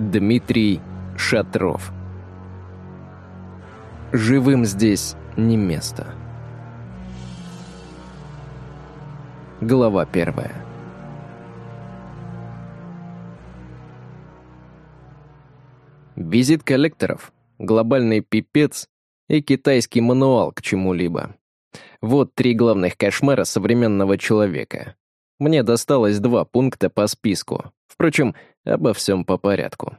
Дмитрий Шатров. Живым здесь не место. Глава первая. Визит коллекторов, глобальный пипец и китайский мануал к чему-либо. Вот три главных кошмара современного человека. Мне досталось два пункта по списку. Впрочем, обо всем по порядку.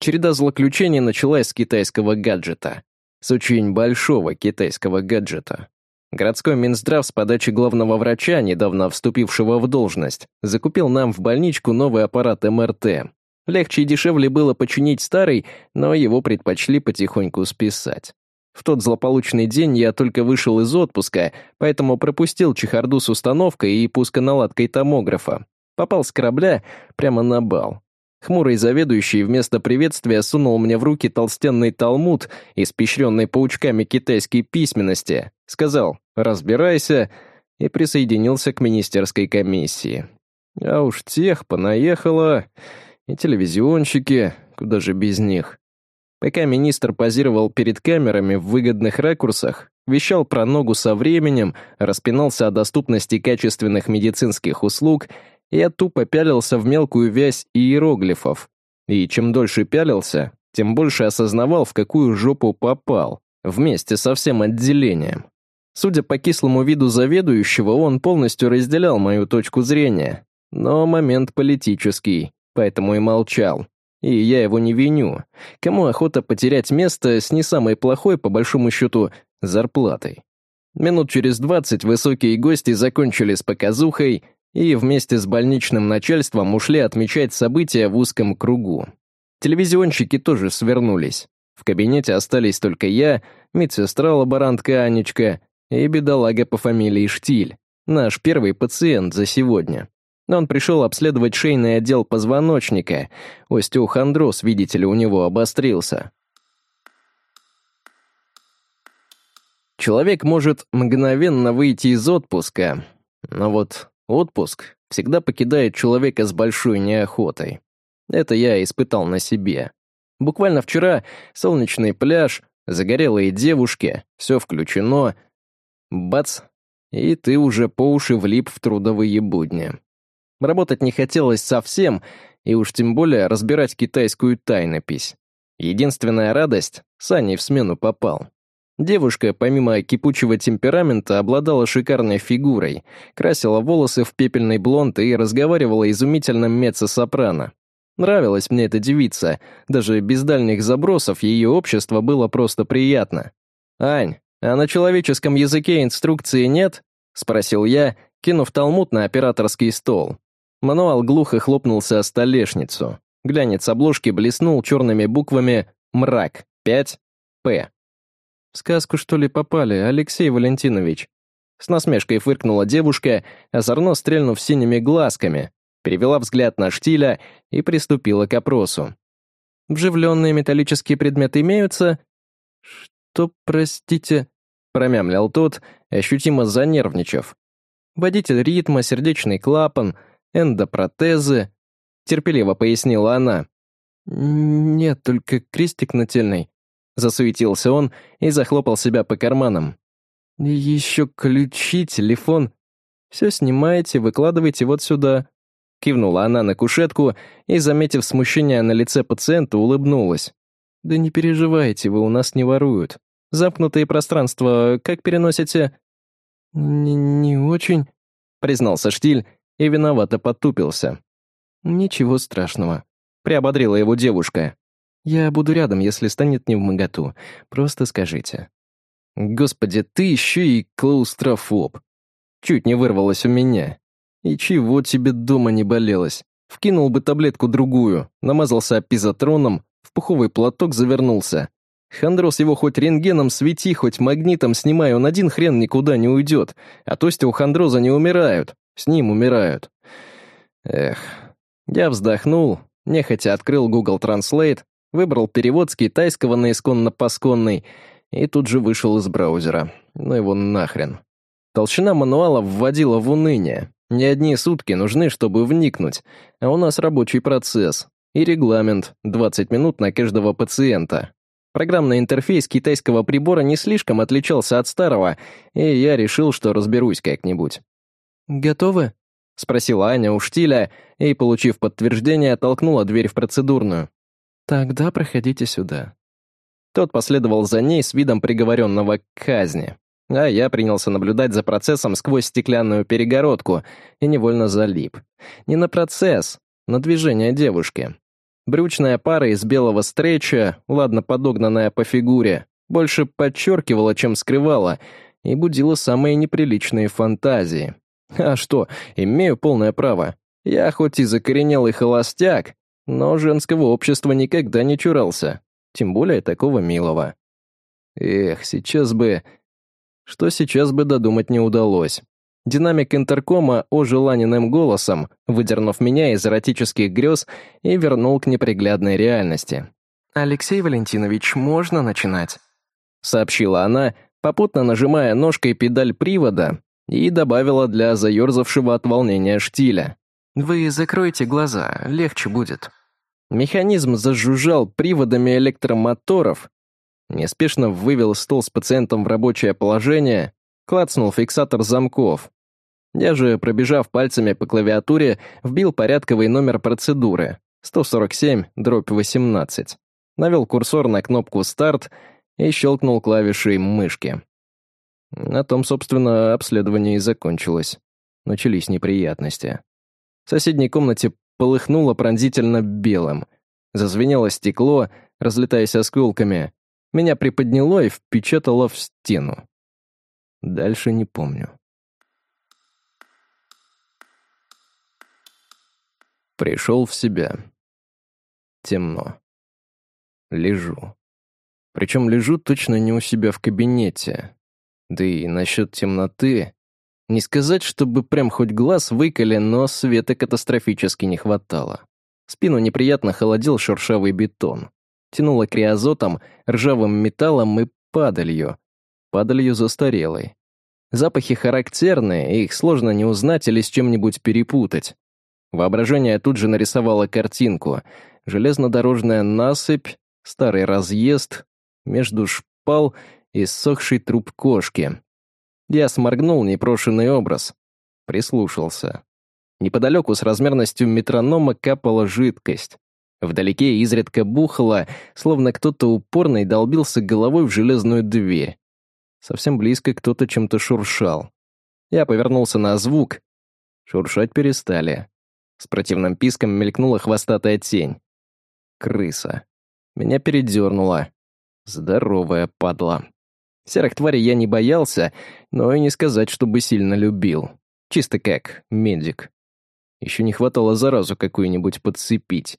Череда злоключений началась с китайского гаджета. С очень большого китайского гаджета. Городской Минздрав с подачи главного врача, недавно вступившего в должность, закупил нам в больничку новый аппарат МРТ. Легче и дешевле было починить старый, но его предпочли потихоньку списать. В тот злополучный день я только вышел из отпуска, поэтому пропустил чехарду с установкой и пусконаладкой томографа. Попал с корабля прямо на бал. Хмурый заведующий вместо приветствия сунул мне в руки толстенный талмуд, испещренный паучками китайской письменности, сказал «разбирайся» и присоединился к министерской комиссии. А уж тех понаехало, и телевизионщики, куда же без них. Пока министр позировал перед камерами в выгодных ракурсах, вещал про ногу со временем, распинался о доступности качественных медицинских услуг, я тупо пялился в мелкую вязь иероглифов. И чем дольше пялился, тем больше осознавал, в какую жопу попал, вместе со всем отделением. Судя по кислому виду заведующего, он полностью разделял мою точку зрения. Но момент политический, поэтому и молчал. И я его не виню. Кому охота потерять место с не самой плохой, по большому счету, зарплатой? Минут через двадцать высокие гости закончили с показухой и вместе с больничным начальством ушли отмечать события в узком кругу. Телевизионщики тоже свернулись. В кабинете остались только я, медсестра-лаборантка Анечка и бедолага по фамилии Штиль, наш первый пациент за сегодня. Он пришел обследовать шейный отдел позвоночника. Остеохондроз, видите ли, у него обострился. Человек может мгновенно выйти из отпуска, но вот отпуск всегда покидает человека с большой неохотой. Это я испытал на себе. Буквально вчера солнечный пляж, загорелые девушки, все включено. Бац, и ты уже по уши влип в трудовые будни. Работать не хотелось совсем, и уж тем более разбирать китайскую тайнопись. Единственная радость — Саней в смену попал. Девушка, помимо кипучего темперамента, обладала шикарной фигурой, красила волосы в пепельный блонд и разговаривала изумительным меццо-сопрано. Нравилась мне эта девица, даже без дальних забросов ее общество было просто приятно. «Ань, а на человеческом языке инструкции нет?» — спросил я, кинув талмуд на операторский стол. Мануал глухо хлопнулся о столешницу. Глянец обложки блеснул черными буквами «Мрак. 5. П». «В сказку, что ли, попали, Алексей Валентинович?» С насмешкой фыркнула девушка, озорно стрельнув синими глазками, перевела взгляд на штиля и приступила к опросу. «Вживленные металлические предметы имеются?» «Что, простите?» — промямлял тот, ощутимо занервничав. «Водитель ритма, сердечный клапан — эндопротезы», — терпеливо пояснила она. «Нет, только крестик нательный», — засуетился он и захлопал себя по карманам. «Еще ключи, телефон. Все снимаете, выкладывайте вот сюда». Кивнула она на кушетку и, заметив смущение на лице пациента, улыбнулась. «Да не переживайте, вы у нас не воруют. Замкнутые пространства как переносите?» «Не, не очень», — признался Штиль и виновато потупился. «Ничего страшного», — приободрила его девушка. «Я буду рядом, если станет не в моготу. Просто скажите». «Господи, ты еще и клаустрофоб!» Чуть не вырвалось у меня. «И чего тебе дома не болелось? Вкинул бы таблетку другую, намазался апизотроном, в пуховый платок завернулся. Хандрос его хоть рентгеном свети, хоть магнитом снимай, он один хрен никуда не уйдет, а то у хандроза не умирают. С ним умирают. Эх. Я вздохнул, нехотя открыл Google Translate, выбрал перевод с китайского на исконно-посконный и тут же вышел из браузера. Ну его нахрен. Толщина мануала вводила в уныние. Не одни сутки нужны, чтобы вникнуть, а у нас рабочий процесс. И регламент — 20 минут на каждого пациента. Программный интерфейс китайского прибора не слишком отличался от старого, и я решил, что разберусь как-нибудь. «Готовы?» — спросила Аня у штиля и, получив подтверждение, толкнула дверь в процедурную. «Тогда проходите сюда». Тот последовал за ней с видом приговоренного к казни, а я принялся наблюдать за процессом сквозь стеклянную перегородку и невольно залип. Не на процесс, на движение девушки. Брючная пара из белого стреча, ладно подогнанная по фигуре, больше подчеркивала, чем скрывала, и будила самые неприличные фантазии. А что, имею полное право. Я хоть и закоренелый холостяк, но женского общества никогда не чурался, тем более такого милого. Эх, сейчас бы... Что сейчас бы додумать не удалось. Динамик интеркома ожил Аниным голосом, выдернув меня из эротических грез и вернул к неприглядной реальности. «Алексей Валентинович, можно начинать?» — сообщила она, попутно нажимая ножкой педаль привода, и добавила для заерзавшего от волнения штиля. «Вы закройте глаза, легче будет». Механизм зажужжал приводами электромоторов, неспешно вывел стол с пациентом в рабочее положение, клацнул фиксатор замков. Я же, пробежав пальцами по клавиатуре, вбил порядковый номер процедуры 147 дробь 18. Навел курсор на кнопку «Старт» и щелкнул клавишей мышки. На том, собственно, обследование и закончилось. Начались неприятности. В соседней комнате полыхнуло пронзительно белым. Зазвенело стекло, разлетаясь осколками. Меня приподняло и впечатало в стену. Дальше не помню. Пришел в себя. Темно. Лежу. Причем лежу точно не у себя в кабинете. Да и насчет темноты... Не сказать, чтобы прям хоть глаз выколи, но света катастрофически не хватало. Спину неприятно холодил шершавый бетон. Тянуло криозотом, ржавым металлом и падалью. Падалью застарелой. Запахи характерные, их сложно не узнать или с чем-нибудь перепутать. Воображение тут же нарисовало картинку. Железнодорожная насыпь, старый разъезд, между шпал и ссохший труп кошки. Я сморгнул непрошенный образ. Прислушался. Неподалеку с размерностью метронома капала жидкость. Вдалеке изредка бухало, словно кто-то упорно и долбился головой в железную дверь. Совсем близко кто-то чем-то шуршал. Я повернулся на звук. Шуршать перестали. С противным писком мелькнула хвостатая тень. Крыса. Меня передернуло. Здоровая падла. Серых тварей я не боялся, но и не сказать, чтобы сильно любил. Чисто как медик. Еще не хватало заразу какую-нибудь подцепить.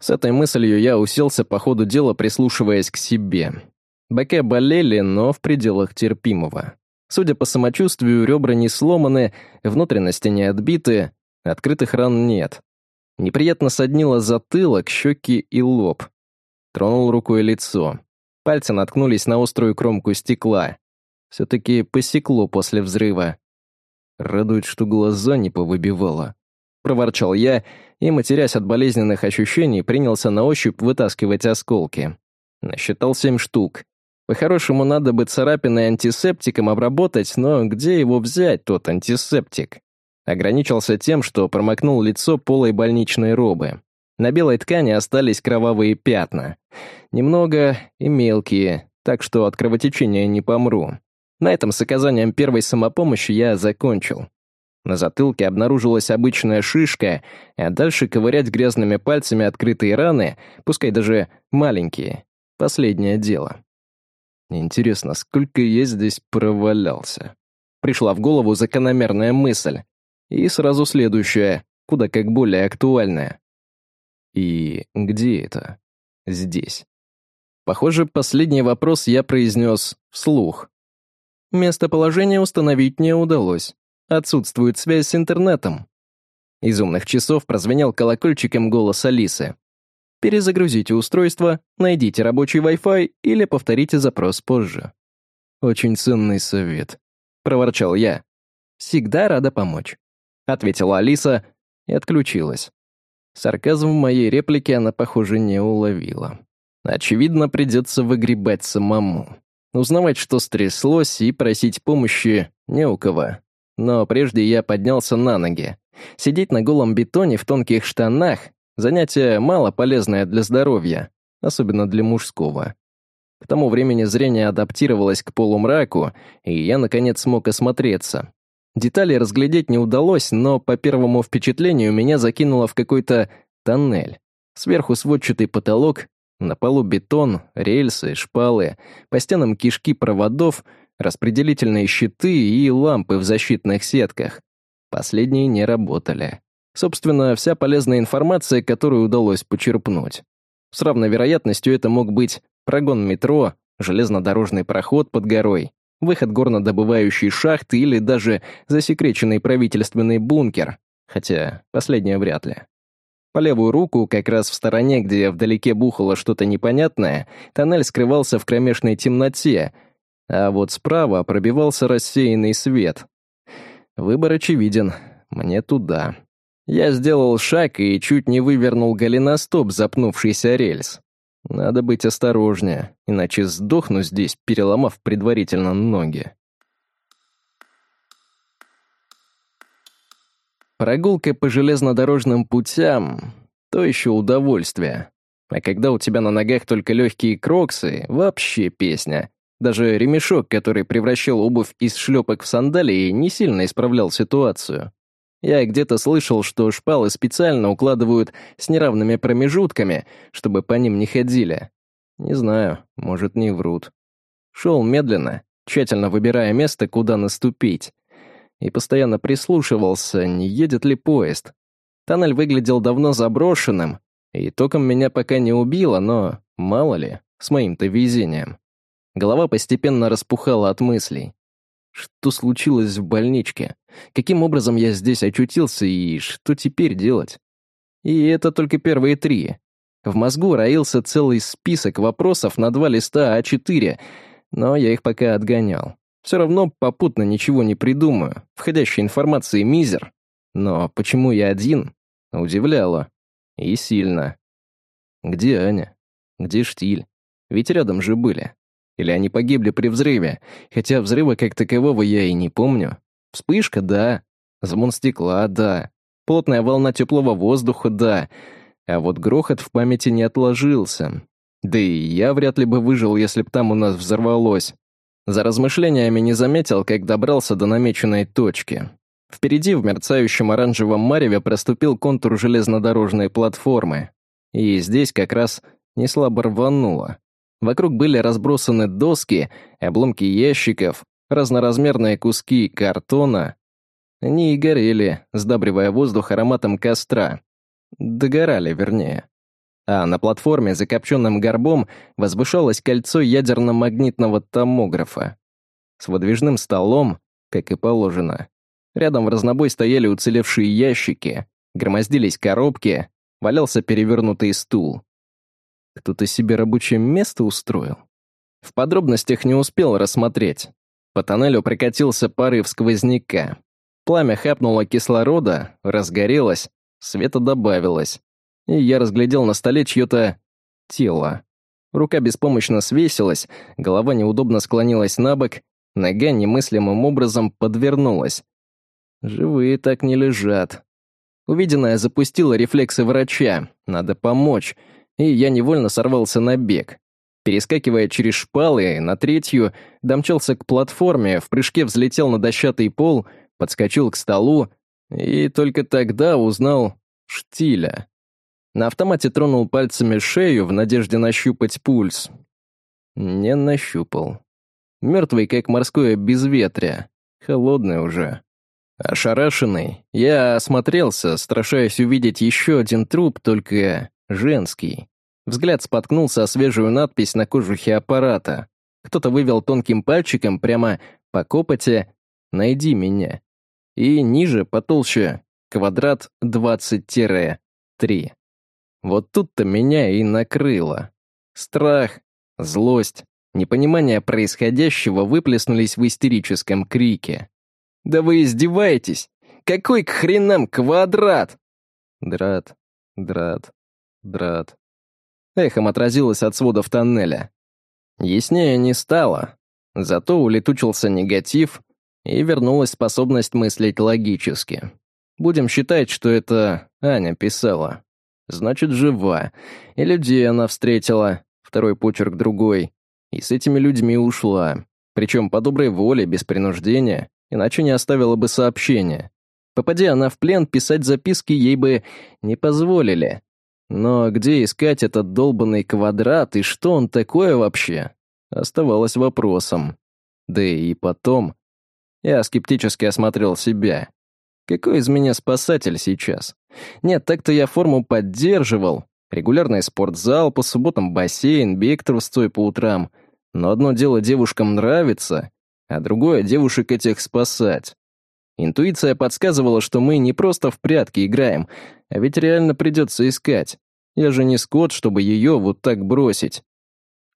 С этой мыслью я уселся по ходу дела, прислушиваясь к себе. Бока болели, но в пределах терпимого. Судя по самочувствию, ребра не сломаны, внутренности не отбиты, Открытых ран нет. Неприятно соднило затылок, щеки и лоб. Тронул рукой лицо. Пальцы наткнулись на острую кромку стекла. Все-таки посекло после взрыва. Радует, что глаза не повыбивало. Проворчал я и, матерясь от болезненных ощущений, принялся на ощупь вытаскивать осколки. Насчитал семь штук. По-хорошему, надо бы царапины антисептиком обработать, но где его взять, тот антисептик? Ограничился тем, что промокнул лицо полой больничной робы. На белой ткани остались кровавые пятна. Немного и мелкие, так что от кровотечения не помру. На этом с оказанием первой самопомощи я закончил. На затылке обнаружилась обычная шишка, а дальше ковырять грязными пальцами открытые раны, пускай даже маленькие. Последнее дело. Интересно, сколько я здесь провалялся? Пришла в голову закономерная мысль. И сразу следующее, куда как более актуальное. И где это? Здесь. Похоже, последний вопрос я произнес вслух. Местоположение установить не удалось. Отсутствует связь с интернетом. Из умных часов прозвенел колокольчиком голос Алисы. Перезагрузите устройство, найдите рабочий Wi-Fi или повторите запрос позже. «Очень ценный совет», — проворчал я. «Всегда рада помочь». — ответила Алиса и отключилась. Сарказм в моей реплике она, похоже, не уловила. Очевидно, придется выгребать самому. Узнавать, что стряслось, и просить помощи не у кого. Но прежде я поднялся на ноги. Сидеть на голом бетоне в тонких штанах — занятие мало полезное для здоровья, особенно для мужского. К тому времени зрение адаптировалось к полумраку, и я, наконец, смог осмотреться. Детали разглядеть не удалось, но по первому впечатлению меня закинуло в какой-то тоннель. Сверху сводчатый потолок, на полу бетон, рельсы, шпалы, по стенам кишки проводов, распределительные щиты и лампы в защитных сетках. Последние не работали. Собственно, вся полезная информация, которую удалось почерпнуть. С равной вероятностью это мог быть прогон метро, железнодорожный проход под горой, выход горнодобывающей шахты или даже засекреченный правительственный бункер, хотя последнее вряд ли. По левую руку, как раз в стороне, где вдалеке бухало что-то непонятное, тоннель скрывался в кромешной темноте, а вот справа пробивался рассеянный свет. Выбор очевиден. Мне туда. Я сделал шаг и чуть не вывернул голеностоп, запнувшийся рельс. Надо быть осторожнее, иначе сдохну здесь, переломав предварительно ноги. Прогулка по железнодорожным путям — то еще удовольствие. А когда у тебя на ногах только легкие кроксы, вообще песня. Даже ремешок, который превращал обувь из шлепок в сандалии, не сильно исправлял ситуацию. Я где-то слышал, что шпалы специально укладывают с неравными промежутками, чтобы по ним не ходили. Не знаю, может, не врут. Шел медленно, тщательно выбирая место, куда наступить и постоянно прислушивался, не едет ли поезд. Тоннель выглядел давно заброшенным, и током меня пока не убило, но, мало ли, с моим-то везением. Голова постепенно распухала от мыслей. Что случилось в больничке? Каким образом я здесь очутился и что теперь делать? И это только первые три. В мозгу роился целый список вопросов на два листа А4, но я их пока отгонял. Все равно попутно ничего не придумаю. Входящей информации мизер. Но почему я один? Удивляло. И сильно. Где Аня? Где Штиль? Ведь рядом же были. Или они погибли при взрыве, хотя взрыва как такового я и не помню. Вспышка — да. Звон стекла — да. Плотная волна теплого воздуха — да. А вот грохот в памяти не отложился. Да и я вряд ли бы выжил, если б там у нас взорвалось. За размышлениями не заметил, как добрался до намеченной точки. Впереди в мерцающем оранжевом мареве проступил контур железнодорожной платформы. И здесь как раз неслабо рвануло. Вокруг были разбросаны доски, обломки ящиков, разноразмерные куски картона. Они и горели, сдабривая воздух ароматом костра. Догорали, вернее а на платформе за копченым горбом возвышалось кольцо ядерно-магнитного томографа. С выдвижным столом, как и положено. Рядом в разнобой стояли уцелевшие ящики, громоздились коробки, валялся перевернутый стул. Кто-то себе рабочее место устроил? В подробностях не успел рассмотреть. По тоннелю прокатился порыв сквозняка. Пламя хапнуло кислорода, разгорелось, света добавилось и я разглядел на столе чье-то тело. Рука беспомощно свесилась, голова неудобно склонилась на бок, нога немыслимым образом подвернулась. Живые так не лежат. Увиденное запустило рефлексы врача, надо помочь, и я невольно сорвался на бег. Перескакивая через шпалы, на третью, домчался к платформе, в прыжке взлетел на дощатый пол, подскочил к столу, и только тогда узнал штиля. На автомате тронул пальцами шею в надежде нащупать пульс. Не нащупал. Мертвый, как морское безветрие. Холодный уже. Ошарашенный, я осмотрелся, страшаясь увидеть еще один труп, только женский. Взгляд споткнулся о свежую надпись на кожухе аппарата. Кто-то вывел тонким пальчиком прямо по копоте «Найди меня». И ниже, потолще, квадрат 20-3. Вот тут-то меня и накрыло. Страх, злость, непонимание происходящего выплеснулись в истерическом крике. «Да вы издеваетесь? Какой к хренам квадрат?» «Драт», драт, драт. Эхом отразилось от сводов тоннеля. Яснее не стало, зато улетучился негатив, и вернулась способность мыслить логически. Будем считать, что это Аня писала. Значит, жива. И людей она встретила, второй почерк другой, и с этими людьми ушла. Причем по доброй воле, без принуждения, иначе не оставила бы сообщения. Попади она в плен, писать записки ей бы не позволили. Но где искать этот долбанный квадрат и что он такое вообще, оставалось вопросом. Да и потом... Я скептически осмотрел себя. Какой из меня спасатель сейчас? Нет, так-то я форму поддерживал. Регулярный спортзал, по субботам бассейн, бег трусцой по утрам. Но одно дело девушкам нравится, а другое — девушек этих спасать. Интуиция подсказывала, что мы не просто в прятки играем, а ведь реально придется искать. Я же не скот, чтобы ее вот так бросить.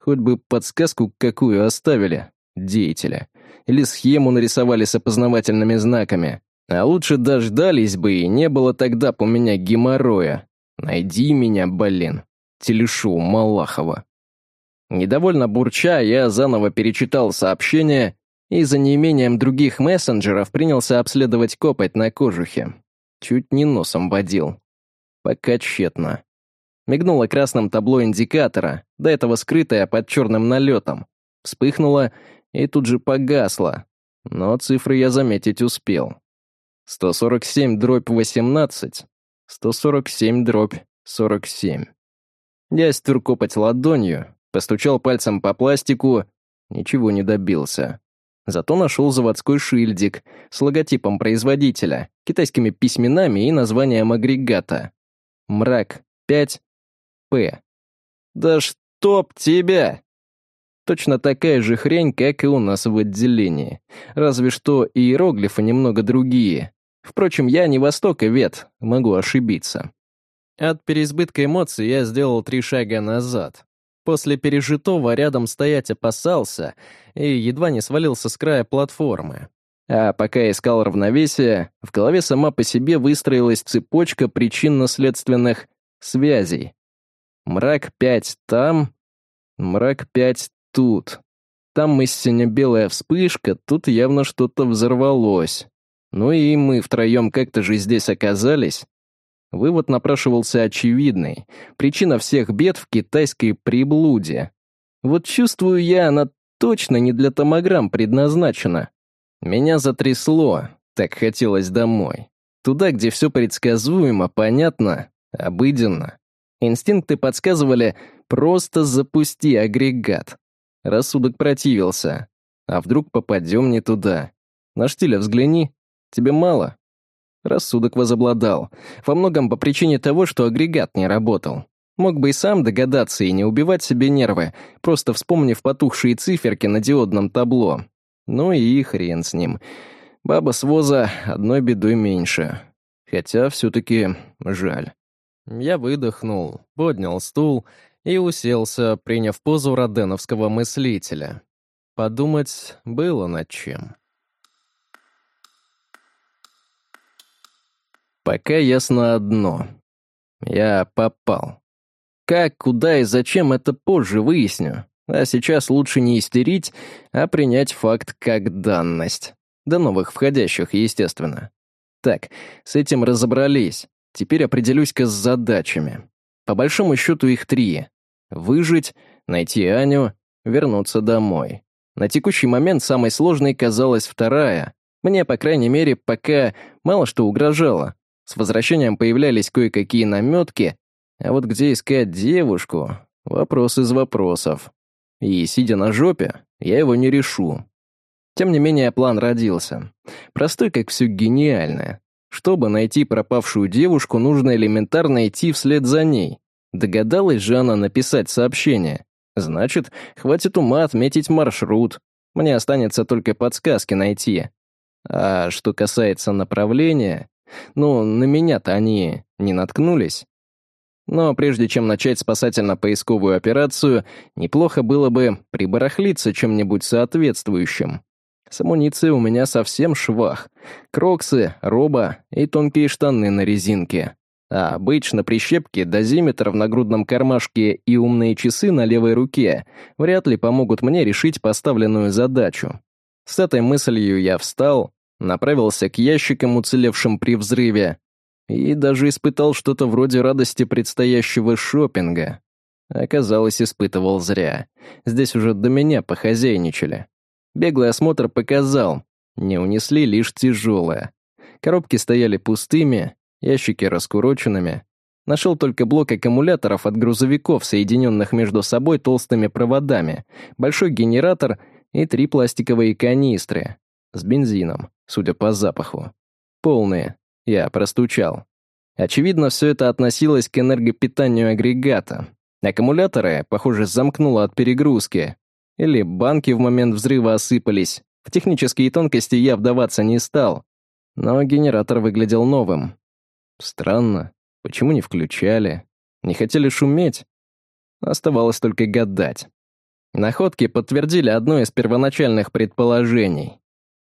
Хоть бы подсказку какую оставили, деятеля. Или схему нарисовали с опознавательными знаками. А лучше дождались бы, и не было тогда у меня геморроя. Найди меня, блин. Телешоу Малахова. Недовольно бурча, я заново перечитал сообщение и за неимением других мессенджеров принялся обследовать копоть на кожухе. Чуть не носом водил. Пока тщетно. Мигнуло красным табло индикатора, до этого скрытое под черным налетом. Вспыхнуло и тут же погасло. Но цифры я заметить успел. 147 дробь 18, 147 дробь 47. Я стер копоть ладонью, постучал пальцем по пластику, ничего не добился. Зато нашел заводской шильдик с логотипом производителя, китайскими письменами и названием агрегата. Мрак 5 П. Да чтоб тебя! Точно такая же хрень, как и у нас в отделении. Разве что иероглифы немного другие. Впрочем, я не востоковед, могу ошибиться. От переизбытка эмоций я сделал три шага назад. После пережитого рядом стоять опасался и едва не свалился с края платформы. А пока искал равновесие, в голове сама по себе выстроилась цепочка причинно-следственных связей. Мрак пять там, мрак пять тут. Там истинно белая вспышка, тут явно что-то взорвалось. Ну и мы втроем как-то же здесь оказались. Вывод напрашивался очевидный. Причина всех бед в китайской приблуде. Вот чувствую я, она точно не для томограмм предназначена. Меня затрясло, так хотелось домой. Туда, где все предсказуемо, понятно, обыденно. Инстинкты подсказывали «просто запусти агрегат». Рассудок противился. А вдруг попадем не туда? На штиля взгляни. Тебе мало? Рассудок возобладал. Во многом по причине того, что агрегат не работал. Мог бы и сам догадаться и не убивать себе нервы, просто вспомнив потухшие циферки на диодном табло. Ну и хрен с ним. Баба с воза одной бедой меньше. Хотя все-таки жаль. Я выдохнул, поднял стул и уселся, приняв позу роденовского мыслителя. Подумать было над чем. Пока ясно одно. Я попал. Как, куда и зачем, это позже выясню. А сейчас лучше не истерить, а принять факт как данность. До новых входящих, естественно. Так, с этим разобрались. Теперь определюсь-ка с задачами. По большому счету их три. Выжить, найти Аню, вернуться домой. На текущий момент самой сложной казалась вторая. Мне, по крайней мере, пока мало что угрожало. С возвращением появлялись кое-какие наметки, а вот где искать девушку — вопрос из вопросов. И, сидя на жопе, я его не решу. Тем не менее, план родился. Простой, как все гениальное. Чтобы найти пропавшую девушку, нужно элементарно идти вслед за ней. Догадалась же она написать сообщение. Значит, хватит ума отметить маршрут. Мне останется только подсказки найти. А что касается направления, ну, на меня-то они не наткнулись. Но прежде чем начать спасательно-поисковую операцию, неплохо было бы прибарахлиться чем-нибудь соответствующим. С амуницией у меня совсем швах. Кроксы, роба и тонкие штаны на резинке. А бейдж на прищепке, дозиметр в нагрудном кармашке и умные часы на левой руке вряд ли помогут мне решить поставленную задачу. С этой мыслью я встал, направился к ящикам, уцелевшим при взрыве, и даже испытал что-то вроде радости предстоящего шопинга. Оказалось, испытывал зря. Здесь уже до меня похозяйничали. Беглый осмотр показал, не унесли лишь тяжелое. Коробки стояли пустыми, ящики раскуроченными. Нашел только блок аккумуляторов от грузовиков, соединенных между собой толстыми проводами, большой генератор и три пластиковые канистры с бензином, судя по запаху. Полные. Я простучал. Очевидно, все это относилось к энергопитанию агрегата. Аккумуляторы, похоже, замкнуло от перегрузки. Или банки в момент взрыва осыпались. В технические тонкости я вдаваться не стал. Но генератор выглядел новым. Странно. Почему не включали? Не хотели шуметь? Оставалось только гадать. Находки подтвердили одно из первоначальных предположений.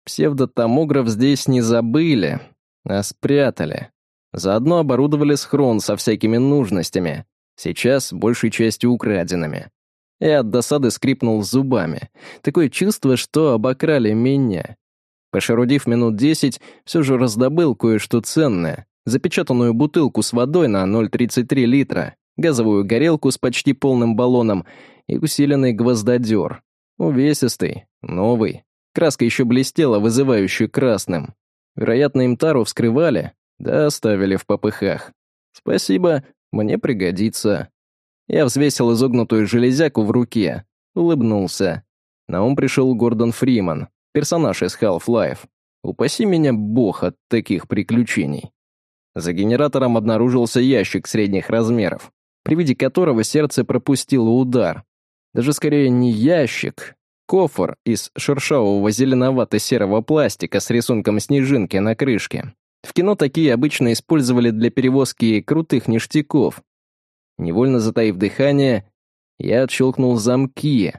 Псевдотомограф здесь не забыли, а спрятали. Заодно оборудовали схрон со всякими нужностями, сейчас большей частью украденными. Я от досады скрипнул зубами. Такое чувство, что обокрали меня. Пошарудив минут десять, все же раздобыл кое-что ценное. Запечатанную бутылку с водой на 0,33 литра, газовую горелку с почти полным баллоном и усиленный гвоздодер. Увесистый, новый. Краска еще блестела, вызывающе красным. Вероятно, им тару вскрывали, да оставили в попыхах. Спасибо, мне пригодится. Я взвесил изогнутую железяку в руке, улыбнулся. На ум пришел Гордон Фриман, персонаж из Half-Life. Упаси меня бог от таких приключений. За генератором обнаружился ящик средних размеров, при виде которого сердце пропустило удар. Даже скорее не ящик, кофр из шершавого зеленовато-серого пластика с рисунком снежинки на крышке. В кино такие обычно использовали для перевозки крутых ништяков. Невольно затаив дыхание, я отщелкнул замки,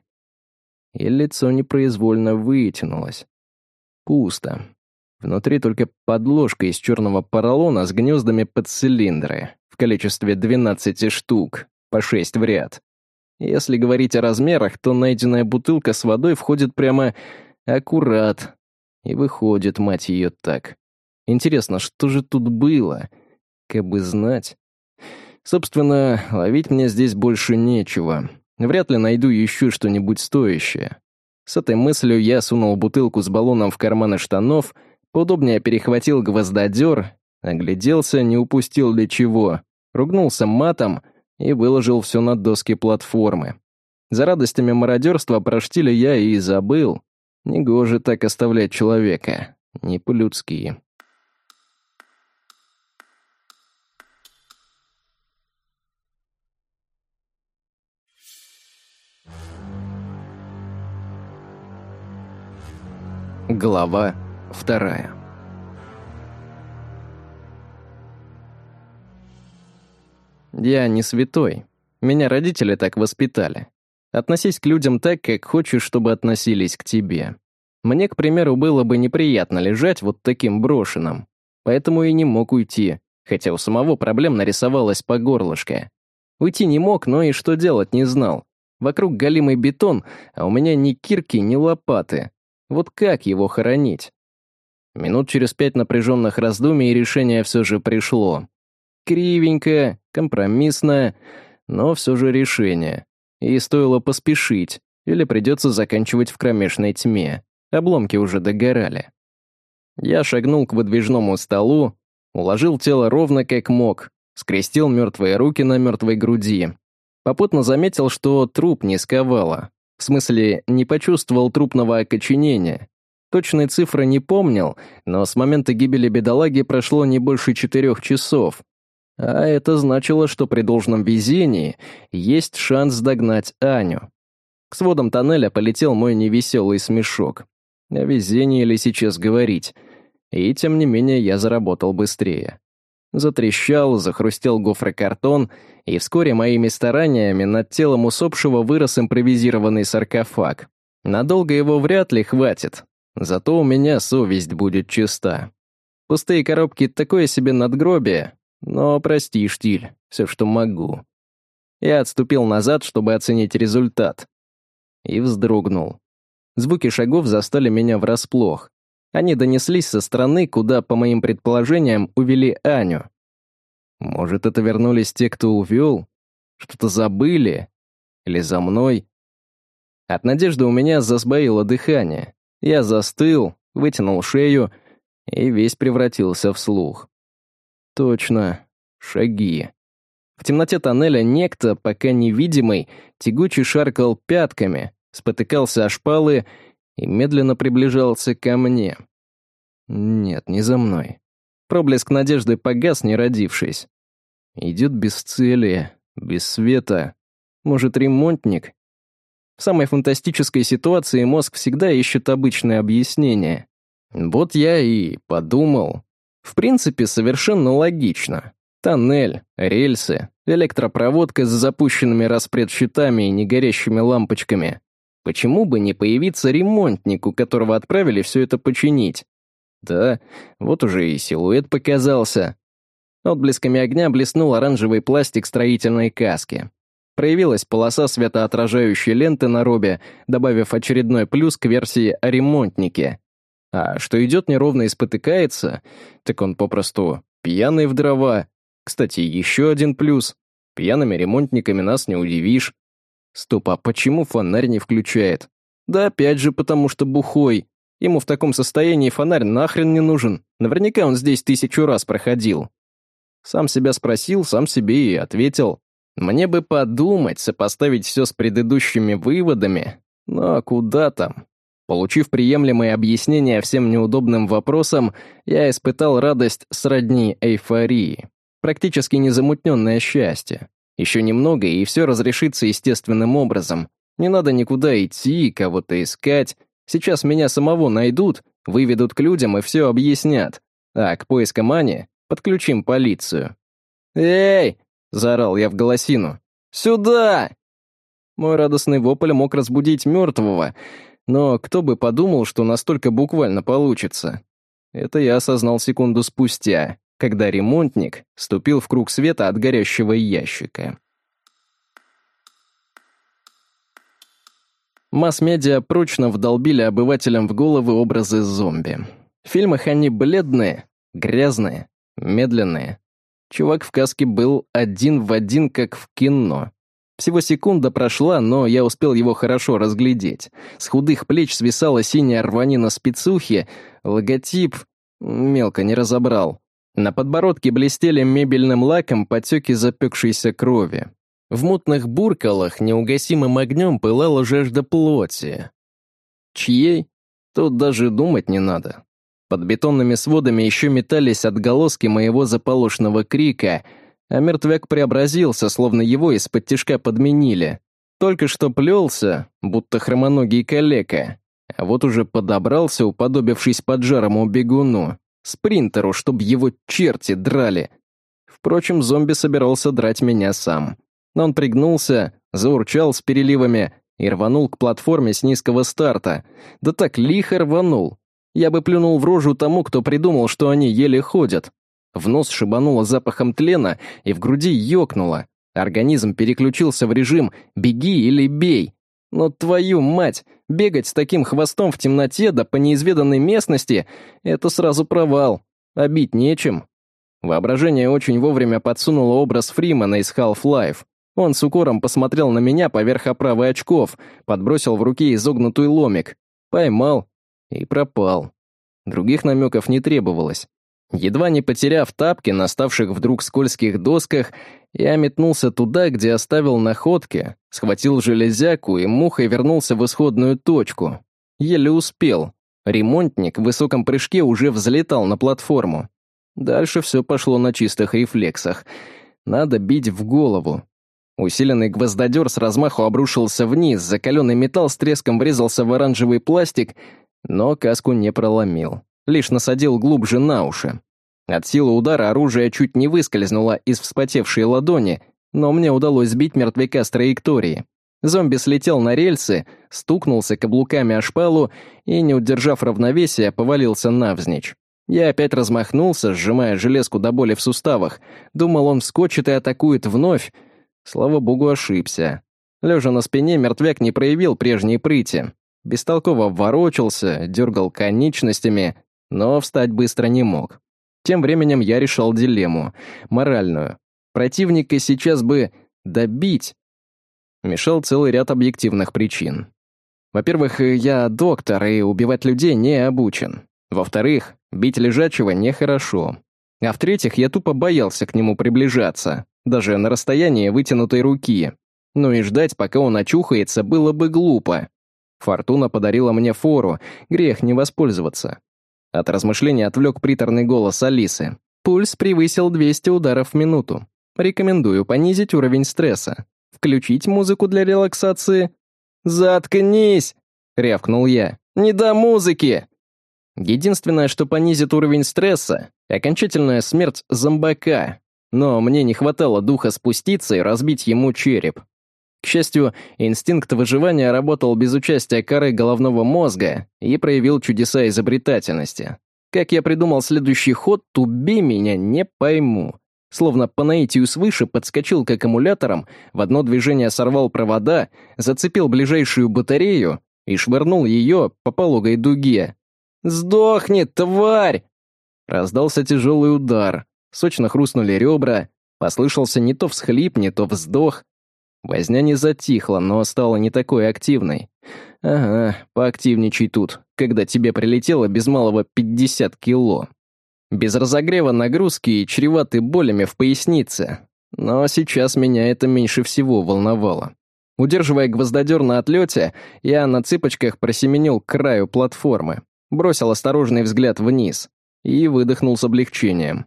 и лицо непроизвольно вытянулось. Пусто. Внутри только подложка из черного поролона с гнездами под цилиндры в количестве 12 штук, по 6 в ряд. Если говорить о размерах, то найденная бутылка с водой входит прямо аккурат. И выходит, мать ее, так. Интересно, что же тут было? Как бы знать. Собственно, ловить мне здесь больше нечего. Вряд ли найду еще что-нибудь стоящее. С этой мыслью я сунул бутылку с баллоном в карманы штанов, поудобнее перехватил гвоздодер, огляделся, не упустил ли чего, ругнулся матом и выложил все на доски платформы. За радостями мародерства про штиля я и забыл. Негоже так оставлять человека. Не по-людски. Глава вторая Я не святой. Меня родители так воспитали. Относись к людям так, как хочешь, чтобы относились к тебе. Мне, к примеру, было бы неприятно лежать вот таким брошенным. Поэтому и не мог уйти, хотя у самого проблем нарисовалась по горлышко. Уйти не мог, но и что делать не знал. Вокруг галимый бетон, а у меня ни кирки, ни лопаты. Вот как его хоронить? Минут через пять напряженных раздумий решение все же пришло. Кривенькое, компромиссное, но все же решение. И стоило поспешить, или придется заканчивать в кромешной тьме. Обломки уже догорали. Я шагнул к выдвижному столу, уложил тело ровно как мог, скрестил мертвые руки на мертвой груди. Попутно заметил, что труп не сковало. В смысле, не почувствовал трупного окоченения. Точной цифры не помнил, но с момента гибели бедолаги прошло не больше четырех часов, а это значило, что при должном везении есть шанс догнать Аню. К сводам тоннеля полетел мой невеселый смешок. О везении ли сейчас говорить? И тем не менее я заработал быстрее. Затрещал, захрустел гофрокартон, и вскоре моими стараниями над телом усопшего вырос импровизированный саркофаг. Надолго его вряд ли хватит, зато у меня совесть будет чиста. Пустые коробки — такое себе надгробие, Но прости, Штиль, все, что могу. Я отступил назад, чтобы оценить результат. И вздрогнул. Звуки шагов застали меня врасплох. Они донеслись со стороны, куда, по моим предположениям, увели Аню. Может, это вернулись те, кто увел? Что-то забыли? Или за мной? От надежды у меня засбоило дыхание. Я застыл, вытянул шею и весь превратился в слух. Точно, шаги. В темноте тоннеля некто, пока невидимый, тягуче шаркал пятками, спотыкался о шпалы и медленно приближался ко мне. Нет, не за мной. Проблеск надежды погас, не родившись. Идет без цели, без света. Может, ремонтник? В самой фантастической ситуации мозг всегда ищет обычное объяснение. Вот я и подумал. В принципе, совершенно логично. Тоннель, рельсы, электропроводка с запущенными распредщитами и негорящими лампочками. Почему бы не появиться ремонтнику, которого отправили все это починить? Да, вот уже и силуэт показался. Отблесками огня блеснул оранжевый пластик строительной каски. Проявилась полоса светоотражающей ленты на робе, добавив очередной плюс к версии о ремонтнике. А что идет неровно и спотыкается, так он попросту пьяный в дрова. Кстати, еще один плюс. Пьяными ремонтниками нас не удивишь. Стоп, а почему фонарь не включает? Да опять же потому, что бухой. Ему в таком состоянии фонарь нахрен не нужен. Наверняка он здесь тысячу раз проходил. Сам себя спросил, сам себе и ответил. Мне бы подумать, сопоставить все с предыдущими выводами. Но куда там? Получив приемлемые объяснения всем неудобным вопросам, я испытал радость сродни эйфории. Практически незамутненное счастье. Еще немного, и все разрешится естественным образом. Не надо никуда идти, кого-то искать. Сейчас меня самого найдут, выведут к людям и все объяснят. А к поискам Ани подключим полицию. «Эй!» — заорал я в голосину. «Сюда!» Мой радостный вопль мог разбудить мертвого, но кто бы подумал, что настолько буквально получится. Это я осознал секунду спустя когда ремонтник ступил в круг света от горящего ящика. Масс-медиа прочно вдолбили обывателям в головы образы зомби. В фильмах они бледные, грязные, медленные. Чувак в каске был один в один, как в кино. Всего секунда прошла, но я успел его хорошо разглядеть. С худых плеч свисала синяя рванина спецухи, логотип мелко не разобрал. На подбородке блестели мебельным лаком потеки запекшейся крови. В мутных буркалах неугасимым огнем пылала жажда плоти. Чьей? Тут даже думать не надо. Под бетонными сводами еще метались отголоски моего заполошного крика, а мертвяк преобразился, словно его из-под тишка подменили. Только что плелся, будто хромоногий калека, а вот уже подобрался, уподобившись поджарому бегуну. Спринтеру, чтоб его черти драли. Впрочем, зомби собирался драть меня сам. Но он пригнулся, заурчал с переливами и рванул к платформе с низкого старта. Да так лихо рванул. Я бы плюнул в рожу тому, кто придумал, что они еле ходят. В нос шибануло запахом тлена и в груди ёкнуло. Организм переключился в режим «беги или бей». Но твою мать, бегать с таким хвостом в темноте да по неизведанной местности — это сразу провал. А нечем. Воображение очень вовремя подсунуло образ Фримана из Half-Life. Он с укором посмотрел на меня поверх оправы очков, подбросил в руке изогнутый ломик, поймал и пропал. Других намеков не требовалось. Едва не потеряв тапки на ставших вдруг скользких досках, я метнулся туда, где оставил находки, схватил железяку и мухой вернулся в исходную точку. Еле успел. Ремонтник в высоком прыжке уже взлетал на платформу. Дальше все пошло на чистых рефлексах. Надо бить в голову. Усиленный гвоздодер с размаху обрушился вниз, закаленный металл с треском врезался в оранжевый пластик, но каску не проломил, лишь насадил глубже на уши. От силы удара оружие чуть не выскользнуло из вспотевшей ладони, но мне удалось сбить мертвяка с траектории. Зомби слетел на рельсы, стукнулся каблуками о шпалу и, не удержав равновесия, повалился навзничь. Я опять размахнулся, сжимая железку до боли в суставах. Думал, он вскочит и атакует вновь. Слава богу, ошибся. Лежа на спине, мертвяк не проявил прежней прыти. Бестолково ворочался, дергал конечностями, но встать быстро не мог. Тем временем я решал дилемму, моральную. Противника сейчас бы добить. Мешал целый ряд объективных причин. Во-первых, я доктор, и убивать людей не обучен. Во-вторых, бить лежачего нехорошо. А в-третьих, я тупо боялся к нему приближаться, даже на расстоянии вытянутой руки. Ну и ждать, пока он очухается, было бы глупо. Фортуна подарила мне фору, грех не воспользоваться. От размышления отвлек приторный голос Алисы. Пульс превысил 200 ударов в минуту. Рекомендую понизить уровень стресса. Включить музыку для релаксации. «Заткнись!» — рявкнул я. «Не до музыки!» Единственное, что понизит уровень стресса — окончательная смерть зомбака. Но мне не хватало духа спуститься и разбить ему череп. К счастью, инстинкт выживания работал без участия коры головного мозга и проявил чудеса изобретательности. Как я придумал следующий ход, убей меня, не пойму. Словно по наитию свыше подскочил к аккумуляторам, в одно движение сорвал провода, зацепил ближайшую батарею и швырнул ее по пологой дуге. «Сдохни, тварь!» Раздался тяжелый удар, сочно хрустнули ребра, послышался не то всхлип, не то вздох, Возня не затихла, но стала не такой активной. Ага, поактивничай тут, когда тебе прилетело без малого 50 кило. Без разогрева нагрузки и чреваты болями в пояснице. Но сейчас меня это меньше всего волновало. Удерживая гвоздодер на отлете, я на цыпочках просеменил к краю платформы, бросил осторожный взгляд вниз и выдохнул с облегчением.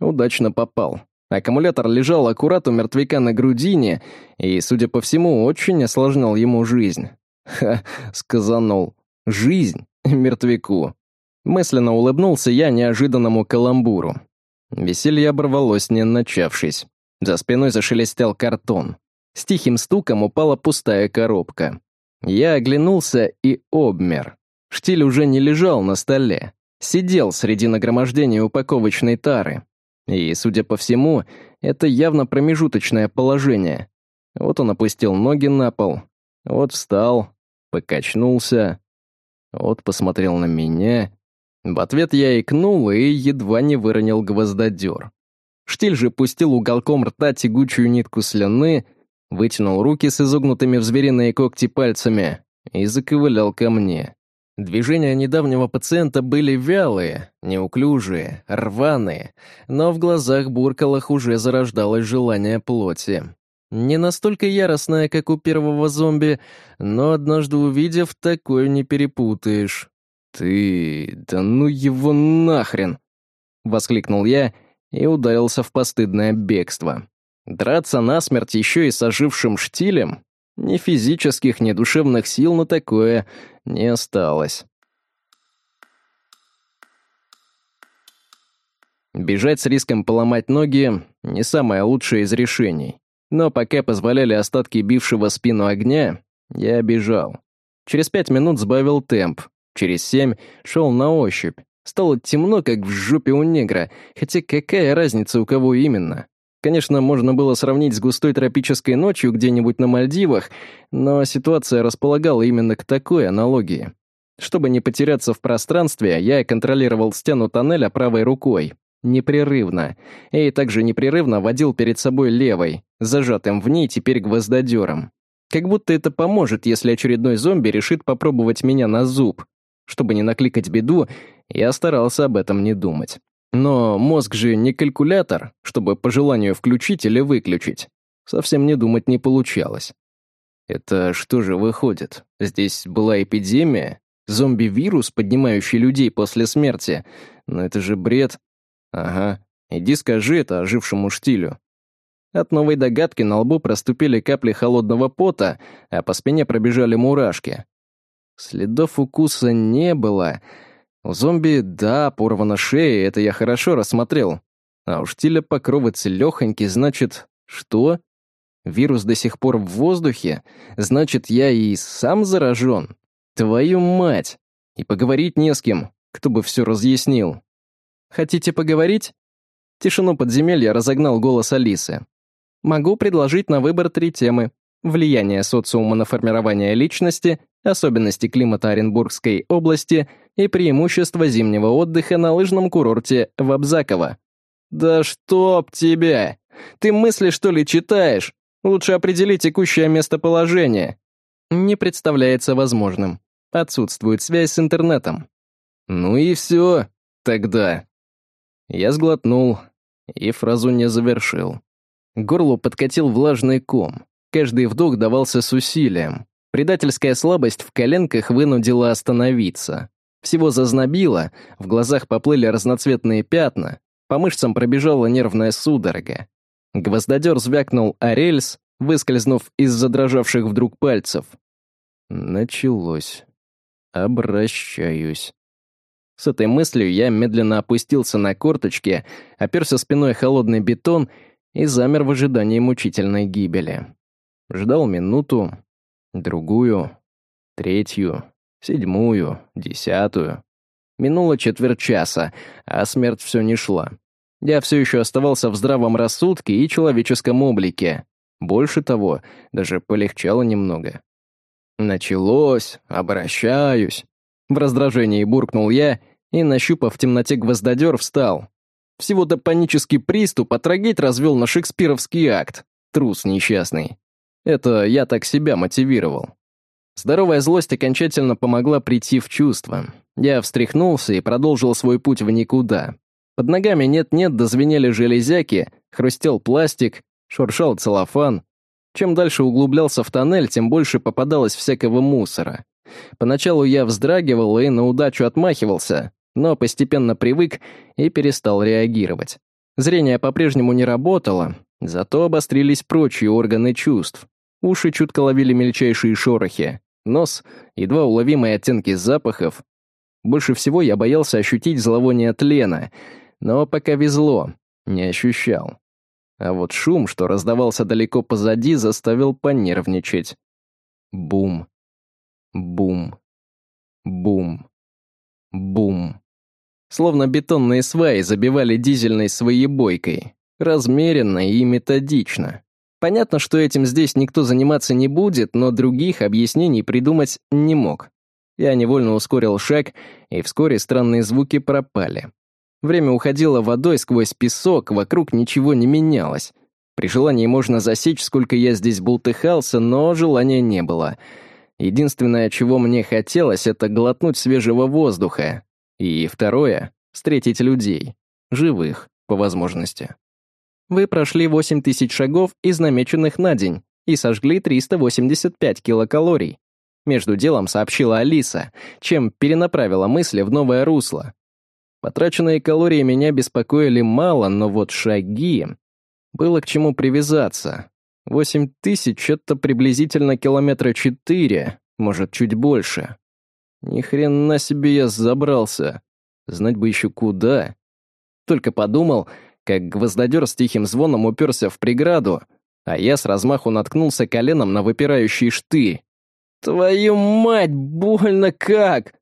Удачно попал. Аккумулятор лежал аккурат у мертвяка на грудине и, судя по всему, очень осложнял ему жизнь. Ха, сказанул. Жизнь мертвяку. Мысленно улыбнулся я неожиданному каламбуру. Веселье оборвалось, не начавшись. За спиной зашелестел картон. С тихим стуком упала пустая коробка. Я оглянулся и обмер. Штиль уже не лежал на столе. Сидел среди нагромождения упаковочной тары. И, судя по всему, это явно промежуточное положение. Вот он опустил ноги на пол, вот встал, покачнулся, вот посмотрел на меня. В ответ я икнул и едва не выронил гвоздодер. Штиль же пустил уголком рта тягучую нитку слюны, вытянул руки с изогнутыми в звериные когти пальцами и заковылял ко мне. Движения недавнего пациента были вялые, неуклюжие, рваные, но в глазах буркалах уже зарождалось желание плоти. Не настолько яростное, как у первого зомби, но однажды увидев, такое не перепутаешь. «Ты... да ну его нахрен!» — воскликнул я и ударился в постыдное бегство. Драться насмерть еще и с ожившим штилем ни физических, ни душевных сил на такое не осталось. Бежать с риском поломать ноги — не самое лучшее из решений. Но пока позволяли остатки бившего спину огня, я бежал. Через пять минут сбавил темп, через семь шел на ощупь. Стало темно, как в жопе у негра, хотя какая разница, у кого именно. Конечно, можно было сравнить с густой тропической ночью где-нибудь на Мальдивах, но ситуация располагала именно к такой аналогии. Чтобы не потеряться в пространстве, я контролировал стену тоннеля правой рукой, непрерывно, и также непрерывно водил перед собой левой, зажатым в ней теперь гвоздодером. Как будто это поможет, если очередной зомби решит попробовать меня на зуб. Чтобы не накликать беду, я старался об этом не думать. Но мозг же не калькулятор, чтобы по желанию включить или выключить. Совсем не думать не получалось. Это что же выходит? Здесь была эпидемия? Зомби-вирус, поднимающий людей после смерти? Но это же бред. Ага, иди скажи это ожившему штилю. От новой догадки на лбу проступили капли холодного пота, а по спине пробежали мурашки. Следов укуса не было, у зомби, да, порвана шея, это я хорошо рассмотрел. А у штиля покровец легонький, значит, что? Вирус до сих пор в воздухе? Значит, я и сам заражен? Твою мать! И поговорить не с кем, кто бы все разъяснил. Хотите поговорить?» Тишину подземелья разогнал голос Алисы. «Могу предложить на выбор три темы. Влияние социума на формирование личности, особенности климата Оренбургской области и преимущества зимнего отдыха на лыжном курорте в Абзаково». «Да чтоб тебя! Ты мысли, что ли, читаешь? Лучше определи текущее местоположение». Не представляется возможным. Отсутствует связь с интернетом. Ну и все. Тогда. Я сглотнул и фразу не завершил. К горлу подкатил влажный ком. Каждый вдох давался с усилием. Предательская слабость в коленках вынудила остановиться. Всего зазнобило, в глазах поплыли разноцветные пятна, по мышцам пробежала нервная судорога. Гвоздодер звякнул о рельс, выскользнув из задрожавших вдруг пальцев. Началось. Обращаюсь. С этой мыслью я медленно опустился на корточки, оперся спиной холодный бетон и замер в ожидании мучительной гибели. Ждал минуту, другую, третью, седьмую, десятую. Минуло четверть часа, а смерть все не шла. Я все еще оставался в здравом рассудке и человеческом облике. Больше того, даже полегчало немного. Началось, обращаюсь. В раздражении буркнул я и, нащупав в темноте гвоздодер, встал. Всего-то панический приступ отрагить развел на шекспировский акт. Трус несчастный. Это я так себя мотивировал. Здоровая злость окончательно помогла прийти в чувство. Я встряхнулся и продолжил свой путь в никуда. Под ногами нет-нет дозвенели железяки, хрустел пластик, шуршал целлофан. Чем дальше углублялся в тоннель, тем больше попадалось всякого мусора. Поначалу я вздрагивал и на удачу отмахивался, но постепенно привык и перестал реагировать. Зрение по-прежнему не работало, зато обострились прочие органы чувств. Уши чутко ловили мельчайшие шорохи, нос — едва уловимые оттенки запахов. Больше всего я боялся ощутить зловоние тлена, но пока везло, не ощущал. А вот шум, что раздавался далеко позади, заставил понервничать. Бум. Бум. Бум. Бум. Словно бетонные сваи забивали дизельной своебойкой. Размеренно и методично. Понятно, что этим здесь никто заниматься не будет, но других объяснений придумать не мог. Я невольно ускорил шаг, и вскоре странные звуки пропали. Время уходило водой сквозь песок, вокруг ничего не менялось. При желании можно засечь, сколько я здесь бултыхался, но желания не было. Единственное, чего мне хотелось, это глотнуть свежего воздуха. И второе — встретить людей. Живых, по возможности. Вы прошли 8 тысяч шагов из намеченных на день и сожгли 385 килокалорий. Между делом сообщила Алиса, чем перенаправила мысли в новое русло. Потраченные калории меня беспокоили мало, но вот шаги... Было к чему привязаться. Восемь тысяч — это приблизительно километра четыре, может, чуть больше. Ни хрена себе я забрался. Знать бы еще куда. Только подумал, как гвоздодер с тихим звоном уперся в преграду, а я с размаху наткнулся коленом на выпирающий штырь. «Твою мать, больно как!»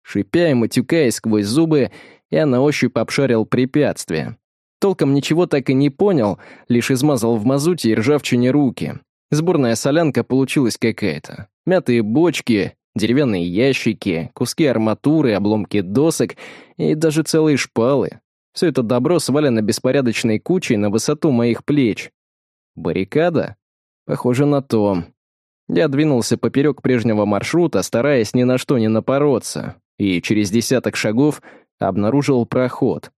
Шипя и матюкаясь сквозь зубы, я на ощупь обшарил препятствие. Толком ничего так и не понял, лишь измазал в мазуте и ржавчине руки. Сборная солянка получилась какая-то. Мятые бочки, деревянные ящики, куски арматуры, обломки досок и даже целые шпалы. Все это добро свалено беспорядочной кучей на высоту моих плеч. Баррикада? Похоже на то. Я двинулся поперек прежнего маршрута, стараясь ни на что не напороться и через десяток шагов обнаружил проход.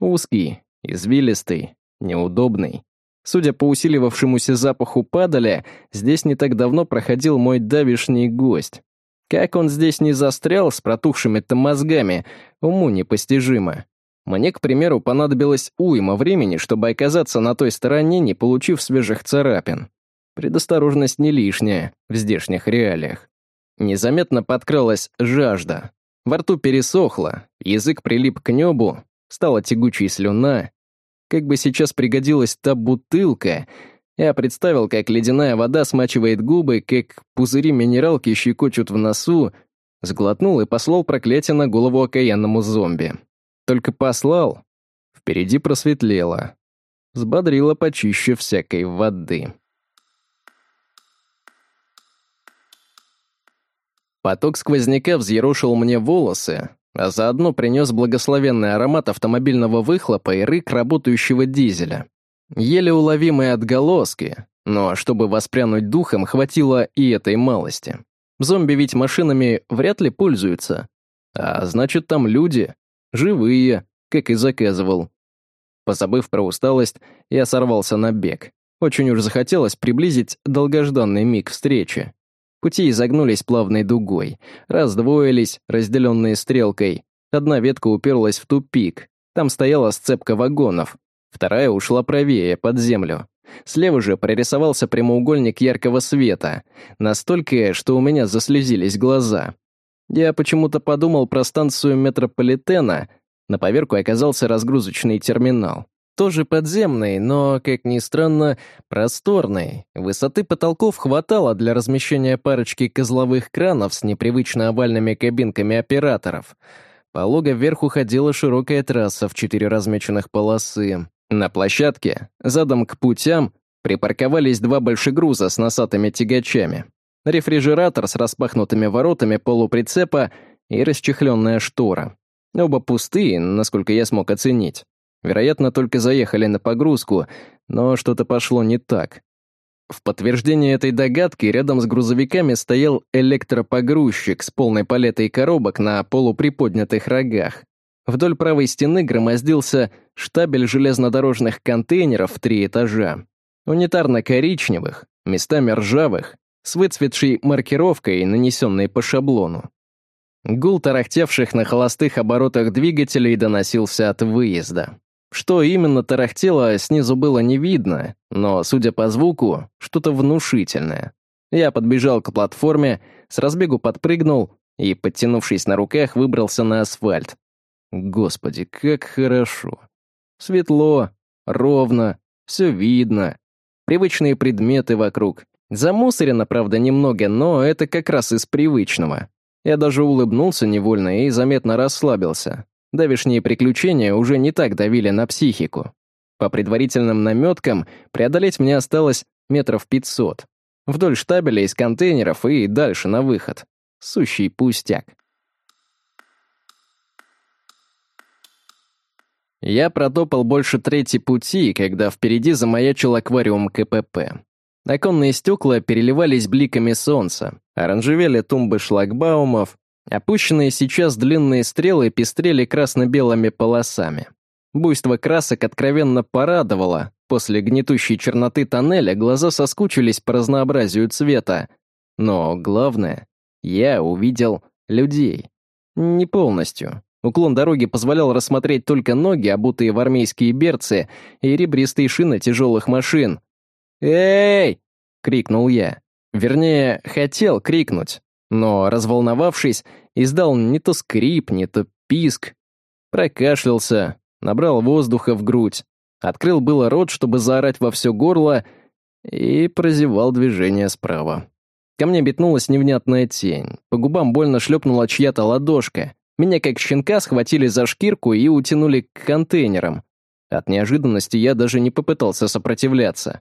Узкий, извилистый, неудобный. Судя по усиливавшемуся запаху падали, здесь не так давно проходил мой давишний гость. Как он здесь не застрял с протухшими-то мозгами, уму непостижимо. Мне, к примеру, понадобилось уйма времени, чтобы оказаться на той стороне, не получив свежих царапин. Предосторожность не лишняя в здешних реалиях. Незаметно подкралась жажда. Во рту пересохло, язык прилип к небу, стала тягучей слюна. Как бы сейчас пригодилась та бутылка, я представил, как ледяная вода смачивает губы, как пузыри минералки щекочут в носу, сглотнул и послал проклятие на голову окаянному зомби. Только послал. Впереди просветлело. Сбодрило почище всякой воды. Поток сквозняка взъерошил мне волосы, а заодно принес благословенный аромат автомобильного выхлопа и рык работающего дизеля. Еле уловимые отголоски, но чтобы воспрянуть духом, хватило и этой малости. Зомби ведь машинами вряд ли пользуются. А значит, там люди, живые, как и заказывал. Позабыв про усталость, я сорвался на бег. Очень уж захотелось приблизить долгожданный миг встречи. Пути изогнулись плавной дугой, раздвоились, разделенные стрелкой. Одна ветка уперлась в тупик. Там стояла сцепка вагонов. Вторая ушла правее, под землю. Слева же прорисовался прямоугольник яркого света. Настолько, что у меня заслезились глаза. Я почему-то подумал про станцию метрополитена. На поверку оказался разгрузочный терминал. Тоже подземный, но, как ни странно, просторный. Высоты потолков хватало для размещения парочки козловых кранов с непривычно овальными кабинками операторов. Полого вверх уходила широкая трасса в четыре размеченных полосы. На площадке, задом к путям, припарковались два большегруза с носатыми тягачами. Рефрижератор с распахнутыми воротами полуприцепа и расчехленная штора. Оба пустые, насколько я смог оценить. Вероятно, только заехали на погрузку, но что-то пошло не так. В подтверждение этой догадки рядом с грузовиками стоял электропогрузчик с полной палетой коробок на полуприподнятых рогах. Вдоль правой стены громоздился штабель железнодорожных контейнеров в три этажа. Унитарно-коричневых, местами ржавых, с выцветшей маркировкой, нанесенной по шаблону. Гул тарахтевших на холостых оборотах двигателей доносился от выезда. Что именно тарахтело, снизу было не видно, но, судя по звуку, что-то внушительное. Я подбежал к платформе, с разбегу подпрыгнул и, подтянувшись на руках, выбрался на асфальт. Господи, как хорошо. Светло, ровно, все видно. Привычные предметы вокруг. Замусорено, правда, немного, но это как раз из привычного. Я даже улыбнулся невольно и заметно расслабился. Давишние приключения уже не так давили на психику. По предварительным наметкам преодолеть мне осталось метров пятьсот. Вдоль штабеля из контейнеров и дальше на выход. Сущий пустяк. Я протопал больше трети пути, когда впереди замаячил аквариум КПП. Оконные стекла переливались бликами солнца, оранжевели тумбы шлагбаумов, Опущенные сейчас длинные стрелы пестрели красно-белыми полосами. Буйство красок откровенно порадовало. После гнетущей черноты тоннеля глаза соскучились по разнообразию цвета. Но главное, я увидел людей. Не полностью. Уклон дороги позволял рассмотреть только ноги, обутые в армейские берцы, и ребристые шины тяжелых машин. «Эй!» — крикнул я. Вернее, хотел крикнуть, но, разволновавшись, издал не то скрип, не то писк. Прокашлялся, набрал воздуха в грудь, открыл было рот, чтобы заорать во все горло, и прозевал движение справа. Ко мне метнулась невнятная тень, по губам больно шлепнула чья-то ладошка. Меня как щенка схватили за шкирку и утянули к контейнерам. От неожиданности я даже не попытался сопротивляться.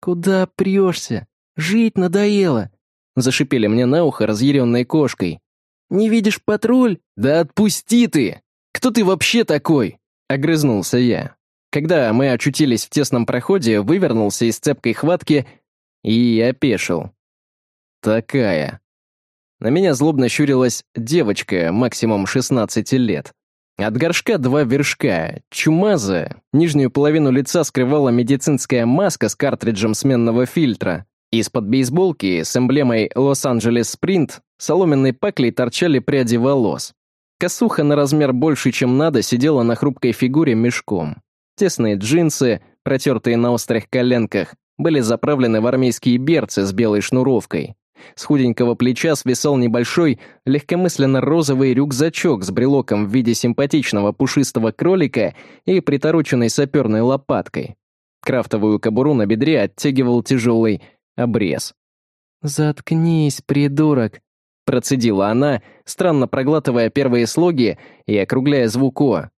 «Куда прешься? Жить надоело!» Зашипели мне на ухо разъяренной кошкой. «Не видишь патруль? Да отпусти ты! Кто ты вообще такой?» Огрызнулся я. Когда мы очутились в тесном проходе, вывернулся из цепкой хватки и опешил. Такая. На меня злобно щурилась девочка, максимум 16 лет. От горшка два вершка, чумазая, нижнюю половину лица скрывала медицинская маска с картриджем сменного фильтра, из-под бейсболки с эмблемой «Лос-Анджелес Спринт» соломенной паклей торчали пряди волос. Косуха на размер больше, чем надо, сидела на хрупкой фигуре мешком. Тесные джинсы, протертые на острых коленках, были заправлены в армейские берцы с белой шнуровкой. С худенького плеча свисал небольшой, легкомысленно-розовый рюкзачок с брелоком в виде симпатичного пушистого кролика и притороченной саперной лопаткой. Крафтовую кобуру на бедре оттягивал тяжелый обрез. «Заткнись, придурок», — процедила она, странно проглатывая первые слоги и округляя звук «о».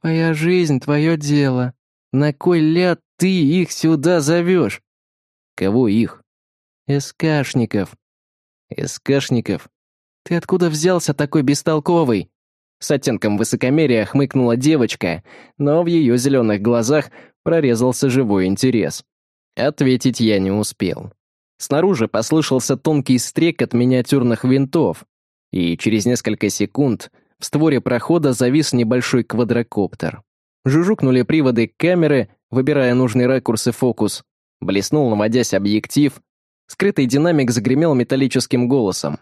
«Твоя жизнь, твое дело. На кой ляд ты их сюда зовешь?» «Кого их?» «СКшников». «СКшников? Ты откуда взялся такой бестолковый?» С оттенком высокомерия хмыкнула девочка, но в ее зеленых глазах прорезался живой интерес. Ответить я не успел. Снаружи послышался тонкий стрек от миниатюрных винтов, и через несколько секунд в створе прохода завис небольшой квадрокоптер. Жужукнули приводы камеры, выбирая нужный ракурс и фокус. Блеснул, наводясь объектив. Скрытый динамик загремел металлическим голосом.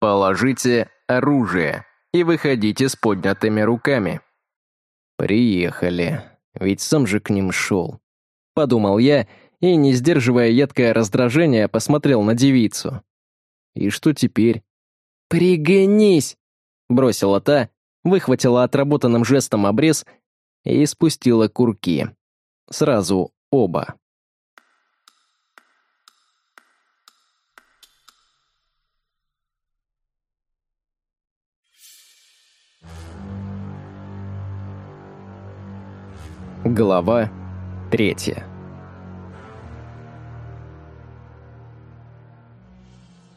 «Положите оружие и выходите с поднятыми руками». «Приехали, ведь сам же к ним шел», — подумал я и, не сдерживая едкое раздражение, посмотрел на девицу. «И что теперь?» «Пригнись!» — бросила та, выхватила отработанным жестом обрез и спустила курки. Сразу оба. Глава третья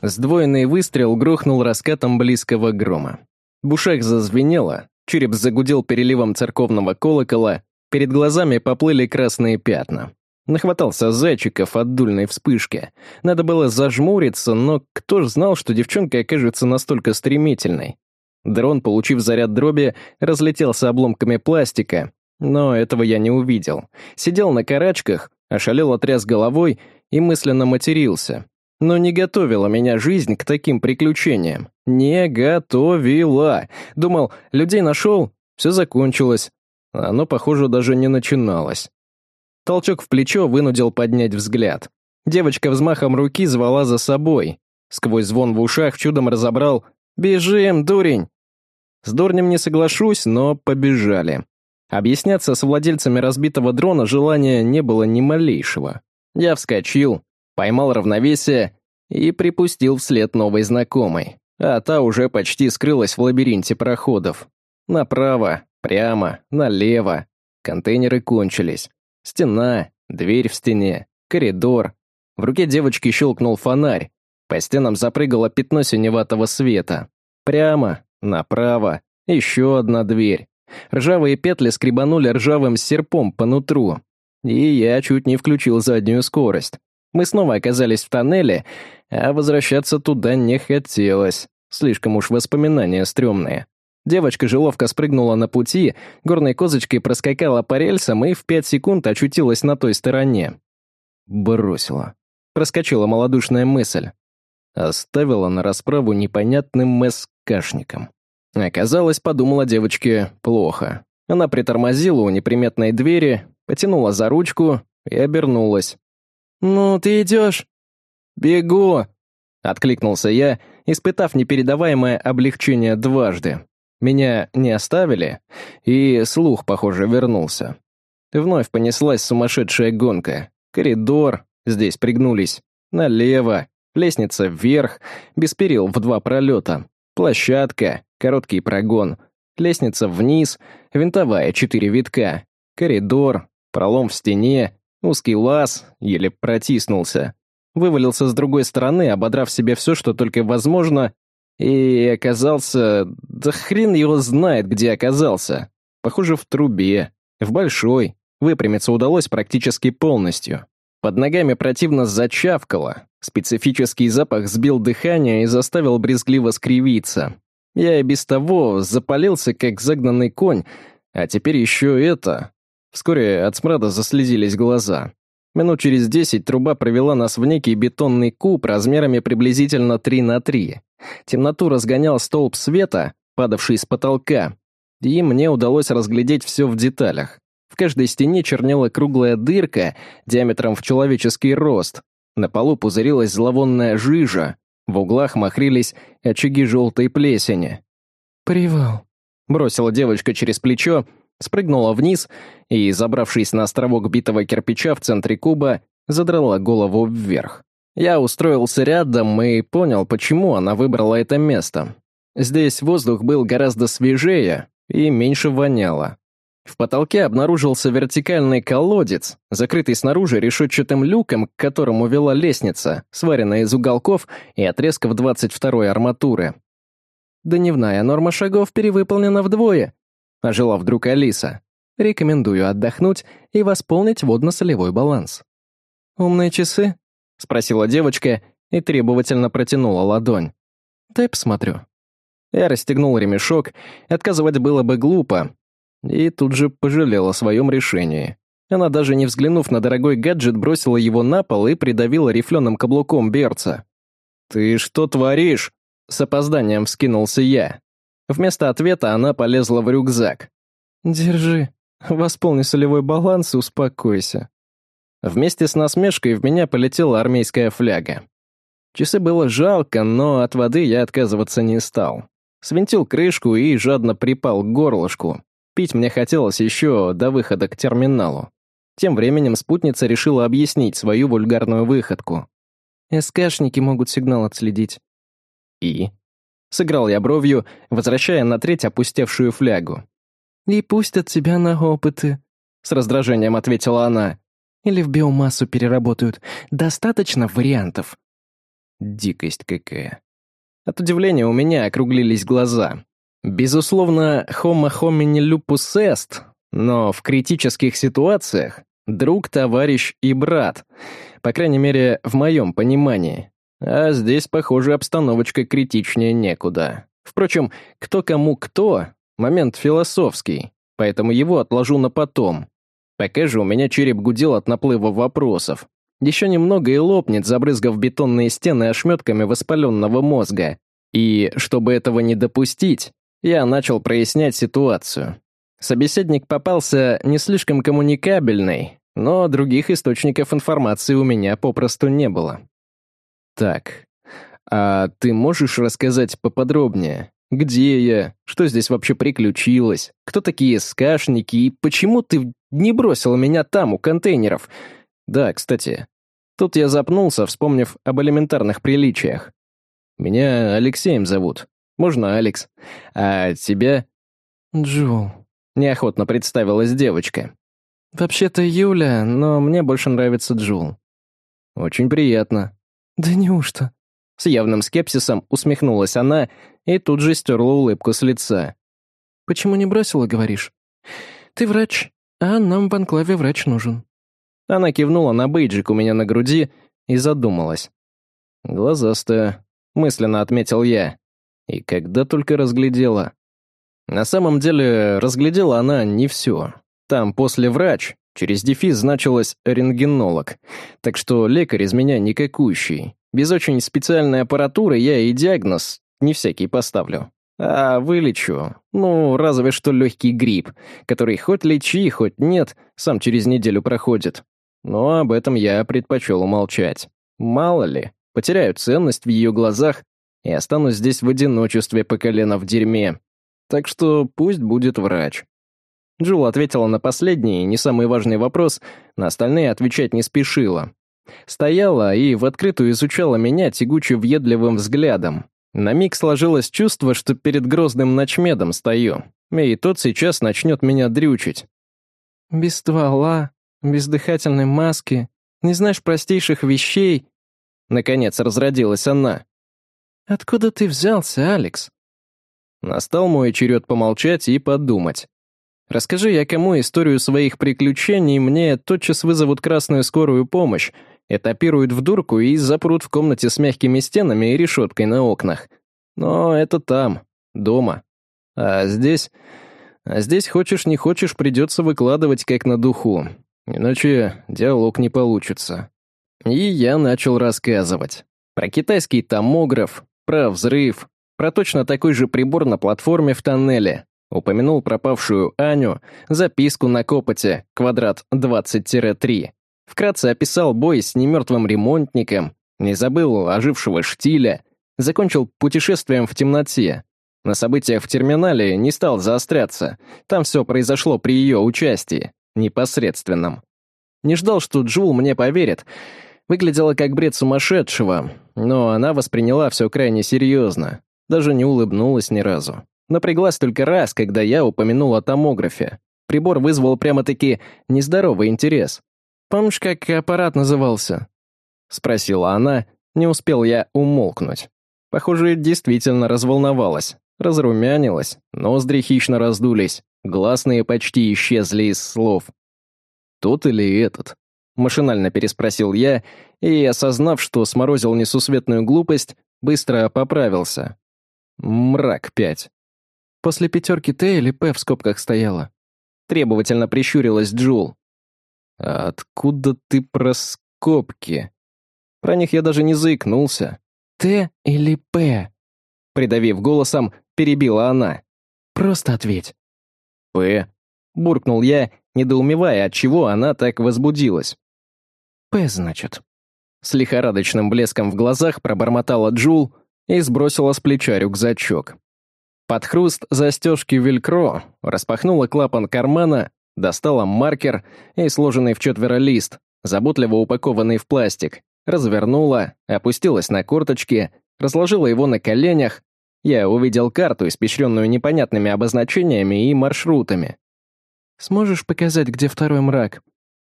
Сдвоенный выстрел грохнул раскатом близкого грома. В ушах зазвенело, череп загудел переливом церковного колокола, перед глазами поплыли красные пятна. Нахватался зайчиков от дульной вспышки. Надо было зажмуриться, но кто ж знал, что девчонка окажется настолько стремительной? Дрон, получив заряд дроби, разлетелся обломками пластика, но этого я не увидел. Сидел на карачках, ошалел отряс головой и мысленно матерился. Но не готовила меня жизнь к таким приключениям. Не готовила. Думал, людей нашел, все закончилось. Оно, похоже, даже не начиналось. Толчок в плечо вынудил поднять взгляд. Девочка взмахом руки звала за собой. Сквозь звон в ушах чудом разобрал «Бежим, дурень!». С дурнем не соглашусь, но побежали. Объясняться с владельцами разбитого дрона желания не было ни малейшего. Я вскочил, поймал равновесие и припустил вслед новой знакомой, а та уже почти скрылась в лабиринте проходов. Направо, прямо, налево. Контейнеры кончились. Стена, дверь в стене, коридор. В руке девочки щелкнул фонарь. По стенам запрыгало пятно синеватого света. Прямо, направо, еще одна дверь. Ржавые петли скребанули ржавым серпом по нутру. И я чуть не включил заднюю скорость. Мы снова оказались в тоннеле, а возвращаться туда не хотелось. Слишком уж воспоминания стрёмные. Девочка же ловко спрыгнула на пути, горной козочкой проскакала по рельсам и в пять секунд очутилась на той стороне. Бросила. Проскочила малодушная мысль. Оставила на расправу непонятным мэскашникам. Оказалось, подумала девочке, плохо. Она притормозила у неприметной двери, потянула за ручку и обернулась. «Ну, ты идешь?» «Бегу!» — откликнулся я, испытав непередаваемое облегчение дважды. Меня не оставили, и слух, похоже, вернулся. Вновь понеслась сумасшедшая гонка. Коридор, здесь пригнулись. Налево, лестница вверх, без перил в два пролета. Площадка, короткий прогон. Лестница вниз, винтовая, четыре витка. Коридор, пролом в стене, Узкий лаз еле протиснулся. Вывалился с другой стороны, ободрав себе все, что только возможно, и оказался... Да хрен его знает, где оказался. Похоже, в трубе. В большой. Выпрямиться удалось практически полностью. Под ногами противно зачавкало. Специфический запах сбил дыхание и заставил брезгливо скривиться. Я и без того запалился, как загнанный конь, а теперь еще это. Вскоре от смрада заслезились глаза. Минут через десять труба провела нас в некий бетонный куб размерами приблизительно 3 на 3. Темноту разгонял столб света, падавший с потолка, и мне удалось разглядеть все в деталях. В каждой стене чернела круглая дырка диаметром в человеческий рост. На полу пузырилась зловонная жижа, в углах махрились очаги желтой плесени. «Привал», — бросила девочка через плечо, спрыгнула вниз и, забравшись на островок битого кирпича в центре куба, задрала голову вверх. Я устроился рядом и понял, почему она выбрала это место. Здесь воздух был гораздо свежее и меньше воняло. В потолке обнаружился вертикальный колодец, закрытый снаружи решетчатым люком, к которому вела лестница, сваренная из уголков и отрезков 22-й арматуры. «Дневная норма шагов перевыполнена вдвое», — ожила вдруг Алиса. «Рекомендую отдохнуть и восполнить водно-солевой баланс». «Умные часы?» — спросила девочка и требовательно протянула ладонь. «Дай посмотрю». Я расстегнул ремешок, отказывать было бы глупо, и тут же пожалел о своем решении. Она даже не взглянув на дорогой гаджет, бросила его на пол и придавила рифленым каблуком берца. «Ты что творишь?» С опозданием вскинулся я. Вместо ответа она полезла в рюкзак. «Держи. Восполни солевой баланс и успокойся». Вместе с насмешкой в меня полетела армейская фляга. Часы было жалко, но от воды я отказываться не стал. Свинтил крышку и жадно припал к горлышку. Пить мне хотелось еще до выхода к терминалу. Тем временем спутница решила объяснить свою вульгарную выходку. «СКшники могут сигнал отследить». «И?» Сыграл я бровью, возвращая на треть опустевшую флягу. «И пустят тебя на опыты», — с раздражением ответила она. «Или в биомассу переработают. Достаточно вариантов». Дикость какая. От удивления у меня округлились глаза. Безусловно, homo homini lupus est, но в критических ситуациях друг, товарищ и брат. По крайней мере, в моем понимании. А здесь, похоже, обстановочка критичнее некуда. Впрочем, кто кому кто, момент философский, поэтому его отложу на потом. Пока же у меня череп гудел от наплыва вопросов. Еще немного и лопнет, забрызгав бетонные стены ошметками воспаленного мозга. И, чтобы этого не допустить, я начал прояснять ситуацию. Собеседник попался не слишком коммуникабельный, но других источников информации у меня попросту не было. Так, а ты можешь рассказать поподробнее, где я, что здесь вообще приключилось, кто такие скашники и почему ты не бросил меня там, у контейнеров? Да, кстати, тут я запнулся, вспомнив об элементарных приличиях. Меня Алексеем зовут. Можно Алекс. А тебя?» «Джул», — неохотно представилась девочка. «Вообще-то Юля, но мне больше нравится Джул». «Очень приятно». «Да неужто?» С явным скепсисом усмехнулась она и тут же стерла улыбку с лица. «Почему не бросила, говоришь? Ты врач, а нам в анклаве врач нужен». Она кивнула на бейджик у меня на груди и задумалась. «Глазастая», — мысленно отметил я. И когда только разглядела. На самом деле, разглядела она не все. Там после врач, через дефис значилось рентгенолог. Так что лекарь из меня никакущий. Без очень специальной аппаратуры я и диагноз не всякий поставлю. А вылечу. Ну, разве что легкий грипп, который хоть лечи, хоть нет, сам через неделю проходит. Но об этом я предпочел умолчать. Мало ли, потеряю ценность в ее глазах и останусь здесь в одиночестве по колено в дерьме. Так что пусть будет врач». Джул ответила на последний, не самый важный вопрос, на остальные отвечать не спешила. Стояла и в открытую изучала меня тягуче-въедливым взглядом. На миг сложилось чувство, что перед грозным ночмедом стою, и тот сейчас начнет меня дрючить. «Без ствола, без дыхательной маски, не знаешь простейших вещей», Наконец разродилась она. «Откуда ты взялся, Алекс?» Настал мой черед помолчать и подумать. Расскажи я кому историю своих приключений, мне тотчас вызовут красную скорую помощь, этапируют в дурку и запрут в комнате с мягкими стенами и решеткой на окнах. Но это там, дома. А здесь... А здесь хочешь не хочешь придется выкладывать как на духу. Иначе диалог не получится. И я начал рассказывать. Про китайский томограф, про взрыв, про точно такой же прибор на платформе в тоннеле. Упомянул пропавшую Аню, записку на копоте, квадрат 20-3. Вкратце описал бой с немертвым ремонтником, не забыл ожившего штиля, закончил путешествием в темноте. На событиях в терминале не стал заостряться, там все произошло при ее участии, непосредственном. Не ждал, что Джул мне поверит, Выглядела как бред сумасшедшего, но она восприняла все крайне серьезно. Даже не улыбнулась ни разу. Напряглась только раз, когда я упомянул о томографе. Прибор вызвал прямо-таки нездоровый интерес. «Помнишь, как аппарат назывался?» — спросила она, не успел я умолкнуть. Похоже, действительно разволновалась, разрумянилась, ноздри хищно раздулись, гласные почти исчезли из слов. «Тот или этот?» — машинально переспросил я, и, осознав, что сморозил несусветную глупость, быстро поправился. Мрак пять. После пятерки Т или П в скобках стояла. Требовательно прищурилась Джул. «А откуда ты про скобки?» Про них я даже не заикнулся. «Т или П?» Придавив голосом, перебила она. «Просто ответь». «П», — буркнул я, недоумевая, от чего она так возбудилась. «П, значит». С лихорадочным блеском в глазах пробормотала Джул и сбросила с плеча рюкзачок. Под хруст застежки велькро распахнула клапан кармана, достала маркер и сложенный в четверо лист, заботливо упакованный в пластик, развернула, опустилась на корточки, разложила его на коленях. Я увидел карту, испещренную непонятными обозначениями и маршрутами. «Сможешь показать, где второй мрак?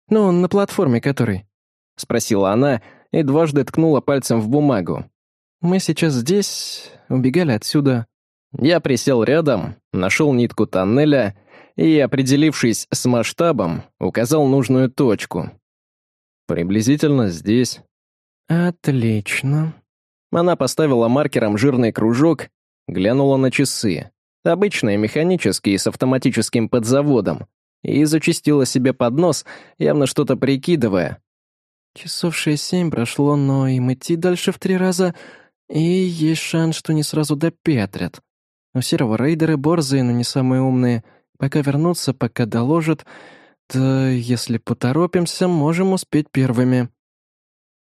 Ну, на платформе который?» — спросила она и дважды ткнула пальцем в бумагу. «Мы сейчас здесь, убегали отсюда». Я присел рядом, нашел нитку тоннеля и, определившись с масштабом, указал нужную точку. «Приблизительно здесь», «Отлично». Она поставила маркером жирный кружок, глянула на часы. Обычные, механические, с автоматическим подзаводом. И зачистила себе под нос, явно что-то прикидывая. «Часов шесть-семь прошло, но им идти дальше в три раза, и есть шанс, что не сразу допетрят. У серого рейдеры борзые, но не самые умные. Пока вернутся, пока доложат, то если поторопимся, можем успеть первыми».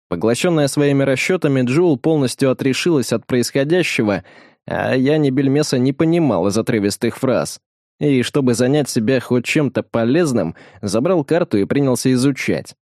Поглощенная своими расчетами, Джул полностью отрешилась от происходящего, а я ни бельмеса не понимал из отрывистых фраз. И чтобы занять себя хоть чем-то полезным, забрал карту и принялся изучать.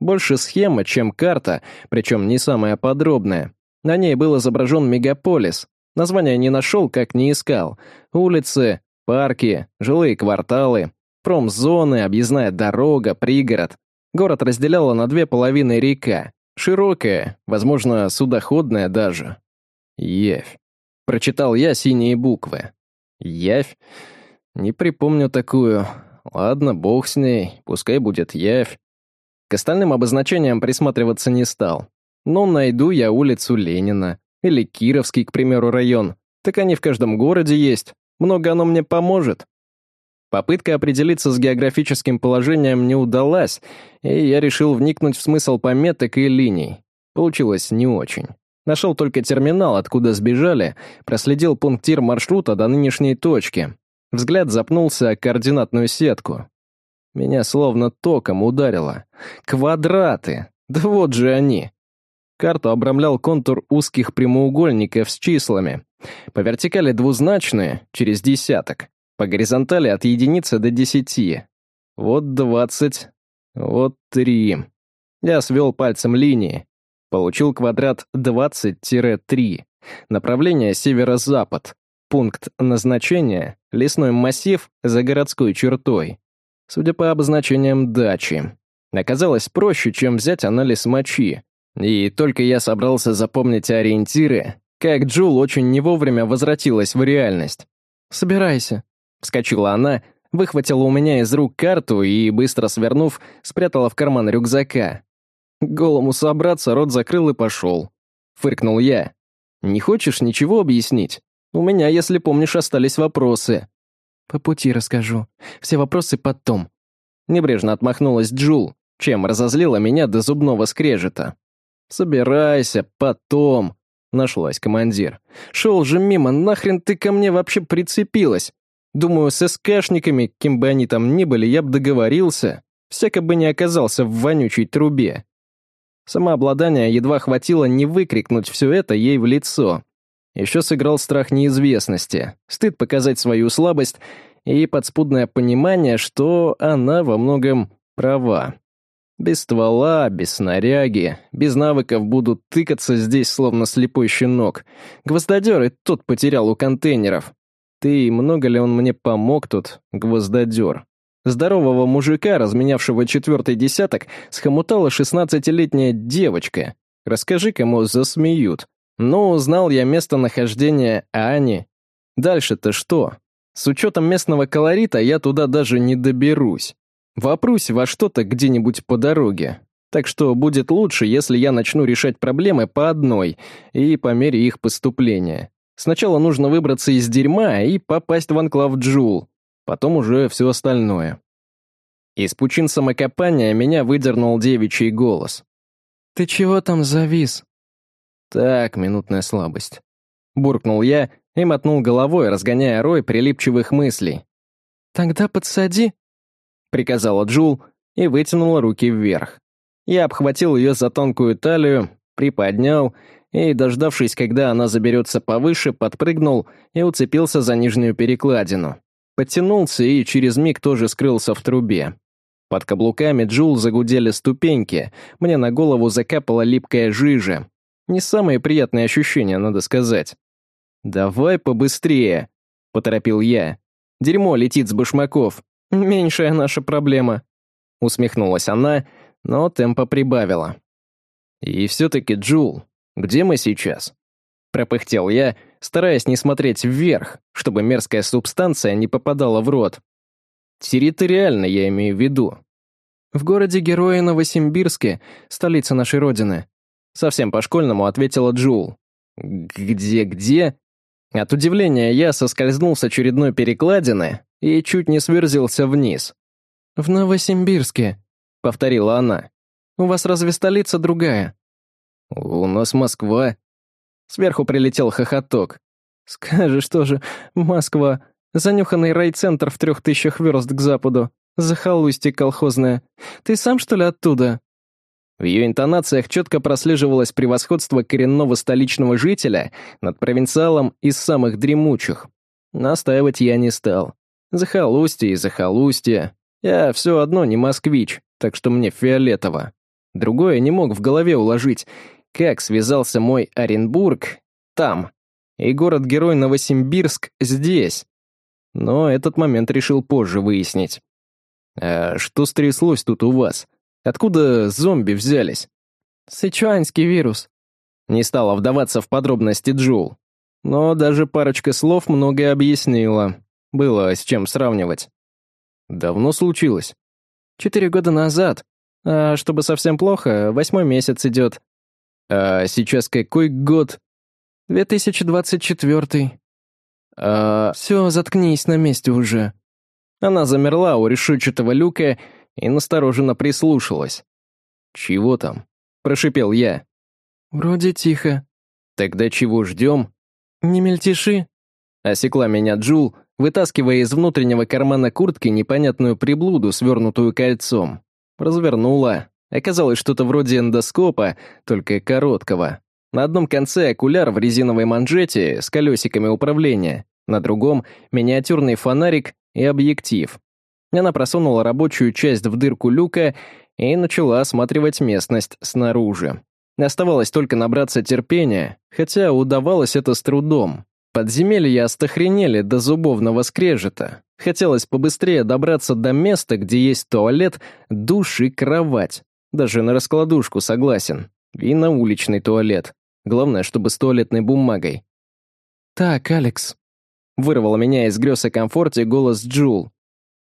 Больше схема, чем карта, причем не самая подробная. На ней был изображен мегаполис. Название не нашел, как не искал. Улицы, парки, жилые кварталы, промзоны, объездная дорога, пригород. Город разделяла на две половины река. Широкая, возможно, судоходная даже. Явь. Прочитал я синие буквы. Явь? Не припомню такую. Ладно, бог с ней, пускай будет явь. К остальным обозначениям присматриваться не стал. Но найду я улицу Ленина. Или Кировский, к примеру, район. Так они в каждом городе есть. Много оно мне поможет. Попытка определиться с географическим положением не удалась, и я решил вникнуть в смысл пометок и линий. Получилось не очень. Нашел только терминал, откуда сбежали, проследил пунктир маршрута до нынешней точки. Взгляд запнулся о координатную сетку. Меня словно током ударило. Квадраты! Да вот же они! Карту обрамлял контур узких прямоугольников с числами. По вертикали двузначные, через десяток. По горизонтали от единицы до десяти. Вот двадцать. Вот три. Я свел пальцем линии. Получил квадрат 20-3. Направление северо-запад. Пункт назначения — лесной массив за городской чертой. Судя по обозначениям дачи. Оказалось проще, чем взять анализ мочи. И только я собрался запомнить ориентиры, как Джул очень не вовремя возвратилась в реальность. «Собирайся», Вскочила она, выхватила у меня из рук карту и, быстро свернув, спрятала в карман рюкзака. Голому собраться, рот закрыл и пошел. Фыркнул я. «Не хочешь ничего объяснить? У меня, если помнишь, остались вопросы». «По пути расскажу. Все вопросы потом». Небрежно отмахнулась Джул, чем разозлила меня до зубного скрежета. «Собирайся, потом», — нашлась командир. «Шел же мимо, нахрен ты ко мне вообще прицепилась? Думаю, с СКшниками, кем бы они там ни были, я бы договорился. Всяко бы не оказался в вонючей трубе. Самообладание едва хватило не выкрикнуть все это ей в лицо. Еще сыграл страх неизвестности, стыд показать свою слабость и подспудное понимание, что она во многом права. Без ствола, без снаряги, без навыков будут тыкаться здесь, словно слепой щенок. Гвоздодер и тот потерял у контейнеров. Ты, много ли он мне помог тут, гвоздодер? Здорового мужика, разменявшего четвертый десяток, схомутала шестнадцатилетняя девочка. Расскажи, кому засмеют. Но узнал я местонахождение Ани. Дальше-то что? С учетом местного колорита я туда даже не доберусь. Вопрусь во что-то где-нибудь по дороге. Так что будет лучше, если я начну решать проблемы по одной и по мере их поступления. Сначала нужно выбраться из дерьма и попасть в анклав Джул, потом уже все остальное. Из пучин самокопания меня выдернул девичий голос. «Ты чего там завис?» «Так, минутная слабость». Буркнул я и мотнул головой, разгоняя рой прилипчивых мыслей. «Тогда подсади», — приказала Джул и вытянула руки вверх. Я обхватил ее за тонкую талию, приподнял и, дождавшись, когда она заберется повыше, подпрыгнул и уцепился за нижнюю перекладину. Подтянулся и через миг тоже скрылся в трубе. Под каблуками Джул загудели ступеньки, мне на голову закапала липкая жижа. Не самые приятные ощущения, надо сказать. «Давай побыстрее», — поторопил я. «Дерьмо летит с башмаков. Меньшая наша проблема», — усмехнулась она, — но темпа прибавила. «И все-таки, Джул, где мы сейчас?» Пропыхтел я, стараясь не смотреть вверх, чтобы мерзкая субстанция не попадала в рот. Территориально я имею в виду. «В городе Героя Новосимбирске, столица нашей родины», совсем по-школьному ответила Джул. «Где-где?» От удивления я соскользнул с очередной перекладины и чуть не сверзился вниз. «В Новосимбирске», повторила она. «У вас разве столица другая?» «У нас Москва». Сверху прилетел хохоток. «Скажешь тоже, Москва. Занюханный райцентр в трех тысячах верст к западу. Захолустье колхозное. Ты сам, что ли, оттуда?» В ее интонациях четко прослеживалось превосходство коренного столичного жителя над провинциалом из самых дремучих. Настаивать я не стал. Захолустье и захолустье. Я все одно не москвич так что мне фиолетово. Другое не мог в голове уложить, как связался мой Оренбург там, и город-герой Новосимбирск здесь. Но этот момент решил позже выяснить. А что стряслось тут у вас? Откуда зомби взялись? Сычуанский вирус. Не стала вдаваться в подробности Джул. Но даже парочка слов многое объяснила. Было с чем сравнивать. Давно случилось? Четыре года назад. А чтобы совсем плохо, восьмой месяц идет. А сейчас какой год? 2024. А... Все, заткнись на месте уже. Она замерла у решетчатого люка и настороженно прислушалась. «Чего там?» — прошипел я. «Вроде тихо». «Тогда чего ждем?» «Не мельтеши», — осекла меня Джул, вытаскивая из внутреннего кармана куртки непонятную приблуду, свернутую кольцом. Развернула. Оказалось что-то вроде эндоскопа, только короткого. На одном конце окуляр в резиновой манжете с колесиками управления, на другом — миниатюрный фонарик и объектив. Она просунула рабочую часть в дырку люка и начала осматривать местность снаружи. Оставалось только набраться терпения, хотя удавалось это с трудом. Подземелья остохренели до зубовного скрежета. Хотелось побыстрее добраться до места, где есть туалет, душ и кровать. Даже на раскладушку согласен. И на уличный туалет. Главное, чтобы с туалетной бумагой. «Так, Алекс», — вырвала меня из грез о комфорте голос Джул.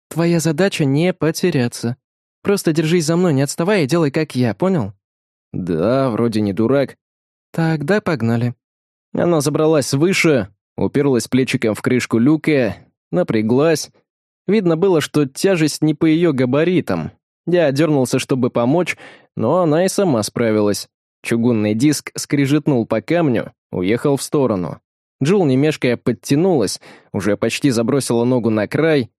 «Твоя задача не потеряться. Просто держись за мной, не отставай и делай, как я, понял?» «Да, вроде не дурак». «Тогда погнали». Она забралась выше, уперлась плечиком в крышку люка, напряглась. Видно было, что тяжесть не по ее габаритам. Я дернулся, чтобы помочь, но она и сама справилась. Чугунный диск скрижетнул по камню, уехал в сторону. Джул, не мешкая, подтянулась, уже почти забросила ногу на край.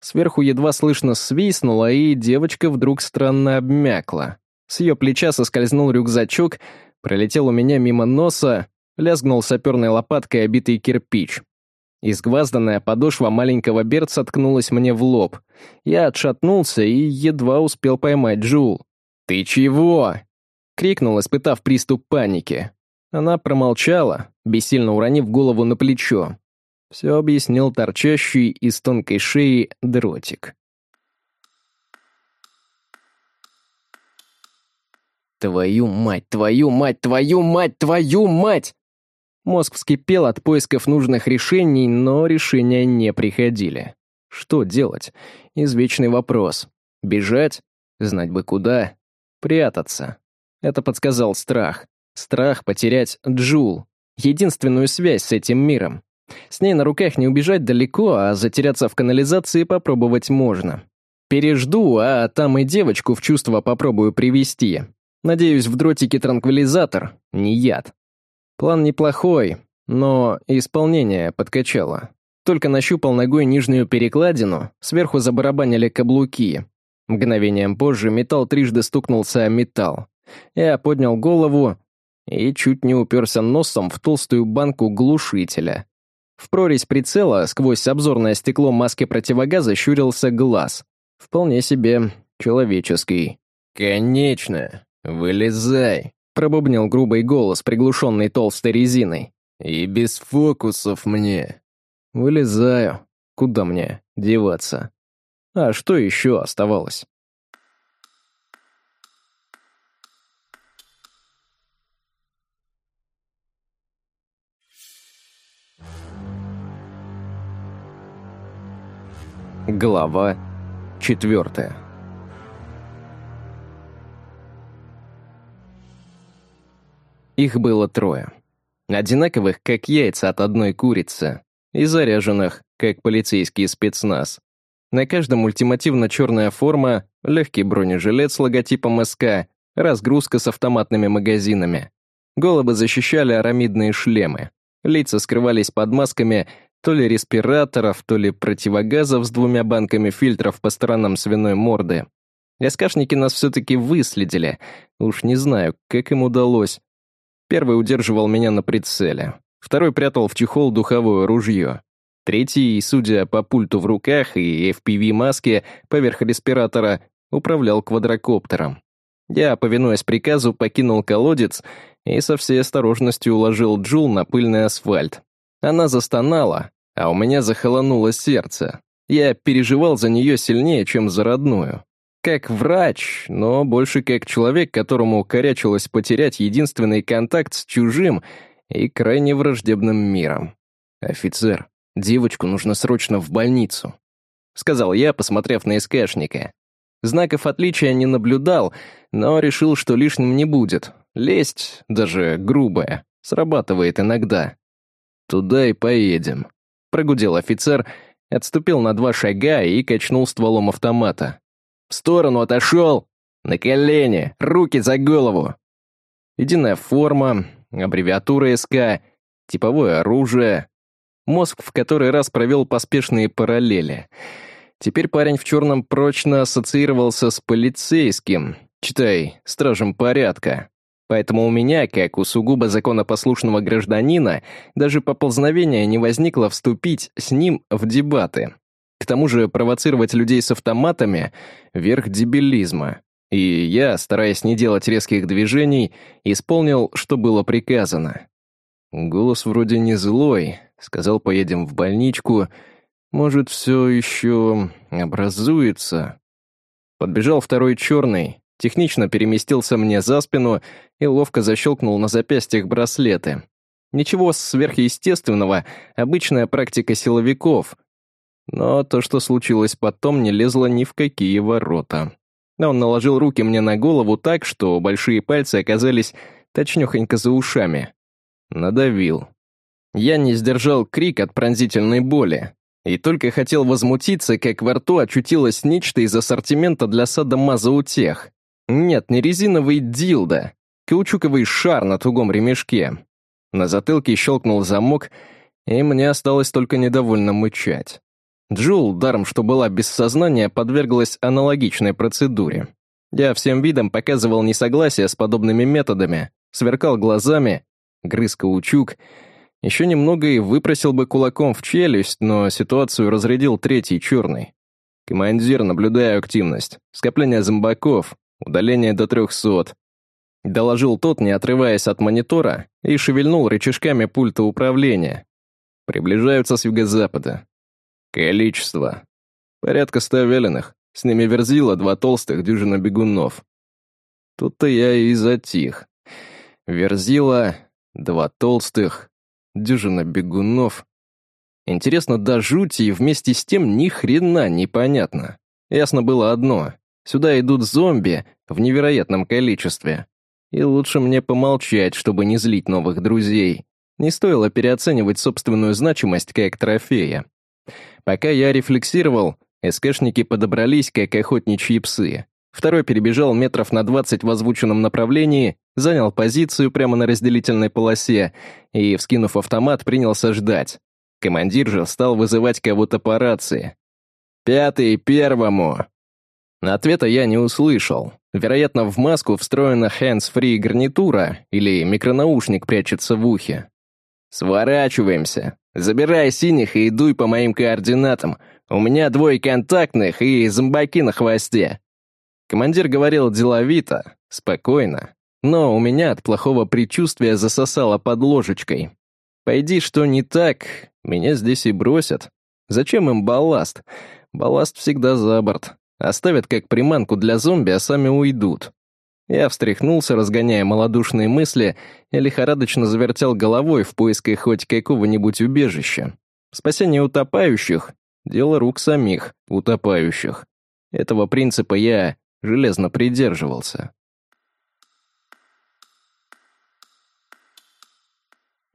Сверху едва слышно свистнула, и девочка вдруг странно обмякла. С ее плеча соскользнул рюкзачок, пролетел у меня мимо носа, лязгнул саперной лопаткой обитый кирпич. Изгвазданная подошва маленького берца ткнулась мне в лоб. Я отшатнулся и едва успел поймать Джул. «Ты чего?» — крикнул, испытав приступ паники. Она промолчала, бессильно уронив голову на плечо. Все объяснил торчащий из тонкой шеи дротик. «Твою мать, твою мать, твою мать, твою мать!» Мозг вскипел от поисков нужных решений, но решения не приходили. Что делать? Извечный вопрос. Бежать? Знать бы куда. Прятаться. Это подсказал страх. Страх потерять Джул, единственную связь с этим миром. С ней на руках не убежать далеко, а затеряться в канализации попробовать можно. Пережду, а там и девочку в чувство попробую привести. Надеюсь, в дротике транквилизатор, не яд. План неплохой, но исполнение подкачало. Только нащупал ногой нижнюю перекладину, сверху забарабанили каблуки. Мгновением позже металл трижды стукнулся о металл. Я поднял голову и чуть не уперся носом в толстую банку глушителя. В прорезь прицела сквозь обзорное стекло маски противогаза щурился глаз. Вполне себе человеческий. «Конечно! Вылезай!» Пробубнил грубый голос, приглушенный толстой резиной. «И без фокусов мне!» «Вылезаю. Куда мне деваться?» А что еще оставалось? Глава четвертая Их было трое. Одинаковых, как яйца от одной курицы, и заряженных, как полицейский спецназ. На каждом ультимативно черная форма, легкий бронежилет с логотипом СК, разгрузка с автоматными магазинами. Головы защищали арамидные шлемы. Лица скрывались под масками то ли респираторов, то ли противогазов с двумя банками фильтров по сторонам свиной морды. СКшники нас все-таки выследили. Уж не знаю, как им удалось. Первый удерживал меня на прицеле. Второй прятал в чехол духовое ружье. Третий, судя по пульту в руках и FPV-маске поверх респиратора, управлял квадрокоптером. Я, повинуясь приказу, покинул колодец и со всей осторожностью уложил Джул на пыльный асфальт. Она застонала, а у меня захолонуло сердце. Я переживал за нее сильнее, чем за родную как врач, но больше как человек, которому корячилось потерять единственный контакт с чужим и крайне враждебным миром. «Офицер, девочку нужно срочно в больницу», — сказал я, посмотрев на СКшника. Знаков отличия не наблюдал, но решил, что лишним не будет. Лесть, даже грубая, срабатывает иногда. «Туда и поедем», — прогудел офицер, отступил на два шага и качнул стволом автомата. В сторону отошел! На колени! Руки за голову!» Единая форма, аббревиатура СК, типовое оружие. Мозг в который раз провел поспешные параллели. Теперь парень в черном прочно ассоциировался с полицейским, читай, стражем порядка. Поэтому у меня, как у сугубо законопослушного гражданина, даже поползновения не возникло вступить с ним в дебаты. К тому же провоцировать людей с автоматами — верх дебилизма. И я, стараясь не делать резких движений, исполнил, что было приказано. Голос вроде не злой, сказал, поедем в больничку. Может, все еще образуется. Подбежал второй черный, технично переместился мне за спину и ловко защелкнул на запястьях браслеты. Ничего сверхъестественного, обычная практика силовиков — но то, что случилось потом, не лезло ни в какие ворота. Он наложил руки мне на голову так, что большие пальцы оказались точнёхонько за ушами. Надавил. Я не сдержал крик от пронзительной боли. И только хотел возмутиться, как во рту очутилось нечто из ассортимента для садомаза-утех. Нет, не резиновый дилдо. Каучуковый шар на тугом ремешке. На затылке щелкнул замок, и мне осталось только недовольно мычать. Джул, даром что была без сознания, подверглась аналогичной процедуре. Я всем видом показывал несогласие с подобными методами, сверкал глазами, грыз каучук. Еще немного и выпросил бы кулаком в челюсть, но ситуацию разрядил третий черный. «Командир, наблюдаю активность. Скопление зомбаков. Удаление до трехсот». Доложил тот, не отрываясь от монитора, и шевельнул рычажками пульта управления. Приближаются с юго-запада. Количество. Порядка ста веленых. С ними верзила два толстых дюжина бегунов. Тут-то я и затих. Верзила, два толстых, дюжина бегунов. Интересно до жути и вместе с тем ни хрена непонятно. Ясно было одно. Сюда идут зомби в невероятном количестве. И лучше мне помолчать, чтобы не злить новых друзей. Не стоило переоценивать собственную значимость как трофея. Пока я рефлексировал, СКшники подобрались, как охотничьи псы. Второй перебежал метров на двадцать в озвученном направлении, занял позицию прямо на разделительной полосе и, вскинув автомат, принялся ждать. Командир же стал вызывать кого-то по рации. «Пятый первому!» Ответа я не услышал. Вероятно, в маску встроена hands-free гарнитура или микронаушник прячется в ухе. «Сворачиваемся. Забирай синих и идуй по моим координатам. У меня двое контактных и зомбаки на хвосте». Командир говорил деловито, спокойно, но у меня от плохого предчувствия засосало под ложечкой. Пойди, что не так, меня здесь и бросят. Зачем им балласт? Балласт всегда за борт. Оставят как приманку для зомби, а сами уйдут. Я встряхнулся, разгоняя малодушные мысли, и лихорадочно завертел головой в поисках хоть какого-нибудь убежища. Спасение утопающих — дело рук самих утопающих. Этого принципа я железно придерживался.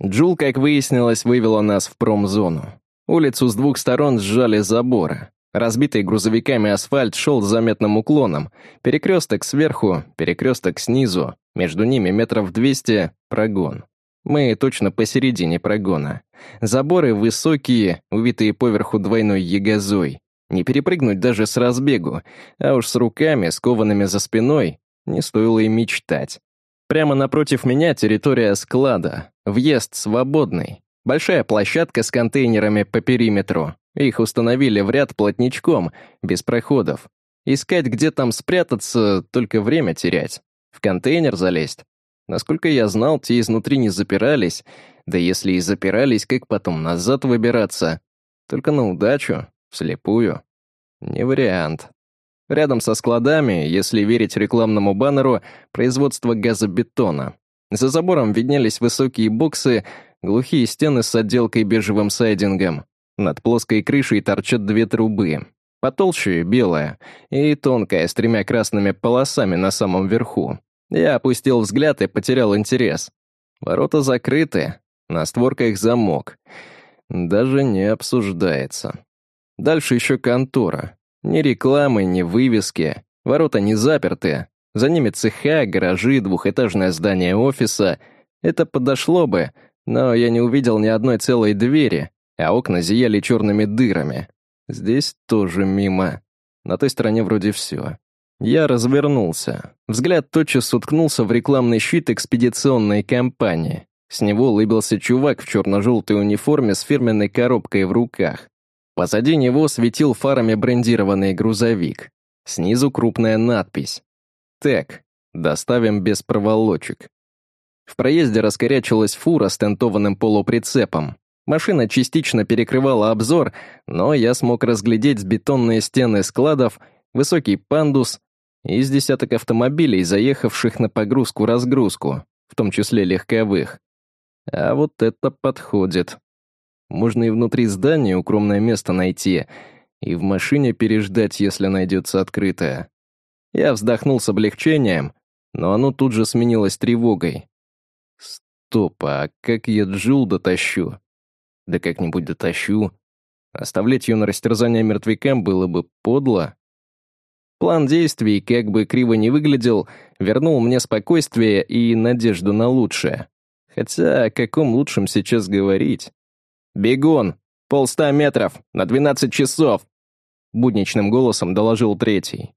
Джул, как выяснилось, вывела нас в промзону. Улицу с двух сторон сжали заборы. Разбитый грузовиками асфальт шел с заметным уклоном. Перекресток сверху, перекресток снизу. Между ними метров двести — прогон. Мы точно посередине прогона. Заборы высокие, увитые поверху двойной ягозой. Не перепрыгнуть даже с разбегу, а уж с руками, скованными за спиной, не стоило и мечтать. Прямо напротив меня территория склада. Въезд свободный. Большая площадка с контейнерами по периметру. Их установили в ряд плотничком, без проходов. Искать, где там спрятаться, только время терять. В контейнер залезть. Насколько я знал, те изнутри не запирались. Да если и запирались, как потом назад выбираться? Только на удачу, вслепую. Не вариант. Рядом со складами, если верить рекламному баннеру, производство газобетона. За забором виднелись высокие боксы, глухие стены с отделкой бежевым сайдингом. Над плоской крышей торчат две трубы. Потолще — белая, и тонкая, с тремя красными полосами на самом верху. Я опустил взгляд и потерял интерес. Ворота закрыты, на створках замок. Даже не обсуждается. Дальше еще контора. Ни рекламы, ни вывески. Ворота не заперты. За ними цеха, гаражи, двухэтажное здание офиса. Это подошло бы, но я не увидел ни одной целой двери, а окна зияли черными дырами. Здесь тоже мимо. На той стороне вроде все. Я развернулся. Взгляд тотчас уткнулся в рекламный щит экспедиционной компании. С него улыбился чувак в черно-желтой униформе с фирменной коробкой в руках. Позади него светил фарами брендированный грузовик. Снизу крупная надпись. «ТЭК. Доставим без проволочек». В проезде раскорячилась фура с тентованным полуприцепом. Машина частично перекрывала обзор, но я смог разглядеть бетонные стены складов, высокий пандус и с десяток автомобилей, заехавших на погрузку-разгрузку, в том числе легковых. А вот это подходит. Можно и внутри здания укромное место найти, и в машине переждать, если найдется открытое. Я вздохнул с облегчением, но оно тут же сменилось тревогой. Стоп, а как я Джул дотащу? Да как-нибудь дотащу. Оставлять ее на растерзание мертвякам было бы подло. План действий, как бы криво не выглядел, вернул мне спокойствие и надежду на лучшее. Хотя о каком лучшем сейчас говорить? «Бегун! Полста метров! На двенадцать часов!» Будничным голосом доложил третий.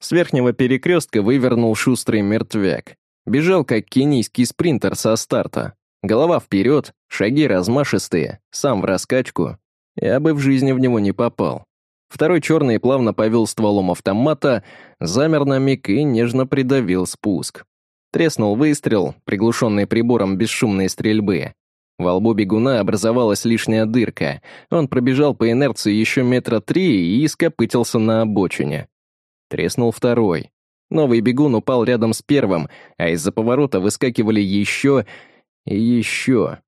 С верхнего перекрестка вывернул шустрый мертвяк. Бежал, как кенийский спринтер со старта. Голова вперед, шаги размашистые, сам в раскачку. Я бы в жизни в него не попал. Второй черный плавно повел стволом автомата, замер на миг и нежно придавил спуск. Треснул выстрел, приглушенный прибором бесшумной стрельбы. Во лбу бегуна образовалась лишняя дырка. Он пробежал по инерции еще метра три и скопытился на обочине. Треснул второй. Новый бегун упал рядом с первым, а из-за поворота выскакивали еще и еще.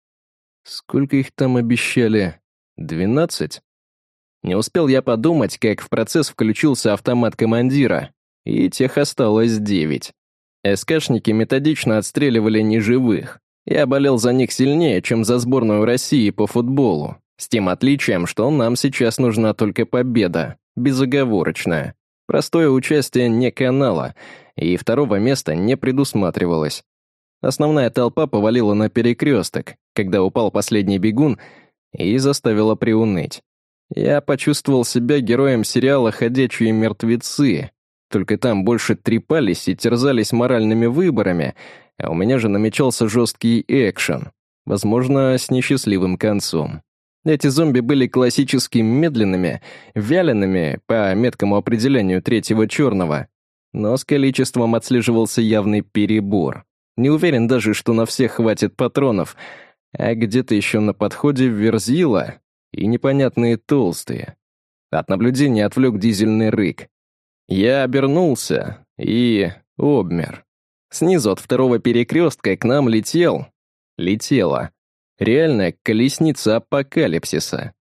Сколько их там обещали? Двенадцать? Не успел я подумать, как в процесс включился автомат командира, и тех осталось девять. СКшники методично отстреливали неживых. Я болел за них сильнее, чем за сборную России по футболу. С тем отличием, что нам сейчас нужна только победа, безоговорочная. Простое участие не канала, и второго места не предусматривалось. Основная толпа повалила на перекресток, когда упал последний бегун, и заставила приуныть. Я почувствовал себя героем сериала «Ходячие мертвецы», только там больше трепались и терзались моральными выборами, а у меня же намечался жесткий экшен, возможно, с несчастливым концом. Эти зомби были классически медленными, вялеными, по меткому определению третьего черного, но с количеством отслеживался явный перебор. Не уверен даже, что на всех хватит патронов, а где-то еще на подходе верзила и непонятные толстые. От наблюдения отвлек дизельный рык. Я обернулся и обмер. Снизу от второго перекрестка к нам летел, летела, реальная колесница апокалипсиса.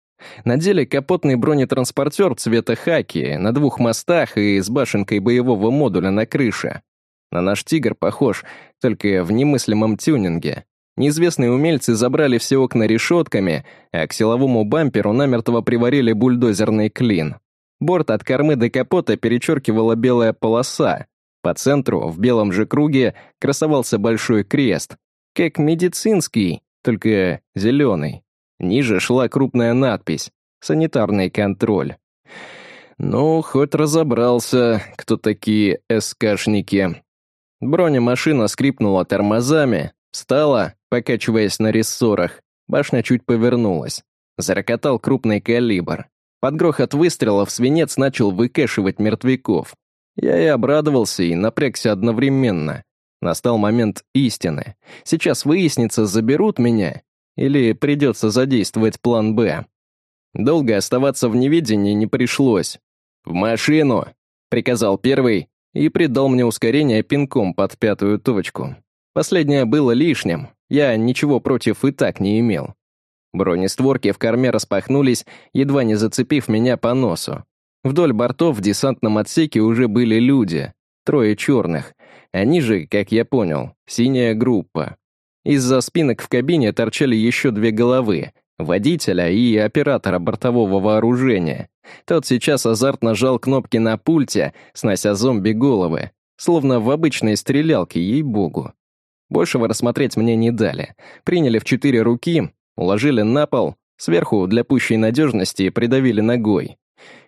На деле капотный бронетранспортер цвета хаки на двух мостах и с башенкой боевого модуля на крыше. На наш «Тигр» похож, только в немыслимом тюнинге. Неизвестные умельцы забрали все окна решетками, а к силовому бамперу намертво приварили бульдозерный клин. Борт от кормы до капота перечеркивала белая полоса. По центру, в белом же круге, красовался большой крест. Как медицинский, только зеленый. Ниже шла крупная надпись «Санитарный контроль». Ну, хоть разобрался, кто такие СКшники. Бронемашина скрипнула тормозами, встала, покачиваясь на рессорах. Башня чуть повернулась. Зарокотал крупный калибр. Под грохот выстрелов свинец начал выкашивать мертвяков. Я и обрадовался, и напрягся одновременно. Настал момент истины. Сейчас выяснится, заберут меня, или придется задействовать план «Б». Долго оставаться в неведении не пришлось. «В машину!» — приказал первый, и придал мне ускорение пинком под пятую точку. Последнее было лишним, я ничего против и так не имел. Бронестворки в корме распахнулись, едва не зацепив меня по носу. Вдоль бортов в десантном отсеке уже были люди, трое черных. Они же, как я понял, синяя группа. Из-за спинок в кабине торчали еще две головы, водителя и оператора бортового вооружения. Тот сейчас азартно жал кнопки на пульте, снося зомби головы, словно в обычной стрелялке, ей-богу. Большего рассмотреть мне не дали. Приняли в четыре руки, уложили на пол, сверху для пущей надежности придавили ногой.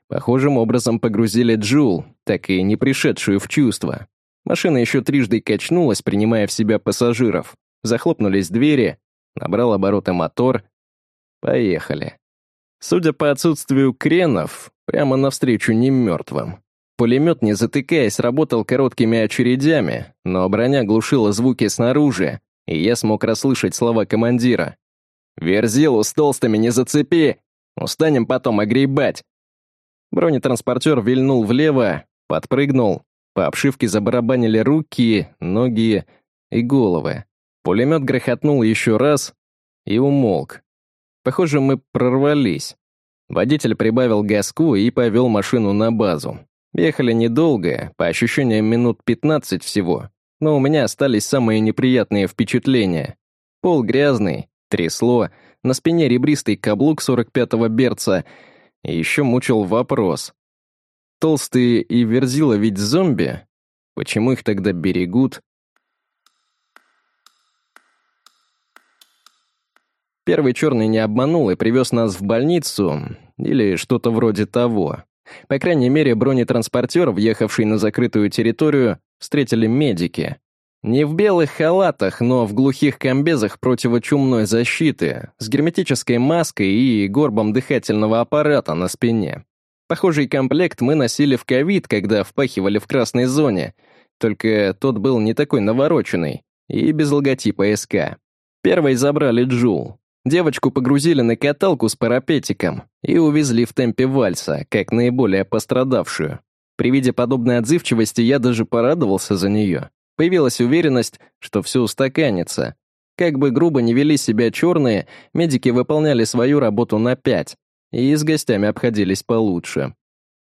Похожим образом погрузили Джул, так и не пришедшую в чувство. Машина еще трижды качнулась, принимая в себя пассажиров. Захлопнулись двери, набрал обороты мотор. Поехали. Судя по отсутствию кренов, прямо навстречу не мертвым. Пулемет, не затыкаясь, работал короткими очередями, но броня глушила звуки снаружи, и я смог расслышать слова командира. «Верзилу с толстыми не зацепи! Устанем потом огребать!» Бронетранспортер вильнул влево, подпрыгнул, по обшивке забарабанили руки, ноги и головы. Пулемет грохотнул еще раз и умолк. Похоже, мы прорвались. Водитель прибавил газку и повел машину на базу. Ехали недолго, по ощущениям минут 15 всего, но у меня остались самые неприятные впечатления. Пол грязный, трясло, на спине ребристый каблук 45-го берца, и еще мучил вопрос. Толстые и верзила ведь зомби? Почему их тогда берегут? Первый черный не обманул и привез нас в больницу, или что-то вроде того. По крайней мере, бронетранспортер, въехавший на закрытую территорию, встретили медики. Не в белых халатах, но в глухих комбезах противочумной защиты, с герметической маской и горбом дыхательного аппарата на спине. Похожий комплект мы носили в ковид, когда впахивали в красной зоне, только тот был не такой навороченный и без логотипа СК. Первой забрали Джул. Девочку погрузили на каталку с парапетиком и увезли в темпе вальса, как наиболее пострадавшую. При виде подобной отзывчивости я даже порадовался за нее. Появилась уверенность, что все устаканится. Как бы грубо не вели себя черные, медики выполняли свою работу на пять, и с гостями обходились получше.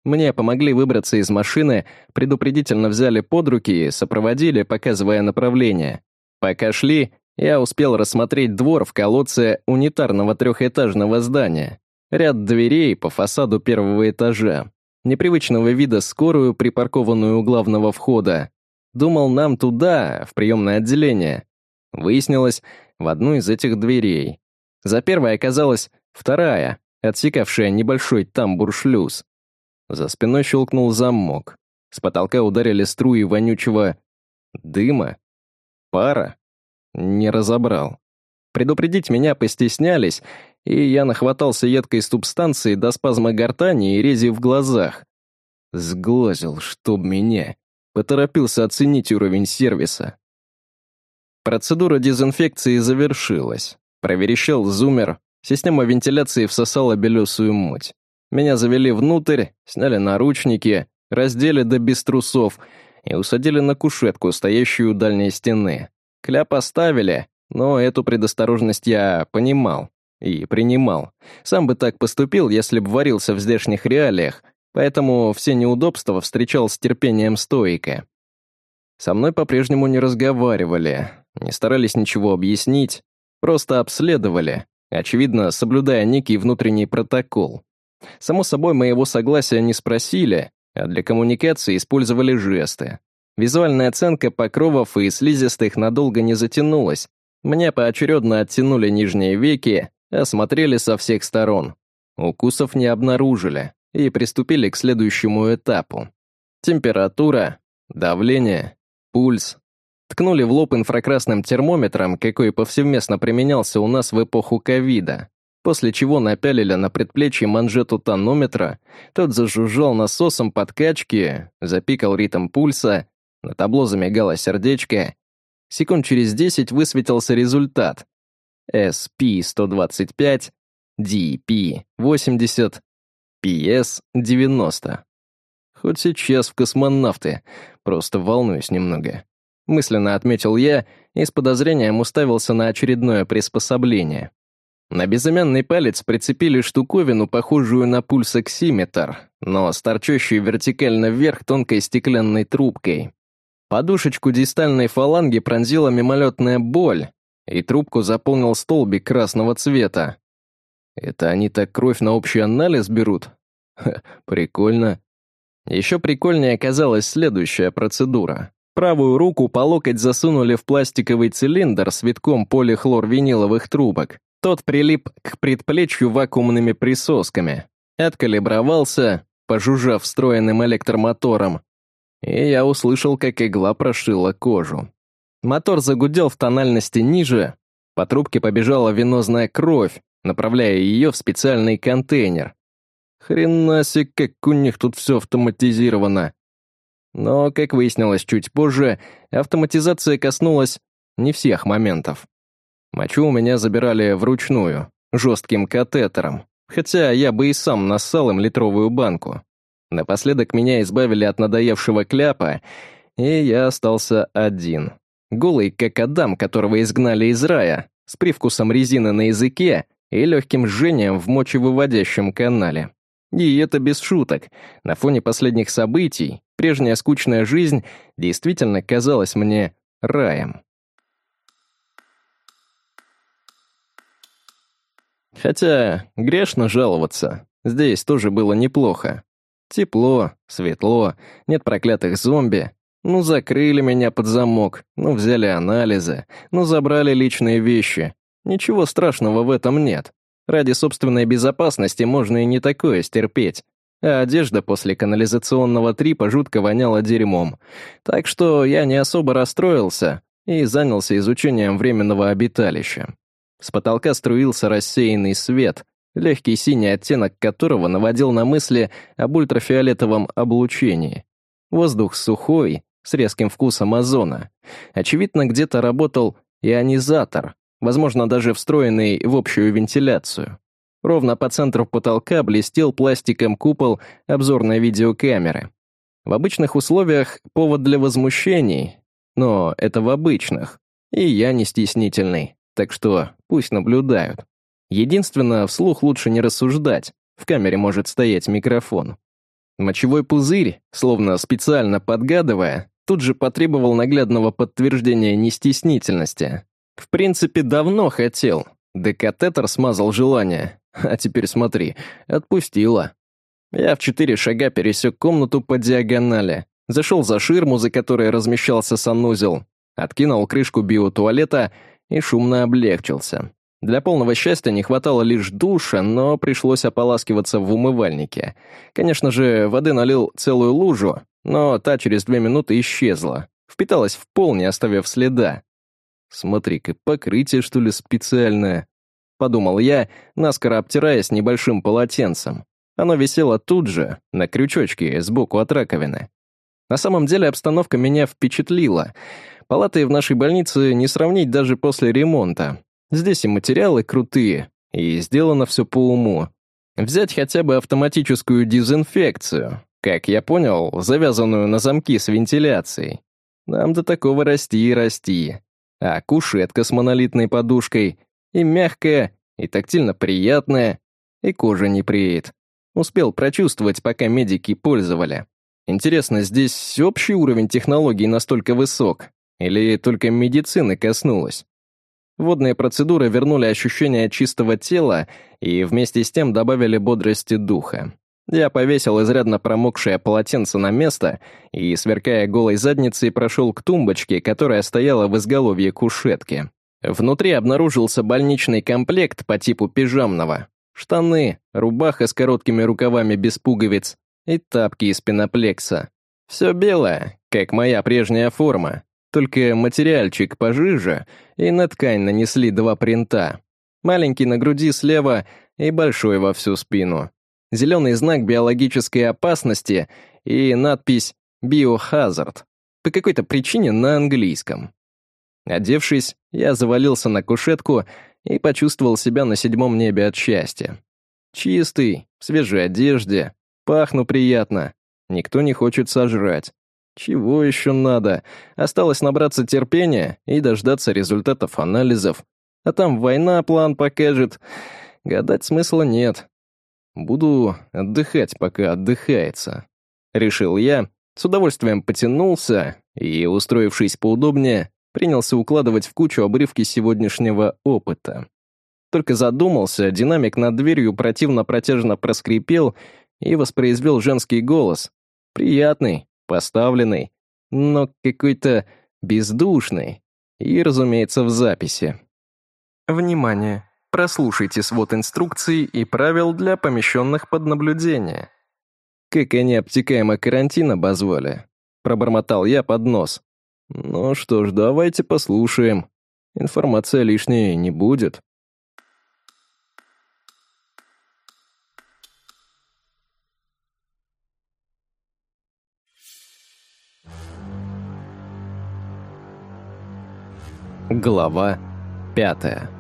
Мне помогли выбраться из машины, предупредительно взяли под руки и сопроводили, показывая направление. Пока шли, я успел рассмотреть двор в колодце унитарного трехэтажного здания. Ряд дверей по фасаду первого этажа. Непривычного вида скорую, припаркованную у главного входа. Думал, нам туда, в приемное отделение. Выяснилось, в одну из этих дверей. За первой оказалась вторая, отсекавшая небольшой тамбур-шлюз. За спиной щелкнул замок. С потолка ударили струи вонючего дыма. Пара? Не разобрал. Предупредить меня постеснялись, и я нахватался едкой субстанции до спазма гортани и рези в глазах. Сглазил, чтоб меня. Поторопился оценить уровень сервиса. Процедура дезинфекции завершилась. Проверещал зумер, система вентиляции всосала белесую муть. Меня завели внутрь, сняли наручники, раздели до без трусов и усадили на кушетку, стоящую у дальней стены. Кляп оставили, но эту предосторожность я понимал и принимал. Сам бы так поступил, если бы варился в здешних реалиях, поэтому все неудобства встречал с терпением стоика. Со мной по-прежнему не разговаривали, не старались ничего объяснить, просто обследовали, очевидно, соблюдая некий внутренний протокол. Само собой, моего согласия не спросили, а для коммуникации использовали жесты. Визуальная оценка покровов и слизистых надолго не затянулась. Мне поочередно оттянули нижние веки, осмотрели со всех сторон. Укусов не обнаружили и приступили к следующему этапу. Температура, давление, пульс. Ткнули в лоб инфракрасным термометром, какой повсеместно применялся у нас в эпоху ковида после чего напялили на предплечье манжету тонометра, тот зажужжал насосом подкачки, запикал ритм пульса, на табло замигало сердечко. Секунд через десять высветился результат. SP-125, DP-80, PS-90. Хоть сейчас в космонавты, просто волнуюсь немного. Мысленно отметил я и с подозрением уставился на очередное приспособление. На безымянный палец прицепили штуковину, похожую на пульсоксиметр, но с торчащей вертикально вверх тонкой стеклянной трубкой. Подушечку дистальной фаланги пронзила мимолетная боль, и трубку заполнил столбик красного цвета. Это они так кровь на общий анализ берут? Ха, прикольно. Еще прикольнее оказалась следующая процедура. Правую руку по локоть засунули в пластиковый цилиндр с витком полихлорвиниловых трубок. Тот прилип к предплечью вакуумными присосками, откалибровался, пожужжав встроенным электромотором, и я услышал, как игла прошила кожу. Мотор загудел в тональности ниже, по трубке побежала венозная кровь, направляя ее в специальный контейнер. Хрена себе, как у них тут все автоматизировано. Но, как выяснилось чуть позже, автоматизация коснулась не всех моментов. Мочу у меня забирали вручную, жестким катетером, хотя я бы и сам нассал им литровую банку. Напоследок меня избавили от надоевшего кляпа, и я остался один. Голый, как Адам, которого изгнали из рая, с привкусом резины на языке и легким жжением в мочевыводящем канале. И это без шуток. На фоне последних событий прежняя скучная жизнь действительно казалась мне раем. Хотя грешно жаловаться. Здесь тоже было неплохо. Тепло, светло, нет проклятых зомби. Ну, закрыли меня под замок, ну, взяли анализы, ну, забрали личные вещи. Ничего страшного в этом нет. Ради собственной безопасности можно и не такое стерпеть. А одежда после канализационного трипа жутко воняла дерьмом. Так что я не особо расстроился и занялся изучением временного обиталища. С потолка струился рассеянный свет, легкий синий оттенок которого наводил на мысли об ультрафиолетовом облучении. Воздух сухой, с резким вкусом озона. Очевидно, где-то работал ионизатор, возможно, даже встроенный в общую вентиляцию. Ровно по центру потолка блестел пластиком купол обзорной видеокамеры. В обычных условиях повод для возмущений, но это в обычных. И я не стеснительный, так что пусть наблюдают. Единственное, вслух лучше не рассуждать, в камере может стоять микрофон. Мочевой пузырь, словно специально подгадывая, тут же потребовал наглядного подтверждения нестеснительности. В принципе, давно хотел, да катетер смазал желание. А теперь смотри, отпустила. Я в четыре шага пересек комнату по диагонали, зашел за ширму, за которой размещался санузел, откинул крышку биотуалета и шумно облегчился. Для полного счастья не хватало лишь душа, но пришлось ополаскиваться в умывальнике. Конечно же, воды налил целую лужу, но та через две минуты исчезла. Впиталась в пол, не оставив следа. Смотри-ка, покрытие, что ли, специальное. Подумал я, наскоро обтираясь небольшим полотенцем. Оно висело тут же, на крючочке, сбоку от раковины. На самом деле обстановка меня впечатлила. Палаты в нашей больнице не сравнить даже после ремонта. Здесь и материалы крутые, и сделано все по уму. Взять хотя бы автоматическую дезинфекцию, как я понял, завязанную на замки с вентиляцией. Нам до такого расти и расти. А кушетка с монолитной подушкой, и мягкая, и тактильно приятная, и кожа не преет. Успел прочувствовать, пока медики пользовали. Интересно, здесь общий уровень технологий настолько высок? Или только медицины коснулась? Водные процедуры вернули ощущение чистого тела и вместе с тем добавили бодрости духа. Я повесил изрядно промокшее полотенце на место и, сверкая голой задницей, прошел к тумбочке, которая стояла в изголовье кушетки. Внутри обнаружился больничный комплект по типу пижамного. Штаны, рубаха с короткими рукавами без пуговиц и тапки из пеноплекса. Все белое, как моя прежняя форма, только материальчик пожиже, и на ткань нанесли два принта. Маленький на груди слева и большой во всю спину. Зеленый знак биологической опасности и надпись «Биохазард» по какой-то причине на английском. Одевшись, я завалился на кушетку и почувствовал себя на седьмом небе от счастья. Чистый, в свежей одежде, пахну приятно, никто не хочет сожрать. Чего еще надо? Осталось набраться терпения и дождаться результатов анализов. А там война план покажет. Гадать смысла нет. Буду отдыхать, пока отдыхается. Решил я, с удовольствием потянулся и, устроившись поудобнее, принялся укладывать в кучу обрывки сегодняшнего опыта. Только задумался, динамик над дверью противно-протяжно проскрипел и воспроизвел женский голос. Приятный, поставленный, но какой-то бездушный. И, разумеется, в записи. Внимание! Прослушайте свод инструкций и правил для помещенных под наблюдение. Как они обтекаемо карантин обозвали. Пробормотал я под нос. Ну что ж, давайте послушаем. Информация лишней не будет. Глава пятая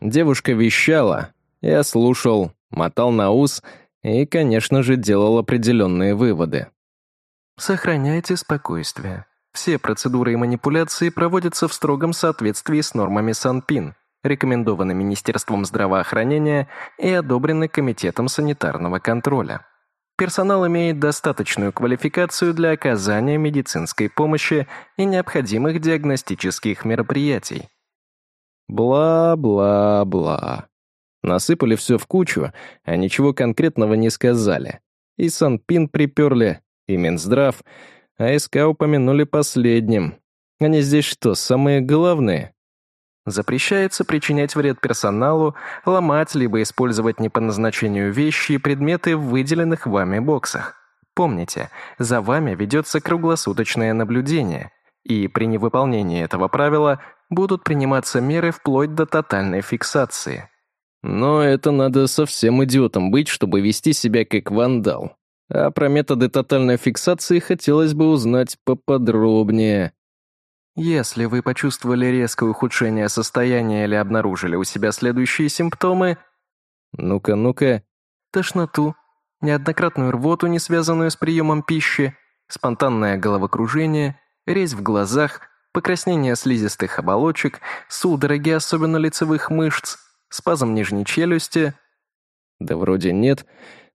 Девушка вещала, я слушал, мотал на ус и, конечно же, делал определенные выводы. Сохраняйте спокойствие. Все процедуры и манипуляции проводятся в строгом соответствии с нормами СанПин, рекомендованы Министерством здравоохранения и одобрены Комитетом санитарного контроля. Персонал имеет достаточную квалификацию для оказания медицинской помощи и необходимых диагностических мероприятий. Бла-бла-бла. Насыпали все в кучу, а ничего конкретного не сказали. И Санпин приперли, и Минздрав, а СК упомянули последним. Они здесь что, самые главные? Запрещается причинять вред персоналу, ломать либо использовать не по назначению вещи и предметы в выделенных вами боксах. Помните, за вами ведется круглосуточное наблюдение, и при невыполнении этого правила будут приниматься меры вплоть до тотальной фиксации. Но это надо совсем идиотом быть, чтобы вести себя как вандал. А про методы тотальной фиксации хотелось бы узнать поподробнее. Если вы почувствовали резкое ухудшение состояния или обнаружили у себя следующие симптомы, Ну-ка, ну-ка. Тошноту, неоднократную рвоту, не связанную с приемом пищи, спонтанное головокружение, резь в глазах, покраснение слизистых оболочек, судороги, особенно лицевых мышц, спазм нижней челюсти. Да вроде нет.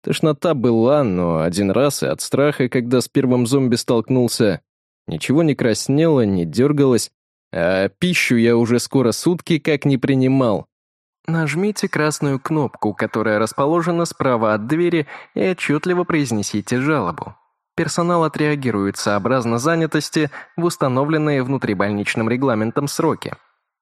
Тошнота была, но один раз и от страха, когда с первым зомби столкнулся. Ничего не краснело, не дергалось, а пищу я уже скоро сутки как не принимал. Нажмите красную кнопку, которая расположена справа от двери, и отчетливо произнесите жалобу. Персонал отреагирует сообразно занятости в установленные внутрибольничным регламентом сроки.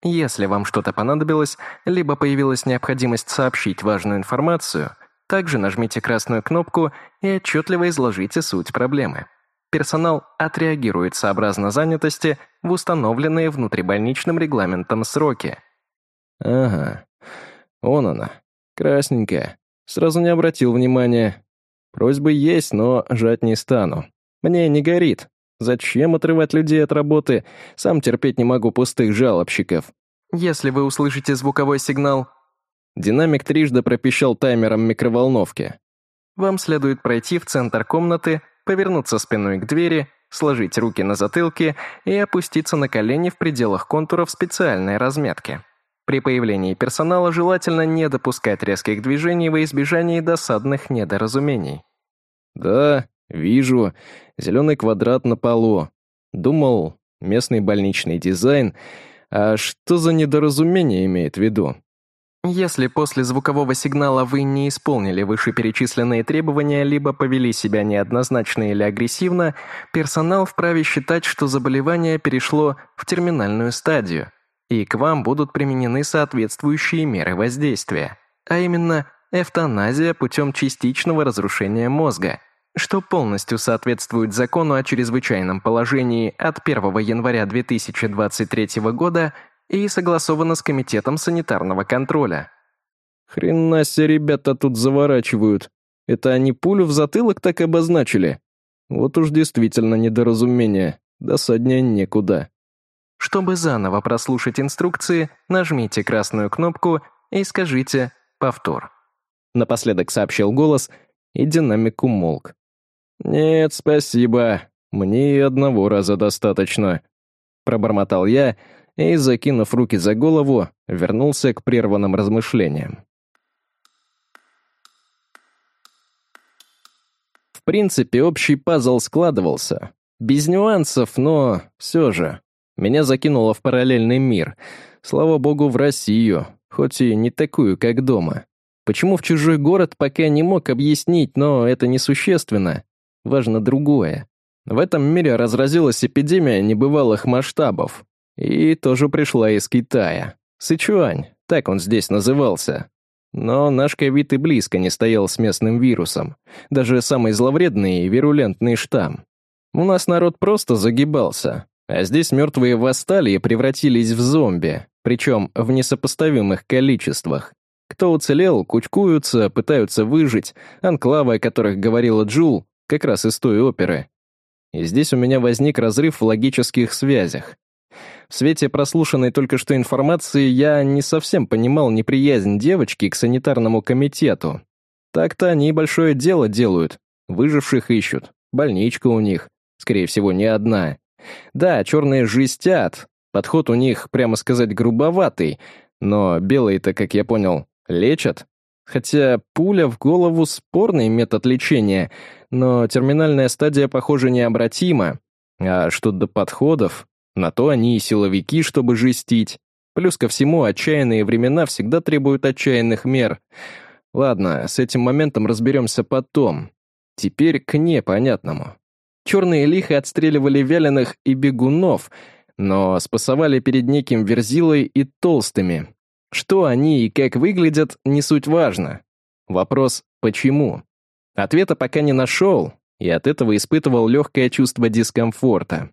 Если вам что-то понадобилось, либо появилась необходимость сообщить важную информацию, также нажмите красную кнопку и отчетливо изложите суть проблемы. Персонал отреагирует сообразно занятости в установленные внутрибольничным регламентом сроки. Ага, Вон она, красненькая. Сразу не обратил внимания. Просьбы есть, но жать не стану. Мне не горит. Зачем отрывать людей от работы? Сам терпеть не могу пустых жалобщиков. Если вы услышите звуковой сигнал... Динамик трижды пропищал таймером микроволновки. Вам следует пройти в центр комнаты, повернуться спиной к двери, сложить руки на затылке и опуститься на колени в пределах контуров специальной разметки. При появлении персонала желательно не допускать резких движений во избежание досадных недоразумений. «Да, вижу. Зеленый квадрат на полу. Думал, местный больничный дизайн. А что за недоразумение имеет в виду?» Если после звукового сигнала вы не исполнили вышеперечисленные требования либо повели себя неоднозначно или агрессивно, персонал вправе считать, что заболевание перешло в терминальную стадию – и к вам будут применены соответствующие меры воздействия, а именно эвтаназия путем частичного разрушения мозга, что полностью соответствует закону о чрезвычайном положении от 1 января 2023 года и согласовано с Комитетом санитарного контроля. Хрена себе ребята тут заворачивают. Это они пулю в затылок так обозначили? Вот уж действительно недоразумение. Досаднее некуда. Чтобы заново прослушать инструкции, нажмите красную кнопку и скажите «Повтор». Напоследок сообщил голос, и динамик умолк. «Нет, спасибо. Мне и одного раза достаточно», — пробормотал я и, закинув руки за голову, вернулся к прерванным размышлениям. В принципе, общий пазл складывался. Без нюансов, но все же. Меня закинуло в параллельный мир. Слава богу, в Россию, хоть и не такую, как дома. Почему в чужой город, пока не мог объяснить, но это несущественно. Важно другое. В этом мире разразилась эпидемия небывалых масштабов. И тоже пришла из Китая. Сычуань, так он здесь назывался. Но наш ковид и близко не стоял с местным вирусом. Даже самый зловредный и вирулентный штамм. У нас народ просто загибался. А здесь мертвые восстали и превратились в зомби, причем в несопоставимых количествах. Кто уцелел, кучкуются, пытаются выжить, анклавы, о которых говорила Джул, как раз из той оперы. И здесь у меня возник разрыв в логических связях. В свете прослушанной только что информации я не совсем понимал неприязнь девочки к санитарному комитету. Так-то они большое дело делают, выживших ищут, больничка у них, скорее всего, не одна. Да, черные жестят, подход у них, прямо сказать, грубоватый, но белые-то, как я понял, лечат. Хотя пуля в голову — спорный метод лечения, но терминальная стадия, похоже, необратима. А что до подходов, на то они и силовики, чтобы жестить. Плюс ко всему, отчаянные времена всегда требуют отчаянных мер. Ладно, с этим моментом разберемся потом. Теперь к непонятному. Черные лихо отстреливали вяленых и бегунов, но спасовали перед неким верзилой и толстыми. Что они и как выглядят, не суть важно. Вопрос «почему?». Ответа пока не нашел, и от этого испытывал легкое чувство дискомфорта.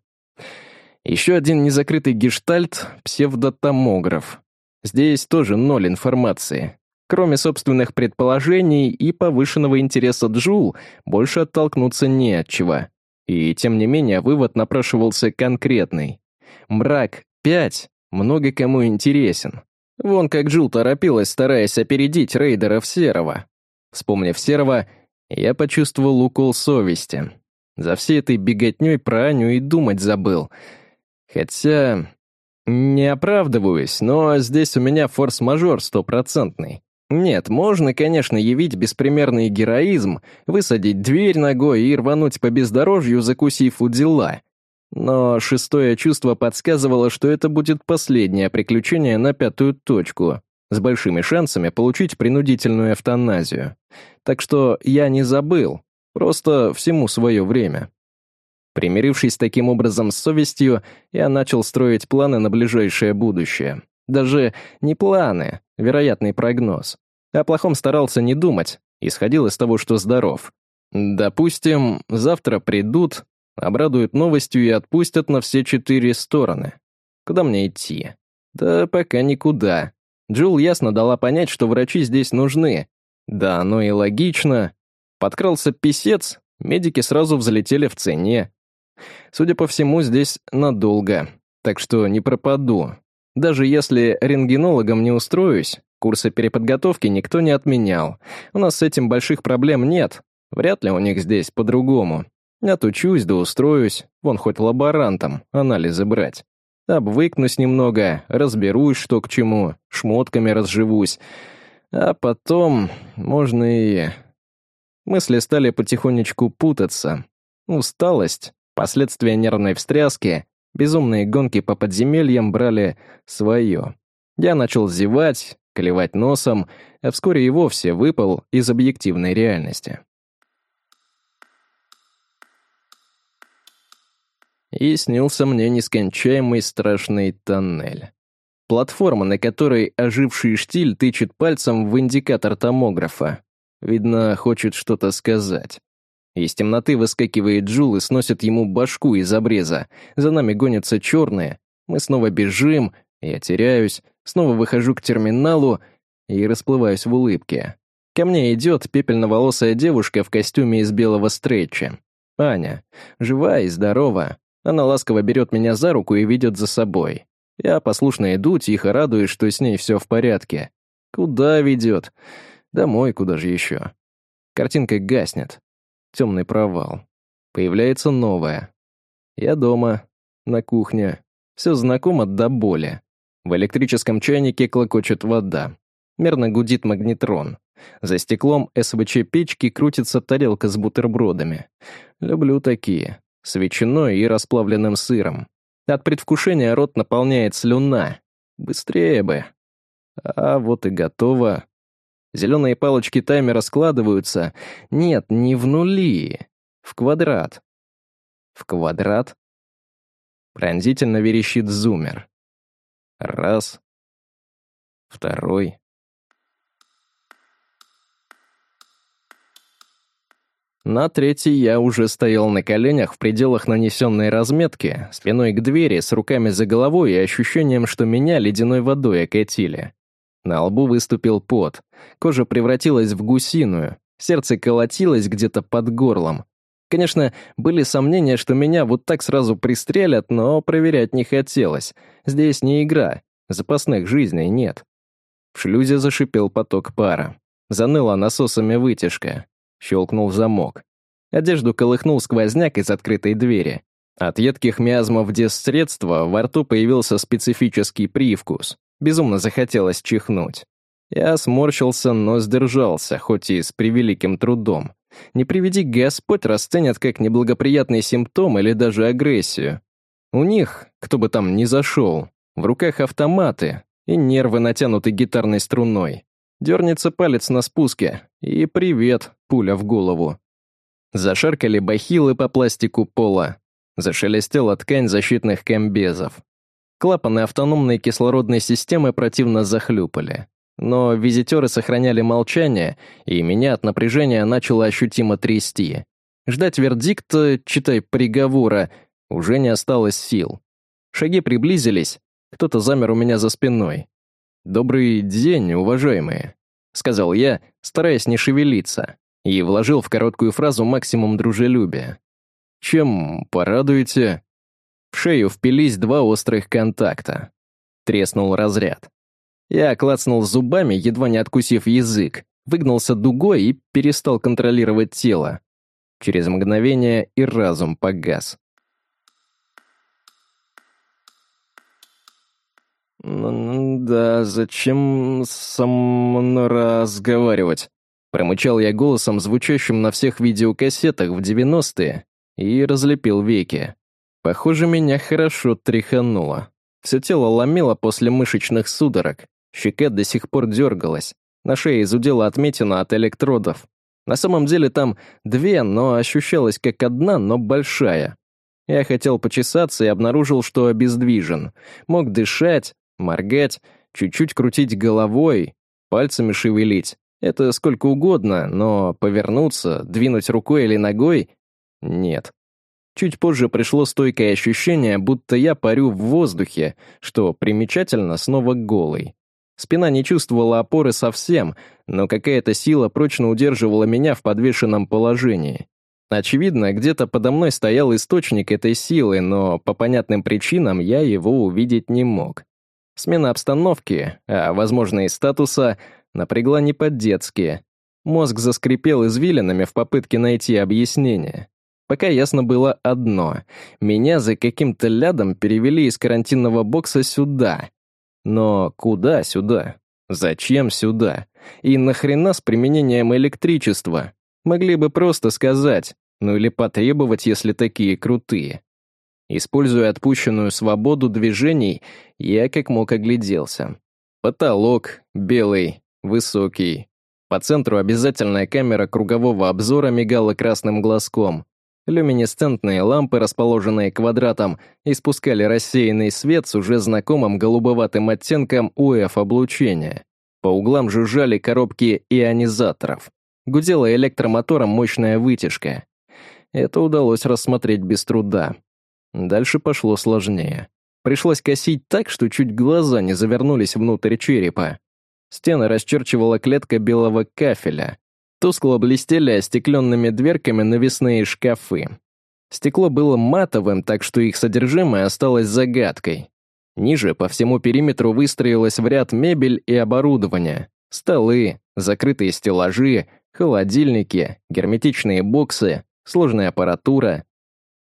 Еще один незакрытый гештальт — псевдотомограф. Здесь тоже ноль информации. Кроме собственных предположений и повышенного интереса Джул, больше оттолкнуться не от чего. И тем не менее вывод напрашивался конкретный. Мрак 5 много кому интересен. Вон как Джул торопилась, стараясь опередить рейдеров Серого. Вспомнив Серого, я почувствовал укол совести. За всей этой беготней про Аню и думать забыл. Хотя... Не оправдываюсь, но здесь у меня форс-мажор стопроцентный. Нет, можно, конечно, явить беспримерный героизм, высадить дверь ногой и рвануть по бездорожью, закусив у дела. Но шестое чувство подсказывало, что это будет последнее приключение на пятую точку, с большими шансами получить принудительную эвтаназию. Так что я не забыл, просто всему свое время. Примирившись таким образом с совестью, я начал строить планы на ближайшее будущее. Даже не планы, вероятный прогноз. О плохом старался не думать, исходил из того, что здоров. Допустим, завтра придут, обрадуют новостью и отпустят на все четыре стороны. Куда мне идти? Да пока никуда. Джул ясно дала понять, что врачи здесь нужны. Да, оно и логично. Подкрался писец, медики сразу взлетели в цене. Судя по всему, здесь надолго, так что не пропаду. Даже если рентгенологом не устроюсь, курсы переподготовки никто не отменял. У нас с этим больших проблем нет. Вряд ли у них здесь по-другому. Отучусь да устроюсь, вон хоть лаборантом, анализы брать. Обвыкнусь немного, разберусь, что к чему, шмотками разживусь. А потом можно и... Мысли стали потихонечку путаться. Усталость, последствия нервной встряски, Безумные гонки по подземельям брали свое. Я начал зевать, клевать носом, а вскоре и вовсе выпал из объективной реальности. И снился мне нескончаемый страшный тоннель. Платформа, на которой оживший штиль тычет пальцем в индикатор томографа. Видно, хочет что-то сказать. Из темноты выскакивает Джул и сносит ему башку из обреза. За нами гонятся черные. Мы снова бежим, я теряюсь, снова выхожу к терминалу и расплываюсь в улыбке. Ко мне идет пепельноволосая девушка в костюме из белого стрейча. Аня. Жива и здорова. Она ласково берет меня за руку и ведет за собой. Я послушно иду, тихо радуюсь, что с ней все в порядке. Куда ведет? Домой, куда же еще? Картинка гаснет темный провал. Появляется новое. Я дома, на кухне. Все знакомо до боли. В электрическом чайнике клокочет вода. Мерно гудит магнетрон. За стеклом СВЧ-печки крутится тарелка с бутербродами. Люблю такие. С ветчиной и расплавленным сыром. От предвкушения рот наполняет слюна. Быстрее бы. А вот и готово. Зеленые палочки таймера складываются. Нет, не в нули. В квадрат. В квадрат. Пронзительно верещит зумер. Раз. Второй. На третий я уже стоял на коленях в пределах нанесенной разметки, спиной к двери, с руками за головой и ощущением, что меня ледяной водой окатили. На лбу выступил пот, кожа превратилась в гусиную, сердце колотилось где-то под горлом. Конечно, были сомнения, что меня вот так сразу пристрелят, но проверять не хотелось. Здесь не игра, запасных жизней нет. В шлюзе зашипел поток пара. Заныла насосами вытяжка. Щелкнул замок. Одежду колыхнул сквозняк из открытой двери. От едких миазмов дезсредства во рту появился специфический привкус. Безумно захотелось чихнуть. Я сморщился, но сдержался, хоть и с превеликим трудом. Не приведи Господь расценят как неблагоприятный симптом или даже агрессию. У них, кто бы там ни зашел, в руках автоматы и нервы натянуты гитарной струной. Дернется палец на спуске, и привет, пуля в голову. Зашаркали бахилы по пластику пола. Зашелестела ткань защитных комбезов. Клапаны автономной кислородной системы противно захлюпали. Но визитеры сохраняли молчание, и меня от напряжения начало ощутимо трясти. Ждать вердикта, читай приговора, уже не осталось сил. Шаги приблизились, кто-то замер у меня за спиной. «Добрый день, уважаемые», — сказал я, стараясь не шевелиться, и вложил в короткую фразу максимум дружелюбия. «Чем порадуете?» В шею впились два острых контакта. Треснул разряд. Я клацнул зубами, едва не откусив язык, выгнулся дугой и перестал контролировать тело. Через мгновение и разум погас. «Да, зачем со мной разговаривать?» Промычал я голосом, звучащим на всех видеокассетах в 90-е, и разлепил веки. Похоже, меня хорошо тряхануло. Все тело ломило после мышечных судорог, щека до сих пор дергалась, на шее изудела отметина от электродов. На самом деле там две, но ощущалась как одна, но большая. Я хотел почесаться и обнаружил, что обездвижен. Мог дышать, моргать, чуть-чуть крутить головой, пальцами шевелить. Это сколько угодно, но повернуться, двинуть рукой или ногой — нет. Чуть позже пришло стойкое ощущение, будто я парю в воздухе, что примечательно снова голый. Спина не чувствовала опоры совсем, но какая-то сила прочно удерживала меня в подвешенном положении. Очевидно, где-то подо мной стоял источник этой силы, но по понятным причинам я его увидеть не мог. Смена обстановки, а, возможно, и статуса, напрягла не по-детски. Мозг заскрипел извилинами в попытке найти объяснение. Пока ясно было одно — меня за каким-то лядом перевели из карантинного бокса сюда. Но куда сюда? Зачем сюда? И нахрена с применением электричества? Могли бы просто сказать, ну или потребовать, если такие крутые. Используя отпущенную свободу движений, я как мог огляделся. Потолок белый, высокий. По центру обязательная камера кругового обзора мигала красным глазком. Люминесцентные лампы, расположенные квадратом, испускали рассеянный свет с уже знакомым голубоватым оттенком УФ-облучения. По углам жужжали коробки ионизаторов. Гудела электромотором мощная вытяжка. Это удалось рассмотреть без труда. Дальше пошло сложнее. Пришлось косить так, что чуть глаза не завернулись внутрь черепа. Стены расчерчивала клетка белого кафеля. Тускло блестели остекленными дверками навесные шкафы. Стекло было матовым, так что их содержимое осталось загадкой. Ниже по всему периметру выстроилась в ряд мебель и оборудование. Столы, закрытые стеллажи, холодильники, герметичные боксы, сложная аппаратура.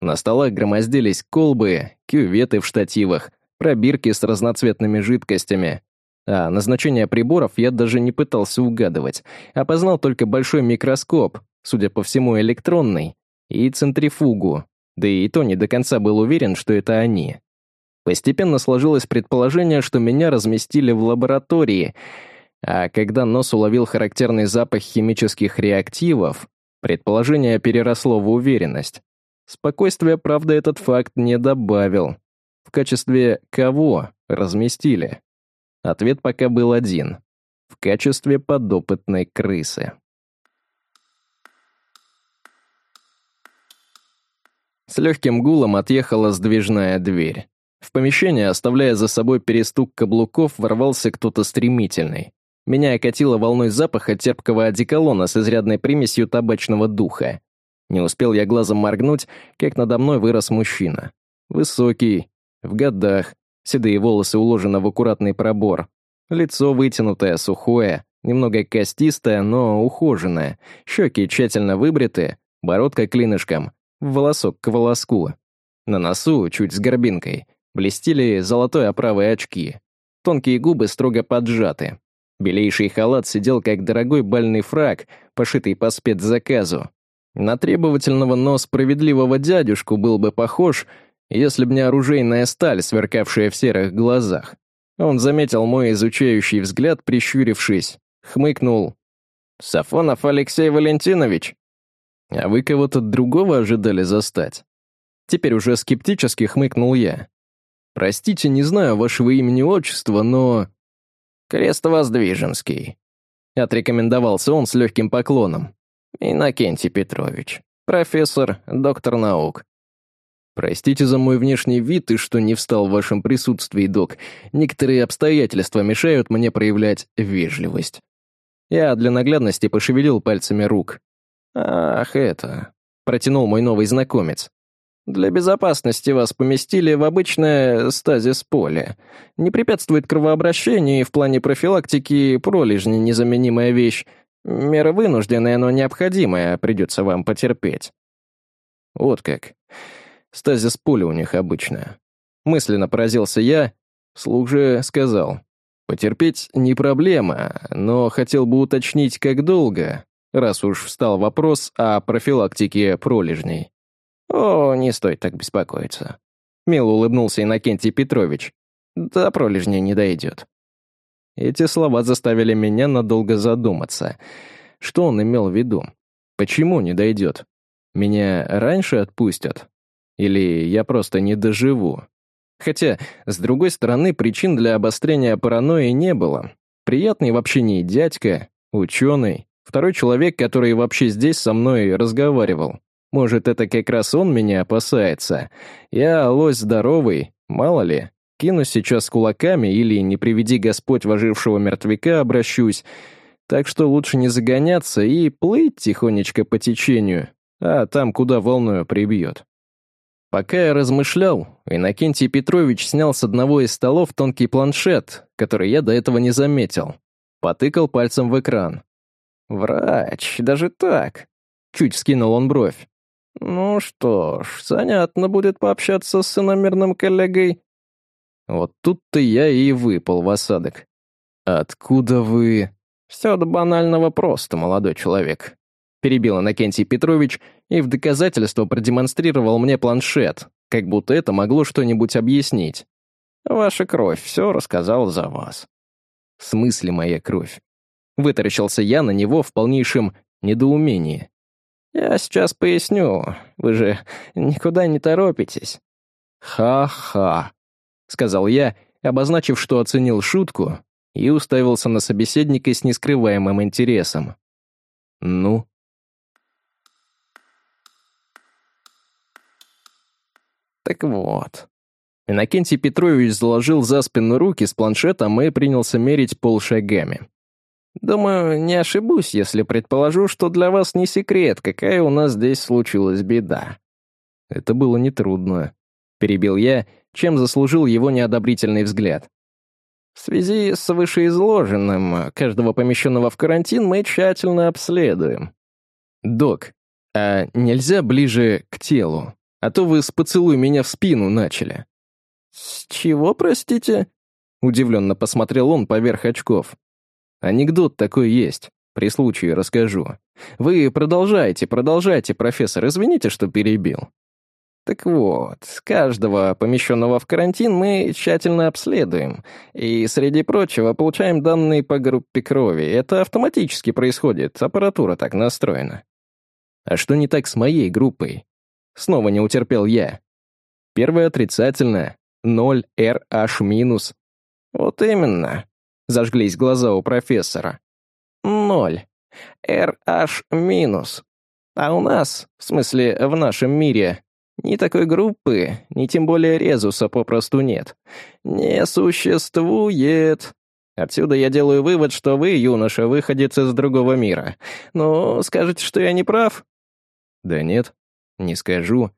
На столах громоздились колбы, кюветы в штативах, пробирки с разноцветными жидкостями. А назначение приборов я даже не пытался угадывать. Опознал только большой микроскоп, судя по всему электронный, и центрифугу. Да и то не до конца был уверен, что это они. Постепенно сложилось предположение, что меня разместили в лаборатории — а когда нос уловил характерный запах химических реактивов, предположение переросло в уверенность. Спокойствие, правда, этот факт не добавил. В качестве кого разместили? Ответ пока был один. В качестве подопытной крысы. С легким гулом отъехала сдвижная дверь. В помещение, оставляя за собой перестук каблуков, ворвался кто-то стремительный. Меня окатило волной запаха терпкого одеколона с изрядной примесью табачного духа. Не успел я глазом моргнуть, как надо мной вырос мужчина. Высокий, в годах, седые волосы уложены в аккуратный пробор. Лицо вытянутое, сухое, немного костистое, но ухоженное, щеки тщательно выбриты, бородка клинышком, волосок к волоску. На носу, чуть с горбинкой, блестели золотой оправой очки. Тонкие губы строго поджаты, Белейший халат сидел как дорогой бальный фраг, пошитый по спецзаказу. На требовательного, но справедливого дядюшку был бы похож, если б не оружейная сталь, сверкавшая в серых глазах. Он заметил мой изучающий взгляд, прищурившись, хмыкнул. «Сафонов Алексей Валентинович?» «А вы кого-то другого ожидали застать?» Теперь уже скептически хмыкнул я. «Простите, не знаю вашего имени-отчества, но...» «Крестовоздвиженский», — отрекомендовался он с легким поклоном. «Иннокентий Петрович, профессор, доктор наук». «Простите за мой внешний вид и что не встал в вашем присутствии, док. Некоторые обстоятельства мешают мне проявлять вежливость». Я для наглядности пошевелил пальцами рук. «Ах, это...» — протянул мой новый знакомец. Для безопасности вас поместили в обычное стазис-поле. Не препятствует кровообращению и в плане профилактики пролежни незаменимая вещь. Мера вынужденная, но необходимая, придется вам потерпеть. Вот как. Стазис-поле у них обычное. Мысленно поразился я, слух же сказал. Потерпеть не проблема, но хотел бы уточнить, как долго, раз уж встал вопрос о профилактике пролежней. «О, не стоит так беспокоиться». Мило улыбнулся Иннокентий Петрович. «До пролежней не дойдет». Эти слова заставили меня надолго задуматься. Что он имел в виду? Почему не дойдет? Меня раньше отпустят? Или я просто не доживу? Хотя, с другой стороны, причин для обострения паранойи не было. Приятный в общении дядька, ученый, второй человек, который вообще здесь со мной разговаривал. Может, это как раз он меня опасается. Я лось здоровый, мало ли. Кинусь сейчас кулаками или, не приведи Господь вожившего мертвяка, обращусь. Так что лучше не загоняться и плыть тихонечко по течению, а там, куда волною прибьет. Пока я размышлял, Иннокентий Петрович снял с одного из столов тонкий планшет, который я до этого не заметил. Потыкал пальцем в экран. «Врач, даже так?» Чуть скинул он бровь. «Ну что ж, занятно будет пообщаться с иномерным коллегой». Вот тут-то я и выпал в осадок. «Откуда вы...» «Все до банального просто, молодой человек перебил Иннокентий Петрович и в доказательство продемонстрировал мне планшет, как будто это могло что-нибудь объяснить. «Ваша кровь все рассказала за вас». «В смысле моя кровь?» Вытаращился я на него в полнейшем недоумении. «Я сейчас поясню. Вы же никуда не торопитесь». «Ха-ха», — сказал я, обозначив, что оценил шутку, и уставился на собеседника с нескрываемым интересом. «Ну?» Так вот. Иннокентий Петрович заложил за спину руки с планшетом и принялся мерить пол шагами. «Думаю, не ошибусь, если предположу, что для вас не секрет, какая у нас здесь случилась беда». Это было нетрудно. Перебил я, чем заслужил его неодобрительный взгляд. В связи с вышеизложенным, каждого помещенного в карантин мы тщательно обследуем. «Док, а нельзя ближе к телу?» А то вы с поцелуй меня в спину начали». «С чего, простите?» Удивленно посмотрел он поверх очков. «Анекдот такой есть. При случае расскажу. Вы продолжайте, продолжайте, профессор. Извините, что перебил». Так вот, каждого помещенного в карантин мы тщательно обследуем. И, среди прочего, получаем данные по группе крови. Это автоматически происходит, аппаратура так настроена. А что не так с моей группой? Снова не утерпел я. Первое отрицательное. 0 RH минус. Вот именно. Зажглись глаза у профессора. Ноль. RH минус. А у нас, в смысле, в нашем мире, ни такой группы, ни тем более резуса попросту нет. Не существует. Отсюда я делаю вывод, что вы, юноша, выходец из другого мира. Ну, скажете, что я не прав? Да нет, не скажу.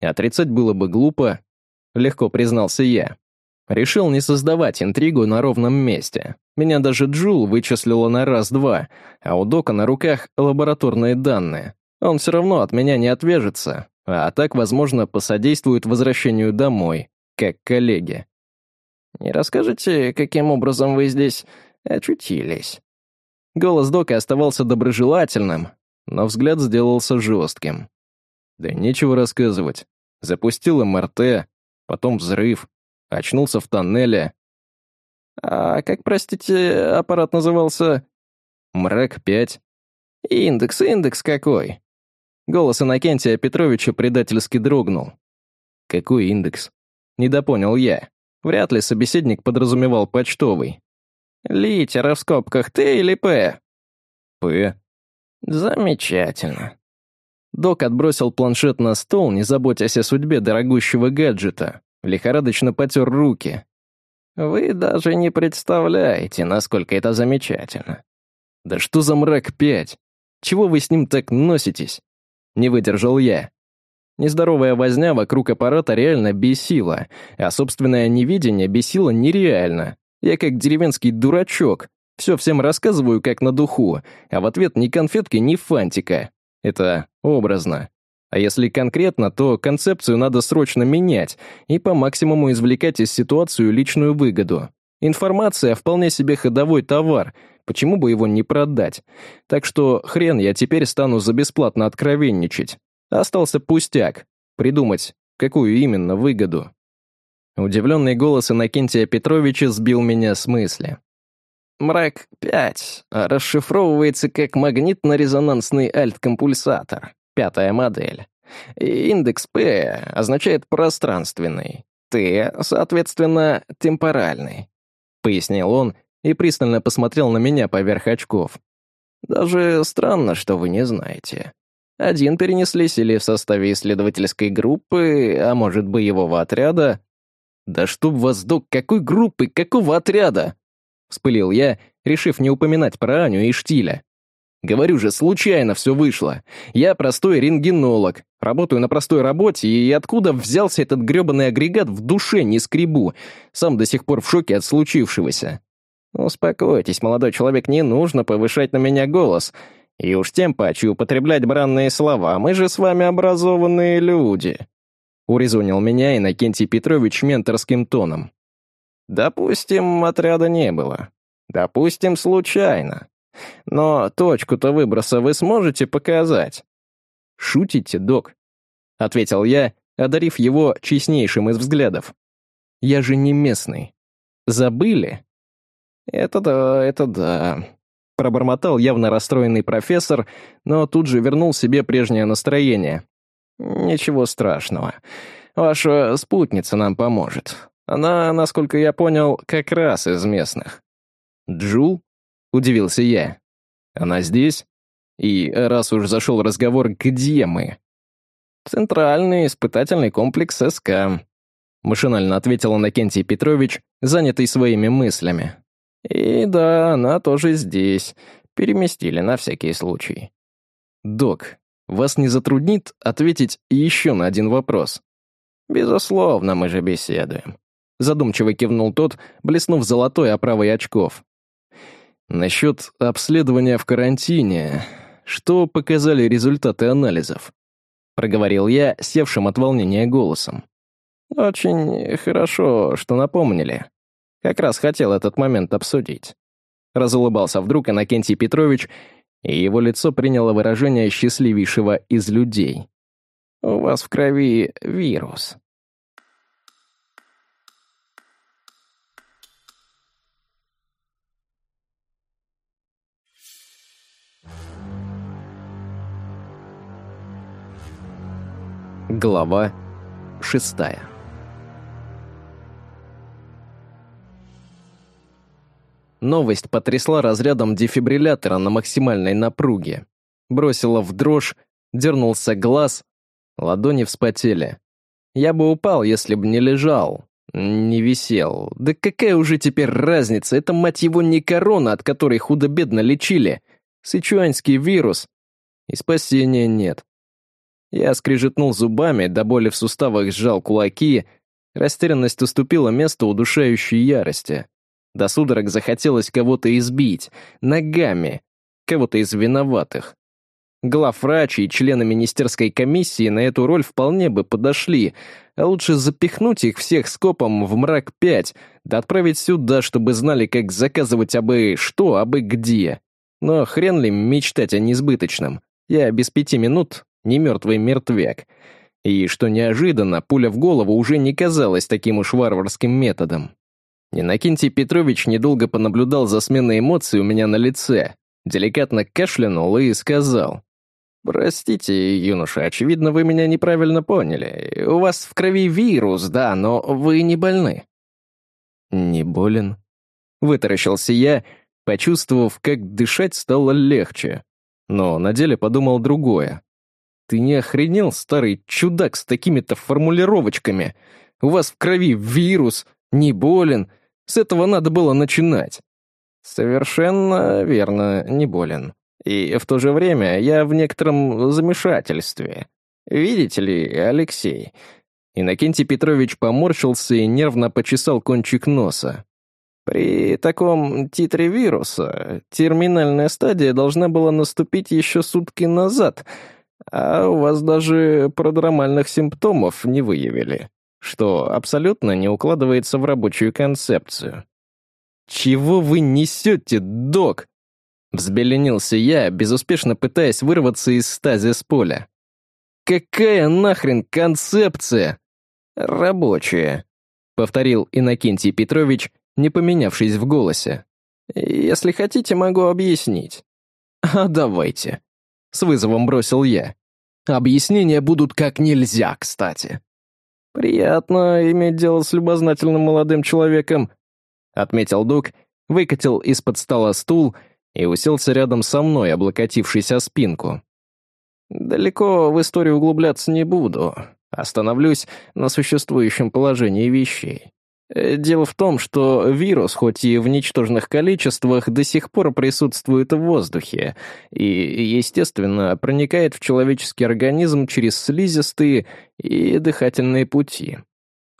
Отрицать было бы глупо. Легко признался я. Решил не создавать интригу на ровном месте. Меня даже Джул вычислила на раз-два, а у Дока на руках лабораторные данные. Он все равно от меня не отвяжется, а так, возможно, посодействует возвращению домой, как коллеги. «Не расскажете, каким образом вы здесь очутились?» Голос Дока оставался доброжелательным, но взгляд сделался жестким. Да нечего рассказывать. Запустил МРТ, потом взрыв, очнулся в тоннеле. А как, простите, аппарат назывался? Мрак-5. Индекс, индекс какой? Голос Иннокентия Петровича предательски дрогнул. Какой индекс? Недопонял я. Вряд ли собеседник подразумевал почтовый. Литера в скобках Т или П? П. Замечательно. Док отбросил планшет на стол, не заботясь о судьбе дорогущего гаджета. Лихорадочно потер руки. «Вы даже не представляете, насколько это замечательно». «Да что за мрак пять? Чего вы с ним так носитесь?» Не выдержал я. Нездоровая возня вокруг аппарата реально бесила, а собственное невидение бесило нереально. Я как деревенский дурачок. Все всем рассказываю как на духу, а в ответ ни конфетки, ни фантика. Это образно. А если конкретно, то концепцию надо срочно менять и по максимуму извлекать из ситуации личную выгоду. Информация вполне себе ходовой товар, почему бы его не продать? Так что хрен я теперь стану за бесплатно откровенничать. Остался пустяк. Придумать, какую именно выгоду. Удивленный голос Иннокентия Петровича сбил меня с мысли. «Мрак-5» расшифровывается как магнитно-резонансный альт-компульсатор, пятая модель. Индекс P означает «пространственный», Т, соответственно, «темпоральный», — пояснил он и пристально посмотрел на меня поверх очков. «Даже странно, что вы не знаете. Один перенеслись или в составе исследовательской группы, а может, боевого отряда. «Да чтоб вас, док, какой группы, какого отряда?» Вспылил я, решив не упоминать про Аню и Штиля. Говорю же, случайно все вышло. Я простой рентгенолог, работаю на простой работе, и откуда взялся этот грёбаный агрегат в душе не скребу. Сам до сих пор в шоке от случившегося. Успокойтесь, молодой человек, не нужно повышать на меня голос. И уж тем паче употреблять бранные слова, мы же с вами образованные люди. Урезонил меня Иннокентий Петрович менторским тоном. Допустим, отряда не было. Допустим, случайно. Но точку-то выброса вы сможете показать? Шутите, док? Ответил я, одарив его честнейшим из взглядов. Я же не местный. Забыли? Это да, это да. Пробормотал явно расстроенный профессор, но тут же вернул себе прежнее настроение. «Ничего страшного. Ваша спутница нам поможет. Она, насколько я понял, как раз из местных». «Джул?» — удивился я. «Она здесь? И раз уж зашел разговор, где мы?» «Центральный испытательный комплекс СК», — машинально ответил Иннокентий Петрович, занятый своими мыслями. И да, она тоже здесь. Переместили на всякий случай. Док, вас не затруднит ответить еще на один вопрос? Безусловно, мы же беседуем. Задумчиво кивнул тот, блеснув золотой оправой очков. Насчет обследования в карантине. Что показали результаты анализов? Проговорил я, севшим от волнения голосом. Очень хорошо, что напомнили. Как раз хотел этот момент обсудить. Разулыбался вдруг Иннокентий Петрович, и его лицо приняло выражение счастливейшего из людей. «У вас в крови вирус». Глава шестая Новость потрясла разрядом дефибриллятора на максимальной напруге. Бросила в дрожь, дернулся глаз, ладони вспотели. Я бы упал, если бы не лежал, не висел. Да какая уже теперь разница, это, мать его, не корона, от которой худо-бедно лечили. Сычуанский вирус. И спасения нет. Я скрежетнул зубами, до боли в суставах сжал кулаки. Растерянность уступила место удушающей ярости. До судорог захотелось кого-то избить, ногами, кого-то из виноватых. Главврач и члены министерской комиссии на эту роль вполне бы подошли, а лучше запихнуть их всех скопом в мрак пять, да отправить сюда, чтобы знали, как заказывать абы что, абы где. Но хрен ли мечтать о несбыточном. Я без пяти минут не мертвый мертвяк. И, что неожиданно, пуля в голову уже не казалась таким уж варварским методом. Иннокентий Петрович недолго понаблюдал за сменой эмоций у меня на лице, деликатно кашлянул и сказал. «Простите, юноша, очевидно, вы меня неправильно поняли. У вас в крови вирус, да, но вы не больны». «Не болен?» Вытаращился я, почувствовав, как дышать стало легче. Но на деле подумал другое. «Ты не охренел, старый чудак, с такими-то формулировочками? У вас в крови вирус, не болен, с этого надо было начинать. Совершенно верно, не болен. И в то же время я в некотором замешательстве. Видите ли, Алексей...» Иннокентий Петрович поморщился и нервно почесал кончик носа. При таком титре вируса терминальная стадия должна была наступить еще сутки назад, а у вас даже продромальных симптомов не выявили, что абсолютно не укладывается в рабочую концепцию. «Чего вы несете, док?» Взбеленился я, безуспешно пытаясь вырваться из стазис поля. «Какая нахрен концепция?» «Рабочая», — повторил Иннокентий Петрович, не поменявшись в голосе. «Если хотите, могу объяснить». «А давайте», — с вызовом бросил я. «Объяснения будут как нельзя, кстати». «Приятно иметь дело с любознательным молодым человеком», — отметил Дуг, выкатил из-под стола стул и уселся рядом со мной, облокотившись о спинку. «Далеко в историю углубляться не буду. Остановлюсь на существующем положении вещей. Э, дело в том, что вирус, хоть и в ничтожных количествах, до сих пор присутствует в воздухе и, естественно, проникает в человеческий организм через слизистые и дыхательные пути.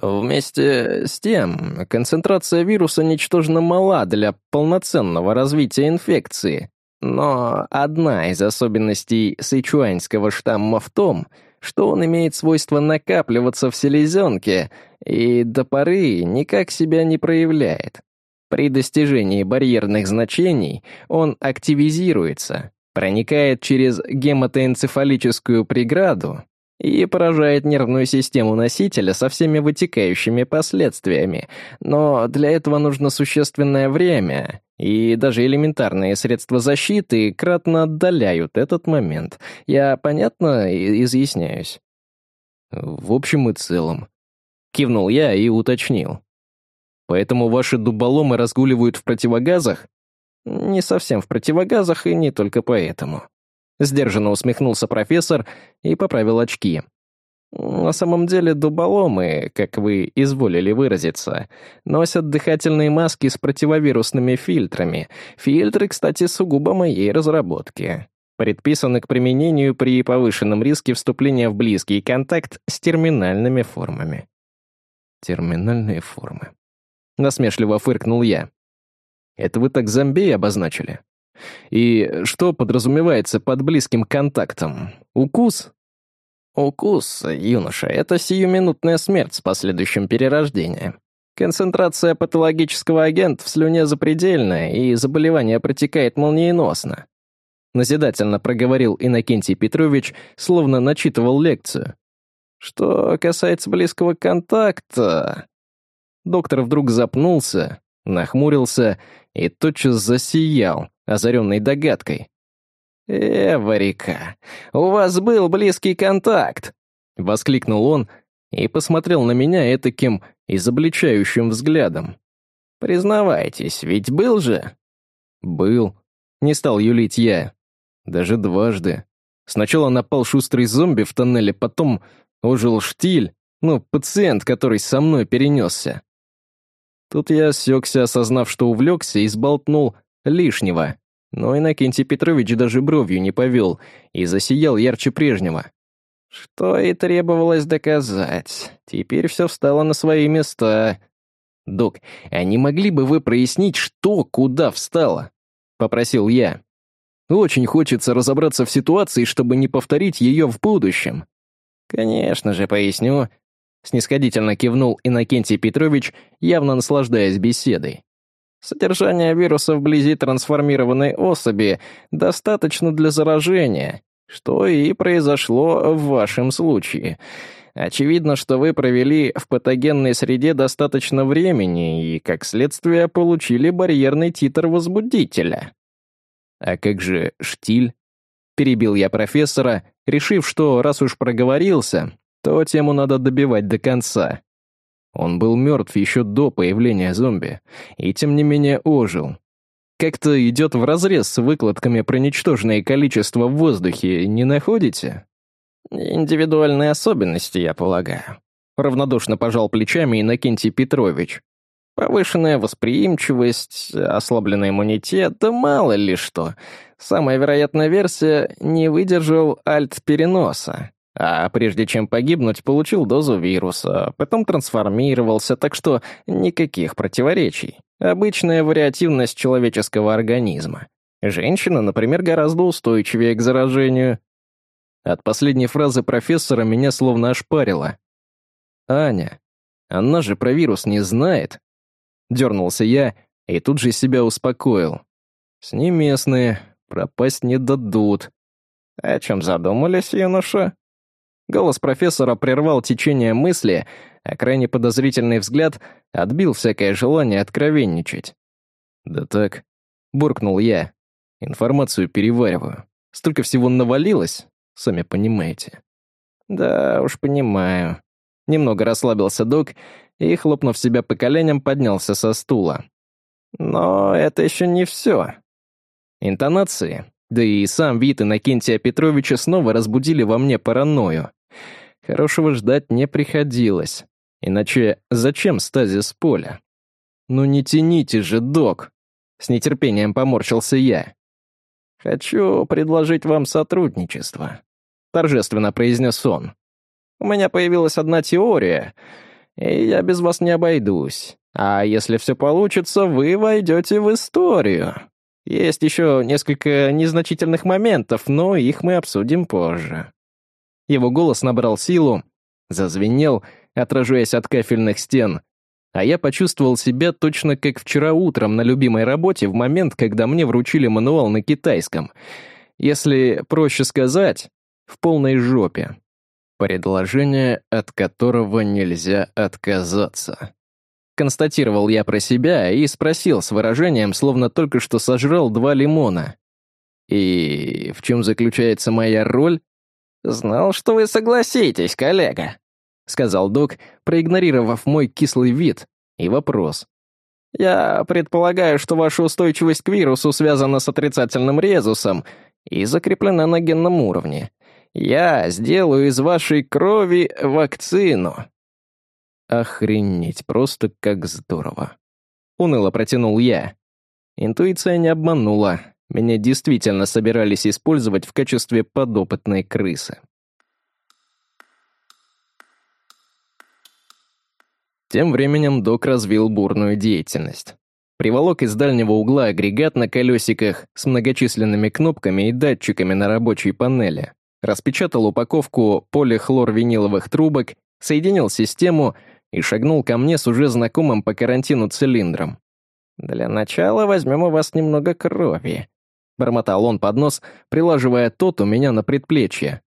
Вместе с тем, концентрация вируса ничтожно мала для полноценного развития инфекции. Но одна из особенностей сычуаньского штамма в том — что он имеет свойство накапливаться в селезенке и до поры никак себя не проявляет. При достижении барьерных значений он активизируется, проникает через гематоэнцефалическую преграду и поражает нервную систему носителя со всеми вытекающими последствиями. Но для этого нужно существенное время, и даже элементарные средства защиты кратно отдаляют этот момент. Я понятно изъясняюсь? В общем и целом. Кивнул я и уточнил. Поэтому ваши дуболомы разгуливают в противогазах? Не совсем в противогазах и не только поэтому. Сдержанно усмехнулся профессор и поправил очки. На самом деле дуболомы, как вы изволили выразиться, носят дыхательные маски с противовирусными фильтрами. Фильтры, кстати, сугубо моей разработки. Предписаны к применению при повышенном риске вступления в близкий контакт с терминальными формами. Терминальные формы. Насмешливо фыркнул я. Это вы так зомби обозначили? И что подразумевается под близким контактом? Укус? Укус, юноша, это сиюминутная смерть с последующим перерождением. Концентрация патологического агента в слюне запредельная, и заболевание протекает молниеносно. Назидательно проговорил Иннокентий Петрович, словно начитывал лекцию. Что касается близкого контакта... Доктор вдруг запнулся, нахмурился и тотчас засиял, озаренный догадкой. «Эварика, у вас был близкий контакт!» — воскликнул он и посмотрел на меня этаким изобличающим взглядом. «Признавайтесь, ведь был же?» «Был», — не стал юлить я. «Даже дважды. Сначала напал шустрый зомби в тоннеле, потом ожил штиль, ну, пациент, который со мной перенесся. Тут я осекся, осознав, что увлекся, и сболтнул лишнего. Но Иннокентий Петрович даже бровью не повел и засиял ярче прежнего. Что и требовалось доказать. Теперь все встало на свои места. «Док, а не могли бы вы прояснить, что куда встало?» — попросил я. «Очень хочется разобраться в ситуации, чтобы не повторить ее в будущем». «Конечно же, поясню», — снисходительно кивнул Иннокентий Петрович, явно наслаждаясь беседой. Содержание вируса вблизи трансформированной особи достаточно для заражения, что и произошло в вашем случае. Очевидно, что вы провели в патогенной среде достаточно времени и, как следствие, получили барьерный титр возбудителя. А как же штиль? Перебил я профессора, решив, что раз уж проговорился, то тему надо добивать до конца. Он был мертв еще до появления зомби, и тем не менее ожил. Как-то идет вразрез с выкладками про ничтожное количество в воздухе, не находите? Индивидуальные особенности, я полагаю. Равнодушно пожал плечами Иннокентий Петрович. Повышенная восприимчивость, ослабленный иммунитет, да мало ли что. Самая вероятная версия — не выдержал альт-переноса. А прежде чем погибнуть, получил дозу вируса, потом трансформировался, так что никаких противоречий. Обычная вариативность человеческого организма. Женщина, например, гораздо устойчивее к заражению. От последней фразы профессора меня словно ошпарило. «Аня, она же про вирус не знает». Дернулся я и тут же себя успокоил. «С ней местные, пропасть не дадут». «О чем задумались, юноша?» Голос профессора прервал течение мысли, а крайне подозрительный взгляд отбил всякое желание откровенничать. «Да так», — буркнул я. «Информацию перевариваю. Столько всего навалилось, сами понимаете». «Да уж понимаю». Немного расслабился док и, хлопнув себя по коленям, поднялся со стула. «Но это еще не все». Интонации, да и сам вид Иннокентия Петровича снова разбудили во мне паранойю. Хорошего ждать не приходилось. Иначе зачем стазис поля? «Ну не тяните же, док!» С нетерпением поморщился я. «Хочу предложить вам сотрудничество», — торжественно произнес он. «У меня появилась одна теория, и я без вас не обойдусь. А если все получится, вы войдете в историю. Есть еще несколько незначительных моментов, но их мы обсудим позже». Его голос набрал силу, зазвенел, отражаясь от кафельных стен, а я почувствовал себя точно как вчера утром на любимой работе в момент, когда мне вручили мануал на китайском. Если проще сказать, в полной жопе. Предложение, от которого нельзя отказаться. Констатировал я про себя и спросил с выражением, словно только что сожрал два лимона. «И в чем заключается моя роль?» «Знал, что вы согласитесь, коллега», — сказал док, проигнорировав мой кислый вид и вопрос. «Я предполагаю, что ваша устойчивость к вирусу связана с отрицательным резусом и закреплена на генном уровне. Я сделаю из вашей крови вакцину». «Охренеть, просто как здорово!» Уныло протянул я. Интуиция не обманула. Меня действительно собирались использовать в качестве подопытной крысы. Тем временем док развил бурную деятельность. Приволок из дальнего угла агрегат на колесиках с многочисленными кнопками и датчиками на рабочей панели, распечатал упаковку полихлорвиниловых трубок, соединил систему и шагнул ко мне с уже знакомым по карантину цилиндром. «Для начала возьмем у вас немного крови», Бормотал он под нос, прилаживая тот у меня на предплечье.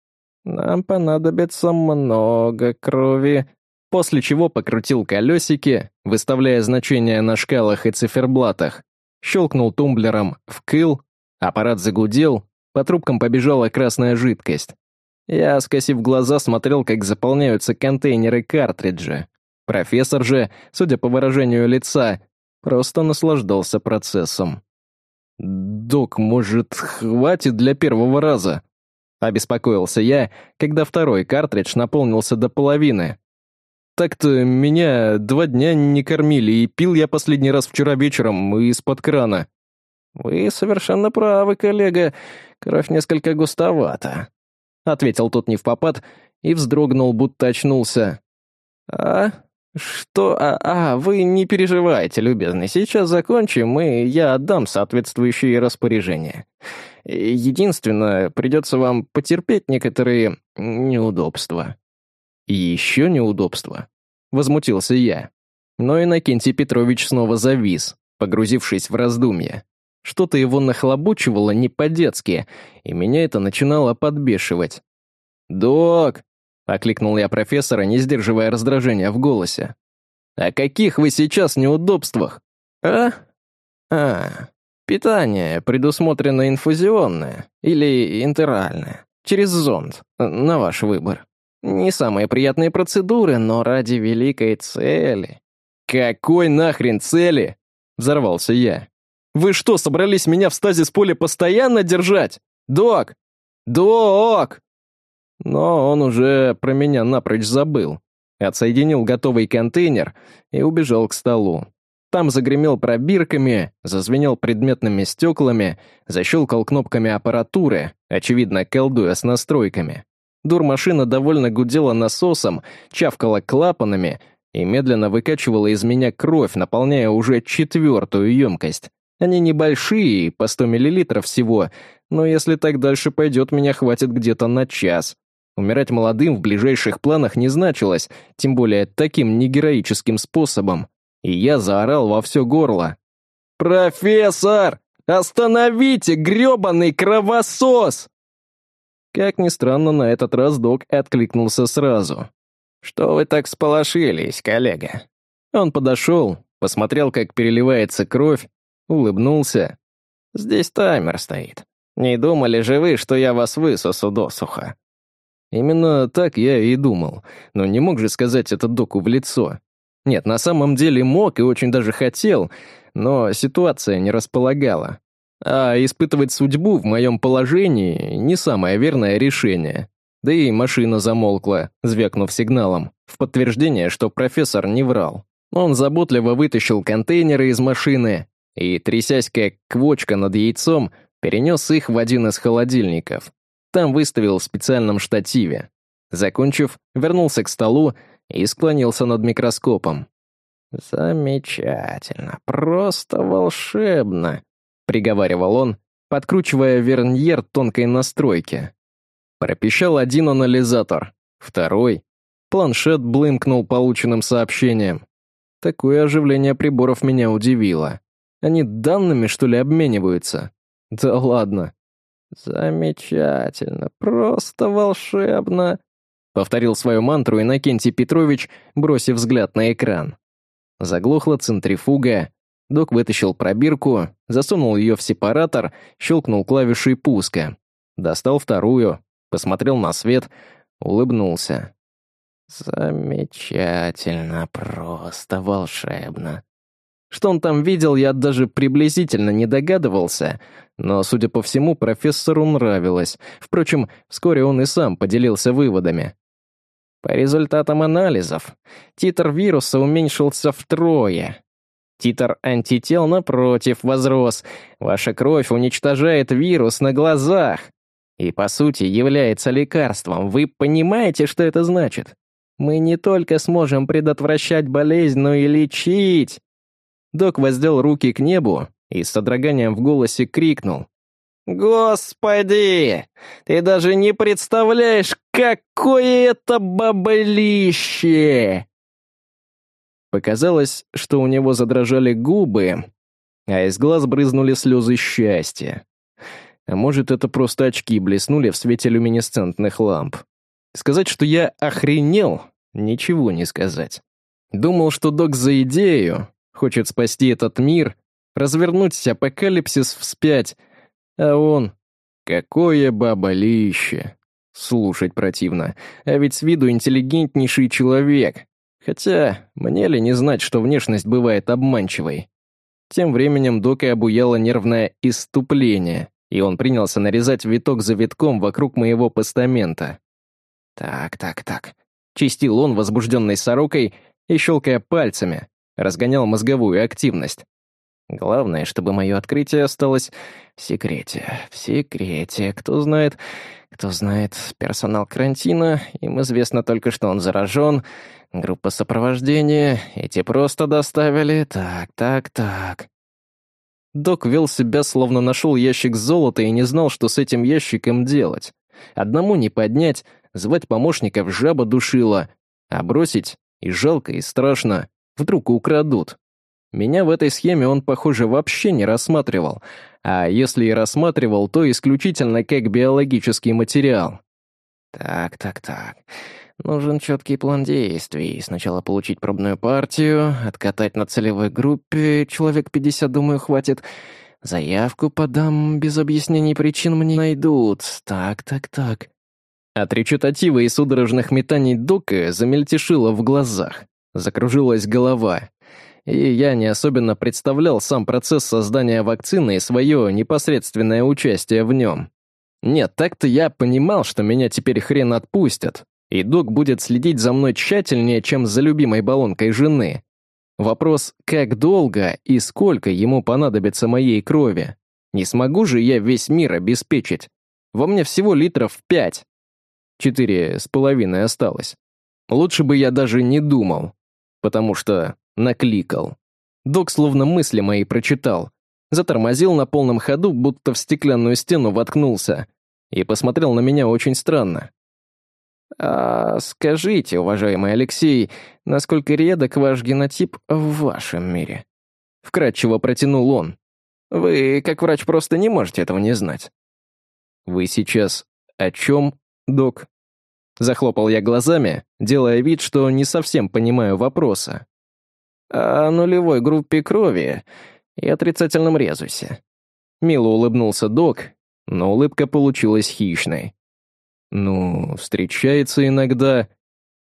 «Нам понадобится много крови». После чего покрутил колесики, выставляя значения на шкалах и циферблатах. Щелкнул тумблером в кыл, аппарат загудел, по трубкам побежала красная жидкость. Я, скосив глаза, смотрел, как заполняются контейнеры картриджа. Профессор же, судя по выражению лица, просто наслаждался процессом. «Док, может, хватит для первого раза?» Обеспокоился я, когда второй картридж наполнился до половины. Так-то меня два дня не кормили, и пил я последний раз вчера вечером из-под крана. «Вы совершенно правы, коллега. Кровь несколько густовата», — ответил тот не в попад и вздрогнул, будто очнулся. «А? «Что? А, а, вы не переживайте, любезный. Сейчас закончим, и я отдам соответствующие распоряжения. Единственное, придется вам потерпеть некоторые неудобства». «И еще неудобства?» — возмутился я. Но Иннокентий Петрович снова завис, погрузившись в раздумья. Что-то его нахлобучивало не по-детски, и меня это начинало подбешивать. «Док!» — окликнул я профессора, не сдерживая раздражения в голосе. «О каких вы сейчас неудобствах?» «А? А, питание предусмотрено инфузионное или интеральное, через зонд, на ваш выбор. Не самые приятные процедуры, но ради великой цели». «Какой нахрен цели?» — взорвался я. «Вы что, собрались меня в стазис поле постоянно держать? Док! Док!» Но он уже про меня напрочь забыл. Отсоединил готовый контейнер и убежал к столу. Там загремел пробирками, зазвенел предметными стеклами, защелкал кнопками аппаратуры, очевидно, колдуя с настройками. Дурмашина довольно гудела насосом, чавкала клапанами и медленно выкачивала из меня кровь, наполняя уже четвертую емкость. Они небольшие, по 100 мл всего, но если так дальше пойдет, меня хватит где-то на час. Умирать молодым в ближайших планах не значилось, тем более таким негероическим способом. И я заорал во все горло. «Профессор! Остановите грёбаный кровосос!» Как ни странно, на этот раз док откликнулся сразу. «Что вы так сполошились, коллега?» Он подошел, посмотрел, как переливается кровь, улыбнулся. «Здесь таймер стоит. Не думали же вы, что я вас высосу досуха?» Именно так я и думал, но не мог же сказать это доку в лицо. Нет, на самом деле мог и очень даже хотел, но ситуация не располагала. А испытывать судьбу в моем положении — не самое верное решение. Да и машина замолкла, звякнув сигналом, в подтверждение, что профессор не врал. Он заботливо вытащил контейнеры из машины и, трясясь как квочка над яйцом, перенес их в один из холодильников. Там выставил в специальном штативе. Закончив, вернулся к столу и склонился над микроскопом. «Замечательно, просто волшебно», — приговаривал он, подкручивая верньер тонкой настройки. Пропищал один анализатор, второй. Планшет блымкнул полученным сообщением. Такое оживление приборов меня удивило. Они данными, что ли, обмениваются? Да ладно. Замечательно, просто волшебно, повторил свою мантру Иннокентий Петрович, бросив взгляд на экран. Заглохла центрифуга. Док вытащил пробирку, засунул ее в сепаратор, щелкнул клавишей пуска. Достал вторую, посмотрел на свет, улыбнулся. «Замечательно, просто волшебно». Что он там видел, я даже приблизительно не догадывался, но, судя по всему, профессору нравилось. Впрочем, вскоре он и сам поделился выводами. По результатам анализов, титр вируса уменьшился втрое. Титр антител, напротив, возрос. Ваша кровь уничтожает вирус на глазах. И, по сути, является лекарством. Вы понимаете, что это значит? Мы не только сможем предотвращать болезнь, но и лечить. Док воздел руки к небу и с содроганием в голосе крикнул. «Господи! Ты даже не представляешь, какое это баблище!» Показалось, что у него задрожали губы, а из глаз брызнули слезы счастья. А может, это просто очки блеснули в свете люминесцентных ламп. Сказать, что я охренел, ничего не сказать. Думал, что док за идею, хочет спасти этот мир, развернуть апокалипсис вспять, а он... Какое баболище! Слушать противно, а ведь с виду интеллигентнейший человек. Хотя, мне ли не знать, что внешность бывает обманчивой? Тем временем Дока обуяло нервное иступление, и он принялся нарезать виток за витком вокруг моего постамента. «Так, так, так», — чистил он возбужденной сорокой и, щелкая пальцами, разгонял мозговую активность. Главное, чтобы мое открытие осталось в секрете. В секрете. Кто знает... Кто знает, персонал карантина, им известно только, что он заражен. Группа сопровождения, эти просто доставили. Так, так, так. Док вел себя, словно нашел ящик золота и не знал, что с этим ящиком делать. Одному не поднять, звать помощников жаба душила, а бросить и жалко, и страшно. Вдруг украдут. Меня в этой схеме он, похоже, вообще не рассматривал, а если и рассматривал, то исключительно как биологический материал. Так, так, так. Нужен четкий план действий. Сначала получить пробную партию, откатать на целевой группе, человек 50, думаю, хватит. Заявку подам, без объяснений причин мне найдут. Так, так, так. От речитатива и судорожных метаний Дока замельтешило в глазах. Закружилась голова и я не особенно представлял сам процесс создания вакцины и свое непосредственное участие в нем. Нет, так-то я понимал, что меня теперь хрен отпустят, и док будет следить за мной тщательнее, чем за любимой баллонкой жены. Вопрос, как долго и сколько ему понадобится моей крови. Не смогу же я весь мир обеспечить. Во мне всего литров пять. Четыре с половиной осталось. Лучше бы я даже не думал, потому что накликал. Док словно мысли мои прочитал. Затормозил на полном ходу, будто в стеклянную стену воткнулся. И посмотрел на меня очень странно. «А скажите, уважаемый Алексей, насколько редок ваш генотип в вашем мире?» Вкратчиво протянул он. «Вы, как врач, просто не можете этого не знать». «Вы сейчас о чем, док?» Захлопал я глазами, делая вид, что не совсем понимаю вопроса. «О нулевой группе крови и отрицательном резусе». Мило улыбнулся док, но улыбка получилась хищной. «Ну, встречается иногда...»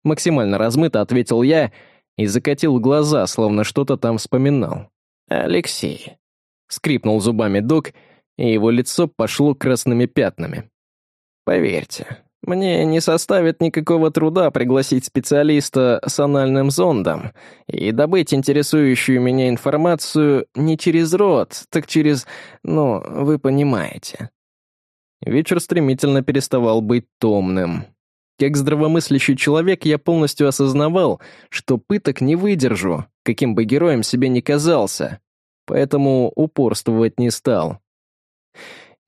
Максимально размыто ответил я и закатил глаза, словно что-то там вспоминал. «Алексей». Скрипнул зубами док, и его лицо пошло красными пятнами. «Поверьте, мне не составит никакого труда пригласить специалиста с анальным зондом и добыть интересующую меня информацию не через рот, так через... ну, вы понимаете». Вечер стремительно переставал быть томным. Как здравомыслящий человек я полностью осознавал, что пыток не выдержу, каким бы героем себе ни казался, поэтому упорствовать не стал.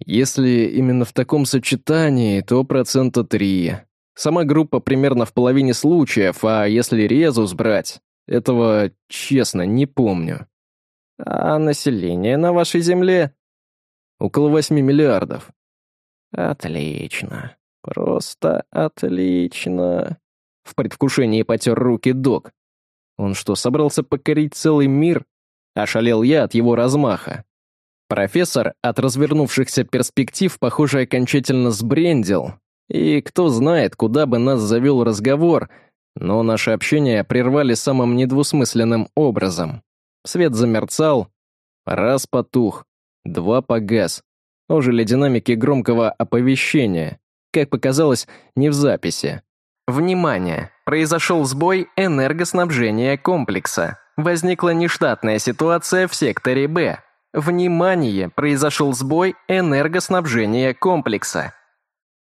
Если именно в таком сочетании, то процента три. Сама группа примерно в половине случаев, а если резус брать, этого, честно, не помню. А население на вашей земле? Около восьми миллиардов. «Отлично. Просто отлично». В предвкушении потер руки док. Он что, собрался покорить целый мир? Ошалел я от его размаха. Профессор от развернувшихся перспектив, похоже, окончательно сбрендил. И кто знает, куда бы нас завел разговор, но наше общение прервали самым недвусмысленным образом. Свет замерцал, раз потух, два погас. Ожили динамики громкого оповещения. Как показалось, не в записи. Внимание! Произошел сбой энергоснабжения комплекса. Возникла нештатная ситуация в секторе Б. Внимание! Произошел сбой энергоснабжения комплекса.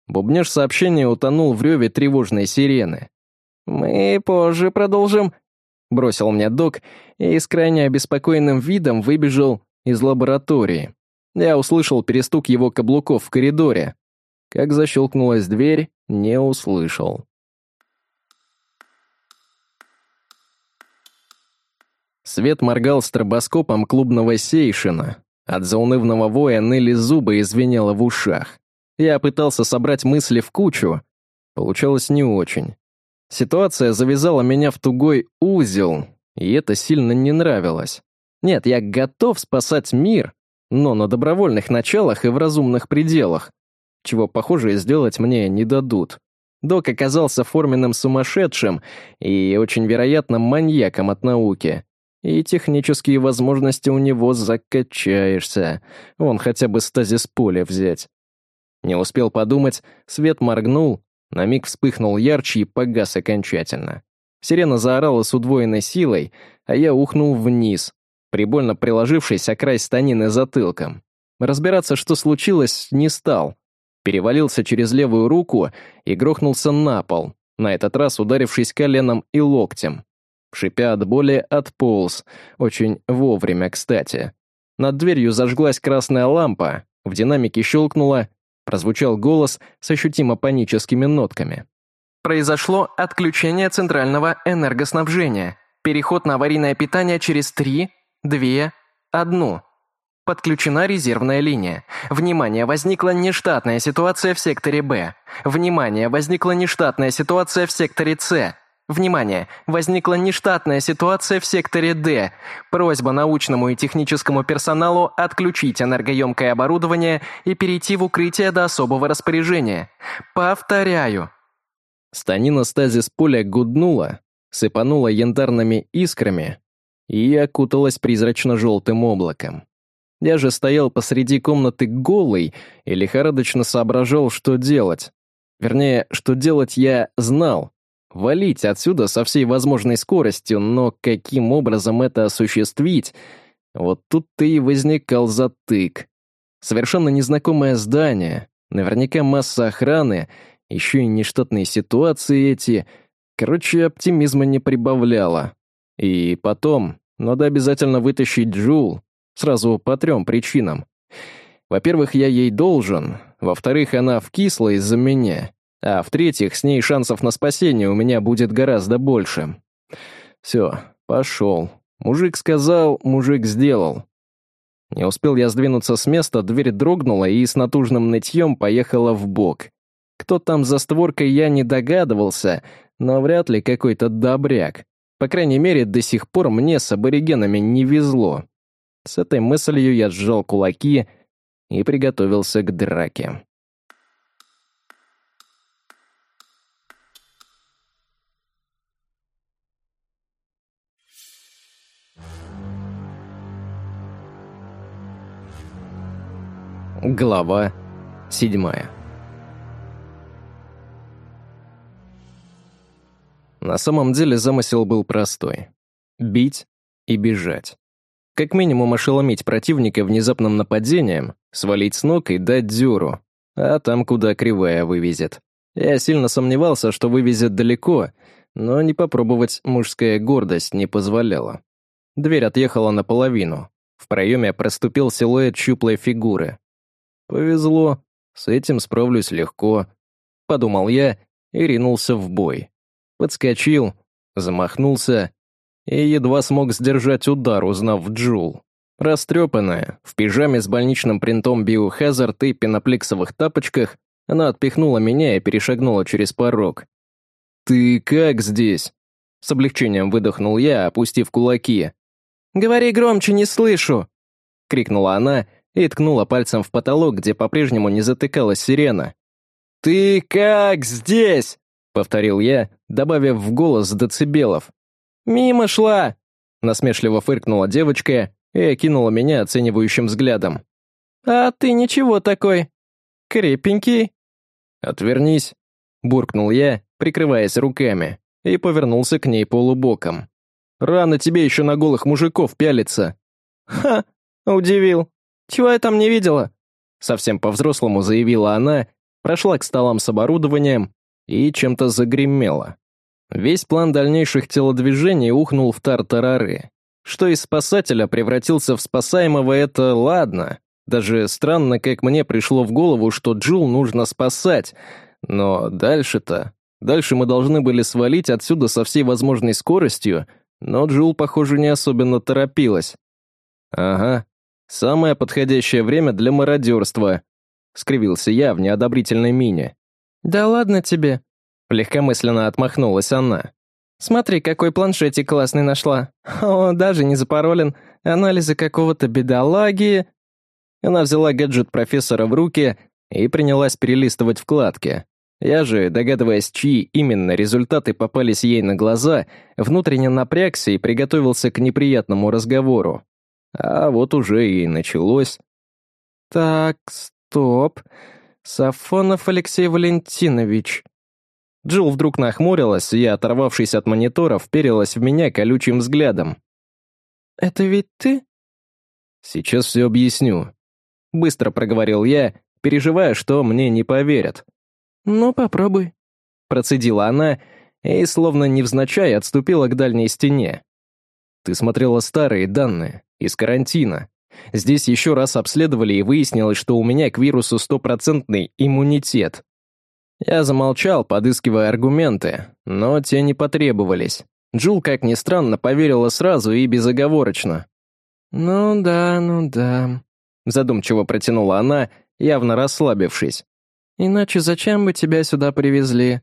Бубнеж сообщения утонул в реве тревожной сирены. «Мы позже продолжим», — бросил мне док и с крайне обеспокоенным видом выбежал из лаборатории. Я услышал перестук его каблуков в коридоре. Как защелкнулась дверь, не услышал. Свет моргал стробоскопом клубного сейшина. От заунывного воя ныли зубы и звенело в ушах. Я пытался собрать мысли в кучу. Получалось не очень. Ситуация завязала меня в тугой узел, и это сильно не нравилось. Нет, я готов спасать мир, но на добровольных началах и в разумных пределах, чего, похоже, сделать мне не дадут. Док оказался форменным сумасшедшим и, очень вероятно, маньяком от науки. И технические возможности у него закачаешься. Он хотя бы стазис поля взять. Не успел подумать, свет моргнул, на миг вспыхнул ярче и погас окончательно. Сирена заорала с удвоенной силой, а я ухнул вниз, прибольно приложившись о край станины затылком. Разбираться, что случилось, не стал. Перевалился через левую руку и грохнулся на пол, на этот раз ударившись коленом и локтем. Шипя от боли, отполз. Очень вовремя, кстати. Над дверью зажглась красная лампа, в динамике щелкнула, прозвучал голос с ощутимо паническими нотками. Произошло отключение центрального энергоснабжения. Переход на аварийное питание через три две, одну. Подключена резервная линия. Внимание, возникла нештатная ситуация в секторе Б. Внимание, возникла нештатная ситуация в секторе С. Внимание, возникла нештатная ситуация в секторе Д. Просьба научному и техническому персоналу отключить энергоемкое оборудование и перейти в укрытие до особого распоряжения. Повторяю. Станина стазис поля гуднула, сыпанула янтарными искрами, и окуталась призрачно-желтым облаком. Я же стоял посреди комнаты голый и лихорадочно соображал, что делать. Вернее, что делать я знал. Валить отсюда со всей возможной скоростью, но каким образом это осуществить? Вот тут-то и возникал затык. Совершенно незнакомое здание, наверняка масса охраны, Еще и нештатные ситуации эти. Короче, оптимизма не прибавляло. И потом, надо обязательно вытащить Джул. Сразу по трем причинам. Во-первых, я ей должен. Во-вторых, она вкисла из-за меня. А в-третьих, с ней шансов на спасение у меня будет гораздо больше. Все, пошел. Мужик сказал, мужик сделал. Не успел я сдвинуться с места, дверь дрогнула и с натужным нытьем поехала в бок. Кто там за створкой, я не догадывался, но вряд ли какой-то добряк. По крайней мере, до сих пор мне с аборигенами не везло. С этой мыслью я сжал кулаки и приготовился к драке. Глава седьмая На самом деле замысел был простой. Бить и бежать. Как минимум ошеломить противника внезапным нападением, свалить с ног и дать дёру, а там куда кривая вывезет. Я сильно сомневался, что вывезет далеко, но не попробовать мужская гордость не позволяла. Дверь отъехала наполовину. В проеме проступил силуэт щуплой фигуры. Повезло, с этим справлюсь легко, подумал я и ринулся в бой. Подскочил, замахнулся и едва смог сдержать удар, узнав Джул. Растрепанная, в пижаме с больничным принтом биохазард и пеноплексовых тапочках, она отпихнула меня и перешагнула через порог. «Ты как здесь?» С облегчением выдохнул я, опустив кулаки. «Говори громче, не слышу!» — крикнула она и ткнула пальцем в потолок, где по-прежнему не затыкалась сирена. «Ты как здесь?» — повторил я, добавив в голос децибелов. «Мимо шла!» — насмешливо фыркнула девочка и окинула меня оценивающим взглядом. «А ты ничего такой. Крепенький». «Отвернись», — буркнул я, прикрываясь руками, и повернулся к ней полубоком. «Рано тебе еще на голых мужиков пялиться». «Ха!» — удивил. «Чего я там не видела?» Совсем по-взрослому заявила она, прошла к столам с оборудованием и чем-то загремела. Весь план дальнейших телодвижений ухнул в тартарары. Что из спасателя превратился в спасаемого, это ладно. Даже странно, как мне пришло в голову, что Джул нужно спасать. Но дальше-то... Дальше мы должны были свалить отсюда со всей возможной скоростью, но Джул, похоже, не особенно торопилась. Ага, Самое подходящее время для мародерства», — скривился я в неодобрительной мине. «Да ладно тебе», — легкомысленно отмахнулась она. «Смотри, какой планшетик классный нашла. О, даже не запаролен. Анализы какого-то бедолаги». Она взяла гаджет профессора в руки и принялась перелистывать вкладки. Я же, догадываясь, чьи именно результаты попались ей на глаза, внутренне напрягся и приготовился к неприятному разговору. А вот уже и началось. «Так, стоп. Сафонов Алексей Валентинович». Джилл вдруг нахмурилась и, оторвавшись от монитора, вперилась в меня колючим взглядом. «Это ведь ты?» «Сейчас все объясню», — быстро проговорил я, переживая, что мне не поверят. «Ну, попробуй», — процедила она и, словно невзначай, отступила к дальней стене. «Ты смотрела старые данные из карантина. Здесь еще раз обследовали и выяснилось, что у меня к вирусу стопроцентный иммунитет. Я замолчал, подыскивая аргументы, но те не потребовались. Джул, как ни странно, поверила сразу и безоговорочно. «Ну да, ну да», — задумчиво протянула она, явно расслабившись. «Иначе зачем бы тебя сюда привезли?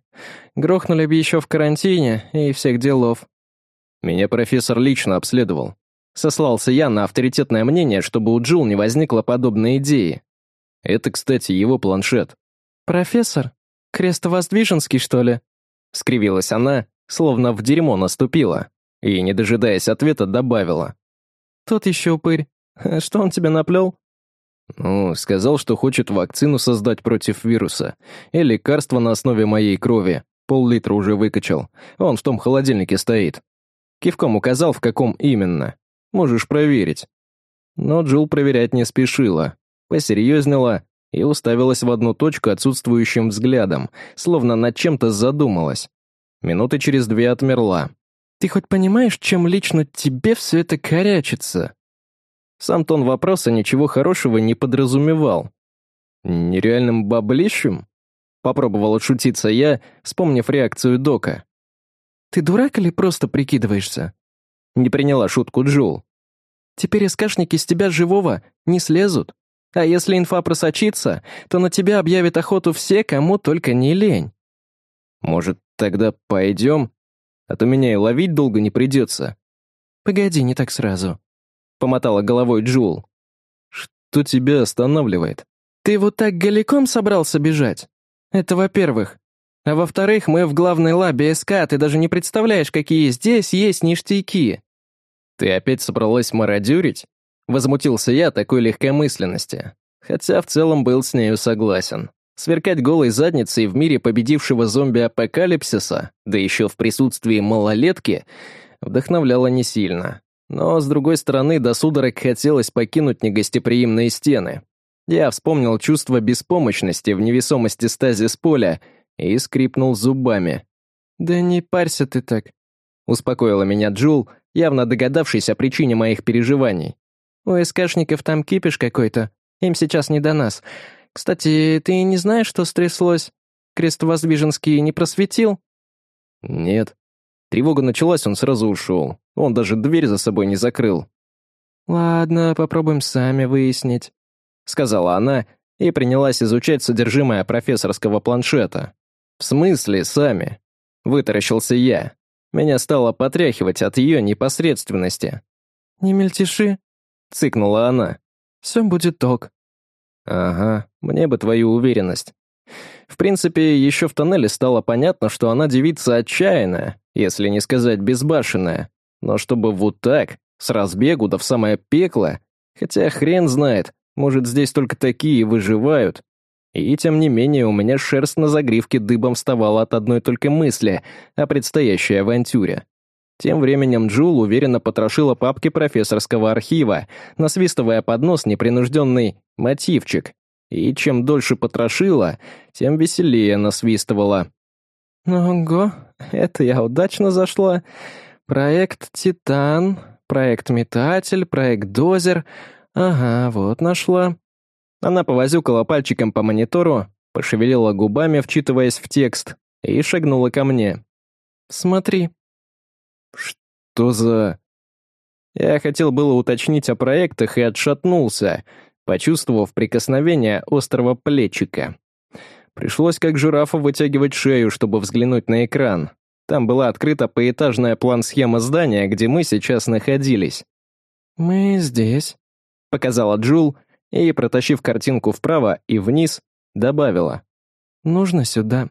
Грохнули бы еще в карантине и всех делов». Меня профессор лично обследовал. Сослался я на авторитетное мнение, чтобы у Джилл не возникло подобной идеи. Это, кстати, его планшет. «Профессор? Крестовоздвиженский, что ли?» Скривилась она, словно в дерьмо наступила, и, не дожидаясь ответа, добавила. «Тот еще упырь. Что он тебе наплел?» «Ну, сказал, что хочет вакцину создать против вируса. И лекарство на основе моей крови. Пол-литра уже выкачал. Он в том холодильнике стоит». Кивком указал, в каком именно. Можешь проверить». Но Джилл проверять не спешила. Посерьезнела, и уставилась в одну точку отсутствующим взглядом, словно над чем-то задумалась. Минуты через две отмерла. «Ты хоть понимаешь, чем лично тебе все это корячится?» Сам тон вопроса ничего хорошего не подразумевал. «Нереальным баблищем?» Попробовал отшутиться я, вспомнив реакцию Дока. «Ты дурак или просто прикидываешься?» Не приняла шутку Джул. «Теперь СКшники с тебя живого не слезут. А если инфа просочится, то на тебя объявят охоту все, кому только не лень». «Может, тогда пойдем? А то меня и ловить долго не придется». «Погоди, не так сразу», — помотала головой Джул. «Что тебя останавливает?» «Ты вот так голиком собрался бежать? Это во-первых. А во-вторых, мы в главной лабе СК, ты даже не представляешь, какие здесь есть ништяки». «Ты опять собралась мародерить?» Возмутился я такой легкомысленности, хотя в целом был с нею согласен. Сверкать голой задницей в мире победившего зомби-апокалипсиса, да еще в присутствии малолетки, вдохновляло не сильно. Но, с другой стороны, до судорог хотелось покинуть негостеприимные стены. Я вспомнил чувство беспомощности в невесомости стазис поля и скрипнул зубами. «Да не парься ты так», — успокоила меня Джул, явно догадавшись о причине моих переживаний. У СКшников там кипиш какой-то. Им сейчас не до нас. Кстати, ты не знаешь, что стряслось? Крест Воздвиженский не просветил?» «Нет». Тревога началась, он сразу ушел. Он даже дверь за собой не закрыл. «Ладно, попробуем сами выяснить», — сказала она и принялась изучать содержимое профессорского планшета. «В смысле сами?» — вытаращился я. Меня стало потряхивать от ее непосредственности. «Не мельтеши», — цыкнула она. «Все будет ток». «Ага, мне бы твою уверенность». В принципе, еще в тоннеле стало понятно, что она девица отчаянная, если не сказать безбашенная. Но чтобы вот так, с разбегу да в самое пекло, хотя хрен знает, может, здесь только такие выживают. И тем не менее у меня шерсть на загривке дыбом вставала от одной только мысли о предстоящей авантюре. Тем временем Джул уверенно потрошила папки профессорского архива, насвистывая под нос непринужденный мотивчик. И чем дольше потрошила, тем веселее насвистывала. «Ого, это я удачно зашла. Проект «Титан», проект «Метатель», проект «Дозер». Ага, вот нашла». Она повозюкала пальчиком по монитору, пошевелила губами, вчитываясь в текст, и шагнула ко мне. «Смотри». «Что за...» Я хотел было уточнить о проектах и отшатнулся, почувствовав прикосновение острого плечика. Пришлось как жирафа вытягивать шею, чтобы взглянуть на экран. Там была открыта поэтажная план-схема здания, где мы сейчас находились. «Мы здесь», — показала Джул, и, протащив картинку вправо и вниз, добавила. «Нужно сюда,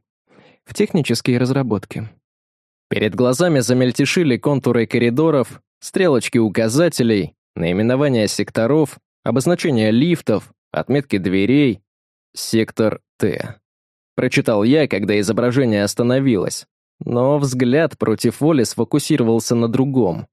в технические разработки». Перед глазами замельтешили контуры коридоров, стрелочки указателей, наименования секторов, обозначения лифтов, отметки дверей. Сектор Т. Прочитал я, когда изображение остановилось. Но взгляд против воли сфокусировался на другом.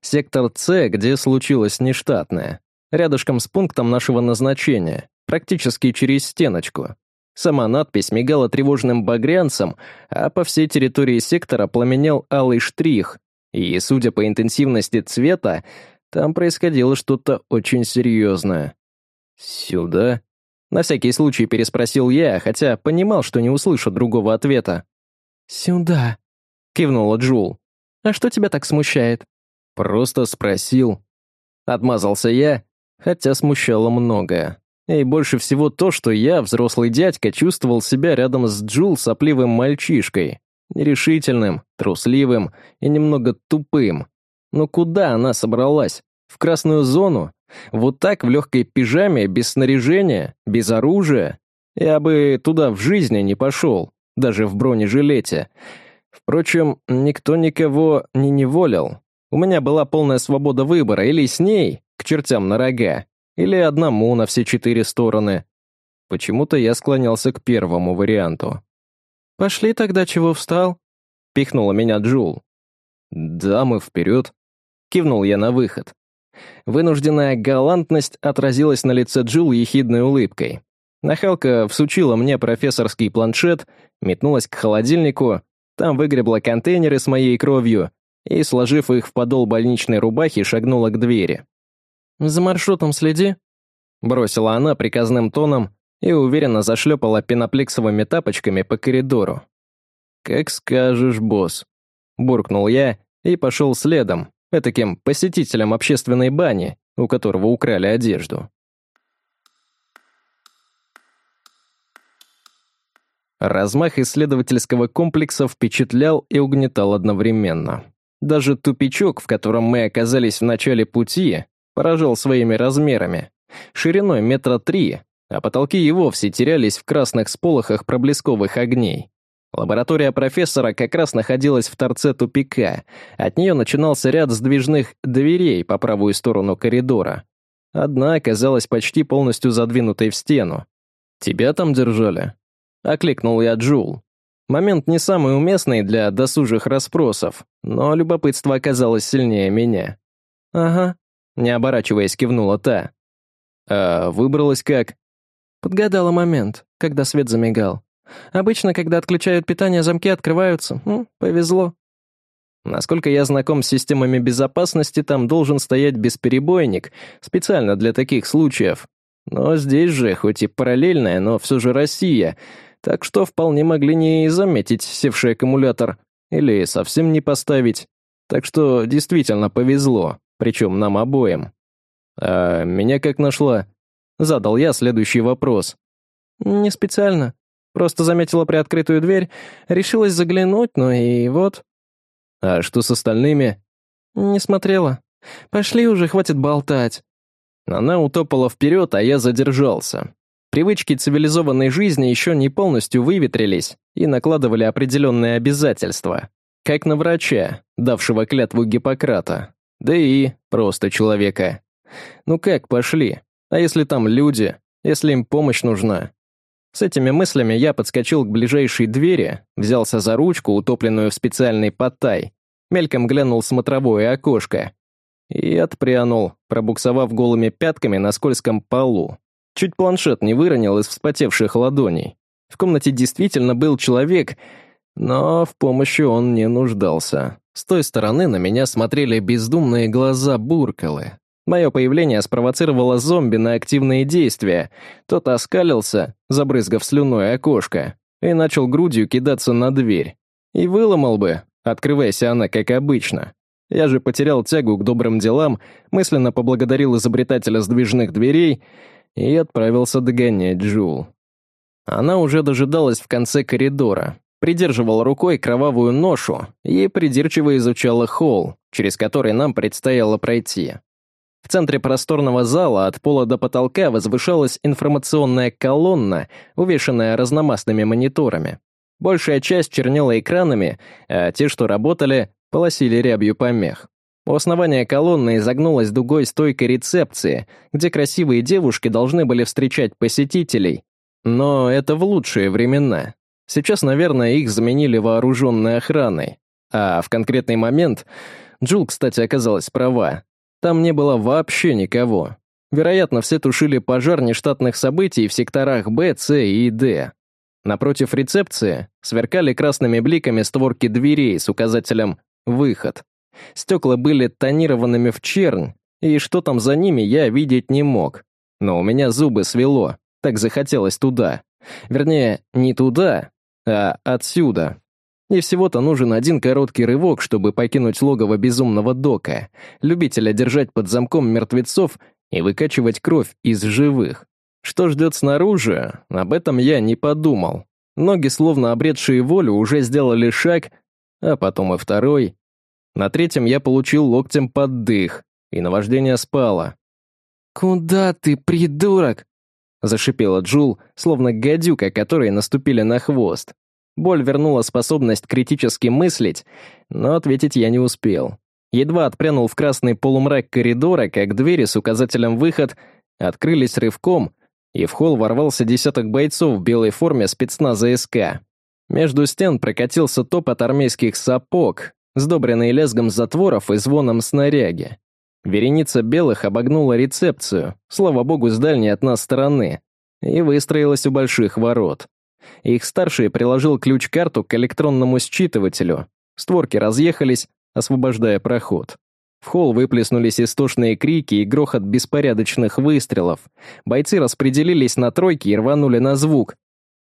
Сектор С, где случилось нештатное. Рядышком с пунктом нашего назначения, практически через стеночку. Сама надпись мигала тревожным багрянцем, а по всей территории сектора пламенел алый штрих, и, судя по интенсивности цвета, там происходило что-то очень серьезное. «Сюда?» На всякий случай переспросил я, хотя понимал, что не услышу другого ответа. «Сюда», — кивнула Джул. «А что тебя так смущает?» «Просто спросил». Отмазался я, хотя смущало многое. И больше всего то, что я, взрослый дядька, чувствовал себя рядом с Джул сопливым мальчишкой. Нерешительным, трусливым и немного тупым. Но куда она собралась? В красную зону? Вот так, в легкой пижаме, без снаряжения, без оружия? Я бы туда в жизни не пошел, даже в бронежилете. Впрочем, никто никого не неволил. У меня была полная свобода выбора или с ней, к чертям на рога, или одному на все четыре стороны. Почему-то я склонялся к первому варианту. «Пошли тогда, чего встал?» — пихнула меня Джул. «Да, мы вперед», — кивнул я на выход. Вынужденная галантность отразилась на лице Джул ехидной улыбкой. Нахалка всучила мне профессорский планшет, метнулась к холодильнику, там выгребла контейнеры с моей кровью и, сложив их в подол больничной рубахи, шагнула к двери. «За маршрутом следи», — бросила она приказным тоном и уверенно зашлепала пеноплексовыми тапочками по коридору. «Как скажешь, босс», — буркнул я и пошел следом, этаким посетителем общественной бани, у которого украли одежду. Размах исследовательского комплекса впечатлял и угнетал одновременно. Даже тупичок, в котором мы оказались в начале пути, поражал своими размерами. Шириной метра три, а потолки и вовсе терялись в красных сполохах проблесковых огней. Лаборатория профессора как раз находилась в торце тупика. От нее начинался ряд сдвижных дверей по правую сторону коридора. Одна оказалась почти полностью задвинутой в стену. «Тебя там держали?» Окликнул я Джул. Момент не самый уместный для досужих расспросов, но любопытство оказалось сильнее меня. «Ага», — не оборачиваясь, кивнула та. «А выбралась как?» Подгадала момент, когда свет замигал. Обычно, когда отключают питание, замки открываются. Ну, повезло. Насколько я знаком с системами безопасности, там должен стоять бесперебойник, специально для таких случаев. Но здесь же, хоть и параллельная, но все же Россия — так что вполне могли не заметить севший аккумулятор или совсем не поставить. Так что действительно повезло, причем нам обоим. «А меня как нашла?» Задал я следующий вопрос. «Не специально. Просто заметила приоткрытую дверь, решилась заглянуть, ну и вот». «А что с остальными?» «Не смотрела. Пошли уже, хватит болтать». Она утопала вперед, а я задержался. Привычки цивилизованной жизни еще не полностью выветрились и накладывали определенные обязательства. Как на врача, давшего клятву Гиппократа. Да и просто человека. Ну как, пошли. А если там люди? Если им помощь нужна? С этими мыслями я подскочил к ближайшей двери, взялся за ручку, утопленную в специальный подтай, мельком глянул в смотровое окошко и отпрянул, пробуксовав голыми пятками на скользком полу. Чуть планшет не выронил из вспотевших ладоней. В комнате действительно был человек, но в помощи он не нуждался. С той стороны на меня смотрели бездумные глаза буркалы. Мое появление спровоцировало зомби на активные действия. Тот оскалился, забрызгав слюной окошко, и начал грудью кидаться на дверь. И выломал бы, открываясь она, как обычно. Я же потерял тягу к добрым делам, мысленно поблагодарил изобретателя сдвижных дверей — и отправился догонять Джул. Она уже дожидалась в конце коридора, придерживала рукой кровавую ношу и придирчиво изучала холл, через который нам предстояло пройти. В центре просторного зала от пола до потолка возвышалась информационная колонна, увешанная разномастными мониторами. Большая часть чернела экранами, а те, что работали, полосили рябью помех. У основания колонны изогнулась дугой стойка рецепции, где красивые девушки должны были встречать посетителей. Но это в лучшие времена. Сейчас, наверное, их заменили вооруженной охраной. А в конкретный момент... Джул, кстати, оказалась права. Там не было вообще никого. Вероятно, все тушили пожар нештатных событий в секторах Б, С и Д. Напротив рецепции сверкали красными бликами створки дверей с указателем «Выход». Стекла были тонированными в чернь, и что там за ними, я видеть не мог. Но у меня зубы свело, так захотелось туда. Вернее, не туда, а отсюда. И всего-то нужен один короткий рывок, чтобы покинуть логово безумного дока, любителя держать под замком мертвецов и выкачивать кровь из живых. Что ждет снаружи, об этом я не подумал. Ноги, словно обретшие волю, уже сделали шаг, а потом и второй, на третьем я получил локтем под дых, и наваждение спало. «Куда ты, придурок?» Зашипела Джул, словно гадюка, которой наступили на хвост. Боль вернула способность критически мыслить, но ответить я не успел. Едва отпрянул в красный полумрак коридора, как двери с указателем «Выход» открылись рывком, и в холл ворвался десяток бойцов в белой форме спецназа СК. Между стен прокатился топот армейских сапог, сдобренные лязгом затворов и звоном снаряги. Вереница белых обогнула рецепцию, слава богу, с дальней от нас стороны. и выстроилась у больших ворот. Их старший приложил ключ-карту к электронному считывателю. Створки разъехались, освобождая проход. В холл выплеснулись истошные крики и грохот беспорядочных выстрелов. Бойцы распределились на тройки и рванули на звук.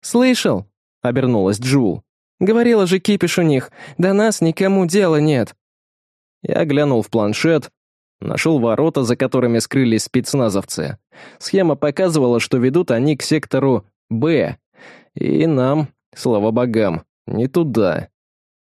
«Слышал?» — обернулась Джул. «Говорила же кипиш у них. До нас никому дела нет». Я глянул в планшет, нашел ворота, за которыми скрылись спецназовцы. Схема показывала, что ведут они к сектору «Б». И нам, слава богам, не туда.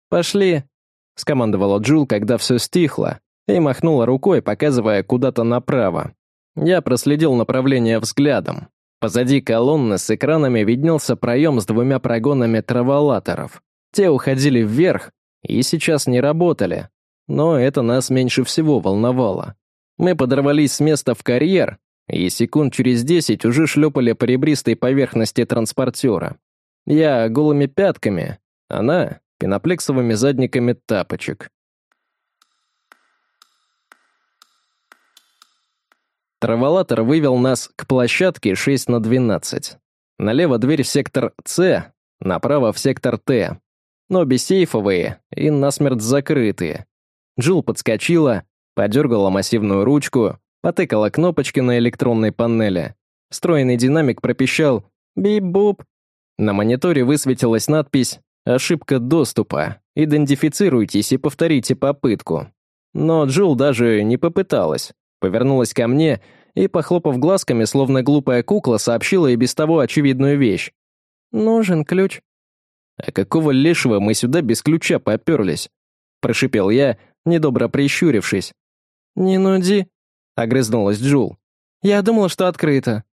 «Пошли», — скомандовала Джул, когда все стихло, и махнула рукой, показывая куда-то направо. Я проследил направление взглядом. Позади колонны с экранами виднелся проем с двумя прогонами траволаторов. Те уходили вверх и сейчас не работали. Но это нас меньше всего волновало. Мы подорвались с места в карьер, и секунд через десять уже шлепали по ребристой поверхности транспортера. Я голыми пятками, она — пеноплексовыми задниками тапочек. Траволатор вывел нас к площадке 6 на 12. Налево дверь в сектор С, направо в сектор Т. Но бессейфовые и насмерть закрытые. Джилл подскочила, подергала массивную ручку, потыкала кнопочки на электронной панели. Встроенный динамик пропищал «Бип-буп». На мониторе высветилась надпись «Ошибка доступа. Идентифицируйтесь и повторите попытку». Но Джилл даже не попыталась повернулась ко мне и, похлопав глазками, словно глупая кукла, сообщила и без того очевидную вещь. «Нужен ключ». «А какого лешего мы сюда без ключа поперлись?» — прошипел я, недобро прищурившись. «Не нуди», — огрызнулась Джул. «Я думала, что открыто».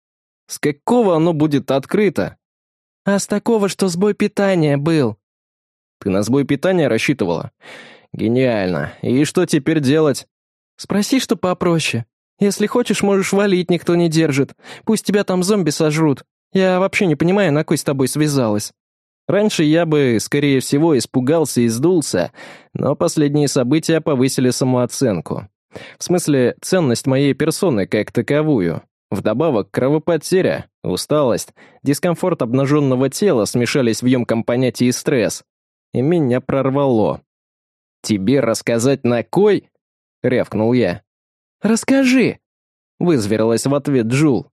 «С какого оно будет открыто?» «А с такого, что сбой питания был». «Ты на сбой питания рассчитывала?» «Гениально. И что теперь делать?» Спроси, что попроще. Если хочешь, можешь валить, никто не держит. Пусть тебя там зомби сожрут. Я вообще не понимаю, на кой с тобой связалась. Раньше я бы, скорее всего, испугался и сдулся, но последние события повысили самооценку. В смысле, ценность моей персоны как таковую. Вдобавок, кровопотеря, усталость, дискомфорт обнаженного тела смешались в емком понятии стресс. И меня прорвало. «Тебе рассказать на кой?» рявкнул я. «Расскажи!» — вызверилась в ответ Джул.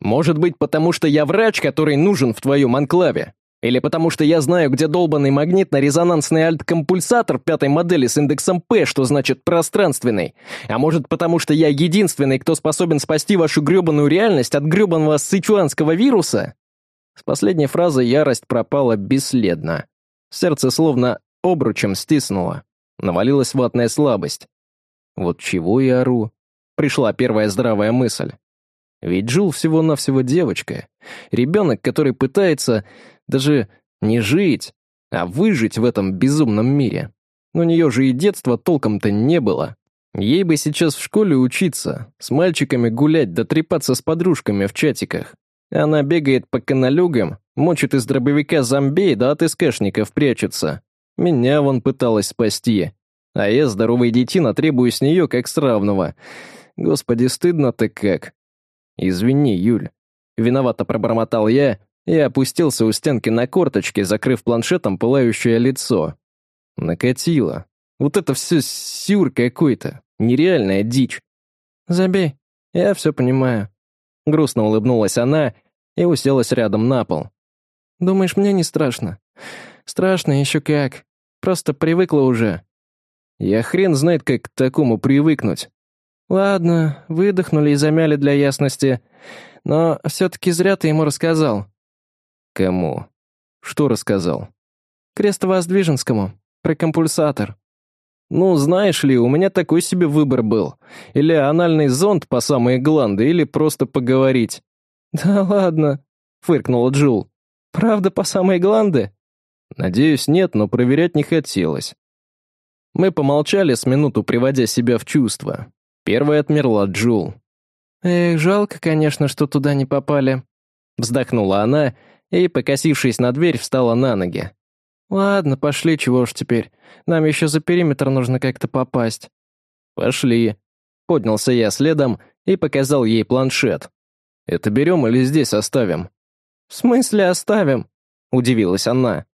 «Может быть, потому что я врач, который нужен в твоем анклаве? Или потому что я знаю, где долбанный магнитно-резонансный альткомпульсатор пятой модели с индексом P, что значит пространственный? А может, потому что я единственный, кто способен спасти вашу гребаную реальность от гребаного сычуанского вируса?» С последней фразы ярость пропала бесследно. Сердце словно обручем стиснуло. Навалилась ватная слабость. Вот чего я ору? Пришла первая здравая мысль. Ведь Джул всего-навсего девочка. Ребенок, который пытается даже не жить, а выжить в этом безумном мире. У нее же и детства толком-то не было. Ей бы сейчас в школе учиться, с мальчиками гулять да трепаться с подружками в чатиках. Она бегает по каналюгам, мочит из дробовика зомбей да от СКшников прячется. Меня вон пыталась спасти. А я, здоровый детина, требую с нее как с равного. Господи, стыдно-то как. Извини, Юль. Виновато пробормотал я и опустился у стенки на корточки, закрыв планшетом пылающее лицо. Накатило. Вот это все сюр какой-то. Нереальная дичь. Забей, я все понимаю. Грустно улыбнулась она и уселась рядом на пол. Думаешь, мне не страшно? Страшно еще как. Просто привыкла уже. Я хрен знает, как к такому привыкнуть. Ладно, выдохнули и замяли для ясности. Но все-таки зря ты ему рассказал. Кому? Что рассказал? Крестовоздвиженскому. Про компульсатор. Ну, знаешь ли, у меня такой себе выбор был. Или анальный зонд по самые гланды, или просто поговорить. Да ладно, фыркнула Джул. Правда по самые гланды? Надеюсь, нет, но проверять не хотелось. Мы помолчали с минуту, приводя себя в чувство. Первая отмерла Джул. «Эх, жалко, конечно, что туда не попали», — вздохнула она и, покосившись на дверь, встала на ноги. «Ладно, пошли, чего ж теперь. Нам еще за периметр нужно как-то попасть». «Пошли». Поднялся я следом и показал ей планшет. Это берем или здесь оставим?» «В смысле оставим?» — удивилась она.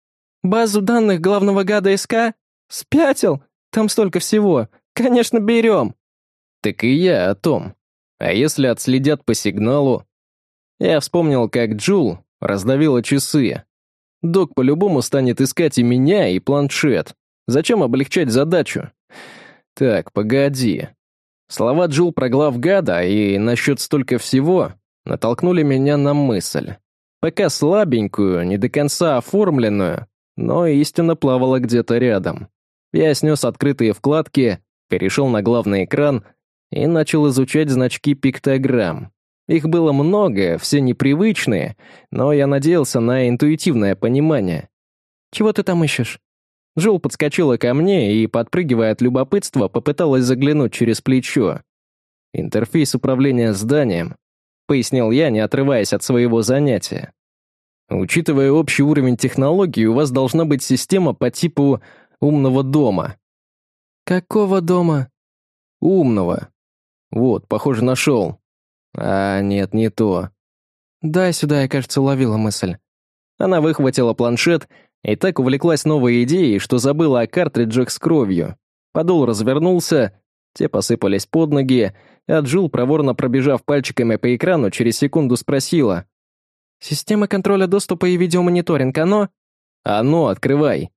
«Базу данных главного гада СК? Спятил? Там столько всего. Конечно, берем!» «Так и я о том. А если отследят по сигналу?» Я вспомнил, как Джул раздавила часы. Док по-любому станет искать и меня, и планшет. Зачем облегчать задачу? Так, погоди. Слова Джул про глав гада и насчет столько всего натолкнули меня на мысль. Пока слабенькую, не до конца оформленную, но истина плавала где-то рядом. Я снес открытые вкладки, перешел на главный экран и начал изучать значки пиктограмм. Их было много, все непривычные, но я надеялся на интуитивное понимание. «Чего ты там ищешь?» Жул подскочила ко мне и, подпрыгивая от любопытства, попыталась заглянуть через плечо. «Интерфейс управления зданием», — пояснил я, не отрываясь от своего занятия. «Учитывая общий уровень технологий, у вас должна быть система по типу умного дома». «Какого дома?» «Умного. Вот, похоже, нашел. А, нет, не то». «Дай сюда, я, кажется, уловила мысль». Она выхватила планшет и так увлеклась новой идеей, что забыла о картриджах с кровью. Подол развернулся, те посыпались под ноги, а Джул, проворно пробежав пальчиками по экрану, через секунду спросила. «Система контроля доступа и видеомониторинг, оно?» «Оно, открывай».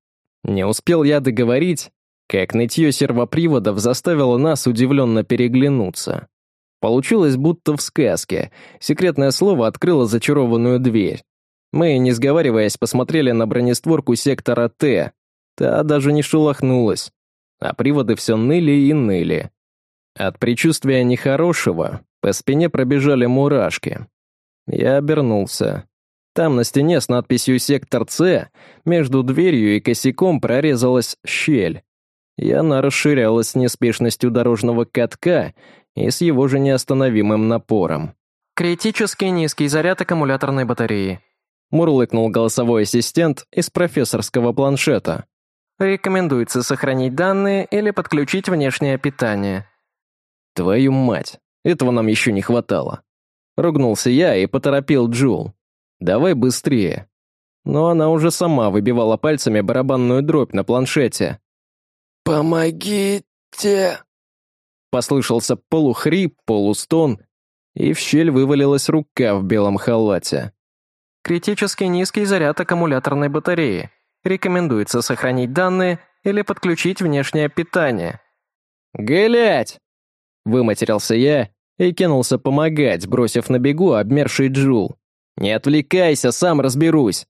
Не успел я договорить, как нытье сервоприводов заставило нас удивленно переглянуться. Получилось будто в сказке. Секретное слово открыло зачарованную дверь. Мы, не сговариваясь, посмотрели на бронестворку сектора Т. Та даже не шелохнулась. А приводы все ныли и ныли. От предчувствия нехорошего по спине пробежали мурашки. Я обернулся. Там на стене с надписью «Сектор С» между дверью и косяком прорезалась щель. И она расширялась с неспешностью дорожного катка и с его же неостановимым напором. «Критически низкий заряд аккумуляторной батареи», мурлыкнул голосовой ассистент из профессорского планшета. «Рекомендуется сохранить данные или подключить внешнее питание». «Твою мать, этого нам еще не хватало». Ругнулся я и поторопил Джул. «Давай быстрее». Но она уже сама выбивала пальцами барабанную дробь на планшете. «Помогите!» Послышался полухрип, полустон, и в щель вывалилась рука в белом халате. Критически низкий заряд аккумуляторной батареи. Рекомендуется сохранить данные или подключить внешнее питание. «Глядь!» Выматерился я и кинулся помогать, бросив на бегу обмерший Джул. «Не отвлекайся, сам разберусь!»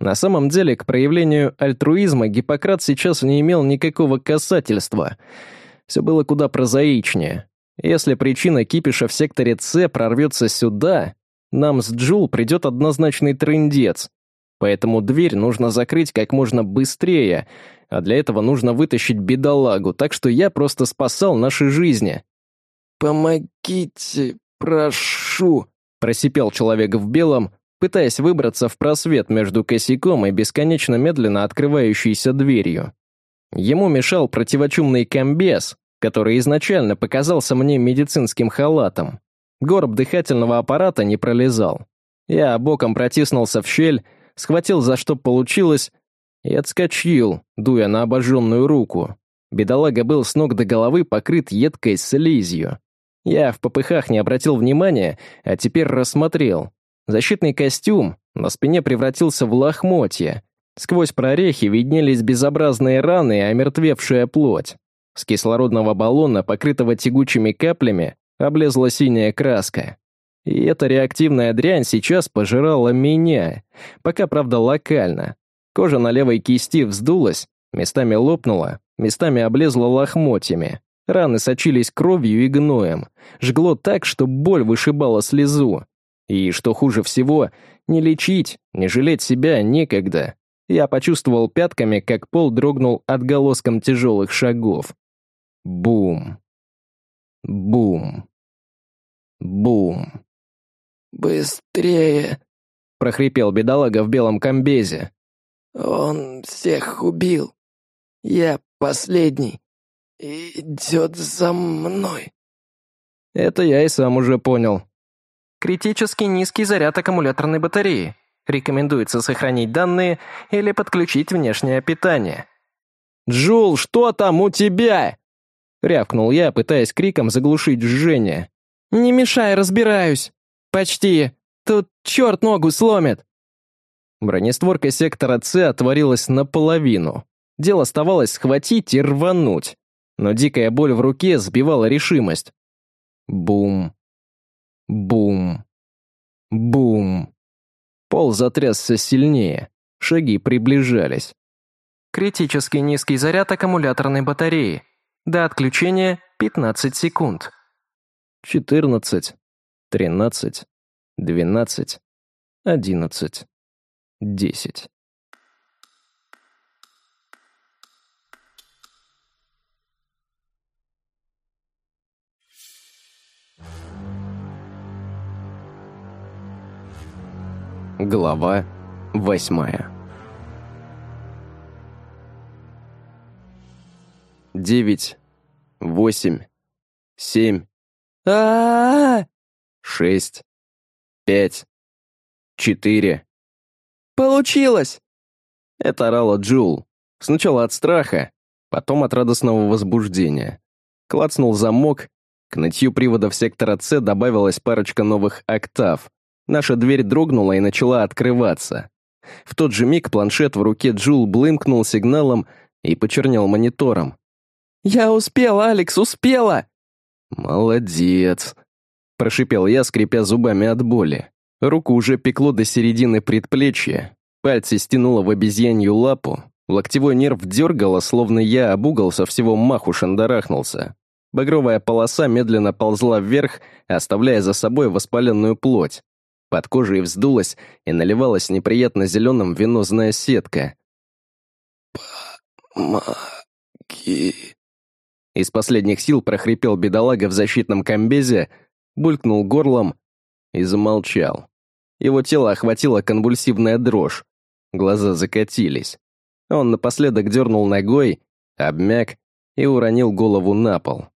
На самом деле, к проявлению альтруизма Гиппократ сейчас не имел никакого касательства. Все было куда прозаичнее. Если причина кипиша в секторе С прорвется сюда, нам с Джул придет однозначный трындец. Поэтому дверь нужно закрыть как можно быстрее, а для этого нужно вытащить бедолагу, так что я просто спасал наши жизни. «Помогите, прошу», — просипел человек в белом, пытаясь выбраться в просвет между косяком и бесконечно медленно открывающейся дверью. Ему мешал противочумный комбез, который изначально показался мне медицинским халатом. Горб дыхательного аппарата не пролезал. Я боком протиснулся в щель, схватил за что получилось и отскочил, дуя на обожженную руку. Бедолага был с ног до головы покрыт едкой слизью. Я в попыхах не обратил внимания, а теперь рассмотрел. Защитный костюм на спине превратился в лохмотья. Сквозь прорехи виднелись безобразные раны и омертвевшая плоть. С кислородного баллона, покрытого тягучими каплями, облезла синяя краска. И эта реактивная дрянь сейчас пожирала меня, пока, правда, локально. Кожа на левой кисти вздулась, местами лопнула, местами облезла лохмотьями. Раны сочились кровью и гноем. Жгло так, что боль вышибала слезу. И, что хуже всего, не лечить, не жалеть себя некогда. Я почувствовал пятками, как пол дрогнул отголоском тяжелых шагов. Бум. Бум. Бум. «Быстрее!» — прохрипел бедолага в белом комбезе. «Он всех убил. Я последний. Идет за мной». Это я и сам уже понял. Критически низкий заряд аккумуляторной батареи. Рекомендуется сохранить данные или подключить внешнее питание. «Джул, что там у тебя?» Рявкнул я, пытаясь криком заглушить жжение. «Не мешай, разбираюсь. Почти. Тут черт ногу сломит». Бронестворка сектора С отворилась наполовину. Дело оставалось схватить и рвануть. Но дикая боль в руке сбивала решимость. Бум. Бум. Бум. Пол затрясся сильнее. Шаги приближались. Критически низкий заряд аккумуляторной батареи. До отключения 15 секунд. 14, 13, 12, 11, 10. Глава восьмая. Девять, восемь, семь, а, шесть, пять, четыре. Получилось! Это орала Джул. Сначала от страха, потом от радостного возбуждения. Клацнул замок, к нытью приводов сектора С добавилась парочка новых октав. Наша дверь дрогнула и начала открываться. В тот же миг планшет в руке Джул блымкнул сигналом и почернел монитором. «Я успела, Алекс, успела!» «Молодец!» — прошипел я, скрипя зубами от боли. Руку уже пекло до середины предплечья, пальцы стянуло в обезьянью лапу, локтевой нерв дергало, словно я об угол со всего маху шандарахнулся. Багровая полоса медленно ползла вверх, оставляя за собой воспаленную плоть. Под кожей вздулась и наливалась неприятно зеленым венозная сетка. «Помоги!» Из последних сил прохрипел бедолага в защитном комбезе, булькнул горлом и замолчал. Его тело охватила конвульсивная дрожь. Глаза закатились. Он напоследок дернул ногой, обмяк и уронил голову на пол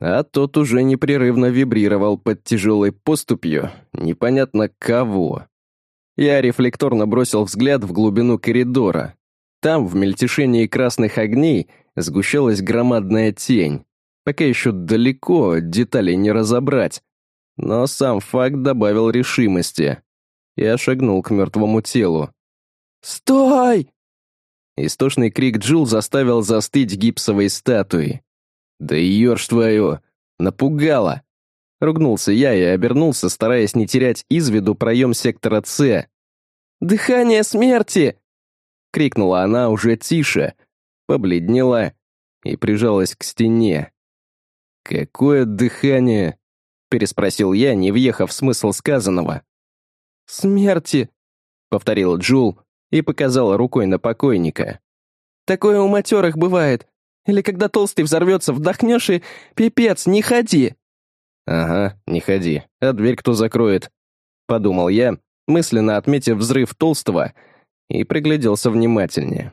а тот уже непрерывно вибрировал под тяжелой поступью непонятно кого. Я рефлекторно бросил взгляд в глубину коридора. Там, в мельтешении красных огней, сгущалась громадная тень. Пока еще далеко, деталей не разобрать. Но сам факт добавил решимости. Я шагнул к мертвому телу. «Стой!» Истошный крик Джул заставил застыть гипсовой статуи. «Да ешь твою! Напугала!» Ругнулся я и обернулся, стараясь не терять из виду проем сектора С. «Дыхание смерти!» Крикнула она уже тише, побледнела и прижалась к стене. «Какое дыхание?» переспросил я, не въехав в смысл сказанного. «Смерти!» — повторила Джул и показала рукой на покойника. «Такое у матерых бывает. Или когда толстый взорвется, вдохнешь и... Пипец, не ходи!» «Ага, не ходи. А дверь кто закроет?» Подумал я, мысленно отметив взрыв толстого, и пригляделся внимательнее.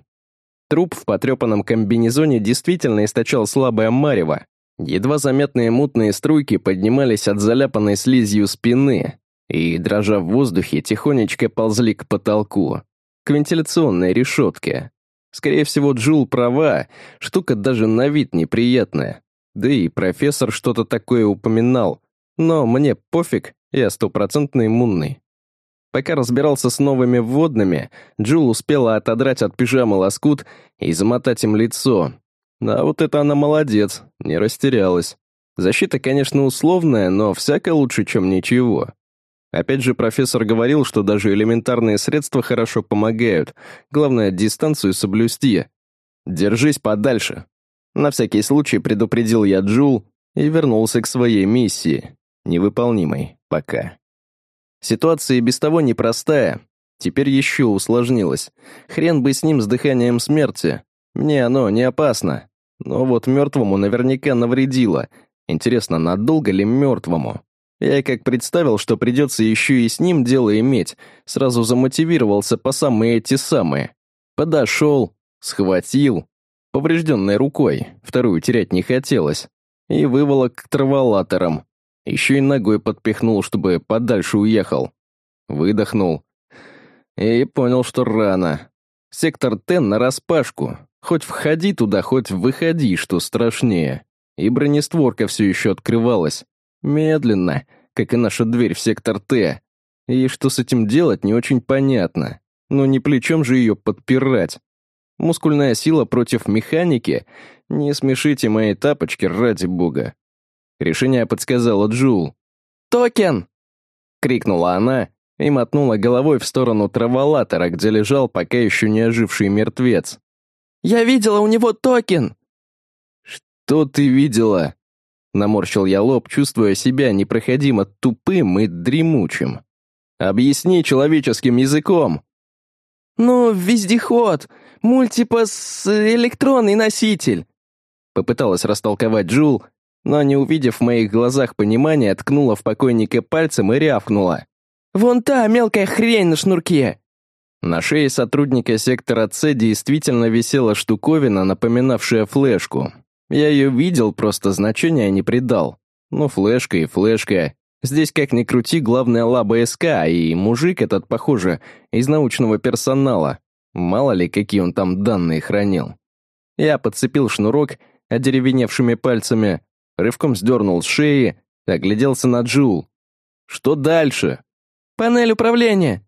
Труп в потрепанном комбинезоне действительно источал слабое марево. Едва заметные мутные струйки поднимались от заляпанной слизью спины и, дрожа в воздухе, тихонечко ползли к потолку, к вентиляционной решетке. Скорее всего, Джул права, штука даже на вид неприятная. Да и профессор что-то такое упоминал. Но мне пофиг, я стопроцентно иммунный. Пока разбирался с новыми вводными, Джул успела отодрать от пижамы лоскут и замотать им лицо. А вот это она молодец, не растерялась. Защита, конечно, условная, но всяко лучше, чем ничего. Опять же, профессор говорил, что даже элементарные средства хорошо помогают. Главное, дистанцию соблюсти. Держись подальше. На всякий случай предупредил я Джул и вернулся к своей миссии. Невыполнимой пока. Ситуация и без того непростая. Теперь еще усложнилась. Хрен бы с ним с дыханием смерти. Мне оно не опасно. Но вот мертвому наверняка навредило. Интересно, надолго ли мертвому? Я как представил, что придется еще и с ним дело иметь, сразу замотивировался по самые эти самые. Подошел, схватил, поврежденной рукой, вторую терять не хотелось, и выволок к траволаторам. Еще и ногой подпихнул, чтобы подальше уехал. Выдохнул. И понял, что рано. Сектор Т нараспашку. Хоть входи туда, хоть выходи, что страшнее. И бронестворка все еще открывалась. Медленно, как и наша дверь в сектор Т. И что с этим делать, не очень понятно. Но не плечом же ее подпирать. Мускульная сила против механики? Не смешите мои тапочки, ради бога. Решение подсказала Джул. «Токен!» — крикнула она и мотнула головой в сторону траволатора, где лежал пока еще не оживший мертвец. «Я видела у него токен!» «Что ты видела?» Наморщил я лоб, чувствуя себя непроходимо тупым и дремучим. «Объясни человеческим языком!» «Ну, вездеход! Мультипас электронный носитель!» Попыталась растолковать Джул, но, не увидев в моих глазах понимания, ткнула в покойника пальцем и рявкнула. «Вон та мелкая хрень на шнурке!» На шее сотрудника сектора С действительно висела штуковина, напоминавшая флешку. Я ее видел, просто значения не придал. Ну, флешка и флешка. Здесь, как ни крути, главная лаба СК, и мужик этот, похоже, из научного персонала. Мало ли, какие он там данные хранил. Я подцепил шнурок одеревеневшими пальцами, рывком сдернул с шеи, огляделся на Джул. «Что дальше?» «Панель управления!»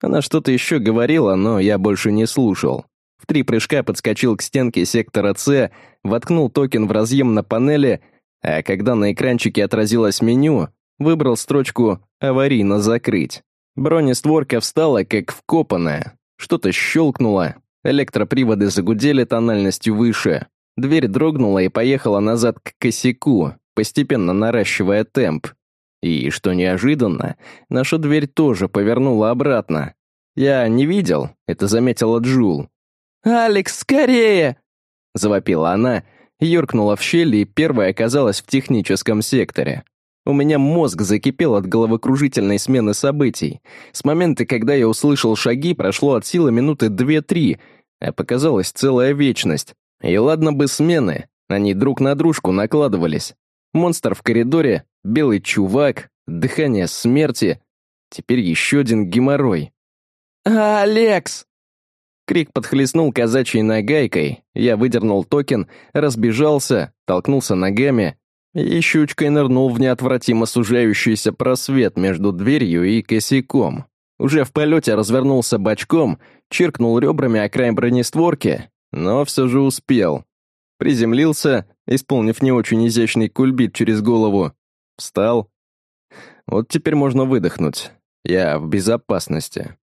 Она что-то еще говорила, но я больше не слушал. В три прыжка подскочил к стенке сектора С, воткнул токен в разъем на панели, а когда на экранчике отразилось меню, выбрал строчку «Аварийно закрыть». Бронестворка встала, как вкопанная. Что-то щелкнуло, электроприводы загудели тональностью выше. Дверь дрогнула и поехала назад к косяку, постепенно наращивая темп. И, что неожиданно, наша дверь тоже повернула обратно. Я не видел, это заметила Джул. «Алекс, скорее!» — завопила она, юркнула в щель и первая оказалась в техническом секторе. У меня мозг закипел от головокружительной смены событий. С момента, когда я услышал шаги, прошло от силы минуты две-три, а показалась целая вечность. И ладно бы смены, они друг на дружку накладывались. Монстр в коридоре, белый чувак, дыхание смерти. Теперь еще один геморрой. «Алекс!» Крик подхлестнул казачьей нагайкой, я выдернул токен, разбежался, толкнулся ногами и щучкой нырнул в неотвратимо сужающийся просвет между дверью и косяком. Уже в полете развернулся бочком, чиркнул ребрами о край бронестворки, но все же успел. Приземлился, исполнив не очень изящный кульбит через голову. Встал. Вот теперь можно выдохнуть. Я в безопасности.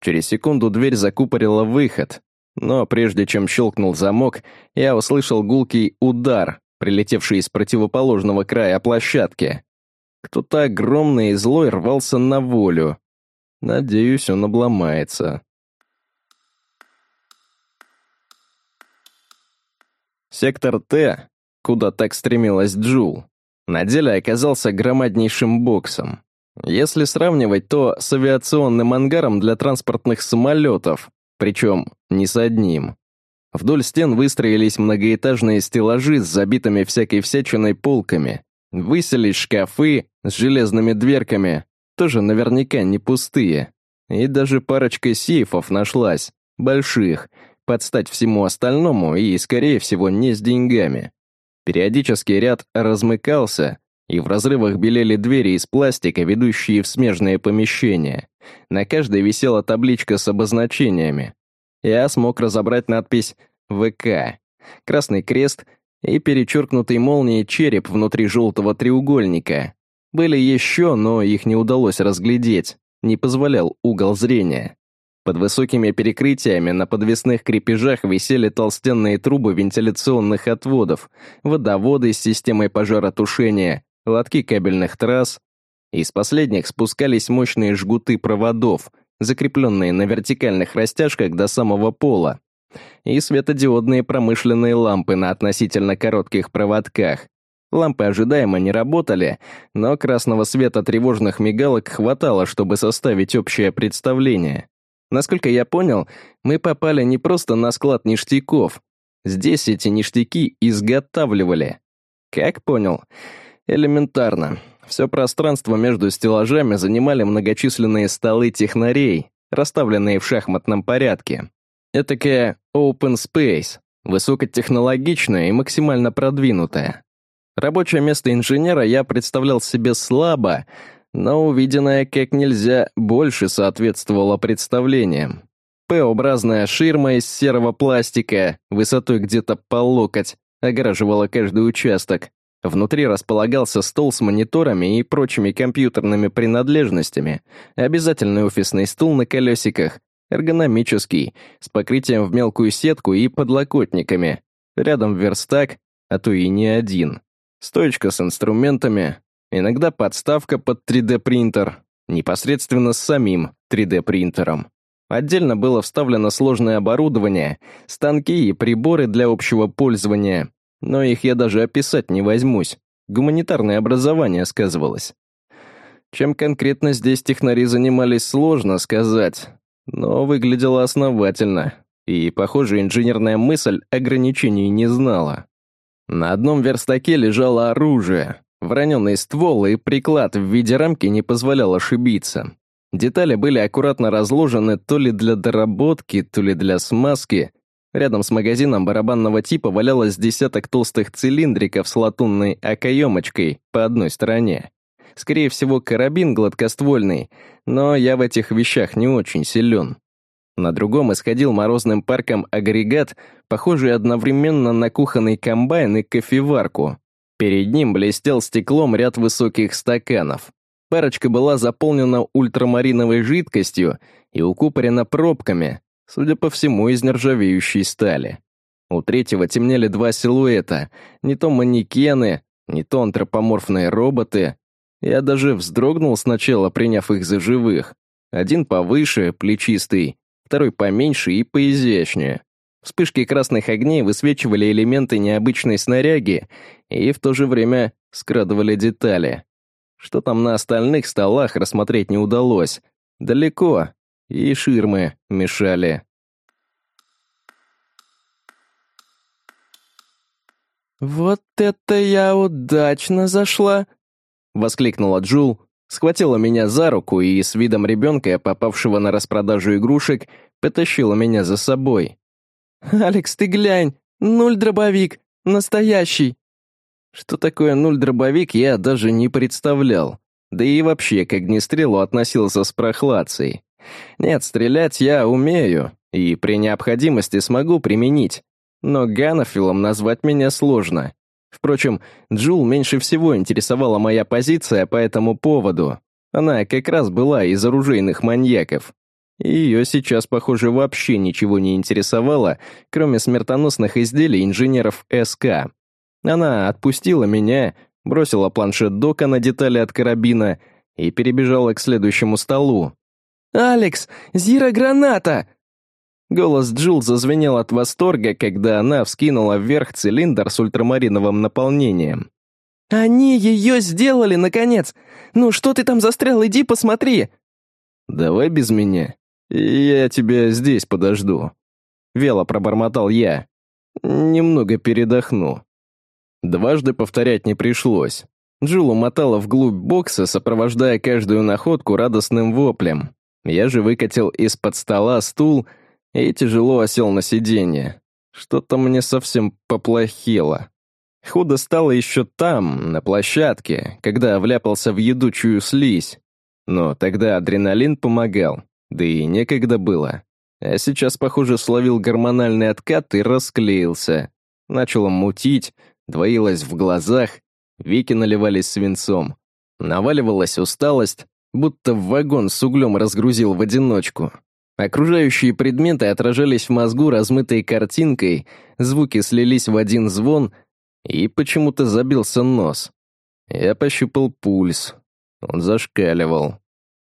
Через секунду дверь закупорила выход, но прежде чем щелкнул замок, я услышал гулкий удар, прилетевший из противоположного края площадки. Кто-то огромный и злой рвался на волю. Надеюсь, он обломается. Сектор Т, куда так стремилась Джул, на деле оказался громаднейшим боксом. Если сравнивать, то с авиационным ангаром для транспортных самолетов, причем не с одним. Вдоль стен выстроились многоэтажные стеллажи с забитыми всякой всячиной полками. Выселись шкафы с железными дверками, тоже наверняка не пустые. И даже парочка сейфов нашлась, больших, под стать всему остальному и, скорее всего, не с деньгами. Периодически ряд размыкался, и в разрывах белели двери из пластика, ведущие в смежные помещения. На каждой висела табличка с обозначениями. Я смог разобрать надпись «ВК», красный крест и перечеркнутый молнией череп внутри желтого треугольника. Были еще, но их не удалось разглядеть, не позволял угол зрения. Под высокими перекрытиями на подвесных крепежах висели толстенные трубы вентиляционных отводов, водоводы с системой пожаротушения, лотки кабельных трасс. Из последних спускались мощные жгуты проводов, закрепленные на вертикальных растяжках до самого пола, и светодиодные промышленные лампы на относительно коротких проводках. Лампы ожидаемо не работали, но красного света тревожных мигалок хватало, чтобы составить общее представление. Насколько я понял, мы попали не просто на склад ништяков. Здесь эти ништяки изготавливали. Как понял? Элементарно. Все пространство между стеллажами занимали многочисленные столы технарей, расставленные в шахматном порядке. Этакая open space, высокотехнологичная и максимально продвинутая. Рабочее место инженера я представлял себе слабо, но увиденное как нельзя больше соответствовало представлениям. П-образная ширма из серого пластика, высотой где-то по локоть, огораживала каждый участок. Внутри располагался стол с мониторами и прочими компьютерными принадлежностями, обязательный офисный стул на колесиках, эргономический, с покрытием в мелкую сетку и подлокотниками. Рядом верстак, а то и не один. Стоечка с инструментами, иногда подставка под 3D-принтер, непосредственно с самим 3D-принтером. Отдельно было вставлено сложное оборудование, станки и приборы для общего пользования, но их я даже описать не возьмусь. Гуманитарное образование сказывалось. Чем конкретно здесь технари занимались, сложно сказать, но выглядело основательно, и, похоже, инженерная мысль ограничений не знала. На одном верстаке лежало оружие. Враненый ствол и приклад в виде рамки не позволял ошибиться. Детали были аккуратно разложены то ли для доработки, то ли для смазки. Рядом с магазином барабанного типа валялось десяток толстых цилиндриков с латунной окоемочкой по одной стороне. Скорее всего, карабин гладкоствольный, но я в этих вещах не очень силен. На другом исходил морозным парком агрегат, похожий одновременно на кухонный комбайн и кофеварку. Перед ним блестел стеклом ряд высоких стаканов. Парочка была заполнена ультрамариновой жидкостью и укупорена пробками, судя по всему, из нержавеющей стали. У третьего темнели два силуэта, не то манекены, не то антропоморфные роботы. Я даже вздрогнул сначала, приняв их за живых. Один повыше, плечистый, второй поменьше и поизящнее. Вспышки красных огней высвечивали элементы необычной снаряги и в то же время скрадывали детали. Что там на остальных столах рассмотреть не удалось. Далеко, и ширмы мешали. «Вот это я удачно зашла!» — воскликнула Джул, Схватила меня за руку и с видом ребенка, попавшего на распродажу игрушек, потащила меня за собой. «Алекс, ты глянь! Нуль-дробовик! Настоящий!» Что такое нуль-дробовик, я даже не представлял. Да и вообще к огнестрелу относился с прохладцей. Нет, стрелять я умею, и при необходимости смогу применить. Но ганофилом назвать меня сложно. Впрочем, Джул меньше всего интересовала моя позиция по этому поводу. Она как раз была из оружейных маньяков. И ее сейчас, похоже, вообще ничего не интересовало, кроме смертоносных изделий инженеров СК. Она отпустила меня, бросила планшет Дока на детали от карабина и перебежала к следующему столу. «Алекс, Зира-граната!» Голос Джилл зазвенел от восторга, когда она вскинула вверх цилиндр с ультрамариновым наполнением. «Они ее сделали, наконец! Ну что ты там застрял, иди посмотри!» «Давай без меня. Я тебя здесь подожду», — вело пробормотал я. «Немного передохну». Дважды повторять не пришлось. Джилл умотала вглубь бокса, сопровождая каждую находку радостным воплем. Я же выкатил из-под стола стул — и тяжело осел на сиденье. Что-то мне совсем поплохело. Худо стало еще там, на площадке, когда вляпался в едучую слизь. Но тогда адреналин помогал, да и некогда было. А сейчас, похоже, словил гормональный откат и расклеился. Начало мутить, двоилось в глазах, веки наливались свинцом. Наваливалась усталость, будто в вагон с углем разгрузил в одиночку. Окружающие предметы отражались в мозгу размытой картинкой, звуки слились в один звон, и почему-то забился нос. Я пощупал пульс. Он зашкаливал.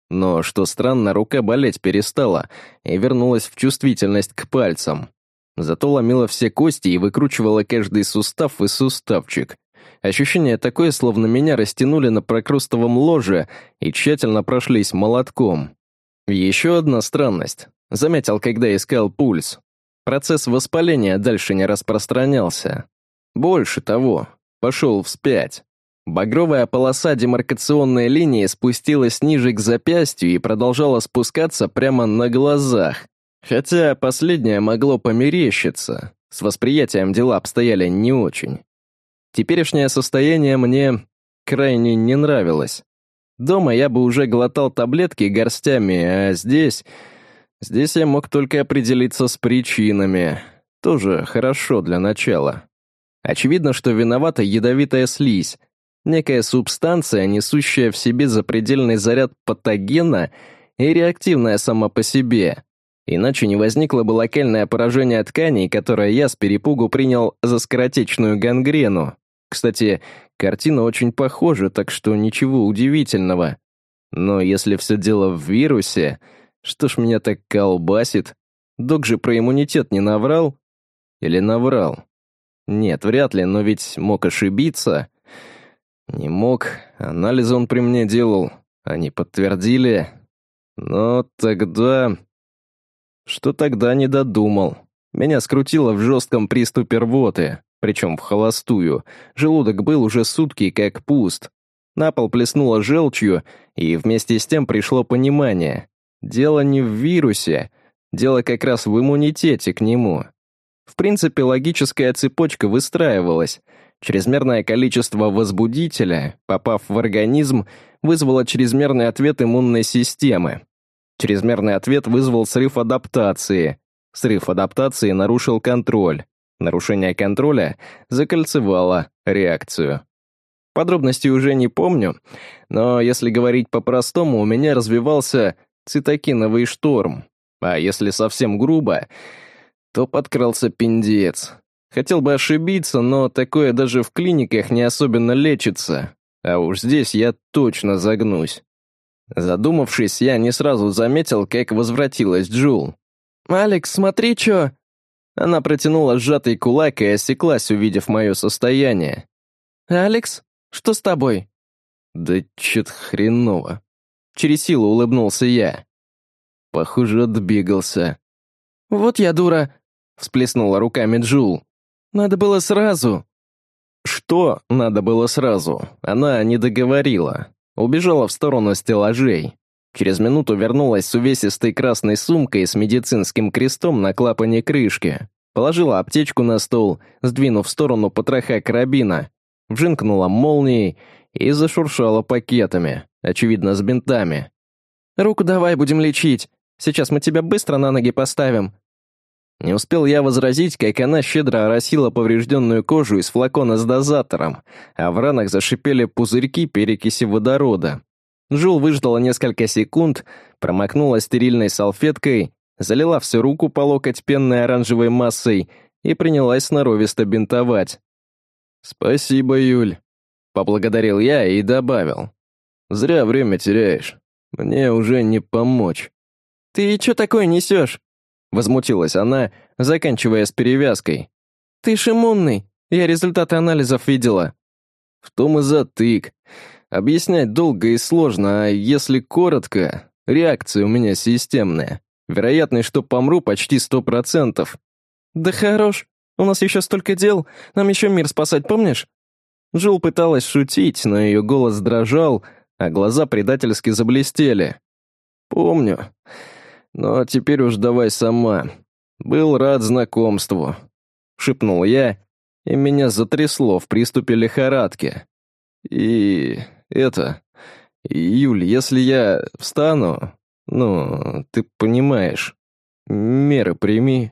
Но, что странно, рука болеть перестала и вернулась в чувствительность к пальцам. Зато ломила все кости и выкручивала каждый сустав и суставчик. Ощущение такое, словно меня растянули на прокрустовом ложе и тщательно прошлись молотком. Еще одна странность. Заметил, когда искал пульс. Процесс воспаления дальше не распространялся. Больше того, пошел вспять. Багровая полоса демаркационной линии спустилась ниже к запястью и продолжала спускаться прямо на глазах. Хотя последнее могло померещиться. С восприятием дела обстояли не очень. Теперешнее состояние мне крайне не нравилось. Дома я бы уже глотал таблетки горстями, а здесь... Здесь я мог только определиться с причинами. Тоже хорошо для начала. Очевидно, что виновата ядовитая слизь, некая субстанция, несущая в себе запредельный заряд патогена и реактивная сама по себе. Иначе не возникло бы локальное поражение тканей, которое я с перепугу принял за скоротечную гангрену. Кстати, картина очень похожа, так что ничего удивительного. Но если все дело в вирусе, что ж меня так колбасит? Док же про иммунитет не наврал? Или наврал? Нет, вряд ли, но ведь мог ошибиться. Не мог, анализ он при мне делал, они подтвердили. Но тогда... Что тогда не додумал? Меня скрутило в жестком приступе рвоты, причем в холостую. Желудок был уже сутки как пуст. На пол плеснуло желчью, и вместе с тем пришло понимание. Дело не в вирусе, дело как раз в иммунитете к нему. В принципе, логическая цепочка выстраивалась. Чрезмерное количество возбудителя, попав в организм, вызвало чрезмерный ответ иммунной системы. Чрезмерный ответ вызвал срыв адаптации. Срыв адаптации нарушил контроль. Нарушение контроля закольцевало реакцию. Подробностей уже не помню, но если говорить по-простому, у меня развивался цитокиновый шторм. А если совсем грубо, то подкрался пиндец. Хотел бы ошибиться, но такое даже в клиниках не особенно лечится. А уж здесь я точно загнусь. Задумавшись, я не сразу заметил, как возвратилась Джул. «Алекс, смотри, чё!» Она протянула сжатый кулак и осеклась, увидев мое состояние. «Алекс, что с тобой?» «Да чё-то хреново». Через силу улыбнулся я. Похоже, отбегался. «Вот я дура!» — всплеснула руками Джул. «Надо было сразу!» Что надо было сразу? Она не договорила. Убежала в сторону стеллажей. Через минуту вернулась с увесистой красной сумкой с медицинским крестом на клапане крышки. Положила аптечку на стол, сдвинув в сторону потроха карабина. Вжинкнула молнией и зашуршала пакетами, очевидно, с бинтами. «Руку давай, будем лечить. Сейчас мы тебя быстро на ноги поставим. Не успел я возразить, как она щедро оросила поврежденную кожу из флакона с дозатором, а в ранах зашипели пузырьки перекиси водорода. Жул выждала несколько секунд, промокнула стерильной салфеткой, залила всю руку по локоть пенной оранжевой массой и принялась сноровисто бинтовать. «Спасибо, Юль», — поблагодарил я и добавил. «Зря время теряешь. Мне уже не помочь». «Ты чё такое несешь?» Возмутилась она, заканчивая с перевязкой. «Ты ж иммунный, я результаты анализов видела». В том и затык. Объяснять долго и сложно, а если коротко, реакция у меня системная. Вероятность, что помру, почти сто процентов. «Да хорош, у нас еще столько дел, нам еще мир спасать, помнишь?» Жул пыталась шутить, но ее голос дрожал, а глаза предательски заблестели. «Помню. Но теперь уж давай сама. Был рад знакомству», — шепнул я, и меня затрясло в приступе лихорадки. «И это... Юль, если я встану, ну, ты понимаешь, меры прими».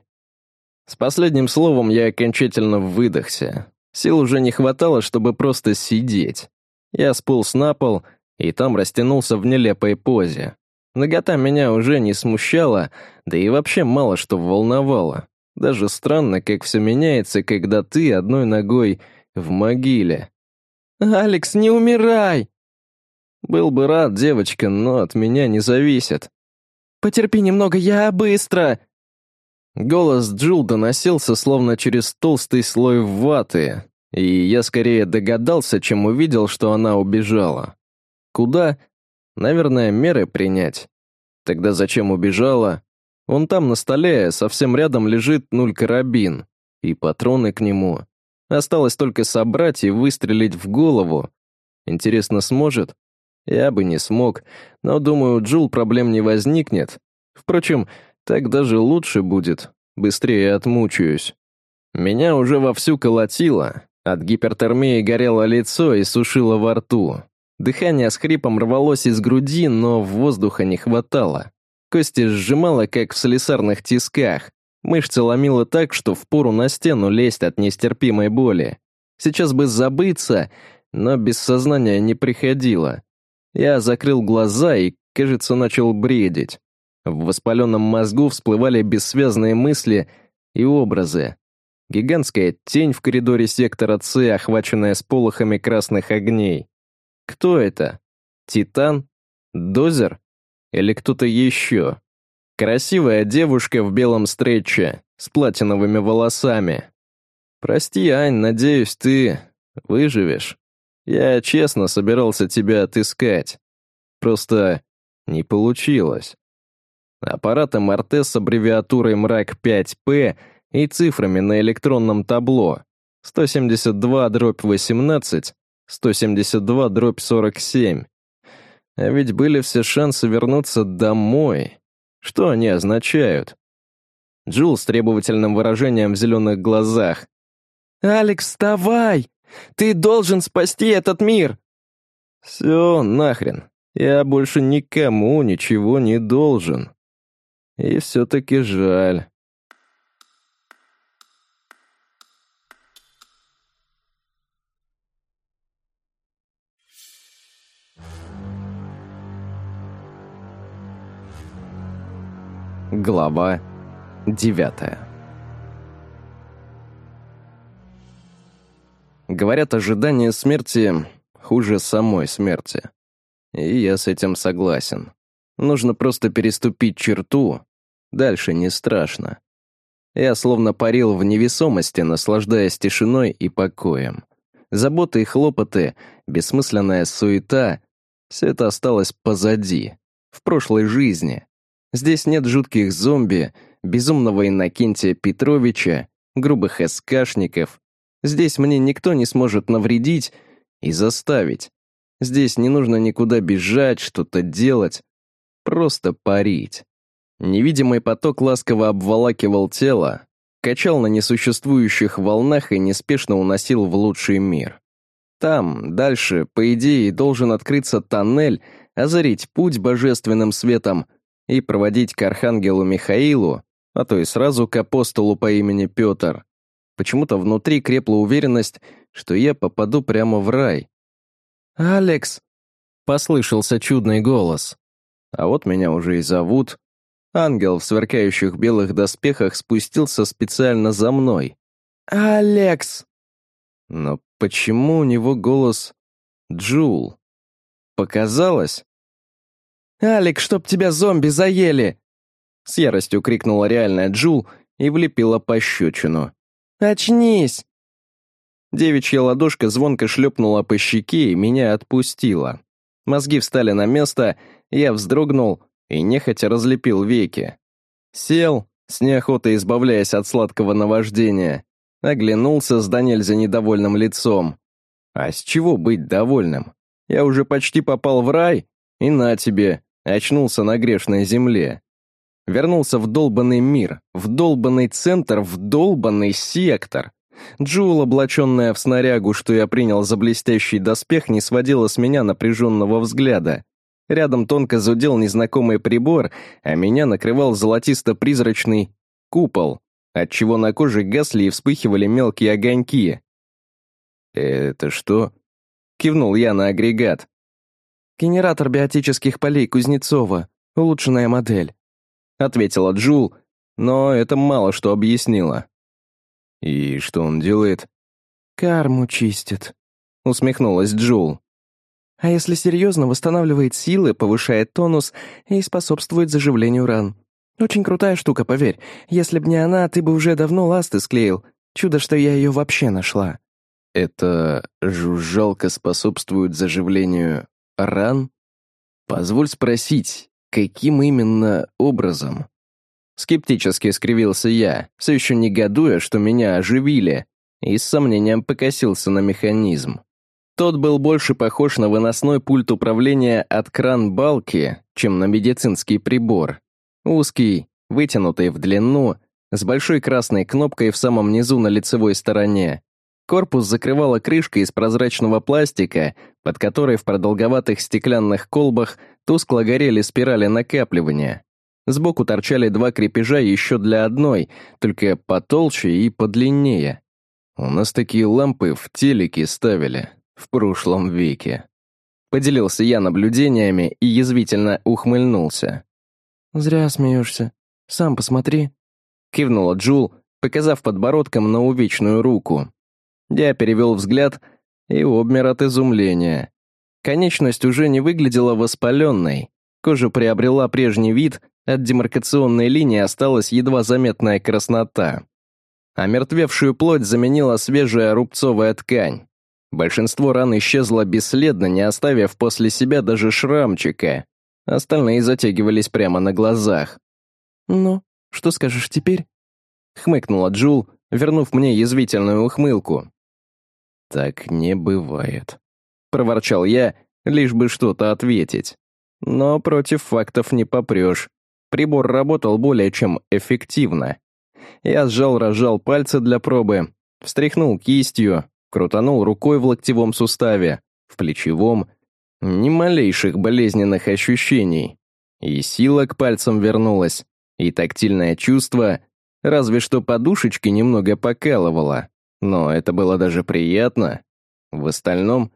С последним словом я окончательно выдохся. Сил уже не хватало, чтобы просто сидеть. Я сполз на пол и там растянулся в нелепой позе. Нагота меня уже не смущала, да и вообще мало что волновало. Даже странно, как все меняется, когда ты одной ногой в могиле. «Алекс, не умирай!» Был бы рад, девочка, но от меня не зависит. «Потерпи немного, я быстро!» Голос Джул доносился словно через толстый слой ваты, и я скорее догадался, чем увидел, что она убежала. Куда? Наверное, меры принять. Тогда зачем убежала? Он там на столе, совсем рядом лежит нуль-карабин. И патроны к нему. Осталось только собрать и выстрелить в голову. Интересно, сможет? Я бы не смог, но, думаю, Джул проблем не возникнет. Впрочем, так даже лучше будет, быстрее отмучаюсь. Меня уже вовсю колотило, от гипертермии горело лицо и сушило во рту. Дыхание с хрипом рвалось из груди, но воздуха не хватало. Кости сжимало, как в слесарных тисках. Мышцы ломило так, что впору на стену лезть от нестерпимой боли. Сейчас бы забыться, но без сознания не приходило. Я закрыл глаза и, кажется, начал бредить. В воспаленном мозгу всплывали бессвязные мысли и образы. Гигантская тень в коридоре сектора С, охваченная сполохами красных огней. Кто это? Титан? Дозер? Или кто-то еще? Красивая девушка в белом стрече, с платиновыми волосами. Прости, Ань, надеюсь, ты выживешь. Я честно собирался тебя отыскать. Просто не получилось. Аппарат МРТ с аббревиатурой МРАК-5П и цифрами на электронном табло 172 дробь 18, 172 дробь 47. А ведь были все шансы вернуться домой. Что они означают? Джул с требовательным выражением в зеленых глазах. «Алекс, вставай! Ты должен спасти этот мир!» «Все, нахрен. Я больше никому ничего не должен. И все-таки жаль». Глава девятая Говорят, ожидание смерти хуже самой смерти. И я с этим согласен. Нужно просто переступить черту, дальше не страшно. Я словно парил в невесомости, наслаждаясь тишиной и покоем. Заботы и хлопоты, бессмысленная суета — все это осталось позади, в прошлой жизни. Здесь нет жутких зомби, безумного Иннокентия Петровича, грубых эскашников. Здесь мне никто не сможет навредить и заставить. Здесь не нужно никуда бежать, что-то делать. Просто парить. Невидимый поток ласково обволакивал тело, качал на несуществующих волнах и неспешно уносил в лучший мир. Там, дальше, по идее, должен открыться тоннель, озарить путь божественным светом и проводить к архангелу Михаилу, а то и сразу к апостолу по имени Петр. Почему-то внутри крепла уверенность, что я попаду прямо в рай. «Алекс!» — послышался чудный голос. А вот меня уже и зовут. Ангел в сверкающих белых доспехах спустился специально за мной. «Алекс!» Но почему у него голос Джул? Показалось? «Алик, чтоб тебя зомби заели!» С яростью крикнула реальная Джул и влепила пощечину. «Очнись!» Девичья ладошка звонко шлепнула по щеке и меня отпустила. Мозги встали на место, я вздрогнул и нехотя разлепил веки. Сел, с неохотой избавляясь от сладкого наваждения, оглянулся с до нельзя недовольным лицом. А с чего быть довольным? Я уже почти попал в рай, и на тебе, очнулся на грешной земле. Вернулся в долбанный мир, в долбанный центр, в долбанный сектор. Джул, облаченная в снарягу, что я принял за блестящий доспех, не сводила с меня напряженного взгляда. Рядом тонко зудел незнакомый прибор, а меня накрывал золотисто-призрачный купол, отчего на коже гасли и вспыхивали мелкие огоньки. «Это что?» — кивнул я на агрегат. «Генератор биотических полей Кузнецова, улучшенная модель», — ответила Джул, но это мало что объяснило. «И что он делает?» «Карму чистит», — усмехнулась Джул. «А если серьезно, восстанавливает силы, повышает тонус и способствует заживлению ран. Очень крутая штука, поверь. Если б не она, ты бы уже давно ласты склеил. Чудо, что я ее вообще нашла». «Это жужжалка способствует заживлению ран? Позволь спросить, каким именно образом? Скептически скривился я, все еще негодуя, что меня оживили, и с сомнением покосился на механизм. Тот был больше похож на выносной пульт управления от кран-балки, чем на медицинский прибор. Узкий, вытянутый в длину, с большой красной кнопкой в самом низу на лицевой стороне. Корпус закрывала крышка из прозрачного пластика, под которой в продолговатых стеклянных колбах тускло горели спирали накапливания. Сбоку торчали два крепежа еще для одной, только потолще и подлиннее. У нас такие лампы в телеке ставили в прошлом веке. Поделился я наблюдениями и язвительно ухмыльнулся. «Зря смеешься. Сам посмотри», — кивнула Джул, показав подбородком на увечную руку. Я перевел взгляд и обмер от изумления. Конечность уже не выглядела воспаленной. Кожа приобрела прежний вид, от демаркационной линии осталась едва заметная краснота. А мертвевшую плоть заменила свежая рубцовая ткань. Большинство ран исчезло бесследно, не оставив после себя даже шрамчика. Остальные затягивались прямо на глазах. «Ну, что скажешь теперь?» — хмыкнула Джул, вернув мне язвительную ухмылку. «Так не бывает», — проворчал я, лишь бы что-то ответить. Но против фактов не попрешь. Прибор работал более чем эффективно. Я сжал-разжал пальцы для пробы, встряхнул кистью, крутанул рукой в локтевом суставе, в плечевом. Ни малейших болезненных ощущений. И сила к пальцам вернулась, и тактильное чувство, разве что подушечки немного покалывало. Но это было даже приятно. В остальном...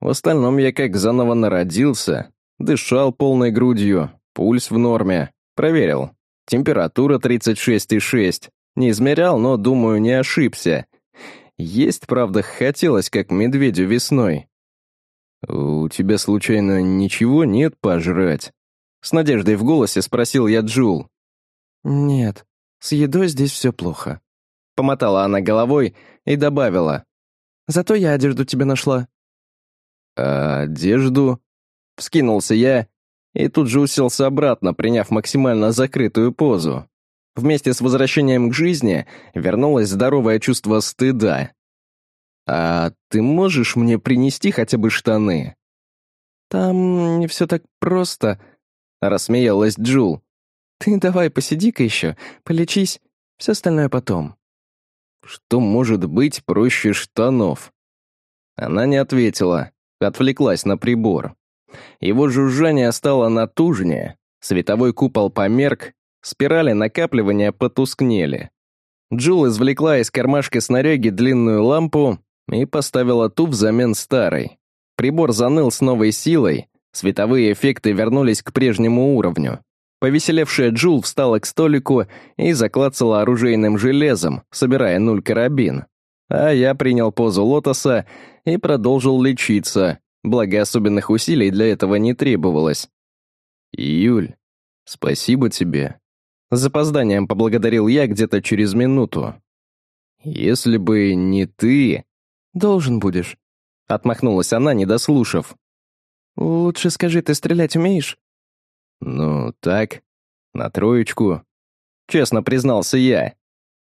В остальном я как заново народился. Дышал полной грудью, пульс в норме. Проверил. Температура 36,6. Не измерял, но, думаю, не ошибся. Есть, правда, хотелось, как медведю весной. «У тебя, случайно, ничего нет пожрать?» С надеждой в голосе спросил я Джул. «Нет, с едой здесь все плохо», — помотала она головой и добавила. «Зато я одежду тебе нашла». «А одежду?» — вскинулся я и тут же уселся обратно, приняв максимально закрытую позу. Вместе с возвращением к жизни вернулось здоровое чувство стыда. «А ты можешь мне принести хотя бы штаны?» «Там не все так просто», — рассмеялась Джул. «Ты давай посиди-ка еще, полечись, все остальное потом». «Что может быть проще штанов?» Она не ответила, отвлеклась на прибор. Его жужжание стало натужнее, световой купол померк, спирали накапливания потускнели. Джул извлекла из кармашка снаряги длинную лампу и поставила ту взамен старой. Прибор заныл с новой силой, световые эффекты вернулись к прежнему уровню. Повеселевшая Джул встала к столику и заклацала оружейным железом, собирая нуль карабин. А я принял позу лотоса и продолжил лечиться, благо особенных усилий для этого не требовалось. «Юль, спасибо тебе». С запозданием поблагодарил я где-то через минуту. «Если бы не ты...» «Должен будешь», — отмахнулась она, не дослушав. «Лучше скажи, ты стрелять умеешь?» «Ну, так, на троечку», — честно признался я.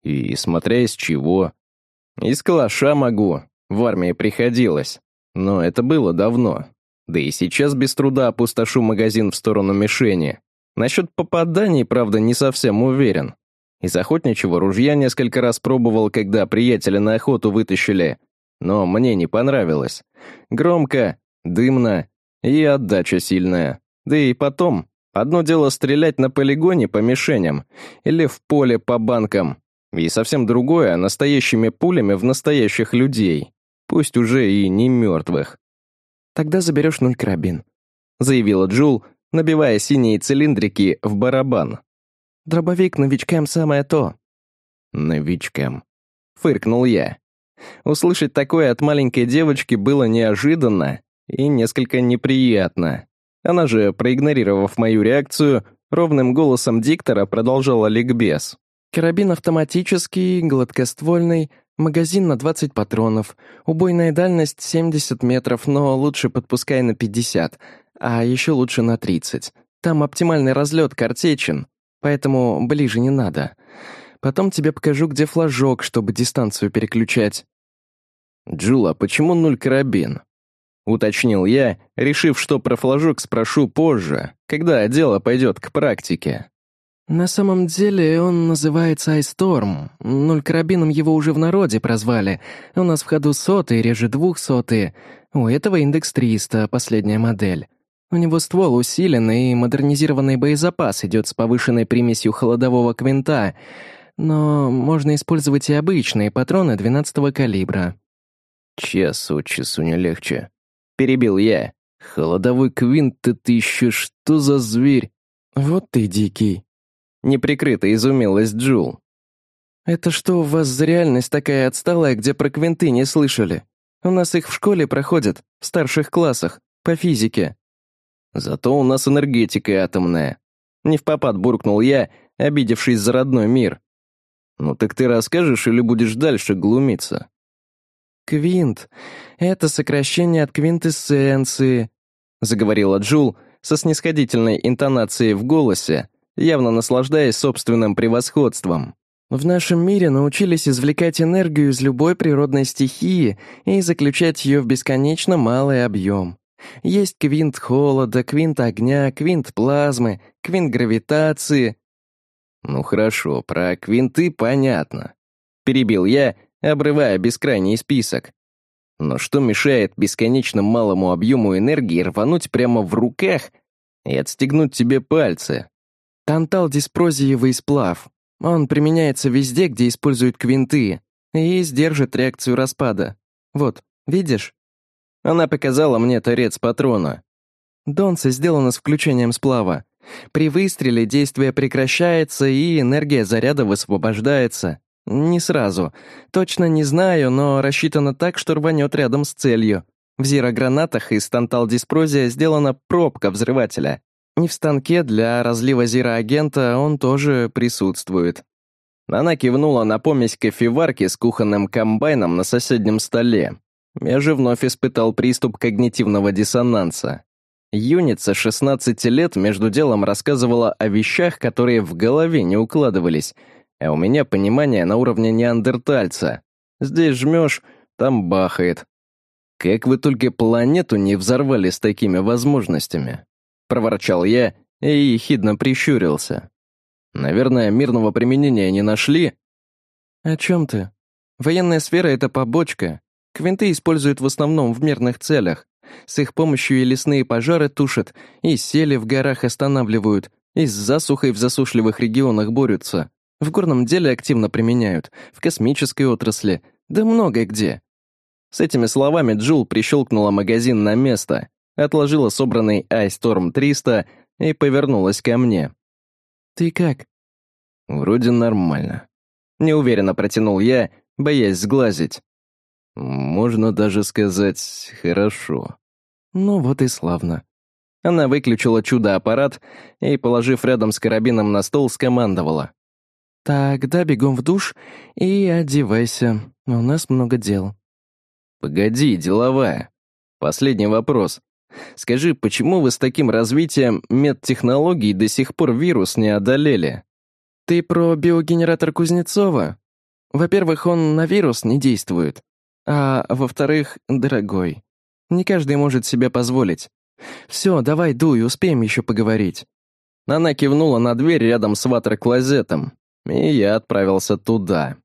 «И смотря из чего. Из калаша могу, в армии приходилось. Но это было давно. Да и сейчас без труда опустошу магазин в сторону мишени. Насчет попаданий, правда, не совсем уверен. Из охотничьего ружья несколько раз пробовал, когда приятеля на охоту вытащили. Но мне не понравилось. Громко, дымно и отдача сильная. Да и потом, одно дело стрелять на полигоне по мишеням или в поле по банкам, и совсем другое — настоящими пулями в настоящих людей пусть уже и не мертвых. «Тогда заберешь нуль карабин», — заявила Джул, набивая синие цилиндрики в барабан. «Дробовик новичкам самое то». «Новичкам», — фыркнул я. Услышать такое от маленькой девочки было неожиданно и несколько неприятно. Она же, проигнорировав мою реакцию, ровным голосом диктора продолжала ликбез. «Карабин автоматический, гладкоствольный, Магазин на 20 патронов. Убойная дальность 70 метров, но лучше подпускай на 50, а еще лучше на 30. Там оптимальный разлет картечен, поэтому ближе не надо. Потом тебе покажу, где флажок, чтобы дистанцию переключать. Джула, почему нуль карабин? — уточнил я, решив, что про флажок спрошу позже, когда дело пойдет к практике. «На самом деле он называется Айсторм. Нуль карабином его уже в народе прозвали. У нас в ходу сотые, реже двухсотые. У этого индекс 300, последняя модель. У него ствол усилен, и модернизированный боезапас идет с повышенной примесью холодового квинта. Но можно использовать и обычные патроны 12-го калибра». «Час от часу не легче», — перебил я. «Холодовой квинт — это еще что за зверь?» «Вот ты дикий», неприкрыто изумилась Джул. «Это что у вас за реальность такая отсталая, где про квинты не слышали? У нас их в школе проходят, в старших классах, по физике». «Зато у нас энергетика атомная». Не в попад буркнул я, обидевшись за родной мир. «Ну так ты расскажешь или будешь дальше глумиться?» «Квинт — это сокращение от квинтэссенции», — заговорила Джул со снисходительной интонацией в голосе, явно наслаждаясь собственным превосходством. В нашем мире научились извлекать энергию из любой природной стихии и заключать ее в бесконечно малый объем. Есть квинт холода, квинт огня, квинт плазмы, квинт гравитации. Ну хорошо, про квинты понятно. Перебил я, обрывая бескрайний список. Но что мешает бесконечно малому объему энергии рвануть прямо в руках и отстегнуть тебе пальцы? Тантал-диспрозиевый сплав. Он применяется везде, где используют квинты, и сдержит реакцию распада. Вот, видишь? Она показала мне торец патрона. Донцы сделано с включением сплава. При выстреле действие прекращается, и энергия заряда высвобождается. Не сразу. Точно не знаю, но рассчитано так, что рванет рядом с целью. В зирогранатах из тантал-диспрозия сделана пробка взрывателя. И в станке для разлива зироагента он тоже присутствует. Она кивнула на помесь кофеварки с кухонным комбайном на соседнем столе. Я же вновь испытал приступ когнитивного диссонанса. Юница 16 лет между делом рассказывала о вещах, которые в голове не укладывались, а у меня понимание на уровне неандертальца. Здесь жмешь, там бахает. Как вы только планету не взорвали с такими возможностями? — проворчал я и ехидно прищурился. «Наверное, мирного применения не нашли?» «О чем ты? Военная сфера — это побочка. Квинты используют в основном в мирных целях. С их помощью и лесные пожары тушат, и сели в горах останавливают, и с засухой в засушливых регионах борются. В горном деле активно применяют, в космической отрасли, да много где». С этими словами Джул прищелкнула магазин на место, отложила собранный iStorm 300 и повернулась ко мне. «Ты как?» «Вроде нормально». Неуверенно протянул я, боясь сглазить. «Можно даже сказать, хорошо». «Ну вот и славно». Она выключила чудо-аппарат и, положив рядом с карабином на стол, скомандовала. «Тогда бегом в душ и одевайся, у нас много дел». «Погоди, деловая. Последний вопрос. Скажи, почему вы с таким развитием медтехнологий до сих пор вирус не одолели? Ты про биогенератор Кузнецова? Во-первых, он на вирус не действует. А во-вторых, дорогой. Не каждый может себе позволить. Все, давай дуй, успеем еще поговорить. Она кивнула на дверь рядом с ватер-клозетом, и я отправился туда.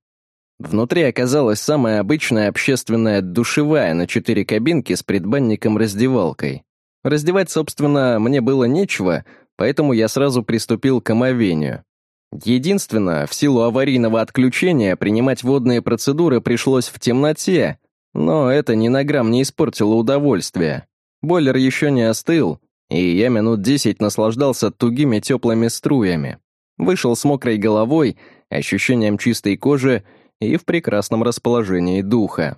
Внутри оказалась самая обычная общественная душевая на четыре кабинки с предбанником-раздевалкой. Раздевать, собственно, мне было нечего, поэтому я сразу приступил к омовению. Единственное, в силу аварийного отключения принимать водные процедуры пришлось в темноте, но это ни на грамм не испортило удовольствие. Бойлер еще не остыл, и я минут десять наслаждался тугими теплыми струями. Вышел с мокрой головой, ощущением чистой кожи и в прекрасном расположении духа.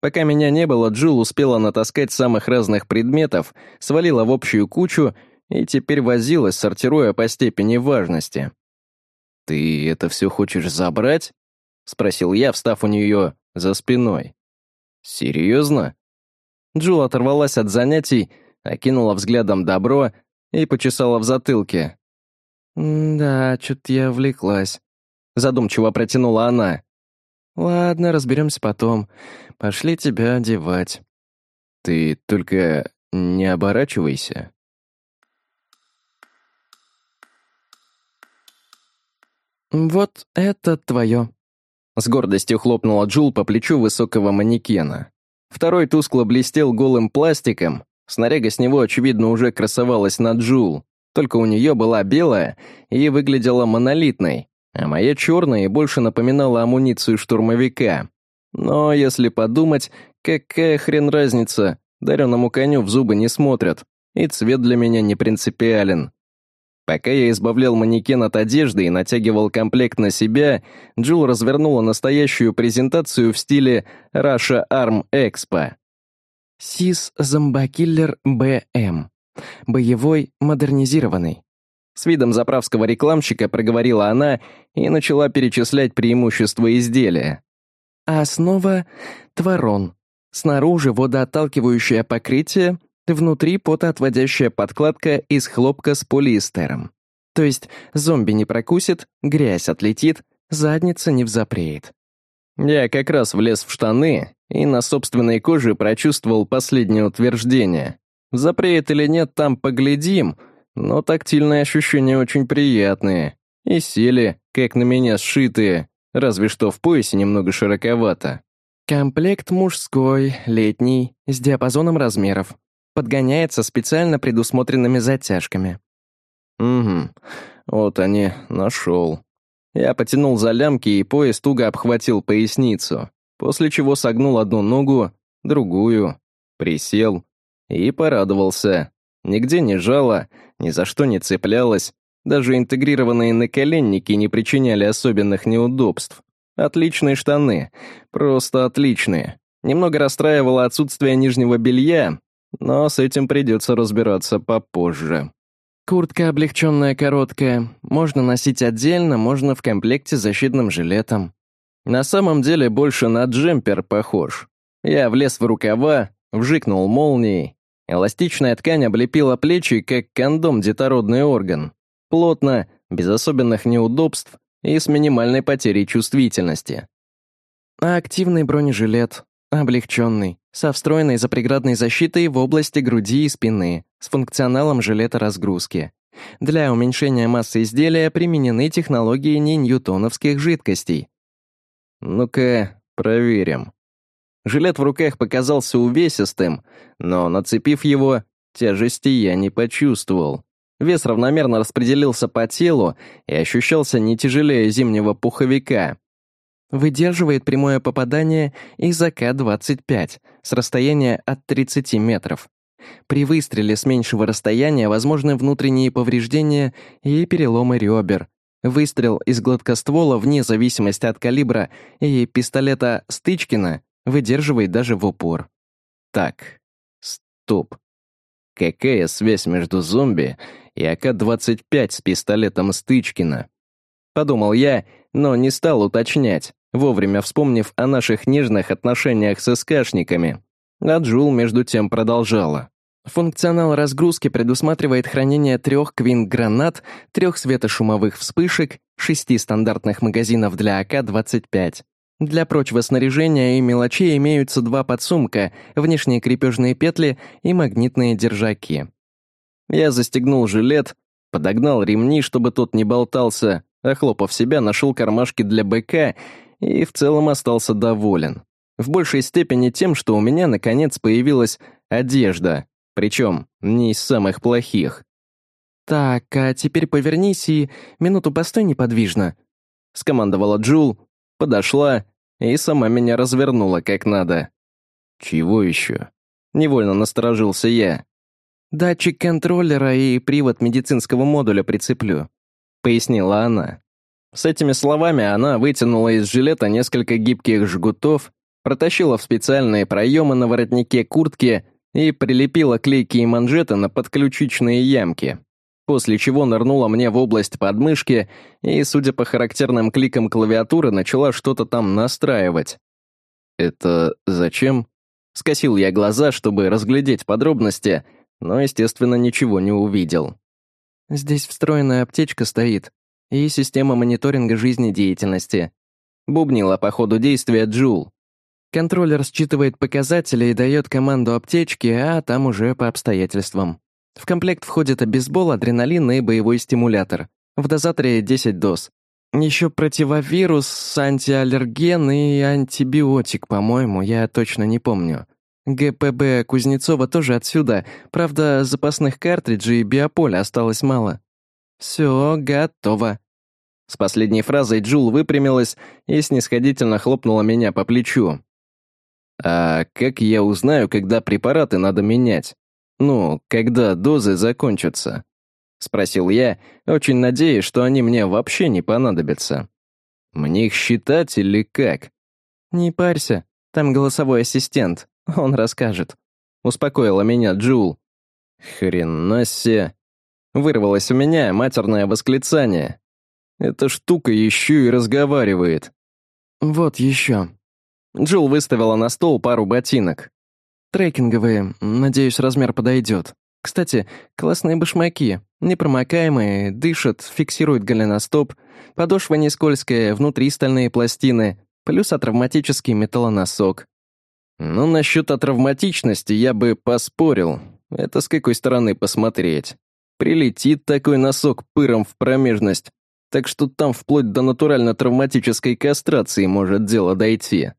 Пока меня не было, Джилл успела натаскать самых разных предметов, свалила в общую кучу и теперь возилась, сортируя по степени важности. «Ты это все хочешь забрать?» — спросил я, встав у нее за спиной. «Серьезно?» Джилл оторвалась от занятий, окинула взглядом добро и почесала в затылке. «Да, чё-то я увлеклась», — задумчиво протянула она. «Ладно, разберемся потом. Пошли тебя одевать». Ты только не оборачивайся. «Вот это твое», — с гордостью хлопнула Джул по плечу высокого манекена. Второй тускло блестел голым пластиком, снаряга с него, очевидно, уже красовалась на Джул, только у нее была белая и выглядела монолитной, а моя черная и больше напоминала амуницию штурмовика. Но если подумать, какая хрен разница, дареному коню в зубы не смотрят, и цвет для меня не принципиален. Пока я избавлял манекен от одежды и натягивал комплект на себя, Джул развернула настоящую презентацию в стиле Russia Arm Expo. СИС Зомбакиллер БМ. Боевой, модернизированный. С видом заправского рекламщика проговорила она и начала перечислять преимущества изделия. Основа — творон. Снаружи водоотталкивающее покрытие, внутри потоотводящая подкладка из хлопка с полиэстером. То есть зомби не прокусит, грязь отлетит, задница не взапреет. Я как раз влез в штаны и на собственной коже прочувствовал последнее утверждение. Запреет или нет, там поглядим, но тактильные ощущения очень приятные. И сели, как на меня сшитые, разве что в поясе немного широковато. Комплект мужской, летний, с диапазоном размеров. Подгоняется специально предусмотренными затяжками. Угу, вот они, нашел. Я потянул за лямки, и пояс туго обхватил поясницу, после чего согнул одну ногу, другую, присел и порадовался. Нигде не жало, ни за что не цеплялось, даже интегрированные наколенники не причиняли особенных неудобств. Отличные штаны, просто отличные. Немного расстраивало отсутствие нижнего белья, но с этим придется разбираться попозже. Куртка облегченная короткая, можно носить отдельно, можно в комплекте с защитным жилетом. На самом деле больше на джемпер похож. Я влез в рукава, вжикнул молнией. Эластичная ткань облепила плечи, как кондом детородный орган. Плотно, без особенных неудобств и с минимальной потерей чувствительности. А активный бронежилет, облегченный, со встроенной запреградной защитой в области груди и спины, с функционалом жилета разгрузки. Для уменьшения массы изделия применены технологии не ньютоновских жидкостей. Ну-ка, проверим. Жилет в руках показался увесистым, но, нацепив его, тяжести я не почувствовал. Вес равномерно распределился по телу и ощущался не тяжелее зимнего пуховика. Выдерживает прямое попадание из АК-25 с расстояния от 30 метров. При выстреле с меньшего расстояния возможны внутренние повреждения и переломы ребер. Выстрел из гладкоствола вне зависимости от калибра и пистолета Стычкина выдерживает даже в упор. Так, стоп. Какая связь между зомби и АК-25 с пистолетом Стычкина? Подумал я, но не стал уточнять, вовремя вспомнив о наших нежных отношениях с СКшниками. А Джул между тем продолжала. Функционал разгрузки предусматривает хранение трех квинт-гранат, трех светошумовых вспышек, шести стандартных магазинов для АК-25. Для прочего снаряжения и мелочей имеются два подсумка, внешние крепежные петли и магнитные держаки. Я застегнул жилет, подогнал ремни, чтобы тот не болтался, охлопав себя, нашел кармашки для БК и в целом остался доволен. В большей степени тем, что у меня, наконец, появилась одежда, причем не из самых плохих. «Так, а теперь повернись и минуту постой неподвижно», — скомандовала Джул, подошла и сама меня развернула как надо. «Чего еще?» — невольно насторожился я. «Датчик контроллера и привод медицинского модуля прицеплю», — пояснила она. С этими словами она вытянула из жилета несколько гибких жгутов, протащила в специальные проемы на воротнике куртки и прилепила клейкие манжеты на подключичные ямки, после чего нырнула мне в область подмышки и, судя по характерным кликам клавиатуры, начала что-то там настраивать. «Это зачем?» Скосил я глаза, чтобы разглядеть подробности, но, естественно, ничего не увидел. «Здесь встроенная аптечка стоит и система мониторинга жизнедеятельности», бубнила по ходу действия Джул. Контроллер считывает показатели и дает команду аптечки, а там уже по обстоятельствам. В комплект входит обезбол, адреналин и боевой стимулятор. В дозаторе 10 доз. Еще противовирус, антиаллерген и антибиотик, по-моему, я точно не помню. ГПБ Кузнецова тоже отсюда, правда, запасных картриджей и биополя осталось мало. Все готово. С последней фразой Джул выпрямилась и снисходительно хлопнула меня по плечу. «А как я узнаю, когда препараты надо менять? Ну, когда дозы закончатся?» — спросил я, очень надеясь, что они мне вообще не понадобятся. «Мне их считать или как?» «Не парься, там голосовой ассистент, он расскажет», — успокоила меня Джул. «Хрена себе!» Вырвалось у меня матерное восклицание. «Эта штука еще и разговаривает». «Вот еще». Джул выставила на стол пару ботинок. «Трекинговые, надеюсь, размер подойдет. Кстати, классные башмаки, непромокаемые, дышат, фиксируют голеностоп, подошва не скользкая, внутри стальные пластины, плюс атравматический металлоносок. Ну, насчет атравматичности я бы поспорил. Это с какой стороны посмотреть. Прилетит такой носок пыром в промежность, так что там вплоть до натурально-травматической кастрации может дело дойти.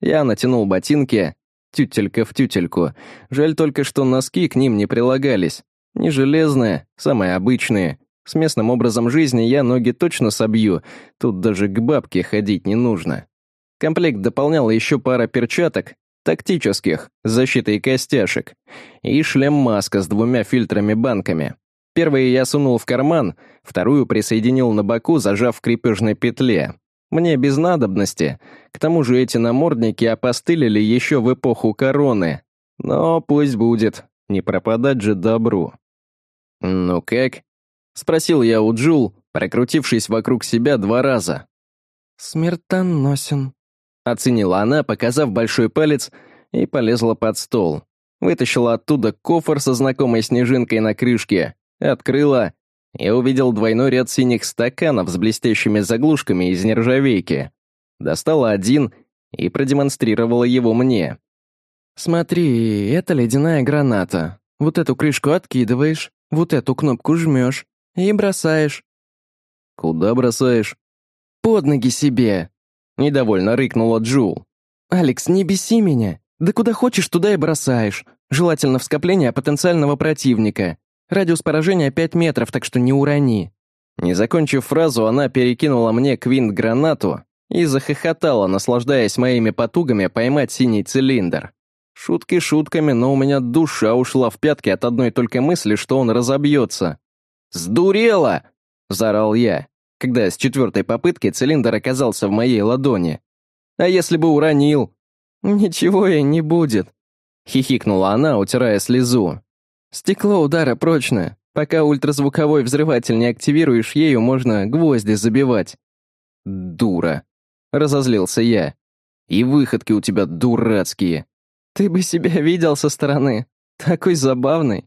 Я натянул ботинки, тютелька в тютельку. Жаль только, что носки к ним не прилагались. Не железные, самые обычные. С местным образом жизни я ноги точно собью, тут даже к бабке ходить не нужно. Комплект дополнял еще пара перчаток, тактических, с защитой костяшек, и шлем-маска с двумя фильтрами-банками. Первые я сунул в карман, вторую присоединил на боку, зажав в крепежной петле. Мне без надобности. К тому же эти намордники опостылили еще в эпоху короны. Но пусть будет, не пропадать же добру. «Ну как?» — спросил я у Джул, прокрутившись вокруг себя два раза. «Смертоносен», — оценила она, показав большой палец, и полезла под стол. Вытащила оттуда кофр со знакомой снежинкой на крышке, открыла и увидел двойной ряд синих стаканов с блестящими заглушками из нержавейки. Достала один и продемонстрировала его мне. «Смотри, это ледяная граната. Вот эту крышку откидываешь, вот эту кнопку жмешь и бросаешь». «Куда бросаешь?» «Под ноги себе!» Недовольно рыкнула Джул. «Алекс, не беси меня. Да куда хочешь, туда и бросаешь. Желательно в скопление потенциального противника. Радиус поражения 5 метров, так что не урони». Не закончив фразу, она перекинула мне квинт-гранату и захохотала, наслаждаясь моими потугами поймать синий цилиндр. Шутки шутками, но у меня душа ушла в пятки от одной только мысли, что он разобьется. «Сдурела!» — заорал я, когда с четвертой попытки цилиндр оказался в моей ладони. «А если бы уронил?» «Ничего и не будет», — хихикнула она, утирая слезу. «Стекло удара прочное. Пока ультразвуковой взрыватель не активируешь, ею можно гвозди забивать». «Дура», — разозлился я. «И выходки у тебя дурацкие». «Ты бы себя видел со стороны. Такой забавный».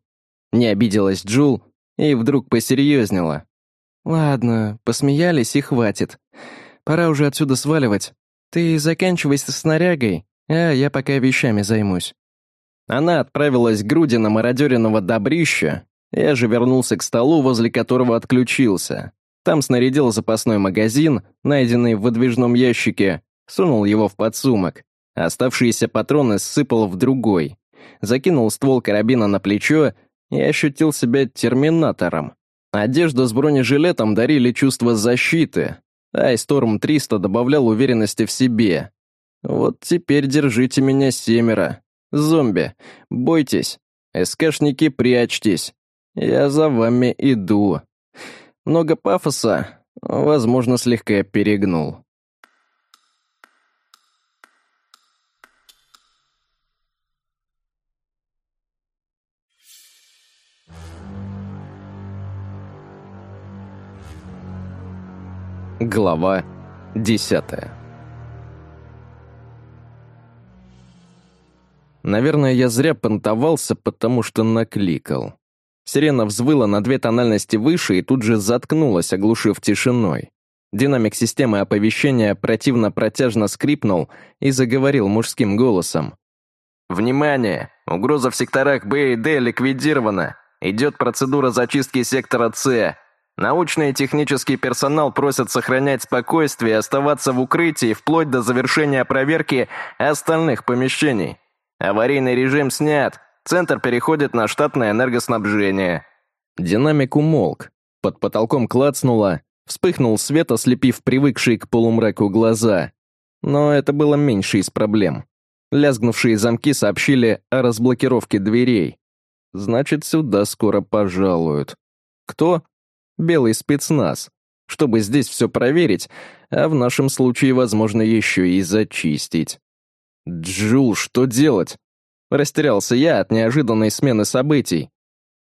Не обиделась Джул и вдруг посерьезнела. «Ладно, посмеялись и хватит. Пора уже отсюда сваливать. Ты заканчивай со снарягой, а я пока вещами займусь». Она отправилась к груди на мародеренного добрища, я же вернулся к столу, возле которого отключился. Там снарядил запасной магазин, найденный в выдвижном ящике, сунул его в подсумок. Оставшиеся патроны сыпал в другой. Закинул ствол карабина на плечо и ощутил себя терминатором. Одежду с бронежилетом дарили чувство защиты, а Storm 300 добавлял уверенности в себе. Вот теперь держите меня семеро. Зомби, бойтесь. СКшники, прячьтесь. Я за вами иду. Много пафоса, возможно, слегка перегнул. Глава десятая Наверное, я зря понтовался, потому что накликал. Сирена взвыла на две тональности выше и тут же заткнулась, оглушив тишиной. Динамик системы оповещения противно протяжно скрипнул и заговорил мужским голосом. «Внимание! Угроза в секторах Б и Д ликвидирована. Идет процедура зачистки сектора С. Научный и технический персонал просят сохранять спокойствие и оставаться в укрытии вплоть до завершения проверки остальных помещений. Аварийный режим снят. Центр переходит на штатное энергоснабжение. Динамик умолк. Под потолком клацнуло. Вспыхнул свет, ослепив привыкшие к полумраку глаза. Но это было меньше из проблем. Лязгнувшие замки сообщили о разблокировке дверей. Значит, сюда скоро пожалуют. Кто? белый спецназ, чтобы здесь все проверить, а в нашем случае, возможно, еще и зачистить. «Джул, что делать?» Растерялся я от неожиданной смены событий.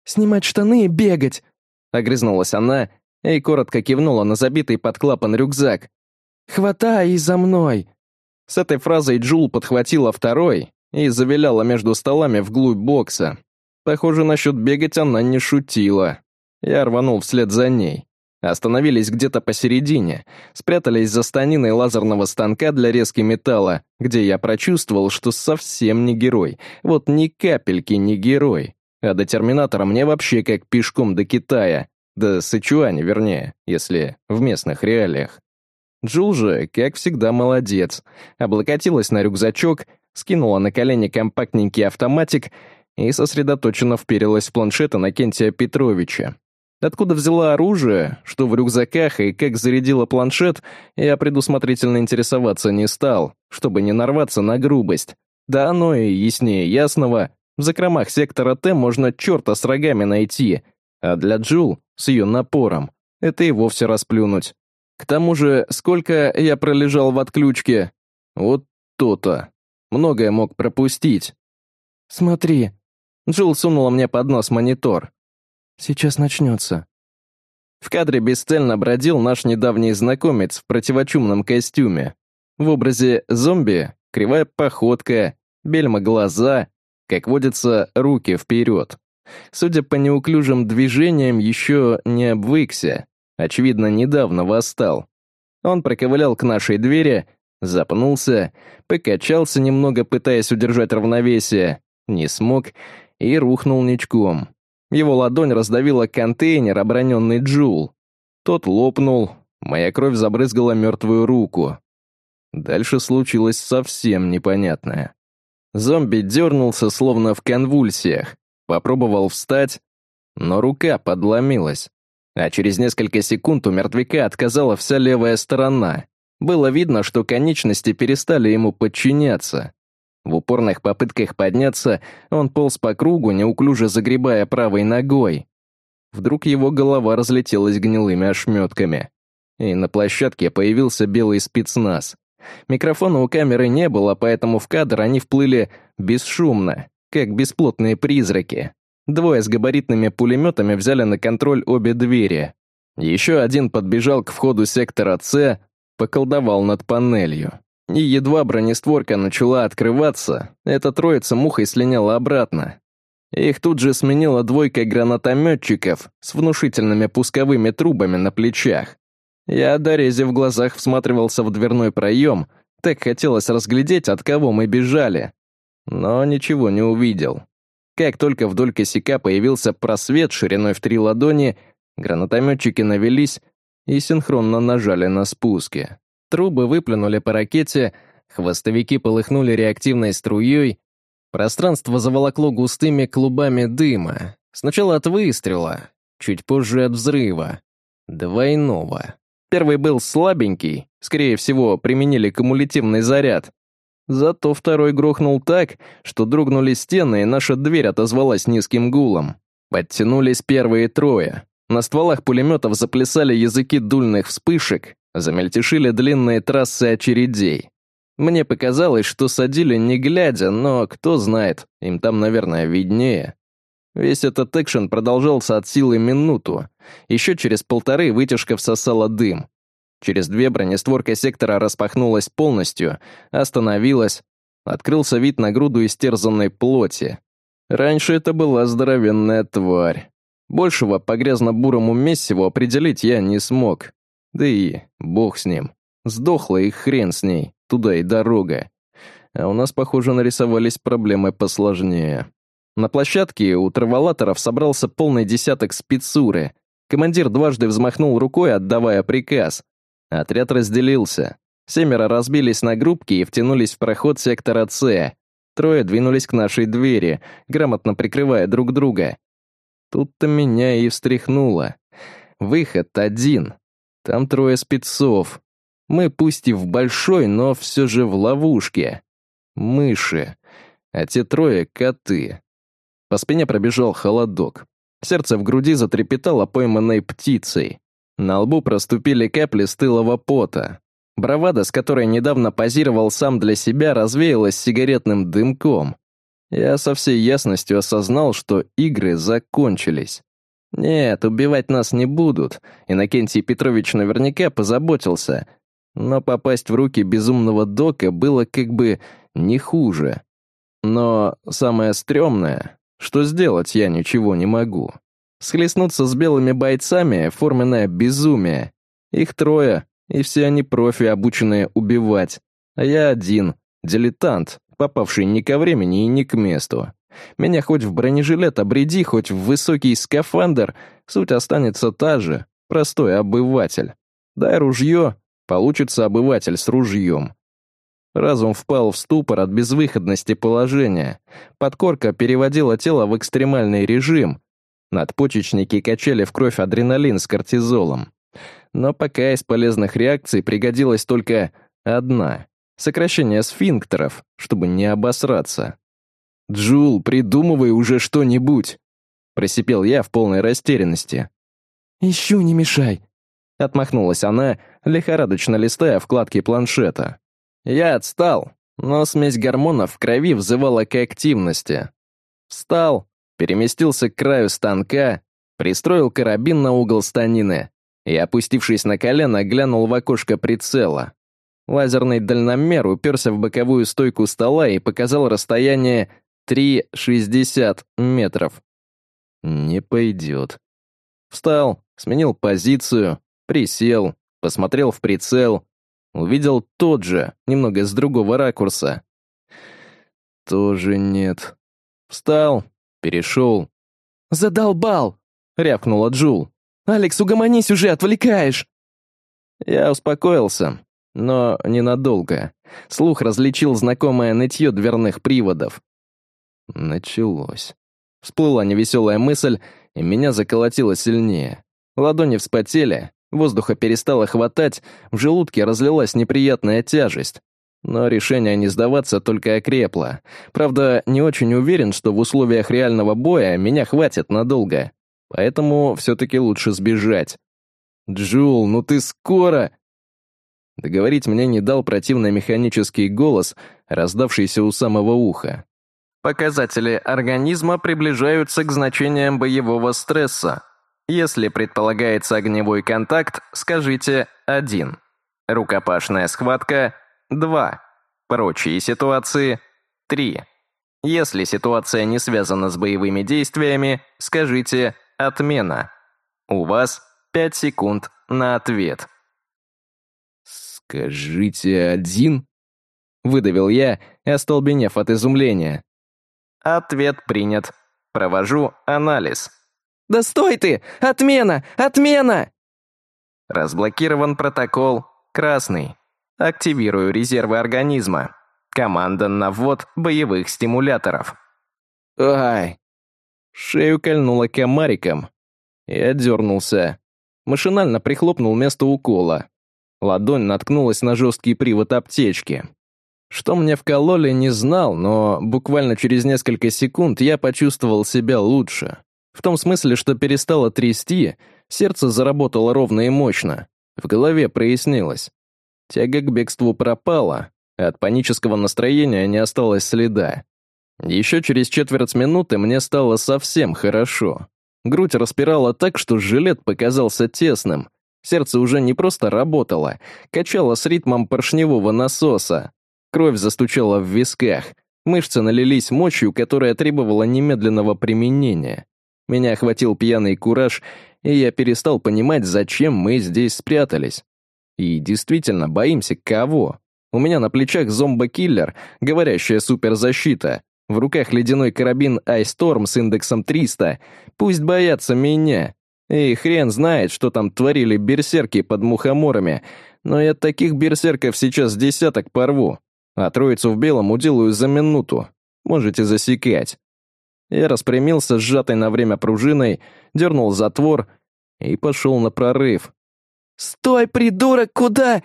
«Снимать штаны и бегать!» Огрызнулась она и коротко кивнула на забитый под клапан рюкзак. «Хватай и за мной!» С этой фразой Джул подхватила второй и завиляла между столами вглубь бокса. Похоже, насчет бегать она не шутила. Я рванул вслед за ней. Остановились где-то посередине, спрятались за станиной лазерного станка для резки металла, где я прочувствовал, что совсем не герой. Вот ни капельки не герой. А до Терминатора мне вообще как пешком до Китая. До Сычуани, вернее, если в местных реалиях. Джул же, как всегда, молодец. Облокотилась на рюкзачок, скинула на колени компактненький автоматик и сосредоточенно вперилась в планшет Иннокентия Петровича. Откуда взяла оружие, что в рюкзаках и как зарядила планшет, я предусмотрительно интересоваться не стал, чтобы не нарваться на грубость. Да оно и яснее ясного, в закромах сектора Т можно черта с рогами найти, а для Джул, с ее напором, это и вовсе расплюнуть. К тому же, сколько я пролежал в отключке? Вот то-то. Многое мог пропустить. «Смотри». Джул сунула мне под нос монитор. Сейчас начнется». В кадре бесцельно бродил наш недавний знакомец в противочумном костюме. В образе зомби кривая походка, бельма глаза, как водится, руки вперед. Судя по неуклюжим движениям, еще не обвыкся. Очевидно, недавно восстал. Он проковылял к нашей двери, запнулся, покачался немного, пытаясь удержать равновесие, не смог и рухнул ничком. Его ладонь раздавила контейнер, оброненный Джул. Тот лопнул, моя кровь забрызгала мертвую руку. Дальше случилось совсем непонятное. Зомби дернулся, словно в конвульсиях. Попробовал встать, но рука подломилась. А через несколько секунд у мертвяка отказала вся левая сторона. Было видно, что конечности перестали ему подчиняться. В упорных попытках подняться он полз по кругу, неуклюже загребая правой ногой. Вдруг его голова разлетелась гнилыми ошметками. И на площадке появился белый спецназ. Микрофона у камеры не было, поэтому в кадр они вплыли бесшумно, как бесплотные призраки. Двое с габаритными пулеметами взяли на контроль обе двери. Еще один подбежал к входу сектора С, поколдовал над панелью. И едва бронестворка начала открываться, эта троица мухой слиняла обратно. Их тут же сменила двойка гранатометчиков с внушительными пусковыми трубами на плечах. Я, дорезив в глазах, всматривался в дверной проем, так хотелось разглядеть, от кого мы бежали. Но ничего не увидел. Как только вдоль косяка появился просвет шириной в три ладони, гранатометчики навелись и синхронно нажали на спуске. Трубы выплюнули по ракете, хвостовики полыхнули реактивной струей, пространство заволокло густыми клубами дыма. Сначала от выстрела, чуть позже от взрыва. Двойного. Первый был слабенький, скорее всего, применили кумулятивный заряд. Зато второй грохнул так, что дрогнули стены, и наша дверь отозвалась низким гулом. Подтянулись первые трое. На стволах пулеметов заплясали языки дульных вспышек, Замельтешили длинные трассы очередей. Мне показалось, что садили не глядя, но кто знает, им там, наверное, виднее. Весь этот экшен продолжался от силы минуту. Еще через полторы вытяжка всосала дым. Через две бронестворка сектора распахнулась полностью, остановилась. Открылся вид на груду истерзанной плоти. Раньше это была здоровенная тварь. Большего по грязно-бурому мессиву определить я не смог. Да и бог с ним. Сдохла и хрен с ней, туда и дорога. А у нас, похоже, нарисовались проблемы посложнее. На площадке у траволаторов собрался полный десяток спецуры. Командир дважды взмахнул рукой, отдавая приказ. Отряд разделился. Семеро разбились на группки и втянулись в проход сектора С. Трое двинулись к нашей двери, грамотно прикрывая друг друга. Тут-то меня и встряхнуло. Выход один. Там трое спецов. Мы пусть и в большой, но все же в ловушке. Мыши. А те трое — коты. По спине пробежал холодок. Сердце в груди затрепетало пойманной птицей. На лбу проступили капли стылого пота. Бравада, с которой недавно позировал сам для себя, развеялась сигаретным дымком. Я со всей ясностью осознал, что игры закончились. Нет, убивать нас не будут. Иннокентий Петрович наверняка позаботился. Но попасть в руки безумного дока было как бы не хуже. Но самое стрёмное, что сделать я ничего не могу. Схлестнуться с белыми бойцами — форменное безумие. Их трое, и все они профи, обученные убивать. А я один, дилетант, попавший ни ко времени и ни к месту. Меня хоть в бронежилет обреди, хоть в высокий скафандр, суть останется та же, простой обыватель. Дай ружье, получится обыватель с ружьем. Разум впал в ступор от безвыходности положения. Подкорка переводила тело в экстремальный режим. Надпочечники качали в кровь адреналин с кортизолом. Но пока из полезных реакций пригодилась только одна — сокращение сфинктеров, чтобы не обосраться. «Джул, придумывай уже что-нибудь!» — просипел я в полной растерянности. «Ищу, не мешай!» — отмахнулась она, лихорадочно листая вкладки планшета. Я отстал, но смесь гормонов в крови взывала к активности. Встал, переместился к краю станка, пристроил карабин на угол станины и, опустившись на колено, глянул в окошко прицела. Лазерный дальномер уперся в боковую стойку стола и показал расстояние 3,60 метров. Не пойдет. Встал, сменил позицию, присел, посмотрел в прицел, Увидел тот же, немного с другого ракурса. Тоже нет. Встал, перешел. «Задолбал!» — рявкнула Джул. «Алекс, угомонись уже, отвлекаешь!» Я успокоился, но ненадолго. Слух различил знакомое нытье дверных приводов. Началось. Всплыла невеселая мысль, и меня заколотило сильнее. Ладони вспотели, Воздуха перестало хватать, в желудке разлилась неприятная тяжесть. Но решение не сдаваться только окрепло. Правда, не очень уверен, что в условиях реального боя меня хватит надолго. Поэтому все-таки лучше сбежать. «Джул, ну ты скоро!» Договорить мне не дал противный механический голос, раздавшийся у самого уха. Показатели организма приближаются к значениям боевого стресса. Если предполагается огневой контакт, скажите «один». Рукопашная схватка – 2. Прочие ситуации – 3. Если ситуация не связана с боевыми действиями, скажите «отмена». У вас 5 секунд на ответ. «Скажите один?» — выдавил я, остолбенев от изумления. Ответ принят. Провожу анализ. «Да стой ты! Отмена! Отмена!» Разблокирован протокол «Красный». Активирую резервы организма. Команда на ввод боевых стимуляторов. Ай! Шею кольнуло комариком. Я дернулся. Машинально прихлопнул место укола. Ладонь наткнулась на жесткий привод аптечки. Что мне вкололи, не знал, но буквально через несколько секунд я почувствовал себя лучше. В том смысле, что перестало трясти, сердце заработало ровно и мощно. В голове прояснилось. Тяга к бегству пропала, а от панического настроения не осталось следа. Еще через четверть минуты мне стало совсем хорошо. Грудь распирала так, что жилет показался тесным. Сердце уже не просто работало, качало с ритмом поршневого насоса. Кровь застучала в висках, мышцы налились мощью, которая требовала немедленного применения. Меня охватил пьяный кураж, и я перестал понимать, зачем мы здесь спрятались. И действительно, боимся кого? У меня на плечах зомбо-киллер, говорящая суперзащита. В руках ледяной карабин Айсторм с индексом 300. Пусть боятся меня. И хрен знает, что там творили берсерки под мухоморами. Но я таких берсерков сейчас десяток порву. А троицу в белом уделаю за минуту. Можете засекать. Я распрямился сжатой на время пружиной, дернул затвор и пошел на прорыв. «Стой, придурок, куда?»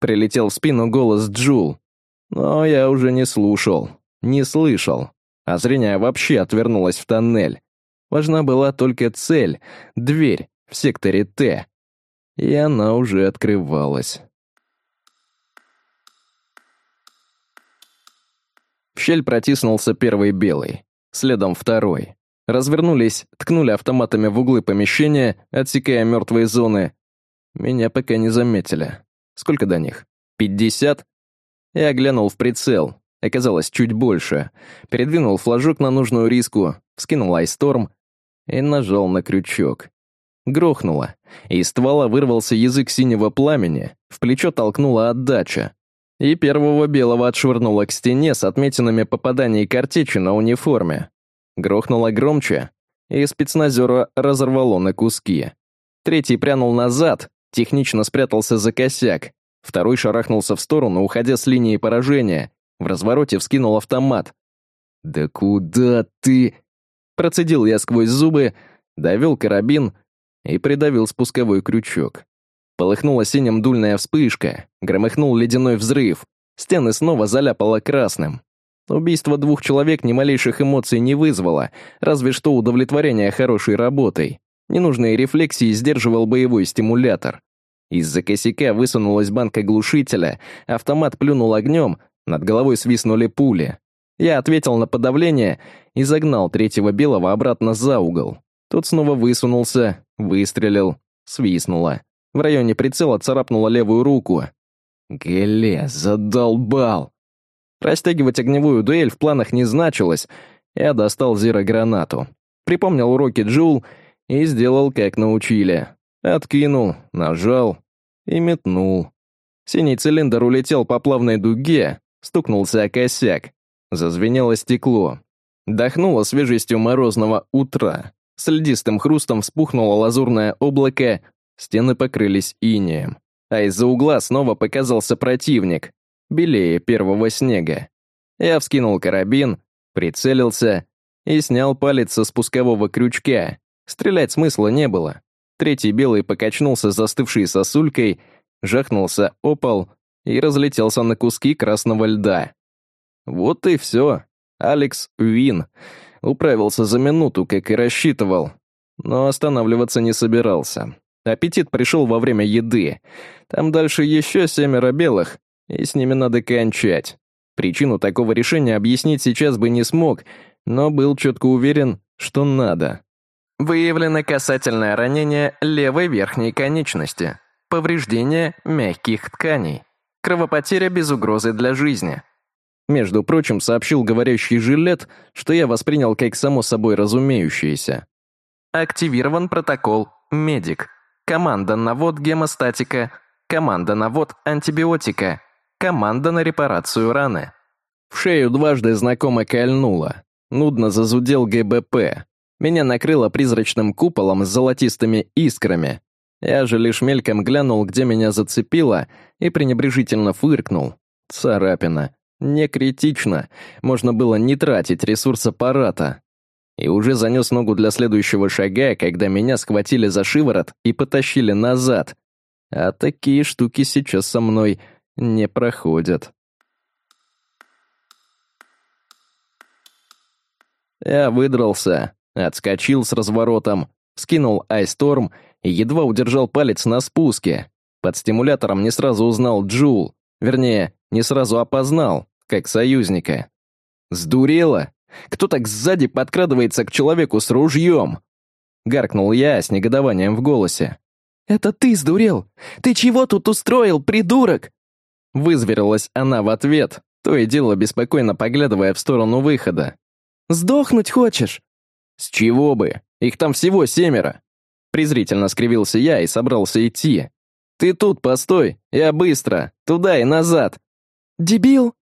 Прилетел в спину голос Джул. Но я уже не слушал, не слышал. А зрение вообще отвернулось в тоннель. Важна была только цель — дверь в секторе Т. И она уже открывалась. Щель протиснулся первый белый, следом второй. Развернулись, ткнули автоматами в углы помещения, отсекая мертвые зоны. Меня пока не заметили. Сколько до них? Пятьдесят? Я глянул в прицел. Оказалось, чуть больше. Передвинул флажок на нужную риску, вскинул айсторм и нажал на крючок. Грохнуло. Из ствола вырвался язык синего пламени, в плечо толкнула отдача и первого белого отшвырнуло к стене с отметинами попаданий картечи на униформе. Грохнуло громче, и спецназера разорвало на куски. Третий прянул назад, технично спрятался за косяк. Второй шарахнулся в сторону, уходя с линии поражения. В развороте вскинул автомат. «Да куда ты?» Процедил я сквозь зубы, довел карабин и придавил спусковой крючок. Полыхнула синим дульная вспышка, громыхнул ледяной взрыв. Стены снова заляпало красным. Убийство двух человек ни малейших эмоций не вызвало, разве что удовлетворение хорошей работой. Ненужные рефлексии сдерживал боевой стимулятор. Из-за косяка высунулась банка глушителя, автомат плюнул огнем, над головой свистнули пули. Я ответил на подавление и загнал третьего белого обратно за угол. Тот снова высунулся, выстрелил, свистнуло. В районе прицела царапнула левую руку. Геле, задолбал. Растягивать огневую дуэль в планах не значилось. Я достал зиро-гранату. Припомнил уроки Джул и сделал, как научили. Откинул, нажал и метнул. Синий цилиндр улетел по плавной дуге, стукнулся о косяк. Зазвенело стекло. Дохнуло свежестью морозного утра. С льдистым хрустом вспухнуло лазурное облако, Стены покрылись инеем. А из-за угла снова показался противник, белее первого снега. Я вскинул карабин, прицелился и снял палец со спускового крючка. Стрелять смысла не было. Третий белый покачнулся застывшей сосулькой, жахнулся опол и разлетелся на куски красного льда. Вот и все. Алекс Уин управился за минуту, как и рассчитывал, но останавливаться не собирался. Аппетит пришел во время еды. Там дальше еще семеро белых, и с ними надо кончать. Причину такого решения объяснить сейчас бы не смог, но был четко уверен, что надо. Выявлено касательное ранение левой верхней конечности. Повреждение мягких тканей. Кровопотеря без угрозы для жизни. Между прочим, сообщил говорящий жилет, что я воспринял как само собой разумеющееся. Активирован протокол «Медик». Команда навод гемостатика. Команда навод антибиотика. Команда на репарацию раны. В шею дважды знакомо кольнуло. Нудно зазудел ГБП. Меня накрыло призрачным куполом с золотистыми искрами. Я же лишь мельком глянул, где меня зацепило, и пренебрежительно фыркнул. Царапина. Не критично. Можно было не тратить ресурс аппарата и уже занес ногу для следующего шага, когда меня схватили за шиворот и потащили назад. А такие штуки сейчас со мной не проходят. Я выдрался, отскочил с разворотом, скинул айсторм и едва удержал палец на спуске. Под стимулятором не сразу узнал Джул, вернее, не сразу опознал, как союзника. Сдурела? Кто так сзади подкрадывается к человеку с ружьем?» Гаркнул я с негодованием в голосе. «Это ты сдурел? Ты чего тут устроил, придурок?» Вызверилась она в ответ, то и дело беспокойно поглядывая в сторону выхода. «Сдохнуть хочешь?» «С чего бы? Их там всего семеро». Презрительно скривился я и собрался идти. «Ты тут постой, я быстро, туда и назад». «Дебил!»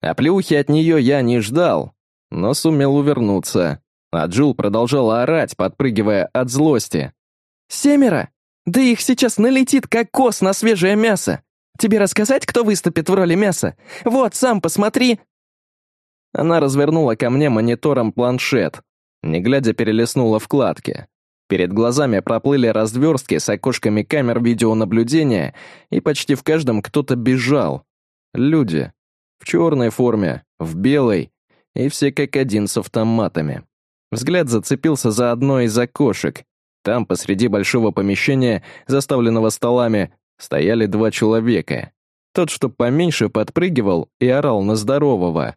А плюхи от нее я не ждал, но сумел увернуться. А Джул продолжала орать, подпрыгивая от злости. «Семеро? Да их сейчас налетит, как кос на свежее мясо. Тебе рассказать, кто выступит в роли мяса? Вот, сам посмотри!» Она развернула ко мне монитором планшет. Не глядя, перелистнула вкладки. Перед глазами проплыли разверстки с окошками камер видеонаблюдения, и почти в каждом кто-то бежал. Люди. В черной форме, в белой, и все как один с автоматами. Взгляд зацепился за одно из окошек. Там, посреди большого помещения, заставленного столами, стояли два человека. Тот, что поменьше, подпрыгивал и орал на здорового.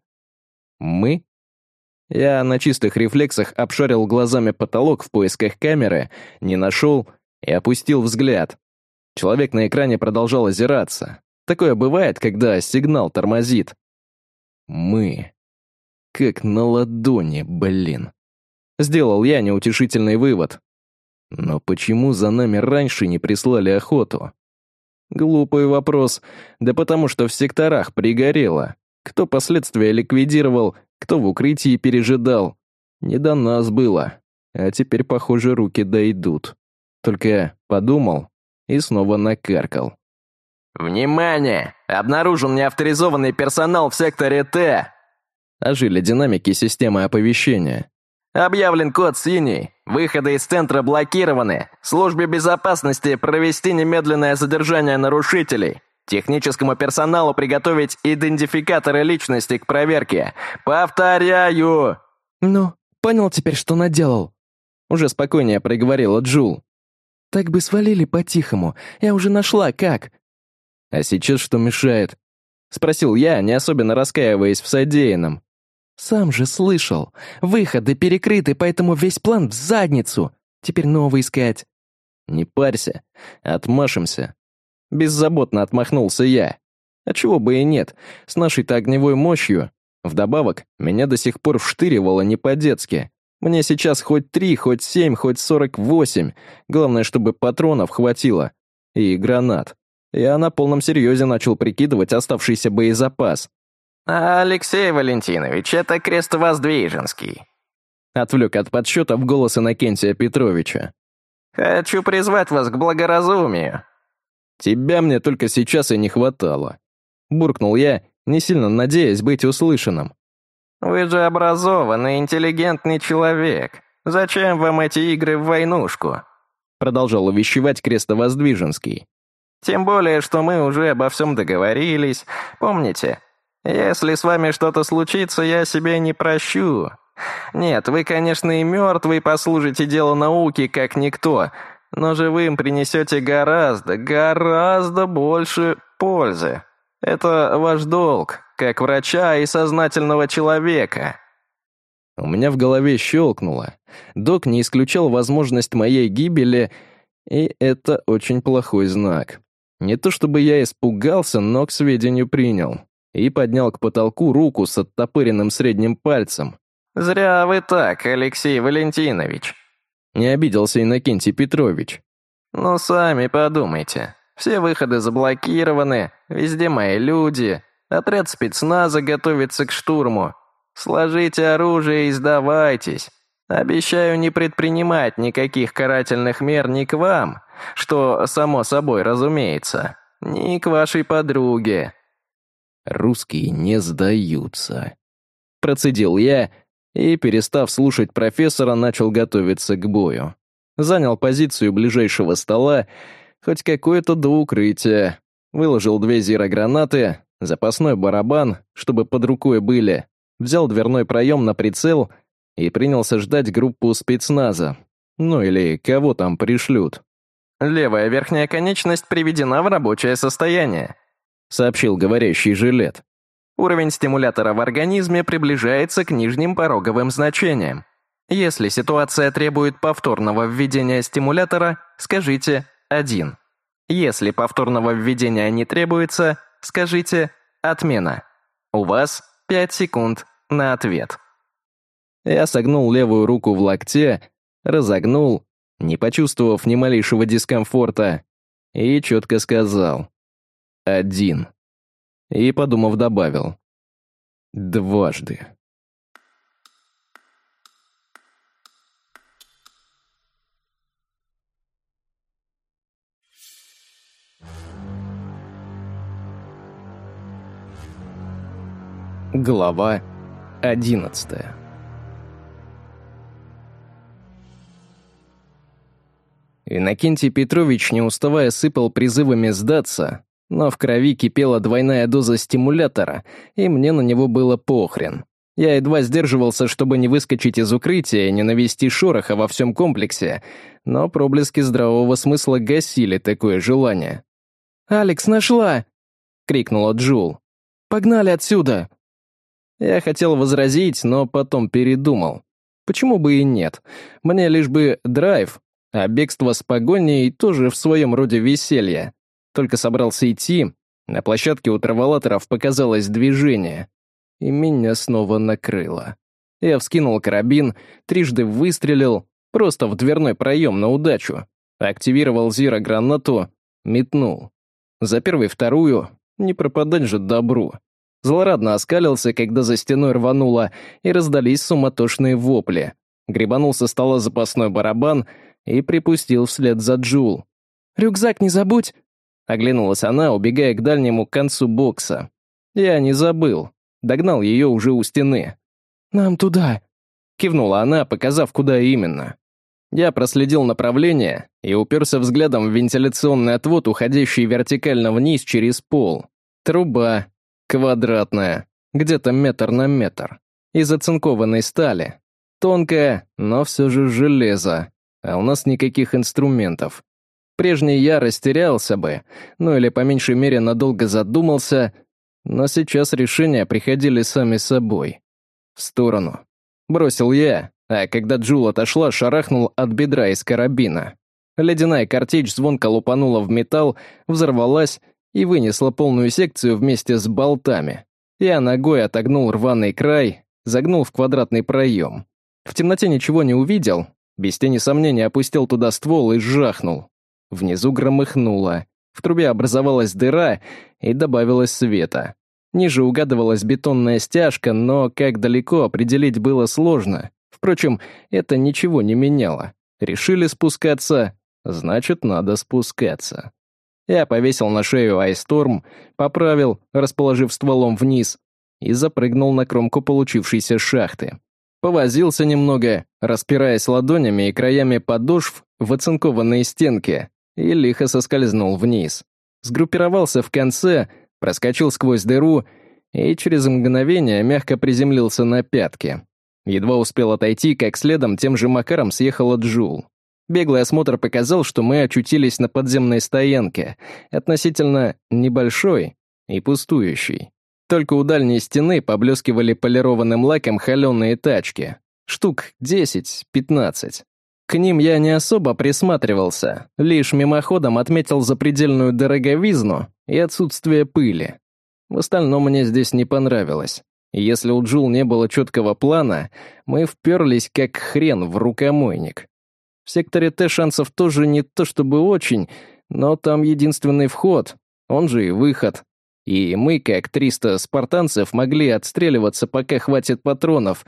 «Мы?» Я на чистых рефлексах обшарил глазами потолок в поисках камеры, не нашел и опустил взгляд. Человек на экране продолжал озираться. Такое бывает, когда сигнал тормозит. Мы. Как на ладони, блин. Сделал я неутешительный вывод. Но почему за нами раньше не прислали охоту? Глупый вопрос. Да потому что в секторах пригорело. Кто последствия ликвидировал, кто в укрытии пережидал. Не до нас было. А теперь, похоже, руки дойдут. Только подумал и снова накаркал. «Внимание! Обнаружен неавторизованный персонал в секторе Т!» Ожили динамики системы оповещения. «Объявлен код синий. Выходы из центра блокированы. Службе безопасности провести немедленное задержание нарушителей. Техническому персоналу приготовить идентификаторы личности к проверке. Повторяю!» «Ну, понял теперь, что наделал?» Уже спокойнее проговорила Джул. «Так бы свалили по-тихому. Я уже нашла, как». «А сейчас что мешает?» Спросил я, не особенно раскаиваясь в содеянном. «Сам же слышал. Выходы перекрыты, поэтому весь план в задницу. Теперь новый искать». «Не парься. Отмашемся». Беззаботно отмахнулся я. А чего бы и нет, с нашей-то огневой мощью. Вдобавок, меня до сих пор вштыривало не по-детски. Мне сейчас хоть три, хоть семь, хоть сорок восемь. Главное, чтобы патронов хватило. И гранат. Я на полном серьезе начал прикидывать оставшийся боезапас. «Алексей Валентинович, это Крестовоздвиженский». Отвлек от подсчета в голос Иннокентия Петровича. «Хочу призвать вас к благоразумию». «Тебя мне только сейчас и не хватало», — буркнул я, не сильно надеясь быть услышанным. «Вы же образованный, интеллигентный человек. Зачем вам эти игры в войнушку?» Продолжал увещевать Крестовоздвиженский. «Тем более, что мы уже обо всем договорились. Помните, если с вами что-то случится, я себе не прощу. Нет, вы, конечно, и мертвый послужите делу науки, как никто, но живым принесете гораздо, гораздо больше пользы. Это ваш долг, как врача и сознательного человека». У меня в голове щелкнуло. Док не исключал возможность моей гибели, и это очень плохой знак. Не то чтобы я испугался, но к сведению принял. И поднял к потолку руку с оттопыренным средним пальцем. «Зря вы так, Алексей Валентинович», не обиделся Иннокентий Петрович. «Ну, сами подумайте. Все выходы заблокированы, везде мои люди, отряд спецназа готовится к штурму. Сложите оружие и сдавайтесь. Обещаю не предпринимать никаких карательных мер ни к вам, что, само собой, разумеется, ни к вашей подруге». «Русские не сдаются», — процедил я, и, перестав слушать профессора, начал готовиться к бою. Занял позицию ближайшего стола, хоть какое-то до укрытия. Выложил две зирогранаты, запасной барабан, чтобы под рукой были, взял дверной проем на прицел и принялся ждать группу спецназа. Ну или кого там пришлют. «Левая верхняя конечность приведена в рабочее состояние», сообщил говорящий жилет. Уровень стимулятора в организме приближается к нижним пороговым значениям. Если ситуация требует повторного введения стимулятора, скажите «1». Если повторного введения не требуется, скажите «отмена». У вас 5 секунд на ответ. Я согнул левую руку в локте, разогнул, не почувствовав ни малейшего дискомфорта, и четко сказал «один». И, подумав, добавил «дважды». Глава одиннадцатая Иннокентий Петрович, не уставая, сыпал призывами сдаться, но в крови кипела двойная доза стимулятора, и мне на него было похрен. Я едва сдерживался, чтобы не выскочить из укрытия и не навести шороха во всем комплексе, но проблески здравого смысла гасили такое желание. «Алекс, нашла!» — крикнула Джул. «Погнали отсюда!» Я хотел возразить, но потом передумал. Почему бы и нет? Мне лишь бы драйв, а бегство с погоней тоже в своем роде веселье. Только собрался идти, на площадке у траволаторов показалось движение, и меня снова накрыло. Я вскинул карабин, трижды выстрелил, просто в дверной проем на удачу, активировал зиро-гранату, метнул. За первой вторую, не пропадать же добру. Злорадно оскалился, когда за стеной рвануло, и раздались суматошные вопли. Гребанул со стола запасной барабан — и припустил вслед за Джул. «Рюкзак не забудь!» Оглянулась она, убегая к дальнему концу бокса. Я не забыл. Догнал ее уже у стены. «Нам туда!» Кивнула она, показав, куда именно. Я проследил направление и уперся взглядом в вентиляционный отвод, уходящий вертикально вниз через пол. Труба. Квадратная. Где-то метр на метр. Из оцинкованной стали. Тонкая, но все же железо а у нас никаких инструментов. Прежний я растерялся бы, ну или по меньшей мере надолго задумался, но сейчас решения приходили сами собой. В сторону. Бросил я, а когда Джул отошла, шарахнул от бедра из карабина. Ледяная картечь звонко лупанула в металл, взорвалась и вынесла полную секцию вместе с болтами. Я ногой отогнул рваный край, загнул в квадратный проем. В темноте ничего не увидел, без тени сомнения опустил туда ствол и жахнул. Внизу громыхнуло. В трубе образовалась дыра и добавилось света. Ниже угадывалась бетонная стяжка, но как далеко определить было сложно. Впрочем, это ничего не меняло. Решили спускаться, значит, надо спускаться. Я повесил на шею айсторм, поправил, расположив стволом вниз, и запрыгнул на кромку получившейся шахты. Повозился немного, распираясь ладонями и краями подошв в оцинкованные стенки, и лихо соскользнул вниз. Сгруппировался в конце, проскочил сквозь дыру и через мгновение мягко приземлился на пятки. Едва успел отойти, как следом тем же макаром съехала Джул. Беглый осмотр показал, что мы очутились на подземной стоянке, относительно небольшой и пустующей. Только у дальней стены поблескивали полированным лаком холеные тачки. Штук 10-15. К ним я не особо присматривался, лишь мимоходом отметил запредельную дороговизну и отсутствие пыли. В остальном мне здесь не понравилось. Если у Джул не было четкого плана, мы вперлись как хрен в рукомойник. В секторе Т шансов тоже не то чтобы очень, но там единственный вход, он же и выход и мы, как 300 спартанцев, могли отстреливаться, пока хватит патронов.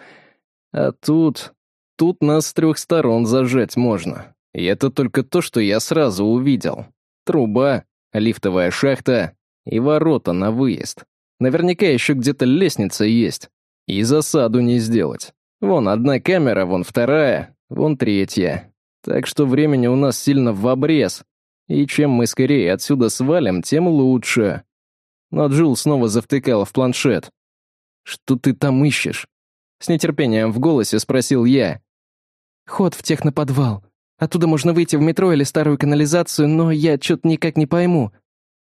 А тут... тут нас с трех сторон зажать можно. И это только то, что я сразу увидел. Труба, лифтовая шахта и ворота на выезд. Наверняка еще где-то лестница есть. И засаду не сделать. Вон одна камера, вон вторая, вон третья. Так что времени у нас сильно в обрез. И чем мы скорее отсюда свалим, тем лучше но Джул снова завтыкала в планшет. «Что ты там ищешь?» С нетерпением в голосе спросил я. «Ход в техноподвал. Оттуда можно выйти в метро или старую канализацию, но я что-то никак не пойму».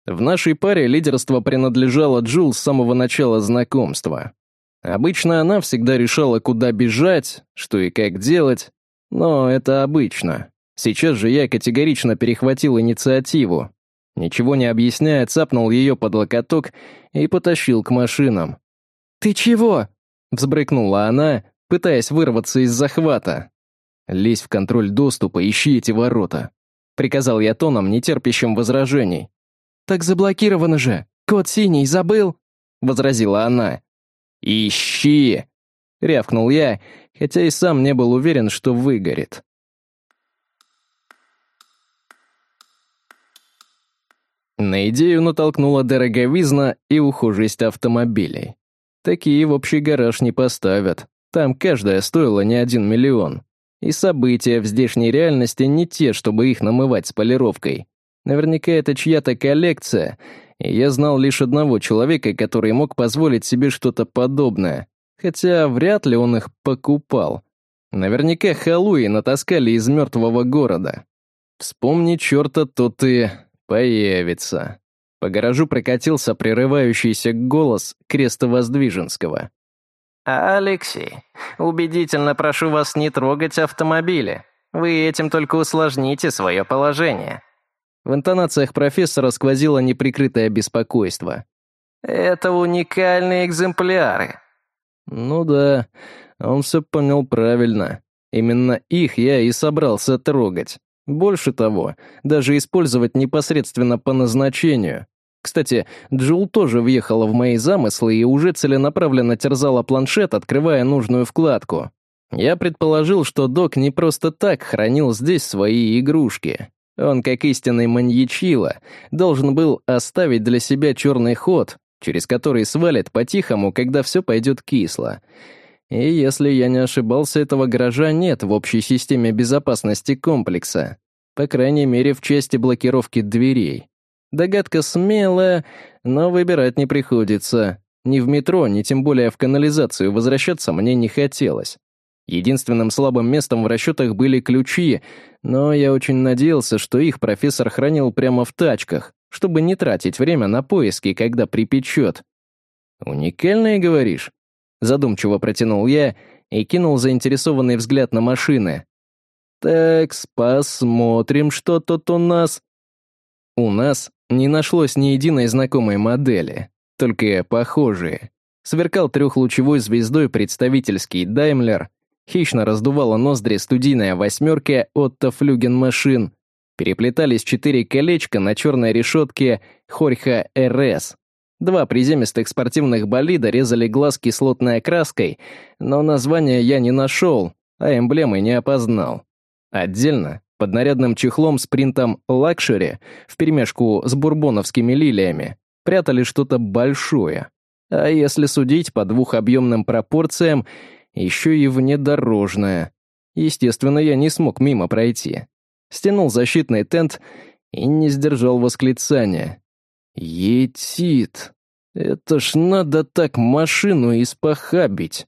В нашей паре лидерство принадлежало Джул с самого начала знакомства. Обычно она всегда решала, куда бежать, что и как делать, но это обычно. Сейчас же я категорично перехватил инициативу, Ничего не объясняя, цапнул ее под локоток и потащил к машинам. «Ты чего?» — взбрыкнула она, пытаясь вырваться из захвата. Лезь в контроль доступа, ищи эти ворота. Приказал я тоном, нетерпящим возражений. «Так заблокировано же! Код синий, забыл?» Возразила она. «Ищи!» — рявкнул я, хотя и сам не был уверен, что выгорит. На идею натолкнула дороговизна и ухожесть автомобилей. Такие в общий гараж не поставят. Там каждая стоила не один миллион. И события в здешней реальности не те, чтобы их намывать с полировкой. Наверняка это чья-то коллекция, и я знал лишь одного человека, который мог позволить себе что-то подобное. Хотя вряд ли он их покупал. Наверняка халуи натаскали из мертвого города. Вспомни черта, тот и появится. По гаражу прокатился прерывающийся голос Крестовоздвиженского. «Алексей, убедительно прошу вас не трогать автомобили. Вы этим только усложните свое положение». В интонациях профессора сквозило неприкрытое беспокойство. «Это уникальные экземпляры. Ну да, он все понял правильно. Именно их я и собрался трогать. Больше того, даже использовать непосредственно по назначению. Кстати, Джул тоже въехала в мои замыслы и уже целенаправленно терзала планшет, открывая нужную вкладку. Я предположил, что док не просто так хранил здесь свои игрушки. Он, как истинный маньячила, должен был оставить для себя черный ход, через который свалит по-тихому, когда все пойдет кисло. И если я не ошибался, этого гаража нет в общей системе безопасности комплекса. По крайней мере, в части блокировки дверей. Догадка смелая, но выбирать не приходится. Ни в метро, ни тем более в канализацию возвращаться мне не хотелось. Единственным слабым местом в расчетах были ключи, но я очень надеялся, что их профессор хранил прямо в тачках чтобы не тратить время на поиски, когда припечет. «Уникальные, говоришь?» Задумчиво протянул я и кинул заинтересованный взгляд на машины. «Так, посмотрим, что тут у нас». У нас не нашлось ни единой знакомой модели, только похожие. Сверкал трехлучевой звездой представительский Даймлер, хищно раздувала ноздри студийная восьмерка Отто Флюген машин, переплетались четыре колечка на черной решетке Хорьха РС. Два приземистых спортивных болида резали глаз кислотной краской, но названия я не нашел, а эмблемы не опознал. Отдельно, под нарядным чехлом с принтом «Luxury» вперемешку с бурбоновскими лилиями, прятали что-то большое. А если судить по двух объемным пропорциям, еще и внедорожное. Естественно, я не смог мимо пройти стянул защитный тент и не сдержал восклицания. «Етит! Это ж надо так машину испохабить!»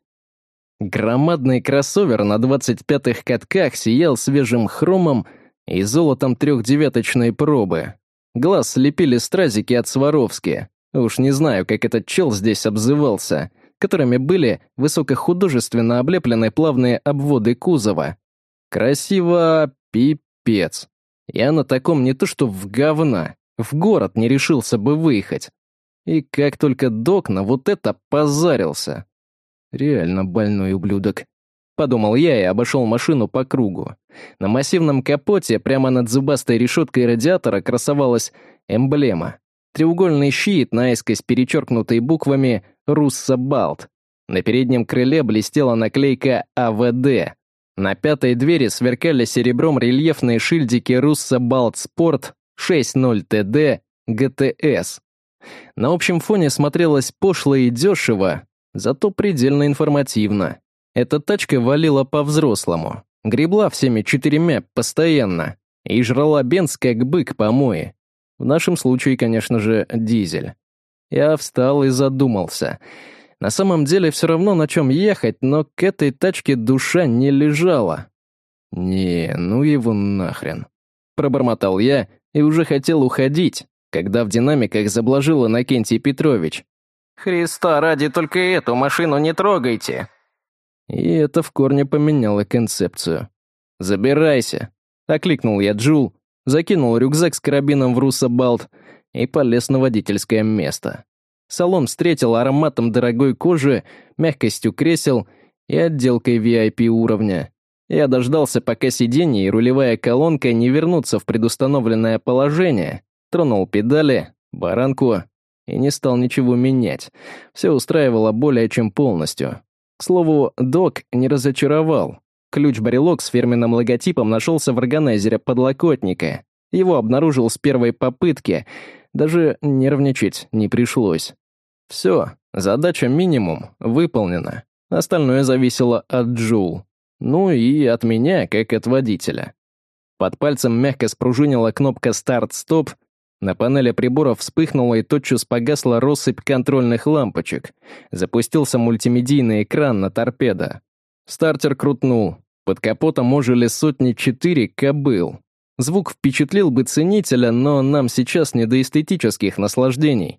Громадный кроссовер на 25-х катках сиял свежим хромом и золотом трехдевяточной пробы. Глаз слепили стразики от Сваровски. Уж не знаю, как этот чел здесь обзывался, которыми были высокохудожественно облеплены плавные обводы кузова. Красиво пип Пипец. Я на таком не то что в говна, в город не решился бы выехать. И как только док на вот это позарился. Реально больной ублюдок. Подумал я и обошел машину по кругу. На массивном капоте прямо над зубастой решеткой радиатора красовалась эмблема. Треугольный щит, наискось перечеркнутый буквами «Русса Балт». На переднем крыле блестела наклейка «АВД», на пятой двери сверкали серебром рельефные шильдики Руссо Балт Спорт 6.0 ТД ГТС. На общем фоне смотрелось пошло и дешево, зато предельно информативно. Эта тачка валила по-взрослому, гребла всеми четырьмя постоянно и жрала бенз как бык помои. В нашем случае, конечно же, дизель. Я встал и задумался — на самом деле все равно на чем ехать, но к этой тачке душа не лежала. «Не, ну его нахрен». Пробормотал я и уже хотел уходить, когда в динамиках заблажил Иннокентий Петрович. «Христа ради, только эту машину не трогайте!» И это в корне поменяло концепцию. «Забирайся!» — окликнул я Джул, закинул рюкзак с карабином в руссобалт и полез на водительское место. Салон встретил ароматом дорогой кожи, мягкостью кресел и отделкой VIP уровня. Я дождался, пока сиденье и рулевая колонка не вернутся в предустановленное положение, тронул педали, баранку и не стал ничего менять. Все устраивало более чем полностью. К слову, док не разочаровал. Ключ-брелок с фирменным логотипом нашелся в органайзере подлокотника. Его обнаружил с первой попытки. Даже нервничать не пришлось. Все, задача минимум выполнена. Остальное зависело от Джул. Ну и от меня, как от водителя. Под пальцем мягко спружинила кнопка «Старт-стоп», на панели приборов вспыхнула и тотчас погасла россыпь контрольных лампочек. Запустился мультимедийный экран на торпедо. Стартер крутнул. Под капотом ожили сотни четыре кобыл. Звук впечатлил бы ценителя, но нам сейчас не до эстетических наслаждений.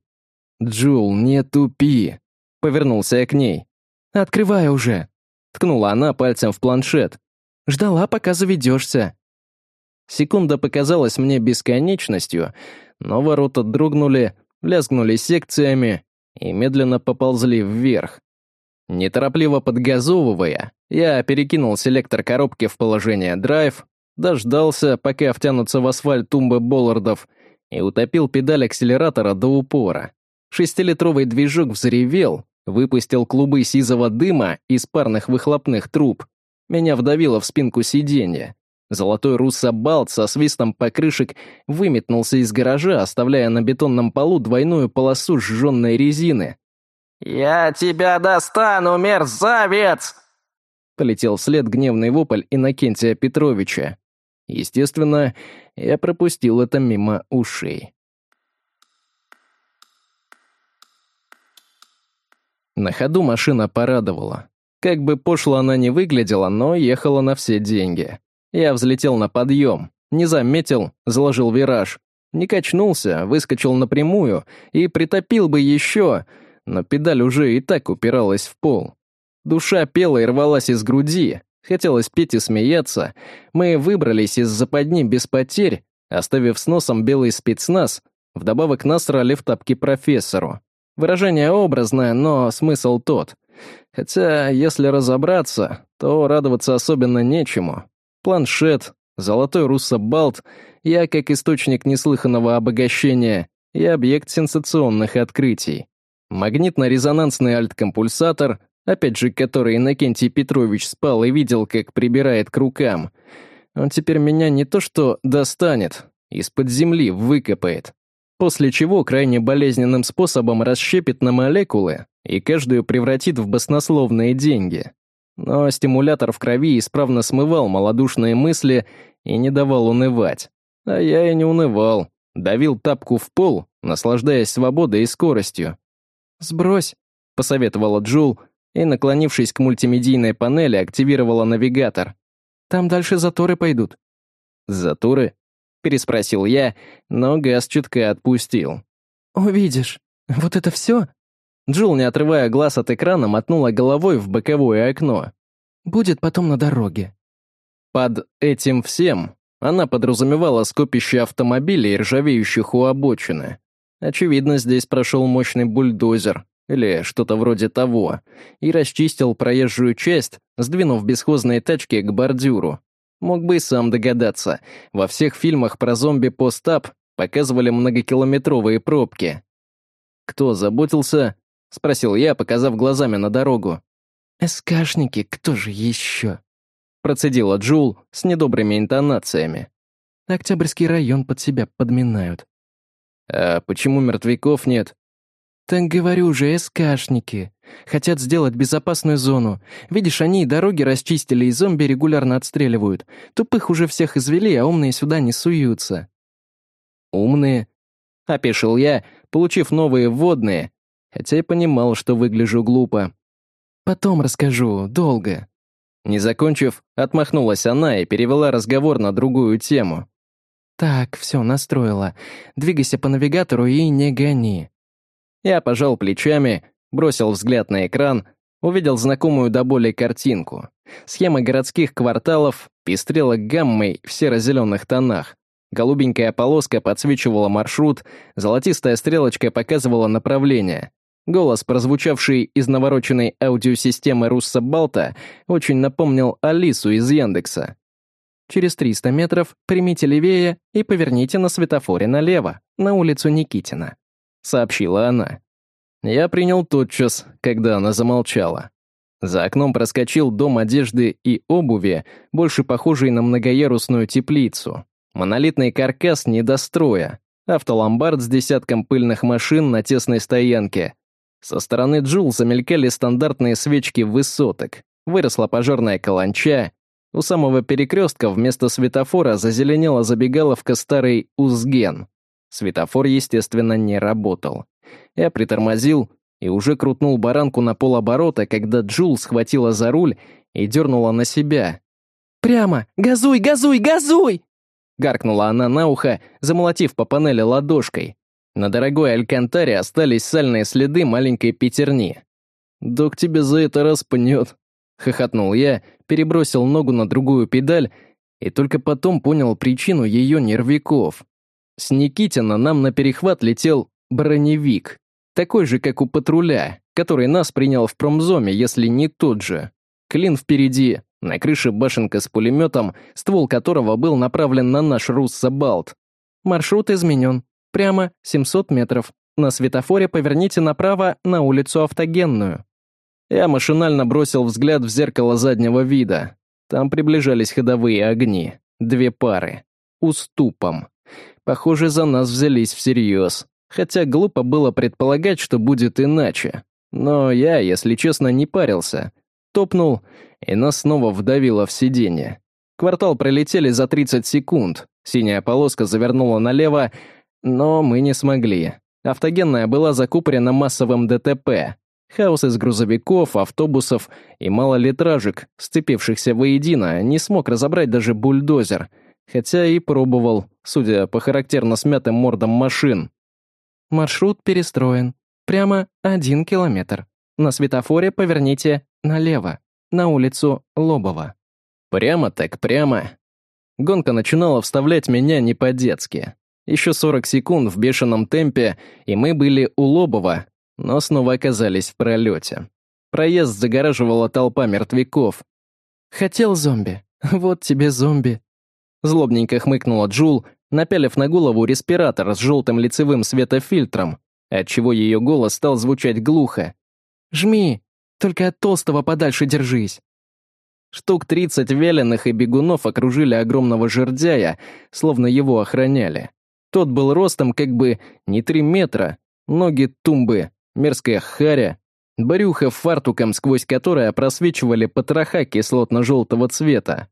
«Джул, не тупи!» Повернулся я к ней. «Открывай уже!» Ткнула она пальцем в планшет. «Ждала, пока заведешься». Секунда показалась мне бесконечностью, но ворота дрогнули, лязгнули секциями и медленно поползли вверх. Неторопливо подгазовывая, я перекинул селектор коробки в положение драйв, дождался, пока втянутся в асфальт тумбы Боллардов, и утопил педаль акселератора до упора. Шестилитровый движок взревел, выпустил клубы сизого дыма из парных выхлопных труб. Меня вдавило в спинку сиденья. Золотой руссобалт со свистом покрышек выметнулся из гаража, оставляя на бетонном полу двойную полосу сжженной резины. «Я тебя достану, мерзавец!» Полетел вслед гневный вопль Иннокентия Петровича. Естественно, я пропустил это мимо ушей. На ходу машина порадовала. Как бы пошло она не выглядела, но ехала на все деньги. Я взлетел на подъем, не заметил, заложил вираж. Не качнулся, выскочил напрямую и притопил бы еще, но педаль уже и так упиралась в пол. Душа пела и рвалась из груди, хотелось петь и смеяться. Мы выбрались из западни без потерь, оставив с носом белый спецназ, вдобавок насрали в тапки профессору. Выражение образное, но смысл тот. Хотя, если разобраться, то радоваться особенно нечему. Планшет, золотой руссобалт, я как источник неслыханного обогащения и объект сенсационных открытий. Магнитно-резонансный альткомпульсатор, опять же, который Иннокентий Петрович спал и видел, как прибирает к рукам. Он теперь меня не то что достанет, из-под земли выкопает. После чего крайне болезненным способом расщепит на молекулы и каждую превратит в баснословные деньги. Но стимулятор в крови исправно смывал малодушные мысли и не давал унывать. А я и не унывал. Давил тапку в пол, наслаждаясь свободой и скоростью. «Сбрось», — посоветовала Джул, и, наклонившись к мультимедийной панели, активировала навигатор. «Там дальше заторы пойдут». «Заторы?» — переспросил я, но газ чутка отпустил. «Увидишь. Вот это все?» Джул, не отрывая глаз от экрана, мотнула головой в боковое окно. «Будет потом на дороге». Под этим всем она подразумевала скопище автомобилей, ржавеющих у обочины. Очевидно, здесь прошел мощный бульдозер, или что-то вроде того, и расчистил проезжую часть, сдвинув бесхозные тачки к бордюру. Мог бы и сам догадаться, во всех фильмах про зомби-постап показывали многокилометровые пробки. Кто заботился, — спросил я, показав глазами на дорогу. «СКшники, кто же еще?» Процедила Джул с недобрыми интонациями. «Октябрьский район под себя подминают». «А почему мертвяков нет?» «Так говорю же, СКшники. Хотят сделать безопасную зону. Видишь, они и дороги расчистили, и зомби регулярно отстреливают. Тупых уже всех извели, а умные сюда не суются». «Умные?» — опешил я, получив новые вводные, хотя и понимал, что выгляжу глупо. «Потом расскажу, долго». Не закончив, отмахнулась она и перевела разговор на другую тему. «Так, все, настроила. Двигайся по навигатору и не гони». Я пожал плечами, бросил взгляд на экран, увидел знакомую до боли картинку. Схема городских кварталов пестрела гаммой в серо-зеленых тонах. Голубенькая полоска подсвечивала маршрут, золотистая стрелочка показывала направление. Голос, прозвучавший из навороченной аудиосистемы Русса Балта, очень напомнил Алису из Яндекса. «Через 300 метров примите левее и поверните на светофоре налево, на улицу Никитина», — сообщила она. Я принял тотчас, когда она замолчала. За окном проскочил дом одежды и обуви, больше похожий на многоярусную теплицу. Монолитный каркас недостроя, автоломбард с десятком пыльных машин на тесной стоянке. Со стороны Джул замелькали стандартные свечки высоток, выросла пожарная каланча. У самого перекрестка вместо светофора зазеленела забегаловка старый Узген. Светофор, естественно, не работал. Я притормозил и уже крутнул баранку на полоборота, когда Джул схватила за руль и дернула на себя. «Прямо! Газуй, газуй, газуй!» Гаркнула она на ухо, замолотив по панели ладошкой. На дорогой алькантаре остались сальные следы маленькой пятерни. «Док тебе за это распнет», — хохотнул я, перебросил ногу на другую педаль и только потом понял причину ее нервиков. С Никитина нам на перехват летел броневик, такой же, как у патруля, который нас принял в промзоме, если не тот же. Клин впереди, на крыше башенка с пулеметом, ствол которого был направлен на наш Руссо-Балт. Маршрут изменен. Прямо 700 метров. На светофоре поверните направо на улицу Автогенную. Я машинально бросил взгляд в зеркало заднего вида. Там приближались ходовые огни. Две пары. Уступом. Похоже, за нас взялись всерьез хотя глупо было предполагать, что будет иначе. Но я, если честно, не парился. Топнул, и нас снова вдавило в сиденье. Квартал пролетели за 30 секунд, синяя полоска завернула налево, но мы не смогли. Автогенная была закупорена массовым ДТП. Хаос из грузовиков, автобусов и малолитражек, сцепившихся воедино, не смог разобрать даже бульдозер, хотя и пробовал, судя по характерно смятым мордам машин. Маршрут перестроен. Прямо один километр. На светофоре поверните налево, на улицу Лобова. Прямо так прямо. Гонка начинала вставлять меня не по-детски. Еще 40 секунд в бешеном темпе, и мы были у Лобова, но снова оказались в пролете. Проезд загораживала толпа мертвяков. «Хотел зомби? Вот тебе зомби!» Злобненько хмыкнула Джул, напялив на голову респиратор с желтым лицевым светофильтром, отчего ее голос стал звучать глухо. «Жми, только от толстого подальше держись». Штук тридцать веленых и бегунов окружили огромного жердяя, словно его охраняли. Тот был ростом как бы не три метра, ноги тумбы, мерзкая харя, брюхо фартуком, сквозь которое просвечивали потроха кислотно-желтого цвета.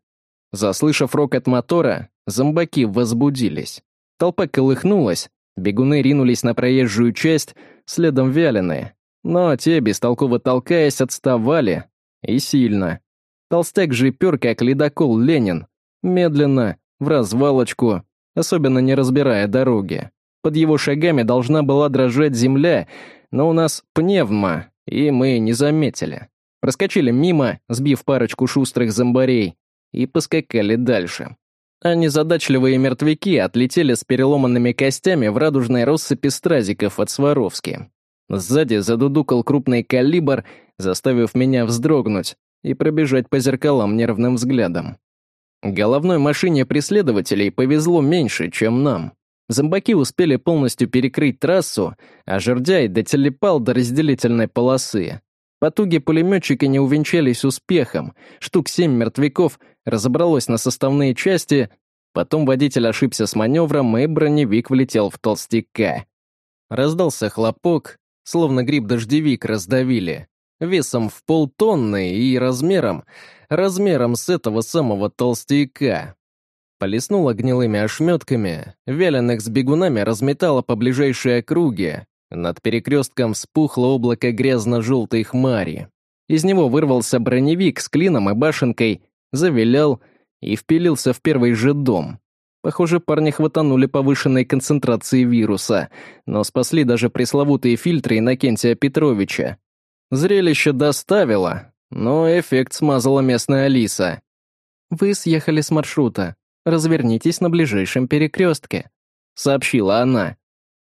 Заслышав рокот мотора, Зомбаки возбудились. Толпа колыхнулась, бегуны ринулись на проезжую часть, следом вяленые. Но те, бестолково толкаясь, отставали. И сильно. Толстяк же пер, как ледокол Ленин. Медленно, в развалочку, особенно не разбирая дороги. Под его шагами должна была дрожать земля, но у нас пневма, и мы не заметили. Проскочили мимо, сбив парочку шустрых зомбарей, и поскакали дальше а незадачливые мертвяки отлетели с переломанными костями в радужной россыпи стразиков от Сваровски. Сзади задудукал крупный калибр, заставив меня вздрогнуть и пробежать по зеркалам нервным взглядом. Головной машине преследователей повезло меньше, чем нам. Зомбаки успели полностью перекрыть трассу, а жердяй дотелепал до разделительной полосы. Потуги пулеметчика не увенчались успехом, штук семь мертвяков разобралось на составные части, потом водитель ошибся с маневром, и броневик влетел в толстяка. Раздался хлопок, словно гриб-дождевик раздавили, весом в полтонны и размером, размером с этого самого толстяка. Полеснуло гнилыми ошметками, вяленых с бегунами разметало по ближайшей округе, над перекрестком вспухло облако грязно-желтой хмари. Из него вырвался броневик с клином и башенкой, завилял и впилился в первый же дом. Похоже, парни хватанули повышенной концентрации вируса, но спасли даже пресловутые фильтры Иннокентия Петровича. Зрелище доставило, но эффект смазала местная Алиса. «Вы съехали с маршрута. Развернитесь на ближайшем перекрестке», — сообщила она.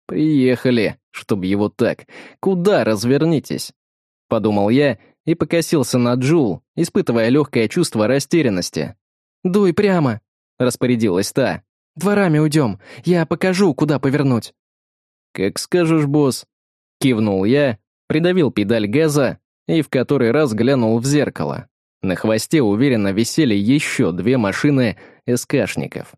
«Приехали», Чтоб его так. Куда развернитесь? Подумал я и покосился на Джул, испытывая легкое чувство растерянности. «Дуй прямо», — распорядилась та. «Дворами уйдем, я покажу, куда повернуть». «Как скажешь, босс», — кивнул я, придавил педаль газа и в который раз глянул в зеркало. На хвосте уверенно висели еще две машины СКшников.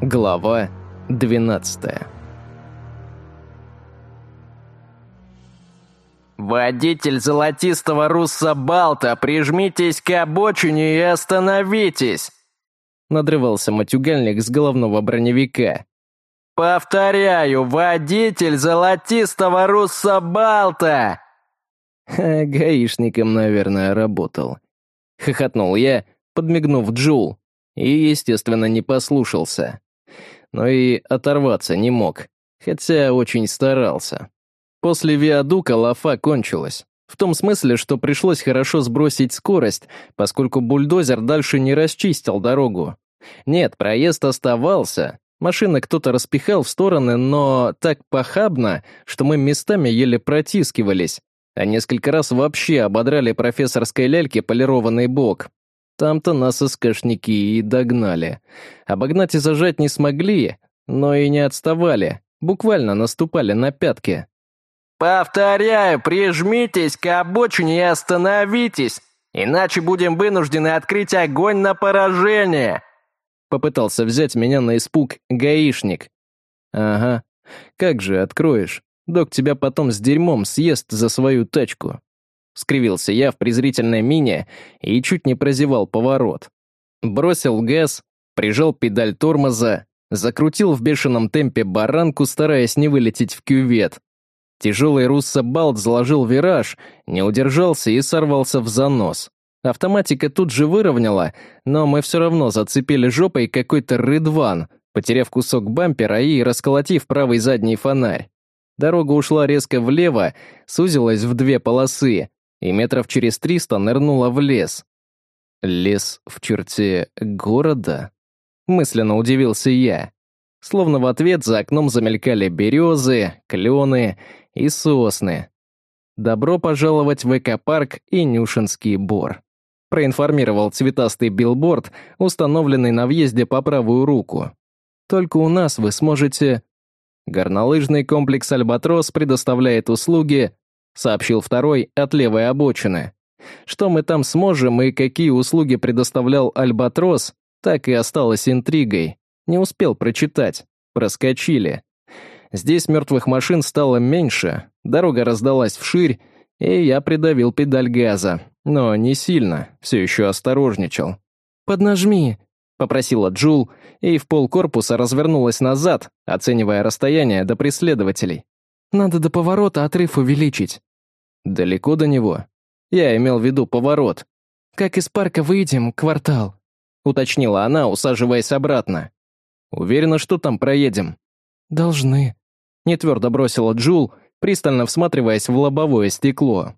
Глава 12 «Водитель золотистого Руссобалта, прижмитесь к обочине и остановитесь!» Надрывался матюгальник с головного броневика. «Повторяю, водитель золотистого Руссобалта!» Гаишником, наверное, работал. Хохотнул я, подмигнув Джул, и, естественно, не послушался. Но и оторваться не мог, хотя очень старался. После виадука лафа кончилась. В том смысле, что пришлось хорошо сбросить скорость, поскольку бульдозер дальше не расчистил дорогу. Нет, проезд оставался. Машины кто-то распихал в стороны, но так похабно, что мы местами еле протискивались, а несколько раз вообще ободрали профессорской ляльке полированный бок. Там-то нас СКшники и догнали. Обогнать и зажать не смогли, но и не отставали, буквально наступали на пятки. «Повторяю, прижмитесь к обочине и остановитесь, иначе будем вынуждены открыть огонь на поражение!» Попытался взять меня на испуг гаишник. «Ага, как же откроешь? Док тебя потом с дерьмом съест за свою тачку». Скривился я в презрительной мине и чуть не прозевал поворот. Бросил газ, прижал педаль тормоза, закрутил в бешеном темпе баранку, стараясь не вылететь в кювет. Тяжелый руссо-балт заложил вираж, не удержался и сорвался в занос. Автоматика тут же выровняла, но мы все равно зацепили жопой какой-то рыдван, потеряв кусок бампера и расколотив правый задний фонарь. Дорога ушла резко влево, сузилась в две полосы, и метров через триста нырнула в лес. Лес в черте города? Мысленно удивился я. Словно в ответ за окном замелькали березы, клены и сосны. «Добро пожаловать в экопарк и Нюшинский бор», проинформировал цветастый билборд, установленный на въезде по правую руку. «Только у нас вы сможете...» Горнолыжный комплекс «Альбатрос» предоставляет услуги сообщил второй от левой обочины. Что мы там сможем и какие услуги предоставлял Альбатрос, так и осталось интригой. Не успел прочитать. Проскочили. Здесь мертвых машин стало меньше, дорога раздалась вширь, и я придавил педаль газа. Но не сильно, все еще осторожничал. «Поднажми», — попросила Джул, и в пол корпуса развернулась назад, оценивая расстояние до преследователей. «Надо до поворота отрыв увеличить». Далеко до него? Я имел в виду поворот. Как из парка выйдем, квартал, уточнила она, усаживаясь обратно. Уверена, что там проедем. Должны. Нетвердо бросила Джул, пристально всматриваясь в лобовое стекло.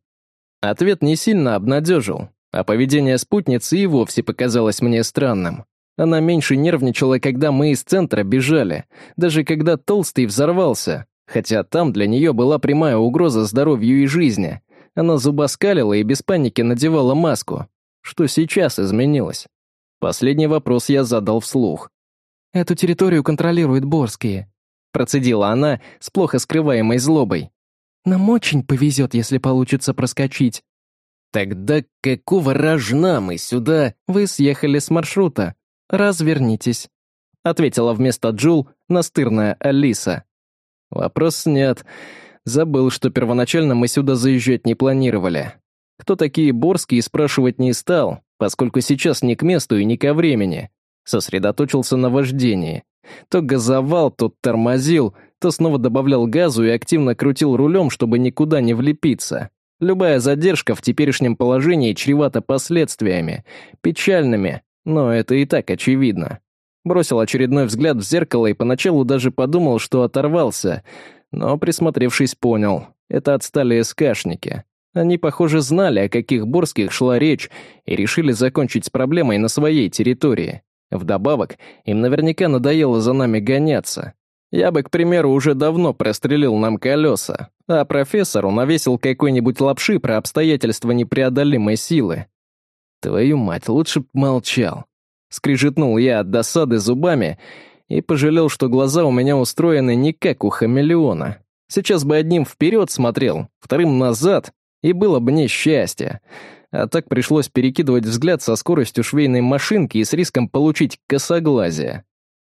Ответ не сильно обнадежил, а поведение спутницы и вовсе показалось мне странным. Она меньше нервничала, когда мы из центра бежали, даже когда Толстый взорвался, хотя там для нее была прямая угроза здоровью и жизни. Она зубоскалила и без паники надевала маску. Что сейчас изменилось? Последний вопрос я задал вслух. «Эту территорию контролируют Борские», процедила она с плохо скрываемой злобой. «Нам очень повезет, если получится проскочить». «Тогда какого рожна мы сюда?» «Вы съехали с маршрута. Развернитесь», ответила вместо Джул настырная Алиса. Вопрос снят. Забыл, что первоначально мы сюда заезжать не планировали. Кто такие Борские, спрашивать не стал, поскольку сейчас не к месту и не ко времени. Сосредоточился на вождении. То газовал, то тормозил, то снова добавлял газу и активно крутил рулем, чтобы никуда не влепиться. Любая задержка в теперешнем положении чревата последствиями, печальными, но это и так очевидно. Бросил очередной взгляд в зеркало и поначалу даже подумал, что оторвался, но, присмотревшись, понял — это отстали СКшники. Они, похоже, знали, о каких Борских шла речь, и решили закончить с проблемой на своей территории. Вдобавок, им наверняка надоело за нами гоняться. Я бы, к примеру, уже давно прострелил нам колеса, а профессору навесил какой-нибудь лапши про обстоятельства непреодолимой силы. Твою мать, лучше б молчал. Скрижетнул я от досады зубами и пожалел, что глаза у меня устроены не как у хамелеона. Сейчас бы одним вперед смотрел, вторым назад, и было бы мне счастье. А так пришлось перекидывать взгляд со скоростью швейной машинки и с риском получить косоглазие.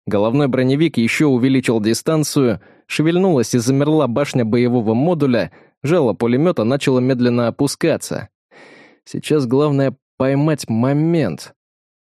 Головной броневик еще увеличил дистанцию, шевельнулась и замерла башня боевого модуля, жало пулемета начало медленно опускаться. Сейчас главное поймать момент.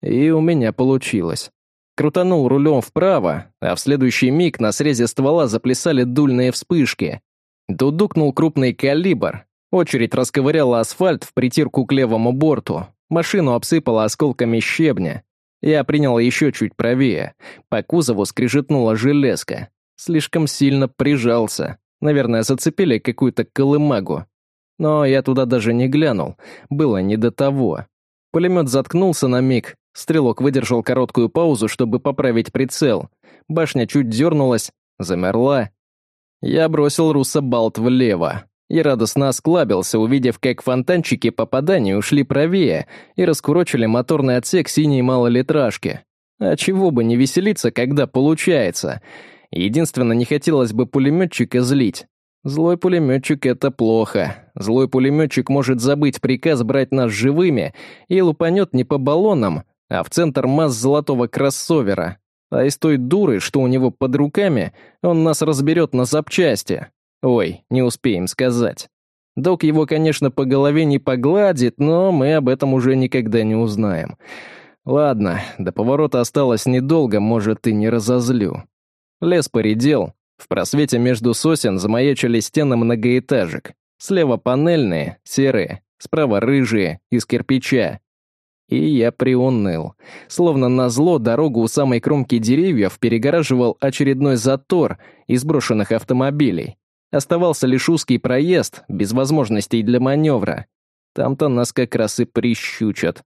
И у меня получилось. Крутанул рулем вправо, а в следующий миг на срезе ствола заплясали дульные вспышки. Дудукнул крупный калибр. Очередь расковыряла асфальт в притирку к левому борту. Машину обсыпала осколками щебня. Я принял еще чуть правее. По кузову скрижетнула железка. Слишком сильно прижался. Наверное, зацепили какую-то колымагу. Но я туда даже не глянул. Было не до того. Пулемет заткнулся на миг. Стрелок выдержал короткую паузу, чтобы поправить прицел. Башня чуть дернулась, замерла. Я бросил руссобалт влево и радостно осклабился, увидев, как фонтанчики попаданий ушли правее и раскурочили моторный отсек синей малолитражки. А чего бы не веселиться, когда получается. Единственное, не хотелось бы пулеметчика злить. Злой пулеметчик — это плохо. Злой пулеметчик может забыть приказ брать нас живыми и лупанет не по баллонам, а в центр масс золотого кроссовера. А из той дуры, что у него под руками, он нас разберет на запчасти. Ой, не успеем сказать. Док его, конечно, по голове не погладит, но мы об этом уже никогда не узнаем. Ладно, до поворота осталось недолго, может, и не разозлю. Лес поредел. В просвете между сосен замаячили стены многоэтажек. Слева панельные, серые, справа рыжие, из кирпича. И я приуныл. Словно назло дорогу у самой кромки деревьев перегораживал очередной затор из брошенных автомобилей. Оставался лишь узкий проезд, без возможностей для маневра. Там-то нас как раз и прищучат.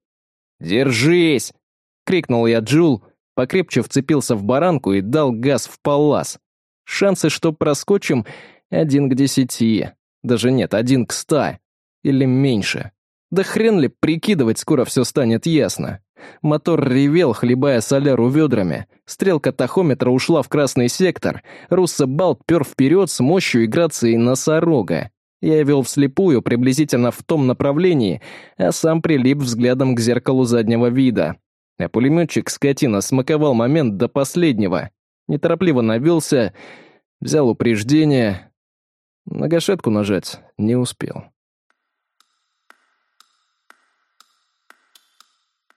«Держись!» — крикнул я Джул, покрепче вцепился в баранку и дал газ в палас. Шансы, что проскочим, один к десяти. Даже нет, один к ста. Или меньше. Да хрен ли прикидывать, скоро все станет ясно. Мотор ревел, хлебая соляру ведрами. Стрелка тахометра ушла в красный сектор. Русса Балт пер вперед с мощью и грацией носорога. Я вел вслепую, приблизительно в том направлении, а сам прилип взглядом к зеркалу заднего вида. А пулеметчик скотина смаковал момент до последнего. Неторопливо навелся, взял упреждение. На гашетку нажать не успел.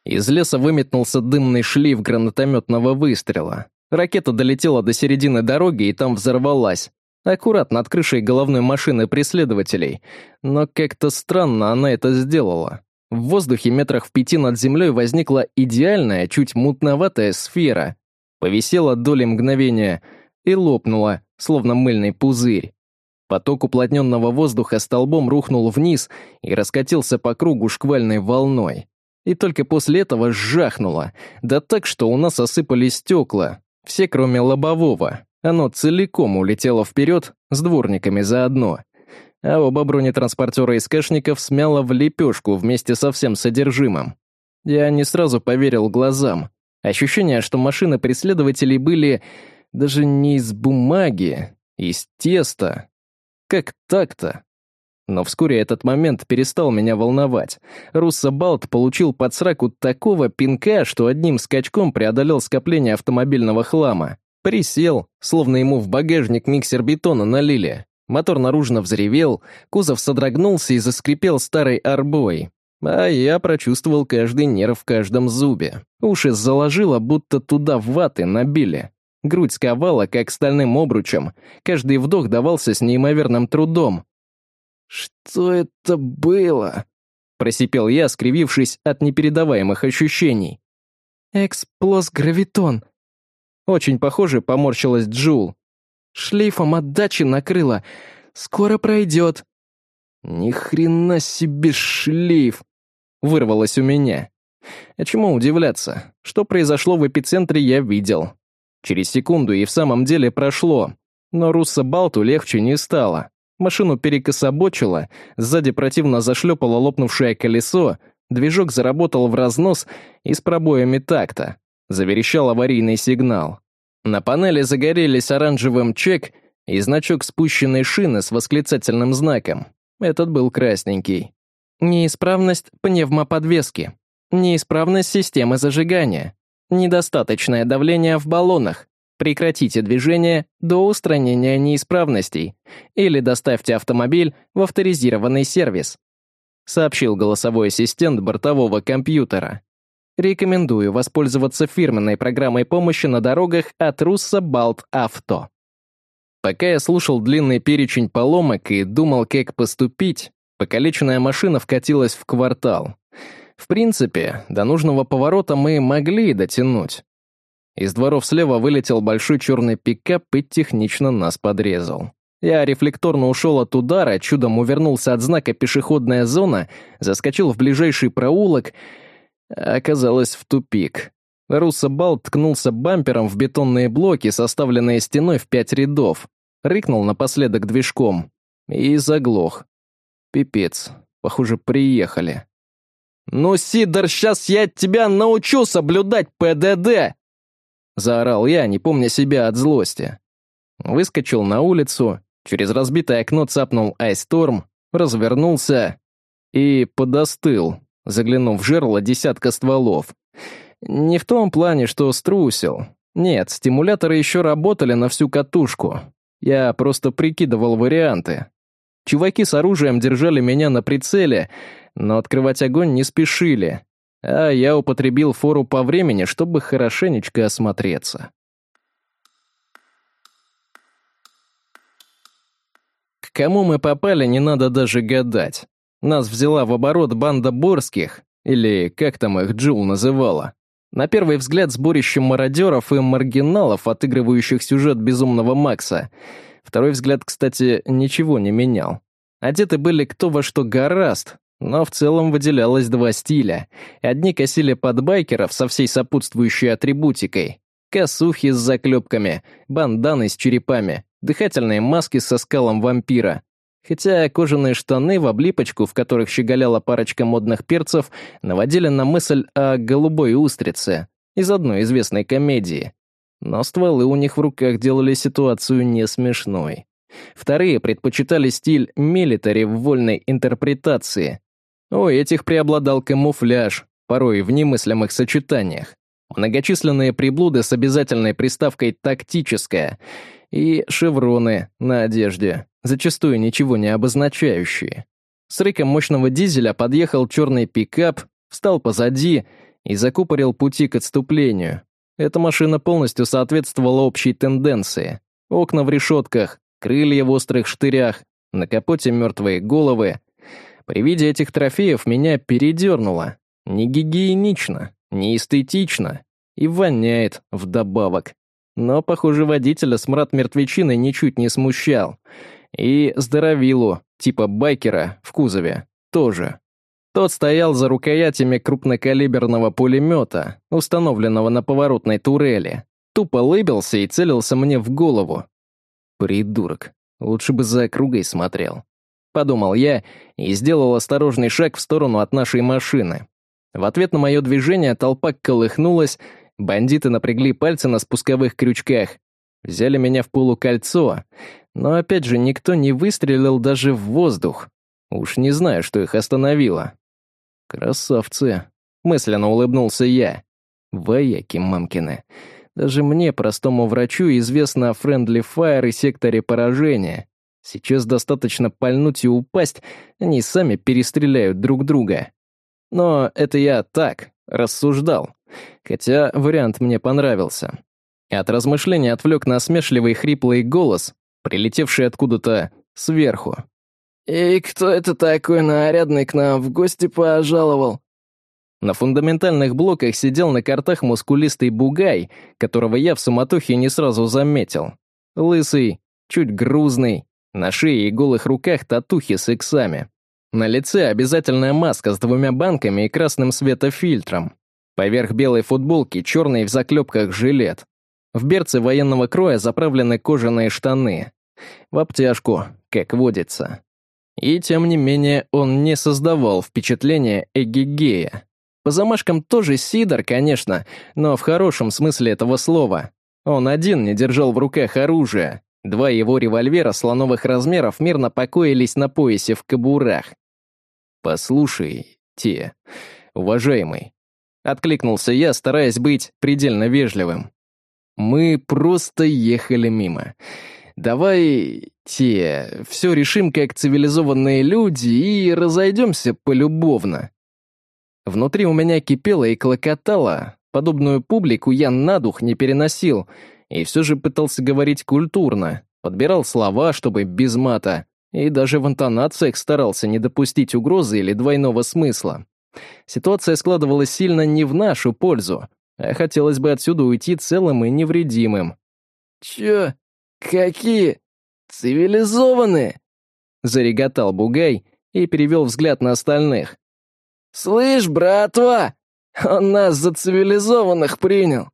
Из леса выметнулся дымный шлейф гранатометного выстрела. Ракета долетела до середины дороги и там взорвалась. Аккуратно над крышей головной машины преследователей. Но как-то странно она это сделала. В воздухе метрах в пяти над землей возникла идеальная, чуть мутноватая сфера. Повисела доли мгновения и лопнула, словно мыльный пузырь. Поток уплотненного воздуха столбом рухнул вниз и раскатился по кругу шквальной волной. И только после этого жахнуло. Да так, что у нас осыпались стекла. Все, кроме лобового. Оно целиком улетело вперед, с дворниками заодно. А оба бронетранспортера из кэшников смяло в лепешку вместе со всем содержимым. Я не сразу поверил глазам. Ощущение, что машины преследователей были даже не из бумаги, из теста. Как так-то? Но вскоре этот момент перестал меня волновать. Руссо Балт получил под сраку такого пинка, что одним скачком преодолел скопление автомобильного хлама. Присел, словно ему в багажник миксер бетона налили. Мотор наружно взревел, кузов содрогнулся и заскрипел старой арбой. А я прочувствовал каждый нерв в каждом зубе. Уши заложило, будто туда ваты набили. Грудь сковала, как стальным обручем. Каждый вдох давался с неимоверным трудом. «Что это было?» — просипел я, скривившись от непередаваемых ощущений. «Эксплос-гравитон». Очень похоже поморщилась Джул. «Шлейфом отдачи накрыло. Скоро пройдет». Ни хрена себе шлейф! Вырвалось у меня. А чему удивляться? Что произошло в эпицентре, я видел. Через секунду и в самом деле прошло. Но Русса Балту легче не стало. Машину перекособочило, сзади противно зашлепало лопнувшее колесо, движок заработал в разнос и с пробоями такта. Заверещал аварийный сигнал. На панели загорелись оранжевым чек и значок спущенной шины с восклицательным знаком. Этот был красненький. Неисправность пневмоподвески. Неисправность системы зажигания. Недостаточное давление в баллонах. Прекратите движение до устранения неисправностей или доставьте автомобиль в авторизированный сервис», сообщил голосовой ассистент бортового компьютера. Рекомендую воспользоваться фирменной программой помощи на дорогах от Руссо Балт Авто. Пока я слушал длинный перечень поломок и думал, как поступить, покалеченная машина вкатилась в квартал. В принципе, до нужного поворота мы могли дотянуть. Из дворов слева вылетел большой черный пикап и технично нас подрезал. Я рефлекторно ушел от удара, чудом увернулся от знака «пешеходная зона», заскочил в ближайший проулок, а оказалось в тупик. Руссобал ткнулся бампером в бетонные блоки, составленные стеной в пять рядов, рыкнул напоследок движком и заглох. Пипец, похоже, приехали. «Ну, Сидор, сейчас я тебя научу соблюдать ПДД!» Заорал я, не помня себя от злости. Выскочил на улицу, через разбитое окно цапнул айсторм, развернулся и подостыл, заглянув в жерло десятка стволов. Не в том плане, что струсил. Нет, стимуляторы еще работали на всю катушку. Я просто прикидывал варианты. Чуваки с оружием держали меня на прицеле, но открывать огонь не спешили, а я употребил фору по времени, чтобы хорошенечко осмотреться. К кому мы попали, не надо даже гадать. Нас взяла в оборот банда Борских, или как там их Джул называла. На первый взгляд сборище мародеров и маргиналов, отыгрывающих сюжет Безумного Макса. Второй взгляд, кстати, ничего не менял. Одеты были кто во что гораст, но в целом выделялось два стиля. Одни косили под байкеров со всей сопутствующей атрибутикой. Косухи с заклепками, банданы с черепами, дыхательные маски со скалом вампира. Хотя кожаные штаны в облипочку, в которых щеголяла парочка модных перцев, наводили на мысль о голубой устрице из одной известной комедии. Но стволы у них в руках делали ситуацию не смешной. Вторые предпочитали стиль милитари в вольной интерпретации, у этих преобладал камуфляж, порой в немыслимых сочетаниях. Многочисленные приблуды с обязательной приставкой «тактическая» и шевроны на одежде, зачастую ничего не обозначающие. С рыком мощного дизеля подъехал черный пикап, встал позади и закупорил пути к отступлению. Эта машина полностью соответствовала общей тенденции. Окна в решетках, крылья в острых штырях, на капоте мертвые головы, при виде этих трофеев меня передернуло. Не гигиенично, не эстетично и воняет вдобавок. Но, похоже, водителя смрад мертвечины ничуть не смущал. И здоровилу, типа байкера, в кузове, тоже. Тот стоял за рукоятями крупнокалиберного пулемета, установленного на поворотной турели. Тупо лыбился и целился мне в голову. Придурок. Лучше бы за округой смотрел подумал я и сделал осторожный шаг в сторону от нашей машины. В ответ на мое движение толпа колыхнулась, бандиты напрягли пальцы на спусковых крючках, взяли меня в полукольцо, но опять же никто не выстрелил даже в воздух. Уж не знаю, что их остановило. «Красавцы!» — мысленно улыбнулся я. «Вояки мамкины!» Даже мне, простому врачу, известно о Friendly Fire и секторе поражения. Сейчас достаточно пальнуть и упасть, они сами перестреляют друг друга. Но это я так, рассуждал. Хотя вариант мне понравился. От размышления отвлек насмешливый хриплый голос, прилетевший откуда-то сверху. «И кто это такой нарядный к нам в гости пожаловал?» На фундаментальных блоках сидел на картах мускулистый бугай, которого я в суматохе не сразу заметил. Лысый, чуть грузный, на шее и голых руках татухи с иксами. На лице обязательная маска с двумя банками и красным светофильтром. Поверх белой футболки черный в заклепках жилет. В берце военного кроя заправлены кожаные штаны. В обтяжку, как водится. И тем не менее он не создавал впечатления эгигея. По замашкам тоже Сидор, конечно, но в хорошем смысле этого слова. Он один не держал в руках оружие. Два его револьвера слоновых размеров мирно покоились на поясе в кобурах. «Послушайте, уважаемый», — откликнулся я, стараясь быть предельно вежливым. «Мы просто ехали мимо. Давайте все решим как цивилизованные люди и разойдемся полюбовно». Внутри у меня кипело и клокотало. Подобную публику я на дух не переносил, и все же пытался говорить культурно, подбирал слова, чтобы без мата, и даже в интонациях старался не допустить угрозы или двойного смысла. Ситуация складывалась сильно не в нашу пользу, а хотелось бы отсюда уйти целым и невредимым. «Чё? Какие? Цивилизованные?» Зареготал Бугай и перевел взгляд на остальных. «Слышь, братва, он нас за цивилизованных принял!»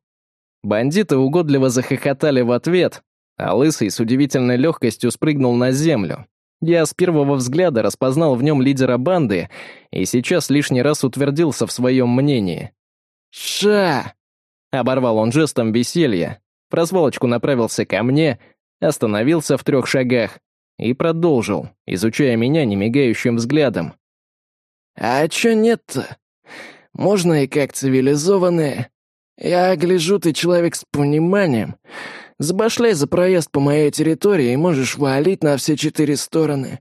Бандиты угодливо захохотали в ответ, а Лысый с удивительной легкостью спрыгнул на землю. Я с первого взгляда распознал в нем лидера банды и сейчас лишний раз утвердился в своем мнении. «Ша!» — оборвал он жестом веселья, в направился ко мне, остановился в трех шагах и продолжил, изучая меня немигающим взглядом. «А чё нет-то? Можно и как цивилизованные. Я гляжу, ты человек с пониманием. Забашляй за проезд по моей территории и можешь валить на все четыре стороны».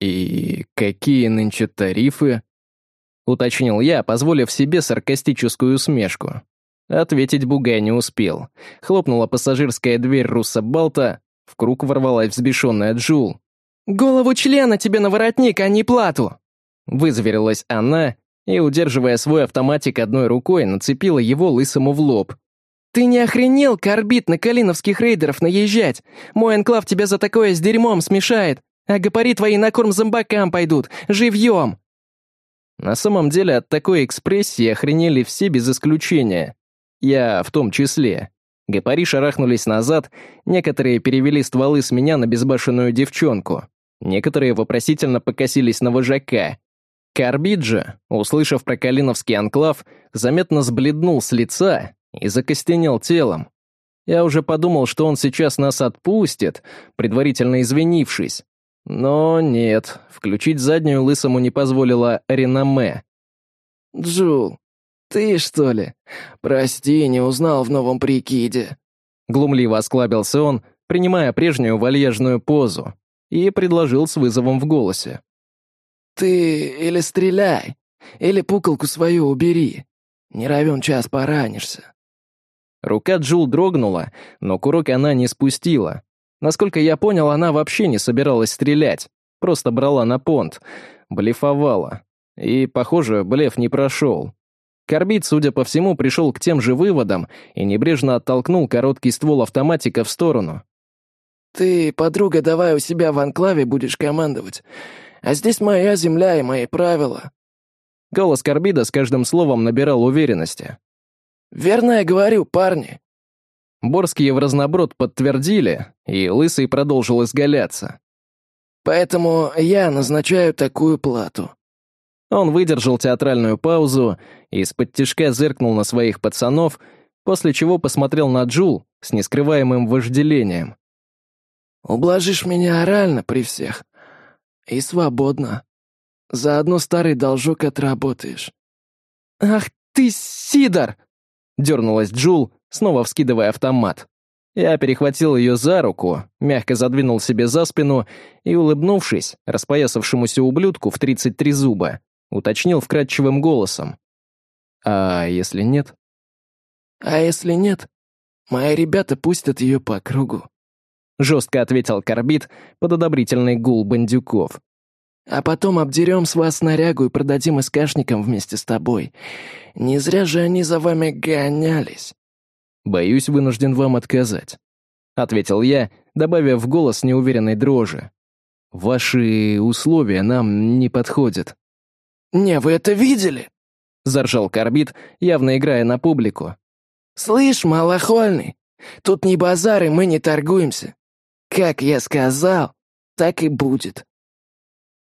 «И какие нынче тарифы?» — уточнил я, позволив себе саркастическую усмешку. Ответить Бугай не успел. Хлопнула пассажирская дверь Руссобалта, в круг ворвалась взбешенная Джул. «Голову члена тебе на воротник, а не плату!» Вызверилась она и, удерживая свой автоматик одной рукой, нацепила его лысому в лоб. «Ты не охренел, корбит, на калиновских рейдеров наезжать? Мой анклав тебя за такое с дерьмом смешает, а гапари твои на корм зомбакам пойдут, живьем!» На самом деле от такой экспрессии охренели все без исключения. Я в том числе. Гапари шарахнулись назад, некоторые перевели стволы с меня на безбашенную девчонку. Некоторые вопросительно покосились на вожака. Карбиджа, услышав про Калиновский анклав, заметно сбледнул с лица и закостенел телом. Я уже подумал, что он сейчас нас отпустит, предварительно извинившись. Но нет, включить заднюю лысому не позволила реноме. «Джул, ты что ли? Прости, не узнал в новом прикиде». Глумливо осклабился он, принимая прежнюю вальяжную позу, и предложил с вызовом в голосе. «Ты или стреляй, или пуколку свою убери. Не равен час поранишься». Рука Джул дрогнула, но курок она не спустила. Насколько я понял, она вообще не собиралась стрелять, просто брала на понт, блефовала. И, похоже, блеф не прошел. Корбит, судя по всему, пришел к тем же выводам и небрежно оттолкнул короткий ствол автоматика в сторону. «Ты, подруга, давай у себя в анклаве будешь командовать. А здесь моя земля и мои правила». Голос Корбида с каждым словом набирал уверенности. «Верно я говорю, парни». Борские в разноброд подтвердили, и Лысый продолжил изгаляться. «Поэтому я назначаю такую плату». Он выдержал театральную паузу и из-под тишка зыркнул на своих пацанов, после чего посмотрел на Джул с нескрываемым вожделением. «Ублажишь меня орально при всех. И свободно. Заодно старый должок отработаешь». «Ах ты, Сидор!» Дернулась Джул, снова вскидывая автомат. Я перехватил ее за руку, мягко задвинул себе за спину и, улыбнувшись, распоясавшемуся ублюдку в 33 зуба, уточнил вкрадчивым голосом. «А если нет?» «А если нет, мои ребята пустят ее по кругу», жестко ответил Корбит под одобрительный гул бандюков. А потом обдерем с вас снарягу и продадим искашникам вместе с тобой. Не зря же они за вами гонялись». «Боюсь, вынужден вам отказать», — ответил я, добавив в голос неуверенной дрожи. Ваши условия нам не подходят». «Не, вы это видели?» — заржал Корбит, явно играя на публику. «Слышь, малохольный, тут не базары, мы не торгуемся. Как я сказал, так и будет».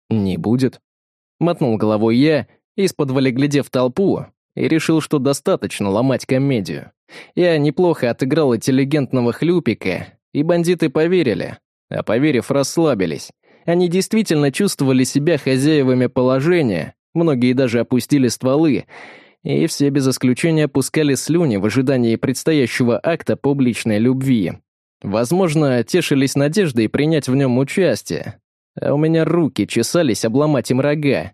«Не будет», — мотнул головой я, из-под глядев толпу, и решил, что достаточно ломать комедию. Я неплохо отыграл интеллигентного хлюпика, и бандиты поверили, а поверив, расслабились. Они действительно чувствовали себя хозяевами положения, многие даже опустили стволы, и все без исключения опускали слюни в ожидании предстоящего акта публичной любви. Возможно, тешились надеждой принять в нем участие, а у меня руки чесались обломать им рога.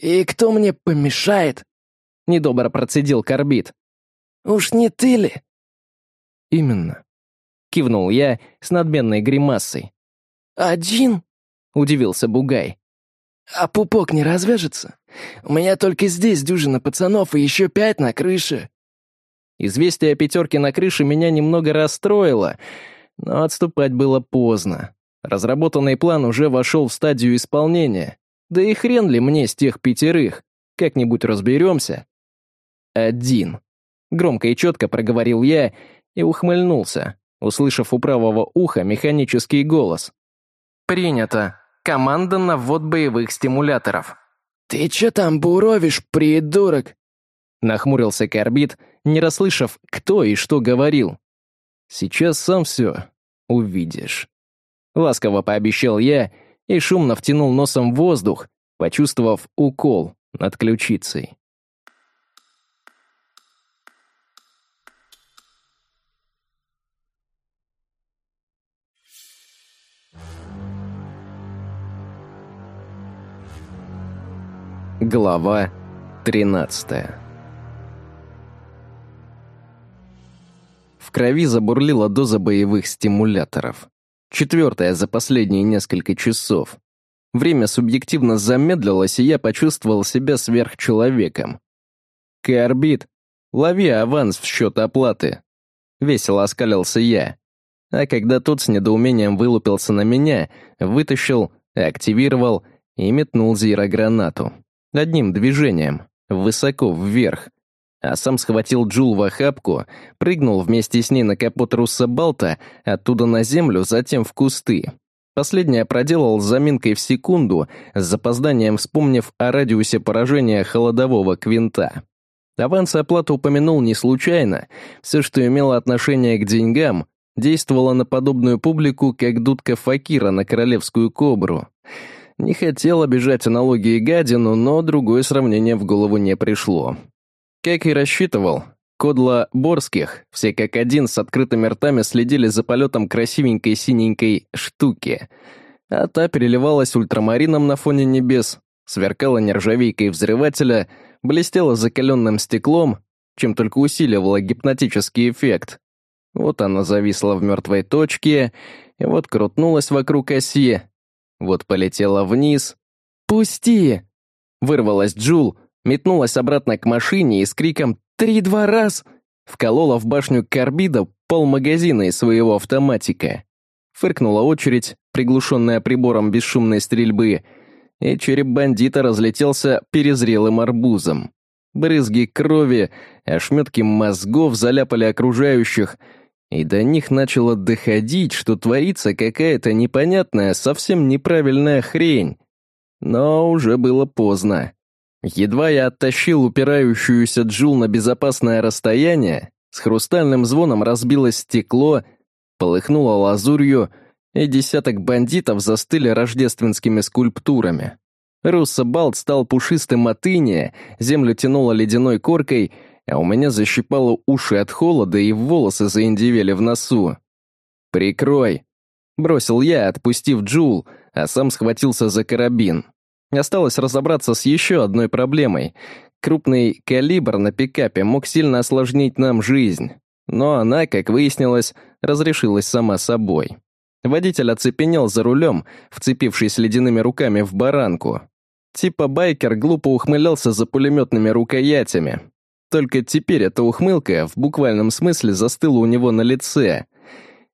«И кто мне помешает?» — недобро процедил Корбит. «Уж не ты ли?» «Именно», — кивнул я с надменной гримасой. «Один?» — удивился Бугай. «А пупок не развяжется? У меня только здесь дюжина пацанов и еще пять на крыше». Известие о пятерке на крыше меня немного расстроило, но отступать было поздно. Разработанный план уже вошел в стадию исполнения. Да и хрен ли мне с тех пятерых? Как-нибудь разберемся. Один. Громко и четко проговорил я и ухмыльнулся, услышав у правого уха механический голос. «Принято. Команда на ввод боевых стимуляторов». «Ты че там буровишь, придурок?» Нахмурился Корбит, не расслышав, кто и что говорил. «Сейчас сам все увидишь». Ласково пообещал я и шумно втянул носом воздух, почувствовав укол над ключицей. Глава 13 В крови забурлила доза боевых стимуляторов. Четвертая за последние несколько часов. Время субъективно замедлилось, и я почувствовал себя сверхчеловеком. «Карбит, лови аванс в счет оплаты!» Весело оскалился я. А когда тот с недоумением вылупился на меня, вытащил, активировал и метнул зирогранату. Одним движением, высоко вверх, а сам схватил Джул в охапку, прыгнул вместе с ней на капот Руссобалта, оттуда на землю, затем в кусты. Последнее проделал заминкой в секунду, с запозданием вспомнив о радиусе поражения холодового квинта. Аванс и оплату упомянул не случайно. Все, что имело отношение к деньгам, действовало на подобную публику, как дудка Факира на королевскую кобру. Не хотел обижать аналогии гадину, но другое сравнение в голову не пришло. Как и рассчитывал, Кодла Борских, все как один с открытыми ртами следили за полетом красивенькой синенькой штуки, а та переливалась ультрамарином на фоне небес, сверкала нержавейкой взрывателя, блестела закаленным стеклом, чем только усиливала гипнотический эффект. Вот она зависла в мертвой точке, и вот крутнулась вокруг оси, вот полетела вниз. «Пусти!» Вырвалась Джул, метнулась обратно к машине и с криком «Три-два раз!» вколола в башню карбида полмагазина из своего автоматика. Фыркнула очередь, приглушенная прибором бесшумной стрельбы, и череп бандита разлетелся перезрелым арбузом. Брызги крови, ошметки мозгов заляпали окружающих, и до них начало доходить, что творится какая-то непонятная, совсем неправильная хрень. Но уже было поздно. Едва я оттащил упирающуюся Джул на безопасное расстояние, с хрустальным звоном разбилось стекло, полыхнуло лазурью, и десяток бандитов застыли рождественскими скульптурами. Руссо Балт стал пушистым от иния, землю тянуло ледяной коркой, а у меня защипало уши от холода и волосы заиндивели в носу. «Прикрой!» — бросил я, отпустив Джул, а сам схватился за карабин. Осталось разобраться с еще одной проблемой. Крупный калибр на пикапе мог сильно осложнить нам жизнь, но она, как выяснилось, разрешилась сама собой. Водитель оцепенел за рулем, вцепившись ледяными руками в баранку. Типа байкер глупо ухмылялся за пулеметными рукоятями, только теперь эта ухмылка в буквальном смысле застыла у него на лице.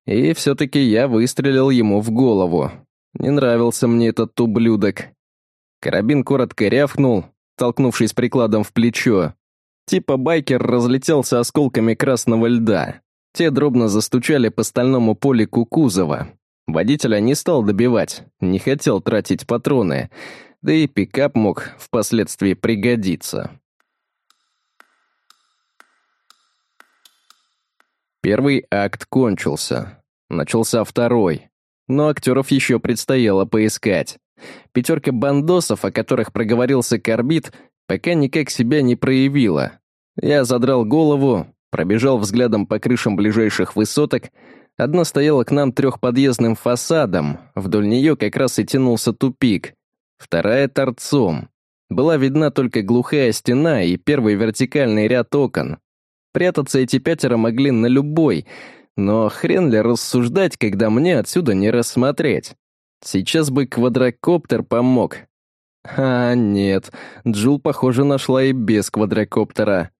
И все-таки я выстрелил ему в голову. Не нравился мне этот ублюдок. Карабин коротко рявкнул, толкнувшись прикладом в плечо. Типа байкер разлетелся осколками красного льда. Те дробно застучали по стальному полику кузова. Водителя не стал добивать, не хотел тратить патроны, да и пикап мог впоследствии пригодиться. Первый акт кончился. Начался второй. Но актеров еще предстояло поискать. Пятерка бандосов, о которых проговорился Корбит, пока никак себя не проявила. Я задрал голову, пробежал взглядом по крышам ближайших высоток. Одна стояла к нам трехподъездным фасадом, вдоль нее как раз и тянулся тупик. Вторая — торцом. Была видна только глухая стена и первый вертикальный ряд окон. Прятаться эти пятеро могли на любой, но хрен ли рассуждать, когда мне отсюда не рассмотреть. Сейчас бы квадрокоптер помог. А, нет, Джул, похоже, нашла и без квадрокоптера.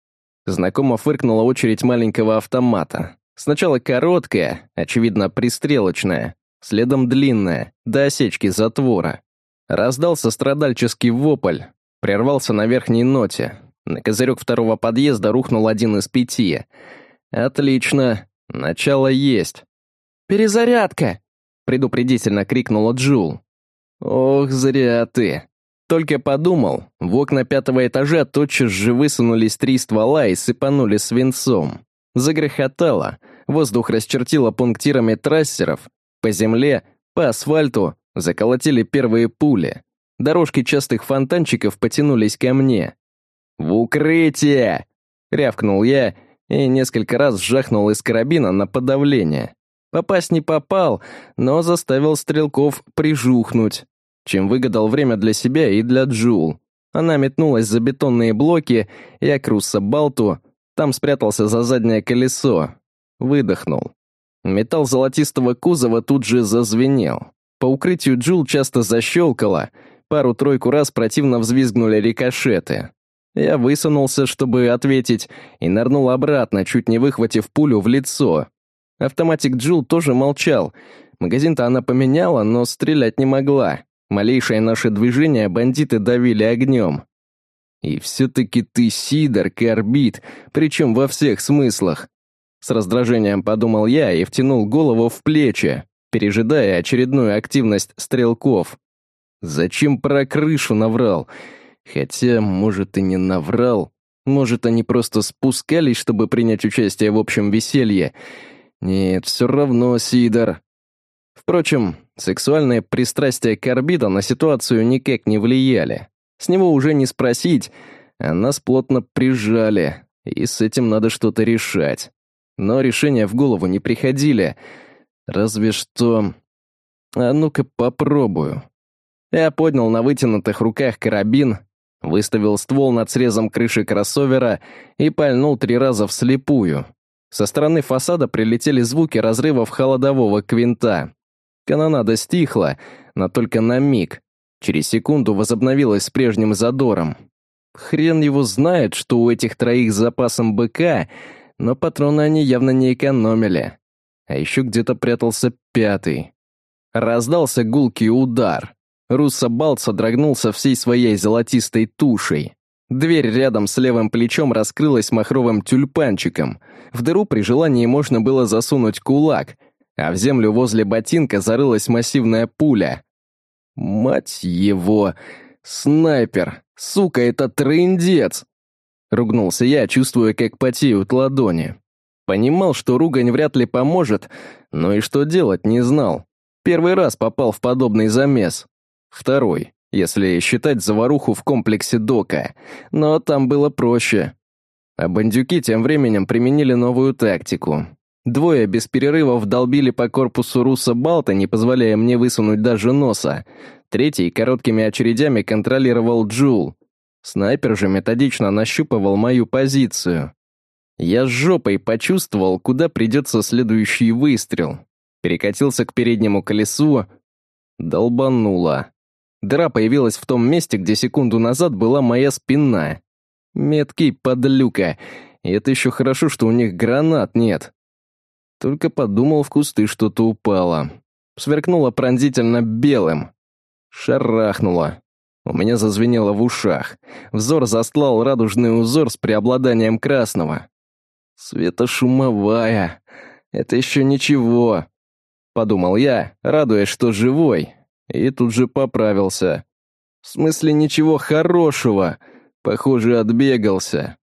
Знакомо фыркнула очередь маленького автомата. Сначала короткая, очевидно, пристрелочная, следом длинная, до осечки затвора. Раздался страдальческий вопль, прервался на верхней ноте, на козырек второго подъезда рухнул один из пяти. «Отлично. Начало есть». «Перезарядка!» — предупредительно крикнула Джул. «Ох, зря ты!» Только подумал, в окна пятого этажа тотчас же высунулись три ствола и сыпанули свинцом. Загрохотало, воздух расчертило пунктирами трассеров, по земле, по асфальту заколотили первые пули. Дорожки частых фонтанчиков потянулись ко мне. «В укрытие!» — рявкнул я и несколько раз сжахнул из карабина на подавление. Попасть не попал, но заставил стрелков прижухнуть, чем выгадал время для себя и для Джул. Она метнулась за бетонные блоки, я к Балту, там спрятался за заднее колесо. Выдохнул. Металл золотистого кузова тут же зазвенел. По укрытию Джул часто защелкало, пару-тройку раз противно взвизгнули рикошеты. Я высунулся, чтобы ответить, и нырнул обратно, чуть не выхватив пулю в лицо. Автоматик Джул тоже молчал. Магазин-то она поменяла, но стрелять не могла. Малейшее наше движение бандиты давили огнем. И все-таки ты Сидор, Корбит, причем во всех смыслах. С раздражением подумал я и втянул голову в плечи, пережидая очередную активность стрелков. Зачем про крышу наврал? Хотя, может, и не наврал. Может, они просто спускались, чтобы принять участие в общем веселье. Нет, все равно, Сидор. Впрочем, сексуальные пристрастия Карбида на ситуацию никак не влияли. С него уже не спросить, а нас плотно прижали, и с этим надо что-то решать. Но решения в голову не приходили. Разве что... А ну-ка попробую. Я поднял на вытянутых руках карабин, Выставил ствол над срезом крыши кроссовера и пальнул три раза вслепую. Со стороны фасада прилетели звуки разрывов холодового квинта. Канонада стихла, но только на миг. Через секунду возобновилась с прежним задором. Хрен его знает, что у этих троих с запасом БК, но патроны они явно не экономили. А еще где-то прятался пятый. Раздался гулкий удар. Руссобалт содрогнулся всей своей золотистой тушей. Дверь рядом с левым плечом раскрылась махровым тюльпанчиком. В дыру при желании можно было засунуть кулак, а в землю возле ботинка зарылась массивная пуля. «Мать его! Снайпер! Сука, это трындец!» Ругнулся я, чувствуя, как потеют ладони. Понимал, что ругань вряд ли поможет, но и что делать не знал. Первый раз попал в подобный замес. Второй, если считать заваруху в комплексе Дока, но там было проще. А бандюки тем временем применили новую тактику. Двое без перерывов долбили по корпусу Руса Балта, не позволяя мне высунуть даже носа. Третий короткими очередями контролировал Джул. Снайпер же методично нащупывал мою позицию. Я с жопой почувствовал, куда придется следующий выстрел. Перекатился к переднему колесу. Долбануло. Дыра появилась в том месте, где секунду назад была моя спина. Меткий подлюка. И это еще хорошо, что у них гранат нет. Только подумал, в кусты что-то упало. Сверкнуло пронзительно белым. Шарахнуло. У меня зазвенело в ушах. Взор застлал радужный узор с преобладанием красного. Светошумовая. Это еще ничего. Подумал я, радуясь, что живой. И тут же поправился. В смысле ничего хорошего. Похоже, отбегался.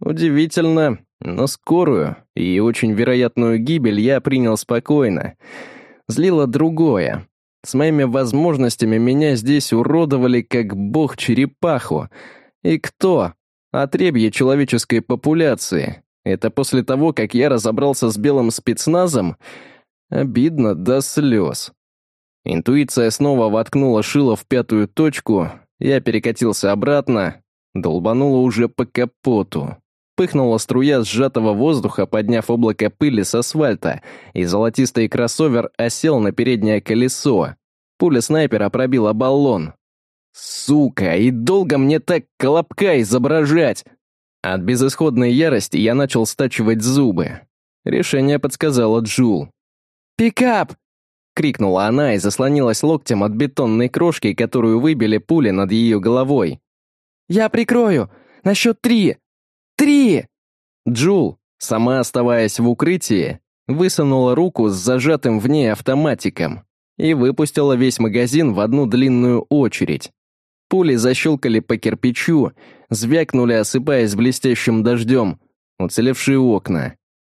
Удивительно, но скорую и очень вероятную гибель я принял спокойно. Злило другое. С моими возможностями меня здесь уродовали как бог-черепаху. И кто? Отребье человеческой популяции. Это после того, как я разобрался с белым спецназом? Обидно до слез. Интуиция снова воткнула шило в пятую точку, я перекатился обратно, долбануло уже по капоту. Пыхнула струя сжатого воздуха, подняв облако пыли с асфальта, и золотистый кроссовер осел на переднее колесо. Пуля снайпера пробила баллон. «Сука, и долго мне так колобка изображать?» От безысходной ярости я начал стачивать зубы. Решение подсказала Джул. «Пикап!» — крикнула она и заслонилась локтем от бетонной крошки, которую выбили пули над ее головой. «Я прикрою! На счет три! Три!» Джул, сама оставаясь в укрытии, высунула руку с зажатым в ней автоматиком и выпустила весь магазин в одну длинную очередь. Пули защелкали по кирпичу, звякнули, осыпаясь блестящим дождем, уцелевшие окна.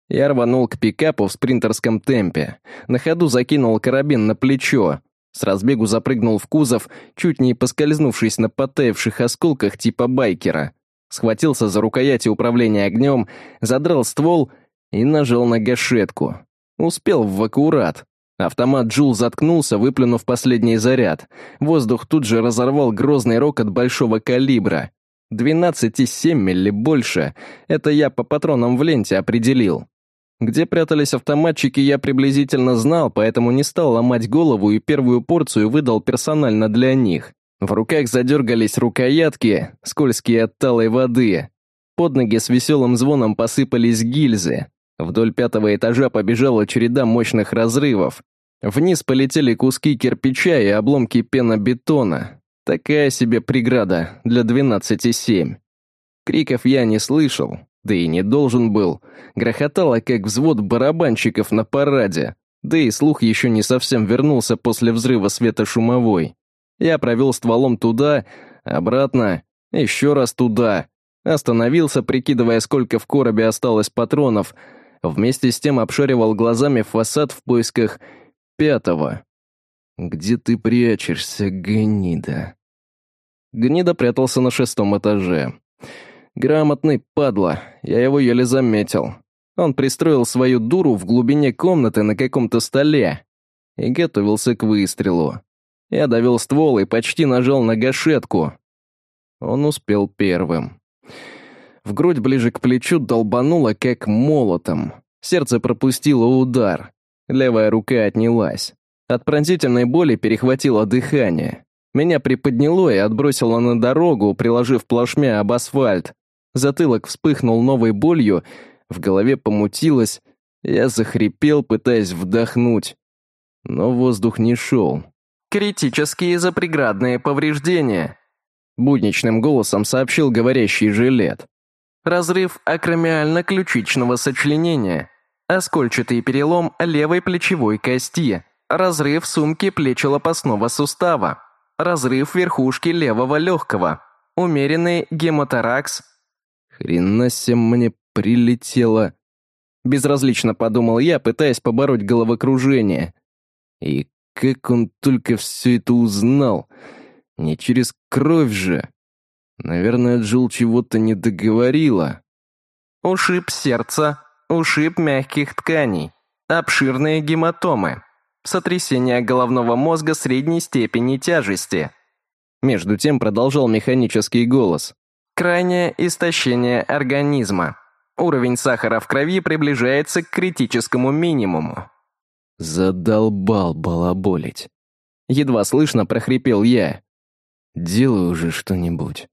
Я рванул к пикапу в спринтерском темпе, на ходу закинул карабин на плечо, с разбегу запрыгнул в кузов, чуть не поскользнувшись на потаявших осколках типа байкера схватился за рукояти управления огнем, задрал ствол и нажал на гашетку. Успел в аккурат. Автомат Джул заткнулся, выплюнув последний заряд. Воздух тут же разорвал грозный рокот большого калибра. 12,7 или больше. Это я по патронам в ленте определил. Где прятались автоматчики, я приблизительно знал, поэтому не стал ломать голову и первую порцию выдал персонально для них. В руках задергались рукоятки, скользкие от талой воды. Под ноги с веселым звоном посыпались гильзы. Вдоль пятого этажа побежала череда мощных разрывов. Вниз полетели куски кирпича и обломки пенобетона. Такая себе преграда для 12,7. Криков я не слышал, да и не должен был. Грохотало, как взвод барабанщиков на параде. Да и слух еще не совсем вернулся после взрыва светошумовой. Я провел стволом туда, обратно, еще раз туда. Остановился, прикидывая, сколько в коробе осталось патронов. Вместе с тем обшаривал глазами фасад в поисках пятого. «Где ты прячешься, гнида?» Гнида прятался на шестом этаже. Грамотный падла, я его еле заметил. Он пристроил свою дуру в глубине комнаты на каком-то столе и готовился к выстрелу. Я довел ствол и почти нажал на гашетку. Он успел первым. В грудь ближе к плечу долбануло, как молотом. Сердце пропустило удар. Левая рука отнялась. От пронзительной боли перехватило дыхание. Меня приподняло и отбросило на дорогу, приложив плашмя об асфальт. Затылок вспыхнул новой болью, в голове помутилось. Я захрипел, пытаясь вдохнуть. Но воздух не шел. Критические запреградные повреждения», будничным голосом сообщил говорящий жилет. Разрыв акромиально-ключичного сочленения. Оскольчатый перелом левой плечевой кости. Разрыв сумки плечелопастного сустава. Разрыв верхушки левого легкого. Умеренный гемоторакс. Хрена себе мне прилетело. Безразлично подумал я, пытаясь побороть головокружение. И как он только все это узнал? Не через кровь же. Наверное, Джул чего-то не договорила. Ушиб сердца, ушиб мягких тканей, обширные гематомы, сотрясение головного мозга средней степени тяжести. Между тем продолжал механический голос. Крайнее истощение организма. Уровень сахара в крови приближается к критическому минимуму. Задолбал балаболить. Едва слышно прохрипел я. Делай уже что-нибудь.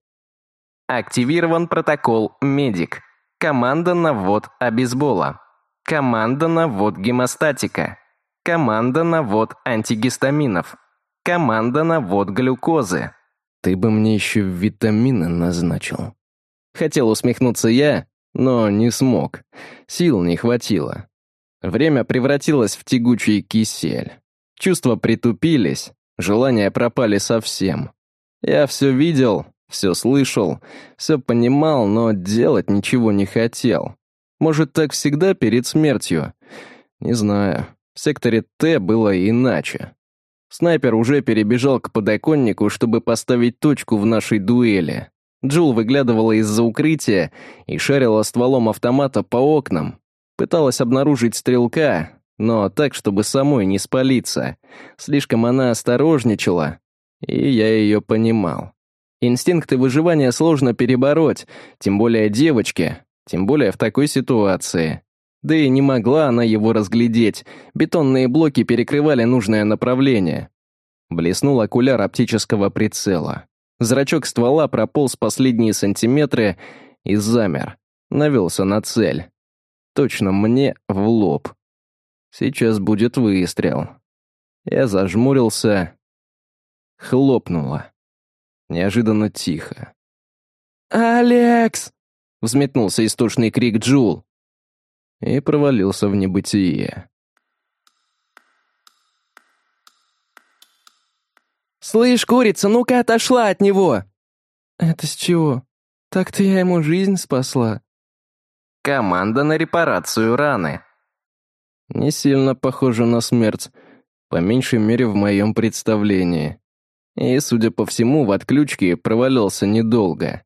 Активирован протокол «Медик». Команда на ввод обезбола. Команда на ввод гемостатика. Команда на ввод антигистаминов. Команда на ввод глюкозы. Ты бы мне еще витамины назначил. Хотел усмехнуться я, но не смог. Сил не хватило. Время превратилось в тягучий кисель. Чувства притупились, желания пропали совсем. Я все видел, все слышал, все понимал, но делать ничего не хотел. Может, так всегда перед смертью? Не знаю. В секторе Т было иначе. Снайпер уже перебежал к подоконнику, чтобы поставить точку в нашей дуэли. Джул выглядывала из-за укрытия и шарила стволом автомата по окнам. Пыталась обнаружить стрелка, но так, чтобы самой не спалиться. Слишком она осторожничала, и я ее понимал. Инстинкты выживания сложно перебороть, тем более девочке, тем более в такой ситуации. Да и не могла она его разглядеть, бетонные блоки перекрывали нужное направление. Блеснул окуляр оптического прицела. Зрачок ствола прополз последние сантиметры и замер. Навелся на цель. Точно мне в лоб. Сейчас будет выстрел. Я зажмурился. Хлопнуло. Неожиданно тихо. «Алекс!» — взметнулся истошный крик Джул. И провалился в небытие. «Слышь, курица, ну-ка отошла от него!» «Это с чего? Так-то я ему жизнь спасла». «Команда на репарацию раны». Не сильно похоже на смерть, по меньшей мере в моем представлении. И, судя по всему, в отключке провалился недолго.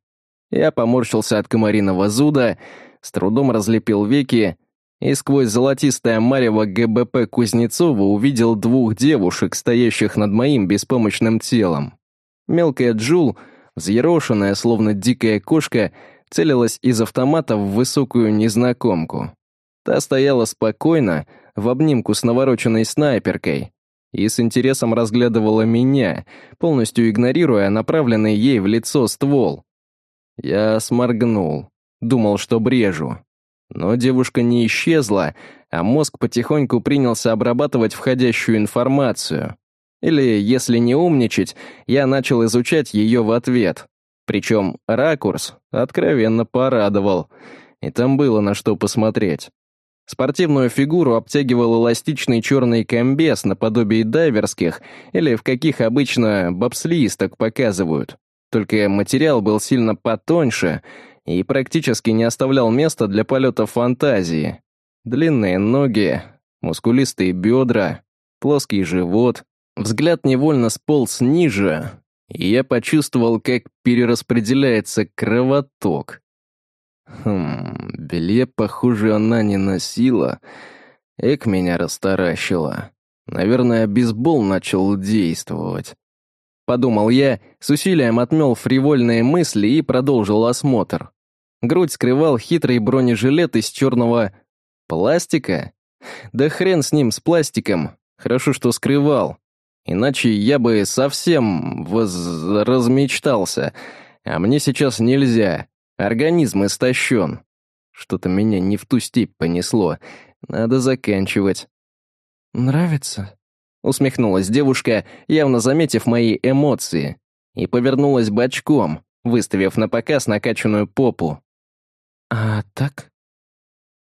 Я поморщился от комариного зуда, с трудом разлепил веки и сквозь золотистое марево ГБП Кузнецова увидел двух девушек, стоящих над моим беспомощным телом. Мелкая Джул, взъерошенная, словно дикая кошка, целилась из автомата в высокую незнакомку. Та стояла спокойно, в обнимку с навороченной снайперкой, и с интересом разглядывала меня, полностью игнорируя направленный ей в лицо ствол. Я сморгнул, думал, что брежу. Но девушка не исчезла, а мозг потихоньку принялся обрабатывать входящую информацию. Или, если не умничать, я начал изучать ее в ответ. Причем ракурс откровенно порадовал. И там было на что посмотреть. Спортивную фигуру обтягивал эластичный черный комбез наподобие дайверских, или в каких обычно бобслисток показывают. Только материал был сильно потоньше и практически не оставлял места для полета фантазии. Длинные ноги, мускулистые бедра, плоский живот. Взгляд невольно сполз ниже, и я почувствовал, как перераспределяется кровоток. Хм, белье, похоже, она не носила. Эк меня растаращила. Наверное, бейсбол начал действовать. Подумал я, с усилием отмел фривольные мысли и продолжил осмотр. Грудь скрывал хитрый бронежилет из черного пластика. Да хрен с ним, с пластиком. Хорошо, что скрывал. Иначе я бы совсем воз... размечтался. А мне сейчас нельзя. Организм истощен. Что-то меня не в ту степь понесло. Надо заканчивать. «Нравится?» — усмехнулась девушка, явно заметив мои эмоции, и повернулась бочком, выставив на показ накачанную попу. «А так?»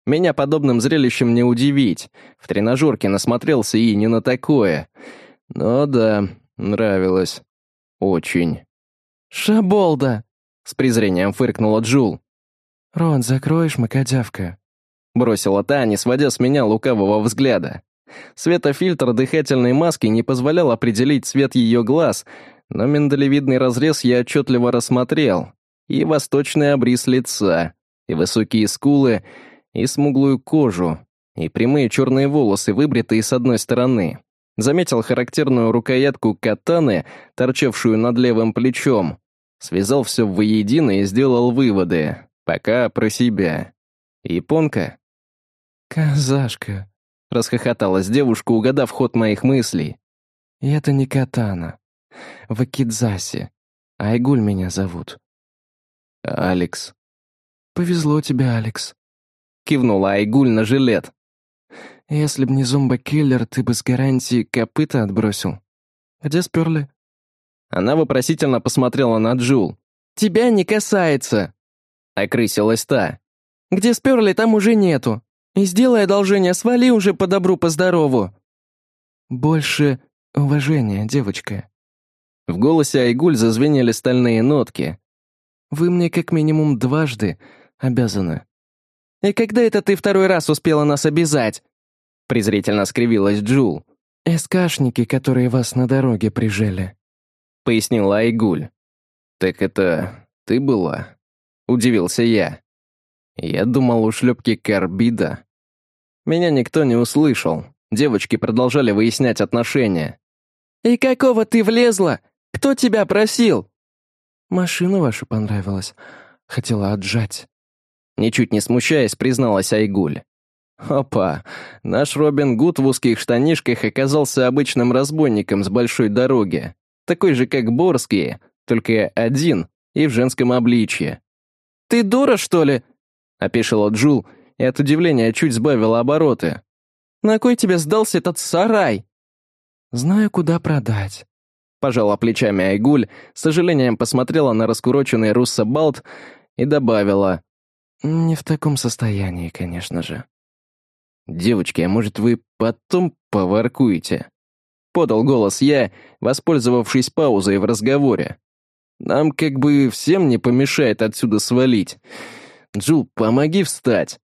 Меня подобным зрелищем не удивить. В тренажерке насмотрелся и не на такое. Но да, нравилось. Очень. «Шаболда!» — с презрением фыркнула Джул. «Рот закроешь, макодявка?» — бросила та, не сводя с меня лукавого взгляда. Светофильтр дыхательной маски не позволял определить цвет ее глаз, но миндалевидный разрез я отчетливо рассмотрел. И восточный обрис лица, и высокие скулы, и смуглую кожу, и прямые черные волосы, выбритые с одной стороны. Заметил характерную рукоятку катаны, торчавшую над левым плечом. Связал все воедино и сделал выводы. Пока про себя. Японка? «Казашка», — расхохоталась девушка, угадав ход моих мыслей. «И это не катана. В Акидзасе. Айгуль меня зовут». «Алекс», «Повезло тебе, Алекс», — кивнула Айгуль на жилет. Если б не зомбокиллер, ты бы с гарантией копыта отбросил. Где сперли?» Она вопросительно посмотрела на Джул. «Тебя не касается!» Окрысилась та. «Где сперли, там уже нету. И сделай одолжение, свали уже по добру, по здорову!» «Больше уважения, девочка». В голосе Айгуль зазвенели стальные нотки. «Вы мне как минимум дважды обязаны». «И когда это ты второй раз успела нас обязать?» презрительно скривилась Джул. «СКшники, которые вас на дороге прижали», — пояснила Айгуль. «Так это ты была?» — удивился я. Я думал, у шлепки карбида. Меня никто не услышал. Девочки продолжали выяснять отношения. «И какого ты влезла? Кто тебя просил?» «Машина ваша понравилась. Хотела отжать». Ничуть не смущаясь, призналась Айгуль. Опа, наш Робин Гуд в узких штанишках оказался обычным разбойником с большой дороги. Такой же, как Борские, только один и в женском обличье. «Ты дура, что ли?» — опешила Джул и от удивления чуть сбавила обороты. «На кой тебе сдался этот сарай?» «Знаю, куда продать», — пожала плечами Айгуль, с сожалением посмотрела на раскуроченный руссобалт и добавила. «Не в таком состоянии, конечно же». «Девочки, а может, вы потом поваркуете?» Подал голос я, воспользовавшись паузой в разговоре. «Нам как бы всем не помешает отсюда свалить. Джул, помоги встать».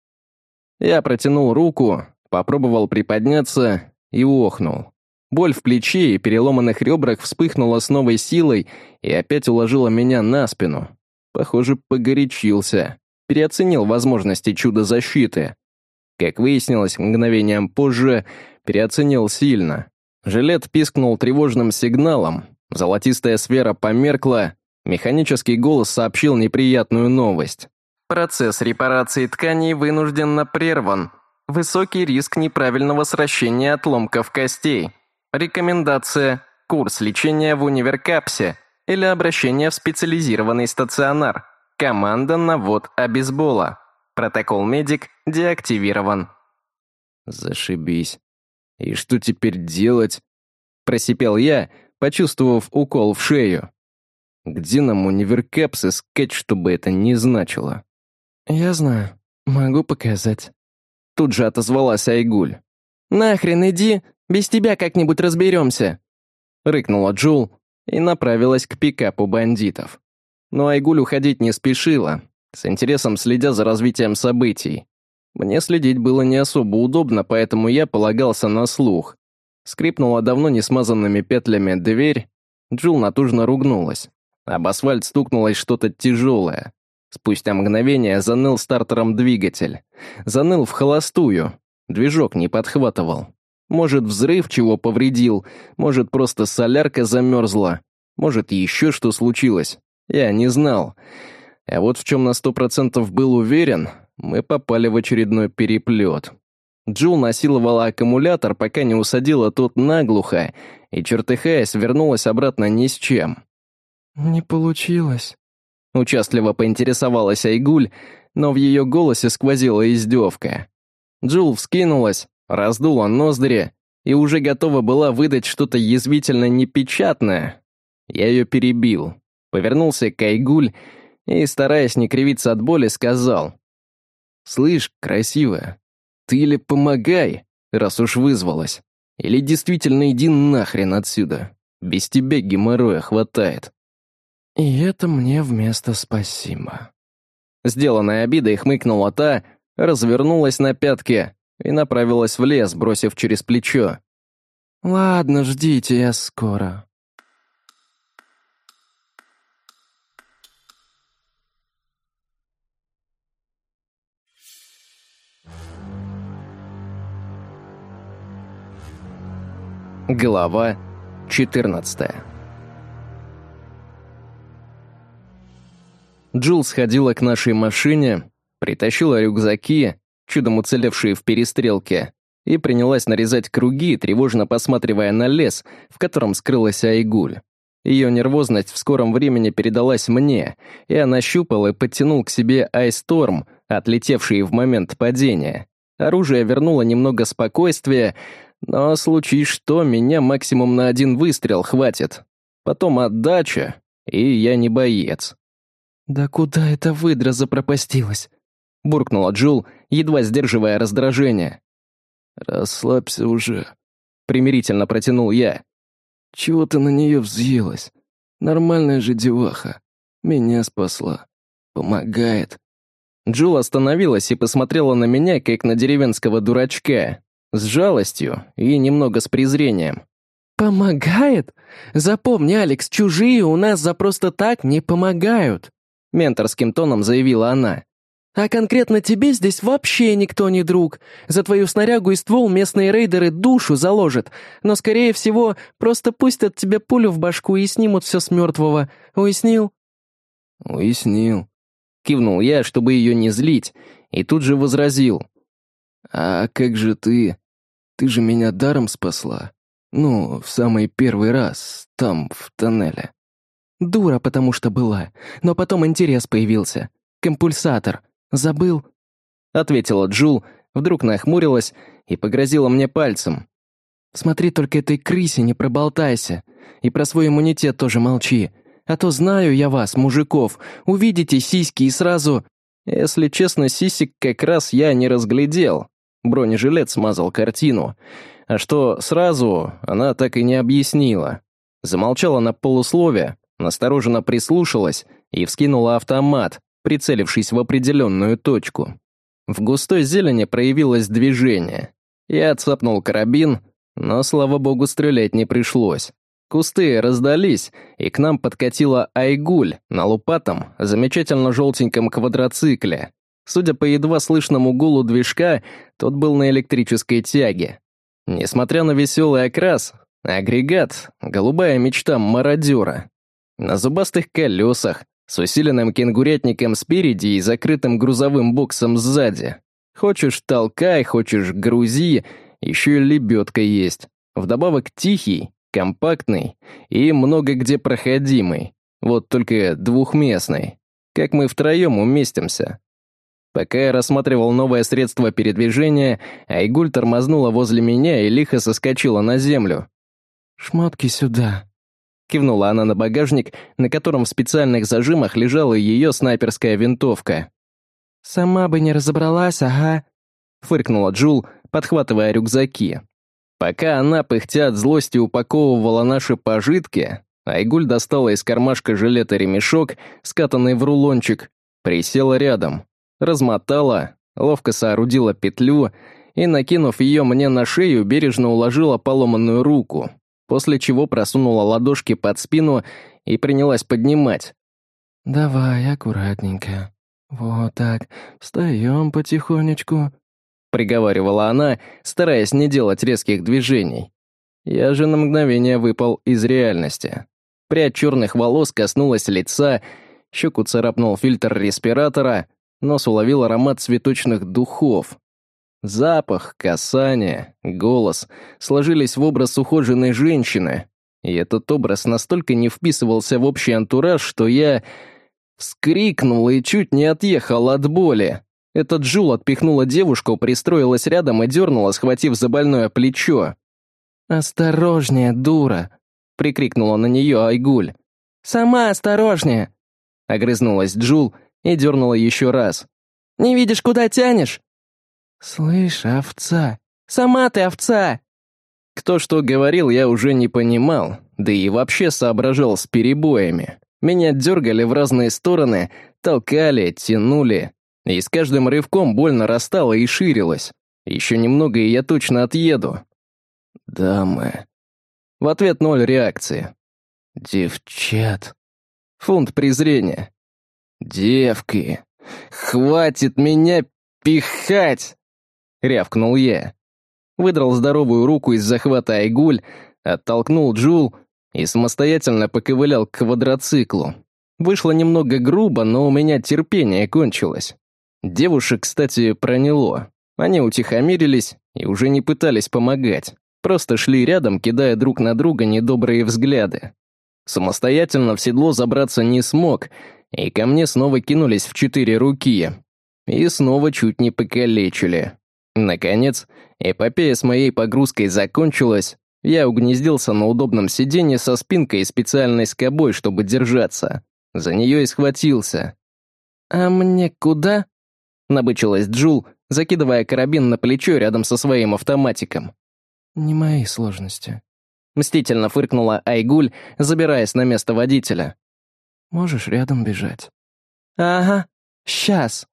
Я протянул руку, попробовал приподняться и охнул. Боль в плече и переломанных ребрах вспыхнула с новой силой и опять уложила меня на спину. Похоже, погорячился. Переоценил возможности чудо-защиты. Как выяснилось мгновением позже, переоценил сильно. Жилет пискнул тревожным сигналом, золотистая сфера померкла, механический голос сообщил неприятную новость. Процесс репарации тканей вынужденно прерван. Высокий риск неправильного сращения отломков костей. Рекомендация – курс лечения в универкапсе или обращение в специализированный стационар. Команда навод обезбола. Протокол «Медик» деактивирован. Зашибись. И что теперь делать? Просипел я, почувствовав укол в шею. Где нам универкапс искать, чтобы это не значило? Я знаю. Могу показать. Тут же отозвалась Айгуль. «Нахрен иди, без тебя как-нибудь разберемся!» Рыкнула Джул и направилась к пикапу бандитов. Но Айгуль уходить не спешила, с интересом следя за развитием событий. Мне следить было не особо удобно, поэтому я полагался на слух. Скрипнула давно не смазанными петлями дверь, Джул натужно ругнулась. Об асфальт стукнулось что-то тяжелое. Спустя мгновение заныл стартером двигатель. Заныл в холостую. Движок не подхватывал. Может, взрыв чего повредил, может, просто солярка замерзла, может, еще что случилось. Я не знал. А вот в чем на сто процентов был уверен, мы попали в очередной переплет. Джул насиловала аккумулятор, пока не усадила тот наглухо, и, чертыхаясь, вернулась обратно ни с чем. «Не получилось», — участливо поинтересовалась Айгуль, но в ее голосе сквозила издевка. Джул вскинулась, раздула ноздри и уже готова была выдать что-то язвительно непечатное. Я ее перебил, повернулся к Айгуль и, стараясь не кривиться от боли, сказал. «Слышь, красивая, ты или помогай, раз уж вызвалась, или действительно иди нахрен отсюда. Без тебя геморроя хватает». «И это мне вместо спасибо». Сделанная обидой хмыкнула та, развернулась на пятке и направилась в лес, бросив через плечо. «Ладно, ждите, я скоро». Глава 14 Джилл сходила к нашей машине, притащила рюкзаки, чудом уцелевшие в перестрелке, и принялась нарезать круги, тревожно посматривая на лес, в котором скрылась Айгуль. Ее нервозность в скором времени передалась мне, и она щупал и подтянул к себе Айсторм, отлетевший в момент падения. Оружие вернуло немного спокойствия, но случись что, меня максимум на один выстрел хватит. Потом отдача, и я не боец. «Да куда эта выдра запропастилась?» — буркнула Джул, едва сдерживая раздражение. «Расслабься уже», — примирительно протянул я. «Чего ты на нее взъелась? Нормальная же деваха. Меня спасла. Помогает». Джул остановилась и посмотрела на меня, как на деревенского дурачка, с жалостью и немного с презрением. «Помогает? Запомни, Алекс, чужие у нас за просто так не помогают», менторским тоном заявила она. А конкретно тебе здесь вообще никто не друг. За твою снарягу и ствол местные рейдеры душу заложат, но, скорее всего, просто пустят тебе пулю в башку и снимут все с мертвого. Уяснил?» «Уяснил», — кивнул я, чтобы ее не злить, и тут же возразил. «А как же ты? Ты же меня даром спасла. Ну, в самый первый раз, там, в тоннеле». «Дура, потому что была, но потом интерес появился. Компульсатор». «Забыл», — ответила Джул, вдруг нахмурилась и погрозила мне пальцем. «Смотри только этой крысе, не проболтайся. И про свой иммунитет тоже молчи. А то знаю я вас, мужиков. Увидите сиськи и сразу...» Если честно, сисек как раз я не разглядел. Бронежилет смазал картину. А что сразу, она так и не объяснила. Замолчала на полуслове, настороженно прислушалась и вскинула автомат, прицелившись в определенную точку. В густой зелени проявилось движение. Я цапнул карабин, но, слава богу, стрелять не пришлось. Кусты раздались, и к нам подкатила Айгуль на лупатом, замечательно желтеньком квадроцикле. Судя по едва слышному гулу движка, тот был на электрической тяге. Несмотря на веселый окрас, агрегат — голубая мечта мародера. На зубастых колесах, с усиленным кенгурятником спереди и закрытым грузовым боксом сзади. Хочешь — толкай, хочешь — грузи, еще и лебедка есть. Вдобавок тихий, компактный и много где проходимый. Вот только двухместный. Как мы втроем уместимся? Пока я рассматривал новое средство передвижения, Айгуль тормознула возле меня и лихо соскочила на землю. «Шмотки сюда», Кивнула она на багажник, на котором в специальных зажимах лежала ее снайперская винтовка. «Сама бы не разобралась, ага», — фыркнула Джул, подхватывая рюкзаки. Пока она, пыхтя от злости, упаковывала наши пожитки, Айгуль достала из кармашка жилета ремешок, скатанный в рулончик, присела рядом, размотала, ловко соорудила петлю и, накинув ее мне на шею, бережно уложила поломанную руку после чего просунула ладошки под спину и принялась поднимать. «Давай, аккуратненько. Вот так. Встаем потихонечку», — приговаривала она, стараясь не делать резких движений. Я же на мгновение выпал из реальности. Прядь черных волос коснулась лица, щеку царапнул фильтр респиратора, нос уловил аромат цветочных духов. Запах, касание, голос сложились в образ ухоженной женщины, и этот образ настолько не вписывался в общий антураж, что я вскрикнул и чуть не отъехал от боли. Этот Джул отпихнула девушку, пристроилась рядом и дернула, схватив за больное плечо. «Осторожнее, дура!» — прикрикнула на нее Айгуль. «Сама осторожнее!» — огрызнулась Джул и дернула еще раз. «Не видишь, куда тянешь? «Слышь, овца! Сама ты овца!» Кто что говорил, я уже не понимал, да и вообще соображал с перебоями. Меня дергали в разные стороны, толкали, тянули, и с каждым рывком боль нарастала и ширилась. Еще немного, и я точно отъеду. «Дамы». В ответ ноль реакции. «Девчат». Фунт презрения. «Девки, хватит меня пихать!» рявкнул я. Выдрал здоровую руку из захвата Айгуль, оттолкнул Джул и самостоятельно поковылял к квадроциклу. Вышло немного грубо, но у меня терпение кончилось. Девушек, кстати, проняло. Они утихомирились и уже не пытались помогать. Просто шли рядом, кидая друг на друга недобрые взгляды. Самостоятельно в седло забраться не смог, и ко мне снова кинулись в четыре руки. И снова чуть не покалечили. Наконец, эпопея с моей погрузкой закончилась, я угнездился на удобном сиденье со спинкой и специальной скобой, чтобы держаться. За нее и схватился. «А мне куда?» — набычилась Джул, закидывая карабин на плечо рядом со своим автоматиком. «Не мои сложности», — мстительно фыркнула Айгуль, забираясь на место водителя. «Можешь рядом бежать». «Ага, сейчас».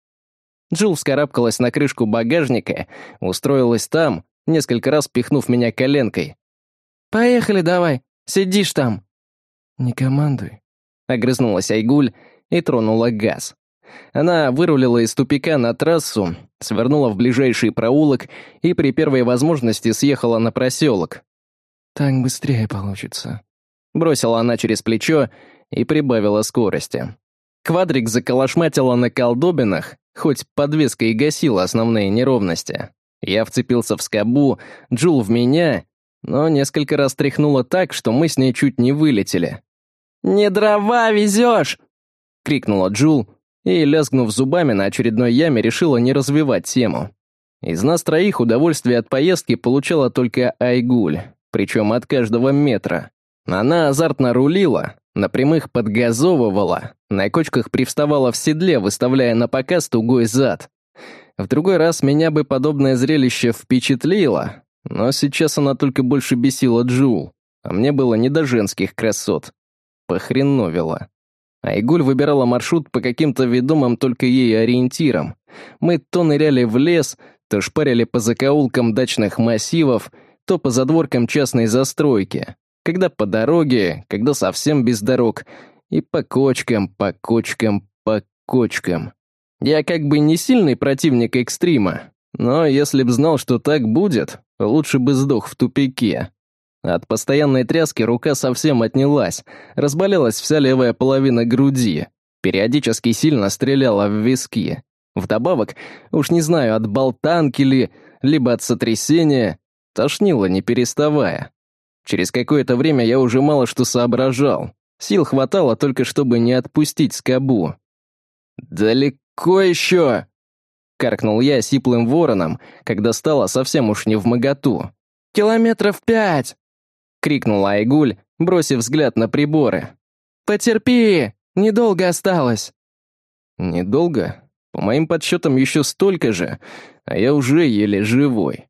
Джул вскарабкалась на крышку багажника, устроилась там, несколько раз пихнув меня коленкой. «Поехали давай, сидишь там». «Не командуй», — огрызнулась Айгуль и тронула газ. Она вырулила из тупика на трассу, свернула в ближайший проулок и при первой возможности съехала на проселок. «Так быстрее получится», — бросила она через плечо и прибавила скорости. Квадрик заколошматила на колдобинах, хоть подвеска и гасила основные неровности. Я вцепился в скобу, Джул в меня, но несколько раз тряхнуло так, что мы с ней чуть не вылетели. «Не дрова везешь!» — крикнула Джул, и, лязгнув зубами на очередной яме, решила не развивать тему. Из нас троих удовольствие от поездки получала только Айгуль, причем от каждого метра. Она азартно рулила, на прямых подгазовывала, на кочках привставала в седле, выставляя на показ тугой зад. В другой раз меня бы подобное зрелище впечатлило, но сейчас она только больше бесила Джул, а мне было не до женских красот. Похреновила. Айгуль выбирала маршрут по каким-то ведомым только ей ориентирам. Мы то ныряли в лес, то шпарили по закоулкам дачных массивов, то по задворкам частной застройки. Когда по дороге, когда совсем без дорог. И по кочкам, по кочкам, по кочкам. Я как бы не сильный противник экстрима, но если б знал, что так будет, лучше бы сдох в тупике. От постоянной тряски рука совсем отнялась, разболелась вся левая половина груди, периодически сильно стреляла в виски. Вдобавок, уж не знаю, от болтанки ли, либо от сотрясения, тошнило не переставая. Через какое-то время я уже мало что соображал. Сил хватало только, чтобы не отпустить скобу. «Далеко еще!» — каркнул я сиплым вороном, когда стало совсем уж не в моготу. «Километров пять!» — крикнула Айгуль, бросив взгляд на приборы. «Потерпи! Недолго осталось!» «Недолго? По моим подсчетам, еще столько же, а я уже еле живой».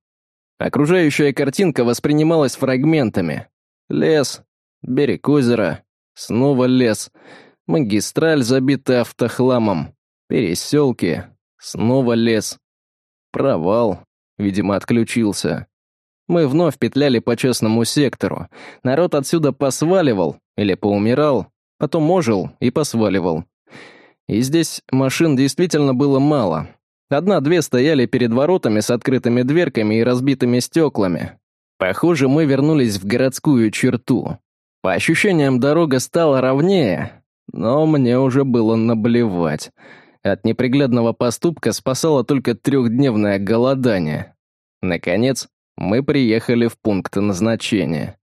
Окружающая картинка воспринималась фрагментами. Лес, берег озера, снова лес, магистраль, забитая автохламом, переселки, снова лес. Провал, видимо, отключился. Мы вновь петляли по частному сектору. Народ отсюда посваливал или поумирал, потом ожил и посваливал. И здесь машин действительно было мало. Одна-две стояли перед воротами с открытыми дверками и разбитыми стеклами. Похоже, мы вернулись в городскую черту. По ощущениям, дорога стала ровнее, но мне уже было наблевать. От неприглядного поступка спасало только трехдневное голодание. Наконец, мы приехали в пункт назначения.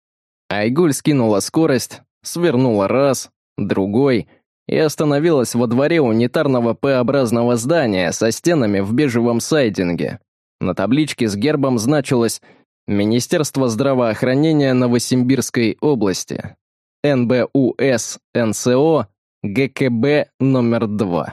Айгуль скинула скорость, свернула раз, другой и остановилась во дворе унитарного П-образного здания со стенами в бежевом сайдинге. На табличке с гербом значилось «Министерство здравоохранения Новосибирской области. НБУС НСО ГКБ номер 2».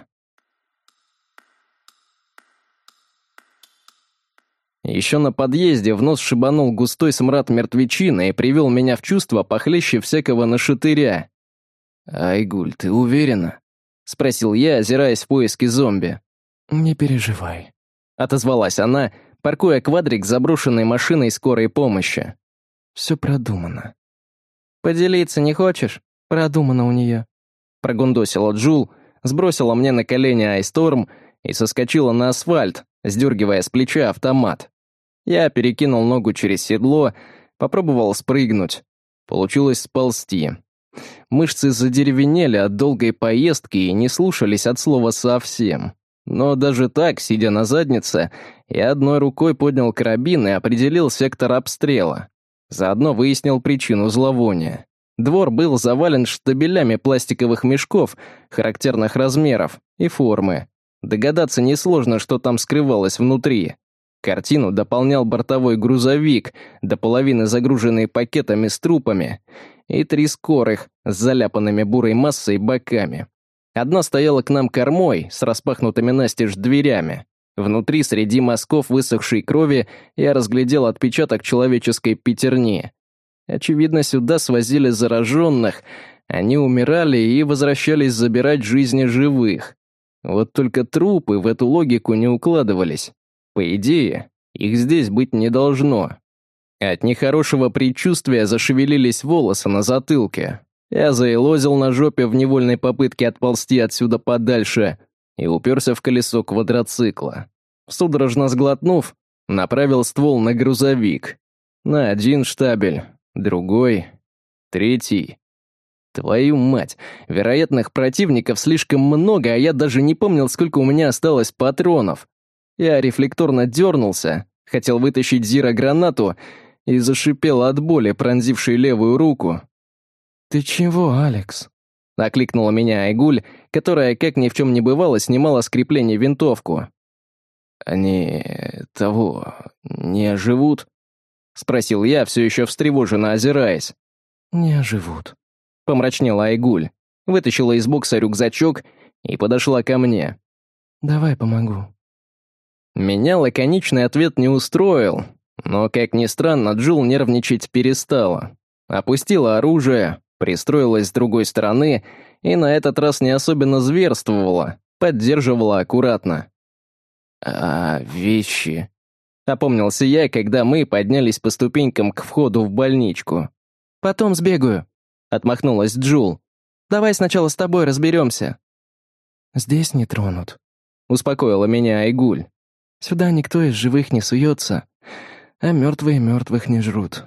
Еще на подъезде в нос шибанул густой смрад мертвечины и привел меня в чувство похлеще всякого нашатыря. «Айгуль, ты уверена?» — спросил я, озираясь в поиске зомби. «Не переживай», — отозвалась она, паркуя квадрик заброшенной машиной скорой помощи. «Все продумано». «Поделиться не хочешь?» «Продумано у нее». Прогундосила Джул, сбросила мне на колени Айсторм и соскочила на асфальт, сдергивая с плеча автомат. Я перекинул ногу через седло, попробовал спрыгнуть. Получилось сползти. Мышцы задеревенели от долгой поездки и не слушались от слова совсем. Но даже так, сидя на заднице, я одной рукой поднял карабин и определил сектор обстрела. Заодно выяснил причину зловония. Двор был завален штабелями пластиковых мешков характерных размеров и формы. Догадаться несложно, что там скрывалось внутри. Картину дополнял бортовой грузовик, до половины загруженный пакетами с трупами, и три скорых с заляпанными бурой массой боками. Одна стояла к нам кормой, с распахнутыми настежь дверями. Внутри, среди мазков высохшей крови, я разглядел отпечаток человеческой пятерни. Очевидно, сюда свозили зараженных, они умирали и возвращались забирать жизни живых. Вот только трупы в эту логику не укладывались. По идее, их здесь быть не должно. От нехорошего предчувствия зашевелились волосы на затылке. Я заелозил на жопе в невольной попытке отползти отсюда подальше и уперся в колесо квадроцикла. Судорожно сглотнув, направил ствол на грузовик. На один штабель, другой, третий. Твою мать, вероятных противников слишком много, а я даже не помнил, сколько у меня осталось патронов. Я рефлекторно дернулся, хотел вытащить Зира-гранату и зашипел от боли, пронзившей левую руку. «Ты чего, Алекс?» — окликнула меня Айгуль, которая, как ни в чем не бывало, снимала с крепления винтовку. «Они... того... не живут?» — спросил я, все еще встревоженно озираясь. «Не живут», — помрачнела Айгуль, вытащила из бокса рюкзачок и подошла ко мне. «Давай помогу». Меня лаконичный ответ не устроил, но, как ни странно, Джул нервничать перестала. Опустила оружие, пристроилась с другой стороны и на этот раз не особенно зверствовала, поддерживала аккуратно. «А вещи?» — опомнился я, когда мы поднялись по ступенькам к входу в больничку. «Потом сбегаю», — отмахнулась Джул. «Давай сначала с тобой разберемся». «Здесь не тронут», — успокоила меня Айгуль. Сюда никто из живых не суется, а мертвые мертвых не жрут.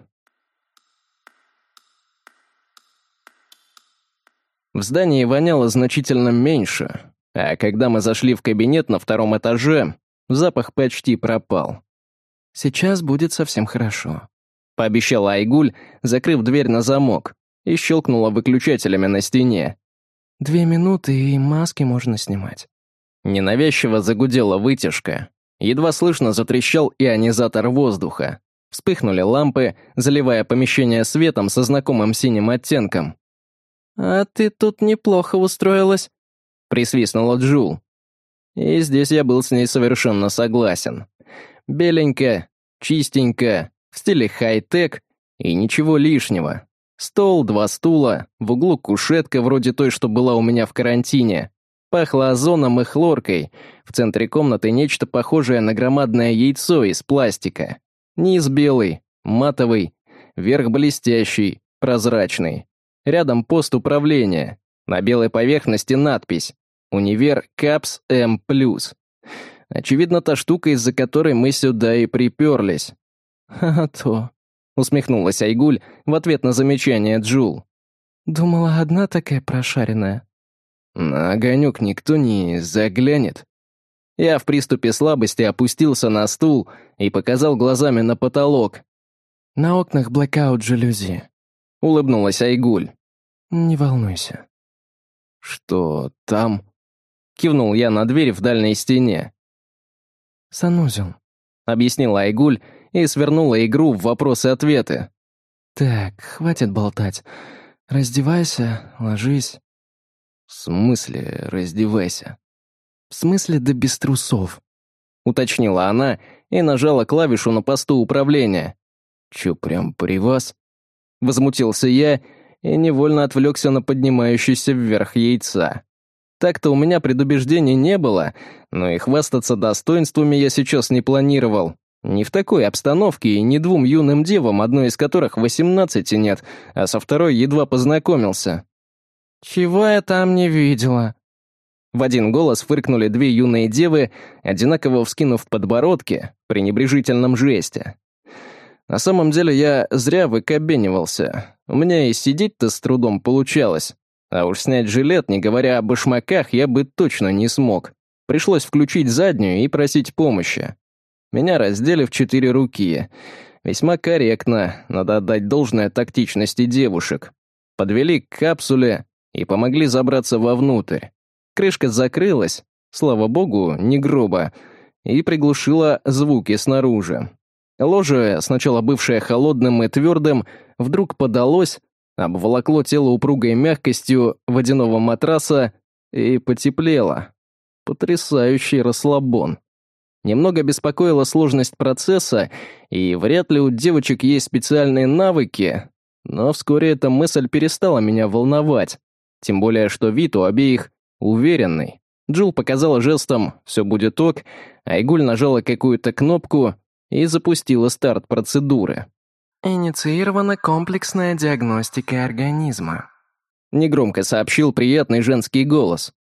В здании воняло значительно меньше, а когда мы зашли в кабинет на втором этаже, запах почти пропал. «Сейчас будет совсем хорошо», — пообещала Айгуль, закрыв дверь на замок, и щелкнула выключателями на стене. «Две минуты, и маски можно снимать». Ненавязчиво загудела вытяжка. Едва слышно затрещал ионизатор воздуха. Вспыхнули лампы, заливая помещение светом со знакомым синим оттенком. «А ты тут неплохо устроилась», — присвистнула Джул. И здесь я был с ней совершенно согласен. Беленько, чистенько, в стиле хай-тек и ничего лишнего. Стол, два стула, в углу кушетка вроде той, что была у меня в карантине. Пахло озоном и хлоркой. В центре комнаты нечто похожее на громадное яйцо из пластика. Низ белый, матовый, верх блестящий, прозрачный. Рядом пост управления. На белой поверхности надпись «Универ КАПС М+.» Очевидно, та штука, из-за которой мы сюда и приперлись. «А то», — усмехнулась Айгуль в ответ на замечание Джул. «Думала, одна такая прошаренная». На огонек никто не заглянет. Я в приступе слабости опустился на стул и показал глазами на потолок. «На окнах блэкаут-жалюзи», — улыбнулась Айгуль. «Не волнуйся». «Что там?» — кивнул я на дверь в дальней стене. «Санузел», — объяснила Айгуль и свернула игру в вопросы-ответы. «Так, хватит болтать. Раздевайся, ложись». «В смысле раздевайся?» «В смысле да без трусов», — уточнила она и нажала клавишу на посту управления. «Чё, прям при вас?» Возмутился я и невольно отвлекся на поднимающийся вверх яйца. Так-то у меня предубеждений не было, но и хвастаться достоинствами я сейчас не планировал. Не в такой обстановке и не двум юным девам, одной из которых восемнадцати нет, а со второй едва познакомился. «Чего я там не видела?» В один голос фыркнули две юные девы, одинаково вскинув подбородки, при небрежительном жесте. На самом деле я зря выкобенивался. У меня и сидеть-то с трудом получалось. А уж снять жилет, не говоря о башмаках, я бы точно не смог. Пришлось включить заднюю и просить помощи. Меня раздели в четыре руки. Весьма корректно, надо отдать должное тактичности девушек. Подвели к капсуле, и помогли забраться вовнутрь. Крышка закрылась, слава богу, не грубо, и приглушила звуки снаружи. Ложе, сначала бывшее холодным и твердым, вдруг подалось, обволокло тело упругой мягкостью водяного матраса и потеплело. Потрясающий расслабон. Немного беспокоила сложность процесса, и вряд ли у девочек есть специальные навыки, но вскоре эта мысль перестала меня волновать. Тем более, что вид у обеих уверенный. Джилл показала жестом «все будет ок», а Игуль нажала какую-то кнопку и запустила старт процедуры. «Инициирована комплексная диагностика организма», — негромко сообщил приятный женский голос.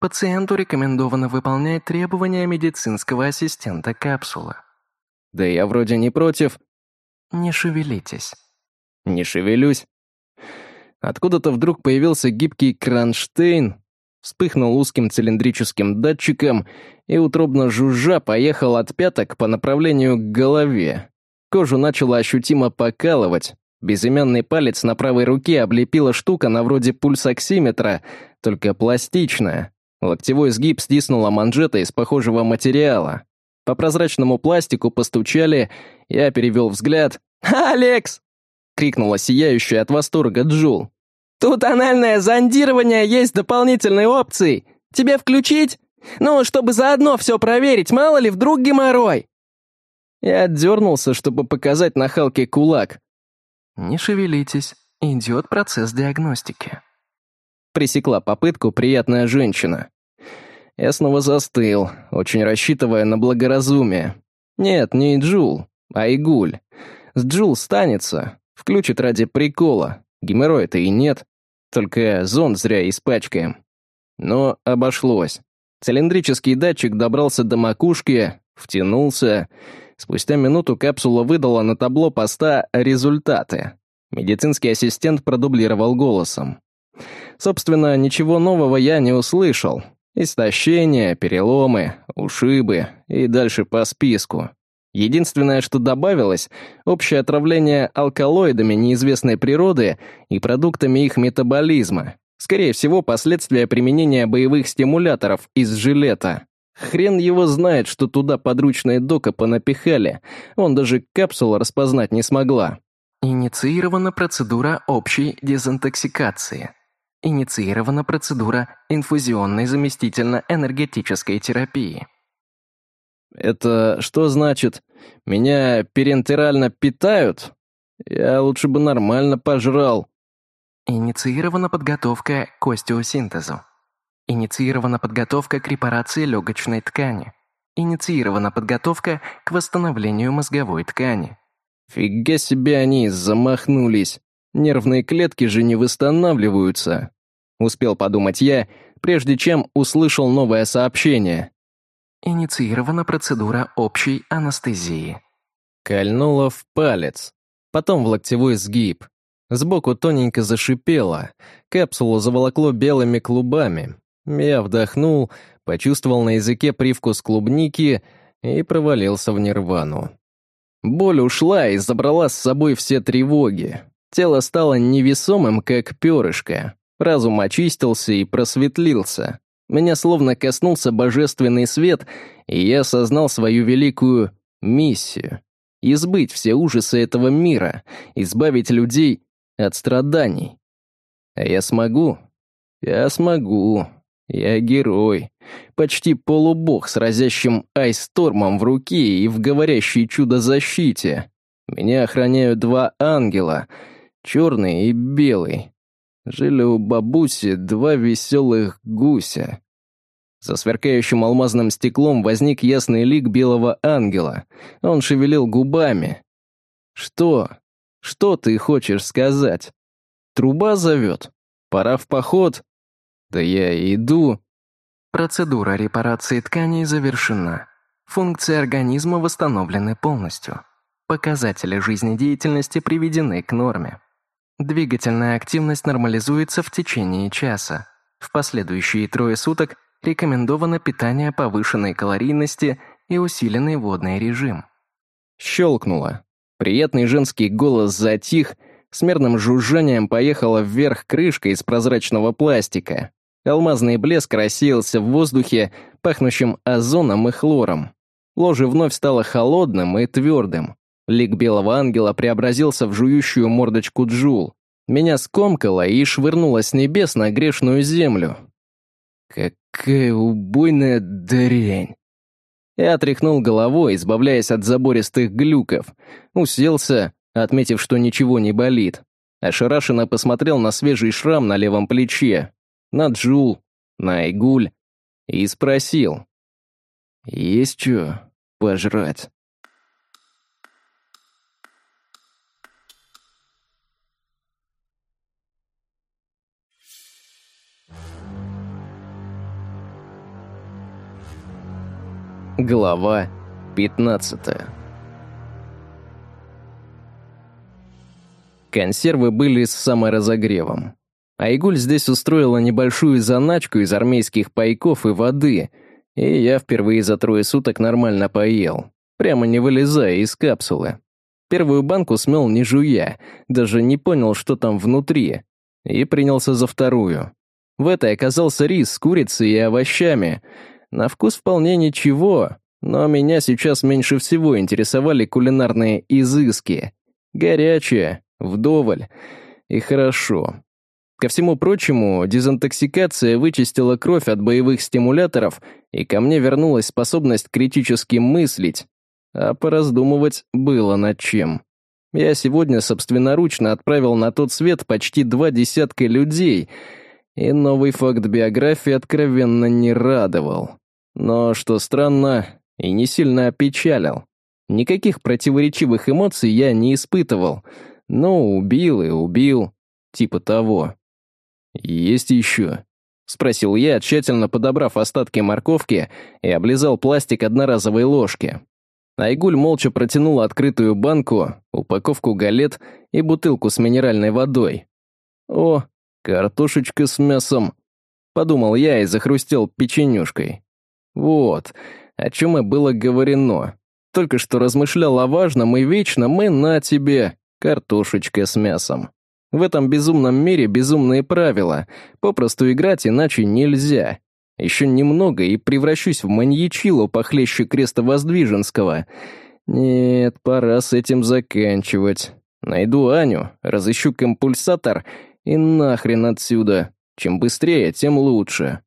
«Пациенту рекомендовано выполнять требования медицинского ассистента капсулы». «Да я вроде не против». «Не шевелитесь». «Не шевелюсь». Откуда-то вдруг появился гибкий кронштейн, вспыхнул узким цилиндрическим датчиком и, утробно жужжа, поехал от пяток по направлению к голове. Кожу начало ощутимо покалывать. Безымянный палец на правой руке облепила штука на вроде пульсоксиметра, только пластичная. Локтевой сгиб стиснула манжета из похожего материала. По прозрачному пластику постучали, я перевел взгляд. «Алекс!» — крикнула сияющая от восторга Джул. «Тут анальное зондирование есть дополнительной опцией. Тебе включить? Ну, чтобы заодно все проверить, мало ли, вдруг геморрой!» Я отдернулся, чтобы показать на Халке кулак. «Не шевелитесь, идет процесс диагностики». Пресекла попытку приятная женщина. Я снова застыл, очень рассчитывая на благоразумие. Нет, не Джул, а Игуль. С Джул станется, включит ради прикола. Геморроя-то и нет, только зон зря испачкаем. Но обошлось. Цилиндрический датчик добрался до макушки, втянулся Спустя минуту капсула выдала на табло поста результаты. Медицинский ассистент продублировал голосом. Собственно, ничего нового я не услышал. Истощение, переломы, ушибы и дальше по списку. Единственное, что добавилось — общее отравление алкалоидами неизвестной природы и продуктами их метаболизма. Скорее всего, последствия применения боевых стимуляторов из жилета. Хрен его знает, что туда подручные дока понапихали. Он даже капсулу распознать не смогла. Инициирована процедура общей дезинтоксикации. Инициирована процедура инфузионной заместительно-энергетической терапии. Это что значит? Меня перентерально питают? Я лучше бы нормально пожрал. Инициирована подготовка к остеосинтезу. Инициирована подготовка к репарации легочной ткани. Инициирована подготовка к восстановлению мозговой ткани. Фига себе они замахнулись. Нервные клетки же не восстанавливаются. Успел подумать я, прежде чем услышал новое сообщение. Инициирована процедура общей анестезии. Кольнула в палец, потом в локтевой сгиб. Сбоку тоненько зашипело, капсулу заволокло белыми клубами. Я вдохнул, почувствовал на языке привкус клубники и провалился в нирвану. Боль ушла и забрала с собой все тревоги. Тело стало невесомым, как перышко. Разум очистился и просветлился. Меня словно коснулся божественный свет, и я осознал свою великую миссию. Избыть все ужасы этого мира, избавить людей от страданий. А я смогу. Я смогу. Я герой. Почти полубог с разящим айстормом в руке и в говорящей чудо-защите. Меня охраняют два ангела, черный и белый. Жили у бабуси два веселых гуся. За сверкающим алмазным стеклом возник ясный лик белого ангела. Он шевелил губами. «Что? Что ты хочешь сказать? Труба зовет? Пора в поход?» Да я иду. Процедура репарации тканей завершена. Функции организма восстановлены полностью. Показатели жизнедеятельности приведены к норме. Двигательная активность нормализуется в течение часа. В последующие трое суток рекомендовано питание повышенной калорийности и усиленный водный режим. Щелкнуло. Приятный женский голос затих, с мерным жужжанием поехала вверх крышка из прозрачного пластика. Алмазный блеск рассеялся в воздухе, пахнущем озоном и хлором. Ложе вновь стало холодным и твердым. Лик белого ангела преобразился в жующую мордочку Джул. Меня скомкало и швырнуло с небес на грешную землю. Какая убойная дрянь. Я отряхнул головой, избавляясь от забористых глюков. Уселся, отметив, что ничего не болит. Ошарашенно посмотрел на свежий шрам на левом плече, на Джул, на Айгуль, и спросил. «Есть что пожрать?» Глава 15 Консервы были с саморазогревом. Айгуль здесь устроила небольшую заначку из армейских пайков и воды, и я впервые за трое суток нормально поел, прямо не вылезая из капсулы. Первую банку смел не жуя, даже не понял, что там внутри, и принялся за вторую. В этой оказался рис с курицей и овощами — на вкус вполне ничего, но меня сейчас меньше всего интересовали кулинарные изыски. Горячее, вдоволь и хорошо. Ко всему прочему, дезинтоксикация вычистила кровь от боевых стимуляторов, и ко мне вернулась способность критически мыслить, а пораздумывать было над чем. Я сегодня собственноручно отправил на тот свет почти два десятка людей, и новый факт биографии откровенно не радовал. Но, что странно, и не сильно опечалил. Никаких противоречивых эмоций я не испытывал. Ну, убил и убил. Типа того. «Есть еще?» — спросил я, тщательно подобрав остатки морковки и облизал пластик одноразовой ложки. Айгуль молча протянула открытую банку, упаковку галет и бутылку с минеральной водой. «О, картошечка с мясом», — подумал я и захрустел печенюшкой. Вот, о чем и было говорено. Только что размышлял о важном и вечном, и на тебе картошечка с мясом. В этом безумном мире безумные правила. Попросту играть иначе нельзя. Еще немного и превращусь в маньячилу похлеще креста Воздвиженского. Нет, пора с этим заканчивать. Найду Аню, разыщу компульсатор и нахрен отсюда. Чем быстрее, тем лучше.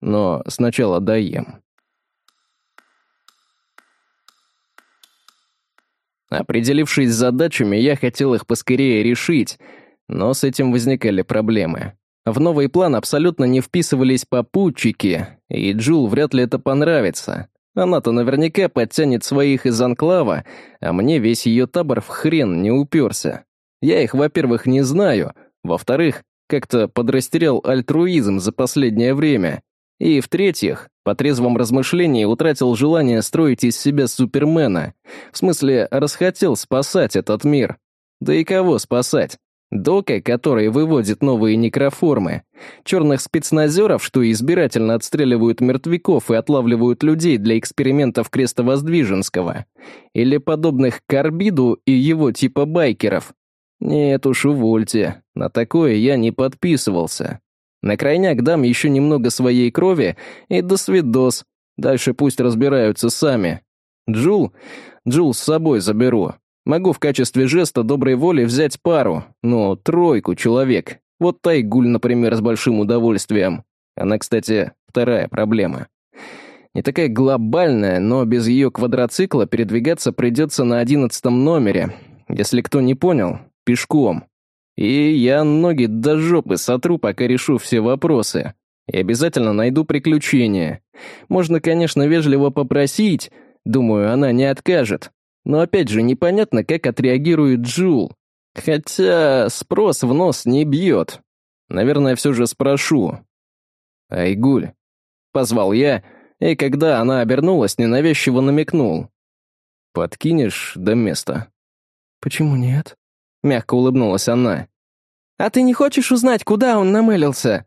Но сначала доем. Определившись с задачами, я хотел их поскорее решить, но с этим возникали проблемы. В новый план абсолютно не вписывались попутчики, и Джул вряд ли это понравится. Она-то наверняка подтянет своих из анклава, а мне весь ее табор в хрен не уперся. Я их, во-первых, не знаю, во-вторых, как-то подрастерял альтруизм за последнее время, и, в-третьих, по трезвом размышлении утратил желание строить из себя Супермена. В смысле, расхотел спасать этот мир. Да и кого спасать? Дока, который выводит новые некроформы. Черных спецназеров, что избирательно отстреливают мертвяков и отлавливают людей для экспериментов Крестовоздвиженского. Или подобных Карбиду и его типа байкеров. Нет уж, увольте. На такое я не подписывался. На крайняк дам еще немного своей крови и до свидос. Дальше пусть разбираются сами. Джул? Джул с собой заберу. Могу в качестве жеста доброй воли взять пару, ну, тройку человек. Вот Тайгуль, например, с большим удовольствием. Она, кстати, вторая проблема. Не такая глобальная, но без ее квадроцикла передвигаться придется на одиннадцатом номере. Если кто не понял, пешком. И я ноги до жопы сотру, пока решу все вопросы. И обязательно найду приключения. Можно, конечно, вежливо попросить, думаю, она не откажет. Но опять же, непонятно, как отреагирует Джул. Хотя спрос в нос не бьет. Наверное, все же спрошу. «Айгуль», — позвал я, и когда она обернулась, ненавязчиво намекнул. «Подкинешь до места?» «Почему нет?» Мягко улыбнулась она. «А ты не хочешь узнать, куда он намылился?»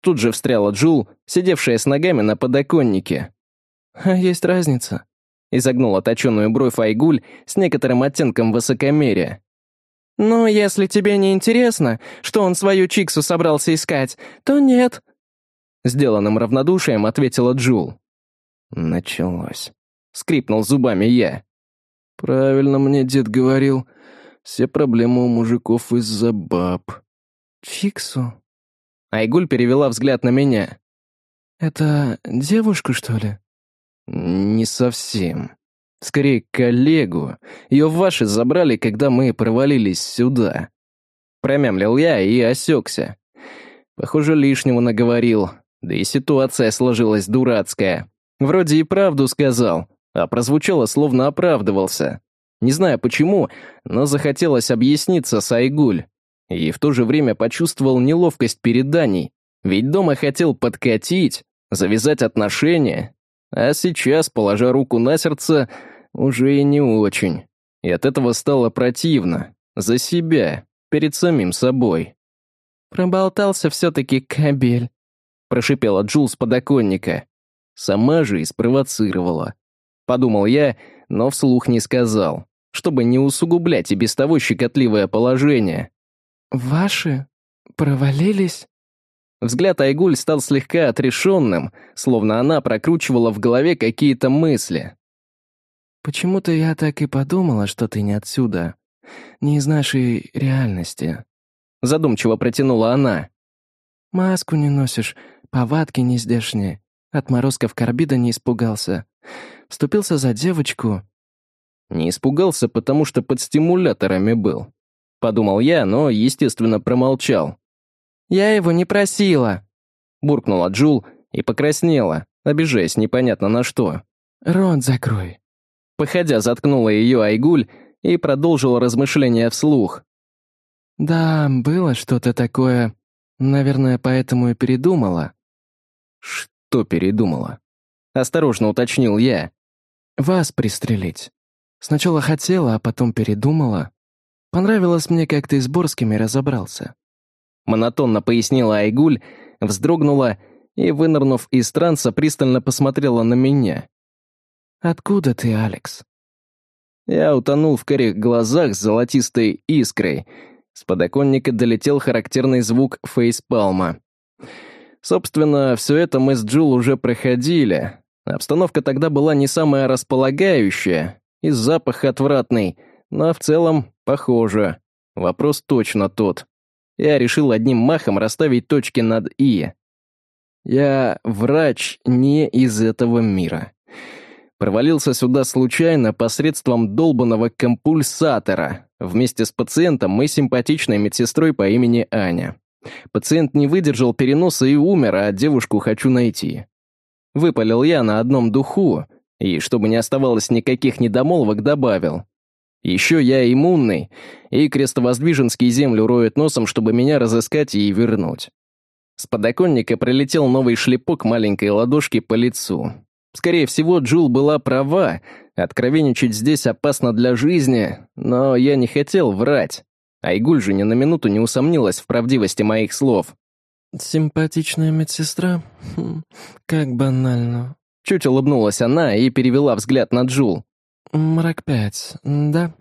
Тут же встряла Джул, сидевшая с ногами на подоконнике. «А есть разница», — изогнула точеную бровь Айгуль с некоторым оттенком высокомерия. «Ну, если тебе не интересно, что он свою Чиксу собрался искать, то нет», — сделанным равнодушием ответила Джул. Началось. — скрипнул зубами я. «Правильно мне дед говорил. Все проблемы у мужиков из-за баб». «Фиксу?» Айгуль перевела взгляд на меня. «Это девушка, что ли?» «Не совсем. Скорее, коллегу. Ее ваши забрали, когда мы провалились сюда». Промямлил я и осекся. Похоже, лишнего наговорил. Да и ситуация сложилась дурацкая. Вроде и правду сказал, а прозвучало, словно оправдывался. Не знаю почему, но захотелось объясниться с Айгуль. И в то же время почувствовал неловкость перед Даней, ведь дома хотел подкатить, завязать отношения, а сейчас, положа руку на сердце, уже и не очень. И от этого стало противно. За себя, перед самим собой. «Проболтался все-таки кабель», — прошипела Джул с подоконника. Сама же и спровоцировала. Подумал я, но вслух не сказал, чтобы не усугублять и без того щекотливое положение. «Ваши? Провалились?» Взгляд Айгуль стал слегка отрешенным, словно она прокручивала в голове какие-то мысли. «Почему-то я так и подумала, что ты не отсюда, не из нашей реальности», — задумчиво протянула она. «Маску не носишь, повадки не здешние, отморозков карбида не испугался. Вступился за девочку». «Не испугался, потому что под стимуляторами был», — подумал я, но, естественно, промолчал. «Я его не просила», — буркнула Джул и покраснела, обижаясь непонятно на что. «Рот закрой». Походя, заткнула ее Айгуль и продолжила размышления вслух. «Да, было что-то такое. Наверное, поэтому и передумала». «Что передумала?» Осторожно уточнил я. «Вас пристрелить. Сначала хотела, а потом передумала. Понравилось мне, как ты с Борскими разобрался». Монотонно пояснила Айгуль, вздрогнула и, вынырнув из транса, пристально посмотрела на меня. «Откуда ты, Алекс?» Я утонул в карих глазах с золотистой искрой. С подоконника долетел характерный звук фейспалма. Собственно, все это мы с Джул уже проходили. Обстановка тогда была не самая располагающая, и запах отвратный, но в целом похоже. Вопрос точно тот. Я решил одним махом расставить точки над «и». Я врач не из этого мира. Провалился сюда случайно посредством долбанного компульсатора вместе с пациентом и симпатичной медсестрой по имени Аня. Пациент не выдержал переноса и умер, а девушку хочу найти. Выпалил я на одном духу, и, чтобы не оставалось никаких недомолвок, добавил. Еще я иммунный, и крестовоздвиженский землю роет носом, чтобы меня разыскать и вернуть. С подоконника прилетел новый шлепок маленькой ладошки по лицу. Скорее всего, Джул была права, откровенничать здесь опасно для жизни, но я не хотел врать. Айгуль же ни на минуту не усомнилась в правдивости моих слов. «Симпатичная медсестра? Хм, как банально». Чуть улыбнулась она и перевела взгляд на Джул. «Мрак пять, да?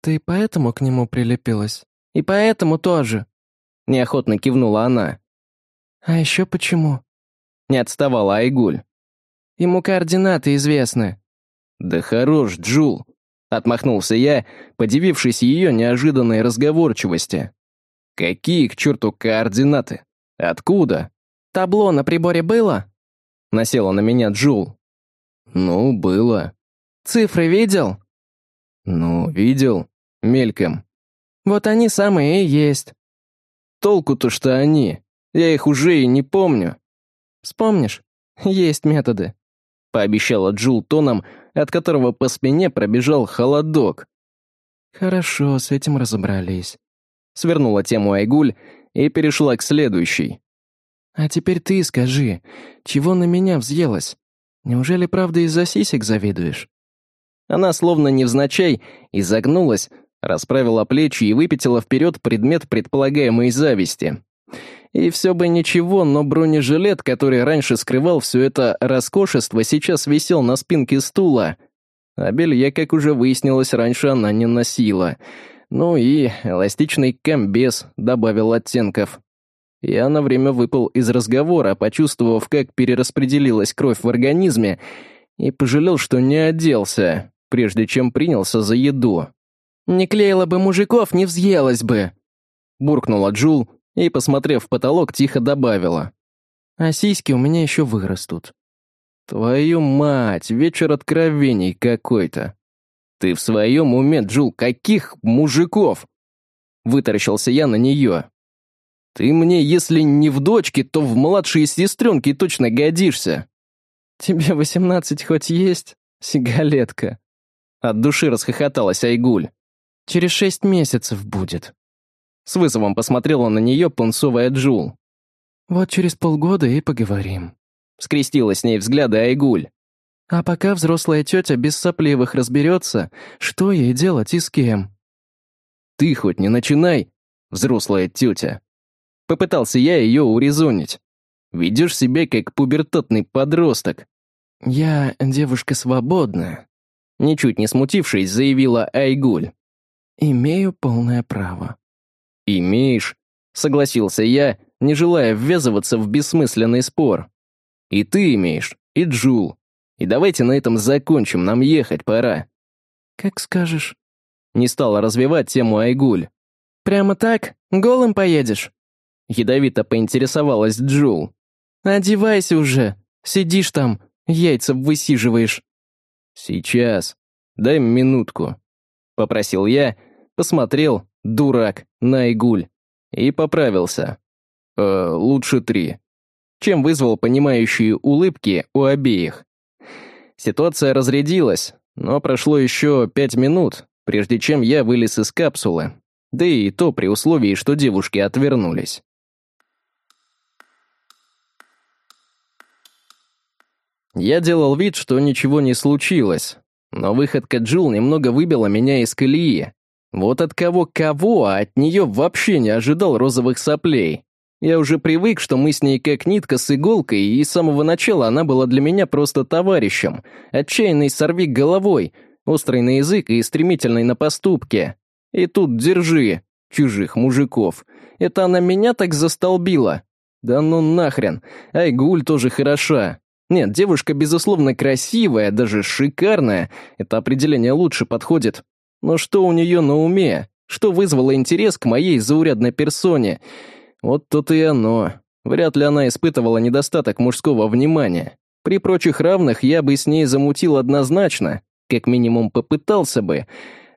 Ты поэтому к нему прилепилась? И поэтому тоже?» Неохотно кивнула она. «А еще почему?» Не отставала Айгуль. «Ему координаты известны». «Да хорош, Джул!» Отмахнулся я, подивившись ее неожиданной разговорчивости. «Какие, к черту, координаты? Откуда?» «Табло на приборе было?» Насела на меня Джул. «Ну, было». Цифры видел?» «Ну, видел. Мельком». «Вот они самые и есть». «Толку-то что они? Я их уже и не помню». «Вспомнишь? Есть методы», — пообещала Джул тоном, от которого по спине пробежал холодок. «Хорошо, с этим разобрались». Свернула тему Айгуль и перешла к следующей. «А теперь ты скажи, чего на меня взъелась? Неужели правда из-за сисек завидуешь?» Она словно невзначай изогнулась, расправила плечи и выпятила вперед предмет предполагаемой зависти. И все бы ничего, но бронежилет, который раньше скрывал все это роскошество, сейчас висел на спинке стула. А белье, как уже выяснилось, раньше она не носила. Ну и эластичный комбез добавил оттенков. Я на время выпал из разговора, почувствовав, как перераспределилась кровь в организме, И пожалел, что не оделся, прежде чем принялся за еду. «Не клеила бы мужиков, не взъелась бы!» Буркнула Джул и, посмотрев в потолок, тихо добавила. «А сиськи у меня еще вырастут». «Твою мать, вечер откровений какой-то!» «Ты в своем уме, Джул, каких мужиков?» Вытаращился я на нее. «Ты мне, если не в дочке, то в младшие сестренки точно годишься». «Тебе восемнадцать хоть есть, сигалетка?» От души расхохоталась Айгуль. «Через шесть месяцев будет». С вызовом посмотрела на нее пунцовая Джул. «Вот через полгода и поговорим». Скрестила с ней взгляды Айгуль. «А пока взрослая тетя без сопливых разберется, что ей делать и с кем». «Ты хоть не начинай, взрослая тетя». Попытался я ее урезонить. Ведешь себя как пубертатный подросток. «Я девушка свободная», — ничуть не смутившись, заявила Айгуль. «Имею полное право». «Имеешь», — согласился я, не желая ввязываться в бессмысленный спор. «И ты имеешь, и Джул. И давайте на этом закончим, нам ехать пора». «Как скажешь». Не стала развивать тему Айгуль. «Прямо так? Голым поедешь?» Ядовито поинтересовалась Джул. «Одевайся уже. Сидишь там, яйца высиживаешь». «Сейчас. Дай минутку», — попросил я, посмотрел, дурак, на Игуль, и поправился. Э, лучше три. Чем вызвал понимающие улыбки у обеих. Ситуация разрядилась, но прошло еще пять минут, прежде чем я вылез из капсулы. Да и то при условии, что девушки отвернулись. Я делал вид, что ничего не случилось, но выходка Джул немного выбила меня из колеи. Вот от кого-кого, а от нее вообще не ожидал розовых соплей. Я уже привык, что мы с ней как нитка с иголкой, и с самого начала она была для меня просто товарищем, отчаянный сорвик головой, острый на язык и стремительный на поступки. И тут держи, чужих мужиков. Это она меня так застолбила? Да ну нахрен, Айгуль тоже хороша. Нет, девушка, безусловно, красивая, даже шикарная. Это определение лучше подходит. Но что у нее на уме? Что вызвало интерес к моей заурядной персоне? Вот тут и оно. Вряд ли она испытывала недостаток мужского внимания. При прочих равных я бы с ней замутил однозначно, как минимум попытался бы.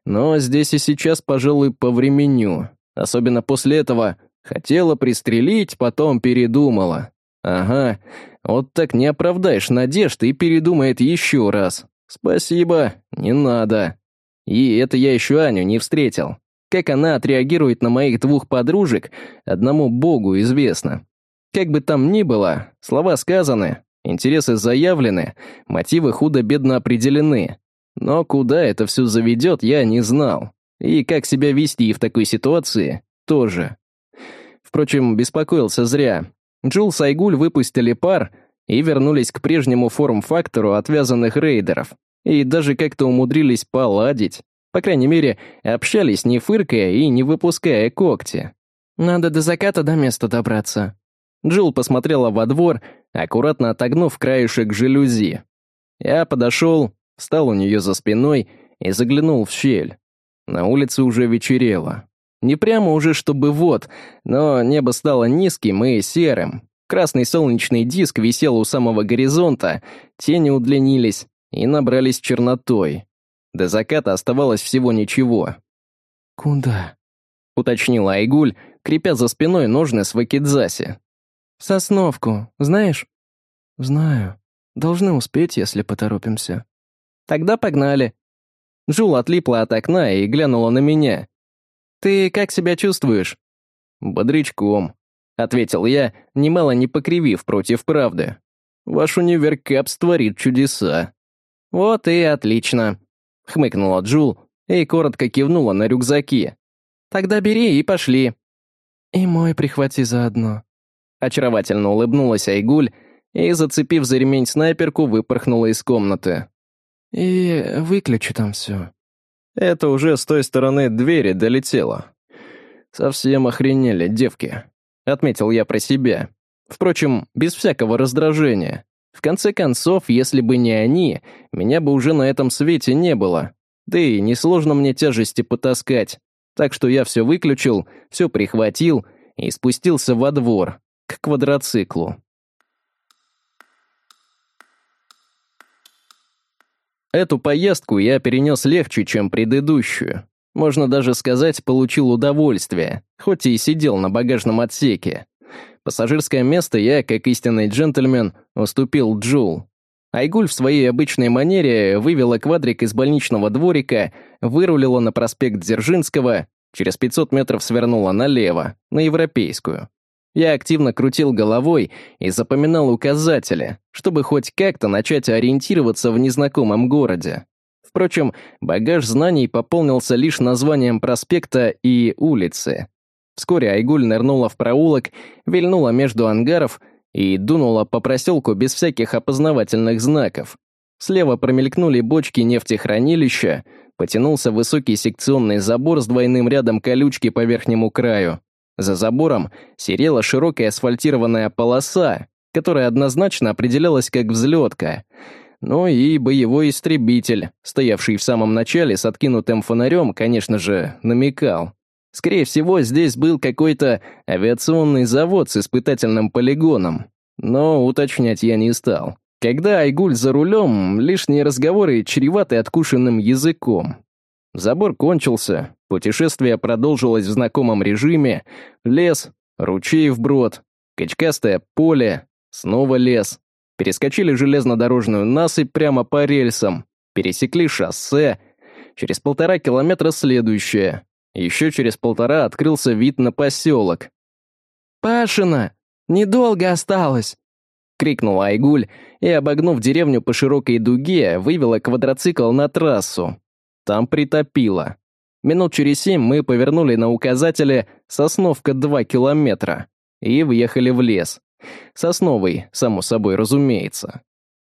Но здесь и сейчас, пожалуй, по времени. Особенно после этого хотела пристрелить, потом передумала. Ага, вот так не оправдаешь надежд и передумает еще раз. Спасибо, не надо. И это я еще Аню не встретил. Как она отреагирует на моих двух подружек, одному богу известно. Как бы там ни было, слова сказаны, интересы заявлены, мотивы худо-бедно определены. Но куда это все заведет, я не знал. И как себя вести в такой ситуации, тоже. Впрочем, беспокоился зря. Джул с Айгуль выпустили пар и вернулись к прежнему форм-фактору отвязанных рейдеров. И даже как-то умудрились поладить. По крайней мере, общались не фыркая и не выпуская когти. «Надо до заката до места добраться». Джилл посмотрела во двор, аккуратно отогнув краешек жалюзи. Я подошел, встал у нее за спиной и заглянул в щель. На улице уже вечерело. Не прямо уже, чтобы вот, но небо стало низким и серым. Красный солнечный диск висел у самого горизонта, тени удлинились и набрались чернотой. До заката оставалось всего ничего. «Куда?» — уточнила Айгуль, крепя за спиной ножны с вакидзаси. «Сосновку, знаешь?» «Знаю. Должны успеть, если поторопимся». «Тогда погнали». Джул отлипла от окна и глянула на меня. «Ты как себя чувствуешь?» «Бодрячком», — ответил я, немало не покривив против правды. «Ваш универ Капс творит чудеса». «Вот и отлично», — хмыкнула Джул и коротко кивнула на рюкзаки. «Тогда бери и пошли». «И мой прихвати заодно». Очаровательно улыбнулась Айгуль и, зацепив за ремень снайперку, выпорхнула из комнаты. «И выключи там все». Это уже с той стороны двери долетело. Совсем охренели девки, отметил я про себя. Впрочем, без всякого раздражения. В конце концов, если бы не они, меня бы уже на этом свете не было. Да и несложно мне тяжести потаскать. Так что я все выключил, все прихватил и спустился во двор, к квадроциклу. Эту поездку я перенес легче, чем предыдущую. Можно даже сказать, получил удовольствие, хоть и сидел на багажном отсеке. Пассажирское место я, как истинный джентльмен, уступил Джул. Айгуль в своей обычной манере вывела квадрик из больничного дворика, вырулила на проспект Дзержинского, через 500 метров свернула налево, на Европейскую. Я активно крутил головой и запоминал указатели, чтобы хоть как-то начать ориентироваться в незнакомом городе. Впрочем, багаж знаний пополнился лишь названием проспекта и улицы. Вскоре Айгуль нырнула в проулок, вильнула между ангаров и дунула по проселку без всяких опознавательных знаков. Слева промелькнули бочки нефтехранилища, потянулся высокий секционный забор с двойным рядом колючки по верхнему краю. За забором серела широкая асфальтированная полоса, которая однозначно определялась как взлетка. Ну и боевой истребитель, стоявший в самом начале с откинутым фонарем, конечно же, намекал. Скорее всего, здесь был какой-то авиационный завод с испытательным полигоном. Но уточнять я не стал. Когда Айгуль за рулем, лишние разговоры чреваты откушенным языком. Забор кончился, путешествие продолжилось в знакомом режиме. Лес, ручей вброд, качкастое поле, снова лес. Перескочили железнодорожную насыпь прямо по рельсам, пересекли шоссе. Через полтора километра следующее, еще через полтора открылся вид на поселок. «Пашина! Недолго осталось!» — крикнула Айгуль и, обогнув деревню по широкой дуге, вывела квадроцикл на трассу. Там притопило. Минут через семь мы повернули на указателе «Сосновка 2 километра» и въехали в лес. Сосновый, само собой разумеется.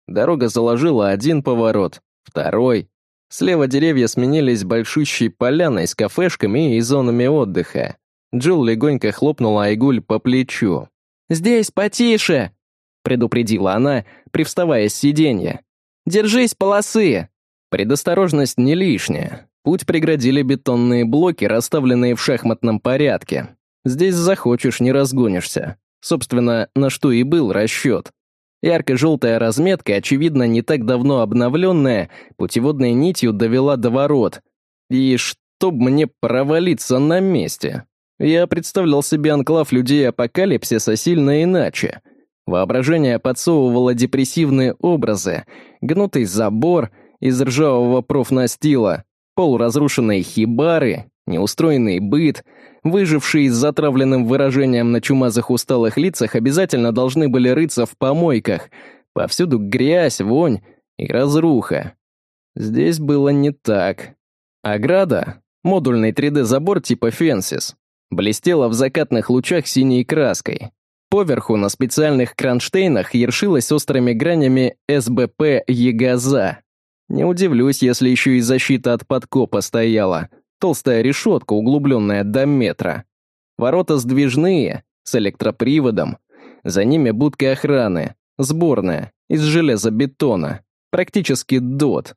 Дорога заложила один поворот, второй, Слева деревья сменились большущей поляной с кафешками и зонами отдыха. Джилл легонько хлопнула Айгуль по плечу. «Здесь потише!» — предупредила она, привставая с сиденья. «Держись полосы!» Предосторожность не лишняя. Путь преградили бетонные блоки, расставленные в шахматном порядке. Здесь захочешь, не разгонишься. Собственно, на что и был расчет. Ярко-желтая разметка, очевидно, не так давно обновленная, путеводной нитью довела до ворот. И чтоб мне провалиться на месте. Я представлял себе анклав людей апокалипсиса сильно иначе. Воображение подсовывало депрессивные образы, гнутый забор из ржавого профнастила, полуразрушенные хибары, неустроенный быт — выжившие с затравленным выражением на чумазых усталых лицах обязательно должны были рыться в помойках. Повсюду грязь, вонь и разруха. Здесь было не так. Ограда, модульный 3D-забор типа Фенсис, блестела в закатных лучах синей краской. Поверху на специальных кронштейнах ершилась острыми гранями СБП «Егоза». Не удивлюсь, если еще и защита от подкопа стояла — Толстая решетка, углубленная до метра. Ворота сдвижные, с электроприводом. За ними будка охраны, сборная, из железобетона. Практически дот.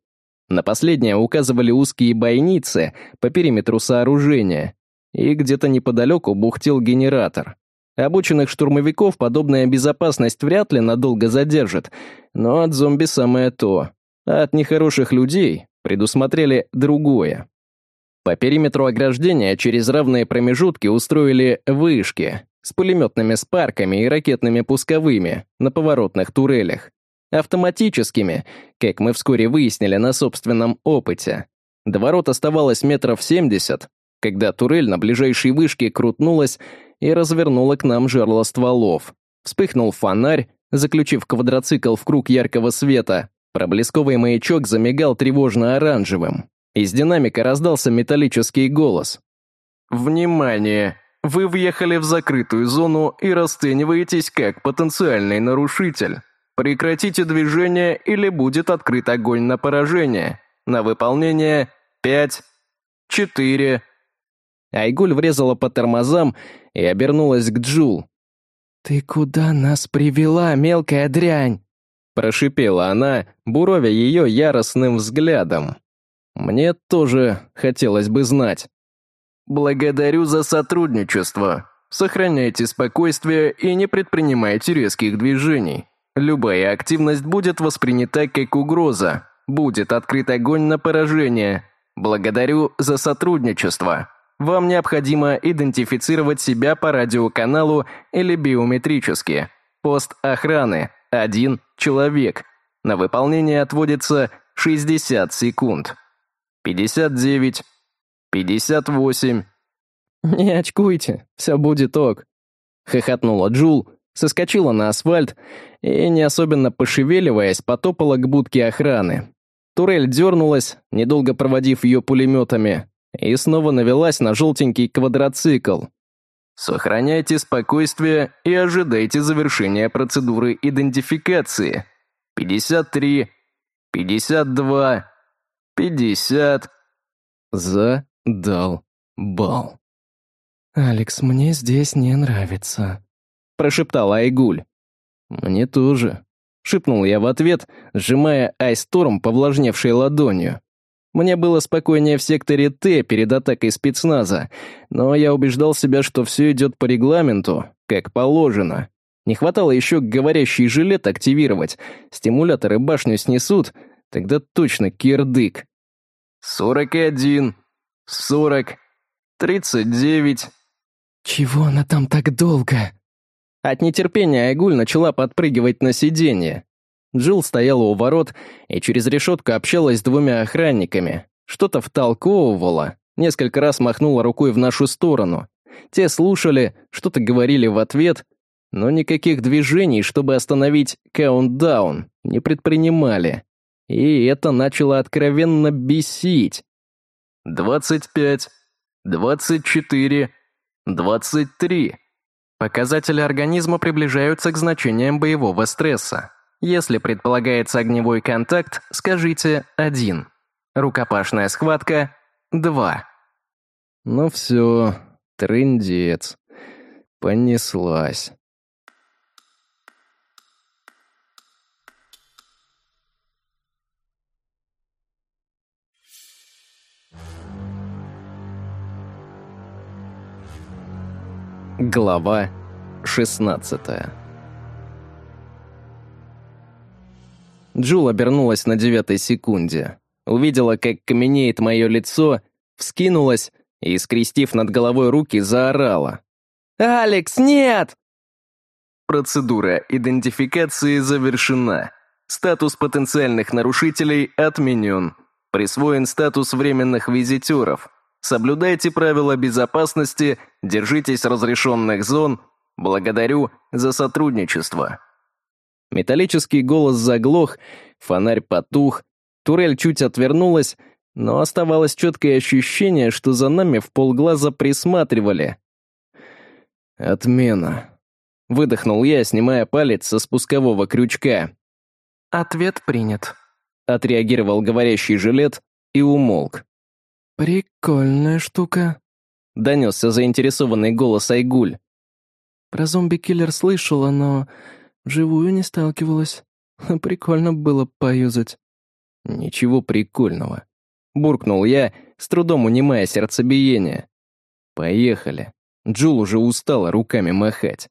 На последнее указывали узкие бойницы по периметру сооружения. И где-то неподалеку бухтел генератор. Обученных штурмовиков подобная безопасность вряд ли надолго задержит, но от зомби самое то. А от нехороших людей предусмотрели другое. По периметру ограждения через равные промежутки устроили вышки с пулеметными спарками и ракетными пусковыми на поворотных турелях. Автоматическими, как мы вскоре выяснили на собственном опыте. До ворот оставалось метров семьдесят, когда турель на ближайшей вышке крутнулась и развернула к нам жерло стволов. Вспыхнул фонарь, заключив квадроцикл в круг яркого света. Проблесковый маячок замигал тревожно-оранжевым. Из динамика раздался металлический голос. «Внимание! Вы въехали в закрытую зону и расцениваетесь как потенциальный нарушитель. Прекратите движение или будет открыт огонь на поражение. На выполнение пять, четыре...» Айгуль врезала по тормозам и обернулась к Джул. «Ты куда нас привела, мелкая дрянь?» Прошипела она, буровя ее яростным взглядом. Мне тоже хотелось бы знать. «Благодарю за сотрудничество. Сохраняйте спокойствие и не предпринимайте резких движений. Любая активность будет воспринята как угроза. Будет открыт огонь на поражение. Благодарю за сотрудничество. Вам необходимо идентифицировать себя по радиоканалу или биометрически. Пост охраны. Один человек. На выполнение отводится 60 секунд. 59. 58. «Не очкуйте, все будет ок», — хохотнула Джул, соскочила на асфальт и, не особенно пошевеливаясь, потопала к будке охраны. Турель дернулась, недолго проводив ее пулеметами, и снова навелась на желтенький квадроцикл. Сохраняйте спокойствие и ожидайте завершения процедуры идентификации. 53, 52, 50. Задал бал. «Алекс, мне здесь не нравится», — прошептала Айгуль. «Мне тоже», — шепнул я в ответ, сжимая Айсторм повлажневшей ладонью. Мне было спокойнее в секторе Т перед атакой спецназа, но я убеждал себя, что все идет по регламенту, как положено. Не хватало еще говорящий жилет активировать. Стимуляторы башню снесут, тогда точно кирдык. «Сорок один, сорок, тридцать девять». «Чего она там так долго?» От нетерпения Айгуль начала подпрыгивать на сиденье. Джилл стояла у ворот и через решетку общалась с двумя охранниками. Что-то втолковывала, несколько раз махнула рукой в нашу сторону. Те слушали, что-то говорили в ответ, но никаких движений, чтобы остановить каунтдаун, не предпринимали. И это начало откровенно бесить. «Двадцать пять, двадцать четыре, двадцать три». Показатели организма приближаются к значениям боевого стресса. Если предполагается огневой контакт, скажите «один». Рукопашная схватка – «два». Ну все, трындец. Понеслась. Глава шестнадцатая Джул обернулась на девятой секунде. Увидела, как каменеет мое лицо, вскинулась и, скрестив над головой руки, заорала. «Алекс, нет!» Процедура идентификации завершена. Статус потенциальных нарушителей отменен. Присвоен статус временных визитеров. Соблюдайте правила безопасности, держитесь разрешенных зон. Благодарю за сотрудничество. Металлический голос заглох, фонарь потух, турель чуть отвернулась, но оставалось четкое ощущение, что за нами в полглаза присматривали. «Отмена», — выдохнул я, снимая палец со спускового крючка. «Ответ принят», — отреагировал говорящий жилет и умолк. «Прикольная штука», — донесся заинтересованный голос Айгуль. «Про зомби-киллер слышала, но Вживую не сталкивалась. Прикольно было поюзать. Ничего прикольного. Буркнул я, с трудом унимая сердцебиение. Поехали. Джул уже устала руками махать.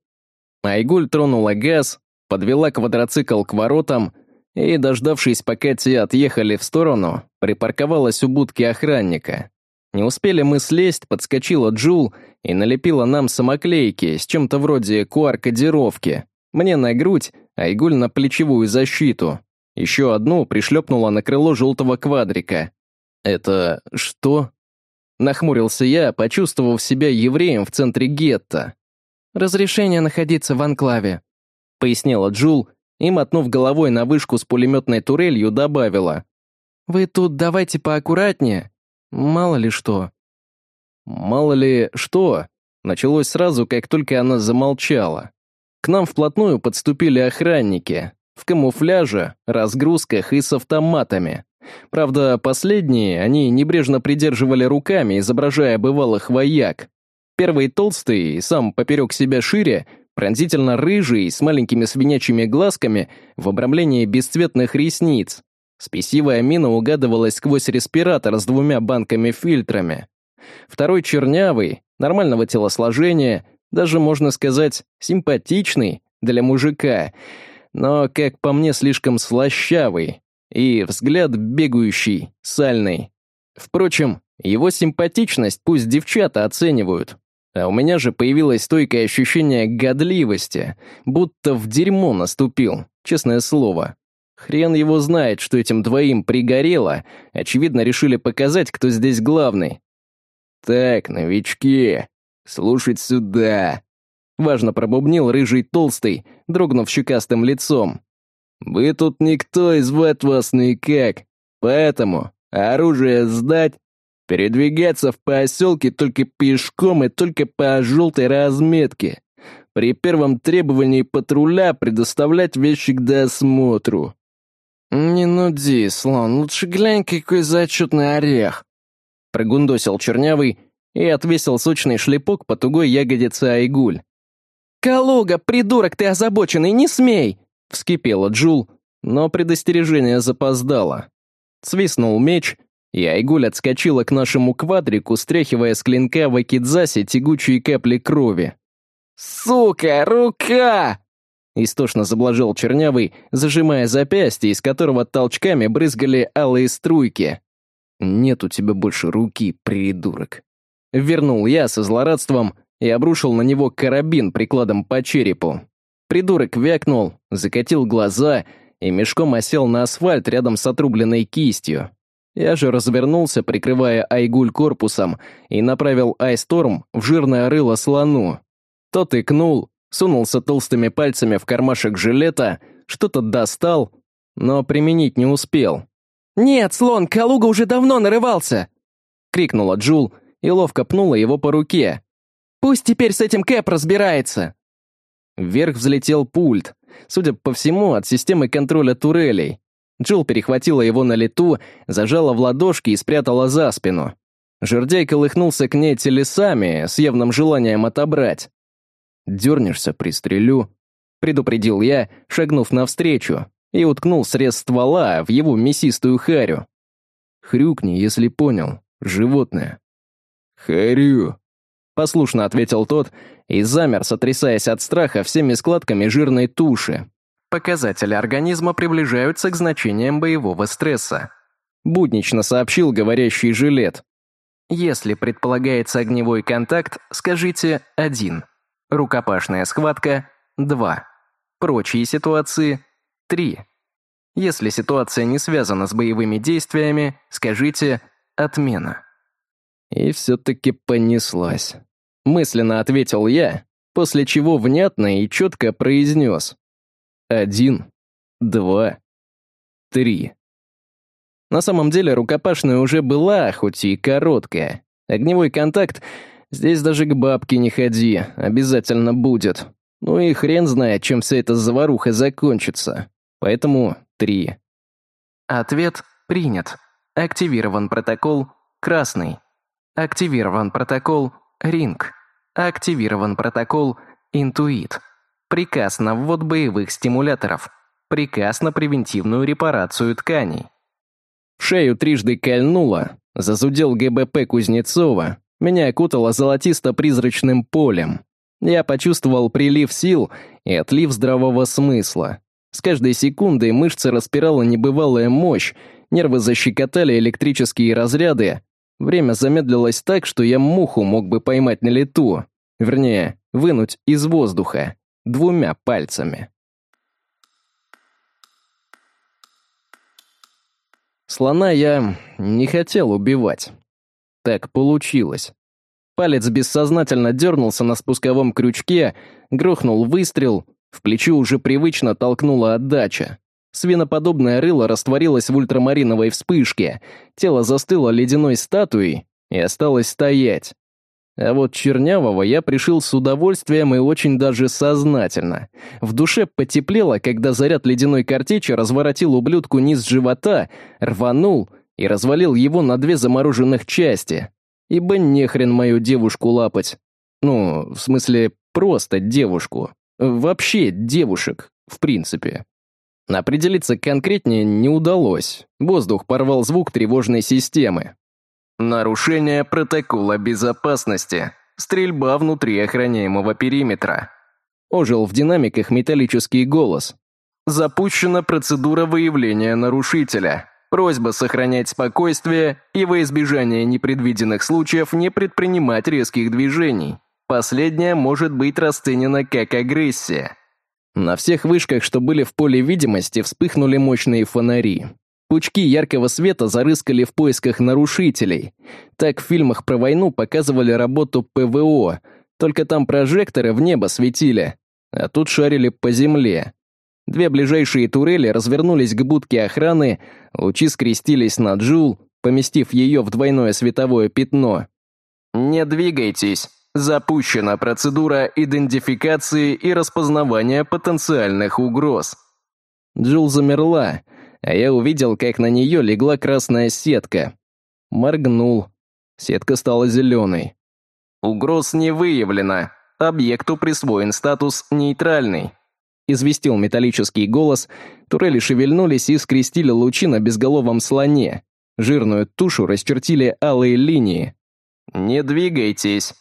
Айгуль тронула газ, подвела квадроцикл к воротам и, дождавшись, пока те отъехали в сторону, припарковалась у будки охранника. Не успели мы слезть, подскочила Джул и налепила нам самоклейки с чем-то вроде QR-кодировки. Мне на грудь, а Игуль на плечевую защиту. Еще одну пришлепнула на крыло желтого квадрика. «Это что?» Нахмурился я, почувствовав себя евреем в центре гетто. «Разрешение находиться в анклаве», — пояснила Джул и, мотнув головой на вышку с пулеметной турелью, добавила. «Вы тут давайте поаккуратнее. Мало ли что». «Мало ли что?» Началось сразу, как только она замолчала. К нам вплотную подступили охранники. В камуфляже, разгрузках и с автоматами. Правда, последние они небрежно придерживали руками, изображая бывалых вояк. Первый толстый, сам поперек себя шире, пронзительно рыжий, с маленькими свинячьими глазками в обрамлении бесцветных ресниц. Спесивая мина угадывалась сквозь респиратор с двумя банками-фильтрами. Второй чернявый, нормального телосложения, даже, можно сказать, симпатичный для мужика, но, как по мне, слишком слащавый, и взгляд бегающий, сальный. Впрочем, его симпатичность пусть девчата оценивают, а у меня же появилось стойкое ощущение годливости, будто в дерьмо наступил, честное слово. Хрен его знает, что этим двоим пригорело, очевидно, решили показать, кто здесь главный. «Так, новички, слушать сюда!» Важно пробубнил рыжий толстый, дрогнув щекастым лицом. «Вы тут никто звать вас никак, поэтому оружие сдать, передвигаться в поселке только пешком и только по желтой разметке. При первом требовании патруля предоставлять вещи к досмотру». «Не нуди, слон, лучше глянь, какой зачетный орех», Прогундосил чернявый и отвесил сочный шлепок по тугой ягодице Айгуль. «Калуга, придурок ты озабоченный, не смей!» — вскипела Джул, но предостережение запоздало. Свистнул меч, и Айгуль отскочила к нашему квадрику, стряхивая с клинка в Акидзасе тягучие капли крови. «Сука, рука!» Истошно заблажил чернявый, зажимая запястье, из которого толчками брызгали алые струйки. «Нет у тебя больше руки, придурок». Вернул я со злорадством и обрушил на него карабин прикладом по черепу. Придурок вякнул, закатил глаза и мешком осел на асфальт рядом с отрубленной кистью. Я же развернулся, прикрывая Айгуль корпусом, и направил Айсторм в жирное рыло слону. Тот икнул, сунулся толстыми пальцами в кармашек жилета, что-то достал, но применить не успел. «Нет, слон, Калуга уже давно нарывался!» — крикнула Джул и ловко пнула его по руке. «Пусть теперь с этим Кэп разбирается!» Вверх взлетел пульт, судя по всему, от системы контроля турелей. Джул перехватила его на лету, зажала в ладошки и спрятала за спину. Жердяй колыхнулся к ней телесами, с явным желанием отобрать. «Дернешься, пристрелю», — предупредил я, шагнув навстречу, и уткнул срез ствола в его мясистую харю. «Хрюкни, если понял, животное». «Харю», — послушно ответил тот и замер, сотрясаясь от страха всеми складками жирной туши. Показатели организма приближаются к значениям боевого стресса. Буднично сообщил говорящий жилет. Если предполагается огневой контакт, скажите «один». Рукопашная схватка – 2. Прочие ситуации 3. Если ситуация не связана с боевыми действиями, скажите «отмена». И все-таки понеслась. Мысленно ответил я, после чего внятно и четко произнес. Один, два, три. На самом деле рукопашная уже была, хоть и короткая. Огневой контакт здесь даже к бабке не ходи, обязательно будет. Ну и хрен знает, чем вся эта заваруха закончится. Поэтому три. Ответ принят. Активирован протокол «Красный». Активирован протокол «Ринг». Активирован протокол «Интуит». Приказ на ввод боевых стимуляторов. Приказ на превентивную репарацию тканей. Шею трижды кольнуло, зазудел ГБП Кузнецова, меня окутало золотисто-призрачным полем. Я почувствовал прилив сил и отлив здравого смысла. С каждой секундой мышцы распирала небывалая мощь, нервы защекотали электрические разряды. Время замедлилось так, что я муху мог бы поймать на лету. Вернее, вынуть из воздуха. Двумя пальцами. Слона я не хотел убивать. Так получилось. Палец бессознательно дернулся на спусковом крючке, грохнул выстрел, в плечо уже привычно толкнула отдача. Свиноподобное рыло растворилось в ультрамариновой вспышке, тело застыло ледяной статуей и осталось стоять. А вот чернявого я пришил с удовольствием и очень даже сознательно. В душе потеплело, когда заряд ледяной картечи разворотил ублюдку низ живота, рванул и развалил его на две замороженных части. Ибо нехрен мою девушку лапать. Ну, в смысле, просто девушку вообще девушек, в принципе. Определиться конкретнее не удалось. Воздух порвал звук тревожной системы. Нарушение протокола безопасности. Стрельба внутри охраняемого периметра. Ожил в динамиках металлический голос. Запущена процедура выявления нарушителя. Просьба сохранять спокойствие и во избежание непредвиденных случаев не предпринимать резких движений. Последнее может быть расценено как агрессия. На всех вышках, что были в поле видимости, вспыхнули мощные фонари. Пучки яркого света зарыскали в поисках нарушителей. Так в фильмах про войну показывали работу ПВО, только там прожекторы в небо светили, а тут шарили по земле. Две ближайшие турели развернулись к будке охраны, лучи скрестились на Джул, поместив ее в двойное световое пятно. «Не двигайтесь!» Запущена процедура идентификации и распознавания потенциальных угроз. Джул замерла, а я увидел, как на нее легла красная сетка. Моргнул. Сетка стала зеленой. «Угроз не выявлено. Объекту присвоен статус «нейтральный». Известил металлический голос, турели шевельнулись и скрестили лучи на безголовом слоне. Жирную тушу расчертили алые линии. «Не двигайтесь»,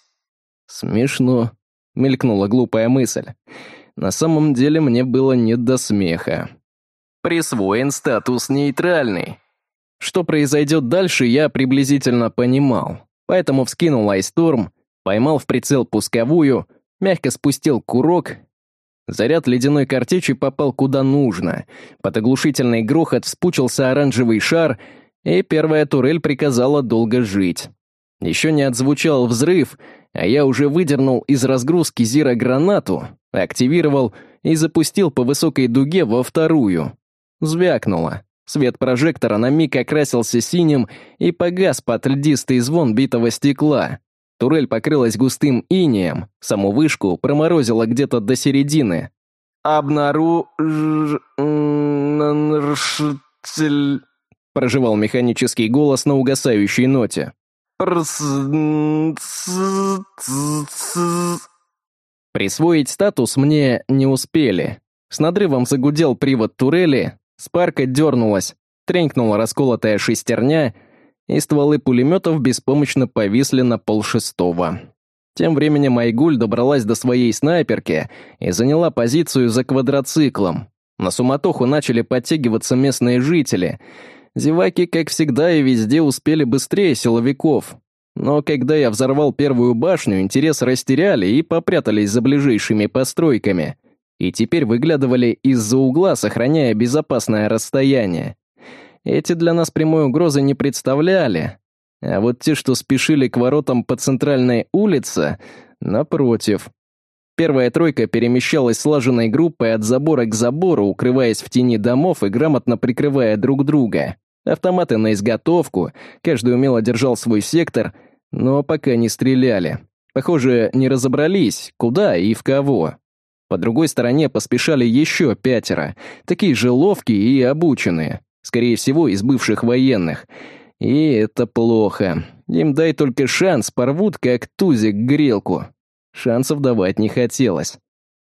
«Смешно», — мелькнула глупая мысль. На самом деле мне было не до смеха. «Присвоен статус нейтральный». Что произойдет дальше, я приблизительно понимал. Поэтому вскинул айсторм, поймал в прицел пусковую, мягко спустил курок. Заряд ледяной картечи попал куда нужно. Под оглушительный грохот вспучился оранжевый шар, и первая турель приказала долго жить. Еще не отзвучал взрыв, а я уже выдернул из разгрузки Зира гранату, активировал и запустил по высокой дуге во вторую. Звякнуло. Свет прожектора на миг окрасился синим и погас под льдистый звон битого стекла. Турель покрылась густым инеем, саму вышку проморозила где-то до середины. «Обнаружитель...» проживал механический голос на угасающей ноте. Присвоить статус мне не успели. С надрывом загудел привод турели, спарка дернулась, тренькнула расколотая шестерня, и стволы пулеметов беспомощно повисли на полшестого. Тем временем Айгуль добралась до своей снайперки и заняла позицию за квадроциклом. На суматоху начали подтягиваться местные жители — Зеваки, как всегда и везде, успели быстрее силовиков. Но когда я взорвал первую башню, интерес растеряли и попрятались за ближайшими постройками. И теперь выглядывали из-за угла, сохраняя безопасное расстояние. Эти для нас прямой угрозы не представляли. А вот те, что спешили к воротам по центральной улице, напротив. Первая тройка перемещалась слаженной группой от забора к забору, укрываясь в тени домов и грамотно прикрывая друг друга. Автоматы на изготовку, каждый умело держал свой сектор, но пока не стреляли. Похоже, не разобрались, куда и в кого. По другой стороне поспешали еще пятеро, такие же ловкие и обученные, скорее всего, из бывших военных. И это плохо. Им дай только шанс, порвут как тузик грелку. Шансов давать не хотелось.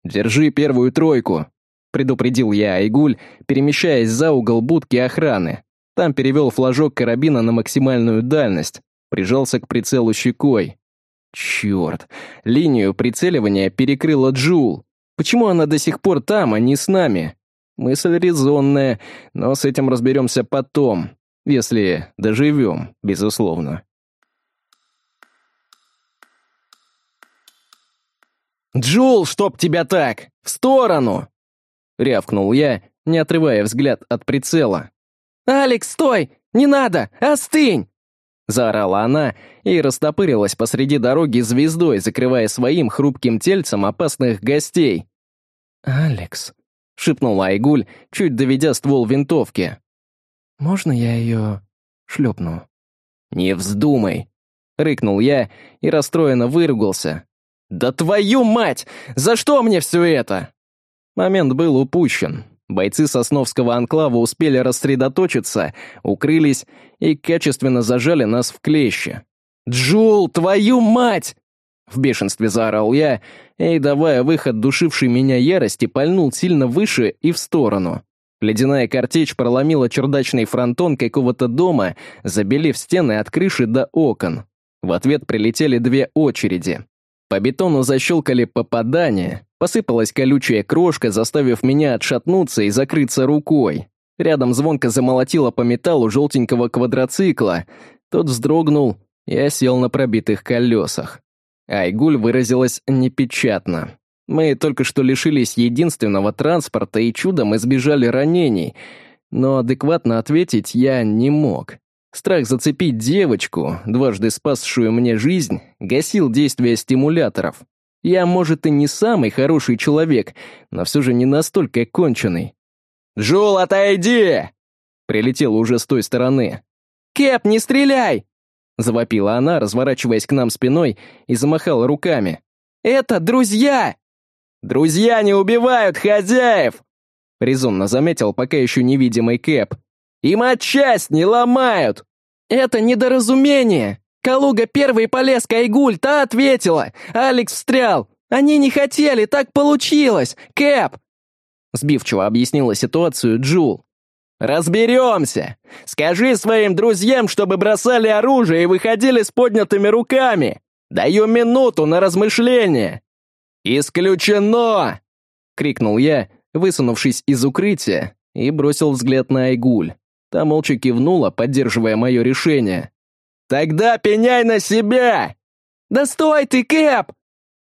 «Держи первую тройку», — предупредил я Айгуль, перемещаясь за угол будки охраны. Там перевел флажок карабина на максимальную дальность, прижался к прицелу щекой. Черт, линию прицеливания перекрыла Джул. Почему она до сих пор там, а не с нами? Мысль резонная, но с этим разберемся потом, если доживем, безусловно. «Джул, чтоб тебя так! В сторону!» — рявкнул я, не отрывая взгляд от прицела. «Алекс, стой! Не надо! Остынь!» Заорала она и растопырилась посреди дороги звездой, закрывая своим хрупким тельцем опасных гостей. «Алекс», — шепнула Айгуль, чуть доведя ствол винтовки. «Можно я ее шлепну?» «Не вздумай», — рыкнул я и расстроенно выругался. «Да твою мать! За что мне все это?» Момент был упущен. Бойцы Сосновского анклава успели рассредоточиться, укрылись и качественно зажали нас в клещи. «Джул, твою мать!» В бешенстве заорал я, и, давая выход душившей меня ярости, пальнул сильно выше и в сторону. Ледяная картечь проломила чердачный фронтон какого-то дома, забелив стены от крыши до окон. В ответ прилетели две очереди. По бетону защелкали попадания, посыпалась колючая крошка, заставив меня отшатнуться и закрыться рукой. Рядом звонко замолотило по металлу желтенького квадроцикла. Тот вздрогнул и осел на пробитых колесах. Айгуль выразилась непечатно. Мы только что лишились единственного транспорта и чудом избежали ранений, но адекватно ответить я не мог. Страх зацепить девочку, дважды спасшую мне жизнь, гасил действие стимуляторов. Я, может, и не самый хороший человек, но все же не настолько конченый. «Джул, отойди!» Прилетел уже с той стороны. «Кэп, не стреляй!» Завопила она, разворачиваясь к нам спиной, и замахала руками. «Это друзья!» «Друзья не убивают хозяев!» Резонно заметил пока еще невидимый Кэп. «Им отчасть не ломают!» «Это недоразумение! Калуга первый полез к Айгуль, та ответила! Алекс встрял! Они не хотели, так получилось! Кэп!» Сбивчиво объяснила ситуацию Джул. «Разберемся! Скажи своим друзьям, чтобы бросали оружие и выходили с поднятыми руками! Даю минуту на размышление!» «Исключено!» — крикнул я, высунувшись из укрытия, и бросил взгляд на Айгуль. Та молча кивнула, поддерживая мое решение. «Тогда пеняй на себя!» «Да стой ты, Кэп!»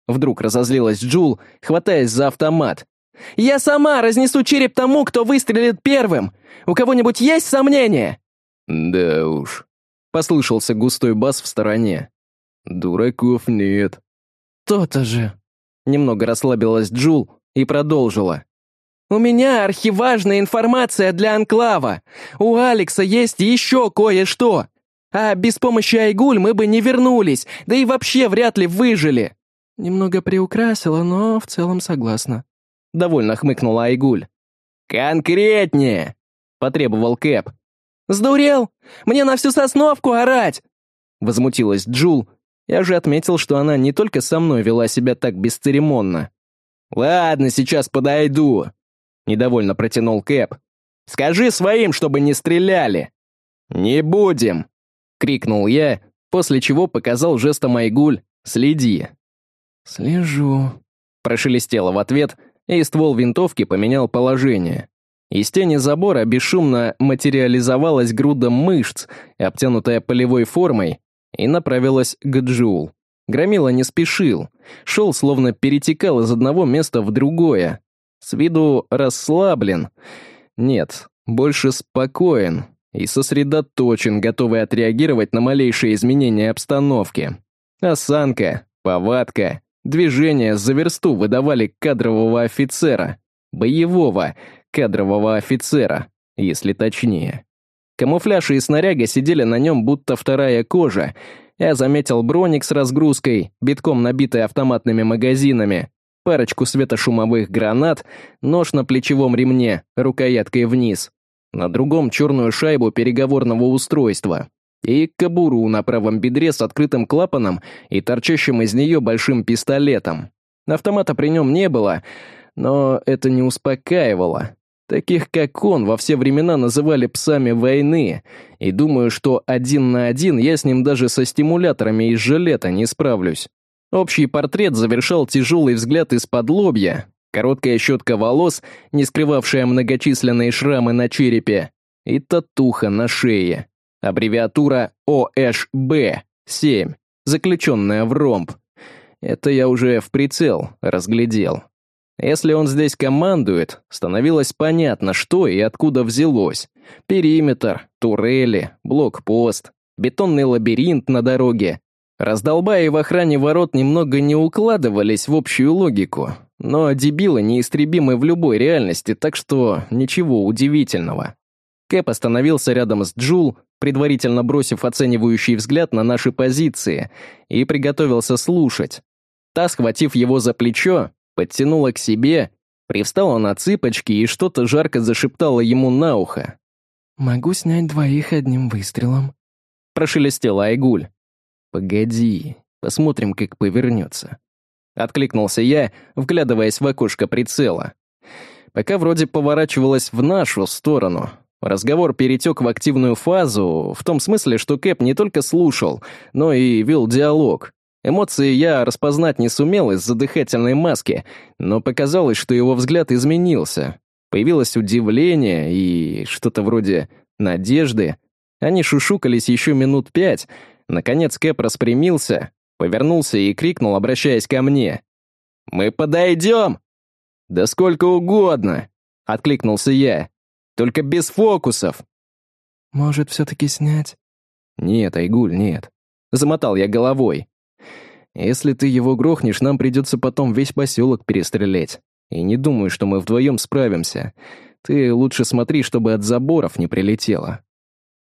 Вдруг разозлилась Джул, хватаясь за автомат. «Я сама разнесу череп тому, кто выстрелит первым! У кого-нибудь есть сомнения?» «Да уж», — послышался густой бас в стороне. «Дураков нет». «То-то же», Немного расслабилась Джул и продолжила. «У меня архиважная информация для Анклава. У Алекса есть еще кое-что. А без помощи Айгуль мы бы не вернулись, да и вообще вряд ли выжили». Немного приукрасила, но в целом согласна. Довольно хмыкнула Айгуль. «Конкретнее!» — потребовал Кэп. «Сдурел? Мне на всю сосновку орать!» Возмутилась Джул я же отметил, что она не только со мной вела себя так бесцеремонно. «Ладно, сейчас подойду», — недовольно протянул Кэп. «Скажи своим, чтобы не стреляли». «Не будем», — крикнул я, после чего показал жестом Айгуль «Следи». «Слежу», — прошелестело в ответ, и ствол винтовки поменял положение. Из тени забора бесшумно материализовалась груда мышц, обтянутая полевой формой, и направилась к Джул. Громила не спешил, шел, словно перетекал из одного места в другое. С виду расслаблен. Нет, больше спокоен и сосредоточен, готовый отреагировать на малейшие изменения обстановки. Осанка, повадка, движения за версту выдавали кадрового офицера. Боевого кадрового офицера, если точнее. Камуфляж и снаряга сидели на нем, будто вторая кожа. Я заметил броник с разгрузкой, битком набитый автоматными магазинами, парочку светошумовых гранат, нож на плечевом ремне, рукояткой вниз. На другом черную шайбу переговорного устройства. И кобуру на правом бедре с открытым клапаном и торчащим из нее большим пистолетом. Автомата при нем не было, но это не успокаивало. Таких, как он, во все времена называли псами войны, и думаю, что один на один я с ним даже со стимуляторами из жилета не справлюсь. Общий портрет завершал тяжелый взгляд из-под лобья, короткая щетка волос, не скрывавшая многочисленные шрамы на черепе, и татуха на шее. Аббревиатура ОШБ-7, заключенная в ромб. Это я уже в прицел разглядел. Если он здесь командует, становилось понятно, что и откуда взялось. Периметр, турели, блокпост, бетонный лабиринт на дороге. Раздолбаи в охране ворот немного не укладывались в общую логику, но дебилы неистребимы в любой реальности, так что ничего удивительного. Кэп остановился рядом с Джул, предварительно бросив оценивающий взгляд на наши позиции, и приготовился слушать. Та, схватив его за плечо, подтянула к себе, привстала на цыпочки и что-то жарко зашептала ему на ухо. «Могу снять двоих одним выстрелом», — прошелестела Айгуль. «Погоди, посмотрим, как повернется». — откликнулся я, вглядываясь в окошко прицела. Пока вроде поворачивалась в нашу сторону. Разговор перетек в активную фазу, в том смысле, что Кэп не только слушал, но и вел диалог. Эмоции я распознать не сумел из-за дыхательной маски, но показалось, что его взгляд изменился. Появилось удивление и что-то вроде надежды. Они шушукались еще минут пять. Наконец Кэп распрямился, повернулся и крикнул, обращаясь ко мне. «Мы подойдем!» «Да сколько угодно!» — откликнулся я. «Только без фокусов!» «Может, все-таки снять?» «Нет, Айгуль, нет». Замотал я головой. «Если ты его грохнешь, нам придется потом весь поселок перестрелять. И не думаю, что мы вдвоем справимся. Ты лучше смотри, чтобы от заборов не прилетело».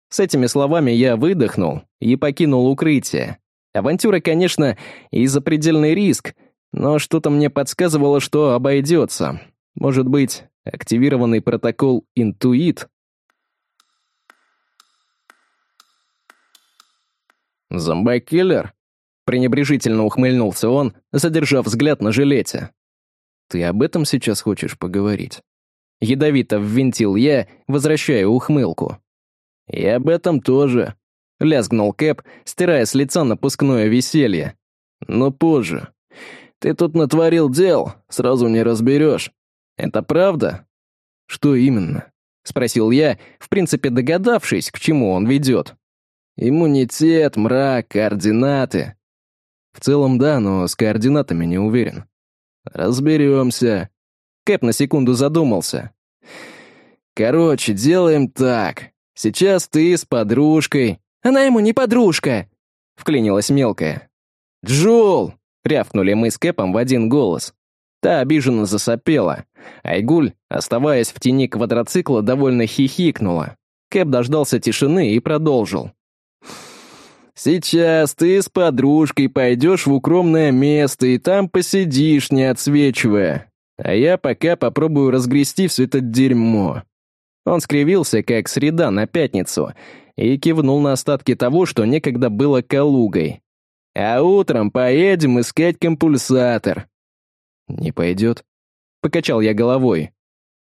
С этими словами я выдохнул и покинул укрытие. Авантюра, конечно, и запредельный риск, но что-то мне подсказывало, что обойдется. Может быть, активированный протокол «Интуит»? «Зомбакиллер?» пренебрежительно ухмыльнулся он, задержав взгляд на жилете. «Ты об этом сейчас хочешь поговорить?» Ядовито ввинтил я, возвращая ухмылку. «И об этом тоже», — лязгнул Кэп, стирая с лица напускное веселье. «Но позже. Ты тут натворил дел, сразу не разберешь. Это правда?» «Что именно?» — спросил я, в принципе догадавшись, к чему он ведет. «Иммунитет, мрак, координаты». «В целом да, но с координатами не уверен. «Разберемся». Кэп на секунду задумался. «Короче, делаем так. Сейчас ты с подружкой...» «Она ему не подружка!» — вклинилась мелкая. «Джул!» — рявкнули мы с Кэпом в один голос. Та обиженно засопела. Айгуль, оставаясь в тени квадроцикла, довольно хихикнула. Кэп дождался тишины и продолжил. Сейчас ты с подружкой пойдешь в укромное место и там посидишь, не отсвечивая. А я пока попробую разгрести все это дерьмо». Он скривился, как среда на пятницу, и кивнул на остатки того, что некогда было Калугой. «А утром поедем искать компульсатор». «Не пойдет?» — покачал я головой.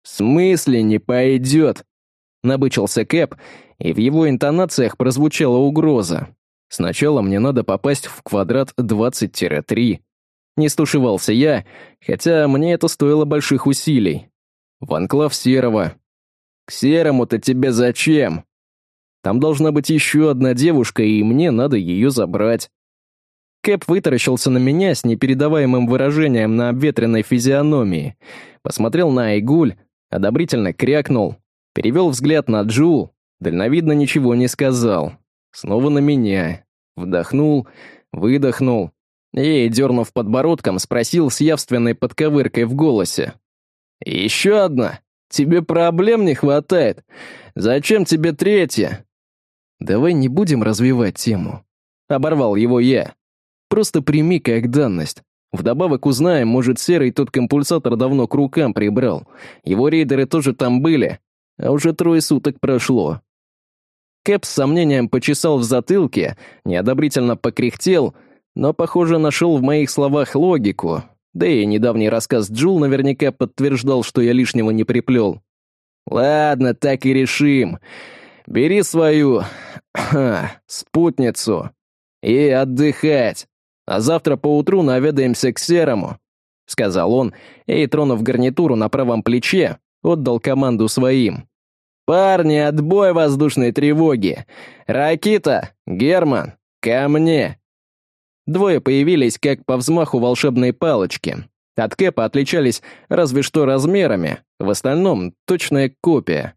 «В смысле не пойдет?» — набычился Кэп, и в его интонациях прозвучала угроза. Сначала мне надо попасть в квадрат 20-3. Не стушевался я, хотя мне это стоило больших усилий. В анклав Серого. К Серому-то тебе зачем? Там должна быть еще одна девушка, и мне надо ее забрать. Кэп вытаращился на меня с непередаваемым выражением на обветренной физиономии, посмотрел на Айгуль, одобрительно крякнул, перевел взгляд на Джул, дальновидно ничего не сказал. Снова на меня. Вдохнул, выдохнул и, дернув подбородком, спросил с явственной подковыркой в голосе. «Еще одна? Тебе проблем не хватает? Зачем тебе третья?» «Давай не будем развивать тему», — оборвал его я. «Просто прими как данность. Вдобавок узнаем, может, Серый тот компульсатор давно к рукам прибрал. Его рейдеры тоже там были, а уже трое суток прошло. Кэп с сомнением почесал в затылке, неодобрительно покряхтел, но, похоже, нашел в моих словах логику. Да и недавний рассказ Джул наверняка подтверждал, что я лишнего не приплел. «Ладно, так и решим. Бери свою... спутницу и отдыхать. А завтра поутру наведаемся к Серому», — сказал он, и, тронув гарнитуру на правом плече, отдал команду своим. «Парни, отбой воздушной тревоги! Ракита! Герман! Ко мне!» Двое появились как по взмаху волшебной палочки. От Кэпа отличались разве что размерами, в остальном точная копия.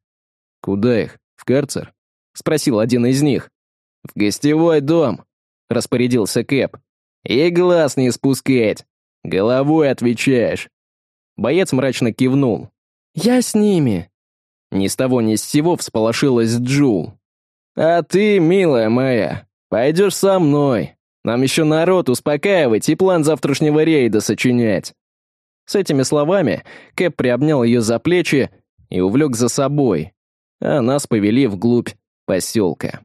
«Куда их? В карцер?» — спросил один из них. «В гостевой дом», — распорядился Кэп. «И глаз не спускать. Головой отвечаешь». Боец мрачно кивнул. «Я с ними», ни с того ни с сего всполошилась Джул. «А ты, милая моя, пойдешь со мной. Нам еще народ успокаивать и план завтрашнего рейда сочинять». С этими словами Кэп приобнял ее за плечи и увлек за собой, а нас повели вглубь поселка.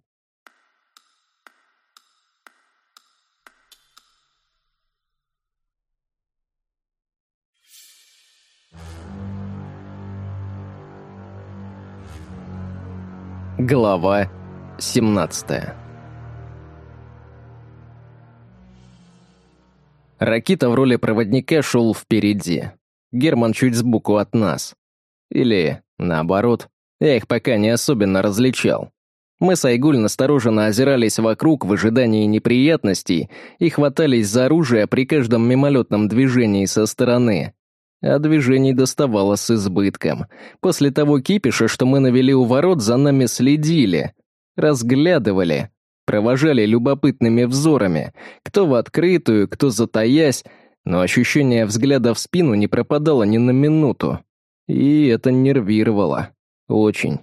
Глава 17 Ракита в роли проводника шел впереди. Герман чуть сбоку от нас. Или, наоборот, я их пока не особенно различал. Мы с Айгуль настороженно озирались вокруг в ожидании неприятностей и хватались за оружие при каждом мимолетном движении со стороны. А движений доставало с избытком. После того кипиша, что мы навели у ворот, за нами следили, разглядывали, провожали любопытными взорами, кто в открытую, кто затаясь, но ощущение взгляда в спину не пропадало ни на минуту. И это нервировало. Очень.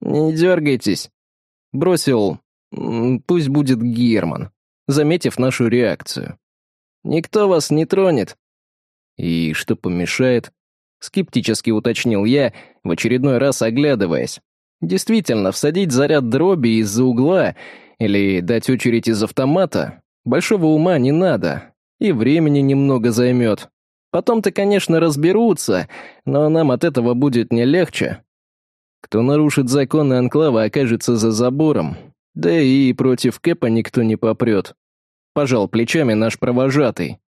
«Не дергайтесь», — бросил, пусть будет Герман, заметив нашу реакцию. «Никто вас не тронет, и что помешает? Скептически уточнил я, в очередной раз оглядываясь. Действительно, всадить заряд дроби из-за угла или дать очередь из автомата большого ума не надо, и времени немного займет. Потом-то, конечно, разберутся, но нам от этого будет не легче. Кто нарушит законы Анклава, окажется за забором. Да и против Кэпа никто не попрет. Пожал плечами наш провожатый.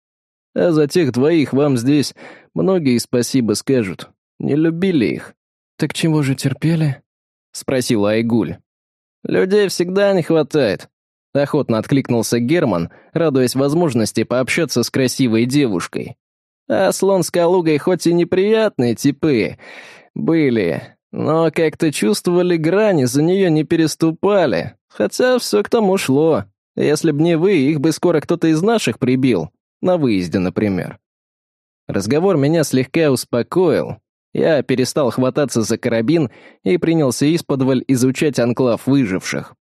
А за тех двоих вам здесь многие спасибо скажут. Не любили их». «Так чего же терпели?» — спросила Айгуль. «Людей всегда не хватает», — охотно откликнулся Герман, радуясь возможности пообщаться с красивой девушкой. «А слон с Калугой хоть и неприятные типы были, но как-то чувствовали грани, за нее не переступали, хотя все к тому шло. Если б не вы, их бы скоро кто-то из наших прибил. На выезде, например. Разговор меня слегка успокоил. Я перестал хвататься за карабин и принялся исподволь изучать анклав выживших.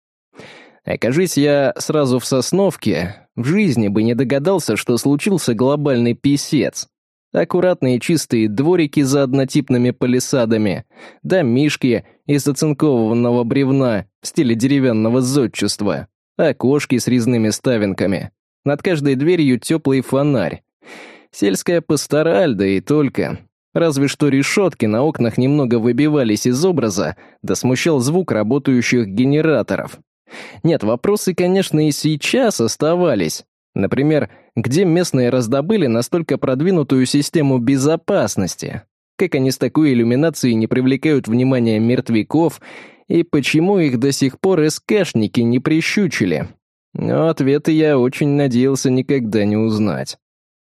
Окажись я сразу в Сосновке, в жизни бы не догадался, что случился глобальный писец. Аккуратные чистые дворики за однотипными палисадами, домишки из оцинкованного бревна в стиле деревянного зодчества, окошки с резными ставинками, над каждой дверью теплый фонарь. Сельская пастораль, да и только. Разве что решетки на окнах немного выбивались из образа, да смущал звук работающих генераторов. Нет, вопросы, конечно, и сейчас оставались. Например, где местные раздобыли настолько продвинутую систему безопасности? Как они с такой иллюминацией не привлекают внимания мертвяков, и почему их до сих пор СКшники не прищучили? Но ответы я очень надеялся никогда не узнать.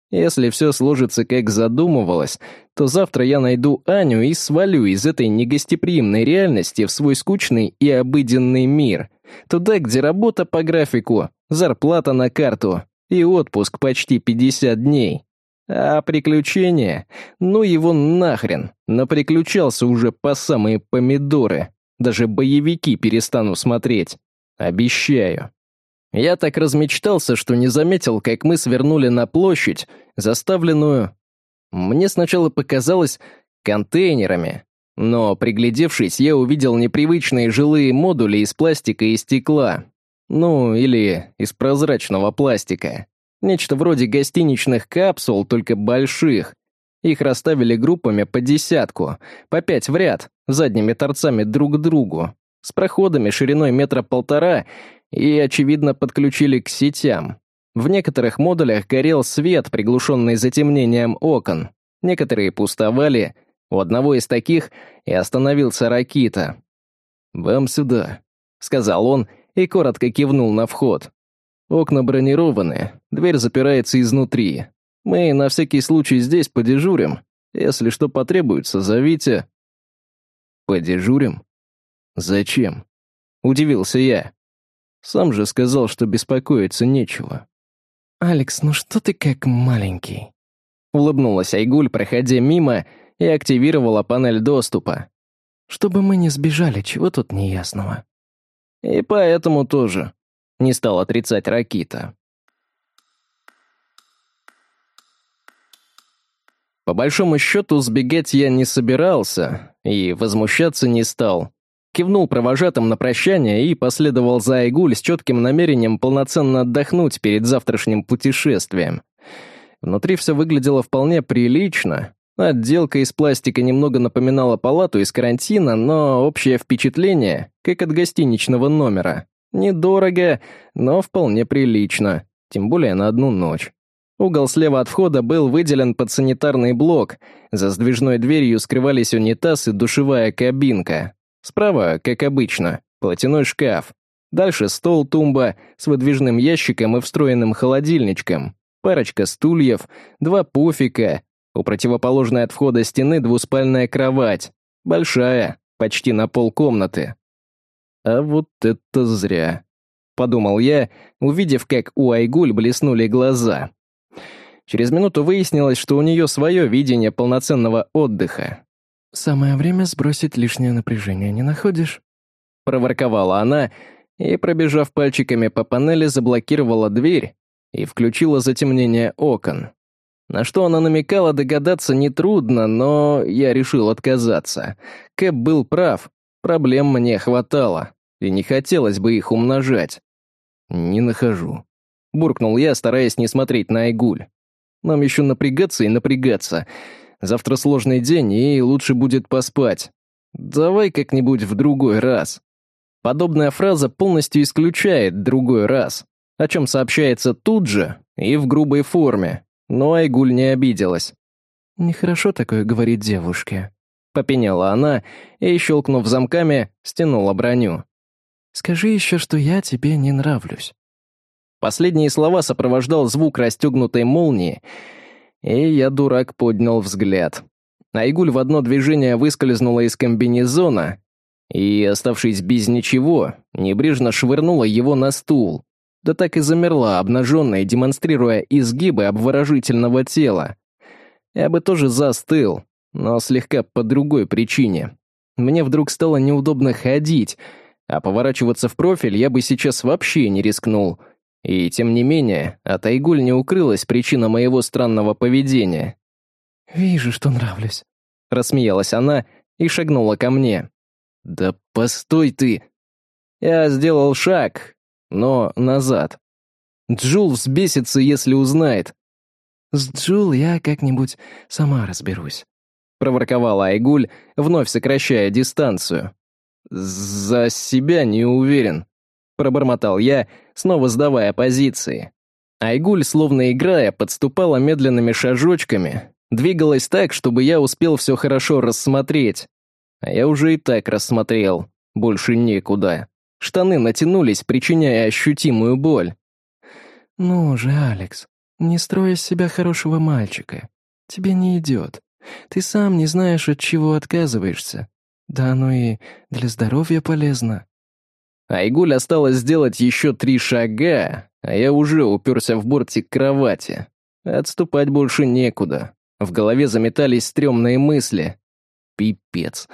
Если все сложится как задумывалось, то завтра я найду Аню и свалю из этой негостеприимной реальности в свой скучный и обыденный мир. Туда, где работа по графику, зарплата на карту и отпуск почти 50 дней. А приключения? Ну его нахрен. Наприключался уже по самые помидоры. Даже боевики перестану смотреть. Обещаю. Я так размечтался, что не заметил, как мы свернули на площадь, заставленную... Мне сначала показалось контейнерами, но, приглядевшись, я увидел непривычные жилые модули из пластика и стекла. Ну, или из прозрачного пластика. Нечто вроде гостиничных капсул, только больших. Их расставили группами по десятку, по пять в ряд, задними торцами друг к другу, с проходами шириной метра полтора и, очевидно, подключили к сетям. В некоторых модулях горел свет, приглушенный затемнением окон. Некоторые пустовали. У одного из таких и остановился Ракита. «Вам сюда», — сказал он и коротко кивнул на вход. «Окна бронированы, дверь запирается изнутри. Мы на всякий случай здесь подежурим. Если что потребуется, зовите». «Подежурим? Зачем?» — удивился я. Сам же сказал, что беспокоиться нечего. «Алекс, ну что ты как маленький?» Улыбнулась Айгуль, проходя мимо, и активировала панель доступа. «Чтобы мы не сбежали, чего тут неясного?» «И поэтому тоже», — не стал отрицать Ракита. По большому счету, сбегать я не собирался и возмущаться не стал кивнул провожатым на прощание и последовал за Айгуль с четким намерением полноценно отдохнуть перед завтрашним путешествием. Внутри все выглядело вполне прилично. Отделка из пластика немного напоминала палату из карантина, но общее впечатление, как от гостиничного номера. Недорого, но вполне прилично, тем более на одну ночь. Угол слева от входа был выделен под санитарный блок, за сдвижной дверью скрывались унитаз и душевая кабинка. Справа, как обычно, платяной шкаф. Дальше стол-тумба с выдвижным ящиком и встроенным холодильничком, парочка стульев, два пуфика, у противоположной от входа стены двуспальная кровать, большая, почти на пол комнаты. А вот это зря, подумал я, увидев, как у Айгуль блеснули глаза. Через минуту выяснилось, что у нее свое видение полноценного отдыха. «Самое время сбросить лишнее напряжение, не находишь?» Проворковала она и, пробежав пальчиками по панели, заблокировала дверь и включила затемнение окон. На что она намекала, догадаться нетрудно, но я решил отказаться. Кэп был прав, проблем мне хватало, и не хотелось бы их умножать. «Не нахожу», — буркнул я, стараясь не смотреть на Айгуль. «Нам еще напрягаться и напрягаться. Завтра сложный день, и лучше будет поспать. Давай как-нибудь в другой раз». Подобная фраза полностью исключает «другой раз», о чем сообщается тут же и в грубой форме, но Айгуль не обиделась. «Нехорошо такое говорить девушке», — попеняла она и, щелкнув замками, стянула броню. «Скажи еще, что я тебе не нравлюсь». Последние слова сопровождал звук расстегнутой молнии, и я, дурак, поднял взгляд. Айгуль в одно движение выскользнула из комбинезона и, оставшись без ничего, небрежно швырнула его на стул. Да так и замерла, обнаженная, демонстрируя изгибы обворожительного тела. Я бы тоже застыл, но слегка по другой причине. Мне вдруг стало неудобно ходить, а поворачиваться в профиль я бы сейчас вообще не рискнул. И тем не менее, от Айгуль не укрылась причина моего странного поведения. «Вижу, что нравлюсь», — рассмеялась она и шагнула ко мне. «Да постой ты!» Я сделал шаг, но назад. Джул взбесится, если узнает. «С Джул я как-нибудь сама разберусь», — проворковала Айгуль, вновь сокращая дистанцию. «За себя не уверен», — пробормотал я, снова сдавая позиции. Айгуль, словно играя, подступала медленными шажочками, двигалась так, чтобы я успел все хорошо рассмотреть. А я уже и так рассмотрел. Больше некуда. Штаны натянулись, причиняя ощутимую боль. «Ну же, Алекс, не строй из себя хорошего мальчика. Тебе не идет. Ты сам не знаешь, от чего отказываешься. Да оно и для здоровья полезно». Айгуль осталось сделать еще три шага, а я уже уперся в бортик кровати. Отступать больше некуда. В голове заметались стрёмные мысли. Пипец.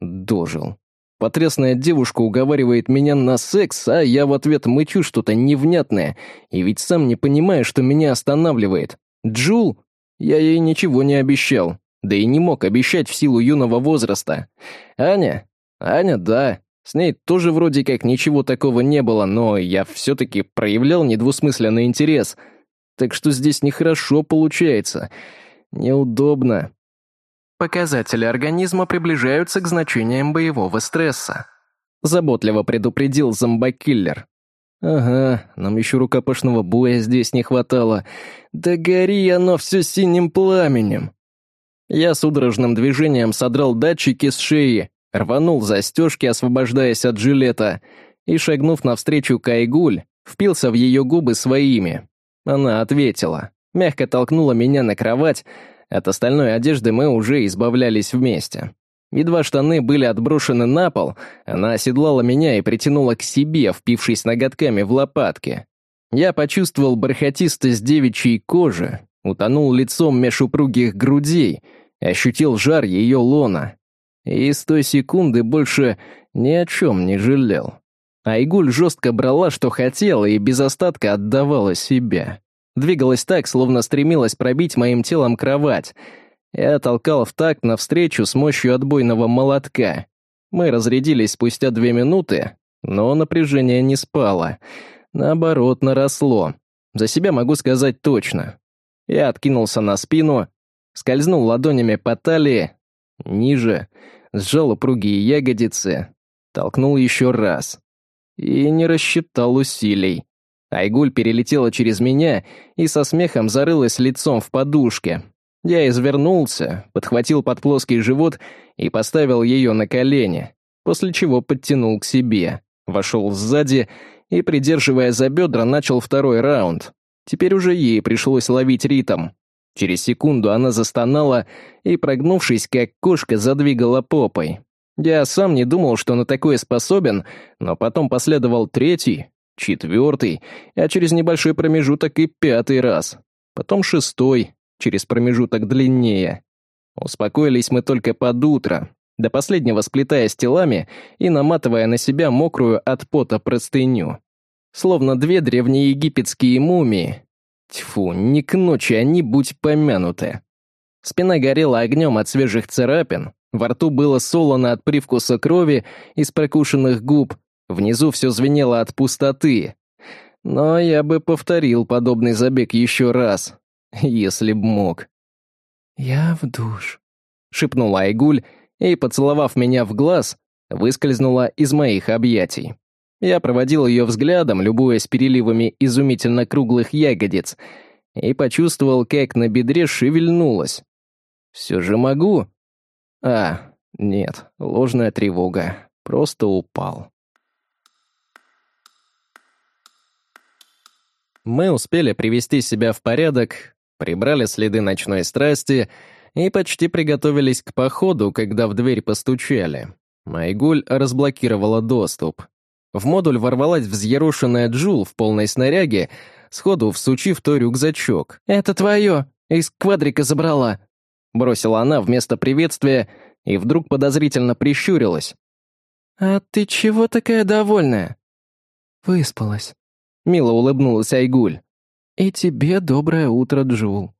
Дожил. Потрясная девушка уговаривает меня на секс, а я в ответ мычу что-то невнятное, и ведь сам не понимаю, что меня останавливает. Джул? Я ей ничего не обещал, да и не мог обещать в силу юного возраста. Аня? Аня, да. С ней тоже вроде как ничего такого не было, но я все-таки проявлял недвусмысленный интерес. Так что здесь нехорошо получается. Неудобно. Показатели организма приближаются к значениям боевого стресса. Заботливо предупредил зомбокиллер. Ага, нам еще рукопашного боя здесь не хватало. Да гори оно все синим пламенем. Я судорожным движением содрал датчики с шеи, рванул застежки, освобождаясь от жилета, и, шагнув навстречу Кайгуль, впился в ее губы своими. Она ответила, мягко толкнула меня на кровать, от остальной одежды мы уже избавлялись вместе. Едва штаны были отброшены на пол, она оседлала меня и притянула к себе, впившись ноготками в лопатки. Я почувствовал бархатистость девичьей кожи, утонул лицом меж упругих грудей, ощутил жар ее лона. И с той секунды больше ни о чем не жалел. Айгуль жестко брала, что хотела, и без остатка отдавала себя. Двигалась так, словно стремилась пробить моим телом кровать. Я толкал в такт навстречу с мощью отбойного молотка. Мы разрядились спустя две минуты, но напряжение не спало. Наоборот, наросло. За себя могу сказать точно. Я откинулся на спину скользнул ладонями по талии, ниже, сжал упругие ягодицы, толкнул еще раз. И не рассчитал усилий. Айгуль перелетела через меня и со смехом зарылась лицом в подушке. Я извернулся, подхватил под плоский живот и поставил ее на колени, после чего подтянул к себе, вошел сзади и, придерживая за бедра, начал второй раунд. Теперь уже ей пришлось ловить ритм. Через секунду она застонала и, прогнувшись, как кошка, задвигала попой. Я сам не думал, что на такое способен, но потом последовал третий, четвертый, а через небольшой промежуток и пятый раз. Потом шестой, через промежуток длиннее. Успокоились мы только под утро, до последнего сплетаясь телами и наматывая на себя мокрую от пота простыню. Словно две древнеегипетские мумии. Тьфу, не к ночи они будь помянуты. Спина горела огнем от свежих царапин, во рту было солоно от привкуса крови из прокушенных губ, внизу все звенело от пустоты. Но я бы повторил подобный забег еще раз, если б мог. «Я в душ», — шепнула Айгуль и, поцеловав меня в глаз, выскользнула из моих объятий. Я проводил ее взглядом, любуясь переливами изумительно круглых ягодиц, и почувствовал, как на бедре шевельнулась. Все же могу. А, нет, ложная тревога. Просто упал. Мы успели привести себя в порядок, прибрали следы ночной страсти и почти приготовились к походу, когда в дверь постучали. Майгуль разблокировала доступ. В модуль ворвалась взъерошенная Джул в полной снаряге, сходу всучив то рюкзачок. «Это твое! Из квадрика забрала!» Бросила она вместо приветствия и вдруг подозрительно прищурилась. «А ты чего такая довольная?» «Выспалась», — мило улыбнулась Айгуль. «И тебе доброе утро, Джул».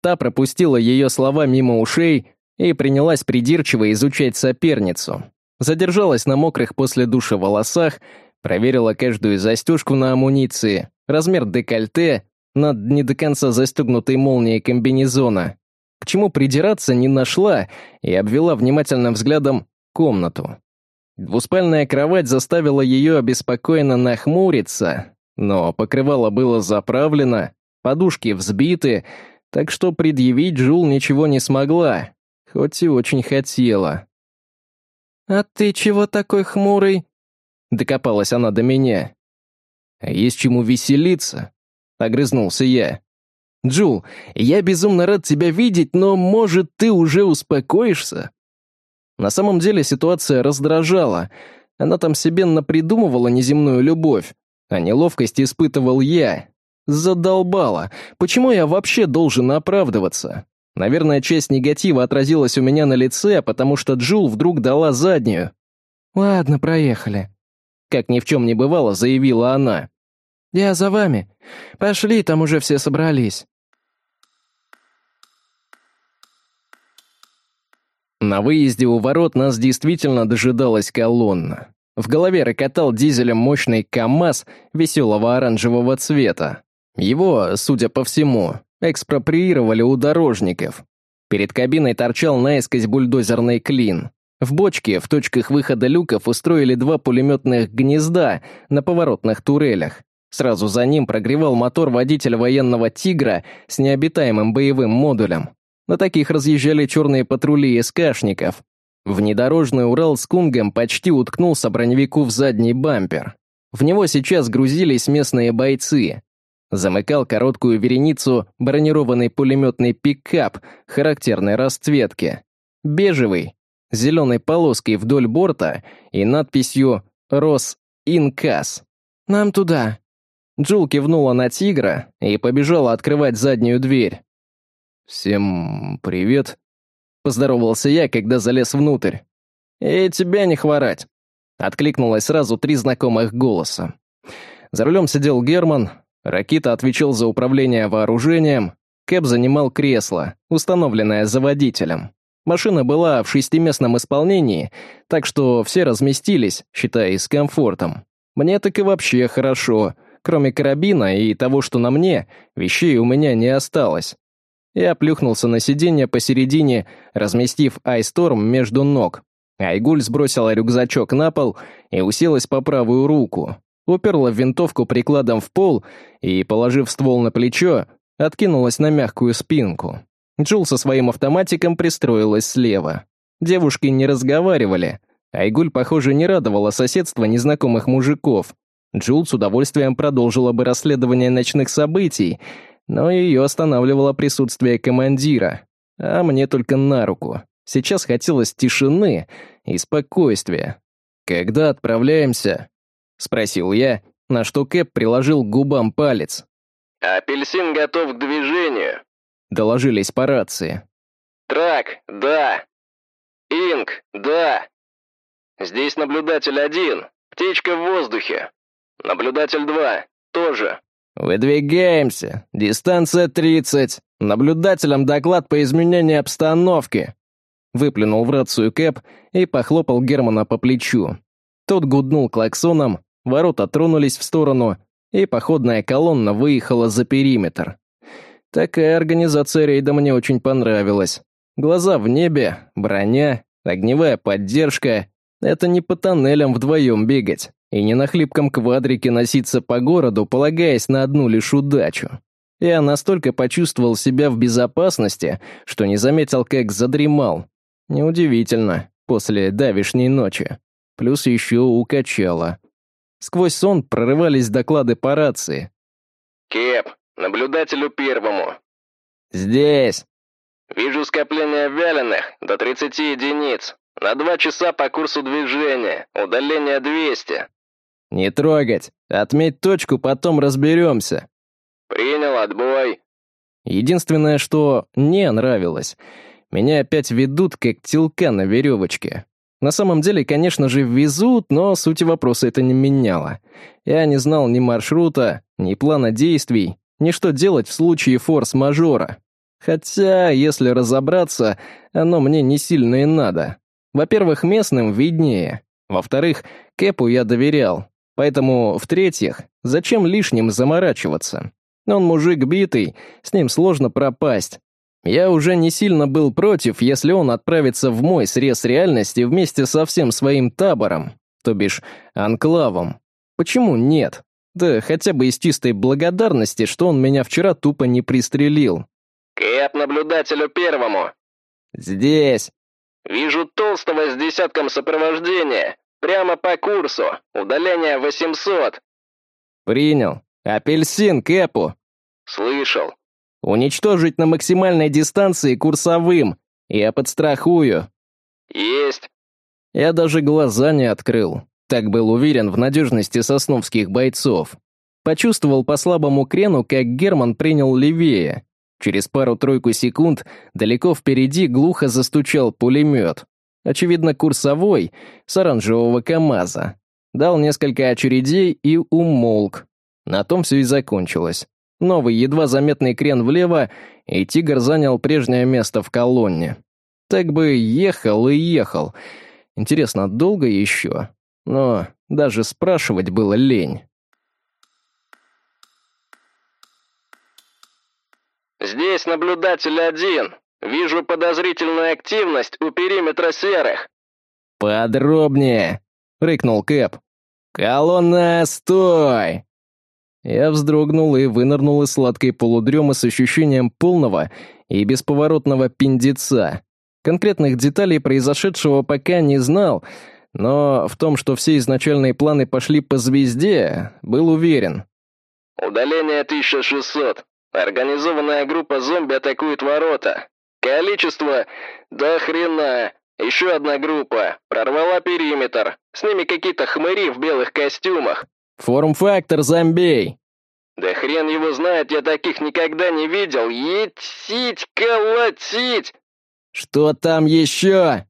Та пропустила ее слова мимо ушей и принялась придирчиво изучать соперницу. Задержалась на мокрых после душа волосах, проверила каждую застежку на амуниции, размер декольте, над не до конца застегнутой молнией комбинезона. К чему придираться не нашла и обвела внимательным взглядом комнату. Двуспальная кровать заставила ее обеспокоенно нахмуриться, но покрывало было заправлено, подушки взбиты, так что предъявить Джул ничего не смогла, хоть и очень хотела. «А ты чего такой хмурый?» Докопалась она до меня. «А «Есть чему веселиться», — огрызнулся я. «Джул, я безумно рад тебя видеть, но, может, ты уже успокоишься?» На самом деле ситуация раздражала. Она там себе напридумывала неземную любовь, а неловкость испытывал я. Задолбала. Почему я вообще должен оправдываться? Наверное, часть негатива отразилась у меня на лице, потому что Джул вдруг дала заднюю. «Ладно, проехали», — как ни в чем не бывало, заявила она. «Я за вами. Пошли, там уже все собрались». На выезде у ворот нас действительно дожидалась колонна. В голове рокотал дизелем мощный КАМАЗ веселого оранжевого цвета. Его, судя по всему, экспроприировали у дорожников. Перед кабиной торчал наискось бульдозерный клин. В бочке в точках выхода люков устроили два пулеметных гнезда на поворотных турелях. Сразу за ним прогревал мотор водителя военного «Тигра» с необитаемым боевым модулем. На таких разъезжали черные патрули СКшников. Внедорожный Урал с Кунгом почти уткнулся броневику в задний бампер. В него сейчас грузились местные бойцы, замыкал короткую вереницу бронированный пулеметный пикап характерной расцветки. Бежевый, зеленой полоской вдоль борта и надписью «Рос Инкас». «Нам туда». Джул кивнула на тигра и побежала открывать заднюю дверь. «Всем привет», — поздоровался я, когда залез внутрь. «И тебя не хворать», — откликнулось сразу три знакомых голоса. За рулем сидел Герман, Ракита отвечал за управление вооружением, Кэп занимал кресло, установленное за водителем. Машина была в шестиместном исполнении, так что все разместились, считая с комфортом. Мне так и вообще хорошо. Кроме карабина и того, что на мне, вещей у меня не осталось. Я плюхнулся на сиденье посередине, разместив Айсторм между ног. Айгуль сбросила рюкзачок на пол и уселась по правую руку. Уперла винтовку прикладом в пол и, положив ствол на плечо, откинулась на мягкую спинку. Джул со своим автоматиком пристроилась слева. Девушки не разговаривали. Айгуль, похоже, не радовала соседство незнакомых мужиков. Джул с удовольствием продолжила бы расследование ночных событий, но ее останавливало присутствие командира, а мне только на руку. Сейчас хотелось тишины и спокойствия. «Когда отправляемся?» — спросил я, на что Кэп приложил к губам палец. «Апельсин готов к движению», — доложились по рации. «Трак, да. Инк, да. Здесь наблюдатель один, птичка в воздухе. Наблюдатель два, тоже. «Выдвигаемся. Дистанция 30. Наблюдателям доклад по изменению обстановки». Выплюнул в рацию Кэп и похлопал Германа по плечу. Тот гуднул клаксоном, ворота тронулись в сторону, и походная колонна выехала за периметр. Такая организация рейда мне очень понравилась. Глаза в небе, броня, огневая поддержка. Это не по тоннелям вдвоем бегать и не на хлипком квадрике носиться по городу, полагаясь на одну лишь удачу. Я настолько почувствовал себя в безопасности, что не заметил, как задремал. Неудивительно, после давишней ночи. Плюс еще укачало. Сквозь сон прорывались доклады по рации. «Кеп, наблюдателю первому». «Здесь». «Вижу скопление вяленых до 30 единиц. На два часа по курсу движения. Удаление 200. «Не трогать. Отметь точку, потом разберемся». «Принял отбой». Единственное, что не нравилось, меня опять ведут как телка на веревочке. На самом деле, конечно же, везут, но сути вопроса это не меняло. Я не знал ни маршрута, ни плана действий, ни что делать в случае форс-мажора. Хотя, если разобраться, оно мне не сильно и надо. Во-первых, местным виднее. Во-вторых, Кэпу я доверял. Поэтому, в-третьих, зачем лишним заморачиваться? Он мужик битый, с ним сложно пропасть. Я уже не сильно был против, если он отправится в мой срез реальности вместе со всем своим табором, то бишь анклавом. Почему нет? Да хотя бы из чистой благодарности, что он меня вчера тупо не пристрелил. «Кэп наблюдателю первому». «Здесь». «Вижу толстого с десятком сопровождения. Прямо по курсу. Удаление 800. Принял. Апельсин Кэпу. Слышал. Уничтожить на максимальной дистанции курсовым. Я подстрахую. Есть. Я даже глаза не открыл. Так был уверен в надежности сосновских бойцов. Почувствовал по слабому крену, как Герман принял левее. Через пару-тройку секунд далеко впереди глухо застучал пулемет очевидно, курсовой, с оранжевого КамАЗа. Дал несколько очередей и умолк. На том все и закончилось. Новый, едва заметный крен влево, и «Тигр» занял прежнее место в колонне. Так бы ехал и ехал. Интересно, долго еще? Но даже спрашивать было лень. «Здесь наблюдатель один», Вижу подозрительную активность у периметра серых». «Подробнее», — рыкнул Кэп. «Колонна, стой!» Я вздрогнул и вынырнул из сладкой полудремы с ощущением полного и бесповоротного пиндеца. Конкретных деталей произошедшего пока не знал, но в том, что все изначальные планы пошли по звезде, был уверен. «Удаление 1600. Организованная группа зомби атакует ворота. Количество... Да хрена. Еще одна группа. Прорвала периметр. С ними какие-то хмыри в белых костюмах. Форм-фактор зомбей. Да хрен его знает, я таких никогда не видел. Етить, колотить! Что там еще?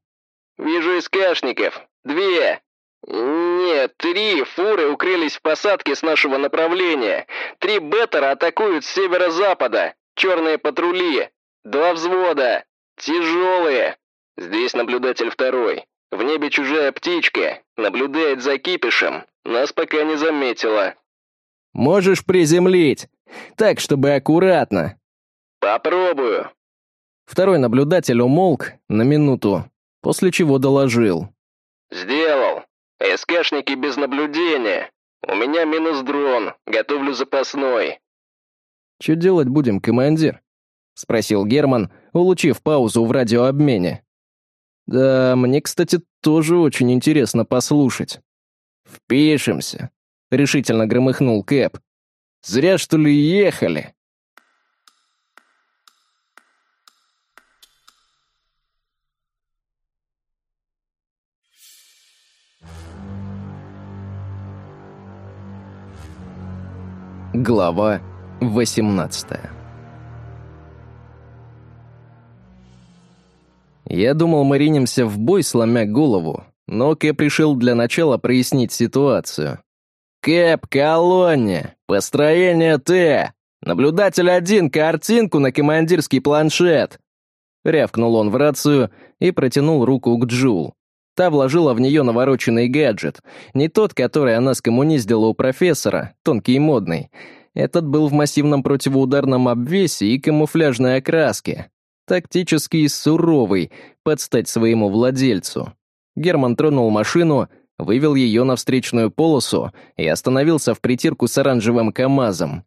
Вижу искашников. Две. Нет, три фуры укрылись в посадке с нашего направления. Три беттера атакуют с северо-запада. Черные патрули. Два взвода! Тяжелые! Здесь наблюдатель второй. В небе чужая птичка. Наблюдает за кипишем. Нас пока не заметила. Можешь приземлить. Так, чтобы аккуратно. «Попробую». Второй наблюдатель умолк на минуту, после чего доложил. «Сделал. СКшники без наблюдения. У меня минус дрон. Готовлю запасной». «Что делать будем, командир?» — спросил Герман, улучив паузу в радиообмене. «Да, мне, кстати, тоже очень интересно послушать». «Впишемся», — решительно громыхнул Кэп. «Зря, что ли, ехали?» Глава 18 Я думал, мы ринемся в бой, сломя голову, но Кэп решил для начала прояснить ситуацию. «Кэп, колония! Построение Т! Наблюдатель один, картинку на командирский планшет!» Рявкнул он в рацию и протянул руку к Джул. Та вложила в нее навороченный гаджет. Не тот, который она скоммуниздила у профессора, тонкий и модный. Этот был в массивном противоударном обвесе и камуфляжной окраске. Тактический и суровый, под стать своему владельцу. Герман тронул машину, вывел ее на встречную полосу и остановился в притирку с оранжевым КАМАЗом.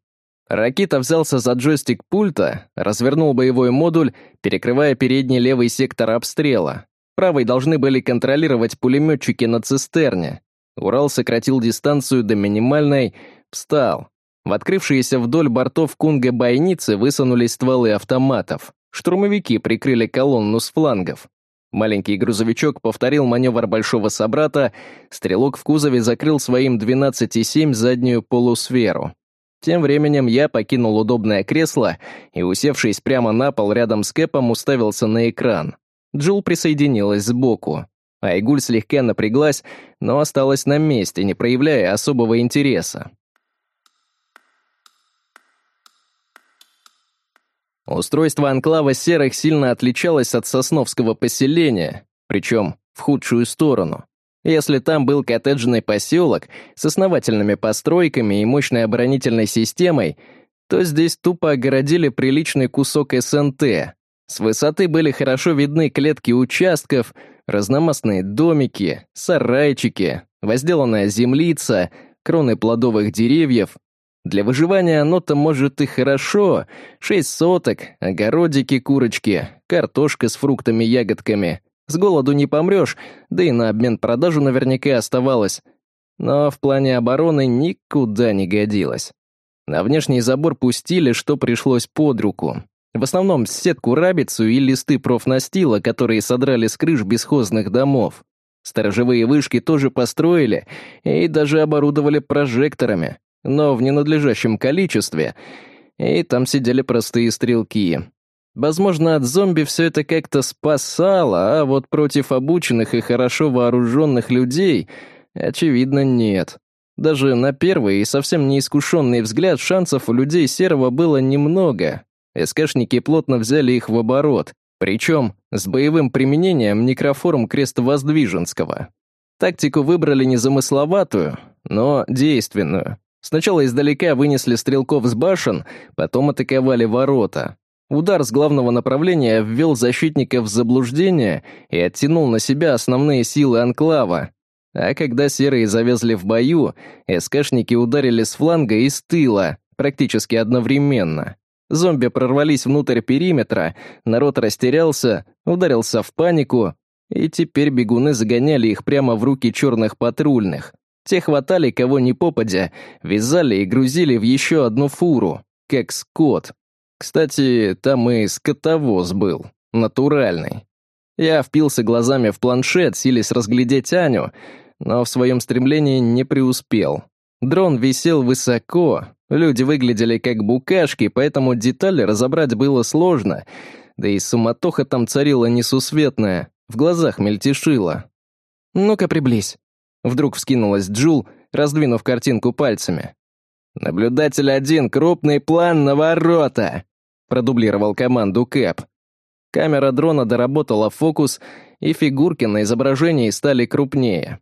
Ракита взялся за джойстик пульта, развернул боевой модуль, перекрывая передний левый сектор обстрела. Правый должны были контролировать пулеметчики на цистерне. Урал сократил дистанцию до минимальной, встал. В открывшиеся вдоль бортов Кунга бойницы высунулись стволы автоматов. Штурмовики прикрыли колонну с флангов. Маленький грузовичок повторил маневр большого собрата, стрелок в кузове закрыл своим 12,7 заднюю полусферу. Тем временем я покинул удобное кресло и, усевшись прямо на пол рядом с Кэпом, уставился на экран. Джул присоединилась сбоку. Айгуль слегка напряглась, но осталась на месте, не проявляя особого интереса. Устройство анклава серых сильно отличалось от сосновского поселения, причем в худшую сторону. Если там был коттеджный поселок с основательными постройками и мощной оборонительной системой, то здесь тупо огородили приличный кусок СНТ, с высоты были хорошо видны клетки участков, разномастные домики, сарайчики, возделанная землица, кроны плодовых деревьев. Для выживания оно-то может и хорошо. Шесть соток, огородики, курочки, картошка с фруктами, ягодками. С голоду не помрешь, да и на обмен продажу наверняка оставалось. Но в плане обороны никуда не годилось. На внешний забор пустили, что пришлось под руку. В основном сетку-рабицу и листы профнастила, которые содрали с крыш бесхозных домов. Сторожевые вышки тоже построили и даже оборудовали прожекторами, но в ненадлежащем количестве, и там сидели простые стрелки. Возможно, от зомби все это как-то спасало, а вот против обученных и хорошо вооруженных людей, очевидно, нет. Даже на первый и совсем неискушенный взгляд шансов у людей серого было немного, СКшники плотно взяли их в оборот, причем с боевым применением некроформ Крестовоздвиженского. Тактику выбрали незамысловатую, но действенную. Сначала издалека вынесли стрелков с башен, потом атаковали ворота. Удар с главного направления ввел защитников в заблуждение и оттянул на себя основные силы анклава. А когда серые завезли в бою, СКшники ударили с фланга и с тыла, практически одновременно. Зомби прорвались внутрь периметра, народ растерялся, ударился в панику, и теперь бегуны загоняли их прямо в руки черных патрульных. Те хватали кого ни попадя, вязали и грузили в еще одну фуру, как скот. Кстати, там и скотовоз был, натуральный. Я впился глазами в планшет, силясь разглядеть Аню, но в своем стремлении не преуспел. Дрон висел высоко, люди выглядели как букашки, поэтому детали разобрать было сложно, да и суматоха там царила несусветная, в глазах мельтешила. «Ну-ка, приблизь», — вдруг вскинулась Джул, раздвинув картинку пальцами. «Наблюдатель один, крупный план на ворота», — продублировал команду Кэп. Камера дрона доработала фокус, и фигурки на изображении стали крупнее.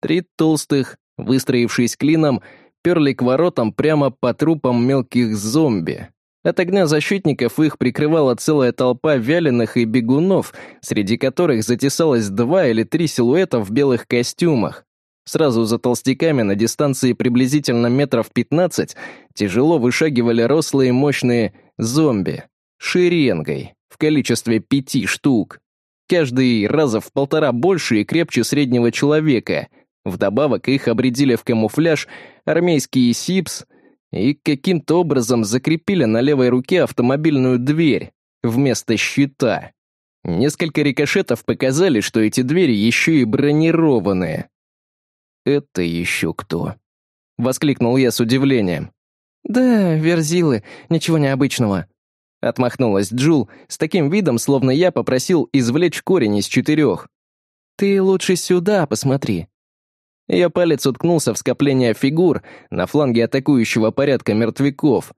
Три толстых, выстроившись клином, перли к воротам прямо по трупам мелких зомби. От огня защитников их прикрывала целая толпа вяленых и бегунов, среди которых затесалось два или три силуэта в белых костюмах. Сразу за толстяками на дистанции приблизительно метров 15 тяжело вышагивали рослые мощные зомби. Шеренгой, в количестве пяти штук. Каждый раза в полтора больше и крепче среднего человека. Вдобавок их обредили в камуфляж армейские СИПС и каким-то образом закрепили на левой руке автомобильную дверь вместо щита. Несколько рикошетов показали, что эти двери еще и бронированные. «Это еще кто?» — воскликнул я с удивлением. «Да, верзилы, ничего необычного», — отмахнулась Джул с таким видом, словно я попросил извлечь корень из четырех. «Ты лучше сюда посмотри». Ее палец уткнулся в скопление фигур на фланге атакующего порядка мертвяков.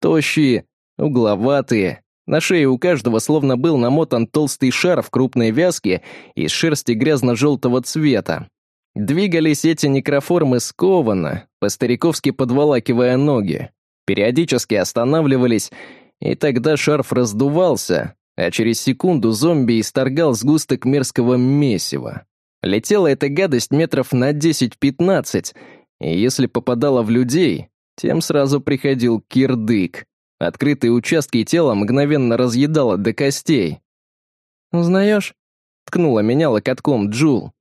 Тощие, угловатые, на шее у каждого словно был намотан толстый шар в крупной вязке из шерсти грязно-желтого цвета. Двигались эти некроформы скованно, по-стариковски подволакивая ноги. Периодически останавливались, и тогда шарф раздувался, а через секунду зомби исторгал сгусток мерзкого месива. Летела эта гадость метров на 10-15, и если попадала в людей, тем сразу приходил кирдык. Открытые участки тела мгновенно разъедало до костей. «Узнаешь?» — ткнула меня локотком Джул.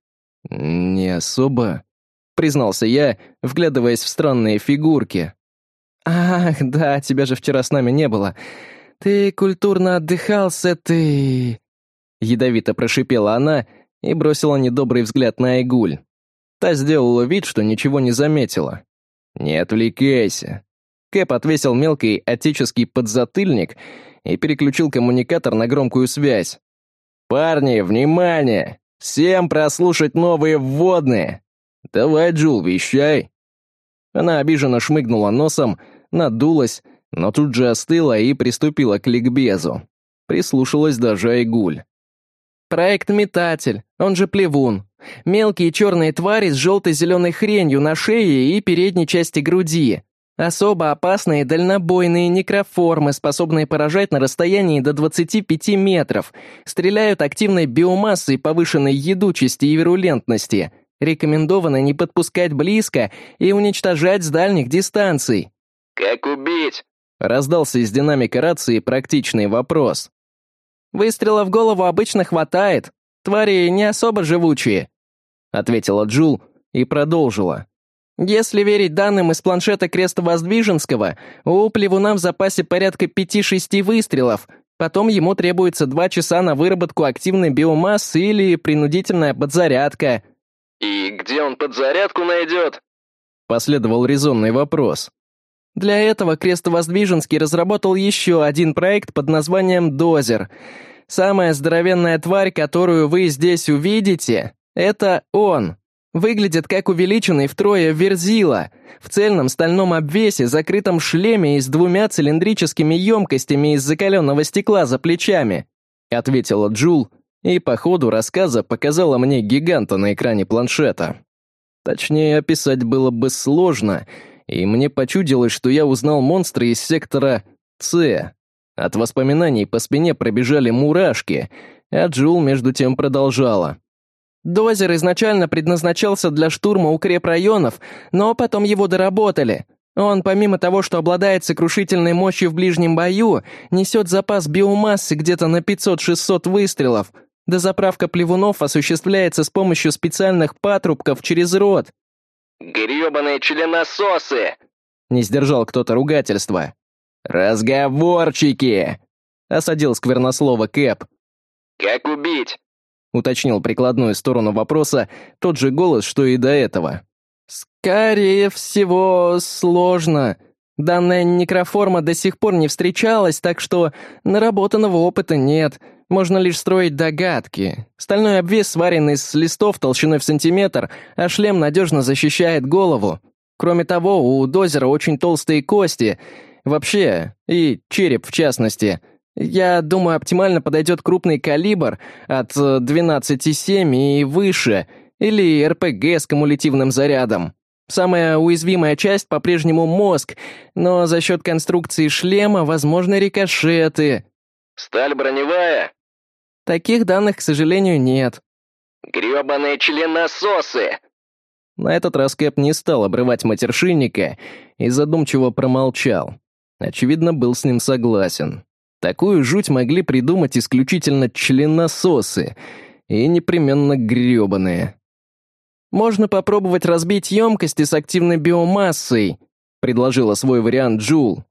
«Не особо», — признался я, вглядываясь в странные фигурки. «Ах, да, тебя же вчера с нами не было. Ты культурно отдыхал с этой...» Ядовито прошипела она и бросила недобрый взгляд на Айгуль. Та сделала вид, что ничего не заметила. «Не отвлекайся». Кэп отвесил мелкий отеческий подзатыльник и переключил коммуникатор на громкую связь. «Парни, внимание! Всем прослушать новые вводные! Давай, Джул, вещай!» Она обиженно шмыгнула носом, надулась, но тут же остыла и приступила к ликбезу. Прислушалась даже Айгуль. «Проект «Метатель», он же плевун. Мелкие черные твари с желтой-зеленой хренью на шее и передней части груди. Особо опасные дальнобойные некроформы, способные поражать на расстоянии до 25 метров, стреляют активной биомассой повышенной едучести и вирулентности. Рекомендовано не подпускать близко и уничтожать с дальних дистанций. «Как убить?» — раздался из динамика рации практичный вопрос. «Выстрела в голову обычно хватает. Твари не особо живучие», — ответила Джул и продолжила. Если верить данным из планшета Крестовоздвиженского, у плевуна в запасе порядка 5-6 выстрелов, потом ему требуется 2 часа на выработку активной биомассы или принудительная подзарядка. «И где он подзарядку найдет?» Последовал резонный вопрос. Для этого Крестовоздвиженский разработал еще один проект под названием «Дозер». Самая здоровенная тварь, которую вы здесь увидите, это он. Выглядит как увеличенный втрое верзила, в цельном стальном обвесе, закрытом шлеме и с двумя цилиндрическими емкостями из закаленного стекла за плечами», — ответила Джул, и по ходу рассказа показала мне гиганта на экране планшета. Точнее, описать было бы сложно, и мне почудилось, что я узнал монстра из сектора С. От воспоминаний по спине пробежали мурашки, а Джул между тем продолжала. Дозер изначально предназначался для штурма укрепрайонов, но потом его доработали. Он, помимо того, что обладает сокрушительной мощью в ближнем бою, несет запас биомассы где-то на 500-600 выстрелов. Дозаправка плевунов осуществляется с помощью специальных патрубков через рот. «Гребаные членососы!» Не сдержал кто-то ругательства. «Разговорчики!» Осадил сквернослово Кэп. «Как убить?» Уточнил прикладную сторону вопроса тот же голос, что и до этого. «Скорее всего, сложно. Данная некроформа до сих пор не встречалась, так что наработанного опыта нет. Можно лишь строить догадки. Стальной обвес сварен из листов толщиной в сантиметр, а шлем надежно защищает голову. Кроме того, у дозера очень толстые кости. Вообще, и череп в частности — я думаю, оптимально подойдет крупный калибр от 12,7 и выше, или РПГ с кумулятивным зарядом. Самая уязвимая часть по-прежнему мозг, но за счет конструкции шлема возможны рикошеты. Сталь броневая? Таких данных, к сожалению, нет. Гребаные членососы! На этот раз Кэп не стал обрывать матершинника и задумчиво промолчал. Очевидно, был с ним согласен. Такую жуть могли придумать исключительно членососы и непременно гребаные. «Можно попробовать разбить емкости с активной биомассой», предложила свой вариант Джул.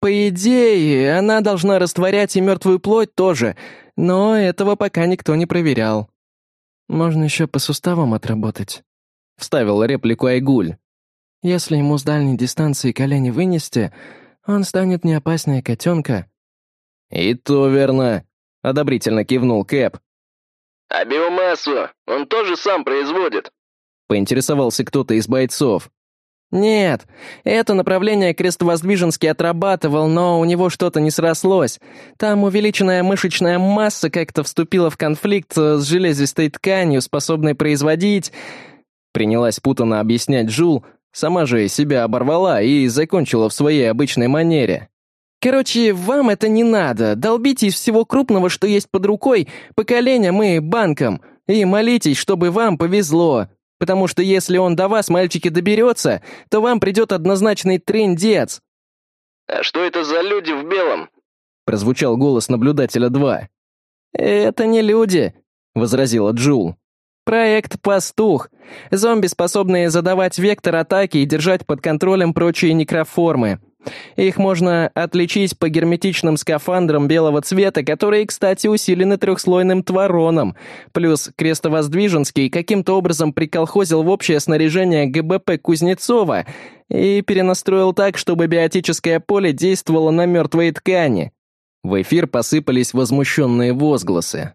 «По идее, она должна растворять и мертвую плоть тоже, но этого пока никто не проверял». «Можно еще по суставам отработать», — вставил реплику Айгуль. «Если ему с дальней дистанции колени вынести, он станет не опаснее котенка». «И то верно», — одобрительно кивнул Кэп. «А биомассу он тоже сам производит?» — поинтересовался кто-то из бойцов. «Нет, это направление Крестовоздвиженский отрабатывал, но у него что-то не срослось. Там увеличенная мышечная масса как-то вступила в конфликт с железистой тканью, способной производить...» Принялась путанно объяснять Джул, сама же себя оборвала и закончила в своей обычной манере. «Короче, вам это не надо. Долбите из всего крупного, что есть под рукой, поколением и банком, и молитесь, чтобы вам повезло. Потому что если он до вас, мальчики, доберется, то вам придет однозначный трендец». «А что это за люди в белом?» Прозвучал голос наблюдателя 2. «Это не люди», — возразила Джул. «Проект «Пастух». Зомби, способные задавать вектор атаки и держать под контролем прочие некроформы. Их можно отличить по герметичным скафандрам белого цвета, которые, кстати, усилены трехслойным твороном. Плюс Крестовоздвиженский каким-то образом приколхозил в общее снаряжение ГБП Кузнецова и перенастроил так, чтобы биотическое поле действовало на мертвые ткани. В эфир посыпались возмущенные возгласы.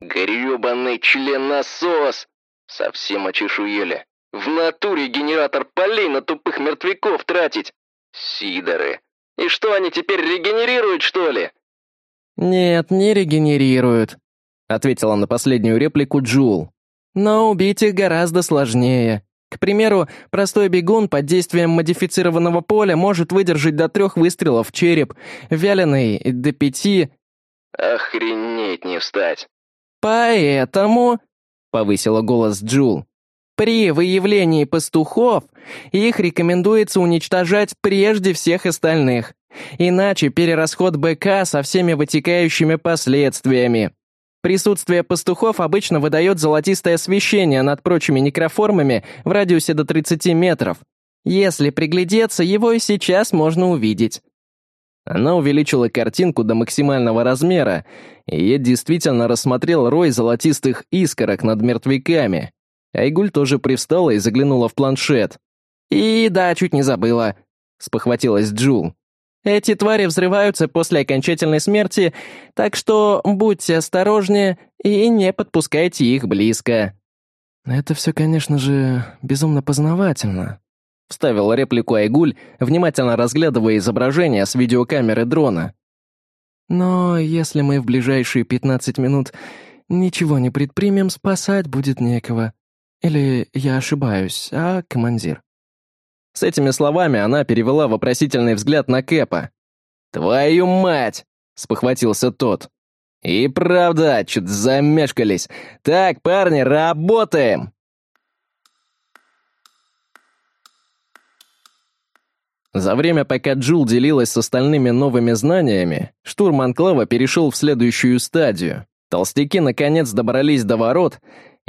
«Гребаный членосос! Совсем очешуели! В натуре генератор полей на тупых мертвяков тратить! Сидоры. И что, они теперь регенерируют, что ли? Нет, не регенерируют, ответила на последнюю реплику Джул. Но убить их гораздо сложнее. К примеру, простой бегун под действием модифицированного поля может выдержать до трех выстрелов в череп, вяленый — до пяти. Охренеть не встать. Поэтому, — повысила голос Джул, при выявлении пастухов их рекомендуется уничтожать прежде всех остальных, иначе перерасход БК со всеми вытекающими последствиями. Присутствие пастухов обычно выдает золотистое освещение над прочими некроформами в радиусе до 30 метров. Если приглядеться, его и сейчас можно увидеть. Она увеличила картинку до максимального размера, и я действительно рассмотрел рой золотистых искорок над мертвяками, Айгуль тоже привстала и заглянула в планшет. «И да, чуть не забыла», — спохватилась Джул. «Эти твари взрываются после окончательной смерти, так что будьте осторожнее и не подпускайте их близко». «Это все, конечно же, безумно познавательно», — вставил реплику Айгуль, внимательно разглядывая изображение с видеокамеры дрона. «Но если мы в ближайшие 15 минут ничего не предпримем, спасать будет некого. Или я ошибаюсь, а, командир?» С этими словами она перевела вопросительный взгляд на Кэпа. «Твою мать!» — спохватился тот. «И правда, чуть замешкались. Так, парни, работаем!» За время, пока Джул делилась с остальными новыми знаниями, штурм Анклава перешел в следующую стадию. Толстяки наконец добрались до ворот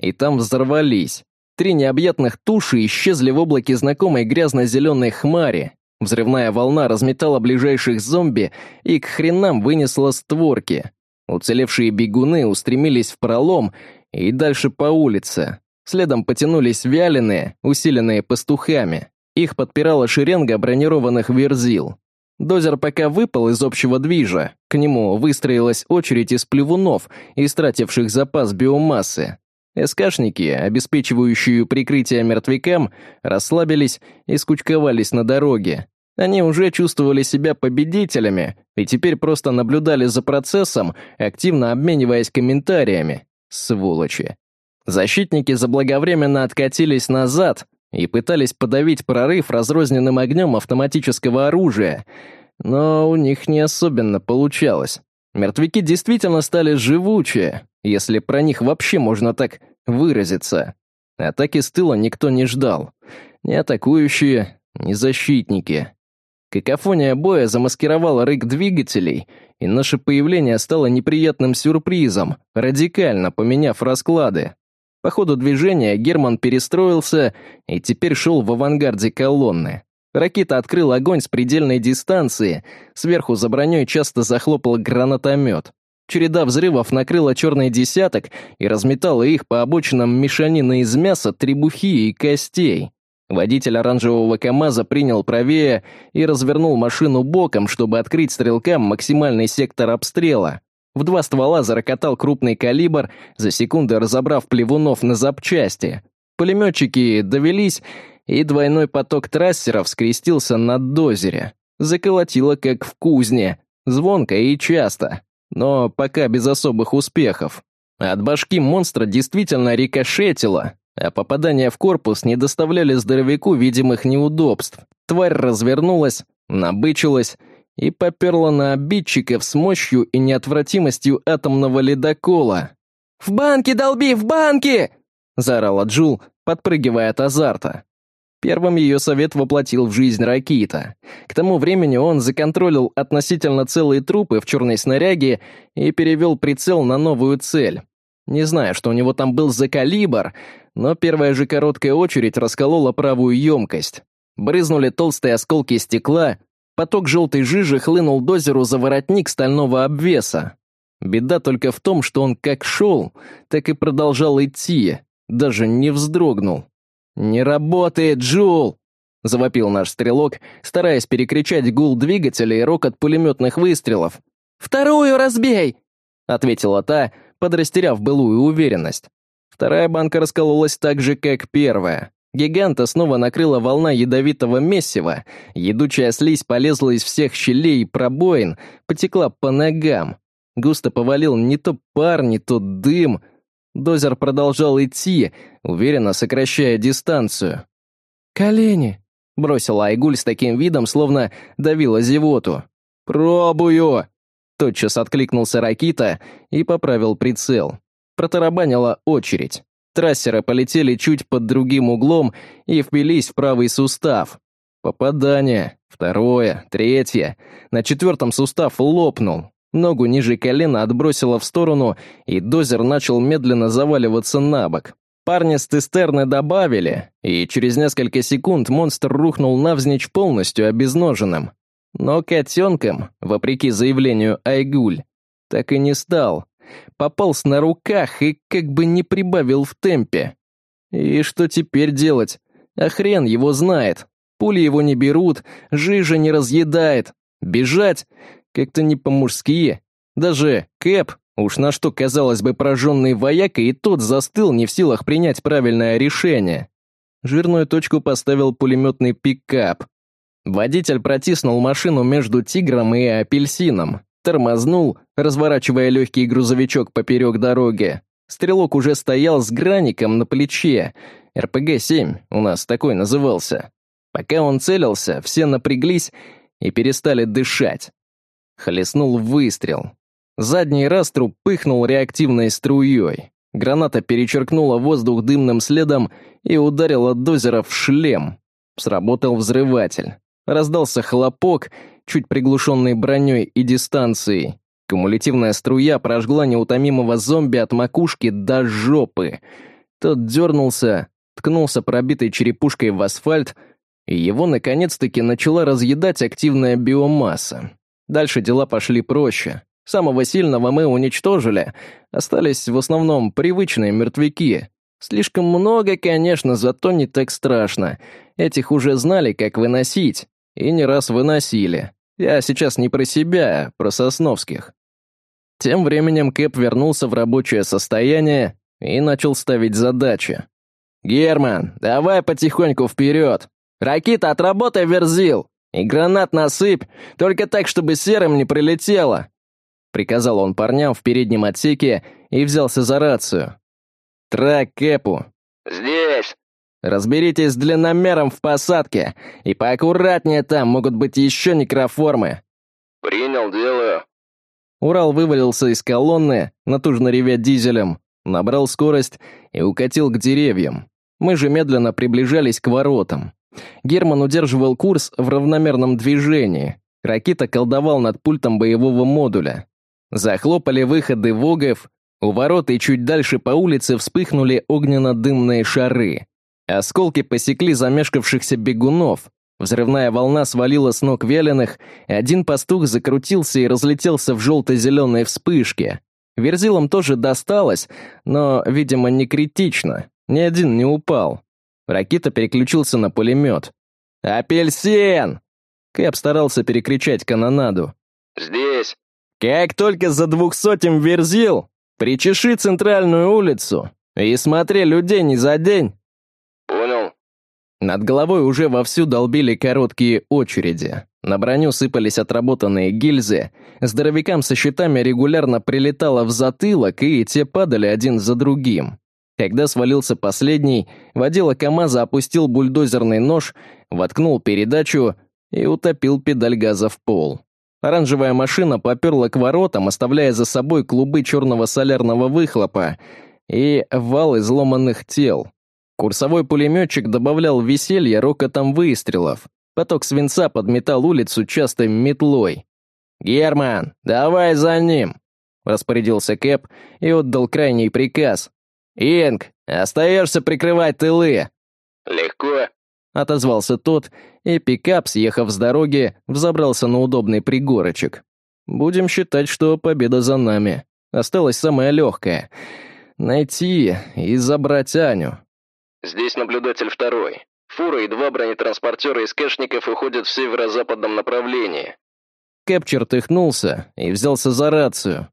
и там взорвались. Три необъятных туши исчезли в облаке знакомой грязно-зеленой хмари. Взрывная волна разметала ближайших зомби и к хренам вынесла створки. Уцелевшие бегуны устремились в пролом и дальше по улице. Следом потянулись вяленые, усиленные пастухами. Их подпирала шеренга бронированных верзил. Дозер пока выпал из общего движа. К нему выстроилась очередь из плевунов, истративших запас биомассы. СКшники, обеспечивающие прикрытие мертвякам, расслабились и скучковались на дороге. Они уже чувствовали себя победителями и теперь просто наблюдали за процессом, активно обмениваясь комментариями. Сволочи. Защитники заблаговременно откатились назад, и пытались подавить прорыв разрозненным огнем автоматического оружия, но у них не особенно получалось. Мертвяки действительно стали живучие, если про них вообще можно так выразиться. Атаки с тыла никто не ждал. Ни атакующие, ни защитники. Какофония боя замаскировала рык двигателей, и наше появление стало неприятным сюрпризом, радикально поменяв расклады. По ходу движения Герман перестроился и теперь шел в авангарде колонны. Ракета открыл огонь с предельной дистанции, сверху за броней часто захлопал гранатомет. Череда взрывов накрыла черный десяток и разметала их по обочинам мешанины из мяса, требухи и костей. Водитель оранжевого КамАЗа принял правее и развернул машину боком, чтобы открыть стрелкам максимальный сектор обстрела. В два ствола зарокотал крупный калибр, за секунды разобрав плевунов на запчасти. Пулеметчики довелись, и двойной поток трассеров скрестился на дозере. Заколотило, как в кузне, звонко и часто, но пока без особых успехов. От башки монстра действительно рикошетило, а попадания в корпус не доставляли здоровяку видимых неудобств. Тварь развернулась, набычилась и поперла на обидчиков с мощью и неотвратимостью атомного ледокола. «В банке долби, в банке!» — заорала Джул, подпрыгивая от азарта. Первым ее совет воплотил в жизнь Ракита. К тому времени он законтролил относительно целые трупы в черной снаряге и перевел прицел на новую цель. Не знаю, что у него там был за калибр, но первая же короткая очередь расколола правую емкость. Брызнули толстые осколки стекла, поток желтой жижи хлынул дозеру за воротник стального обвеса. Беда только в том, что он как шел, так и продолжал идти, даже не вздрогнул. «Не работает, Джул!» — завопил наш стрелок, стараясь перекричать гул двигателя и рокот пулеметных выстрелов. «Вторую разбей!» — ответила та, подрастеряв былую уверенность. Вторая банка раскололась так же, как первая. Гиганта снова накрыла волна ядовитого мессива, едучая слизь полезла из всех щелей и пробоин, потекла по ногам. Густо повалил не то пар, не то дым — Дозер продолжал идти, уверенно сокращая дистанцию. «Колени!» — бросила Айгуль с таким видом, словно давила зевоту. «Пробую!» Тотчас откликнулся Ракита и поправил прицел. Протарабанила очередь. Трассеры полетели чуть под другим углом и впились в правый сустав. Попадание. Второе, третье. На четвертом сустав лопнул. Ногу ниже колена отбросило в сторону, и дозер начал медленно заваливаться на бок. Парни с цистерны добавили, и через несколько секунд монстр рухнул навзничь полностью обезноженным. Но котенком, вопреки заявлению Айгуль, так и не стал. Пополз на руках и как бы не прибавил в темпе. И что теперь делать? А хрен его знает. Пули его не берут, жижа не разъедает. Бежать? Как-то не по-мужски. Даже Кэп, уж на что, казалось бы, пораженный вояка, и тот застыл, не в силах принять правильное решение. Жирную точку поставил пулеметный пикап. Водитель протиснул машину между «Тигром» и «Апельсином», тормознул, разворачивая легкий грузовичок поперек дороги. Стрелок уже стоял с граником на плече. РПГ-7 у нас такой назывался. Пока он целился, все напряглись и перестали дышать. Хлестнул выстрел. Задний раструб пыхнул реактивной струей. Граната перечеркнула воздух дымным следом и ударила дозера в шлем. Сработал взрыватель. Раздался хлопок, чуть приглушенный броней и дистанцией. Кумулятивная струя прожгла неутомимого зомби от макушки до жопы. Тот дернулся, ткнулся пробитой черепушкой в асфальт, и его наконец-таки начала разъедать активная биомасса. Дальше дела пошли проще. Самого сильного мы уничтожили. Остались в основном привычные мертвяки. Слишком много, конечно, зато не так страшно. Этих уже знали, как выносить. И не раз выносили. Я сейчас не про себя, а про Сосновских. Тем временем Кэп вернулся в рабочее состояние и начал ставить задачи. «Герман, давай потихоньку вперед! Ракита, отработай верзил! И гранат насыпь, только так, чтобы серым не прилетело!» Приказал он парням в переднем отсеке и взялся за рацию. «Трак Кэпу!» «Здесь!» Разберитесь с длинномером в посадке, и поаккуратнее там могут быть еще некроформы». «Принял, делаю». Урал вывалился из колонны, натужно ревя дизелем, набрал скорость и укатил к деревьям. Мы же медленно приближались к воротам. Герман удерживал курс в равномерном движении. Ракета колдовал над пультом боевого модуля. Захлопали выходы вогов, у ворот и чуть дальше по улице вспыхнули огненно-дымные шары. Осколки посекли замешкавшихся бегунов. Взрывная волна свалила с ног вяленых, и один пастух закрутился и разлетелся в желто-зеленой вспышке. Верзилам тоже досталось, но, видимо, не критично. Ни один не упал. Ракита переключился на пулемет. «Апельсин!» Кэп старался перекричать канонаду. «Здесь!» «Как только за двухсотим верзил, причеши центральную улицу и смотри людей не за день!» «Понял». Над головой уже вовсю долбили короткие очереди. На броню сыпались отработанные гильзы, здоровякам со щитами регулярно прилетало в затылок, и те падали один за другим. Когда свалился последний, водила КамАЗа опустил бульдозерный нож, воткнул передачу и утопил педаль газа в пол. Оранжевая машина поперла к воротам, оставляя за собой клубы черного солярного выхлопа и вал изломанных тел. Курсовой пулеметчик добавлял веселье рокотом выстрелов. Поток свинца подметал улицу частой метлой. «Герман, давай за ним!» распорядился Кэп и отдал крайний приказ. «Инг, остаешься прикрывать тылы!» «Легко!» — отозвался тот, и пикап, съехав с дороги, взобрался на удобный пригорочек. «Будем считать, что победа за нами. Осталось самое легкое — найти и забрать Аню». «Здесь наблюдатель второй. Фура и два бронетранспортера из кэшников уходят в северо-западном направлении». Кэп чертыхнулся и взялся за рацию.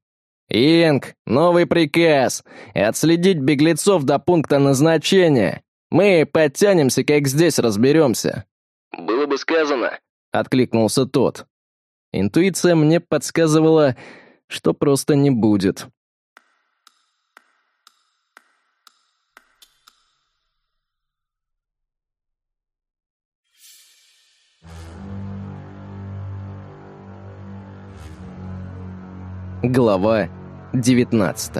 «Инг, новый приказ! Отследить беглецов до пункта назначения! Мы подтянемся, как здесь разберемся!» «Было бы сказано!» — откликнулся тот. Интуиция мне подсказывала, что просто не будет. Глава 19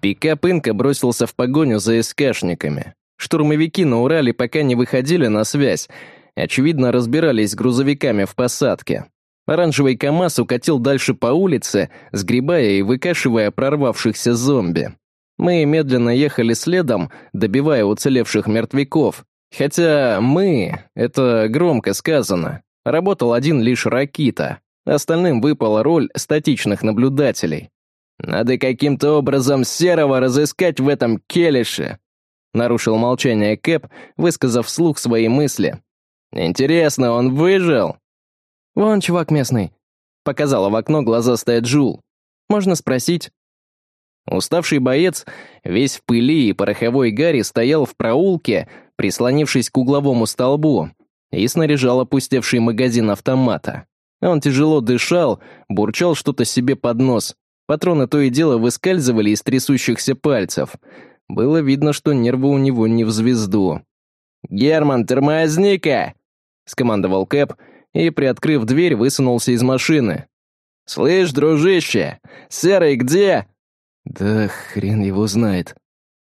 Пикап Инка бросился в погоню за СКшниками. Штурмовики на Урале пока не выходили на связь, очевидно, разбирались с грузовиками в посадке. Оранжевый КамАЗ укатил дальше по улице, сгребая и выкашивая прорвавшихся зомби. Мы медленно ехали следом, добивая уцелевших мертвяков. Хотя мы — это громко сказано. Работал один лишь Ракита. Остальным выпала роль статичных наблюдателей. «Надо каким-то образом Серого разыскать в этом келише», нарушил молчание Кэп, высказав вслух свои мысли. «Интересно, он выжил?» «Вон чувак местный», — показала в окно глазастая Джул. «Можно спросить?» Уставший боец, весь в пыли и пороховой гаре, стоял в проулке, прислонившись к угловому столбу, и снаряжал опустевший магазин автомата. Он тяжело дышал, бурчал что-то себе под нос. Патроны то и дело выскальзывали из трясущихся пальцев. Было видно, что нервы у него не в звезду. «Герман, тормозни-ка!» — скомандовал Кэп и, приоткрыв дверь, высунулся из машины. «Слышь, дружище, Серый где?» «Да хрен его знает»,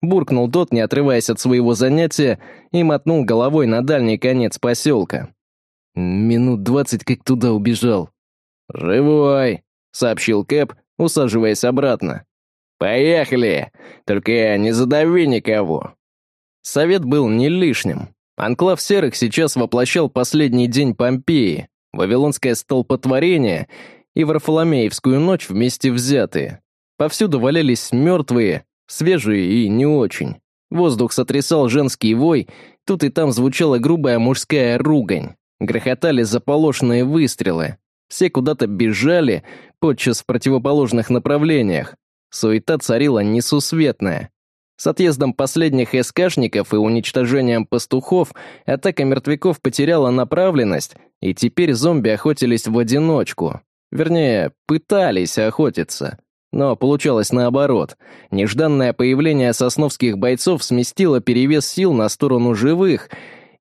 Буркнул тот, не отрываясь от своего занятия, и мотнул головой на дальний конец поселка. «Минут двадцать как туда убежал». «Живой», — сообщил Кэп, усаживаясь обратно. «Поехали! Только не задави никого». Совет был не лишним. Анклав Серых сейчас воплощал последний день Помпеи, Вавилонское столпотворение и Варфоломеевскую ночь вместе взятые. Повсюду валялись мертвые, Свежие и не очень. Воздух сотрясал женский вой, тут и там звучала грубая мужская ругань. Грохотали заполошенные выстрелы. Все куда-то бежали, подчас в противоположных направлениях. Суета царила несусветная. С отъездом последних эскашников и уничтожением пастухов атака мертвяков потеряла направленность, и теперь зомби охотились в одиночку. Вернее, пытались охотиться. Но получалось наоборот. Нежданное появление сосновских бойцов сместило перевес сил на сторону живых,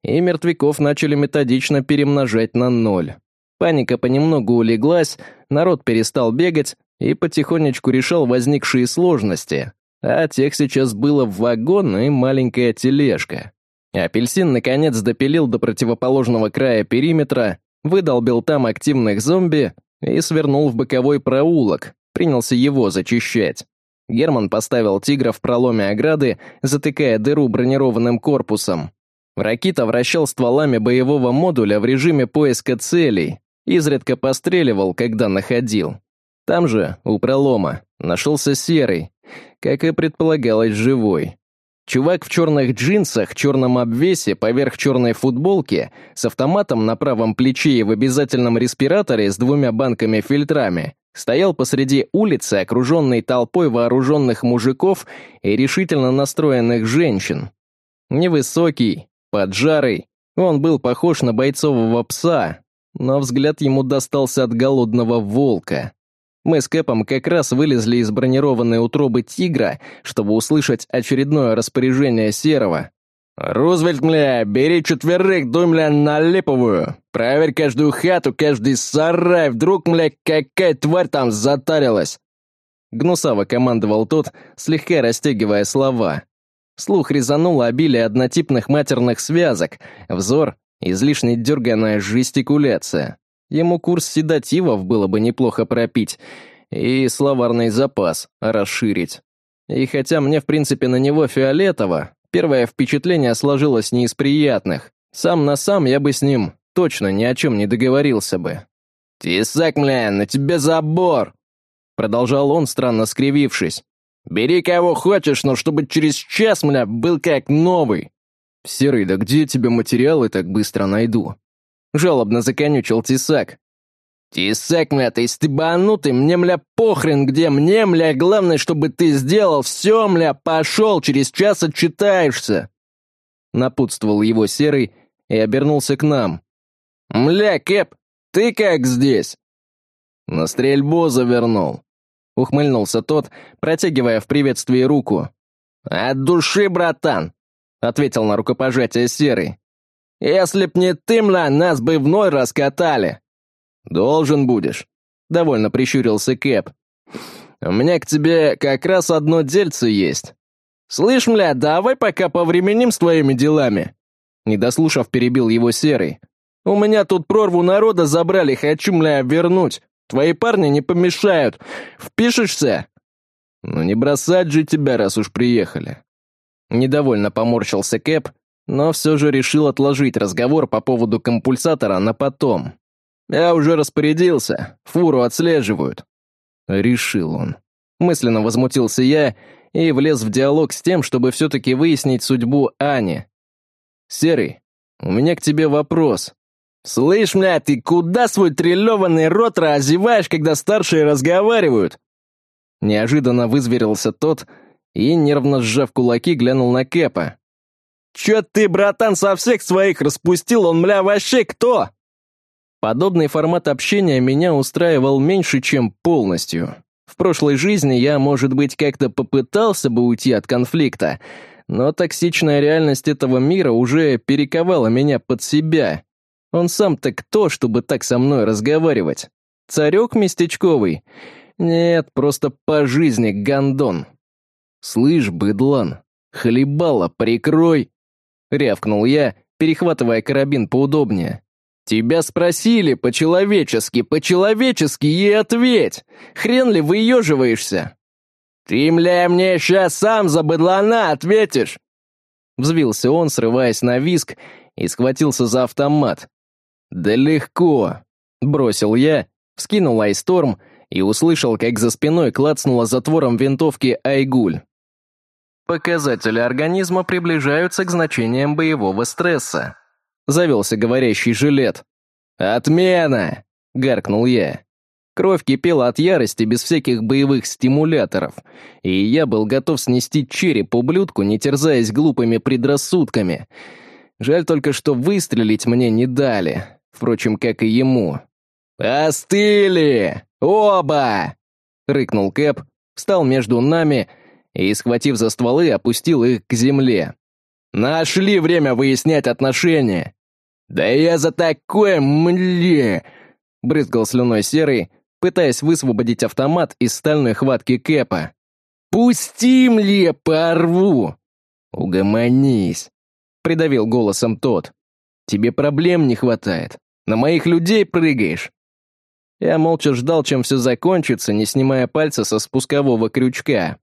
и мертвяков начали методично перемножать на ноль. Паника понемногу улеглась, народ перестал бегать и потихонечку решал возникшие сложности, а тех сейчас было в вагон и маленькая тележка. Апельсин, наконец, допилил до противоположного края периметра, выдолбил там активных зомби и свернул в боковой проулок, принялся его зачищать. Герман поставил тигра в проломе ограды, затыкая дыру бронированным корпусом. Ракита вращал стволами боевого модуля в режиме поиска целей, изредка постреливал, когда находил. Там же, у пролома, нашелся серый, как и предполагалось, живой. Чувак в черных джинсах, черном обвесе, поверх черной футболки, с автоматом на правом плече и в обязательном респираторе с двумя банками-фильтрами, стоял посреди улицы, окруженный толпой вооруженных мужиков и решительно настроенных женщин. Невысокий, поджарый, он был похож на бойцового пса, но взгляд ему достался от голодного волка. Мы с Кэпом как раз вылезли из бронированной утробы «Тигра», чтобы услышать очередное распоряжение Серого. «Рузвельт, мля, бери четверых, дуй, мля, на липовую. Проверь каждую хату, каждый сарай, вдруг, мля, какая тварь там затарилась!» Гнусаво командовал тот, слегка растягивая слова. Слух резанул обилие однотипных матерных связок, взор — излишне дерганная жестикуляция. Ему курс седативов было бы неплохо пропить и словарный запас расширить. И хотя мне, в принципе, на него фиолетово, первое впечатление сложилось не из приятных. Сам на сам я бы с ним точно ни о чем не договорился бы. «Тесак, мля, на тебе забор!» Продолжал он, странно скривившись. «Бери кого хочешь, но чтобы через час, мля, был как новый!» «Серый, да где тебе материалы так быстро найду?» Жалобно законючил Тесак. «Тесак, мля, ты стебанутый, мне, мля, похрен где, мне, мля, главное, чтобы ты сделал, все, мля, пошел, через час отчитаешься!» Напутствовал его Серый и обернулся к нам. «Мля, Кэп, ты как здесь?» «На стрельбу завернул», — ухмыльнулся тот, протягивая в приветствии руку. «От души, братан!» — ответил на рукопожатие Серый. Если б не ты, мля, нас бы вновь раскатали. Должен будешь. Довольно прищурился Кэп. У меня к тебе как раз одно дельце есть. Слышь, мля, давай пока повременим с твоими делами. Не дослушав, перебил его Серый. У меня тут прорву народа забрали, хочу, мля, вернуть. Твои парни не помешают. Впишешься? Ну не бросать же тебя, раз уж приехали. Недовольно поморщился Кэп, но все же решил отложить разговор по поводу компульсатора на потом. «Я уже распорядился, фуру отслеживают». Решил он. Мысленно возмутился я и влез в диалог с тем, чтобы все-таки выяснить судьбу Ани. «Серый, у меня к тебе вопрос». «Слышь, мля, ты куда свой триллеванный рот разеваешь, когда старшие разговаривают?» Неожиданно вызверился тот и, нервно сжав кулаки, глянул на Кэпа. Чё ты, братан, со всех своих распустил, он, мля, вообще кто?» Подобный формат общения меня устраивал меньше, чем полностью. В прошлой жизни я, может быть, как-то попытался бы уйти от конфликта, но токсичная реальность этого мира уже перековала меня под себя. Он сам-то кто, чтобы так со мной разговаривать? Царек местечковый? Нет, просто по жизни гондон. Слышь, быдлан, хлебало, прикрой. — рявкнул я, перехватывая карабин поудобнее. «Тебя спросили по-человечески, по-человечески и ответь! Хрен ли выеживаешься?» «Ты, мля, мне сейчас сам за быдлана ответишь!» Взвился он, срываясь на виск, и схватился за автомат. «Да легко!» — бросил я, вскинул айсторм и услышал, как за спиной клацнула затвором винтовки Айгуль. Показатели организма приближаются к значениям боевого стресса. Завелся говорящий жилет. «Отмена!» — гаркнул я. Кровь кипела от ярости без всяких боевых стимуляторов, и я был готов снести череп ублюдку, не терзаясь глупыми предрассудками. Жаль только, что выстрелить мне не дали, впрочем, как и ему. «Остыли! Оба!» — рыкнул Кэп встал между нами и, схватив за стволы, опустил их к земле. «Нашли время выяснять отношения!» «Да я за такое, мле!» — брызгал слюной серый, пытаясь высвободить автомат из стальной хватки Кэпа. «Пусти, мле, порву!» «Угомонись!» — придавил голосом тот. «Тебе проблем не хватает. На моих людей прыгаешь. Я молча ждал, чем все закончится, не снимая пальца со спускового крючка.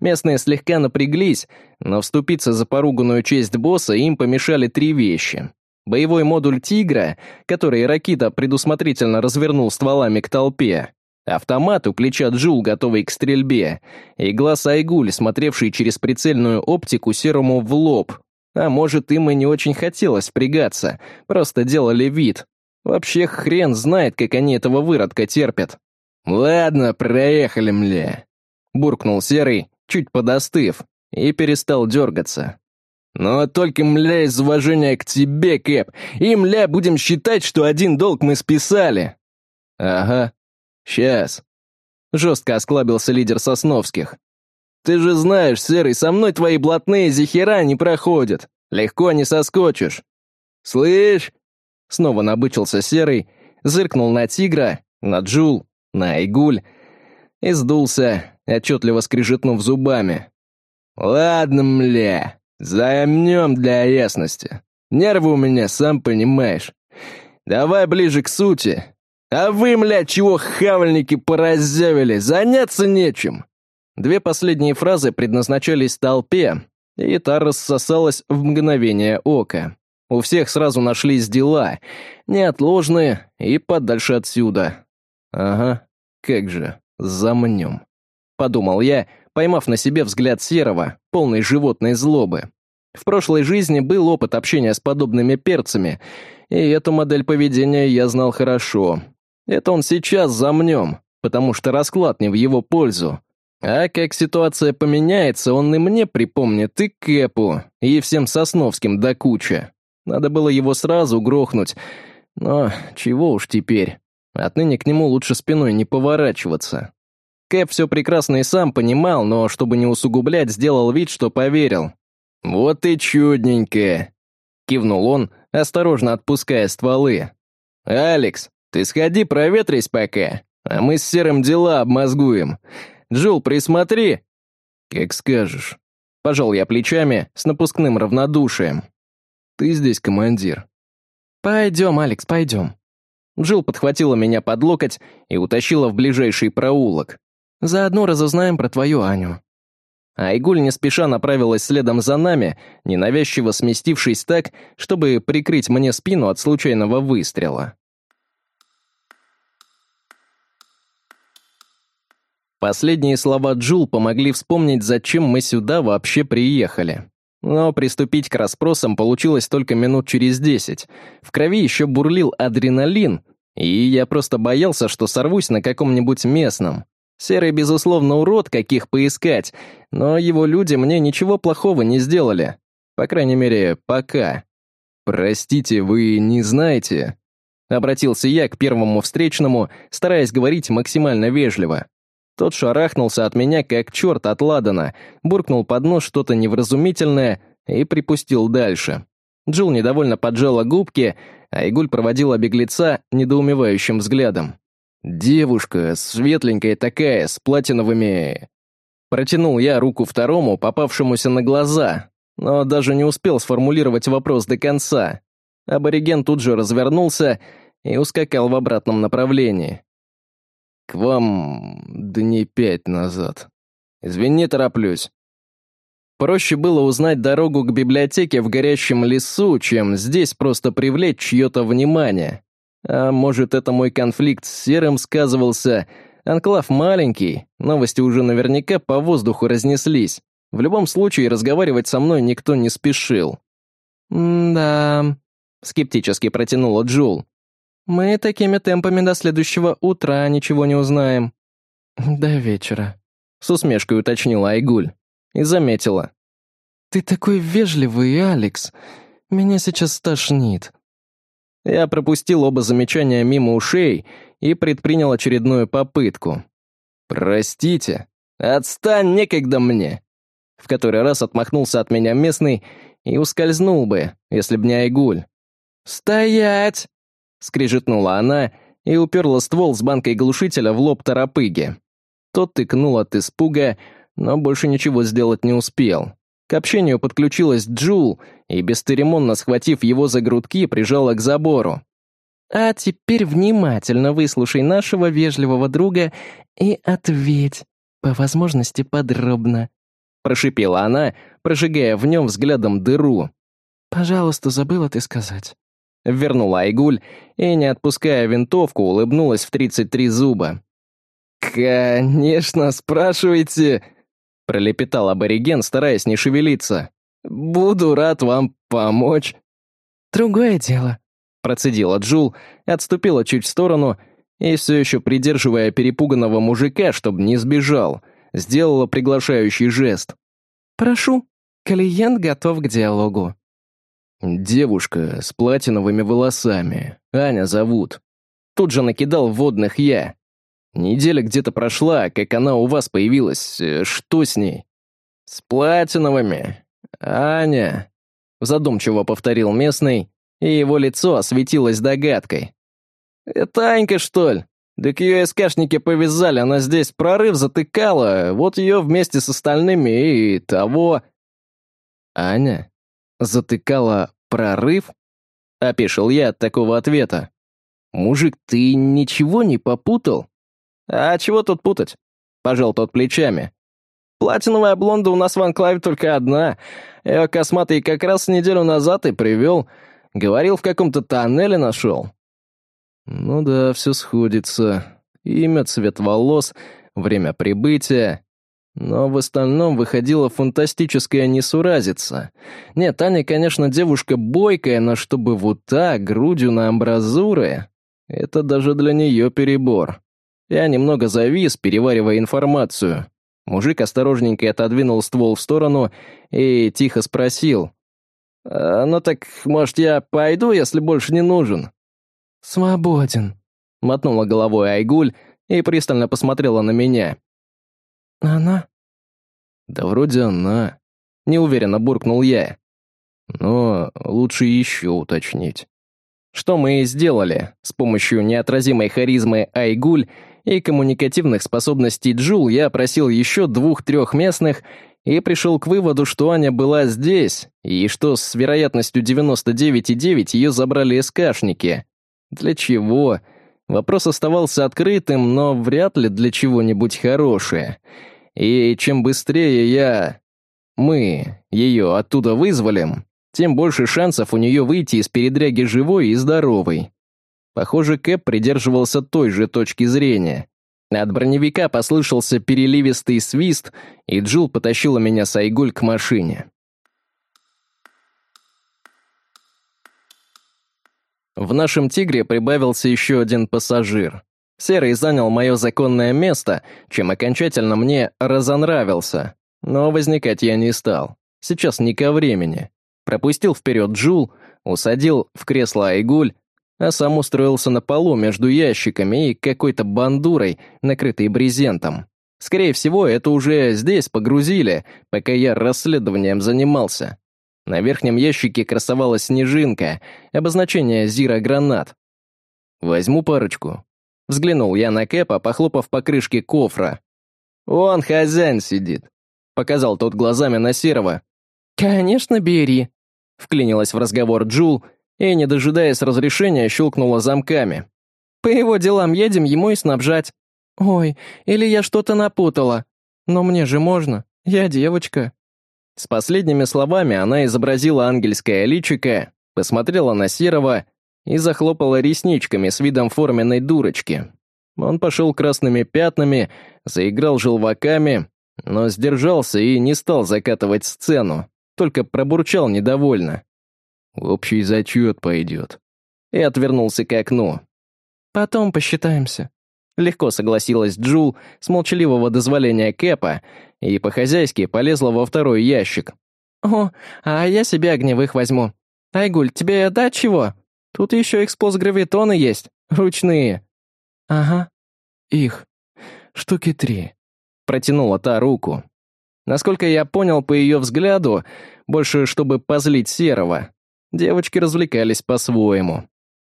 Местные слегка напряглись, но вступиться за поруганную честь босса им помешали три вещи. Боевой модуль «Тигра», который Ракита предусмотрительно развернул стволами к толпе, автомат у плеча Джул, готовый к стрельбе, и глаз Айгуль, смотревший через прицельную оптику серому в лоб. А может, им и не очень хотелось впрягаться, просто делали вид, Вообще хрен знает, как они этого выродка терпят. «Ладно, проехали, мля», — буркнул Серый, чуть подостыв, и перестал дергаться. «Но только, мля, из уважения к тебе, Кэп, и, мля, будем считать, что один долг мы списали». «Ага, сейчас», — жестко осклабился лидер Сосновских. «Ты же знаешь, Серый, со мной твои блатные зихера не проходят. Легко не соскочишь. Слышь, Снова набычился Серый, зыркнул на тигра, на Джул, на Айгуль и сдулся, отчетливо скрижетнув зубами. «Ладно, мля, займем для ясности. Нервы у меня, сам понимаешь. Давай ближе к сути. А вы, мля, чего хавальники поразявили, заняться нечем?» Две последние фразы предназначались толпе, и та рассосалась в мгновение ока. У всех сразу нашлись дела, неотложные и подальше отсюда. Ага, как же, замнем. Подумал я, поймав на себе взгляд Серого, полный животной злобы. В прошлой жизни был опыт общения с подобными перцами, и эту модель поведения я знал хорошо. Это он сейчас замнем, потому что расклад не в его пользу. А как ситуация поменяется, он и мне припомнит, и Кэпу, и всем Сосновским до куча. Надо было его сразу грохнуть. Но чего уж теперь. Отныне к нему лучше спиной не поворачиваться. Кэп все прекрасно и сам понимал, но, чтобы не усугублять, сделал вид, что поверил. «Вот и чудненько!» — кивнул он, осторожно отпуская стволы. «Алекс, ты сходи проветрись пока, а мы с Серым дела обмозгуем. Джул, присмотри!» «Как скажешь». Пожал я плечами с напускным равнодушием. Ты здесь командир». «Пойдем, Алекс, пойдем». Джилл подхватила меня под локоть и утащила в ближайший проулок. «Заодно разузнаем про твою Аню». Айгуль не спеша направилась следом за нами, ненавязчиво сместившись так, чтобы прикрыть мне спину от случайного выстрела. Последние слова Джул помогли вспомнить, зачем мы сюда вообще приехали. Но приступить к расспросам получилось только минут через десять. В крови еще бурлил адреналин, и я просто боялся, что сорвусь на каком-нибудь местном. Серый, безусловно, урод, каких поискать, но его люди мне ничего плохого не сделали. По крайней мере, пока. «Простите, вы не знаете?» Обратился я к первому встречному, стараясь говорить максимально вежливо. Тот шарахнулся от меня, как черт от Ладана, буркнул под нос что-то невразумительное и припустил дальше. Джул недовольно поджала губки, а Игуль проводила беглеца недоумевающим взглядом. «Девушка, светленькая такая, с платиновыми...» Протянул я руку второму, попавшемуся на глаза, но даже не успел сформулировать вопрос до конца. Абориген тут же развернулся и ускакал в обратном направлении. К вам дней пять назад. Извини, тороплюсь. Проще было узнать дорогу к библиотеке в горящем лесу, чем здесь просто привлечь чье-то внимание. А может, это мой конфликт с Серым сказывался. Анклав маленький, новости уже наверняка по воздуху разнеслись. В любом случае, разговаривать со мной никто не спешил. «Да...» — скептически протянула Джул. Мы такими темпами до следующего утра ничего не узнаем». «До вечера», — с усмешкой уточнила Айгуль. И заметила. «Ты такой вежливый, Алекс. Меня сейчас стошнит». Я пропустил оба замечания мимо ушей и предпринял очередную попытку. «Простите», — «Отстань, некогда мне!» В который раз отмахнулся от меня местный и ускользнул бы, если б не Айгуль. «Стоять!» — скрижетнула она и уперла ствол с банкой глушителя в лоб торопыги. Тот тыкнул от испуга, но больше ничего сделать не успел. К общению подключилась Джул и, бесцеремонно схватив его за грудки, прижала к забору. «А теперь внимательно выслушай нашего вежливого друга и ответь, по возможности подробно», — прошипела она, прожигая в нем взглядом дыру. «Пожалуйста, забыла ты сказать». Вернула Айгуль и, не отпуская винтовку, улыбнулась в 33 зуба. «Конечно, спрашивайте!» — пролепетал абориген, стараясь не шевелиться. «Буду рад вам помочь». «Другое дело», — процедила Джул, отступила чуть в сторону и, все еще придерживая перепуганного мужика, чтобы не сбежал, сделала приглашающий жест. «Прошу, клиент готов к диалогу». «Девушка с платиновыми волосами. Аня зовут. Тут же накидал водных я. Неделя где-то прошла, как она у вас появилась. Э, что с ней?» «С платиновыми. Аня», — задумчиво повторил местный, и его лицо осветилось догадкой. «Это Анька, что ли? Так ее СКшники повязали, она здесь прорыв затыкала, вот ее вместе с остальными и того...» «Аня?» затыкала прорыв?» — опешил я от такого ответа. «Мужик, ты ничего не попутал?» «А чего тут путать?» — пожал тот плечами. «Платиновая блонда у нас в анклаве только одна. Ее косматый как раз неделю назад и привел. Говорил, в каком-то тоннеле нашел». «Ну да, все сходится. Имя, цвет волос, время прибытия. Но в остальном выходила фантастическая несуразица. Нет, Таня, конечно, девушка бойкая, но чтобы вот так, грудью на амбразуры, это даже для нее перебор. Я немного завис, переваривая информацию. Мужик осторожненько отодвинул ствол в сторону и тихо спросил. «А, «Ну так, может, я пойду, если больше не нужен?» «Свободен», — мотнула головой Айгуль и пристально посмотрела на меня. «Она?» «Да вроде она», — неуверенно буркнул я. «Но лучше еще уточнить». Что мы и сделали. С помощью неотразимой харизмы Айгуль и коммуникативных способностей Джул я опросил еще двух-трех местных и пришел к выводу, что Аня была здесь, и что с вероятностью 99,9 ее забрали СКшники. Для чего? Вопрос оставался открытым, но вряд ли для чего-нибудь хорошее. И чем быстрее я... Мы ее оттуда вызволим, тем больше шансов у нее выйти из передряги живой и здоровой. Похоже, Кэп придерживался той же точки зрения. От броневика послышался переливистый свист, и Джул потащила меня с Айгуль к машине. В нашем «Тигре» прибавился еще один пассажир. Серый занял мое законное место, чем окончательно мне разонравился. Но возникать я не стал. Сейчас не ко времени. Пропустил вперед Джул, усадил в кресло Айгуль, а сам устроился на полу между ящиками и какой-то бандурой, накрытой брезентом. Скорее всего, это уже здесь погрузили, пока я расследованием занимался. На верхнем ящике красовалась снежинка, обозначение «Зира-гранат». «Возьму парочку», Взглянул я на Кэпа, похлопав по крышке кофра. «Он хозяин сидит», — показал тот глазами на Серого. «Конечно, бери», — вклинилась в разговор Джул и, не дожидаясь разрешения, щелкнула замками. «По его делам едем ему и снабжать. Ой, или я что-то напутала. Но мне же можно, я девочка». С последними словами она изобразила ангельское личико, посмотрела на Серого и захлопала ресничками с видом форменной дурочки. Он пошел красными пятнами, заиграл желваками, но сдержался и не стал закатывать сцену, только пробурчал недовольно. «Общий зачет пойдет». И отвернулся к окну. «Потом посчитаемся». Легко согласилась Джул с молчаливого дозволения Кэпа и по-хозяйски полезла во второй ящик. «О, а я себе огневых возьму. Айгуль, тебе дать чего?» Тут еще эксплос-гравитоны есть, ручные». «Ага, их. Штуки три. Протянула та руку. Насколько я понял по ее взгляду, больше чтобы позлить Серого. Девочки развлекались по-своему.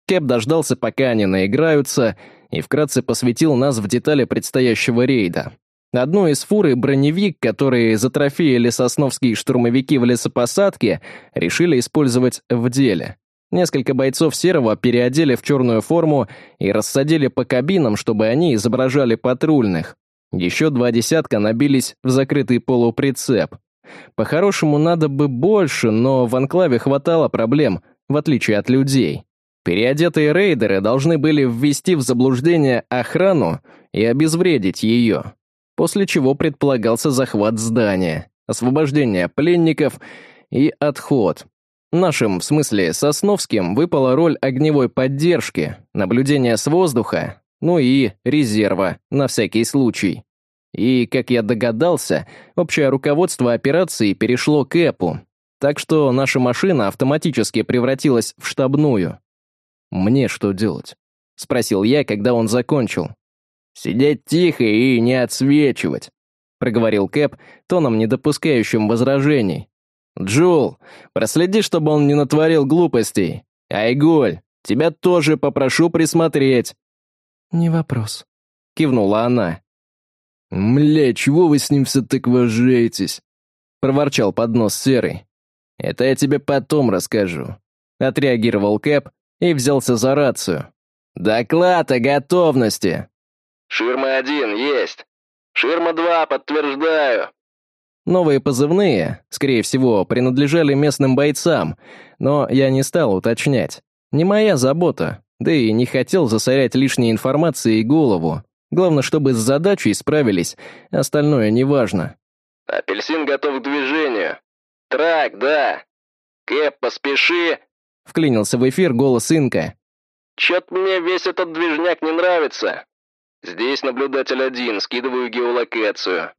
Кэп дождался, пока они наиграются, и вкратце посвятил нас в детали предстоящего рейда. Одну из фур и броневик, которые затрофеяли сосновские штурмовики в лесопосадке, решили использовать в деле. Несколько бойцов Серого переодели в черную форму и рассадили по кабинам, чтобы они изображали патрульных. Еще два десятка набились в закрытый полуприцеп. По-хорошему, надо бы больше, но в анклаве хватало проблем, в отличие от людей. Переодетые рейдеры должны были ввести в заблуждение охрану и обезвредить ее, после чего предполагался захват здания, освобождение пленников и отход. Нашим, в смысле Сосновским, выпала роль огневой поддержки, наблюдения с воздуха, ну и резерва, на всякий случай. И, как я догадался, общее руководство операции перешло к Эпу, так что наша машина автоматически превратилась в штабную. «Мне что делать?» — спросил я, когда он закончил. «Сидеть тихо и не отсвечивать», — проговорил Кэп, тоном не допускающим возражений. «Джул, проследи, чтобы он не натворил глупостей. Айголь, тебя тоже попрошу присмотреть». «Не вопрос», — кивнула она. «Мля, чего вы с ним все так вожаетесь?» — проворчал под нос Серый. «Это я тебе потом расскажу», — отреагировал Кэп и взялся за рацию. «Доклад о готовности!» «Ширма-1, есть! Ширма-2, подтверждаю!» Новые позывные, скорее всего, принадлежали местным бойцам, но я не стал уточнять. Не моя забота, да и не хотел засорять лишней информацией голову. Главное, чтобы с задачей справились, остальное неважно. «Апельсин готов к движению. Трак, да. Кэп, поспеши!» Вклинился в эфир голос Инка. «Чё-то мне весь этот движняк не нравится. Здесь наблюдатель один, скидываю геолокацию.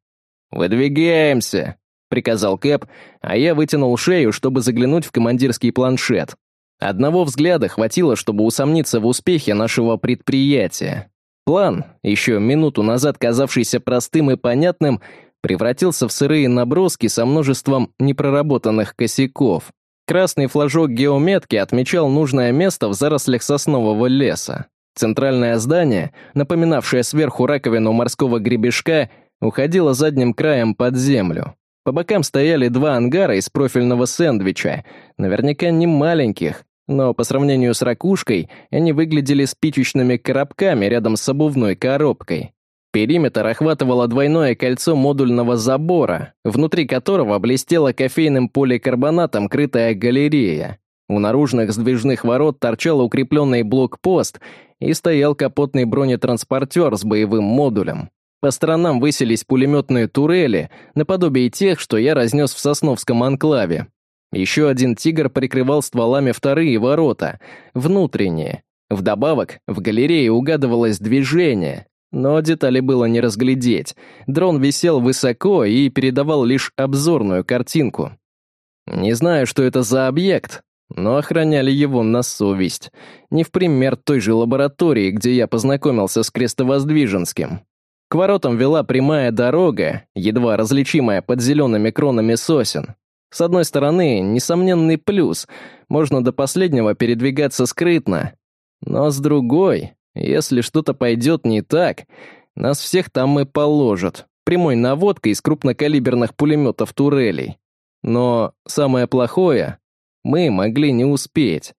«Выдвигаемся», — приказал Кэп, а я вытянул шею, чтобы заглянуть в командирский планшет. Одного взгляда хватило, чтобы усомниться в успехе нашего предприятия. План, еще минуту назад казавшийся простым и понятным, превратился в сырые наброски со множеством непроработанных косяков. Красный флажок геометки отмечал нужное место в зарослях соснового леса. Центральное здание, напоминавшее сверху раковину морского гребешка, уходила задним краем под землю. По бокам стояли два ангара из профильного сэндвича, наверняка не маленьких, но по сравнению с ракушкой они выглядели спичечными коробками рядом с обувной коробкой. Периметр охватывало двойное кольцо модульного забора, внутри которого блестела кофейным поликарбонатом крытая галерея. У наружных сдвижных ворот торчал укрепленный блокпост и стоял капотный бронетранспортер с боевым модулем. По сторонам высились пулеметные турели, наподобие тех, что я разнес в Сосновском анклаве. Еще один «Тигр» прикрывал стволами вторые ворота, внутренние. Вдобавок, в галерее угадывалось движение, но детали было не разглядеть. Дрон висел высоко и передавал лишь обзорную картинку. Не знаю, что это за объект, но охраняли его на совесть. Не в пример той же лаборатории, где я познакомился с Крестовоздвиженским. К воротам вела прямая дорога, едва различимая под зелеными кронами сосен. С одной стороны, несомненный плюс, можно до последнего передвигаться скрытно. Но с другой, если что-то пойдет не так, нас всех там и положат, прямой наводкой из крупнокалиберных пулеметов турелей. Но самое плохое, мы могли не успеть.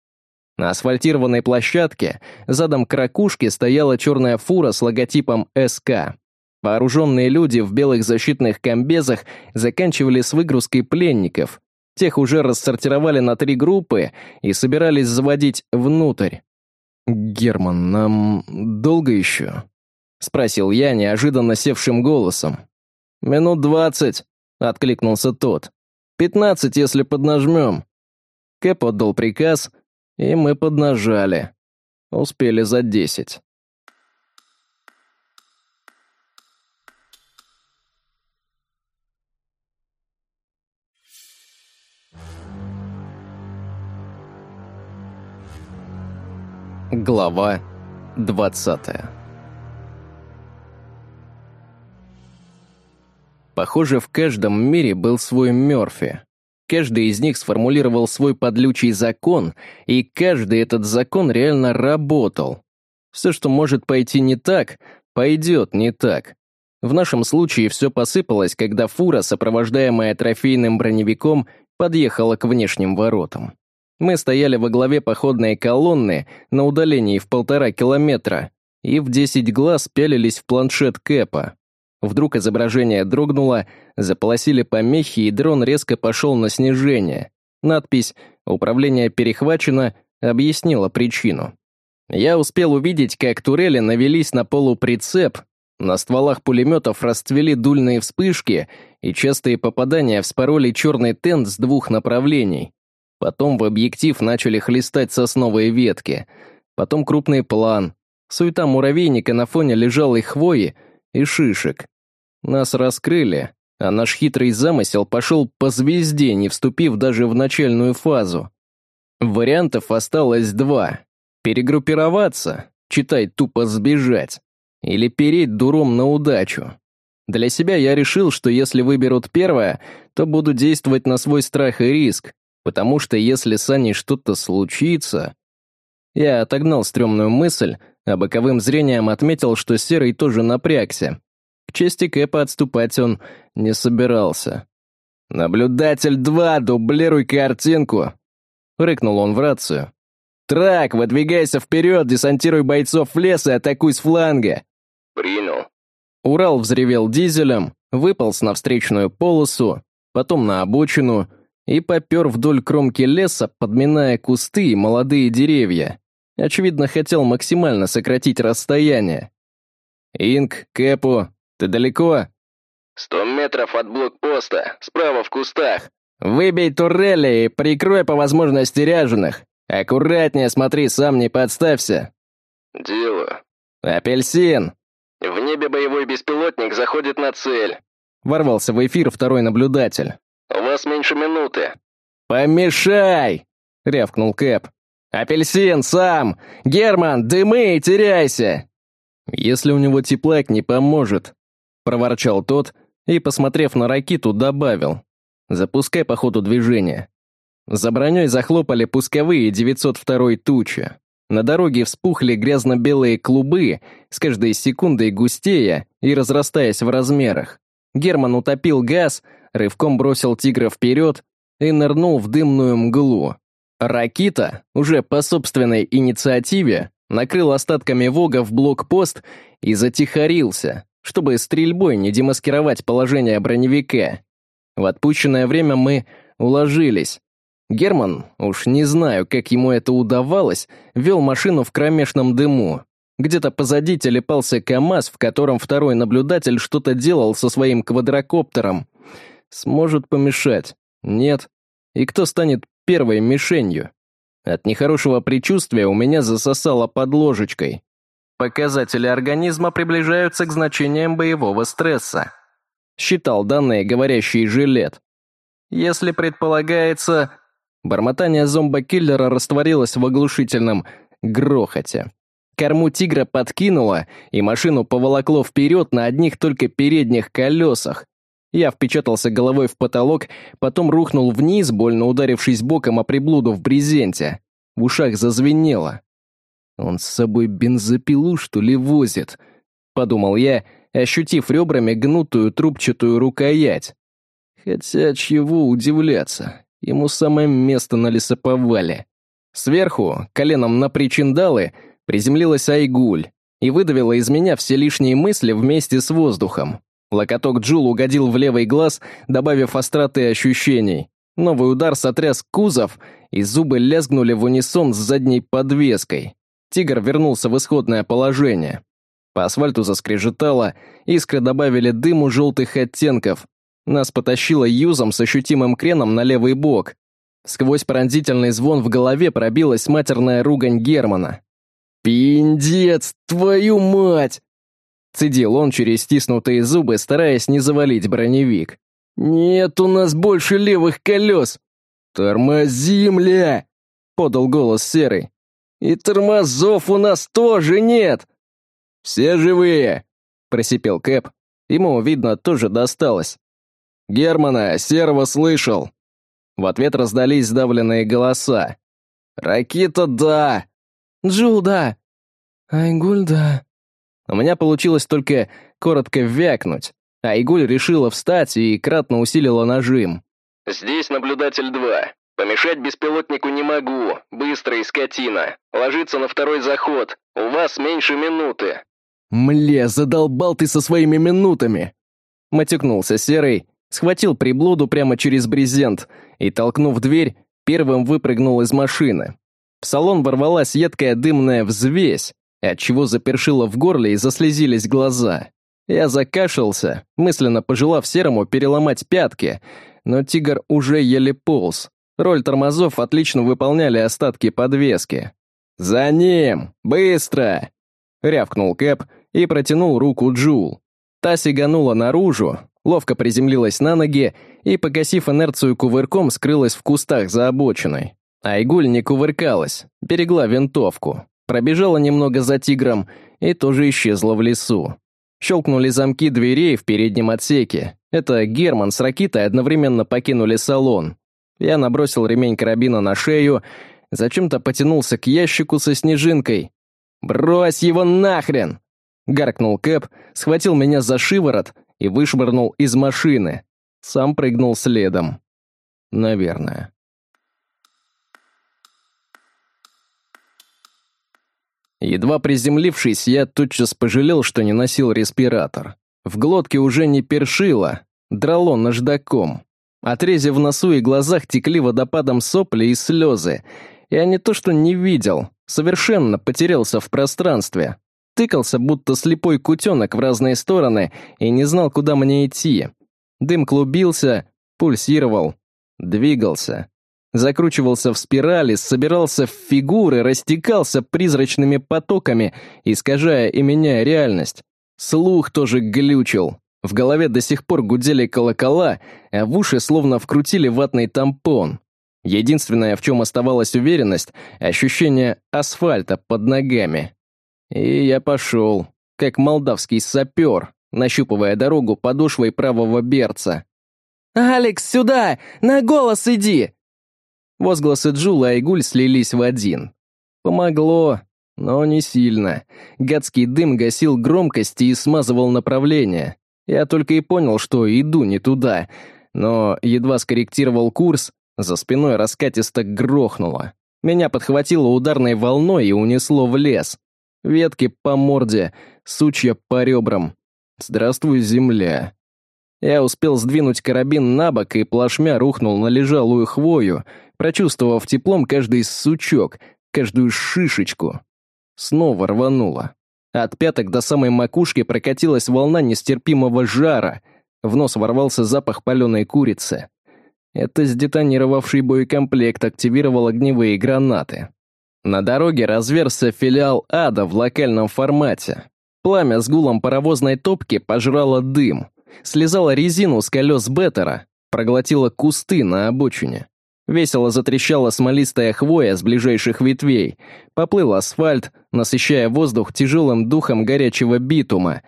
На асфальтированной площадке задом к ракушке стояла черная фура с логотипом «СК». Вооруженные люди в белых защитных комбезах заканчивали с выгрузкой пленников. Тех уже рассортировали на три группы и собирались заводить внутрь. «Герман, нам долго еще?» — спросил я неожиданно севшим голосом. «Минут двадцать», — откликнулся тот. «Пятнадцать, если поднажмем». Кэп отдал приказ, и мы поднажали. Успели за десять. Глава 20 Похоже, в каждом мире был свой Мёрфи. Каждый из них сформулировал свой подлючий закон, и каждый этот закон реально работал. Все, что может пойти не так, пойдет не так. В нашем случае все посыпалось, когда фура, сопровождаемая трофейным броневиком, подъехала к внешним воротам. Мы стояли во главе походной колонны на удалении в полтора километра и в десять глаз пялились в планшет Кэпа. Вдруг изображение дрогнуло, заполосили помехи, и дрон резко пошел на снижение. Надпись «Управление перехвачено» объяснила причину. Я успел увидеть, как турели навелись на полуприцеп, на стволах пулеметов расцвели дульные вспышки, и частые попадания вспороли черный тент с двух направлений. Потом в объектив начали хлестать сосновые ветки. Потом крупный план. Суета муравейника на фоне лежалой хвои и шишек. Нас раскрыли, а наш хитрый замысел пошел по звезде, не вступив даже в начальную фазу. Вариантов осталось два. Перегруппироваться, читай тупо сбежать, или переть дуром на удачу. Для себя я решил, что если выберут первое, то буду действовать на свой страх и риск, потому что если с Аней что-то случится... Я отогнал стрёмную мысль, а боковым зрением отметил, что Серый тоже напрягся, к чести Кэпа отступать он не собирался. «Наблюдатель 2, дублируй картинку!» — рыкнул он в рацию. «Трак, выдвигайся вперед, десантируй бойцов в лес и атакуй с фланга!» «Принял». Урал взревел дизелем, выполз на встречную полосу, потом на обочину и попер вдоль кромки леса, подминая кусты и молодые деревья. Очевидно, хотел максимально сократить расстояние. «Инк, Кэпу, ты далеко?» «Сто метров от блокпоста, справа в кустах». «Выбей турели и прикрой по возможности ряженых. Аккуратнее смотри, сам не подставься». «Делаю». «Апельсин!» «В небе боевой беспилотник заходит на цель». Ворвался в эфир второй наблюдатель. «У вас меньше минуты». «Помешай!» — рявкнул Кэп. «Апельсин, сам! Герман, дымы и теряйся!» «Если у него теплак не поможет», — проворчал тот и, посмотрев на ракету, добавил. «Запускай по ходу движения». За броней захлопали пусковые 902 тучи. На дороге вспухли грязно-белые клубы, с каждой секундой густея и разрастаясь в размерах. Герман утопил газ, рывком бросил тигра вперед и нырнул в дымную мглу. Ракита, уже по собственной инициативе, накрыл остатками Вога в блокпост и затихарился, чтобы стрельбой не демаскировать положение броневика. В отпущенное время мы уложились. Герман, уж не знаю, как ему это удавалось, вел машину в кромешном дыму. Где-то позади телепался КАМАЗ, в котором второй наблюдатель что-то делал со своим квадрокоптером. Сможет помешать? Нет. И кто станет первой мишенью? От нехорошего предчувствия у меня засосало под ложечкой. Показатели организма приближаются к значениям боевого стресса. Считал данные говорящий жилет. Если предполагается... Бормотание зомбокиллера растворилось в оглушительном грохоте. Корму тигра подкинуло, и машину поволокло вперед на одних только передних колесах. Я впечатался головой в потолок, потом рухнул вниз, больно ударившись боком о приблуду в брезенте. В ушах зазвенело. «Он с собой бензопилу, что ли, возит?» — подумал я, ощутив ребрами гнутую трубчатую рукоять. Хотя чего удивляться, ему самое место на лесоповале. Сверху, коленом на причиндалы, приземлилась Айгуль и выдавила из меня все лишние мысли вместе с воздухом. Локоток Джул угодил в левый глаз, добавив остроты ощущений. Новый удар сотряс кузов, и зубы лязгнули в унисон с задней подвеской. Тигр вернулся в исходное положение. По асфальту заскрежетало, искры добавили дыму желтых оттенков. Нас потащило юзом с ощутимым креном на левый бок. Сквозь пронзительный звон в голове пробилась матерная ругань Германа. «Пиндец, твою мать!» Цедил он через стиснутые зубы, стараясь не завалить броневик. «Нет у нас больше левых колес!» «Тормози, мля!» — подал голос Серый. «И тормозов у нас тоже нет!» «Все живые!» — просипел Кэп. Ему, видно, тоже досталось. Германа, Серого слышал!» В ответ раздались сдавленные голоса. «Ракита, да!» «Джул, да!» «Айгуль, да!» У меня получилось только коротко вякнуть, а Айгуль решила встать и кратно усилила нажим. «Здесь наблюдатель 2. Помешать беспилотнику не могу. Быстро и скотина. Ложиться на второй заход. У вас меньше минуты». «Мле, задолбал ты со своими минутами!» Матюкнулся Серый, схватил приблуду прямо через брезент и, толкнув дверь, первым выпрыгнул из машины. В салон ворвалась едкая дымная взвесь, отчего запершило в горле и заслезились глаза. Я закашлялся, мысленно пожелав Серому переломать пятки, но тигр уже еле полз. Роль тормозов отлично выполняли остатки подвески. «За ним! Быстро!» — рявкнул Кэп и протянул руку Джул. Та сиганула наружу, ловко приземлилась на ноги и, погасив инерцию кувырком, скрылась в кустах за обочиной. Айгуль не кувыркалась, берегла винтовку, пробежала немного за тигром и тоже исчезла в лесу. Щелкнули замки дверей в переднем отсеке. Это Герман с Ракитой одновременно покинули салон. Я набросил ремень карабина на шею, зачем-то потянулся к ящику со снежинкой. «Брось его нахрен!» Гаркнул Кэп, схватил меня за шиворот и вышвырнул из машины. Сам прыгнул следом. Наверное. Едва приземлившись, я тотчас пожалел, что не носил респиратор. В глотке уже не першило, драло наждаком. Отрези в носу и глазах текли водопадом сопли и слезы. Я не то что не видел, совершенно потерялся в пространстве. Тыкался, будто слепой кутенок в разные стороны, и не знал, куда мне идти. Дым клубился, пульсировал, двигался. Закручивался в спирали, собирался в фигуры, растекался призрачными потоками, искажая и меняя реальность. Слух тоже глючил. В голове до сих пор гудели колокола, а в уши словно вкрутили ватный тампон. Единственное, в чем оставалась уверенность — ощущение асфальта под ногами. И я пошел, как молдавский сапер, нащупывая дорогу подошвой правого берца. «Алекс, сюда! На голос иди!» Возгласы Джула и Гуль слились в один. Помогло, но не сильно. Гадский дым гасил громкости и смазывал направление. Я только и понял, что иду не туда, но едва скорректировал курс, за спиной раскатисто грохнуло. Меня подхватило ударной волной и унесло в лес. Ветки по морде, сучья по ребрам. Здравствуй, земля. Я успел сдвинуть карабин на бок и плашмя рухнул на лежалую хвою, прочувствовав теплом каждый сучок, каждую шишечку. Снова рвануло. От пяток до самой макушки прокатилась волна нестерпимого жара. В нос ворвался запах паленой курицы. Это сдетонировавший боекомплект активировал огневые гранаты. На дороге разверся филиал ада в локальном формате. Пламя с гулом паровозной топки пожрало дым, слезало резину с колес беттера, проглотило кусты на обочине. Весело затрещала смолистая хвоя с ближайших ветвей, поплыл асфальт, насыщая воздух тяжелым духом горячего битума,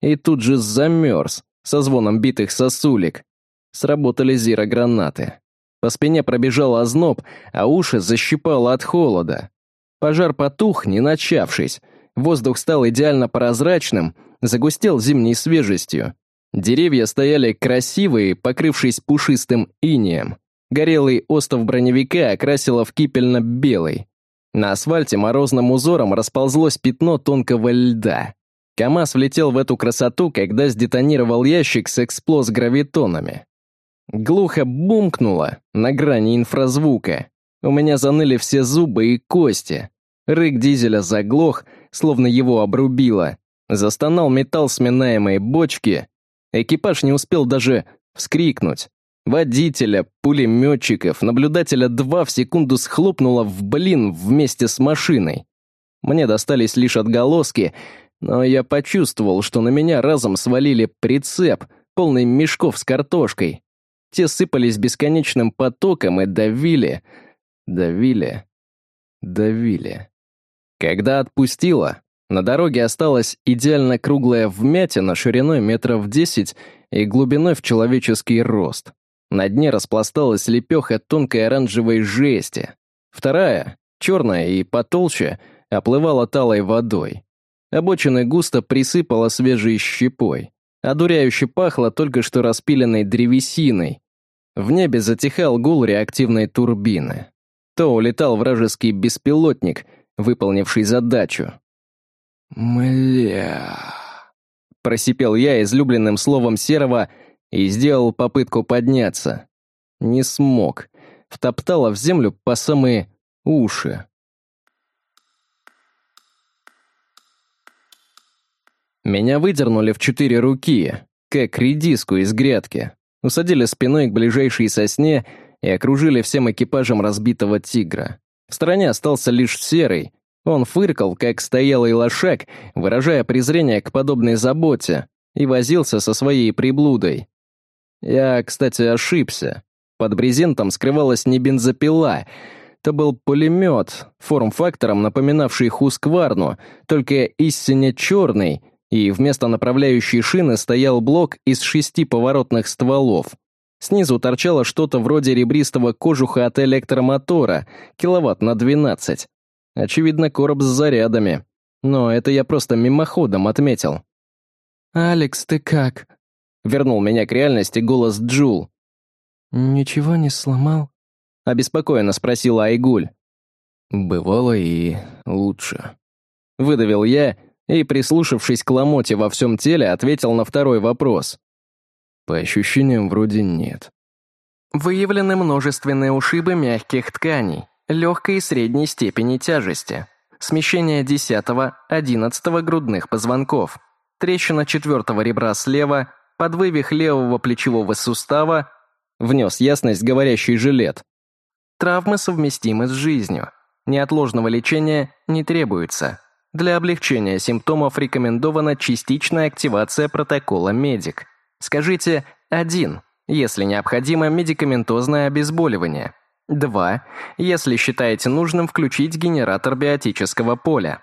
и тут же замерз со звоном битых сосулек. Сработали зирогранаты. По спине пробежал озноб, а уши защипало от холода. Пожар потух, не начавшись. Воздух стал идеально прозрачным, загустел зимней свежестью. Деревья стояли красивые, покрывшись пушистым инеем. Горелый остов броневика окрасило в кипельно-белый. На асфальте морозным узором расползлось пятно тонкого льда. КамАЗ влетел в эту красоту, когда сдетонировал ящик с эксплоз-гравитонами. Глухо бумкнуло на грани инфразвука. У меня заныли все зубы и кости. Рык дизеля заглох, словно его обрубило. Застонал металл сминаемой бочки. Экипаж не успел даже вскрикнуть. Водителя, пулеметчиков, наблюдателя два в секунду схлопнуло в блин вместе с машиной. Мне достались лишь отголоски, но я почувствовал, что на меня разом свалили прицеп, полный мешков с картошкой. Те сыпались бесконечным потоком и давили, Давили. Давили. Когда отпустила, На дороге осталась идеально круглая вмятина шириной метров десять и глубиной в человеческий рост. На дне распласталась лепеха тонкой оранжевой жести. Вторая, черная и потолще, оплывала талой водой. Обочины густо присыпала свежей щепой. Одуряюще пахло только что распиленной древесиной. В небе затихал гул реактивной турбины. То улетал вражеский беспилотник, выполнивший задачу, «Мля...» Просипел я излюбленным словом Серого и сделал попытку подняться. Не смог. Втоптала в землю по самые уши. Меня выдернули в четыре руки, как редиску из грядки. Усадили спиной к ближайшей сосне и окружили всем экипажем разбитого тигра. В стороне остался лишь серый, он фыркал, как стоялый лошак, выражая презрение к подобной заботе, и возился со своей приблудой. Я, кстати, ошибся. Под брезентом скрывалась не бензопила, это был пулемет, форм-фактором напоминавший Хускварну, только истинно черный, и вместо направляющей шины стоял блок из шести поворотных стволов. Снизу торчало что-то вроде ребристого кожуха от электромотора, киловатт на 12. Очевидно, короб с зарядами. Но это я просто мимоходом отметил. «Алекс, ты как?» Вернул меня к реальности голос Джул. «Ничего не сломал?» Обеспокоенно спросила Айгуль. «Бывало и лучше». Выдавил я и, прислушавшись к ломоте во всем теле, ответил на второй вопрос. По ощущениям, вроде нет. Выявлены множественные ушибы мягких тканей, легкой и средней степени тяжести, смещение 10-11 грудных позвонков, трещина четвертого ребра слева, подвывих левого плечевого сустава, внес ясность говорящий жилет. Травмы совместимы с жизнью. Неотложного лечения не требуется. Для облегчения симптомов рекомендована частичная активация протокола «Медик». Скажите «один», если необходимо медикаментозное обезболивание. 2. Если считаете нужным включить генератор биотического поля.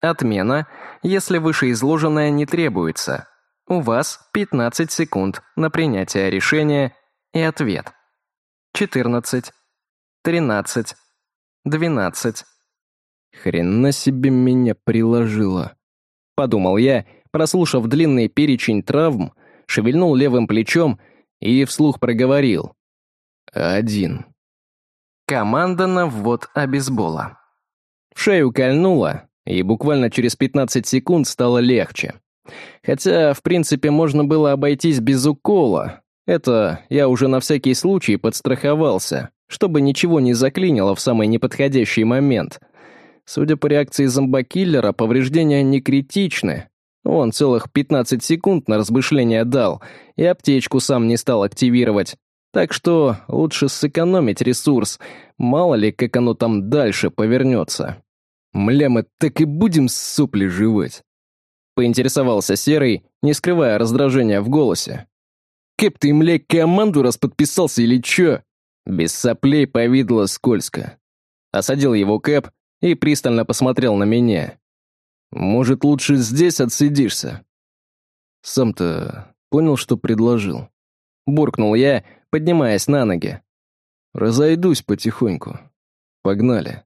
Отмена, если вышеизложенное не требуется. У вас 15 секунд на принятие решения и ответ. 14. 13. 12. Хрена себе меня приложила. Подумал я, прослушав длинный перечень травм, шевельнул левым плечом и вслух проговорил. Один. Команда на ввод обезбола. В шею кольнуло, и буквально через 15 секунд стало легче. Хотя, в принципе, можно было обойтись без укола. Это я уже на всякий случай подстраховался, чтобы ничего не заклинило в самый неподходящий момент. Судя по реакции зомбокиллера, повреждения не критичны. Он целых 15 секунд на размышление дал, и аптечку сам не стал активировать. Так что лучше сэкономить ресурс, мало ли, как оно там дальше повернется. Мля, мы так и будем сопли жевать. Поинтересовался Серый, не скрывая раздражения в голосе. Кэп, ты, мля, команду раз подписался или чё? Без соплей повидло скользко. Осадил его Кэп и пристально посмотрел на меня. Может, лучше здесь отсидишься? Сам-то понял, что предложил. Буркнул я, поднимаясь на ноги. «Разойдусь потихоньку. Погнали».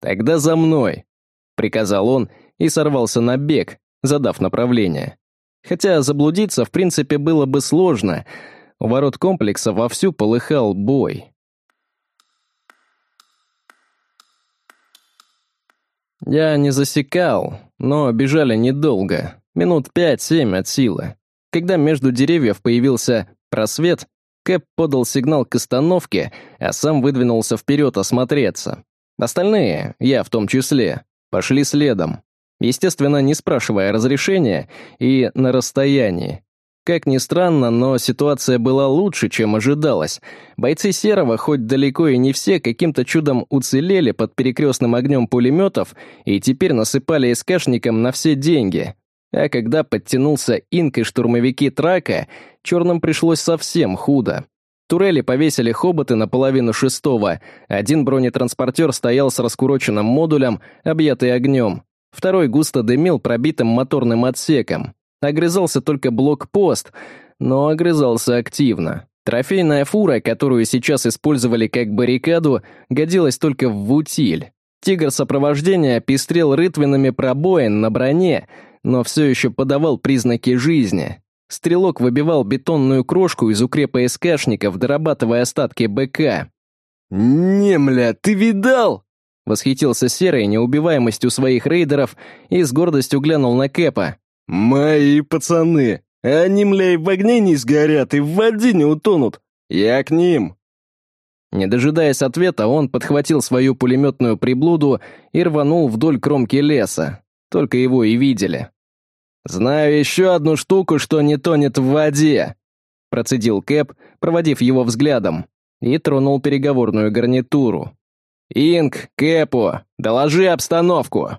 «Тогда за мной», — приказал он и сорвался на бег, задав направление. Хотя заблудиться, в принципе, было бы сложно. У ворот комплекса вовсю полыхал бой. Я не засекал, но бежали недолго, минут пять-семь от силы. Когда между деревьев появился просвет, Кэп подал сигнал к остановке, а сам выдвинулся вперед осмотреться. Остальные, я в том числе, пошли следом. Естественно, не спрашивая разрешения и на расстоянии. Как ни странно, но ситуация была лучше, чем ожидалось. Бойцы Серого, хоть далеко и не все, каким-то чудом уцелели под перекрестным огнем пулеметов и теперь насыпали СКшникам на все деньги. А когда подтянулся инк и штурмовики трака, черным пришлось совсем худо. Турели повесили хоботы на половину шестого, один бронетранспортер стоял с раскуроченным модулем, объятый огнем. Второй густо дымил пробитым моторным отсеком. Огрызался только блокпост, но огрызался активно. Трофейная фура, которую сейчас использовали как баррикаду, годилась только в утиль. Тигр сопровождения пестрел рытвинами пробоин на броне, но все еще подавал признаки жизни. Стрелок выбивал бетонную крошку из укрепа СКшников, дорабатывая остатки БК. «Немля, ты видал?» Восхитился Серый неубиваемостью своих рейдеров и с гордостью глянул на Кэпа. «Мои пацаны! Они, мля, в огне не сгорят и в воде не утонут! Я к ним!» Не дожидаясь ответа, он подхватил свою пулеметную приблуду и рванул вдоль кромки леса. Только его и видели. «Знаю еще одну штуку, что не тонет в воде», процедил Кэп, проводив его взглядом, и тронул переговорную гарнитуру. «Инк, Кэпу, доложи обстановку!»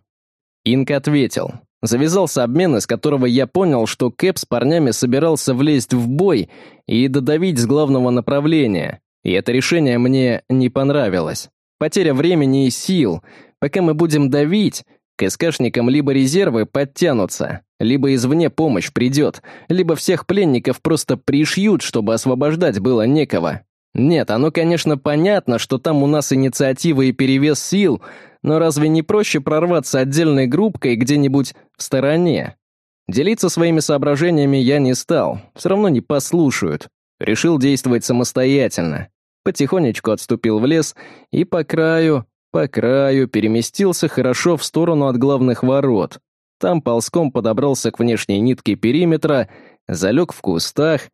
Инк ответил. Завязался обмен, из которого я понял, что Кэп с парнями собирался влезть в бой и додавить с главного направления. И это решение мне не понравилось. Потеря времени и сил. Пока мы будем давить, к СКшникам либо резервы подтянутся, либо извне помощь придет, либо всех пленников просто пришьют, чтобы освобождать было некого. Нет, оно, конечно, понятно, что там у нас инициатива и перевес сил, но разве не проще прорваться отдельной группкой где-нибудь в стороне? Делиться своими соображениями я не стал, все равно не послушают. Решил действовать самостоятельно. Потихонечку отступил в лес и по краю, по краю переместился хорошо в сторону от главных ворот. Там ползком подобрался к внешней нитке периметра, залег в кустах,